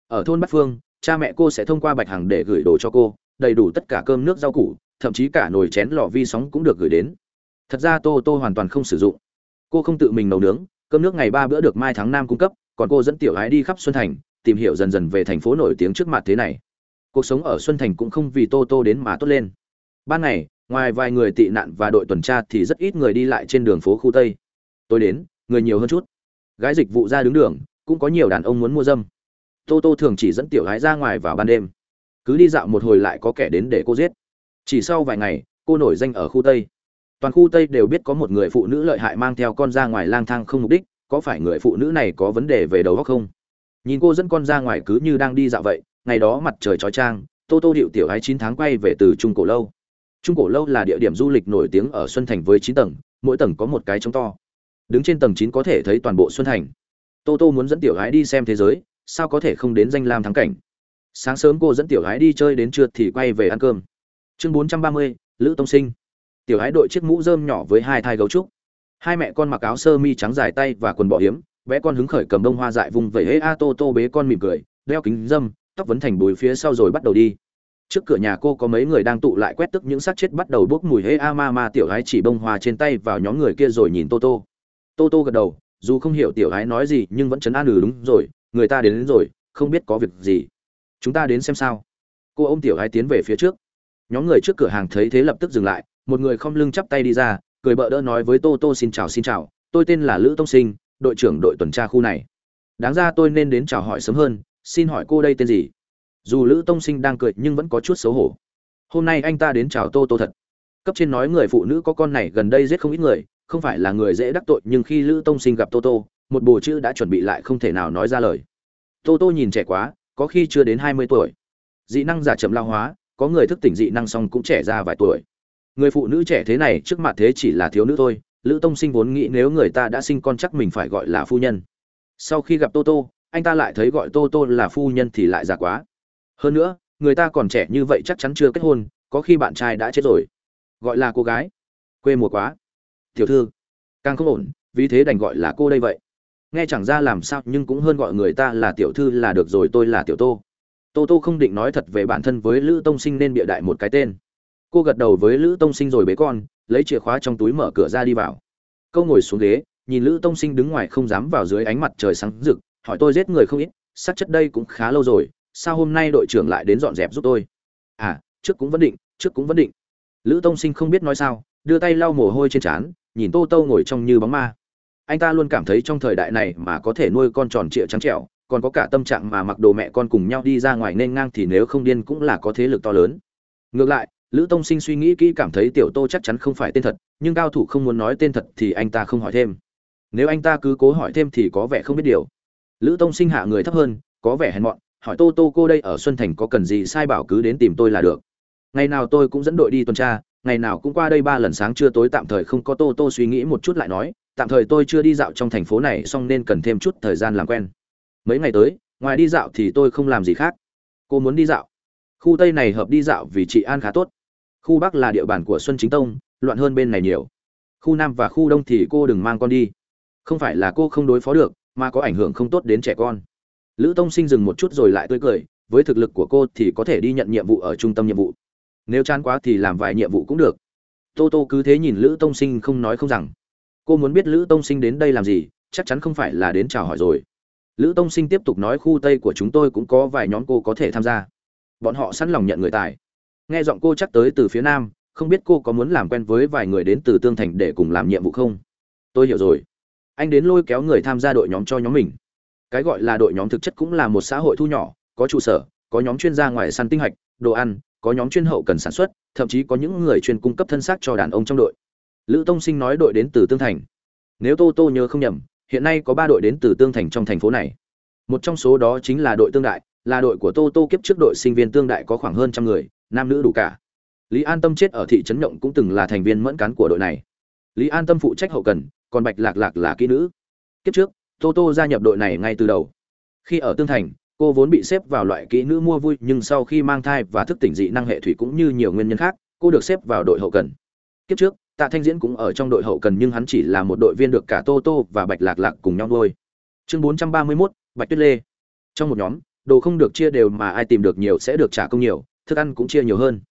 Ở thôn bát phương, cha mẹ cô sẽ thông qua bạch hằng để gửi đồ cho cô, đầy đủ tất cả cơm nước rau củ, thậm chí cả nồi chén lò vi sóng cũng được gửi đến thật ra tô tô hoàn toàn không sử dụng. Cô không tự mình nấu nướng, cơm nước ngày ba bữa được mai tháng năm cung cấp, còn cô dẫn tiểu ái đi khắp xuân thành, tìm hiểu dần dần về thành phố nổi tiếng trước mặt thế này. Cuộc sống ở xuân thành cũng không vì tô tô đến mà tốt lên. Ban ngày, ngoài vài người tị nạn và đội tuần tra thì rất ít người đi lại trên đường phố khu tây. Tôi đến, người nhiều hơn chút. Gái dịch vụ ra đứng đường, cũng có nhiều đàn ông muốn mua dâm. Tô tô thường chỉ dẫn tiểu gái ra ngoài vào ban đêm. Cứ đi dạo một hồi lại có kẻ đến để cô giết. Chỉ sau vài ngày, cô nổi danh ở khu tây toàn khu tây đều biết có một người phụ nữ lợi hại mang theo con ra ngoài lang thang không mục đích, có phải người phụ nữ này có vấn đề về đầu óc không? Nhìn cô dẫn con ra ngoài cứ như đang đi dạo vậy, ngày đó mặt trời chói trang, tô tô điệu tiểu gái chín tháng quay về từ trung cổ lâu. Trung cổ lâu là địa điểm du lịch nổi tiếng ở xuân thành với chín tầng, mỗi tầng có một cái trống to. Đứng trên tầng chín có thể thấy toàn bộ xuân thành. Tô tô muốn dẫn tiểu gái đi xem thế giới, sao có thể không đến danh lam thắng cảnh? Sáng sớm cô dẫn tiểu gái đi chơi đến trưa thì quay về ăn cơm. Chương bốn trăm ba mươi, lữ tông sinh tiểu hái đội chiếc mũ rơm nhỏ với hai thai gấu trúc. Hai mẹ con mặc áo sơ mi trắng dài tay và quần bọ hiếm bé con hứng khởi cầm bông hoa dại vùng vẩy hễ a tô tô bế con mỉm cười đeo kính dâm tóc vấn thành bùi phía sau rồi bắt đầu đi. Trước cửa nhà cô có mấy người đang tụ lại quét tức những xác chết bắt đầu bốc mùi hễ a ma ma tiểu gái chỉ bông hoa trên tay vào nhóm người kia rồi nhìn tô tô. Tô tô gật đầu dù không hiểu tiểu gái nói gì nhưng vẫn chấn an ừ đúng rồi người ta đến, đến rồi không biết có việc gì. Chúng ta đến xem sao. Cô ôm tiểu gái tiến về phía trước. Nhóm người trước cửa hàng thấy thế lập tức dừng lại một người không lưng chắp tay đi ra, cười bợ đỡ nói với tô tô xin chào xin chào, tôi tên là lữ tông sinh, đội trưởng đội tuần tra khu này. Đáng ra tôi nên đến chào hỏi sớm hơn, xin hỏi cô đây tên gì? Dù lữ tông sinh đang cười nhưng vẫn có chút xấu hổ. Hôm nay anh ta đến chào tô tô thật. Cấp trên nói người phụ nữ có con này gần đây giết không ít người, không phải là người dễ đắc tội nhưng khi lữ tông sinh gặp tô tô, một bồ chữ đã chuẩn bị lại không thể nào nói ra lời. Tô tô nhìn trẻ quá, có khi chưa đến hai mươi tuổi. Dị năng giả chậm lao hóa, có người thức tỉnh dị năng xong cũng trẻ ra vài tuổi người phụ nữ trẻ thế này trước mặt thế chỉ là thiếu nữ thôi, lữ tông sinh vốn nghĩ nếu người ta đã sinh con chắc mình phải gọi là phu nhân. Sau khi gặp tô tô, anh ta lại thấy gọi tô tô là phu nhân thì lại già quá. Hơn nữa, người ta còn trẻ như vậy chắc chắn chưa kết hôn, có khi bạn trai đã chết rồi. Gọi là cô gái. Quê mùa quá. Tiểu thư. Càng không ổn, vì thế đành gọi là cô đây vậy. Nghe chẳng ra làm sao nhưng cũng hơn gọi người ta là tiểu thư là được rồi, tôi là tiểu tô. Tô tô không định nói thật về bản thân với lữ tông sinh nên bịa đại một cái tên cô gật đầu với lữ tông sinh rồi bế con, lấy chìa khóa trong túi mở cửa ra đi vào. Câu ngồi xuống ghế, nhìn lữ tông sinh đứng ngoài không dám vào dưới ánh mặt trời sáng rực, hỏi tôi giết người không ít sắc chất đây cũng khá lâu rồi, sao hôm nay đội trưởng lại đến dọn dẹp giúp tôi? À trước cũng vẫn định, trước cũng vẫn định. Lữ tông sinh không biết nói sao, đưa tay lau mồ hôi trên trán, nhìn tô tô ngồi trong như bóng ma. Anh ta luôn cảm thấy trong thời đại này mà có thể nuôi con tròn trịa trắng trẻo, còn có cả tâm trạng mà mặc đồ mẹ con cùng nhau đi ra ngoài nên ngang thì nếu không điên cũng là có thế lực to lớn. Ngược lại lữ tông sinh suy nghĩ kỹ cảm thấy tiểu tô chắc chắn không phải tên thật, nhưng cao thủ không muốn nói tên thật thì anh ta không hỏi thêm. Nếu anh ta cứ cố hỏi thêm thì có vẻ không biết điều. Lữ tông sinh hạ người thấp hơn, có vẻ hèn mọn, hỏi tô tô cô đây ở xuân thành có cần gì sai bảo cứ đến tìm tôi là được. Ngày nào tôi cũng dẫn đội đi tuần tra, ngày nào cũng qua đây ba lần sáng trưa tối tạm thời không có tô tô suy nghĩ một chút lại nói, tạm thời tôi chưa đi dạo trong thành phố này xong nên cần thêm chút thời gian làm quen. Mấy ngày tới, ngoài đi dạo thì tôi không làm gì khác. Cô muốn đi dạo. Khu tây này hợp đi dạo vì chị an khá tốt khu bắc là địa bàn của xuân chính tông, loạn hơn bên này nhiều. Khu nam và khu đông thì cô đừng mang con đi. Không phải là cô không đối phó được, mà có ảnh hưởng không tốt đến trẻ con. Lữ tông sinh dừng một chút rồi lại tươi cười, với thực lực của cô thì có thể đi nhận nhiệm vụ ở trung tâm nhiệm vụ. Nếu chán quá thì làm vài nhiệm vụ cũng được. Tô tô cứ thế nhìn lữ tông sinh không nói không rằng. Cô muốn biết lữ tông sinh đến đây làm gì, chắc chắn không phải là đến chào hỏi rồi. Lữ tông sinh tiếp tục nói khu tây của chúng tôi cũng có vài nhóm cô có thể tham gia. Bọn họ sẵn lòng nhận người tài nghe giọng cô chắc tới từ phía nam, không biết cô có muốn làm quen với vài người đến từ tương thành để cùng làm nhiệm vụ không? Tôi hiểu rồi. Anh đến lôi kéo người tham gia đội nhóm cho nhóm mình. Cái gọi là đội nhóm thực chất cũng là một xã hội thu nhỏ, có trụ sở, có nhóm chuyên gia ngoài săn tinh hạch, đồ ăn, có nhóm chuyên hậu cần sản xuất, thậm chí có những người chuyên cung cấp thân xác cho đàn ông trong đội. Lữ tông sinh nói đội đến từ tương thành. Nếu tô tô nhớ không nhầm, hiện nay có ba đội đến từ tương thành trong thành phố này. Một trong số đó chính là đội tương đại, là đội của tô tô kiếp trước đội sinh viên tương đại có khoảng hơn trăm người nam nữ đủ cả. Lý an tâm chết ở thị trấn nhộng cũng từng là thành viên mẫn cán của đội này. Lý an tâm phụ trách hậu cần còn bạch lạc lạc là kỹ nữ. Kiếp trước tô tô gia nhập đội này ngay từ đầu. Khi ở tương thành cô vốn bị xếp vào loại kỹ nữ mua vui nhưng sau khi mang thai và thức tỉnh dị năng hệ thủy cũng như nhiều nguyên nhân khác cô được xếp vào đội hậu cần. Kiếp trước tạ thanh diễn cũng ở trong đội hậu cần nhưng hắn chỉ là một đội viên được cả tô tô và bạch lạc lạc cùng nhau nuôi. Chương bốn trăm ba mươi 431, bạch tuyết lê. Trong một nhóm đồ không được chia đều mà ai tìm được nhiều sẽ được trả công nhiều thức ăn cũng chia nhiều hơn.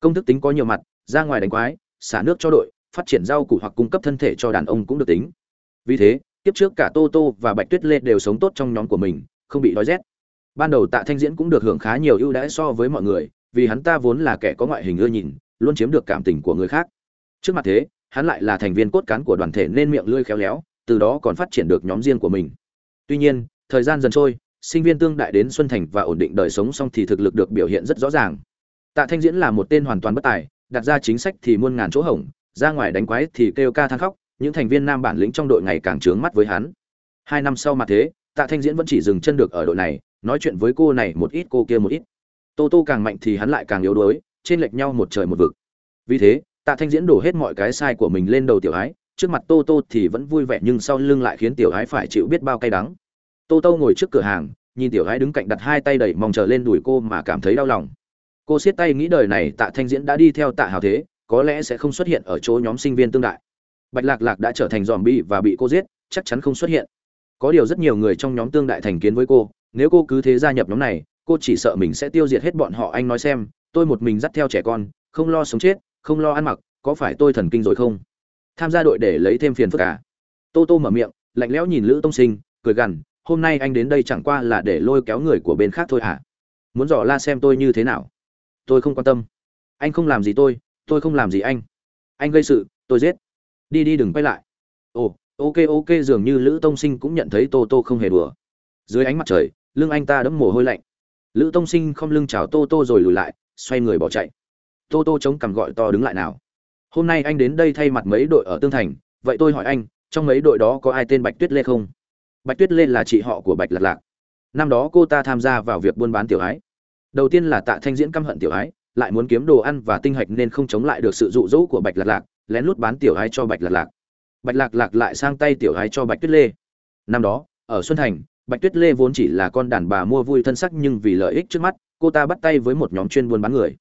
Công thức tính có nhiều mặt, ra ngoài đánh quái, xả nước cho đội, phát triển rau củ hoặc cung cấp thân thể cho đàn ông cũng được tính. Vì thế tiếp trước cả tô tô và bạch tuyết lê đều sống tốt trong nhóm của mình, không bị đói rét. Ban đầu tạ thanh diễn cũng được hưởng khá nhiều ưu đãi so với mọi người, vì hắn ta vốn là kẻ có ngoại hình ưa nhìn, luôn chiếm được cảm tình của người khác. Trước mặt thế, hắn lại là thành viên cốt cán của đoàn thể nên miệng lưỡi khéo léo, từ đó còn phát triển được nhóm riêng của mình. Tuy nhiên, thời gian dần trôi sinh viên tương đại đến xuân thành và ổn định đời sống xong thì thực lực được biểu hiện rất rõ ràng. Tạ thanh diễn là một tên hoàn toàn bất tài, đặt ra chính sách thì muôn ngàn chỗ hỏng ra ngoài đánh quái thì kêu ca than khóc, những thành viên nam bản lĩnh trong đội ngày càng trướng mắt với hắn. Hai năm sau mà thế, tạ thanh diễn vẫn chỉ dừng chân được ở đội này, nói chuyện với cô này một ít, cô kia một ít. Tô tô càng mạnh thì hắn lại càng yếu đuối, trên lệch nhau một trời một vực. Vì thế, tạ thanh diễn đổ hết mọi cái sai của mình lên đầu tiểu ái trước mặt tô tô thì vẫn vui vẻ nhưng sau lưng lại khiến tiểu ái phải chịu biết bao cay đắng tô tô ngồi trước cửa hàng, nhìn tiểu gái đứng cạnh đặt hai tay đẩy mong chờ lên đùi cô mà cảm thấy đau lòng. Cô siết tay nghĩ đời này tạ thanh diễn đã đi theo tạ hào thế, có lẽ sẽ không xuất hiện ở chỗ nhóm sinh viên tương đại. Bạch lạc lạc đã trở thành dòm bi và bị cô giết, chắc chắn không xuất hiện. Có điều rất nhiều người trong nhóm tương đại thành kiến với cô, nếu cô cứ thế gia nhập nhóm này, cô chỉ sợ mình sẽ tiêu diệt hết bọn họ, anh nói xem, tôi một mình dắt theo trẻ con, không lo sống chết, không lo ăn mặc, có phải tôi thần kinh rồi không? Tham gia đội để lấy thêm phiền phức cả à? tô tô mở miệng, lạnh lẽo nhìn lữ tông sinh, cười gằn hôm nay anh đến đây chẳng qua là để lôi kéo người của bên khác thôi à muốn dò la xem tôi như thế nào? Tôi không quan tâm. Anh không làm gì tôi tôi không làm gì anh. Anh gây sự, tôi giết. Đi đi, đừng quay lại. Ồ, ok ok, dường như lữ tông sinh cũng nhận thấy tô tô không hề đùa. Dưới ánh mặt trời, lưng anh ta đẫm mồ hôi lạnh. Lữ tông sinh không lưng chào tô tô rồi lùi lại, xoay người bỏ chạy. Tô tô chống cằm gọi to đứng lại nào. Hôm nay anh đến đây thay mặt mấy đội ở tương thành, vậy tôi hỏi anh, trong mấy đội đó có ai tên bạch tuyết lê không? Bạch tuyết lê là chị họ của bạch lạc lạc. Năm đó cô ta tham gia vào việc buôn bán tiểu ái. Đầu tiên là tạ thanh diễn căm hận tiểu ái, lại muốn kiếm đồ ăn và tinh hạch nên không chống lại được sự dụ dỗ của bạch lạc lạc, lén lút bán tiểu ái cho bạch lạc lạc. Bạch lạc lạc lại sang tay tiểu ái cho bạch tuyết lê. Năm đó, ở xuân thành, bạch tuyết lê vốn chỉ là con đàn bà mua vui thân sắc nhưng vì lợi ích trước mắt, cô ta bắt tay với một nhóm chuyên buôn bán người.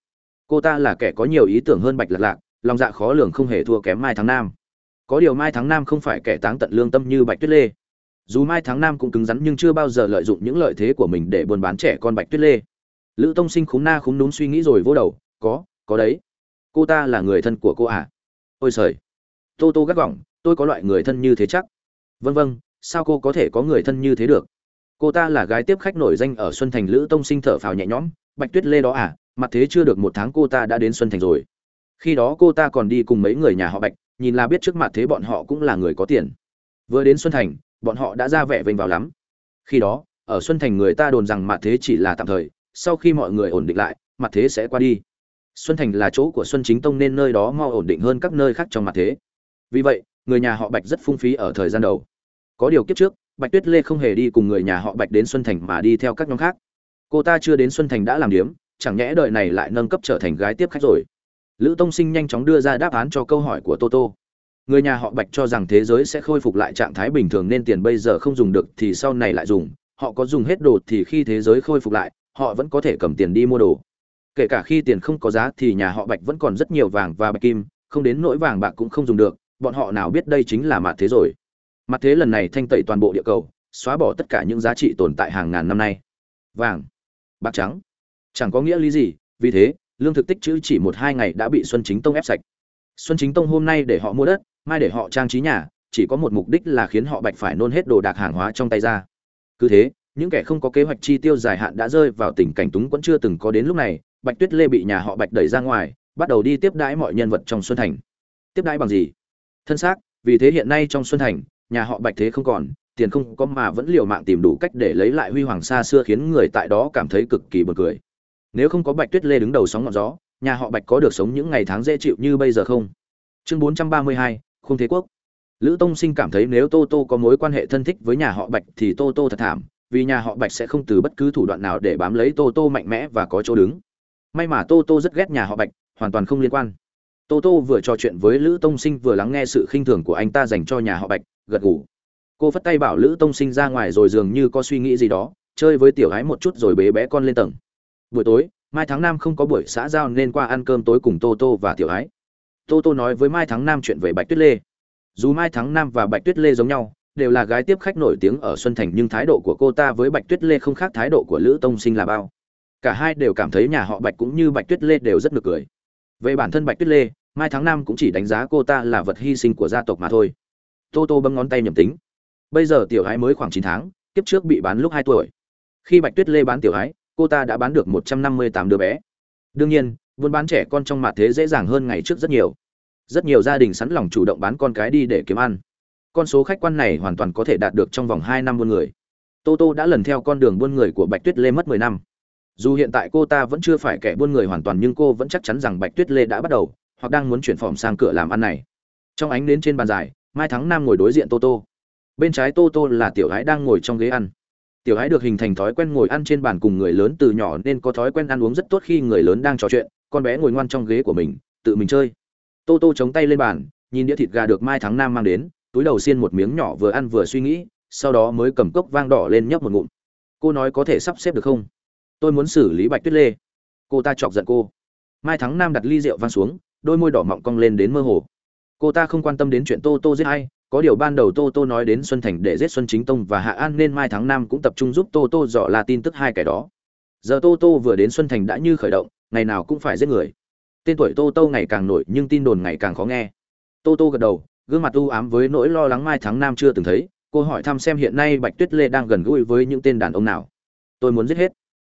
Cô ta là kẻ có nhiều ý tưởng hơn bạch lạc lạc, lòng dạ khó lường không hề thua kém mai tháng nam. Có điều mai tháng nam không phải kẻ táng tận lương tâm như bạch tuyết lê dù mai tháng nam cũng cứng rắn nhưng chưa bao giờ lợi dụng những lợi thế của mình để buôn bán trẻ con bạch tuyết lê. Lữ tông sinh khúng na khúng núm suy nghĩ rồi vô đầu, có có đấy. Cô ta là người thân của cô à? Ôi trời tô tô gắt gỏng, tôi có loại người thân như thế chắc. Vân vân sao cô có thể có người thân như thế được? Cô ta là gái tiếp khách nổi danh ở xuân thành lữ tông sinh thở phào nhẹ nhõm, bạch tuyết lê đó à mặt thế chưa được một tháng cô ta đã đến xuân thành rồi. Khi đó cô ta còn đi cùng mấy người nhà họ bạch, nhìn là biết trước mặt thế bọn họ cũng là người có tiền. Vừa đến xuân thành bọn họ đã ra vẻ vênh vào lắm. Khi đó, ở xuân thành người ta đồn rằng mặt thế chỉ là tạm thời, sau khi mọi người ổn định lại mặt thế sẽ qua đi. Xuân thành là chỗ của xuân chính tông nên nơi đó mau ổn định hơn các nơi khác trong mặt thế. Vì vậy, người nhà họ bạch rất phung phí ở thời gian đầu. Có điều kiếp trước, bạch tuyết lê không hề đi cùng người nhà họ bạch đến xuân thành mà đi theo các nhóm khác. Cô ta chưa đến xuân thành đã làm điếm, chẳng nhẽ đời này lại nâng cấp trở thành gái tiếp khách rồi. Lữ tông sinh nhanh chóng đưa ra đáp án cho câu hỏi của toto người nhà họ bạch cho rằng thế giới sẽ khôi phục lại trạng thái bình thường nên tiền bây giờ không dùng được thì sau này lại dùng. Họ có dùng hết đồ thì khi thế giới khôi phục lại, họ vẫn có thể cầm tiền đi mua đồ. Kể cả khi tiền không có giá thì nhà họ bạch vẫn còn rất nhiều vàng và bạch kim, không đến nỗi vàng bạc cũng không dùng được. Bọn họ nào biết đây chính là mặt thế rồi. Mặt thế lần này thanh tẩy toàn bộ địa cầu, xóa bỏ tất cả những giá trị tồn tại hàng ngàn năm nay. Vàng, bạc trắng. Chẳng có nghĩa lý gì, vì thế, lương thực tích chữ chỉ một hai ngày đã bị xuân chính tông ép sạch. Xuân chính tông hôm nay để họ mua đất mai để họ trang trí nhà chỉ có một mục đích là khiến họ bạch phải nôn hết đồ đạc hàng hóa trong tay ra. Cứ thế những kẻ không có kế hoạch chi tiêu dài hạn đã rơi vào tình cảnh túng quẫn chưa từng có đến lúc này bạch tuyết lê bị nhà họ bạch đẩy ra ngoài bắt đầu đi tiếp đãi mọi nhân vật trong xuân thành. Tiếp đãi bằng gì? Thân xác vì thế hiện nay trong xuân thành nhà họ bạch thế không còn tiền không có mà vẫn liều mạng tìm đủ cách để lấy lại huy hoàng xa xưa khiến người tại đó cảm thấy cực kỳ buồn cười. Nếu không có bạch tuyết lê đứng đầu sóng ngọn gió nhà họ bạch có được sống những ngày tháng dễ chịu như bây giờ không? Chương 432, khung thế quốc. Lữ tông sinh cảm thấy nếu tô tô có mối quan hệ thân thích với nhà họ bạch thì tô tô thật thảm, vì nhà họ bạch sẽ không từ bất cứ thủ đoạn nào để bám lấy tô tô mạnh mẽ và có chỗ đứng. May mà tô tô rất ghét nhà họ bạch, hoàn toàn không liên quan. Tô tô vừa trò chuyện với lữ tông sinh vừa lắng nghe sự khinh thường của anh ta dành cho nhà họ bạch, gật ngủ cô phất tay bảo lữ tông sinh ra ngoài rồi dường như có suy nghĩ gì đó, chơi với tiểu gái một chút rồi bế bé con lên tầng. Buổi tối, mai tháng năm không có buổi xã giao nên qua ăn cơm tối cùng tô tô và tiểu ái tô tô nói với mai Thắng Nam chuyện về bạch tuyết lê. Dù mai Thắng Nam và bạch tuyết lê giống nhau, đều là gái tiếp khách nổi tiếng ở xuân thành, nhưng thái độ của cô ta với bạch tuyết lê không khác thái độ của lữ tông sinh là bao. Cả hai đều cảm thấy nhà họ bạch cũng như bạch tuyết lê đều rất nực cười. Về bản thân bạch tuyết lê, mai tháng năm cũng chỉ đánh giá cô ta là vật hy sinh của gia tộc mà thôi. Tô tô bấm ngón tay nhầm tính. Bây giờ tiểu gái mới khoảng chín tháng, kiếp trước bị bán lúc hai tuổi. Khi bạch tuyết lê bán tiểu gái cô ta đã bán được một trăm năm mươi tám đứa bé. Đương nhiên buôn bán trẻ con trong mặt thế dễ dàng hơn ngày trước rất nhiều. Rất nhiều gia đình sẵn lòng chủ động bán con cái đi để kiếm ăn. Con số khách quan này hoàn toàn có thể đạt được trong vòng hai năm buôn người. Tô tô đã lần theo con đường buôn người của bạch tuyết lê mất mười năm. Dù hiện tại cô ta vẫn chưa phải kẻ buôn người hoàn toàn nhưng cô vẫn chắc chắn rằng bạch tuyết lê đã bắt đầu, hoặc đang muốn chuyển phỏng sang cửa làm ăn này. Trong ánh đến trên bàn dài, mai thắng nam ngồi đối diện tô tô. Bên trái tô tô là tiểu gái đang ngồi trong ghế ăn. Tiểu gái được hình thành thói quen ngồi ăn trên bàn cùng người lớn từ nhỏ nên có thói quen ăn uống rất tốt khi người lớn đang trò chuyện con bé ngồi ngoan trong ghế của mình, tự mình chơi. Tô tô chống tay lên bàn, nhìn đĩa thịt gà được mai thắng nam mang đến, túi đầu xiên một miếng nhỏ vừa ăn vừa suy nghĩ, sau đó mới cầm cốc vang đỏ lên nhấp một ngụm. Cô nói có thể sắp xếp được không? Tôi muốn xử lý bạch tuyết lê. Cô ta chọc giận cô. Mai thắng nam đặt ly rượu vang xuống, đôi môi đỏ mọng cong lên đến mơ hồ. Cô ta không quan tâm đến chuyện tô tô giết hay có điều ban đầu tô tô nói đến xuân thành để giết xuân chính tông và hạ an nên mai tháng năm cũng tập trung giúp tô tô dò la tin tức hai kẻ đó. Giờ tô tô vừa đến xuân thành đã như khởi động ngày nào cũng phải giết người. Tên tuổi tô tô ngày càng nổi nhưng tin đồn ngày càng khó nghe. Tô tô gật đầu, gương mặt u ám với nỗi lo lắng mai tháng năm chưa từng thấy, cô hỏi thăm xem hiện nay bạch tuyết lê đang gần gũi với những tên đàn ông nào. Tôi muốn giết hết.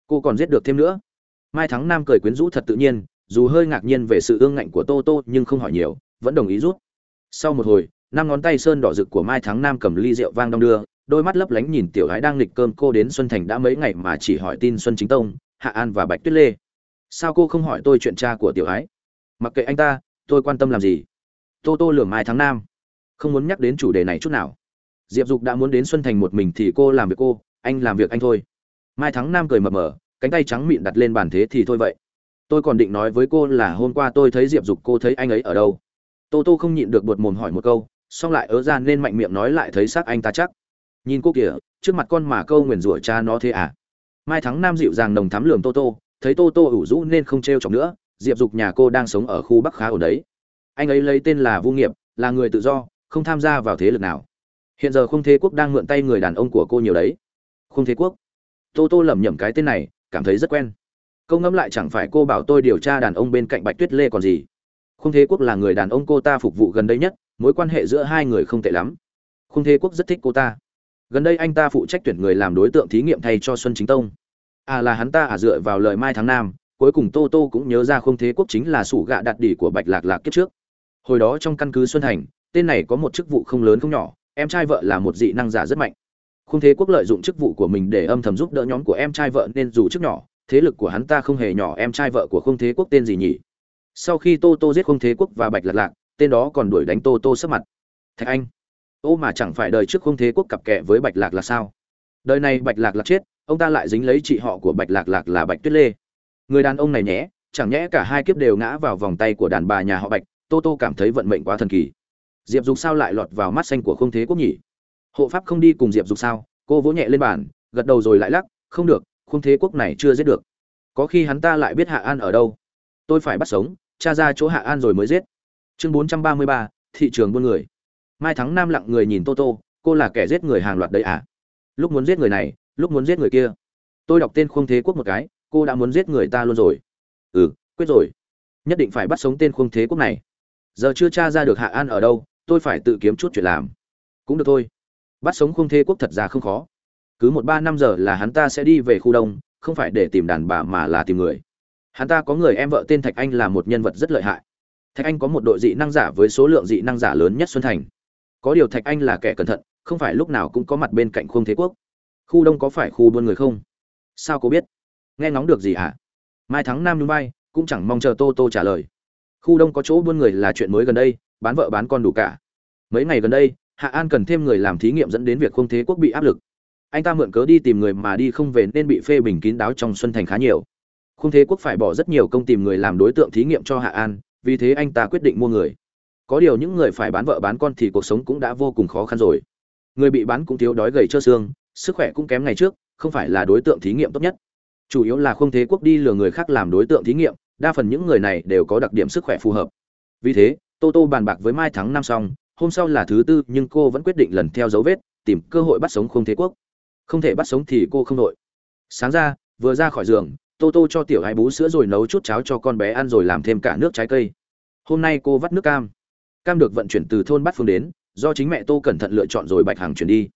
Cô còn giết được thêm nữa. Mai thắng nam cười quyến rũ thật tự nhiên, dù hơi ngạc nhiên về sự ương ngạnh của tô tô nhưng không hỏi nhiều, vẫn đồng ý rút. Sau một hồi, năm ngón tay sơn đỏ rực của mai thắng nam cầm ly rượu vang đong đưa, đôi mắt lấp lánh nhìn tiểu gái đang nghịch cơm cô đến xuân thành đã mấy ngày mà chỉ hỏi tin xuân chính tông, hạ an và bạch tuyết lê sao cô không hỏi tôi chuyện cha của tiểu ái? Mặc kệ anh ta, tôi quan tâm làm gì? Tô tô lường mai tháng năm không muốn nhắc đến chủ đề này chút nào. Diệp dục đã muốn đến xuân thành một mình thì cô làm việc cô, anh làm việc anh thôi. Mai thắng nam cười mập mờ, cánh tay trắng mịn đặt lên bàn thế thì thôi vậy. Tôi còn định nói với cô là hôm qua tôi thấy diệp dục cô thấy anh ấy ở đâu. Tô tô không nhịn được bột mồm hỏi một câu, xong lại ớ ra nên mạnh miệng nói lại thấy xác anh ta chắc. Nhìn cô kìa, trước mặt con mà câu nguyền rủa cha nó thế à? Mai thắng nam dịu dàng nồng thắm lường tô tô thấy tô tô ủ rũ nên không t r e o chọc nữa, diệp dục nhà cô đang sống ở khu bắc khá ổn đấy. Anh ấy lấy tên là vu nghiệp, là người tự do, không tham gia vào thế lực nào. Hiện giờ không thế quốc đang mượn tay người đàn ông của cô nhiều đấy. Không thế quốc. Tô tô lẩm nhẩm cái tên này, cảm thấy rất quen. Câu ngẫm lại chẳng phải cô bảo tôi điều tra đàn ông bên cạnh bạch tuyết lê còn gì. Không thế quốc là người đàn ông cô ta phục vụ gần đây nhất, mối quan hệ giữa hai người không tệ lắm. Không thế quốc rất thích cô ta. Gần đây anh ta phụ trách tuyển người làm đối tượng thí nghiệm thay cho xuân chính tông à là hắn ta à dựa vào lời mai tháng năm cuối cùng tô tô cũng nhớ ra không thế quốc chính là sủ gạ đặt đỉ của bạch lạc lạc kiếp trước. Hồi đó trong căn cứ xuân thành, tên này có một chức vụ không lớn không nhỏ, em trai vợ là một dị năng giả rất mạnh. Không thế quốc lợi dụng chức vụ của mình để âm thầm giúp đỡ nhóm của em trai vợ nên dù chức nhỏ, thế lực của hắn ta không hề nhỏ, em trai vợ của không thế quốc tên gì nhỉ? Sau khi tô tô giết không thế quốc và bạch lạc lạc, tên đó còn đuổi đánh tô tô sấp mặt. Thạch anh, ô mà chẳng phải đời trước không thế quốc cặp kẹ với bạch lạc là sao? Đời này bạch lạc lạc chết ông ta lại dính lấy chị họ của bạch lạc lạc là bạch tuyết lê. Người đàn ông này nhé, chẳng nhẽ cả hai kiếp đều ngã vào vòng tay của đàn bà nhà họ bạch, tô tô cảm thấy vận mệnh quá thần kỳ. Diệp dục sao lại lọt vào mắt xanh của không thế quốc nhỉ? Hộ pháp không đi cùng diệp dục sao, cô vỗ nhẹ lên bàn, gật đầu rồi lại lắc, không được không thế quốc này chưa giết được. Có khi hắn ta lại biết hạ an ở đâu. Tôi phải bắt sống, tra ra chỗ hạ an rồi mới giết. Chương bốn trăm ba mươi ba, thị trường buôn người. Mai thắng nam lặng người nhìn tô tô, cô là kẻ giết người hàng loạt đấy à? Lúc muốn giết người này lúc muốn giết người kia. Tôi đọc tên khuông thế quốc một cái, cô đã muốn giết người ta luôn rồi. Ừ quyết rồi. Nhất định phải bắt sống tên khuông thế quốc này. Giờ chưa tra ra được hạ an ở đâu, tôi phải tự kiếm chút chuyện làm. Cũng được thôi. Bắt sống khuông thế quốc thật ra không khó. Cứ một ba năm giờ là hắn ta sẽ đi về khu đông, không phải để tìm đàn bà mà là tìm người. Hắn ta có người em vợ tên thạch anh là một nhân vật rất lợi hại. Thạch anh có một đội dị năng giả với số lượng dị năng giả lớn nhất xuân thành. Có điều thạch anh là kẻ cẩn thận, không phải lúc nào cũng có mặt bên cạnh khuông thế quốc khu đông có phải khu buôn người không? Sao cô biết? Nghe ngóng được gì hả? Mai thắng nam nhung bay cũng chẳng mong chờ tô tô trả lời. Khu đông có chỗ buôn người là chuyện mới gần đây, bán vợ bán con đủ cả. Mấy ngày gần đây, hạ an cần thêm người làm thí nghiệm dẫn đến việc không thế quốc bị áp lực. Anh ta mượn cớ đi tìm người mà đi không về nên bị phê bình kín đáo trong xuân thành khá nhiều. Không thế quốc phải bỏ rất nhiều công tìm người làm đối tượng thí nghiệm cho hạ an, vì thế anh ta quyết định mua người. Có điều những người phải bán vợ bán con thì cuộc sống cũng đã vô cùng khó khăn rồi. Người bị bán cũng thiếu đói gầy trơ xương sức khỏe cũng kém ngày trước, không phải là đối tượng thí nghiệm tốt nhất. Chủ yếu là không thế quốc đi lừa người khác làm đối tượng thí nghiệm, đa phần những người này đều có đặc điểm sức khỏe phù hợp. Vì thế, tô tô bàn bạc với mai thắng năm xong, hôm sau là thứ tư, nhưng cô vẫn quyết định lần theo dấu vết, tìm cơ hội bắt sống không thế quốc. Không thể bắt sống thì cô không đội. Sáng ra, vừa ra khỏi giường, tô tô cho tiểu hai bú sữa rồi nấu chút cháo cho con bé ăn rồi làm thêm cả nước trái cây. Hôm nay cô vắt nước cam. Cam được vận chuyển từ thôn bát phương đến, do chính mẹ tô cẩn thận lựa chọn rồi bạch hàng chuyển đi.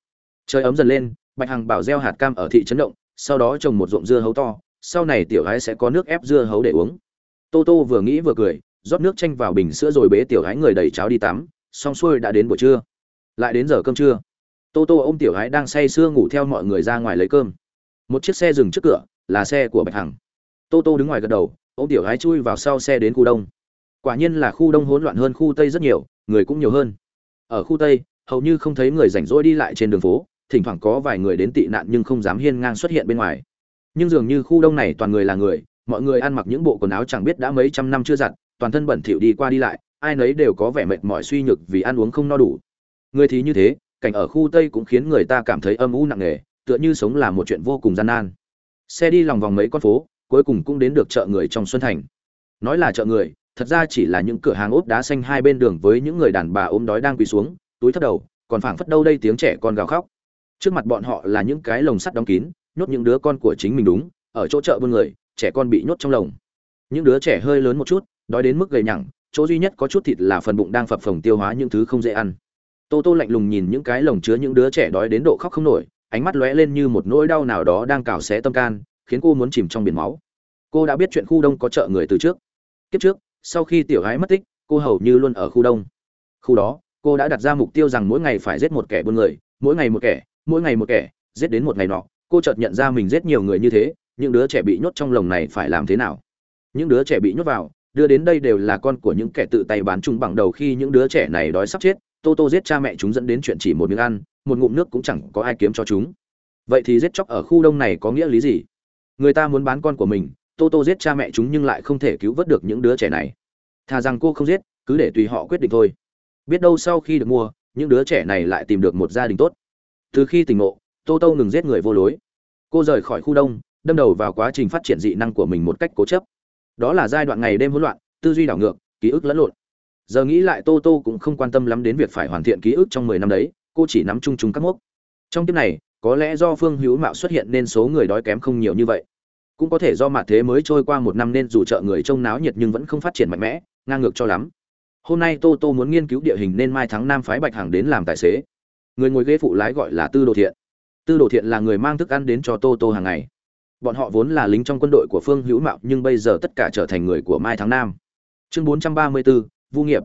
Trời ấm dần lên bạch hằng bảo gieo hạt cam ở thị trấn động, sau đó trồng một ruộng dưa hấu to, sau này tiểu gái sẽ có nước ép dưa hấu để uống. Tô tô vừa nghĩ vừa cười, rót nước chanh vào bình sữa rồi bế tiểu gái người đẩy cháo đi tắm, xong xuôi đã đến buổi trưa. Lại đến giờ cơm trưa. Tô tô ôm tiểu gái đang say sưa ngủ theo mọi người ra ngoài lấy cơm. Một chiếc xe dừng trước cửa, là xe của bạch hằng. Tô tô đứng ngoài gật đầu, ôm tiểu gái chui vào sau xe đến khu đông. Quả nhiên là khu đông hỗn loạn hơn khu tây rất nhiều, người cũng nhiều hơn. Ở khu tây, hầu như không thấy người rảnh rỗi đi lại trên đường phố thỉnh thoảng có vài người đến tị nạn nhưng không dám hiên ngang xuất hiện bên ngoài. Nhưng dường như khu đông này toàn người là người, mọi người ăn mặc những bộ quần áo chẳng biết đã mấy trăm năm chưa giặt, toàn thân bẩn thỉu đi qua đi lại, ai nấy đều có vẻ mệt mỏi suy nhược vì ăn uống không no đủ. Người thì như thế, cảnh ở khu tây cũng khiến người ta cảm thấy âm u nặng nề, tựa như sống là một chuyện vô cùng gian nan. Xe đi lòng vòng mấy con phố, cuối cùng cũng đến được chợ người trong xuân thành. Nói là chợ người, thật ra chỉ là những cửa hàng ốp đá xanh hai bên đường với những người đàn bà ốm đói đang quỳ xuống, túi thấp đầu, còn phảng phất đâu đây tiếng trẻ con gào khóc trước mặt bọn họ là những cái lồng sắt đóng kín, nhốt những đứa con của chính mình đúng, ở chỗ chợ buôn người, trẻ con bị nhốt trong lồng. Những đứa trẻ hơi lớn một chút, đói đến mức gầy nhẳng, chỗ duy nhất có chút thịt là phần bụng đang phập phồng tiêu hóa những thứ không dễ ăn. Tô tô lạnh lùng nhìn những cái lồng chứa những đứa trẻ đói đến độ khóc không nổi, ánh mắt lóe lên như một nỗi đau nào đó đang cào xé tâm can, khiến cô muốn chìm trong biển máu. Cô đã biết chuyện khu đông có chợ người từ trước. Kiếp trước, sau khi tiểu gái mất tích, cô hầu như luôn ở khu đông. Khu đó, cô đã đặt ra mục tiêu rằng mỗi ngày phải giết một kẻ buôn người, mỗi ngày một kẻ mỗi ngày một kẻ, giết đến một ngày nọ, cô chợt nhận ra mình giết nhiều người như thế, những đứa trẻ bị nhốt trong lồng này phải làm thế nào? Những đứa trẻ bị nhốt vào, đưa đến đây đều là con của những kẻ tự tay bán chung bằng đầu khi những đứa trẻ này đói sắp chết, tô tô giết cha mẹ chúng dẫn đến chuyện chỉ một miếng ăn, một ngụm nước cũng chẳng có ai kiếm cho chúng. Vậy thì giết chóc ở khu đông này có nghĩa lý gì? Người ta muốn bán con của mình, tô tô giết cha mẹ chúng nhưng lại không thể cứu vớt được những đứa trẻ này. Thà rằng cô không giết, cứ để tùy họ quyết định thôi. Biết đâu sau khi được mua, những đứa trẻ này lại tìm được một gia đình tốt từ khi tỉnh ngộ, tô tô ngừng giết người vô lối. Cô rời khỏi khu đông, đâm đầu vào quá trình phát triển dị năng của mình một cách cố chấp. Đó là giai đoạn ngày đêm hỗn loạn, tư duy đảo ngược, ký ức lẫn lộn. Giờ nghĩ lại tô tô cũng không quan tâm lắm đến việc phải hoàn thiện ký ức trong mười năm đấy, cô chỉ nắm chung chung các mốc. Trong kiếp này, có lẽ do phương hữu mạo xuất hiện nên số người đói kém không nhiều như vậy. Cũng có thể do mạ thế mới trôi qua một năm nên dù chợ người trông náo nhiệt nhưng vẫn không phát triển mạnh mẽ, ngang ngược cho lắm. Hôm nay tô tô muốn nghiên cứu địa hình nên mai tháng nam phái bạch hằng đến làm tài xế người ngồi ghế phụ lái gọi là tư đồ thiện. Tư đồ thiện là người mang thức ăn đến cho tô tô hàng ngày. Bọn họ vốn là lính trong quân đội của phương hữu mạo, nhưng bây giờ tất cả trở thành người của mai tháng Nam. chương bốn trăm ba mươi bốn vu nghiệp.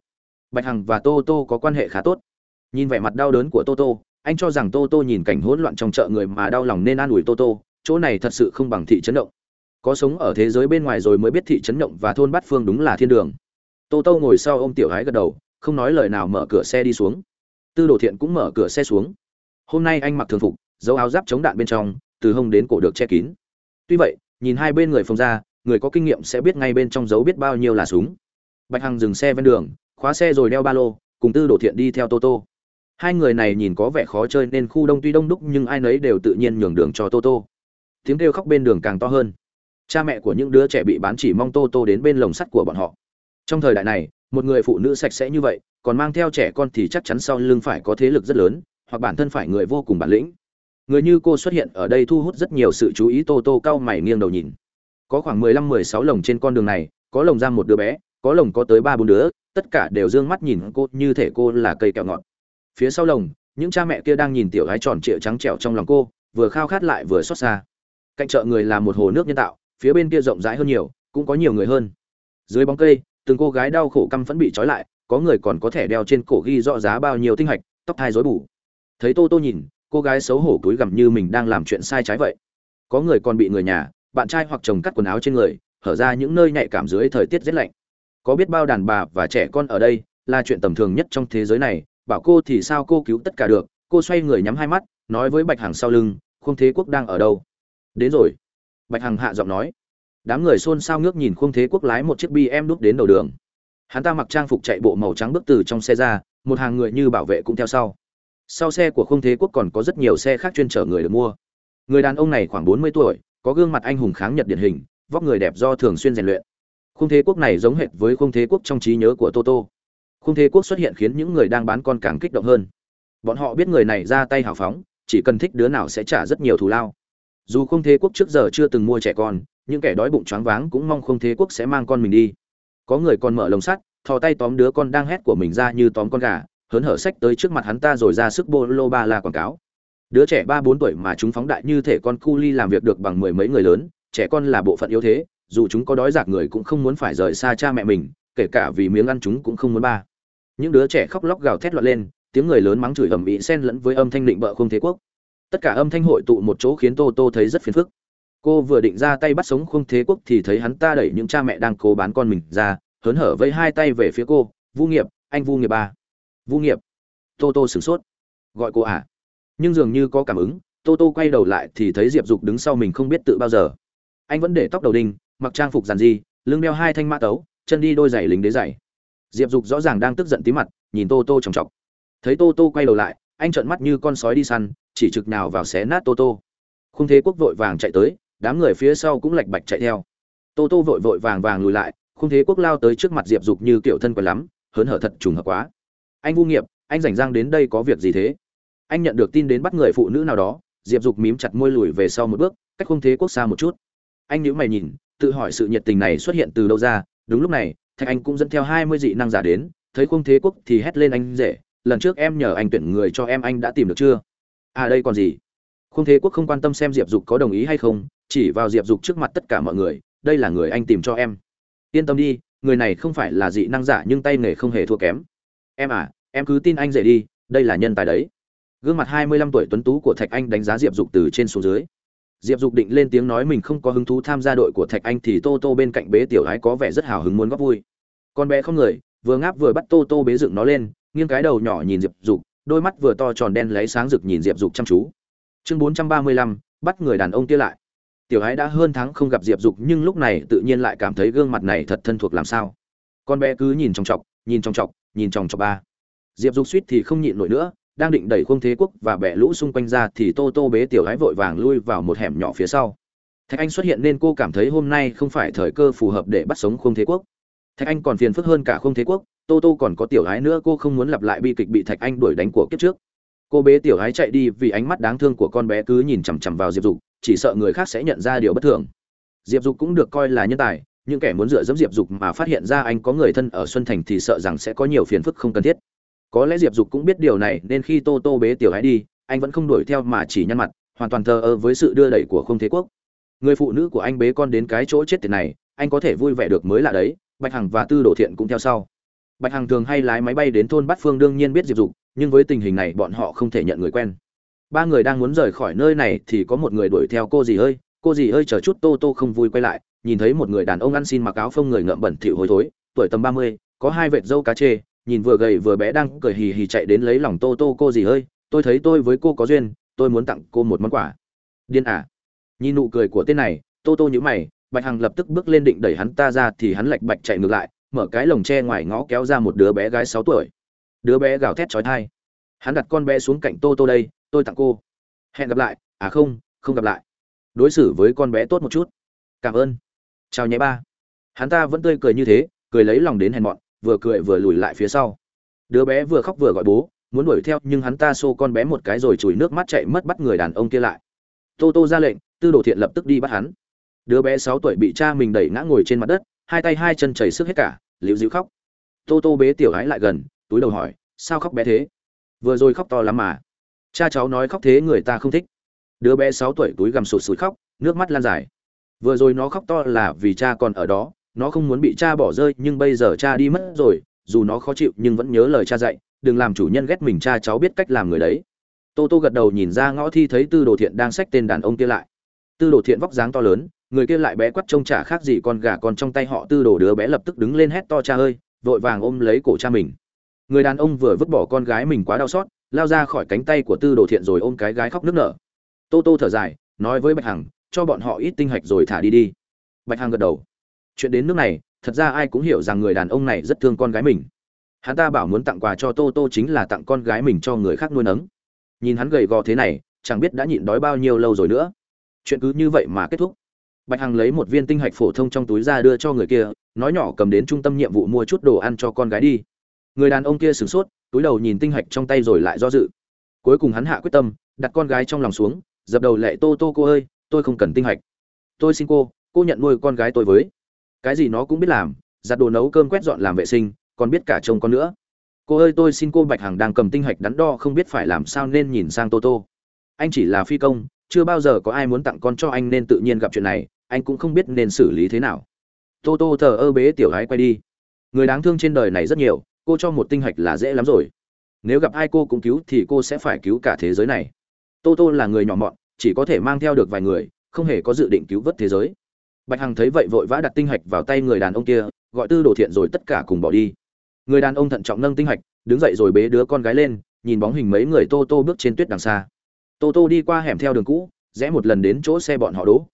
Bạch hằng và tô tô có quan hệ khá tốt. Nhìn vẻ mặt đau đớn của tô tô, anh cho rằng tô tô nhìn cảnh hỗn loạn trong chợ người mà đau lòng nên an ủi tô tô, chỗ này thật sự không bằng thị trấn động. Có sống ở thế giới bên ngoài rồi mới biết thị trấn động và thôn bát phương đúng là thiên đường. Tô tô ngồi sau ô m tiểu gái gật đầu, không nói lời nào mở cửa xe đi xuống tư đồ thiện cũng mở cửa xe xuống. Hôm nay anh mặc thường phục, dấu áo giáp chống đạn bên trong, từ hông đến cổ được che kín. Tuy vậy, nhìn hai bên người phòng ra, người có kinh nghiệm sẽ biết ngay bên trong dấu biết bao nhiêu là súng. Bạch hằng dừng xe ven đường, khóa xe rồi đeo ba lô, cùng tư đồ thiện đi theo tô tô. Hai người này nhìn có vẻ khó chơi nên khu đông tuy đông đúc nhưng ai nấy đều tự nhiên nhường đường cho tô tô. Tiếng kêu khóc bên đường càng to hơn. Cha mẹ của những đứa trẻ bị bán chỉ mong tô tô đến bên lồng sắt của bọn họ. Trong thời đại này, một người phụ nữ sạch sẽ như vậy còn mang theo trẻ con thì chắc chắn sau lưng phải có thế lực rất lớn, hoặc bản thân phải người vô cùng bản lĩnh. Người như cô xuất hiện ở đây thu hút rất nhiều sự chú ý, tô tô cao mày nghiêng đầu nhìn. Có khoảng mười lăm mười sáu lồng trên con đường này, có lồng giam một đứa bé, có lồng có tới ba bốn đứa, tất cả đều d ư ơ n g mắt nhìn cô như thể cô là cây kẹo ngọt. Phía sau lồng, những cha mẹ kia đang nhìn tiểu gái tròn trịa trắng trẻo trong lòng cô, vừa khao khát lại vừa xót xa. Cạnh chợ người là một hồ nước nhân tạo, phía bên kia rộng rãi hơn nhiều, cũng có nhiều người hơn. Dưới bóng cây, từng cô gái đau khổ căm phẫn bị trói lại có người còn có thể đeo trên cổ ghi rõ giá bao nhiêu tinh hạch, tóc thai rối bù. Thấy tô tô nhìn, cô gái xấu hổ túi gằm như mình đang làm chuyện sai trái vậy. Có người còn bị người nhà, bạn trai hoặc chồng cắt quần áo trên người, hở ra những nơi nhạy cảm dưới thời tiết rét lạnh. Có biết bao đàn bà và trẻ con ở đây là chuyện tầm thường nhất trong thế giới này, bảo cô thì sao cô cứu tất cả được, cô xoay người nhắm hai mắt, nói với bạch hằng sau lưng khung thế quốc đang ở đâu? Đến rồi. Bạch hằng hạ giọng nói. Đám người xôn xao ngước nhìn khung thế quốc lái một chiếc bi em đút đến đầu đường hắn ta mặc trang phục chạy bộ màu trắng bước từ trong xe ra, một hàng người như bảo vệ cũng theo sau. Sau xe của không thế quốc còn có rất nhiều xe khác chuyên chở người được mua. Người đàn ông này khoảng bốn mươi tuổi, có gương mặt anh hùng kháng nhật điển hình, vóc người đẹp do thường xuyên rèn luyện. Không thế quốc này giống hệt với không thế quốc trong trí nhớ của toto không thế quốc xuất hiện khiến những người đang bán con càng kích động hơn. Bọn họ biết người này ra tay hào phóng, chỉ cần thích đứa nào sẽ trả rất nhiều thù lao. Dù không thế quốc trước giờ chưa từng mua trẻ con, những kẻ đói bụng choáng váng cũng mong không thế quốc sẽ mang con mình đi có người còn mở lồng sắt, thò tay tóm đứa con đang hét của mình ra như tóm con gà, hớn hở sách tới trước mặt hắn ta rồi ra sức bô lô ba la quảng cáo. Đứa trẻ ba bốn tuổi mà chúng phóng đại như thể con cu ly làm việc được bằng mười mấy người lớn, trẻ con là bộ phận yếu thế, dù chúng có đói giặc người cũng không muốn phải rời xa cha mẹ mình, kể cả vì miếng ăn chúng cũng không muốn ba. Những đứa trẻ khóc lóc gào thét loạn lên, tiếng người lớn mắng chửi ầm ĩ xen lẫn với âm thanh định bợ không thế quốc. Tất cả âm thanh hội tụ một chỗ khiến tô tô thấy rất phiền phức cô vừa định ra tay bắt sống không thế quốc thì thấy hắn ta đẩy những cha mẹ đang cố bán con mình ra, hớn hở với hai tay về phía cô vu nghiệp, anh vu nghiệp à. ba vu nghiệp. Tô tô sửng sốt. Gọi cô à? Nhưng dường như có cảm ứng, tô tô quay đầu lại thì thấy diệp dục đứng sau mình không biết tự bao giờ. Anh vẫn để tóc đầu đinh, mặc trang phục giàn di lưng đeo hai thanh mã tấu, chân đi đôi giày lính đế giày. Diệp dục rõ ràng đang tức giận tí mặt, nhìn tô tô tròng trọc thấy tô tô quay đầu lại, anh trợn mắt như con sói đi săn, chỉ trực nào vào xé nát tô tô. Không thế quốc vội vàng chạy tới đám người phía sau cũng lạch bạch chạy theo. Tô tô vội vội vàng vàng lùi lại, không thế quốc lao tới trước mặt diệp dục như kiểu thân quen lắm, hớn hở thật trùng hợp quá. Anh vu nghiệp, anh rảnh rang đến đây có việc gì thế? Anh nhận được tin đến bắt người phụ nữ nào đó, diệp dục mím chặt môi lùi về sau một bước, cách không thế quốc xa một chút. Anh nhíu mày nhìn, tự hỏi sự nhiệt tình này xuất hiện từ đâu ra, đúng lúc này, thạch anh cũng dẫn theo hai mươi dị năng giả đến, thấy không thế quốc thì hét lên anh rể, lần trước em nhờ anh tuyển người cho em anh đã tìm được chưa? À đây còn gì? Không thế quốc không quan tâm xem diệp dục có đồng ý hay không chỉ vào diệp dục trước mặt tất cả mọi người, đây là người anh tìm cho em. Yên tâm đi, người này không phải là dị năng giả nhưng tay nghề không hề thua kém. Em à em cứ tin anh dậy đi, đây là nhân tài đấy. Gương mặt hai mươi lăm tuổi tuấn tú của thạch anh đánh giá diệp dục từ trên xuống dưới. Diệp dục định lên tiếng nói mình không có hứng thú tham gia đội của thạch anh thì tô tô bên cạnh bế tiểu ái có vẻ rất hào hứng muốn góp vui. Con bé không người, vừa ngáp vừa bắt tô tô bế dựng nó lên, nghiêng cái đầu nhỏ nhìn diệp dục, đôi mắt vừa to tròn đen lấy sáng rực nhìn diệp dục chăm chú. Chương bốn trăm ba mươi lăm, bắt người đàn ông kia lại tiểu ái đã hơn tháng không gặp diệp dục nhưng lúc này tự nhiên lại cảm thấy gương mặt này thật thân thuộc làm sao. Con bé cứ nhìn trong chọc, nhìn trong chọc, nhìn trong chọc ba. Diệp dục suýt thì không nhịn nổi nữa, đang định đẩy khung thế quốc và bẻ lũ xung quanh ra thì tô tô bế tiểu ái vội vàng lui vào một hẻm nhỏ phía sau. Thạch anh xuất hiện nên cô cảm thấy hôm nay không phải thời cơ phù hợp để bắt sống khung thế quốc. Thạch anh còn phiền phức hơn cả khung thế quốc, tô tô còn có tiểu ái nữa, cô không muốn lặp lại bi kịch bị thạch anh đuổi đánh của kiếp trước. Cô bế tiểu ái chạy đi vì ánh mắt đáng thương của con bé cứ nhìn chằm chằm vào diệp dục chỉ sợ người khác sẽ nhận ra điều bất thường. Diệp dục cũng được coi là nhân tài nhưng kẻ muốn dựa dẫm diệp dục mà phát hiện ra anh có người thân ở xuân thành thì sợ rằng sẽ có nhiều phiền phức không cần thiết. Có lẽ diệp dục cũng biết điều này, nên khi tô tô bế tiểu ái đi, anh vẫn không đuổi theo mà chỉ nhăn mặt, hoàn toàn thờ ơ với sự đưa đẩy của không thế quốc. Người phụ nữ của anh bế con đến cái chỗ chết tiệt này, anh có thể vui vẻ được mới là đấy, bạch hằng và tư đồ thiện cũng theo sau. Bạch hằng thường hay lái máy bay đến thôn bát phương đương nhiên biết diệp dục, nhưng với tình hình này bọn họ không thể nhận người quen ba người đang muốn rời khỏi nơi này thì có một người đuổi theo cô dì ơi cô dì ơi chờ chút tô tô không vui quay lại, nhìn thấy một người đàn ông ăn xin mặc áo phông người ngợm bẩn thỉu hôi thối, tuổi tầm ba mươi, có hai vệt râu cá chê, nhìn vừa gầy vừa bé đang cười hì hì chạy đến lấy lòng tô tô, cô dì ơi tôi thấy tôi với cô có duyên, tôi muốn tặng cô một món quà. Điên à? Nhìn nụ cười của tên này, tô tô nhữ mày, bạch hằng lập tức bước lên định đẩy hắn ta ra thì hắn lạch bạch chạy ngược lại, mở cái lồng tre ngoài ngõ kéo ra một đứa bé gái sáu tuổi. Đứa bé gào thét chói tai. Hắn đặt con bé xuống cạnh tô tô đây tôi tặng cô. Hẹn gặp lại. À không không gặp lại. Đối xử với con bé tốt một chút. Cảm ơn. Chào nhé ba. Hắn ta vẫn tươi cười như thế, cười lấy lòng đến hèn mọn, vừa cười vừa lùi lại phía sau. Đứa bé vừa khóc vừa gọi bố, muốn đuổi theo nhưng hắn ta xô con bé một cái rồi chùi nước mắt chạy mất bắt người đàn ông kia lại. Tô tô ra lệnh, tư đồ thiện lập tức đi bắt hắn. Đứa bé sáu tuổi bị cha mình đẩy ngã ngồi trên mặt đất, hai tay hai chân chảy sức hết cả, liễu dịu khóc. Tô tô bế tiểu gái lại gần, túi đầu hỏi, sao khóc bé thế? Vừa rồi khóc to lắm mà cha cháu nói khóc thế người ta không thích. Đứa bé sáu tuổi túi gầm sụt sụt khóc, nước mắt lan dài. Vừa rồi nó khóc to là vì cha còn ở đó, nó không muốn bị cha bỏ rơi, nhưng bây giờ cha đi mất rồi, dù nó khó chịu nhưng vẫn nhớ lời cha dạy, đừng làm chủ nhân ghét mình, cha cháu biết cách làm người đấy. Tô tô gật đầu nhìn ra ngõ thi thấy tư đồ thiện đang xách tên đàn ông kia lại. Tư đồ thiện vóc dáng to lớn, người kia lại bé quắt trông chả khác gì con gà con trong tay họ, tư đồ đứa bé lập tức đứng lên hét to, cha ơi! vội vàng ôm lấy cổ cha mình. Người đàn ông vừa vứt bỏ con gái mình quá đau xót lao ra khỏi cánh tay của tư đồ thiện rồi ôm cái gái khóc nức nở. Tô tô thở dài, nói với bạch hằng, cho bọn họ ít tinh hạch rồi thả đi đi. Bạch hằng gật đầu. Chuyện đến nước này, thật ra ai cũng hiểu rằng người đàn ông này rất thương con gái mình. Hắn ta bảo muốn tặng quà cho tô tô chính là tặng con gái mình cho người khác nuôi nấng. Nhìn hắn gầy gò thế này, chẳng biết đã nhịn đói bao nhiêu lâu rồi nữa. Chuyện cứ như vậy mà kết thúc. Bạch hằng lấy một viên tinh hạch phổ thông trong túi ra đưa cho người kia, nói nhỏ cầm đến trung tâm nhiệm vụ mua chút đồ ăn cho con gái đi. Người đàn ông kia sửng sốt túi đầu nhìn tinh hạch trong tay rồi lại do dự. Cuối cùng hắn hạ quyết tâm, đặt con gái trong lòng xuống, dập đầu lệ tô tô cô ơi, tôi không cần tinh hạch. Tôi xin cô cô nhận nuôi con gái tôi với. Cái gì nó cũng biết làm, giặt đồ nấu cơm quét dọn làm vệ sinh, còn biết cả chồng con nữa. Cô ơi, tôi xin cô bạch hằng đang cầm tinh hạch đắn đo không biết phải làm sao nên nhìn sang tô tô. Anh chỉ là phi công, chưa bao giờ có ai muốn tặng con cho anh nên tự nhiên gặp chuyện này, anh cũng không biết nên xử lý thế nào. Tô tô thờ ơ bế tiểu gái quay đi. Người đáng thương trên đời này rất nhiều cô cho một tinh hạch là dễ lắm rồi. Nếu gặp ai cô cũng cứu thì cô sẽ phải cứu cả thế giới này. Tô tô là người nhỏ mọn, chỉ có thể mang theo được vài người, không hề có dự định cứu vớt thế giới. Bạch hằng thấy vậy vội vã đặt tinh hạch vào tay người đàn ông kia, gọi tư đồ thiện rồi tất cả cùng bỏ đi. Người đàn ông thận trọng nâng tinh hạch, đứng dậy rồi bế đứa con gái lên, nhìn bóng hình mấy người tô tô bước trên tuyết đằng xa. Tô tô đi qua hẻm theo đường cũ, rẽ một lần đến chỗ xe bọn họ đỗ.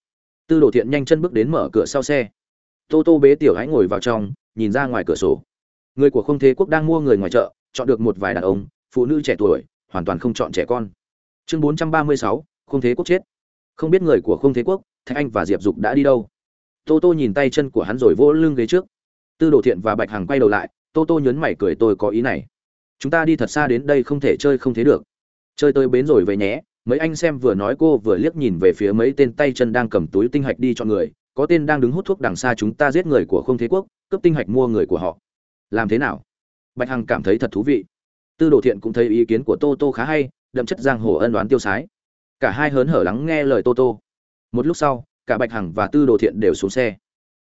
Tư đồ thiện nhanh chân bước đến mở cửa sau xe. Tô tô bế tiểu hãy ngồi vào trong, nhìn ra ngoài cửa sổ người của không thế quốc đang mua người ngoài chợ, chọn được một vài đàn ông, phụ nữ trẻ tuổi, hoàn toàn không chọn trẻ con. Chương bốn trăm ba mươi sáu, không thế quốc chết. Không biết người của không thế quốc, thạch anh và diệp dục đã đi đâu. Tô tô nhìn tay chân của hắn rồi vỗ lưng ghế trước. Tư đồ thiện và bạch hằng quay đầu lại, tô tô nhấn mày cười tôi có ý này. Chúng ta đi thật xa đến đây không thể chơi không thế được. Chơi tới bến rồi về nhé, mấy anh xem vừa nói cô vừa liếc nhìn về phía mấy tên tay chân đang cầm túi tinh hạch đi chọn người, có tên đang đứng hút thuốc đằng xa chúng ta giết người của không thế quốc, cướp tinh hạch mua người của họ làm thế nào? Bạch hằng cảm thấy thật thú vị. Tư đồ thiện cũng thấy ý kiến của tô tô khá hay, đậm chất giang hồ ân đoán tiêu sái. Cả hai hớn hở lắng nghe lời tô tô. Một lúc sau, cả bạch hằng và tư đồ thiện đều xuống xe.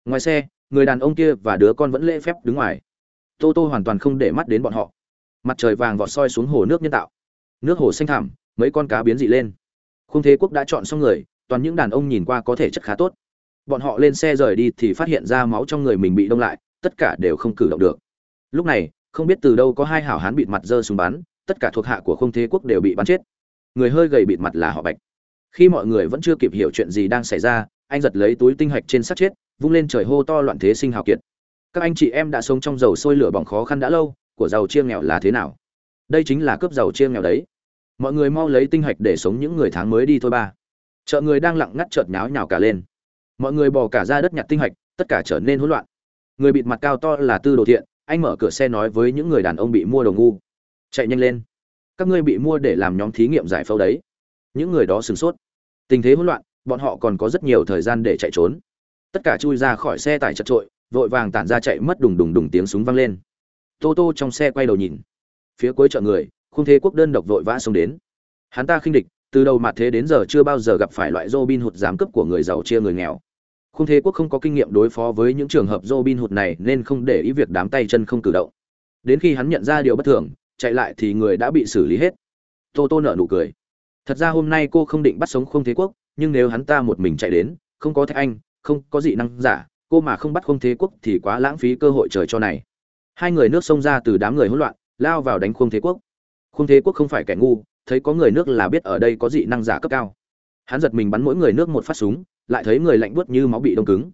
Ngoài xe, người đàn ông kia và đứa con vẫn lễ phép đứng ngoài. Tô tô hoàn toàn không để mắt đến bọn họ. Mặt trời vàng vọt soi xuống hồ nước nhân tạo. Nước hồ xanh thẳm, mấy con cá biến dị lên. Khung thế quốc đã chọn xong người, toàn những đàn ông nhìn qua có thể chất khá tốt. Bọn họ lên xe rời đi thì phát hiện ra máu trong người mình bị đông lại, tất cả đều không cử động được lúc này, không biết từ đâu có hai hảo hán bịt mặt dơ súng bắn, tất cả thuộc hạ của không thế quốc đều bị bắn chết. Người hơi gầy bịt mặt là họ bạch. Khi mọi người vẫn chưa kịp hiểu chuyện gì đang xảy ra, anh giật lấy túi tinh hạch trên sát chết, vung lên trời hô to loạn thế sinh hào kiệt. Các anh chị em đã sống trong dầu sôi lửa bỏng khó khăn đã lâu, của giàu chiêng nghèo là thế nào? Đây chính là cướp giàu chiêng nghèo đấy. Mọi người mau lấy tinh hạch để sống những người tháng mới đi thôi ba. Chợ người đang lặng ngắt chợt nháo nhào cả lên. Mọi người bỏ cả ra đất nhặt tinh hạch, tất cả trở nên hỗn loạn. Người bịt mặt cao to là tư đồ thiện anh mở cửa xe nói với những người đàn ông bị mua đồ ngu. Chạy nhanh lên. Các ngươi bị mua để làm nhóm thí nghiệm giải phẫu đấy. Những người đó sửng sốt. Tình thế hỗn loạn, bọn họ còn có rất nhiều thời gian để chạy trốn. Tất cả chui ra khỏi xe tải chật trội, vội vàng tản ra chạy mất đùng đùng đùng tiếng súng vang lên. Tô tô trong xe quay đầu nhìn. Phía cuối chợ người, Khung thế quốc đơn độc vội vã xông đến. Hắn ta khinh địch, từ đầu mặt thế đến giờ chưa bao giờ gặp phải loại Robin hụt giám cấp của người giàu chia người nghèo. Khung thế quốc không có kinh nghiệm đối phó với những trường hợp Robin hụt này nên không để ý việc đám tay chân không cử động. Đến khi hắn nhận ra điều bất thường, chạy lại thì người đã bị xử lý hết. Tô Tô nở nụ cười. Thật ra hôm nay cô không định bắt sống Khung thế quốc, nhưng nếu hắn ta một mình chạy đến, không có thạch anh, không có dị năng giả, cô mà không bắt Khung thế quốc thì quá lãng phí cơ hội trời cho này. Hai người nước xông ra từ đám người hỗn loạn, lao vào đánh Khung thế quốc. Khung thế quốc không phải kẻ ngu, thấy có người nước là biết ở đây có dị năng giả cấp cao hắn giật mình bắn mỗi người nước một phát súng lại thấy người lạnh buốt như máu bị đông cứng.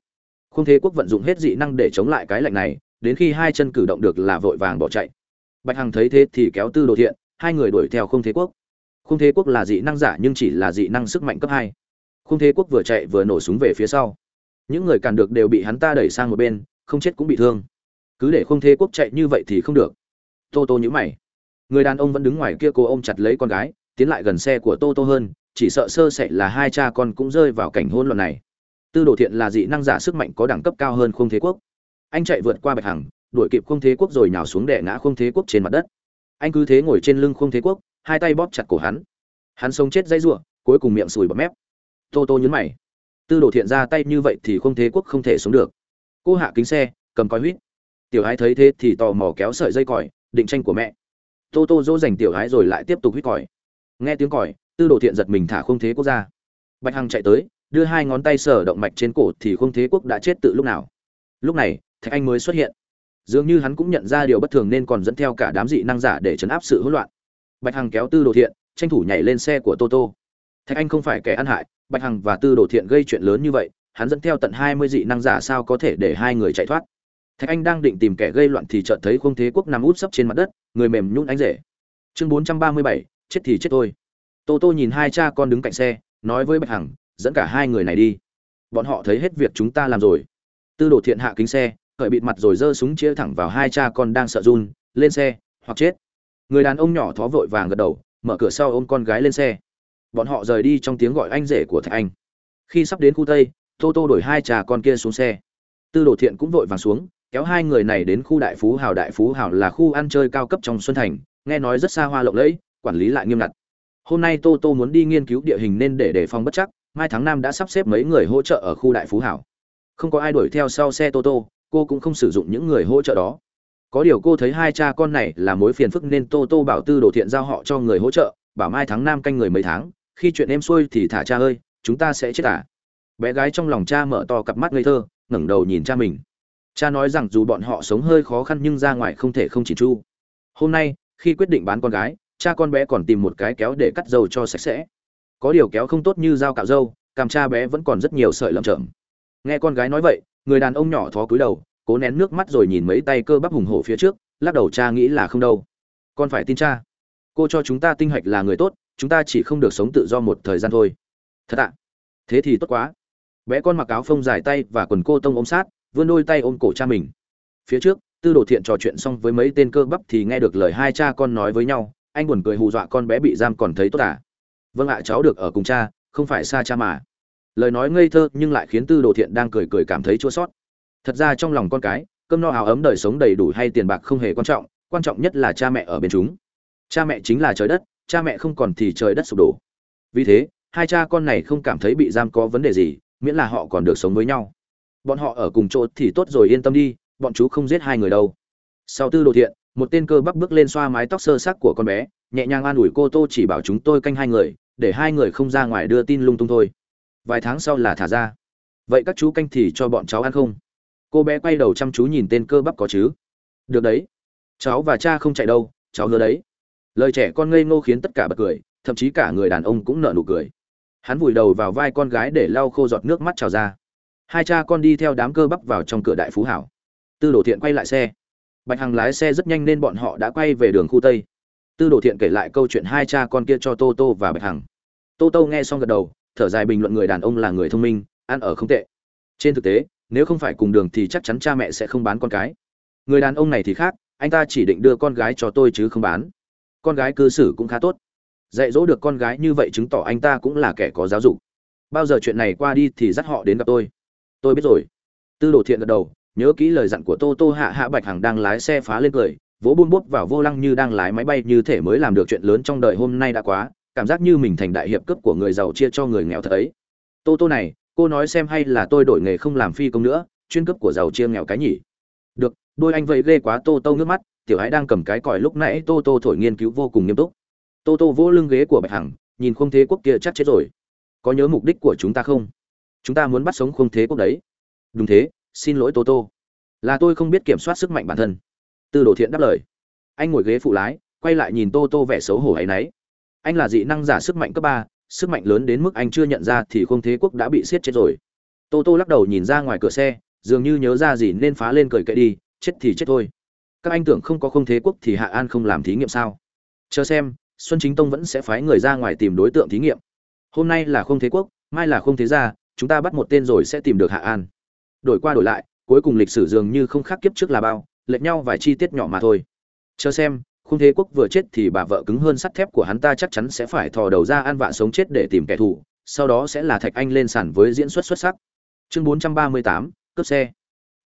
Không thế quốc vận dụng hết dị năng để chống lại cái lạnh này, đến khi hai chân cử động được là vội vàng bỏ chạy. Bạch hằng thấy thế thì kéo tư đồ thiện, hai người đuổi theo không thế quốc. Không thế quốc là dị năng giả nhưng chỉ là dị năng sức mạnh cấp hai. Không thế quốc vừa chạy vừa nổ súng về phía sau. Những người cản được đều bị hắn ta đẩy sang một bên, không chết cũng bị thương. Cứ để không thế quốc chạy như vậy thì không được. Tô tô nhữ mày. Người đàn ông vẫn đứng ngoài kia cô ôm chặt lấy con gái, tiến lại gần xe của tô tô hơn chỉ sợ sơ sẩy là hai cha con cũng rơi vào cảnh hôn loạn này. Tư đồ thiện là dị năng giả sức mạnh có đẳng cấp cao hơn Khung thế quốc. Anh chạy vượt qua bạch hằng đuổi kịp Khung thế quốc rồi nhào xuống đè ngã Khung thế quốc trên mặt đất. Anh cứ thế ngồi trên lưng Khung thế quốc hai tay bóp chặt cổ hắn. Hắn sống chết dây rủa, cuối cùng miệng sùi bọt mép. Tô tô nhướng mày. Tư đồ thiện ra tay như vậy thì Khung thế quốc không thể sống được. Cô hạ kính xe cầm coi huýt. Tiểu ái thấy thế thì tò mò kéo sợi dây còi định tranh của mẹ. Tô tô dỗ dành tiểu Hải rồi lại tiếp tục huýt còi. Nghe tiếng còi tư đồ thiện giật mình thả không thế quốc ra. Bạch hằng chạy tới, đưa hai ngón tay sở động mạch trên cổ thì không thế quốc đã chết tự lúc nào. Lúc này, thạch anh mới xuất hiện. Dường như hắn cũng nhận ra điều bất thường nên còn dẫn theo cả đám dị năng giả để chấn áp sự hỗn loạn. Bạch hằng kéo tư đồ thiện, tranh thủ nhảy lên xe của tô tô. Thạch anh không phải kẻ ăn hại, bạch hằng và tư đồ thiện gây chuyện lớn như vậy, hắn dẫn theo tận hai mươi dị năng giả sao có thể để hai người chạy thoát? Thạch anh đang định tìm kẻ gây loạn thì chợt thấy không thế quốc nằm út sấp trên mặt đất, người mềm nhún ánh rể. Chương bốn trăm ba mươi bảy, chết thì chết thôi tô tô nhìn hai cha con đứng cạnh xe, nói với bạch hằng, dẫn cả hai người này đi. Bọn họ thấy hết việc chúng ta làm rồi. Tư đồ thiện hạ kính xe cởi bịt mặt rồi giơ súng chia thẳng vào hai cha con đang sợ run, lên xe, hoặc chết. Người đàn ông nhỏ thó vội vàng gật đầu, mở cửa sau ôm con gái lên xe. Bọn họ rời đi trong tiếng gọi anh rể của thạch anh. Khi sắp đến khu tây, tô tô đổi hai cha con kia xuống xe. Tư đồ thiện cũng vội vàng xuống, kéo hai người này đến khu đại phú hào. Đại phú hào là khu ăn chơi cao cấp trong xuân thành, nghe nói rất xa hoa lộng lẫy, quản lý lại nghiêm ngặt hôm nay tô tô muốn đi nghiên cứu địa hình nên để đề phòng bất chắc, mai tháng năm đã sắp xếp mấy người hỗ trợ ở khu đại phú hảo. Không có ai đuổi theo sau xe tô tô, cô cũng không sử dụng những người hỗ trợ đó. Có điều cô thấy hai cha con này là mối phiền phức nên tô tô bảo tư đồ thiện giao họ cho người hỗ trợ, bảo mai tháng năm canh người mấy tháng, khi chuyện em xuôi thì thả cha ơi, chúng ta sẽ chết à. Bé gái trong lòng cha mở to cặp mắt ngây thơ, ngẩng đầu nhìn cha mình. Cha nói rằng dù bọn họ sống hơi khó khăn nhưng ra ngoài không thể không chỉ chu. Hôm nay, khi quyết định bán con gái cha con bé còn tìm một cái kéo để cắt dầu cho sạch sẽ. Có điều kéo không tốt như dao cạo dâu Cảm cha bé vẫn còn rất nhiều sợi lầm chởm. Nghe con gái nói vậy, người đàn ông nhỏ thó cúi đầu, cố nén nước mắt rồi nhìn mấy tay cơ bắp hùng hổ phía trước, lắc đầu cha nghĩ là không đâu. Con phải tin cha. Cô cho chúng ta tinh hạch là người tốt, chúng ta chỉ không được sống tự do một thời gian thôi. Thật ạ. Thế thì tốt quá. Bé con mặc áo phông dài tay và quần cô tông ôm sát, vươn đôi tay ôm cổ cha mình. Phía trước, tư đồ thiện trò chuyện xong với mấy tên cơ bắp thì nghe được lời hai cha con nói với nhau anh buồn cười hù dọa con bé bị giam còn thấy tốt à? Vâng ạ, cháu được ở cùng cha, không phải xa cha mà. Lời nói ngây thơ nhưng lại khiến tư đồ thiện đang cười cười cảm thấy chua sót. Thật ra trong lòng con cái, cơm no áo ấm đời sống đầy đủ hay tiền bạc không hề quan trọng quan trọng nhất là cha mẹ ở bên chúng. Cha mẹ chính là trời đất, cha mẹ không còn thì trời đất sụp đổ. Vì thế, hai cha con này không cảm thấy bị giam có vấn đề gì, miễn là họ còn được sống với nhau. Bọn họ ở cùng chỗ thì tốt rồi yên tâm đi, bọn chú không giết hai người đâu. Sau tư đồ thiện một tên cơ bắp bước lên xoa mái tóc sơ sắc của con bé, nhẹ nhàng an ủi cô tô chỉ bảo chúng tôi canh hai người, để hai người không ra ngoài đưa tin lung tung thôi. Vài tháng sau là thả ra. Vậy các chú canh thì cho bọn cháu ăn không? Cô bé quay đầu chăm chú nhìn tên cơ bắp có chứ? Được đấy. Cháu và cha không chạy đâu, cháu hứa đấy. Lời trẻ con ngây ngô khiến tất cả bật cười, thậm chí cả người đàn ông cũng nở nụ cười. Hắn vùi đầu vào vai con gái để lau khô giọt nước mắt trào ra. Hai cha con đi theo đám cơ bắp vào trong cửa đại phú hảo. Tư đồ thiện quay lại xe bạch hằng lái xe rất nhanh nên bọn họ đã quay về đường khu tây. Tư đồ thiện kể lại câu chuyện hai cha con kia cho tô tô và bạch hằng. Tô tô nghe xong gật đầu, thở dài bình luận người đàn ông là người thông minh, ăn ở không tệ. Trên thực tế, nếu không phải cùng đường thì chắc chắn cha mẹ sẽ không bán con cái. Người đàn ông này thì khác, anh ta chỉ định đưa con gái cho tôi chứ không bán. Con gái cư xử cũng khá tốt. Dạy dỗ được con gái như vậy chứng tỏ anh ta cũng là kẻ có giáo dục. Bao giờ chuyện này qua đi thì dắt họ đến gặp tôi. Tôi biết rồi. Tư đồ thiện gật đầu nhớ kỹ lời dặn của tô tô hạ hạ bạch hằng đang lái xe phá lên cười, vỗ buôn bút vào vô lăng như đang lái máy bay như thể mới làm được chuyện lớn trong đời hôm nay đã quá, cảm giác như mình thành đại hiệp cấp của người giàu chia cho người nghèo thật ấy. Tô tô này, cô nói xem hay là tôi đổi nghề không làm phi công nữa, chuyên cấp của giàu chia nghèo cái nhỉ? Được, đôi anh vậy ghê quá tô tô nước mắt, tiểu hãy đang cầm cái còi lúc nãy tô tô thổi nghiên cứu vô cùng nghiêm túc. Tô tô vỗ lưng ghế của bạch hằng, nhìn không thế quốc kia chắc chết rồi. Có nhớ mục đích của chúng ta không? Chúng ta muốn bắt sống không thế quốc đấy. Đúng thế xin lỗi tô tô. Là tôi không biết kiểm soát sức mạnh bản thân. Tư đồ thiện đáp lời. Anh ngồi ghế phụ lái, quay lại nhìn tô tô vẻ xấu hổ ấy nấy. Anh là dị năng giả sức mạnh cấp ba, sức mạnh lớn đến mức anh chưa nhận ra thì không thế quốc đã bị siết chết rồi. Tô tô lắc đầu nhìn ra ngoài cửa xe, dường như nhớ ra gì nên phá lên cười kệ đi, chết thì chết thôi. Các anh tưởng không có không thế quốc thì hạ an không làm thí nghiệm sao? Chờ xem, xuân chính tông vẫn sẽ phái người ra ngoài tìm đối tượng thí nghiệm. Hôm nay là không thế quốc, mai là không thế gia, chúng ta bắt một tên rồi sẽ tìm được hạ an đổi qua đổi lại cuối cùng lịch sử dường như không khác kiếp trước là bao lệch nhau vài chi tiết nhỏ mà thôi. Chờ xem Khung thế quốc vừa chết thì bà vợ cứng hơn sắt thép của hắn ta chắc chắn sẽ phải thò đầu ra ăn vạ sống chết để tìm kẻ thù sau đó sẽ là thạch anh lên sàn với diễn xuất xuất sắc. Chương 438, cướp xe.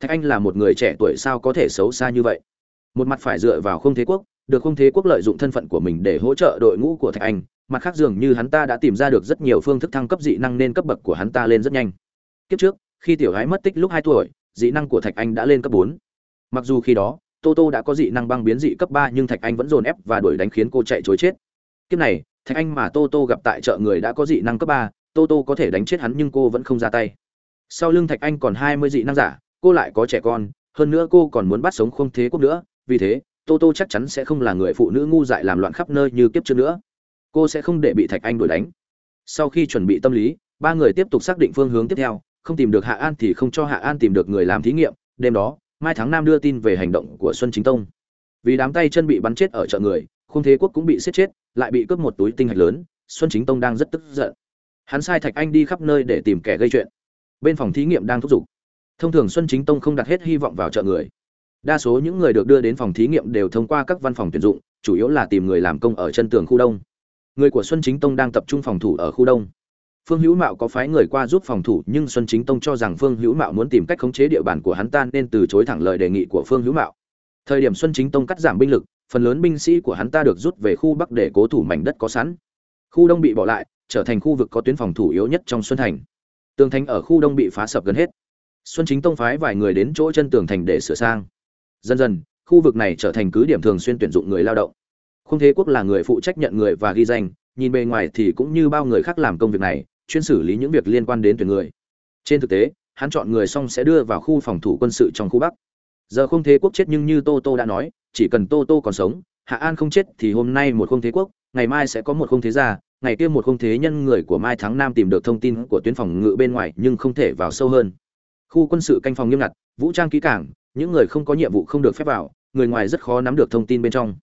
Thạch anh là một người trẻ tuổi sao có thể xấu xa như vậy? Một mặt phải dựa vào không thế quốc được không thế quốc lợi dụng thân phận của mình để hỗ trợ đội ngũ của thạch anh mặt khác dường như hắn ta đã tìm ra được rất nhiều phương thức thăng cấp dị năng nên cấp bậc của hắn ta lên rất nhanh. Kiếp trước khi tiểu gái mất tích lúc hai tuổi, dị năng của thạch anh đã lên cấp bốn. Mặc dù khi đó tô tô đã có dị năng băng biến dị cấp ba nhưng thạch anh vẫn dồn ép và đuổi đánh khiến cô chạy chối chết. Kiếp này, thạch anh mà tô tô gặp tại chợ người đã có dị năng cấp ba tô tô có thể đánh chết hắn nhưng cô vẫn không ra tay. Sau lưng thạch anh còn hai mươi dị năng giả, cô lại có trẻ con, hơn nữa cô còn muốn bắt sống không thế quốc nữa, vì thế tô tô chắc chắn sẽ không là người phụ nữ ngu dại làm loạn khắp nơi như kiếp trước nữa. Cô sẽ không để bị thạch anh đuổi đánh. Sau khi chuẩn bị tâm lý, ba người tiếp tục xác định phương hướng tiếp theo không tìm được hạ an thì không cho hạ an tìm được người làm thí nghiệm, đêm đó, mai tháng năm đưa tin về hành động của xuân chính tông. Vì đám tay chân bị bắn chết ở chợ người, khung thế quốc cũng bị siết chết, lại bị cướp một túi tinh hạch lớn, xuân chính tông đang rất tức giận. Hắn sai thạch anh đi khắp nơi để tìm kẻ gây chuyện. Bên phòng thí nghiệm đang thúc giục. Thông thường xuân chính tông không đặt hết hy vọng vào chợ người. Đa số những người được đưa đến phòng thí nghiệm đều thông qua các văn phòng tuyển dụng, chủ yếu là tìm người làm công ở chân tường khu đông. Người của xuân chính tông đang tập trung phòng thủ ở khu đông phương hữu mạo có phái người qua giúp phòng thủ, nhưng xuân chính tông cho rằng phương hữu mạo muốn tìm cách khống chế địa bàn của hắn ta nên từ chối thẳng lời đề nghị của phương hữu mạo. Thời điểm xuân chính tông cắt giảm binh lực, phần lớn binh sĩ của hắn ta được rút về khu bắc để cố thủ mảnh đất có sẵn. Khu đông bị bỏ lại, trở thành khu vực có tuyến phòng thủ yếu nhất trong xuân thành. Tường thành ở khu đông bị phá sập gần hết. Xuân chính tông phái vài người đến chỗ chân tường thành để sửa sang. Dần dần, khu vực này trở thành cứ điểm thường xuyên tuyển dụng người lao động. Không thế quốc là người phụ trách nhận người và ghi danh, nhìn bề ngoài thì cũng như bao người khác làm công việc này chuyên xử lý những việc liên quan đến tuyển người. Trên thực tế, hắn chọn người xong sẽ đưa vào khu phòng thủ quân sự trong khu bắc. Giờ không thế quốc chết nhưng như tô tô đã nói, chỉ cần tô tô còn sống, hạ an không chết thì hôm nay một không thế quốc, ngày mai sẽ có một không thế gia, ngày kia một không thế nhân người của mai tháng nam tìm được thông tin của tuyến phòng ngự bên ngoài nhưng không thể vào sâu hơn. Khu quân sự canh phòng nghiêm ngặt, vũ trang kỹ cảng những người không có nhiệm vụ không được phép vào, người ngoài rất khó nắm được thông tin bên trong.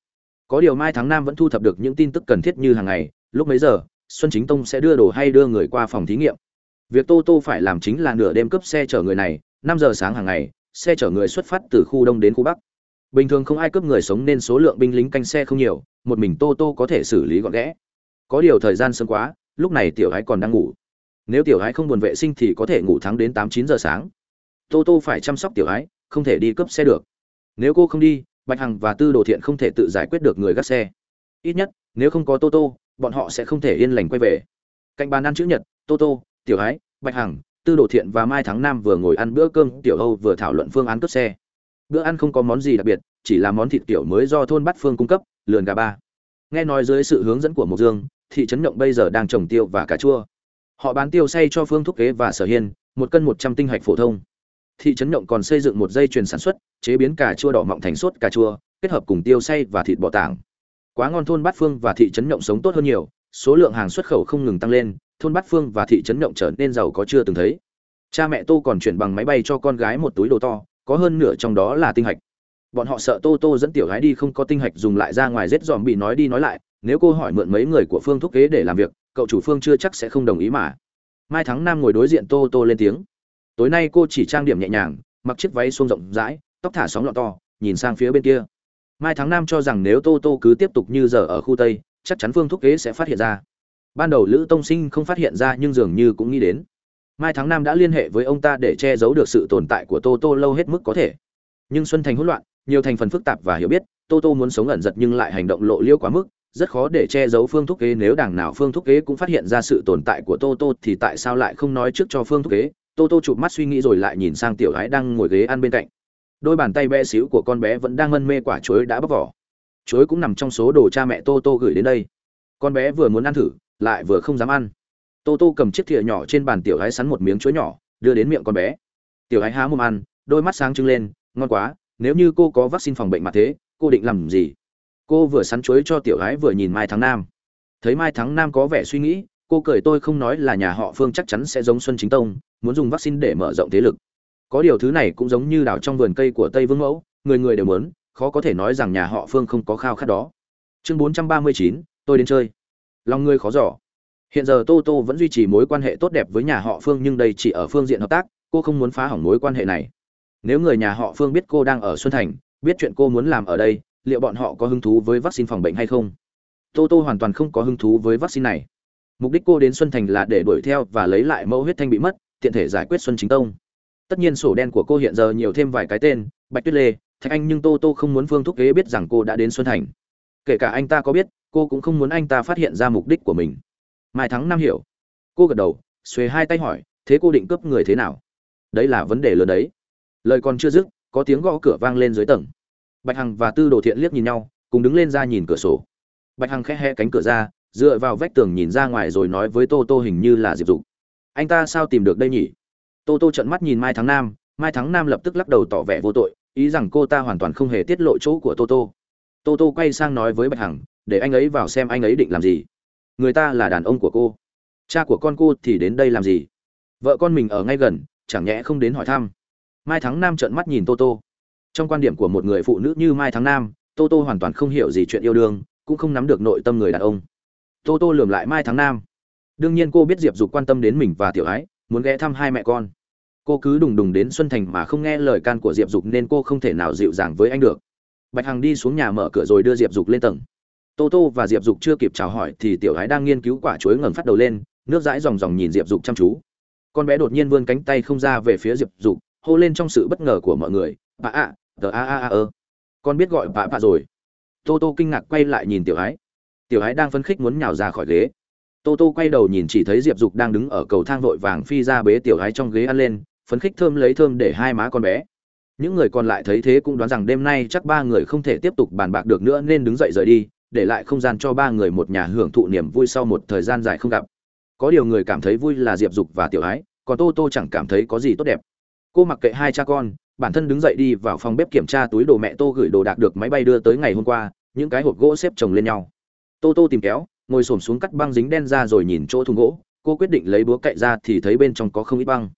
Có điều mai tháng năm vẫn thu thập được những tin tức cần thiết như hàng ngày, lúc mấy giờ xuân chính tông sẽ đưa đồ hay đưa người qua phòng thí nghiệm. Việc tô tô phải làm chính là nửa đêm cướp xe chở người này, năm giờ sáng hàng ngày, xe chở người xuất phát từ khu đông đến khu bắc. Bình thường không ai cướp người sống nên số lượng binh lính canh xe không nhiều, một mình tô tô có thể xử lý gọn ghẽ có điều thời gian sớm quá, lúc này tiểu ái còn đang ngủ. Nếu tiểu ái không buồn vệ sinh thì có thể ngủ thắng đến tám chín giờ sáng. Tô tô phải chăm sóc tiểu ái không thể đi cướp xe được. Nếu cô không đi, bạch hằng và tư đồ thiện không thể tự giải quyết được người gác xe. Ít nhất, nếu không có tô tô bọn họ sẽ không thể yên lành quay về. Cạnh bàn ăn chữ nhật, tô tô, tiểu hái bạch hằng, tư đồ thiện và mai tháng năm vừa ngồi ăn bữa cơm, tiểu âu vừa thảo luận phương án cướp xe. Bữa ăn không có món gì đặc biệt, chỉ là món thịt tiểu mới do thôn bát phương cung cấp, lườn gà ba. Nghe nói dưới sự hướng dẫn của mộc dương, thị trấn nhộng bây giờ đang trồng tiêu và cà chua. Họ bán tiêu xay cho phương thúc kế và sở hiên, một cân một trăm tinh hạch phổ thông. Thị trấn nhộng còn xây dựng một dây chuyền sản xuất, chế biến cà chua đỏ mọng thành sốt cà chua, kết hợp cùng tiêu xay và thịt bò tảng quá ngon thôn bát phương và thị trấn nhộng sống tốt hơn nhiều, số lượng hàng xuất khẩu không ngừng tăng lên, thôn bát phương và thị trấn nhộng trở nên giàu có chưa từng thấy. Cha mẹ tô còn chuyển bằng máy bay cho con gái một túi đồ to, có hơn nửa trong đó là tinh hạch. Bọn họ sợ tô tô dẫn tiểu gái đi không có tinh hạch dùng lại ra ngoài rết dòm bị nói đi nói lại, nếu cô hỏi mượn mấy người của phương thúc kế để làm việc, cậu chủ phương chưa chắc sẽ không đồng ý mà. Mai thắng nam ngồi đối diện tô tô lên tiếng. Tối nay cô chỉ trang điểm nhẹ nhàng, mặc chiếc váy xuông rộng rãi, tóc thả sóng lọn to, nhìn sang phía bên kia mai thắng nam cho rằng nếu tô tô cứ tiếp tục như giờ ở khu tây, chắc chắn phương thúc kế sẽ phát hiện ra. Ban đầu lữ tông sinh không phát hiện ra nhưng dường như cũng nghĩ đến. Mai thắng nam đã liên hệ với ông ta để che giấu được sự tồn tại của tô tô lâu hết mức có thể. Nhưng xuân thành hỗn loạn, nhiều thành phần phức tạp và hiểu biết, tô tô muốn sống ẩn giật nhưng lại hành động lộ liễu quá mức, rất khó để che giấu phương thúc kế. Nếu đảng nào phương thúc kế cũng phát hiện ra sự tồn tại của tô tô thì tại sao lại không nói trước cho phương thúc kế? Tô tô chụp mắt suy nghĩ rồi lại nhìn sang tiểu gái đang ngồi ghế ăn bên cạnh đôi bàn tay bé xíu của con bé vẫn đang mân mê quả chuối đã bóc vỏ. Chuối cũng nằm trong số đồ cha mẹ tô tô gửi đến đây. Con bé vừa muốn ăn thử, lại vừa không dám ăn. Tô tô cầm chiếc thìa nhỏ trên bàn tiểu gái sắn một miếng chuối nhỏ, đưa đến miệng con bé. Tiểu gái há mồm ăn, đôi mắt sáng trưng lên, ngon quá, nếu như cô có vaccine phòng bệnh mà thế, cô định làm gì? Cô vừa sắn chuối cho tiểu gái vừa nhìn mai thắng nam. Thấy mai thắng nam có vẻ suy nghĩ, cô cười, tôi không nói là nhà họ phương chắc chắn sẽ giống xuân chính tông, muốn dùng vaccine để mở rộng thế lực có điều thứ này cũng giống như đào trong vườn cây của tây vương mẫu, người người đều muốn, khó có thể nói rằng nhà họ phương không có khao khát đó. Chương bốn trăm ba mươi chín, tôi đến chơi. Lòng người khó giỏ hiện giờ tô tô vẫn duy trì mối quan hệ tốt đẹp với nhà họ phương, nhưng đây chỉ ở phương diện hợp tác, cô không muốn phá hỏng mối quan hệ này. Nếu người nhà họ phương biết cô đang ở xuân thành, biết chuyện cô muốn làm ở đây, liệu bọn họ có hứng thú với vaccine phòng bệnh hay không? Tô tô hoàn toàn không có hứng thú với vaccine này. Mục đích cô đến xuân thành là để đuổi theo và lấy lại mẫu huyết thanh bị mất, tiện thể giải quyết xuân chính tông tất nhiên sổ đen của cô hiện giờ nhiều thêm vài cái tên, bạch tuyết lê, thạch anh nhưng tô tô không muốn phương thúc kế biết rằng cô đã đến xuân thành. Kể cả anh ta có biết, cô cũng không muốn anh ta phát hiện ra mục đích của mình. Mai thắng nam hiểu. Cô gật đầu, xuề hai tay hỏi, thế cô định cướp người thế nào? Đấy là vấn đề lớn đấy. Lời còn chưa dứt, có tiếng gõ cửa vang lên dưới tầng. Bạch hằng và tư đồ thiện liếc nhìn nhau, cùng đứng lên ra nhìn cửa sổ. Bạch hằng khẽ hé cánh cửa ra, dựa vào vách tường nhìn ra ngoài rồi nói với tô tô hình như là diệp dục. Anh ta sao tìm được đây nhỉ? Tô tô trợn mắt nhìn mai thắng nam, mai thắng nam lập tức lắc đầu tỏ vẻ vô tội, ý rằng cô ta hoàn toàn không hề tiết lộ chỗ của tô tô. Tô tô quay sang nói với bạch hằng, để anh ấy vào xem anh ấy định làm gì. Người ta là đàn ông của cô. Cha của con cô thì đến đây làm gì? Vợ con mình ở ngay gần, chẳng nhẽ không đến hỏi thăm? Mai thắng nam trợn mắt nhìn tô tô. Trong quan điểm của một người phụ nữ như mai thắng nam, tô tô hoàn toàn không hiểu gì chuyện yêu đương, cũng không nắm được nội tâm người đàn ông. Tô tô lườm lại mai thắng nam. Đương nhiên cô biết diệp dục quan tâm đến mình và tiểu ái, muốn ghé thăm hai mẹ con cô cứ đùng đùng đến xuân thành mà không nghe lời can của diệp dục nên cô không thể nào dịu dàng với anh được. Bạch hằng đi xuống nhà mở cửa rồi đưa diệp dục lên tầng. Tô tô và diệp dục chưa kịp chào hỏi thì tiểu gái đang nghiên cứu quả chuối ngầm phát đầu lên, nước dãi ròng ròng nhìn diệp dục chăm chú. Con bé đột nhiên vươn cánh tay không ra về phía diệp dục, hô lên trong sự bất ngờ của mọi người, bà ạ, tờ a a a ơ. Con biết gọi bà bà rồi. Tô tô kinh ngạc quay lại nhìn tiểu ái tiểu ái đang phấn khích muốn nhào ra khỏi ghế. Tô tô quay đầu nhìn chỉ thấy diệp dục đang đứng ở cầu thang vội vàng phi ra bế tiểu ái trong ghế ăn lên phấn khích thơm lấy thơm để hai má con bé. Những người còn lại thấy thế cũng đoán rằng đêm nay chắc ba người không thể tiếp tục bàn bạc được nữa nên đứng dậy rời đi, để lại không gian cho ba người một nhà hưởng thụ niềm vui sau một thời gian dài không gặp. Có điều người cảm thấy vui là diệp dục và tiểu ái, còn tô tô chẳng cảm thấy có gì tốt đẹp. Cô mặc kệ hai cha con, bản thân đứng dậy đi vào phòng bếp kiểm tra túi đồ mẹ tô gửi đồ đạc được máy bay đưa tới ngày hôm qua, những cái hộp gỗ xếp chồng lên nhau. Tô tô tìm kéo, ngồi xổm xuống cắt băng dính đen ra rồi nhìn chỗ thùng gỗ, cô quyết định lấy búa cậy ra thì thấy bên trong có không ít băng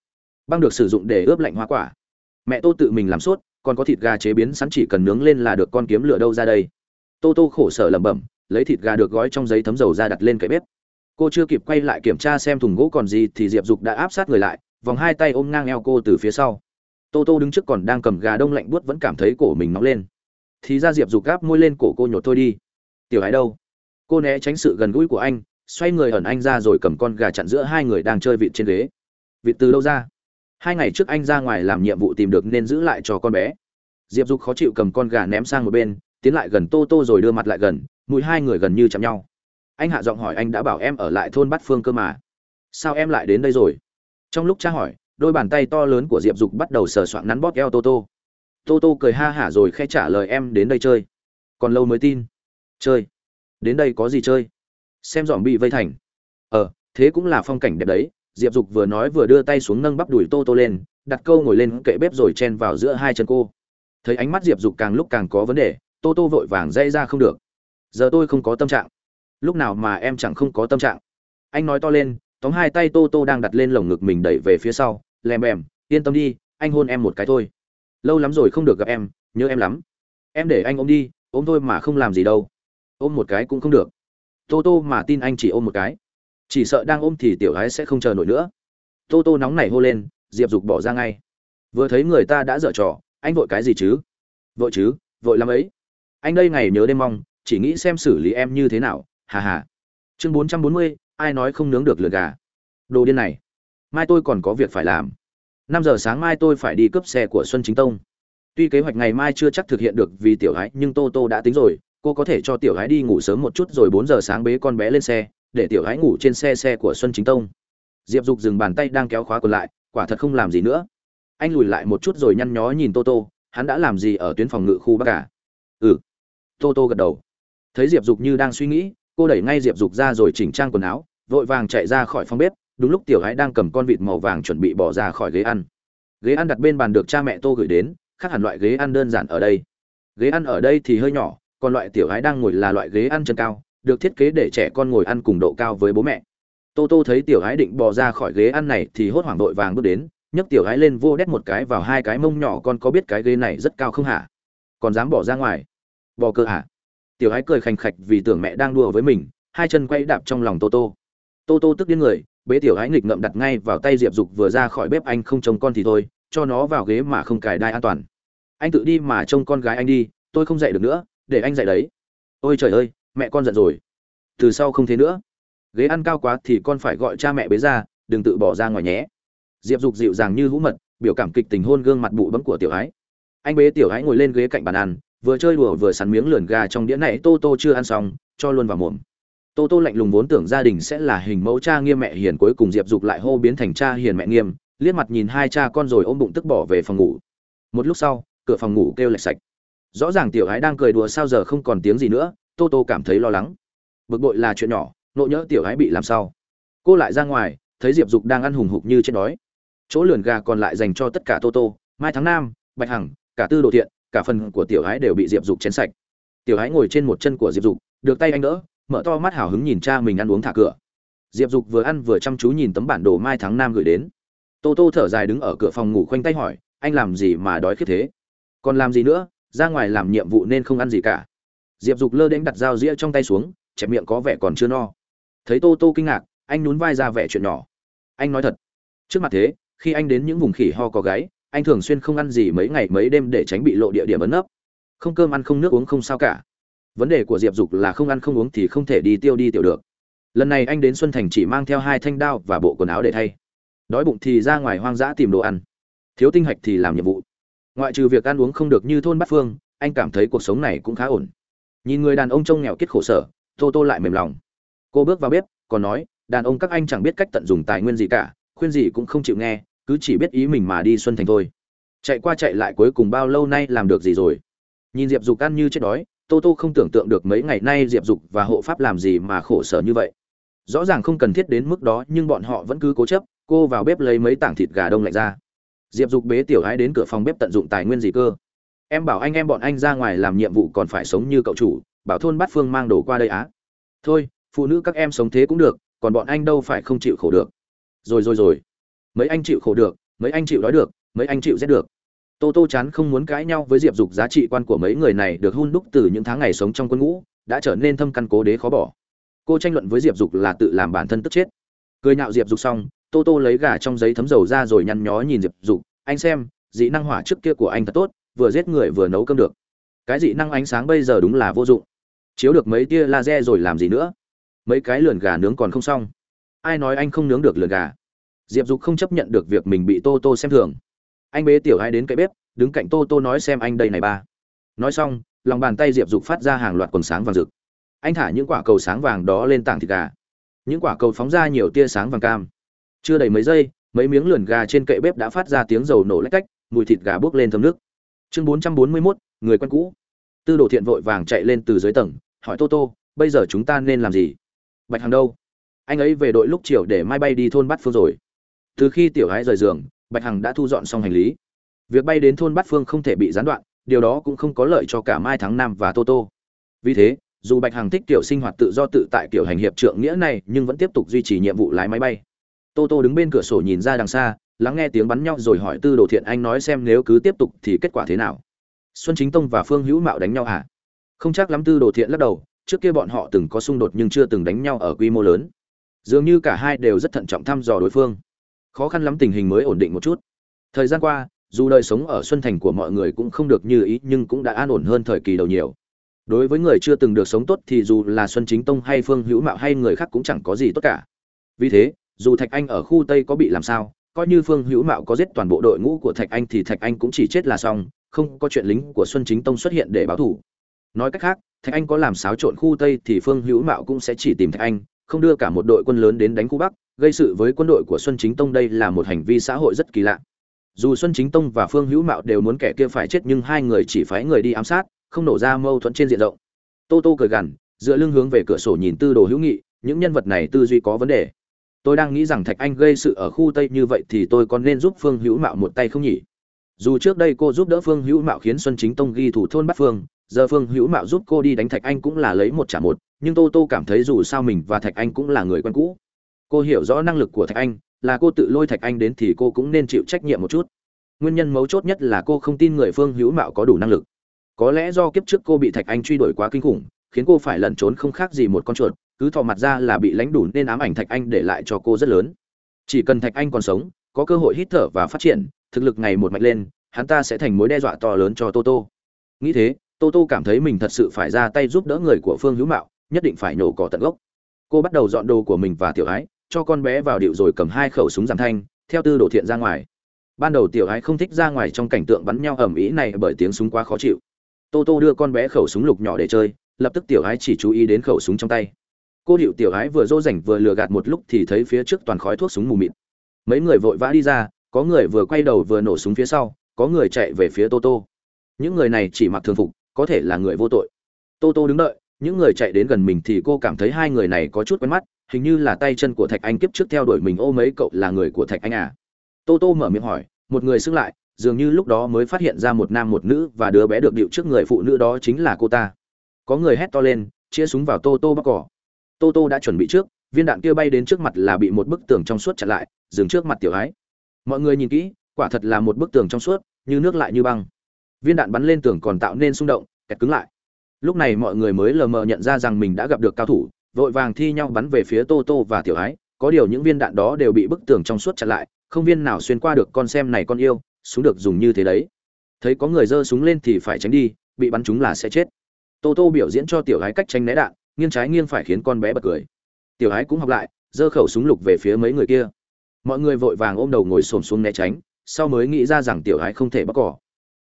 băng được sử dụng để ướp lạnh hoa quả. Mẹ tô tự mình làm sốt, còn có thịt gà chế biến sẵn chỉ cần nướng lên là được con kiếm lửa đâu ra đây. Tô tô khổ sở lẩm bẩm, lấy thịt gà được gói trong giấy thấm dầu ra đặt lên cái bếp. Cô chưa kịp quay lại kiểm tra xem thùng gỗ còn gì thì diệp dục đã áp sát người lại, vòng hai tay ôm ngang eo cô từ phía sau. Tô tô đứng trước còn đang cầm gà đông lạnh buốt vẫn cảm thấy cổ mình nóng lên. Thì ra diệp dục gáp môi lên cổ cô nhột thôi đi. Tiểu Ái đâu? Cô né tránh sự gần gũi của anh, xoay người ẩn anh ra rồi cầm con gà chặn giữa hai người đang chơi vịt trên ghế. Vịt từ đâu ra? Hai ngày trước anh ra ngoài làm nhiệm vụ tìm được nên giữ lại cho con bé. Diệp dục khó chịu cầm con gà ném sang một bên, tiến lại gần tô tô rồi đưa mặt lại gần mũi hai người gần như chạm nhau. Anh hạ giọng hỏi anh đã bảo em ở lại thôn bát phương cơ mà. Sao em lại đến đây rồi? Trong lúc tra hỏi, đôi bàn tay to lớn của diệp dục bắt đầu sờ soạn nắn bóp eo tô tô. Tô tô cười ha hả rồi khẽ trả lời em đến đây chơi. Còn lâu mới tin? Chơi. Đến đây có gì chơi? Xem dòm bị vây thành. Ờ thế cũng là phong cảnh đẹp đấy diệp dục vừa nói vừa đưa tay xuống nâng bắp đùi tô tô lên, đặt câu ngồi lên kệ bếp rồi chen vào giữa hai chân cô. Thấy ánh mắt diệp dục càng lúc càng có vấn đề, tô tô vội vàng dây ra không được. Giờ tôi không có tâm trạng. Lúc nào mà em chẳng không có tâm trạng. Anh nói to lên, tóm hai tay tô tô đang đặt lên lồng ngực mình đẩy về phía sau, lèm bèm, yên tâm đi, anh hôn em một cái thôi. Lâu lắm rồi không được gặp em, nhớ em lắm. Em để anh ôm đi, ôm thôi mà không làm gì đâu. Ôm một cái cũng không được. Tô tô mà tin anh chỉ ôm một cái chỉ sợ đang ôm thì tiểu gái sẽ không chờ nổi nữa. Tô tô nóng nảy hô lên, diệp dục bỏ ra ngay. Vừa thấy người ta đã dở trò, anh vội cái gì chứ? Vội chứ, vội làm ấy. Anh đây ngày nhớ đêm mong, chỉ nghĩ xem xử lý em như thế nào, hà hà. Chương bốn trăm bốn mươi, ai nói không nướng được lượt gà. Đồ điên này. Mai tôi còn có việc phải làm. Năm giờ sáng mai tôi phải đi cướp xe của xuân chính tông. Tuy kế hoạch ngày mai chưa chắc thực hiện được vì tiểu gái, nhưng tô tô đã tính rồi, cô có thể cho tiểu gái đi ngủ sớm một chút rồi bốn giờ sáng bế con bé lên xe để tiểu gái ngủ trên xe xe của xuân chính tông. Diệp dục dừng bàn tay đang kéo khóa còn lại, quả thật không làm gì nữa. Anh lùi lại một chút rồi nhăn nhó nhìn tô tô, hắn đã làm gì ở tuyến phòng ngự khu bắc cả ừ. Tô tô gật đầu. Thấy diệp dục như đang suy nghĩ, cô đẩy ngay diệp dục ra rồi chỉnh trang quần áo, vội vàng chạy ra khỏi phòng bếp, đúng lúc tiểu gái đang cầm con vịt màu vàng chuẩn bị bỏ ra khỏi ghế ăn. Ghế ăn đặt bên bàn được cha mẹ tô gửi đến, khác hẳn loại ghế ăn đơn giản ở đây. Ghế ăn ở đây thì hơi nhỏ, còn loại tiểu gái đang ngồi là loại ghế ăn chân cao được thiết kế để trẻ con ngồi ăn cùng độ cao với bố mẹ. Tô tô thấy tiểu gái định bò ra khỏi ghế ăn này thì hốt hoảng đội vàng bước đến, nhấc tiểu gái lên vô đét một cái vào hai cái mông nhỏ, con có biết cái ghế này rất cao không hả? Còn dám bỏ ra ngoài? Bò cơ hả? Tiểu gái cười khành khạch vì tưởng mẹ đang đùa với mình, hai chân quay đạp trong lòng tô tô. Tô tô tức điên người, bế tiểu gái nghịch ngậm đặt ngay vào tay diệp dục vừa ra khỏi bếp, anh không trông con thì thôi, cho nó vào ghế mà không cài đai an toàn. Anh tự đi mà trông con gái anh đi, tôi không dạy được nữa, để anh dạy đấy. Ôi trời ơi mẹ con giận rồi. Từ sau không thế nữa. Ghế ăn cao quá thì con phải gọi cha mẹ bế ra, đừng tự bỏ ra ngoài nhé. Diệp dục dịu dàng như hũ mật, biểu cảm kịch tình hôn gương mặt bụ bấm của tiểu ái. Anh bế tiểu ái ngồi lên ghế cạnh bàn ăn, vừa chơi đùa vừa sắn miếng lườn gà trong đĩa này tô tô chưa ăn xong, cho luôn vào mồm. Tô tô lạnh lùng vốn tưởng gia đình sẽ là hình mẫu cha nghiêm mẹ hiền cuối cùng diệp dục lại hô biến thành cha hiền mẹ nghiêm, liếc mặt nhìn hai cha con rồi ôm bụng tức bỏ về phòng ngủ. Một lúc sau, cửa phòng ngủ kêu lạch sạch. Rõ ràng tiểu ái đang cười đùa sao giờ không còn tiếng gì nữa tô tô cảm thấy lo lắng. Bực bội là chuyện nhỏ, nộ nhỡ tiểu gái bị làm sao? Cô lại ra ngoài, thấy diệp dục đang ăn hùng hục như chết đói. Chỗ lườn gà còn lại dành cho tất cả tô tô, mai tháng nam, bạch hằng, cả tư đồ thiện, cả phần của tiểu gái đều bị diệp dục chén sạch. Tiểu gái ngồi trên một chân của diệp dục, được tay anh đỡ, mở to mắt hào hứng nhìn cha mình ăn uống thả cửa. Diệp dục vừa ăn vừa chăm chú nhìn tấm bản đồ mai tháng Nam gửi đến. Tô tô thở dài đứng ở cửa phòng ngủ khoanh tay hỏi, anh làm gì mà đói khiếp thế? Còn làm gì nữa? Ra ngoài làm nhiệm vụ nên không ăn gì cả diệp dục lơ đễnh đặt dao rĩa trong tay xuống, chẹp miệng có vẻ còn chưa no. Thấy tô tô kinh ngạc, anh nhún vai ra vẻ chuyện nhỏ. Anh nói thật. Trước mặt thế, khi anh đến những vùng khỉ ho có gáy anh thường xuyên không ăn gì mấy ngày mấy đêm để tránh bị lộ địa điểm ấn nấp. Không cơm ăn không nước uống không sao cả. Vấn đề của diệp dục là không ăn không uống thì không thể đi tiêu đi tiểu được. Lần này anh đến xuân thành chỉ mang theo hai thanh đao và bộ quần áo để thay. Đói bụng thì ra ngoài hoang dã tìm đồ ăn. Thiếu tinh hạch thì làm nhiệm vụ. Ngoại trừ việc ăn uống không được như thôn bát phương, anh cảm thấy cuộc sống này cũng khá ổn nhìn người đàn ông trông nghèo kiết khổ sở, tô tô lại mềm lòng. Cô bước vào bếp, còn nói, đàn ông các anh chẳng biết cách tận dụng tài nguyên gì cả, khuyên gì cũng không chịu nghe, cứ chỉ biết ý mình mà đi xuân thành thôi. Chạy qua chạy lại cuối cùng bao lâu nay làm được gì rồi? Nhìn diệp dục ăn như chết đói, tô tô không tưởng tượng được mấy ngày nay diệp dục và hộ pháp làm gì mà khổ sở như vậy. Rõ ràng không cần thiết đến mức đó, nhưng bọn họ vẫn cứ cố chấp, cô vào bếp lấy mấy tảng thịt gà đông lạnh ra. Diệp dục bế tiểu hãi đến cửa phòng bếp tận dụng tài nguyên gì cơ? Em bảo anh em bọn anh ra ngoài làm nhiệm vụ còn phải sống như cậu chủ, bảo thôn bát phương mang đồ qua đây á. Thôi, phụ nữ các em sống thế cũng được, còn bọn anh đâu phải không chịu khổ được. Rồi rồi rồi. Mấy anh chịu khổ được, mấy anh chịu đói được, mấy anh chịu rét được. Tô tô chán không muốn cãi nhau với diệp dục giá trị quan của mấy người này được hun đúc từ những tháng ngày sống trong quân ngũ, đã trở nên thâm căn cố đế khó bỏ. Cô tranh luận với diệp dục là tự làm bản thân tức chết. Cười nhạo diệp dục xong, tô tô lấy gà trong giấy thấm dầu ra rồi nhăn nhó nhìn diệp dục. Anh xem, dị năng hỏa trước kia của anh thật tốt vừa giết người vừa nấu cơm được. Cái dị năng ánh sáng bây giờ đúng là vô dụng. Chiếu được mấy tia laser rồi làm gì nữa? Mấy cái lườn gà nướng còn không xong. Ai nói anh không nướng được lườn gà? Diệp dục không chấp nhận được việc mình bị tô tô xem thường. Anh bế tiểu hai đến cái bếp, đứng cạnh tô tô nói xem anh đây này ba. Nói xong, lòng bàn tay diệp dục phát ra hàng loạt quần sáng vàng rực. Anh thả những quả cầu sáng vàng đó lên tảng thịt gà. Những quả cầu phóng ra nhiều tia sáng vàng cam. Chưa đầy mấy giây, mấy miếng lườn gà trên kệ bếp đã phát ra tiếng dầu nổ lách cách, mùi thịt gà bốc lên thơm nước chương bốn trăm bốn mươi mốt, người quen cũ. Tư đồ thiện vội vàng chạy lên từ dưới tầng, hỏi tô tô, bây giờ chúng ta nên làm gì? Bạch hằng đâu? Anh ấy về đội lúc chiều để mai bay đi thôn bát phương rồi. Từ khi tiểu gái rời giường, bạch hằng đã thu dọn xong hành lý. Việc bay đến thôn bát phương không thể bị gián đoạn, điều đó cũng không có lợi cho cả mai tháng năm và tô tô. Vì thế, dù bạch hằng thích kiểu sinh hoạt tự do tự tại kiểu hành hiệp trượng nghĩa này nhưng vẫn tiếp tục duy trì nhiệm vụ lái máy bay. Tô tô đứng bên cửa sổ nhìn ra đằng xa lắng nghe tiếng bắn nhau rồi hỏi tư đồ thiện anh nói xem nếu cứ tiếp tục thì kết quả thế nào. Xuân chính tông và phương hữu mạo đánh nhau à không chắc lắm, tư đồ thiện lắc đầu, trước kia bọn họ từng có xung đột nhưng chưa từng đánh nhau ở quy mô lớn. Dường như cả hai đều rất thận trọng thăm dò đối phương. Khó khăn lắm tình hình mới ổn định một chút. Thời gian qua, dù đời sống ở xuân thành của mọi người cũng không được như ý nhưng cũng đã an ổn hơn thời kỳ đầu nhiều. Đối với người chưa từng được sống tốt thì dù là xuân chính tông hay phương hữu mạo hay người khác cũng chẳng có gì tốt cả. Vì thế, dù thạch anh ở khu tây có bị làm sao coi như phương hữu mạo có giết toàn bộ đội ngũ của thạch anh thì thạch anh cũng chỉ chết là xong, không có chuyện lính của xuân chính tông xuất hiện để báo thủ nói cách khác, thạch anh có làm xáo trộn khu tây thì phương hữu mạo cũng sẽ chỉ tìm thạch anh, không đưa cả một đội quân lớn đến đánh khu bắc, gây sự với quân đội của xuân chính tông đây là một hành vi xã hội rất kỳ lạ. Dù xuân chính tông và phương hữu mạo đều muốn kẻ kia phải chết nhưng hai người chỉ phái người đi ám sát, không nổ ra mâu thuẫn trên diện rộng. Tô tô cười gằn, dựa lưng hướng về cửa sổ nhìn tư đồ hữu nghị, những nhân vật này tư duy có vấn đề tôi đang nghĩ rằng thạch anh gây sự ở khu tây như vậy thì tôi còn nên giúp phương hữu mạo một tay không nhỉ? Dù trước đây cô giúp đỡ phương hữu mạo khiến xuân chính tông ghi thủ thôn bắt phương, giờ phương hữu mạo giúp cô đi đánh thạch anh cũng là lấy một trả một, nhưng tô tô cảm thấy dù sao mình và thạch anh cũng là người quen cũ. Cô hiểu rõ năng lực của thạch anh, là cô tự lôi thạch anh đến thì cô cũng nên chịu trách nhiệm một chút. Nguyên nhân mấu chốt nhất là cô không tin người phương hữu mạo có đủ năng lực. Có lẽ do kiếp trước cô bị thạch anh truy đuổi quá kinh khủng, khiến cô phải lẩn trốn không khác gì một con chuột cứ thò mặt ra là bị lãnh đủ nên ám ảnh thạch anh để lại cho cô rất lớn. Chỉ cần thạch anh còn sống, có cơ hội hít thở và phát triển, thực lực ngày một mạnh lên, hắn ta sẽ thành mối đe dọa to lớn cho toto. Nghĩ thế, toto cảm thấy mình thật sự phải ra tay giúp đỡ người của phương hữu mạo, nhất định phải nhổ cỏ tận gốc. Cô bắt đầu dọn đồ của mình và tiểu ái, cho con bé vào điệu rồi cầm hai khẩu súng giảm thanh, theo tư đồ thiện ra ngoài. Ban đầu tiểu ái không thích ra ngoài trong cảnh tượng bắn nhau ầm ĩ này bởi tiếng súng quá khó chịu. Tô tô đưa con bé khẩu súng lục nhỏ để chơi, lập tức tiểu ái chỉ chú ý đến khẩu súng trong tay cô điệu tiểu ái vừa dỗ dành vừa lừa gạt một lúc thì thấy phía trước toàn khói thuốc súng mù mịt. Mấy người vội vã đi ra, có người vừa quay đầu vừa nổ súng phía sau, có người chạy về phía tô tô. Những người này chỉ mặc thường phục, có thể là người vô tội. Tô tô đứng đợi, những người chạy đến gần mình thì cô cảm thấy hai người này có chút quen mắt, hình như là tay chân của thạch anh kiếp trước theo đuổi mình, ô mấy cậu là người của thạch anh à? Tô tô mở miệng hỏi, một người xưng lại, dường như lúc đó mới phát hiện ra một nam một nữ và đứa bé được điệu trước người phụ nữ đó chính là cô ta. Có người hét to lên chia súng vào tô tô bắc cỏ tô tô đã chuẩn bị trước, viên đạn kia bay đến trước mặt là bị một bức tường trong suốt chặn lại, dừng trước mặt tiểu ái mọi người nhìn kỹ, quả thật là một bức tường trong suốt, như nước lại như băng. Viên đạn bắn lên tường còn tạo nên xung động, kẹt cứng lại. Lúc này mọi người mới lờ mờ nhận ra rằng mình đã gặp được cao thủ, vội vàng thi nhau bắn về phía tô tô và tiểu ái có điều những viên đạn đó đều bị bức tường trong suốt chặn lại, không viên nào xuyên qua được con xem này con yêu, súng được dùng như thế đấy. Thấy có người giơ súng lên thì phải tránh đi, bị bắn chúng là sẽ chết. Tô tô biểu diễn cho tiểu ái cách tránh né đạn nghiêng trái nghiêng phải khiến con bé bật cười. Tiểu ái cũng học lại, giơ khẩu súng lục về phía mấy người kia. Mọi người vội vàng ôm đầu ngồi xổm xuống né tránh, sau mới nghĩ ra rằng tiểu ái không thể bắt cỏ.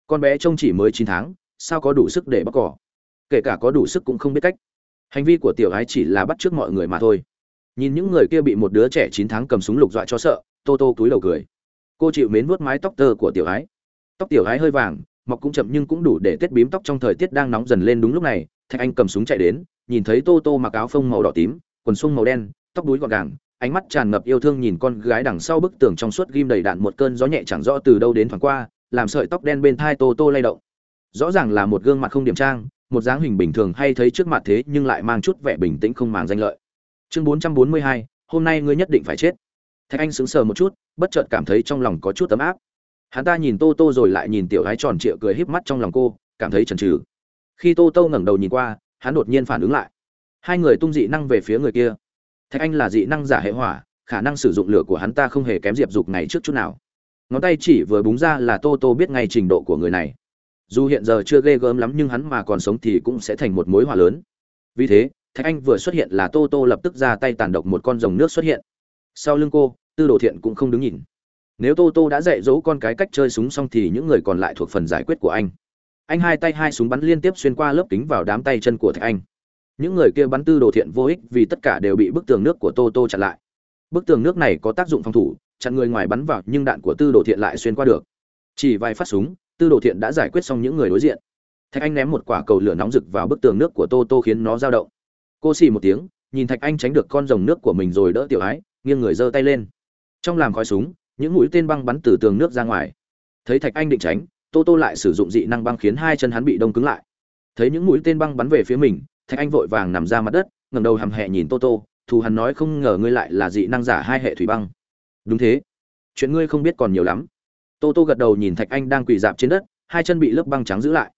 Con bé trông chỉ mới chín tháng, sao có đủ sức để bắt cỏ? Kể cả có đủ sức cũng không biết cách. Hành vi của tiểu ái chỉ là bắt trước mọi người mà thôi. Nhìn những người kia bị một đứa trẻ chín tháng cầm súng lục dọa cho sợ, tô tô túi đầu cười. Cô chịu mến vuốt mái tóc tơ của tiểu ái tóc tiểu ái hơi vàng, mọc cũng chậm nhưng cũng đủ để tết bím tóc trong thời tiết đang nóng dần lên đúng lúc này, thạch anh cầm súng chạy đến nhìn thấy tô tô mặc áo phông màu đỏ tím quần sung màu đen tóc đuối gọn gàng ánh mắt tràn ngập yêu thương nhìn con gái đằng sau bức tường trong suốt ghim đầy đạn một cơn gió nhẹ chẳng rõ từ đâu đến thoảng qua làm sợi tóc đen bên thai tô tô lay động. Rõ ràng là một gương mặt không điểm trang một dáng hình bình thường hay thấy trước mặt thế nhưng lại mang chút vẻ bình tĩnh không màng danh lợi. Chương 442, hôm nay ngươi nhất định phải chết. Thạch anh sững sờ một chút bất chợt cảm thấy trong lòng có chút ấm áp. Hắn ta nhìn tô tô rồi lại nhìn tiểu gái tròn trịa cười híp mắt trong lòng cô cảm thấy chần chừ. Khi tô tô ngẩng đầu nhìn qua hắn đột nhiên phản ứng lại. Hai người tung dị năng về phía người kia. Thạch anh là dị năng giả hệ hỏa, khả năng sử dụng lửa của hắn ta không hề kém diệp dục ngày trước chút nào. Ngón tay chỉ vừa búng ra là tô tô biết ngay trình độ của người này. Dù hiện giờ chưa ghê gớm lắm nhưng hắn mà còn sống thì cũng sẽ thành một mối hỏa lớn. Vì thế, thạch anh vừa xuất hiện là tô tô lập tức ra tay tàn độc một con rồng nước xuất hiện. Sau lưng cô, tư đồ thiện cũng không đứng nhìn. Nếu tô tô đã dạy dỗ con cái cách chơi súng xong thì những người còn lại thuộc phần giải quyết của anh anh hai tay hai súng bắn liên tiếp xuyên qua lớp kính vào đám tay chân của thạch anh. Những người kia bắn tư đồ thiện vô ích vì tất cả đều bị bức tường nước của tô tô chặn lại. Bức tường nước này có tác dụng phòng thủ, chặn người ngoài bắn vào nhưng đạn của tư đồ thiện lại xuyên qua được. Chỉ vài phát súng, tư đồ thiện đã giải quyết xong những người đối diện. Thạch anh ném một quả cầu lửa nóng rực vào bức tường nước của tô tô khiến nó dao động. Cô xì một tiếng, nhìn thạch anh tránh được con rồng nước của mình rồi đỡ tiểu ái, nghiêng người giơ tay lên. Trong làm khói súng, những mũi tên băng bắn từ tường nước ra ngoài. Thấy thạch anh định tránh tô tô lại sử dụng dị năng băng khiến hai chân hắn bị đông cứng lại. Thấy những mũi tên băng bắn về phía mình, thạch anh vội vàng nằm ra mặt đất, ngẩng đầu hầm hẹ nhìn tô tô, thù hắn nói không ngờ ngươi lại là dị năng giả hai hệ thủy băng. Đúng thế. Chuyện ngươi không biết còn nhiều lắm. Tô tô gật đầu nhìn thạch anh đang quỳ dạp trên đất, hai chân bị lớp băng trắng giữ lại.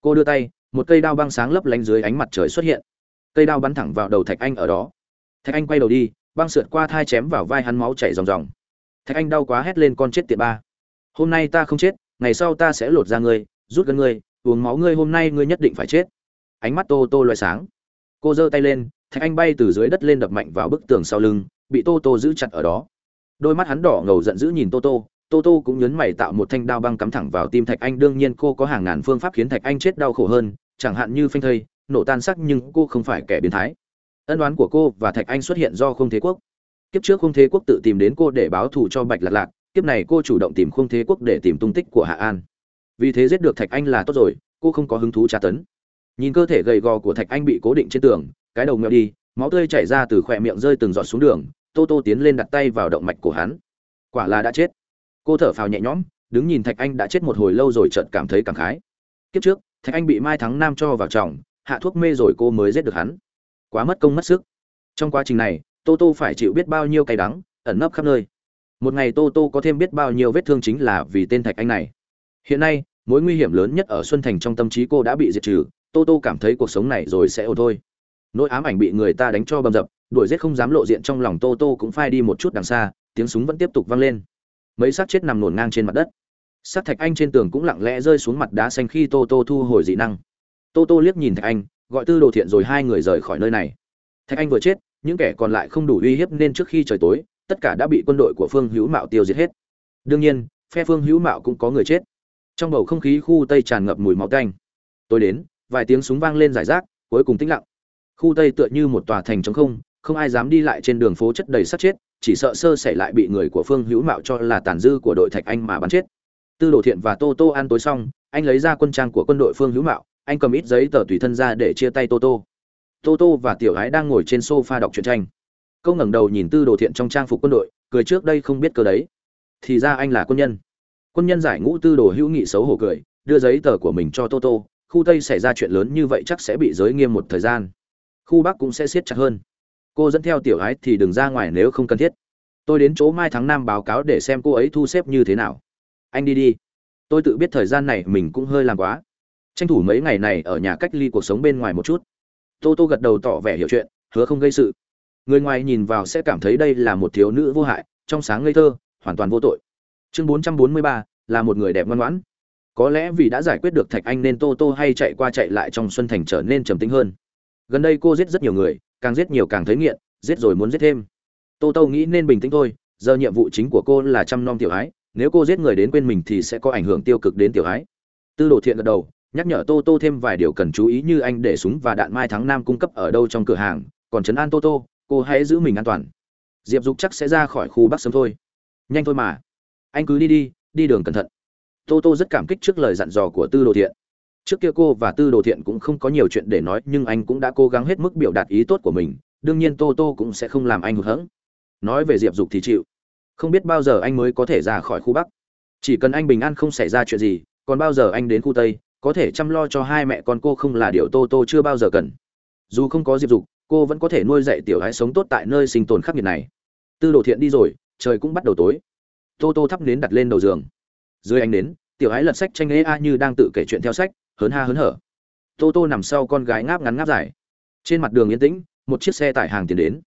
Cô đưa tay, một cây đao băng sáng lấp lánh dưới ánh mặt trời xuất hiện. Cây đao bắn thẳng vào đầu thạch anh ở đó. Thạch anh quay đầu đi, băng sượt qua thai chém vào vai hắn máu chảy ròng ròng. Thạch anh đau quá hét lên con chết tiệt ba. Hôm nay ta không chết ngày sau ta sẽ lột ra ngươi, rút gân ngươi, uống máu ngươi, hôm nay ngươi nhất định phải chết. Ánh mắt tô tô loay sáng. Cô giơ tay lên, thạch anh bay từ dưới đất lên đập mạnh vào bức tường sau lưng, bị tô tô giữ chặt ở đó. Đôi mắt hắn đỏ ngầu giận dữ nhìn tô tô tô tô cũng nhấn mày tạo một thanh đao băng cắm thẳng vào tim thạch anh, đương nhiên cô có hàng ngàn phương pháp khiến thạch anh chết đau khổ hơn, chẳng hạn như phanh thây, nổ tan sắc nhưng cô không phải kẻ biến thái. Ân đoán của cô và thạch anh xuất hiện do không thế quốc. Kiếp trước không thế quốc tự tìm đến cô để báo thù cho bạch lạc lạc kiếp này cô chủ động tìm khung thế quốc để tìm tung tích của hạ an. Vì thế giết được thạch anh là tốt rồi, cô không có hứng thú tra tấn. Nhìn cơ thể gầy gò của thạch anh bị cố định trên tường, cái đầu nghèo đi, máu tươi chảy ra từ khỏe miệng rơi từng giọt xuống đường, tô tô tiến lên đặt tay vào động mạch của hắn. Quả là đã chết. Cô thở phào nhẹ nhõm, đứng nhìn thạch anh đã chết một hồi lâu rồi chợt cảm thấy cảm khái. Kiếp trước, thạch anh bị mai thắng nam cho vào chồng, hạ thuốc mê rồi cô mới giết được hắn. Quá mất công mất sức. Trong quá trình này, tô tô phải chịu biết bao nhiêu cay đắng, ẩn nấp khắp nơi một ngày tô tô có thêm biết bao nhiêu vết thương chính là vì tên thạch anh này. Hiện nay, mối nguy hiểm lớn nhất ở xuân thành trong tâm trí cô đã bị diệt trừ, tô tô cảm thấy cuộc sống này rồi sẽ ổn thôi. Nỗi ám ảnh bị người ta đánh cho bầm dập, đuổi giết không dám lộ diện trong lòng tô tô cũng phai đi một chút đằng xa, tiếng súng vẫn tiếp tục vang lên. Mấy xác chết nằm nổn ngang trên mặt đất. Xác thạch anh trên tường cũng lặng lẽ rơi xuống mặt đá xanh khi tô tô thu hồi dị năng. Tô tô liếc nhìn thạch anh, gọi tư đồ thiện rồi hai người rời khỏi nơi này. Thạch anh vừa chết, những kẻ còn lại không đủ uy hiếp nên trước khi trời tối tất cả đã bị quân đội của phương hữu mạo tiêu diệt hết. Đương nhiên, phe phương hữu mạo cũng có người chết. Trong bầu không khí khu tây tràn ngập mùi máu canh Tôi đến, vài tiếng súng vang lên giải rác, cuối cùng tĩnh lặng. Khu tây tựa như một tòa thành trống không không ai dám đi lại trên đường phố chất đầy sát chết, chỉ sợ sơ xảy lại bị người của phương hữu mạo cho là tàn dư của đội thạch anh mà bắn chết. Tư đồ thiện và tô tô ăn tối xong, anh lấy ra quân trang của quân đội phương hữu mạo, anh cầm ít giấy tờ tùy thân ra để chia tay tô tô. Tô tô và tiểu ái đang ngồi trên sofa đọc truyện tranh câu ngẩng đầu nhìn tư đồ thiện trong trang phục quân đội, cười trước đây không biết cơ đấy. Thì ra anh là quân nhân. Quân nhân giải ngũ tư đồ hữu nghị xấu hổ cười, đưa giấy tờ của mình cho tô tô, khu tây xảy ra chuyện lớn như vậy chắc sẽ bị giới nghiêm một thời gian. Khu bắc cũng sẽ siết chặt hơn. Cô dẫn theo tiểu ái thì đừng ra ngoài nếu không cần thiết. Tôi đến chỗ mai tháng năm báo cáo để xem cô ấy thu xếp như thế nào. Anh đi đi. Tôi tự biết thời gian này mình cũng hơi làm quá. Tranh thủ mấy ngày này ở nhà cách ly cuộc sống bên ngoài một chút. Tô tô gật đầu tỏ vẻ hiểu chuyện, hứa không gây sự người ngoài nhìn vào sẽ cảm thấy đây là một thiếu nữ vô hại, trong sáng ngây thơ, hoàn toàn vô tội. Chương bốn trăm bốn mươi ba, là một người đẹp ngoan ngoãn. Có lẽ vì đã giải quyết được thạch anh nên tô tô hay chạy qua chạy lại trong xuân thành trở nên trầm tính hơn. Gần đây cô giết rất nhiều người, càng giết nhiều càng thấy nghiện, giết rồi muốn giết thêm. Tô tô nghĩ nên bình tĩnh thôi, giờ nhiệm vụ chính của cô là chăm nom tiểu ái, nếu cô giết người đến quên mình thì sẽ có ảnh hưởng tiêu cực đến tiểu ái. Tư đồ thiện gật đầu, nhắc nhở tô tô thêm vài điều cần chú ý như anh để súng và đạn mai thắng Nam cung cấp ở đâu trong cửa hàng, còn trấn an tô tô cô hãy giữ mình an toàn. Diệp dục chắc sẽ ra khỏi khu bắc sớm thôi. Nhanh thôi mà. Anh cứ đi đi đi đường cẩn thận. Tô tô rất cảm kích trước lời dặn dò của tư đồ thiện. Trước kia cô và tư đồ thiện cũng không có nhiều chuyện để nói, nhưng anh cũng đã cố gắng hết mức biểu đạt ý tốt của mình. Đương nhiên tô tô cũng sẽ không làm anh hụt hẫng. Nói về diệp dục thì chịu. Không biết bao giờ anh mới có thể ra khỏi khu bắc. Chỉ cần anh bình an không xảy ra chuyện gì, còn bao giờ anh đến khu tây, có thể chăm lo cho hai mẹ con cô không là điều tô tô chưa bao giờ cần. Dù không có diệp dục cô vẫn có thể nuôi dạy tiểu gái sống tốt tại nơi sinh tồn khắc nghiệt này. Tư đồ thiện đi rồi, trời cũng bắt đầu tối. Tô tô thắp nến đặt lên đầu giường. Dưới ánh nến, tiểu gái lật sách tranh ế a như đang tự kể chuyện theo sách, hớn ha hớn hở. Tô tô nằm sau con gái ngáp ngắn ngáp dài. Trên mặt đường yên tĩnh, một chiếc xe tải hàng tiến đến.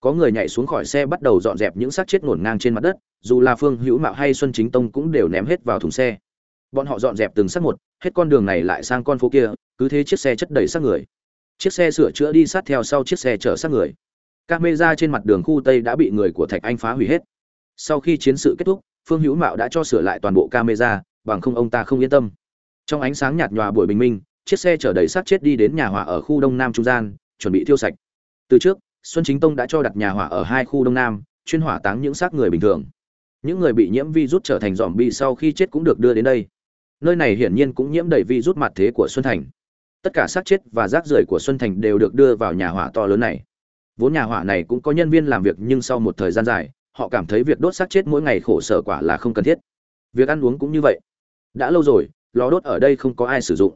Có người nhảy xuống khỏi xe bắt đầu dọn dẹp những xác chết ngổn ngang trên mặt đất, dù là phương hữu mạo hay xuân chính tông cũng đều ném hết vào thùng xe. Bọn họ dọn dẹp từng xác một, hết con đường này lại sang con phố kia, cứ thế chiếc xe chất đầy xác người chiếc xe sửa chữa đi sát theo sau chiếc xe chở xác người. Camera trên mặt đường khu tây đã bị người của thạch anh phá hủy hết. Sau khi chiến sự kết thúc, phương hữu mạo đã cho sửa lại toàn bộ camera, bằng không ông ta không yên tâm. Trong ánh sáng nhạt nhòa buổi bình minh, chiếc xe chở đầy xác chết đi đến nhà hỏa ở khu đông nam trung gian, chuẩn bị thiêu sạch. Từ trước, xuân chính tông đã cho đặt nhà hỏa ở hai khu đông nam, chuyên hỏa táng những xác người bình thường. Những người bị nhiễm virus trở thành dòm bi sau khi chết cũng được đưa đến đây. Nơi này hiển nhiên cũng nhiễm đầy virus mặt thế của xuân thành tất cả xác chết và rác rưởi của xuân thành đều được đưa vào nhà hỏa to lớn này. Vốn nhà hỏa này cũng có nhân viên làm việc nhưng sau một thời gian dài, họ cảm thấy việc đốt xác chết mỗi ngày khổ sở quả là không cần thiết. Việc ăn uống cũng như vậy. Đã lâu rồi, lò đốt ở đây không có ai sử dụng.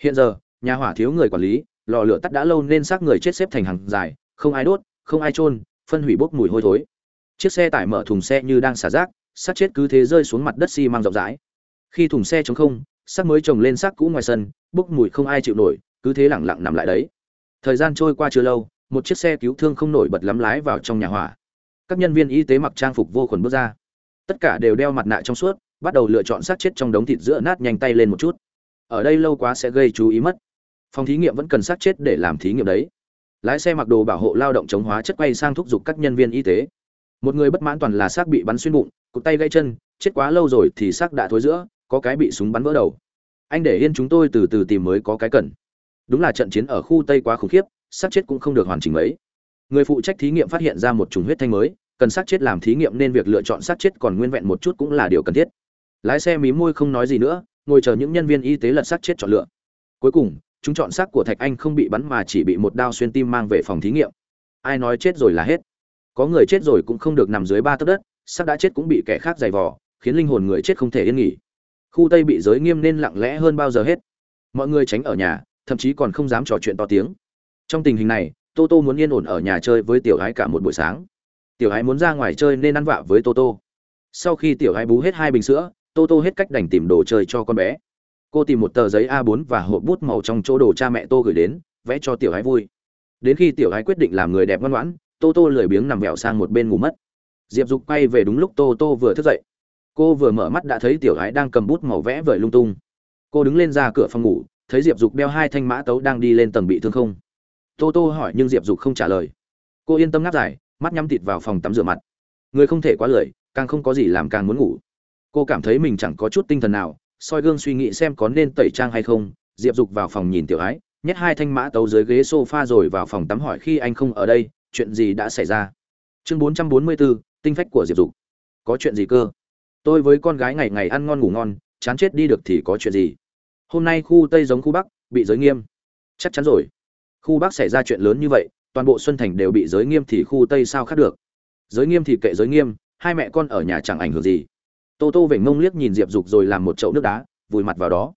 Hiện giờ, nhà hỏa thiếu người quản lý, lò lửa tắt đã lâu nên xác người chết xếp thành hàng dài, không ai đốt, không ai chôn, phân hủy bốc mùi hôi thối. Chiếc xe tải mở thùng xe như đang xả rác, xác chết cứ thế rơi xuống mặt đất xi măng rộng rãi. Khi thùng xe trống không xác mới trồng lên xác cũ ngoài sân, bốc mùi không ai chịu nổi, cứ thế lẳng lặng nằm lại đấy. Thời gian trôi qua chưa lâu, một chiếc xe cứu thương không nổi bật lắm lái vào trong nhà hỏa. Các nhân viên y tế mặc trang phục vô khuẩn bước ra. Tất cả đều đeo mặt nạ trong suốt, bắt đầu lựa chọn xác chết trong đống thịt giữa nát nhanh tay lên một chút. Ở đây lâu quá sẽ gây chú ý mất. Phòng thí nghiệm vẫn cần xác chết để làm thí nghiệm đấy. Lái xe mặc đồ bảo hộ lao động chống hóa chất quay sang thúc giục các nhân viên y tế. Một người bất mãn toàn là xác bị bắn xuyên bụng, cụt tay gãy chân, chết quá lâu rồi thì xác đã thối giữa có cái bị súng bắn vỡ đầu. Anh để yên chúng tôi từ từ tìm mới có cái cần. Đúng là trận chiến ở khu tây quá khủng khiếp, xác chết cũng không được hoàn chỉnh mấy. Người phụ trách thí nghiệm phát hiện ra một chủng huyết thanh mới, cần xác chết làm thí nghiệm nên việc lựa chọn xác chết còn nguyên vẹn một chút cũng là điều cần thiết. Lái xe mí môi không nói gì nữa, ngồi chờ những nhân viên y tế lật xác chết chọn lựa. Cuối cùng, chúng chọn xác của thạch anh không bị bắn mà chỉ bị một đao xuyên tim mang về phòng thí nghiệm. Ai nói chết rồi là hết. Có người chết rồi cũng không được nằm dưới ba tấc đất, xác đã chết cũng bị kẻ khác giày vò, khiến linh hồn người chết không thể yên nghỉ khu tây bị giới nghiêm nên lặng lẽ hơn bao giờ hết. Mọi người tránh ở nhà, thậm chí còn không dám trò chuyện to tiếng. Trong tình hình này, tô tô muốn yên ổn ở nhà chơi với tiểu gái cả một buổi sáng. Tiểu gái muốn ra ngoài chơi nên ăn vạ với tô tô. Sau khi tiểu gái bú hết hai bình sữa, tô tô hết cách đành tìm đồ chơi cho con bé. Cô tìm một tờ giấy a 4 và hộp bút màu trong chỗ đồ cha mẹ tô gửi đến, vẽ cho tiểu gái vui. Đến khi tiểu gái quyết định làm người đẹp ngoan ngoãn, tô tô lười biếng nằm vẹo sang một bên ngủ mất. Diệp dục quay về đúng lúc tô tô vừa thức dậy cô vừa mở mắt đã thấy tiểu gái đang cầm bút màu vẽ vời lung tung. Cô đứng lên ra cửa phòng ngủ, thấy diệp dục đeo hai thanh mã tấu đang đi lên tầng bị thương không? Tô tô hỏi nhưng diệp dục không trả lời. Cô yên tâm ngáp dài, mắt nhắm thịt vào phòng tắm rửa mặt. Người không thể quá lười, càng không có gì làm càng muốn ngủ. Cô cảm thấy mình chẳng có chút tinh thần nào, soi gương suy nghĩ xem có nên tẩy trang hay không. Diệp dục vào phòng nhìn tiểu ái nhét hai thanh mã tấu dưới ghế sofa rồi vào phòng tắm hỏi khi anh không ở đây, chuyện gì đã xảy ra? Chương bốn trăm bốn mươi bốn tinh phách của diệp dục. Có chuyện gì cơ? Tôi với con gái ngày ngày ăn ngon ngủ ngon, chán chết đi được thì có chuyện gì? Hôm nay khu tây giống khu bắc, bị giới nghiêm. Chắc chắn rồi. Khu bắc xảy ra chuyện lớn như vậy, toàn bộ xuân thành đều bị giới nghiêm thì khu tây sao khác được? Giới nghiêm thì kệ giới nghiêm, hai mẹ con ở nhà chẳng ảnh hưởng gì. Tô tô vểnh mông liếc nhìn diệp dục rồi làm một chậu nước đá, vùi mặt vào đó.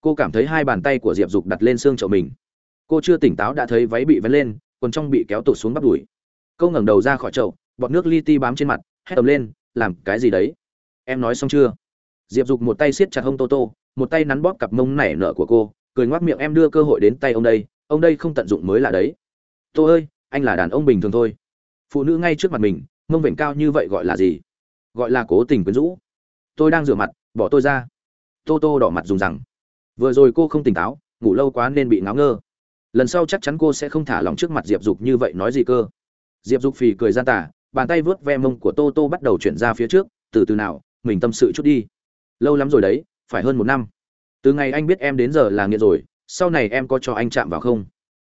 Cô cảm thấy hai bàn tay của diệp dục đặt lên xương chậu mình. Cô chưa tỉnh táo đã thấy váy bị vén lên, quần trong bị kéo tụt xuống bắp đùi. Câu ngẩng đầu ra khỏi chậu, bọt nước li ti bám trên mặt, hét tầm lên, làm cái gì đấy? Em nói xong chưa? Diệp dục một tay siết chặt hông tô tô, một tay nắn bóp cặp mông nảy nở của cô, cười ngoác miệng em đưa cơ hội đến tay ông đây ông đây không tận dụng mới là đấy. Tô ơi, anh là đàn ông bình thường thôi. Phụ nữ ngay trước mặt mình, mông vểnh cao như vậy gọi là gì? Gọi là cố tình quyến rũ. Tôi đang rửa mặt, bỏ tôi ra. Tô tô đỏ mặt dùng rằng. Vừa rồi cô không tỉnh táo, ngủ lâu quá nên bị ngáo ngơ. Lần sau chắc chắn cô sẽ không thả lòng trước mặt diệp dục như vậy nói gì cơ. Diệp dục phì cười gian tả bàn tay vớt ve mông của tô tô bắt đầu chuyển ra phía trước, từ từ nào mình tâm sự chút đi. Lâu lắm rồi đấy, phải hơn một năm. Từ ngày anh biết em đến giờ là nghiện rồi, sau này em có cho anh chạm vào không?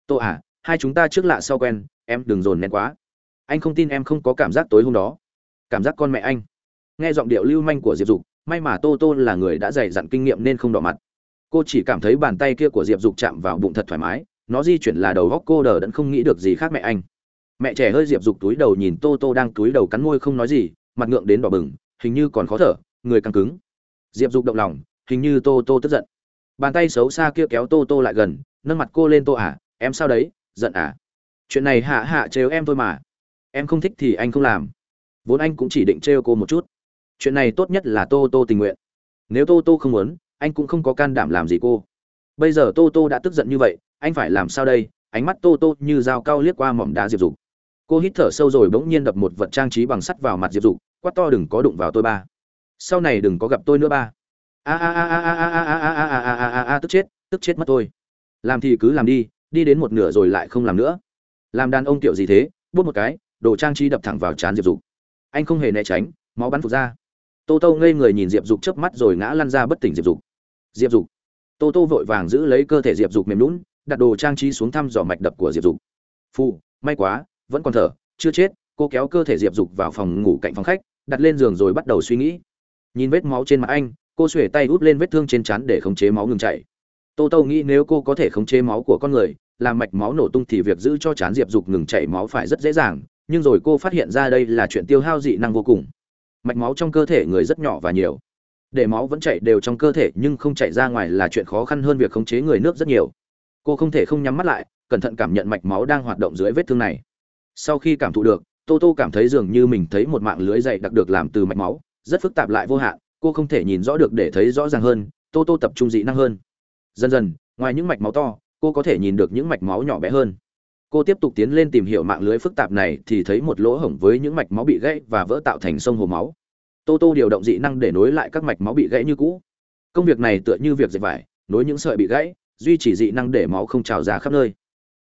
Tô à hai chúng ta trước lạ sau quen, em đừng dồn nén quá. Anh không tin em không có cảm giác tối hôm đó. Cảm giác con mẹ anh. Nghe giọng điệu lưu manh của diệp dục, may mà tô tô là người đã dày dặn kinh nghiệm nên không đỏ mặt. Cô chỉ cảm thấy bàn tay kia của diệp dục chạm vào bụng thật thoải mái, nó di chuyển là đầu góc cô đờ đẫn không nghĩ được gì khác mẹ anh. Mẹ trẻ hơi diệp dục túi đầu nhìn tô tô đang túi đầu cắn môi không nói gì, mặt ngượng đến đỏ bừng hình như còn khó thở, người căng cứng. Diệp dục động lòng, hình như tô tô tức giận. Bàn tay xấu xa kia kéo tô tô lại gần, nâng mặt cô lên tô à em sao đấy, giận à? Chuyện này hạ hạ trêu em thôi mà. Em không thích thì anh không làm. Vốn anh cũng chỉ định trêu cô một chút. Chuyện này tốt nhất là tô tô tình nguyện. Nếu tô tô không muốn, anh cũng không có can đảm làm gì cô. Bây giờ tô tô đã tức giận như vậy, anh phải làm sao đây? Ánh mắt tô tô như dao cao liếc qua mỏm đá diệp dục. Cô hít thở sâu rồi bỗng nhiên đập một vật trang trí bằng sắt vào mặt diệp dục quát to đừng có đụng vào tôi ba sau này đừng có gặp tôi nữa ba a a a a a a a a a a a a a tức chết tức chết mất tôi làm thì cứ làm đi đi đến một nửa rồi lại không làm nữa làm đàn ông kiểu gì thế bút một cái đồ trang trí đập thẳng vào trán diệp dục anh không hề né tránh máu bắn phục ra tô tô ngây người nhìn diệp dục chớp mắt rồi ngã lăn ra bất tỉnh diệp dục diệp dục tô tô vội vàng giữ lấy cơ thể diệp dục mềm lún đặt đồ trang trí xuống thăm dò mạch đập của diệp dục phù may quá vẫn còn thở chưa chết cô kéo cơ thể diệp dục vào phòng ngủ cạnh phòng khách đặt lên giường rồi bắt đầu suy nghĩ. Nhìn vết máu trên mặt anh, cô xuể tay út lên vết thương trên chắn để khống chế máu ngừng chảy. Tô tô nghĩ nếu cô có thể khống chế máu của con người, làm mạch máu nổ tung thì việc giữ cho chán diệp dục ngừng chảy máu phải rất dễ dàng, nhưng rồi cô phát hiện ra đây là chuyện tiêu hao dị năng vô cùng. Mạch máu trong cơ thể người rất nhỏ và nhiều. Để máu vẫn chảy đều trong cơ thể nhưng không chảy ra ngoài là chuyện khó khăn hơn việc khống chế người nước rất nhiều. Cô không thể không nhắm mắt lại, cẩn thận cảm nhận mạch máu đang hoạt động dưới vết thương này. Sau khi cảm thụ được tô tô cảm thấy dường như mình thấy một mạng lưới dày đặc được làm từ mạch máu, rất phức tạp lại vô hạn, cô không thể nhìn rõ được để thấy rõ ràng hơn, tô tô tập trung dị năng hơn. Dần dần, ngoài những mạch máu to, cô có thể nhìn được những mạch máu nhỏ bé hơn. Cô tiếp tục tiến lên tìm hiểu mạng lưới phức tạp này thì thấy một lỗ hổng với những mạch máu bị gãy và vỡ tạo thành sông hồ máu. Tô tô điều động dị năng để nối lại các mạch máu bị gãy như cũ. Công việc này tựa như việc dệt vải, nối những sợi bị gãy, duy trì dị năng để máu không trào ra khắp nơi.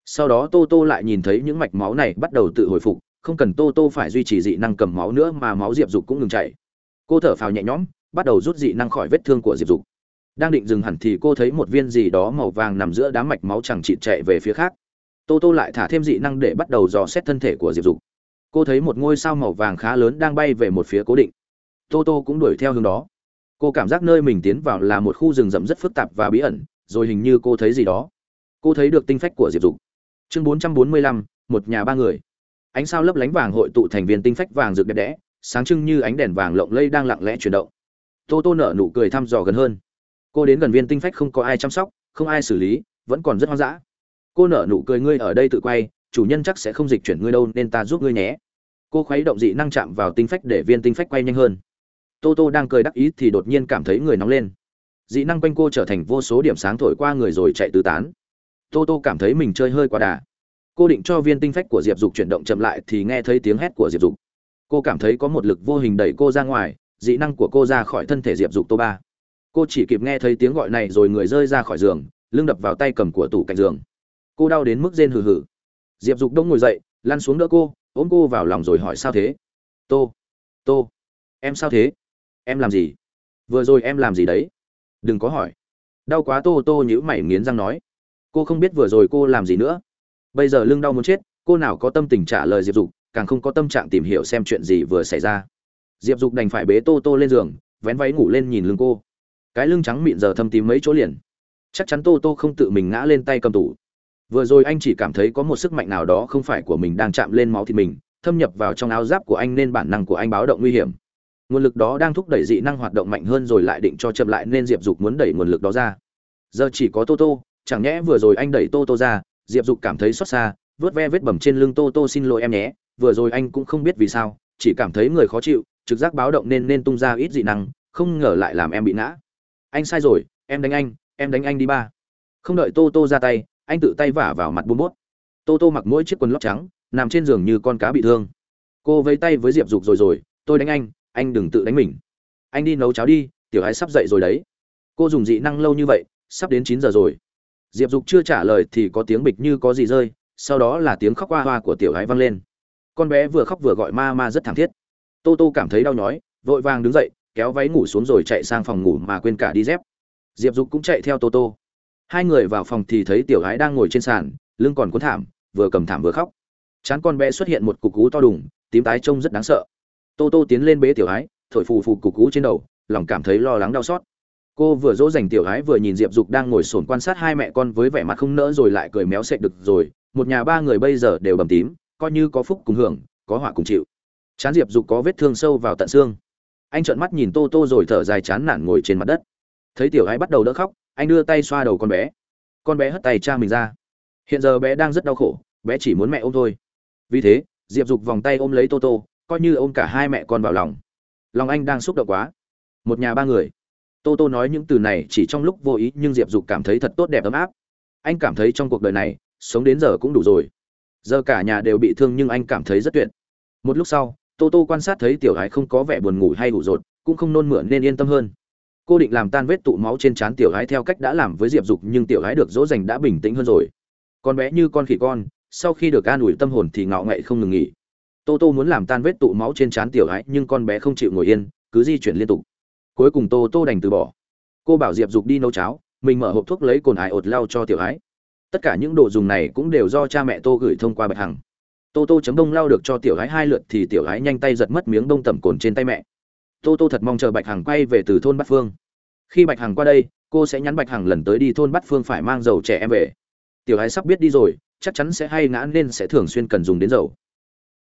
Sau đó tô tô lại nhìn thấy những mạch máu này bắt đầu tự hồi phục không cần tô tô phải duy trì dị năng cầm máu nữa mà máu diệp dục cũng ngừng chảy cô thở phào nhẹ nhõm, bắt đầu rút dị năng khỏi vết thương của diệp dục. Đang định dừng hẳn thì cô thấy một viên gì đó màu vàng nằm giữa đám mạch máu chẳng chịt chạy về phía khác. Tô tô lại thả thêm dị năng để bắt đầu dò xét thân thể của diệp dục. Cô thấy một ngôi sao màu vàng khá lớn đang bay về một phía cố định. Tô tô cũng đuổi theo hướng đó. Cô cảm giác nơi mình tiến vào là một khu rừng rậm rất phức tạp và bí ẩn, rồi hình như cô thấy gì đó. Cô thấy được tinh phách của diệp dục. Chương bốn trăm bốn mươi lăm, một nhà ba người ánh sao lấp lánh vàng hội tụ thành viên tinh phách vàng rực đẹp đẽ, sáng trưng như ánh đèn vàng lộng lây đang lặng lẽ chuyển động. Tô tô nở nụ cười thăm dò gần hơn. Cô đến gần viên tinh phách không có ai chăm sóc, không ai xử lý, vẫn còn rất hoang dã. Cô nở nụ cười, ngươi ở đây tự quay, chủ nhân chắc sẽ không dịch chuyển ngươi đâu, nên ta giúp ngươi nhé. Cô khuấy động dị năng chạm vào tinh phách để viên tinh phách quay nhanh hơn. Tô tô đang cười đắc ý thì đột nhiên cảm thấy người nóng lên. Dị năng quanh cô trở thành vô số điểm sáng thổi qua người rồi chạy tứ tán. Tô tô cảm thấy mình chơi hơi quá đà cô định cho viên tinh phách của diệp dục chuyển động chậm lại thì nghe thấy tiếng hét của diệp dục. Cô cảm thấy có một lực vô hình đẩy cô ra ngoài, dị năng của cô ra khỏi thân thể diệp dục tô ba. Cô chỉ kịp nghe thấy tiếng gọi này rồi người rơi ra khỏi giường, lưng đập vào tay cầm của tủ cạnh giường. Cô đau đến mức rên hừ hừ. Diệp dục đông ngồi dậy, lăn xuống đỡ cô, ôm cô vào lòng rồi hỏi sao thế? Tô tô, em sao thế? Em làm gì? Vừa rồi em làm gì đấy? Đừng có hỏi. Đau quá tô tô nhữ mày nghiến răng nói. Cô không biết vừa rồi cô làm gì nữa bây giờ lưng đau muốn chết, cô nào có tâm tình trả lời diệp dục, càng không có tâm trạng tìm hiểu xem chuyện gì vừa xảy ra. Diệp dục đành phải bế tô tô lên giường, vén váy ngủ lên nhìn lưng cô. Cái lưng trắng mịn giờ thâm tím mấy chỗ liền. Chắc chắn tô tô không tự mình ngã lên tay cầm tủ. Vừa rồi anh chỉ cảm thấy có một sức mạnh nào đó không phải của mình đang chạm lên máu thịt mình, thâm nhập vào trong áo giáp của anh nên bản năng của anh báo động nguy hiểm. Nguồn lực đó đang thúc đẩy dị năng hoạt động mạnh hơn rồi lại định cho chậm lại nên diệp dục muốn đẩy nguồn lực đó ra. Giờ chỉ có tô tô, chẳng nhẽ vừa rồi anh đẩy tô tô ra diệp dục cảm thấy xót xa, vớt ve vết bầm trên lưng tô tô xin lỗi em nhé, vừa rồi anh cũng không biết vì sao, chỉ cảm thấy người khó chịu, trực giác báo động nên nên tung ra ít dị năng, không ngờ lại làm em bị ngã. Anh sai rồi, em đánh anh, em đánh anh đi ba. Không đợi tô tô ra tay, anh tự tay vả vào mặt bún bút. Tô tô mặc mỗi chiếc quần lót trắng, nằm trên giường như con cá bị thương. Cô vẫy tay với diệp dục rồi rồi, tôi đánh anh anh đừng tự đánh mình. Anh đi nấu cháo đi, tiểu ái sắp dậy rồi đấy. Cô dùng dị năng lâu như vậy, sắp đến chín giờ rồi diệp dục chưa trả lời thì có tiếng bịch như có gì rơi sau đó là tiếng khóc hoa hoa của tiểu gái vang lên. Con bé vừa khóc vừa gọi ma ma rất thảm thiết. Tô tô cảm thấy đau nhói vội vàng đứng dậy kéo váy ngủ xuống rồi chạy sang phòng ngủ mà quên cả đi dép. Diệp dục cũng chạy theo tô tô. Hai người vào phòng thì thấy tiểu gái đang ngồi trên sàn lưng còn cuốn thảm vừa cầm thảm vừa khóc. Chán con bé xuất hiện một cục cú to đùng tím tái trông rất đáng sợ. Tô tô tiến lên bế tiểu gái, thổi phù phù cục cú trên đầu lòng cảm thấy lo lắng đau xót cô vừa dỗ dành tiểu ái vừa nhìn diệp dục đang ngồi sồn quan sát hai mẹ con với vẻ mặt không nỡ rồi lại cười méo sệch được rồi. Một nhà ba người bây giờ đều bầm tím, coi như có phúc cùng hưởng, có họa cùng chịu. Chán diệp dục có vết thương sâu vào tận xương. Anh trợn mắt nhìn tô tô rồi thở dài chán nản ngồi trên mặt đất. Thấy tiểu ái bắt đầu đỡ khóc, anh đưa tay xoa đầu con bé. Con bé hất tay cha mình ra. Hiện giờ bé đang rất đau khổ, bé chỉ muốn mẹ ôm thôi. Vì thế, diệp dục vòng tay ôm lấy tô tô, coi như ôm cả hai mẹ con vào lòng. Lòng anh đang xúc động quá. Một nhà ba người tô tô nói những từ này chỉ trong lúc vô ý, nhưng diệp dục cảm thấy thật tốt đẹp ấm áp. Anh cảm thấy trong cuộc đời này, sống đến giờ cũng đủ rồi. Giờ cả nhà đều bị thương nhưng anh cảm thấy rất tuyệt. Một lúc sau, tô tô quan sát thấy tiểu gái không có vẻ buồn ngủ hay ngủ rột, cũng không nôn mửa nên yên tâm hơn. Cô định làm tan vết tụ máu trên trán tiểu gái theo cách đã làm với diệp dục, nhưng tiểu gái được dỗ dành đã bình tĩnh hơn rồi. Con bé như con khỉ con, sau khi được an ủi tâm hồn thì ngạo nghễ không ngừng nghỉ. Tô tô muốn làm tan vết tụ máu trên trán tiểu gái nhưng con bé không chịu ngồi yên, cứ di chuyển liên tục cuối cùng tô tô đành từ bỏ. Cô bảo diệp dục đi nấu cháo, mình mở hộp thuốc lấy cồn ải ột lau cho tiểu Ái. tất cả những đồ dùng này cũng đều do cha mẹ tô gửi thông qua bạch hằng. Tô tô chấm đông lau được cho tiểu Ái hai lượt thì tiểu Ái nhanh tay giật mất miếng đông tẩm cồn trên tay mẹ. Tô tô thật mong chờ bạch hằng quay về từ thôn bát phương. Khi bạch hằng qua đây, cô sẽ nhắn bạch hằng lần tới đi thôn Bát phương phải mang dầu trẻ em về. Tiểu ái sắp biết đi rồi, chắc chắn sẽ hay ngã nên sẽ thường xuyên cần dùng đến dầu.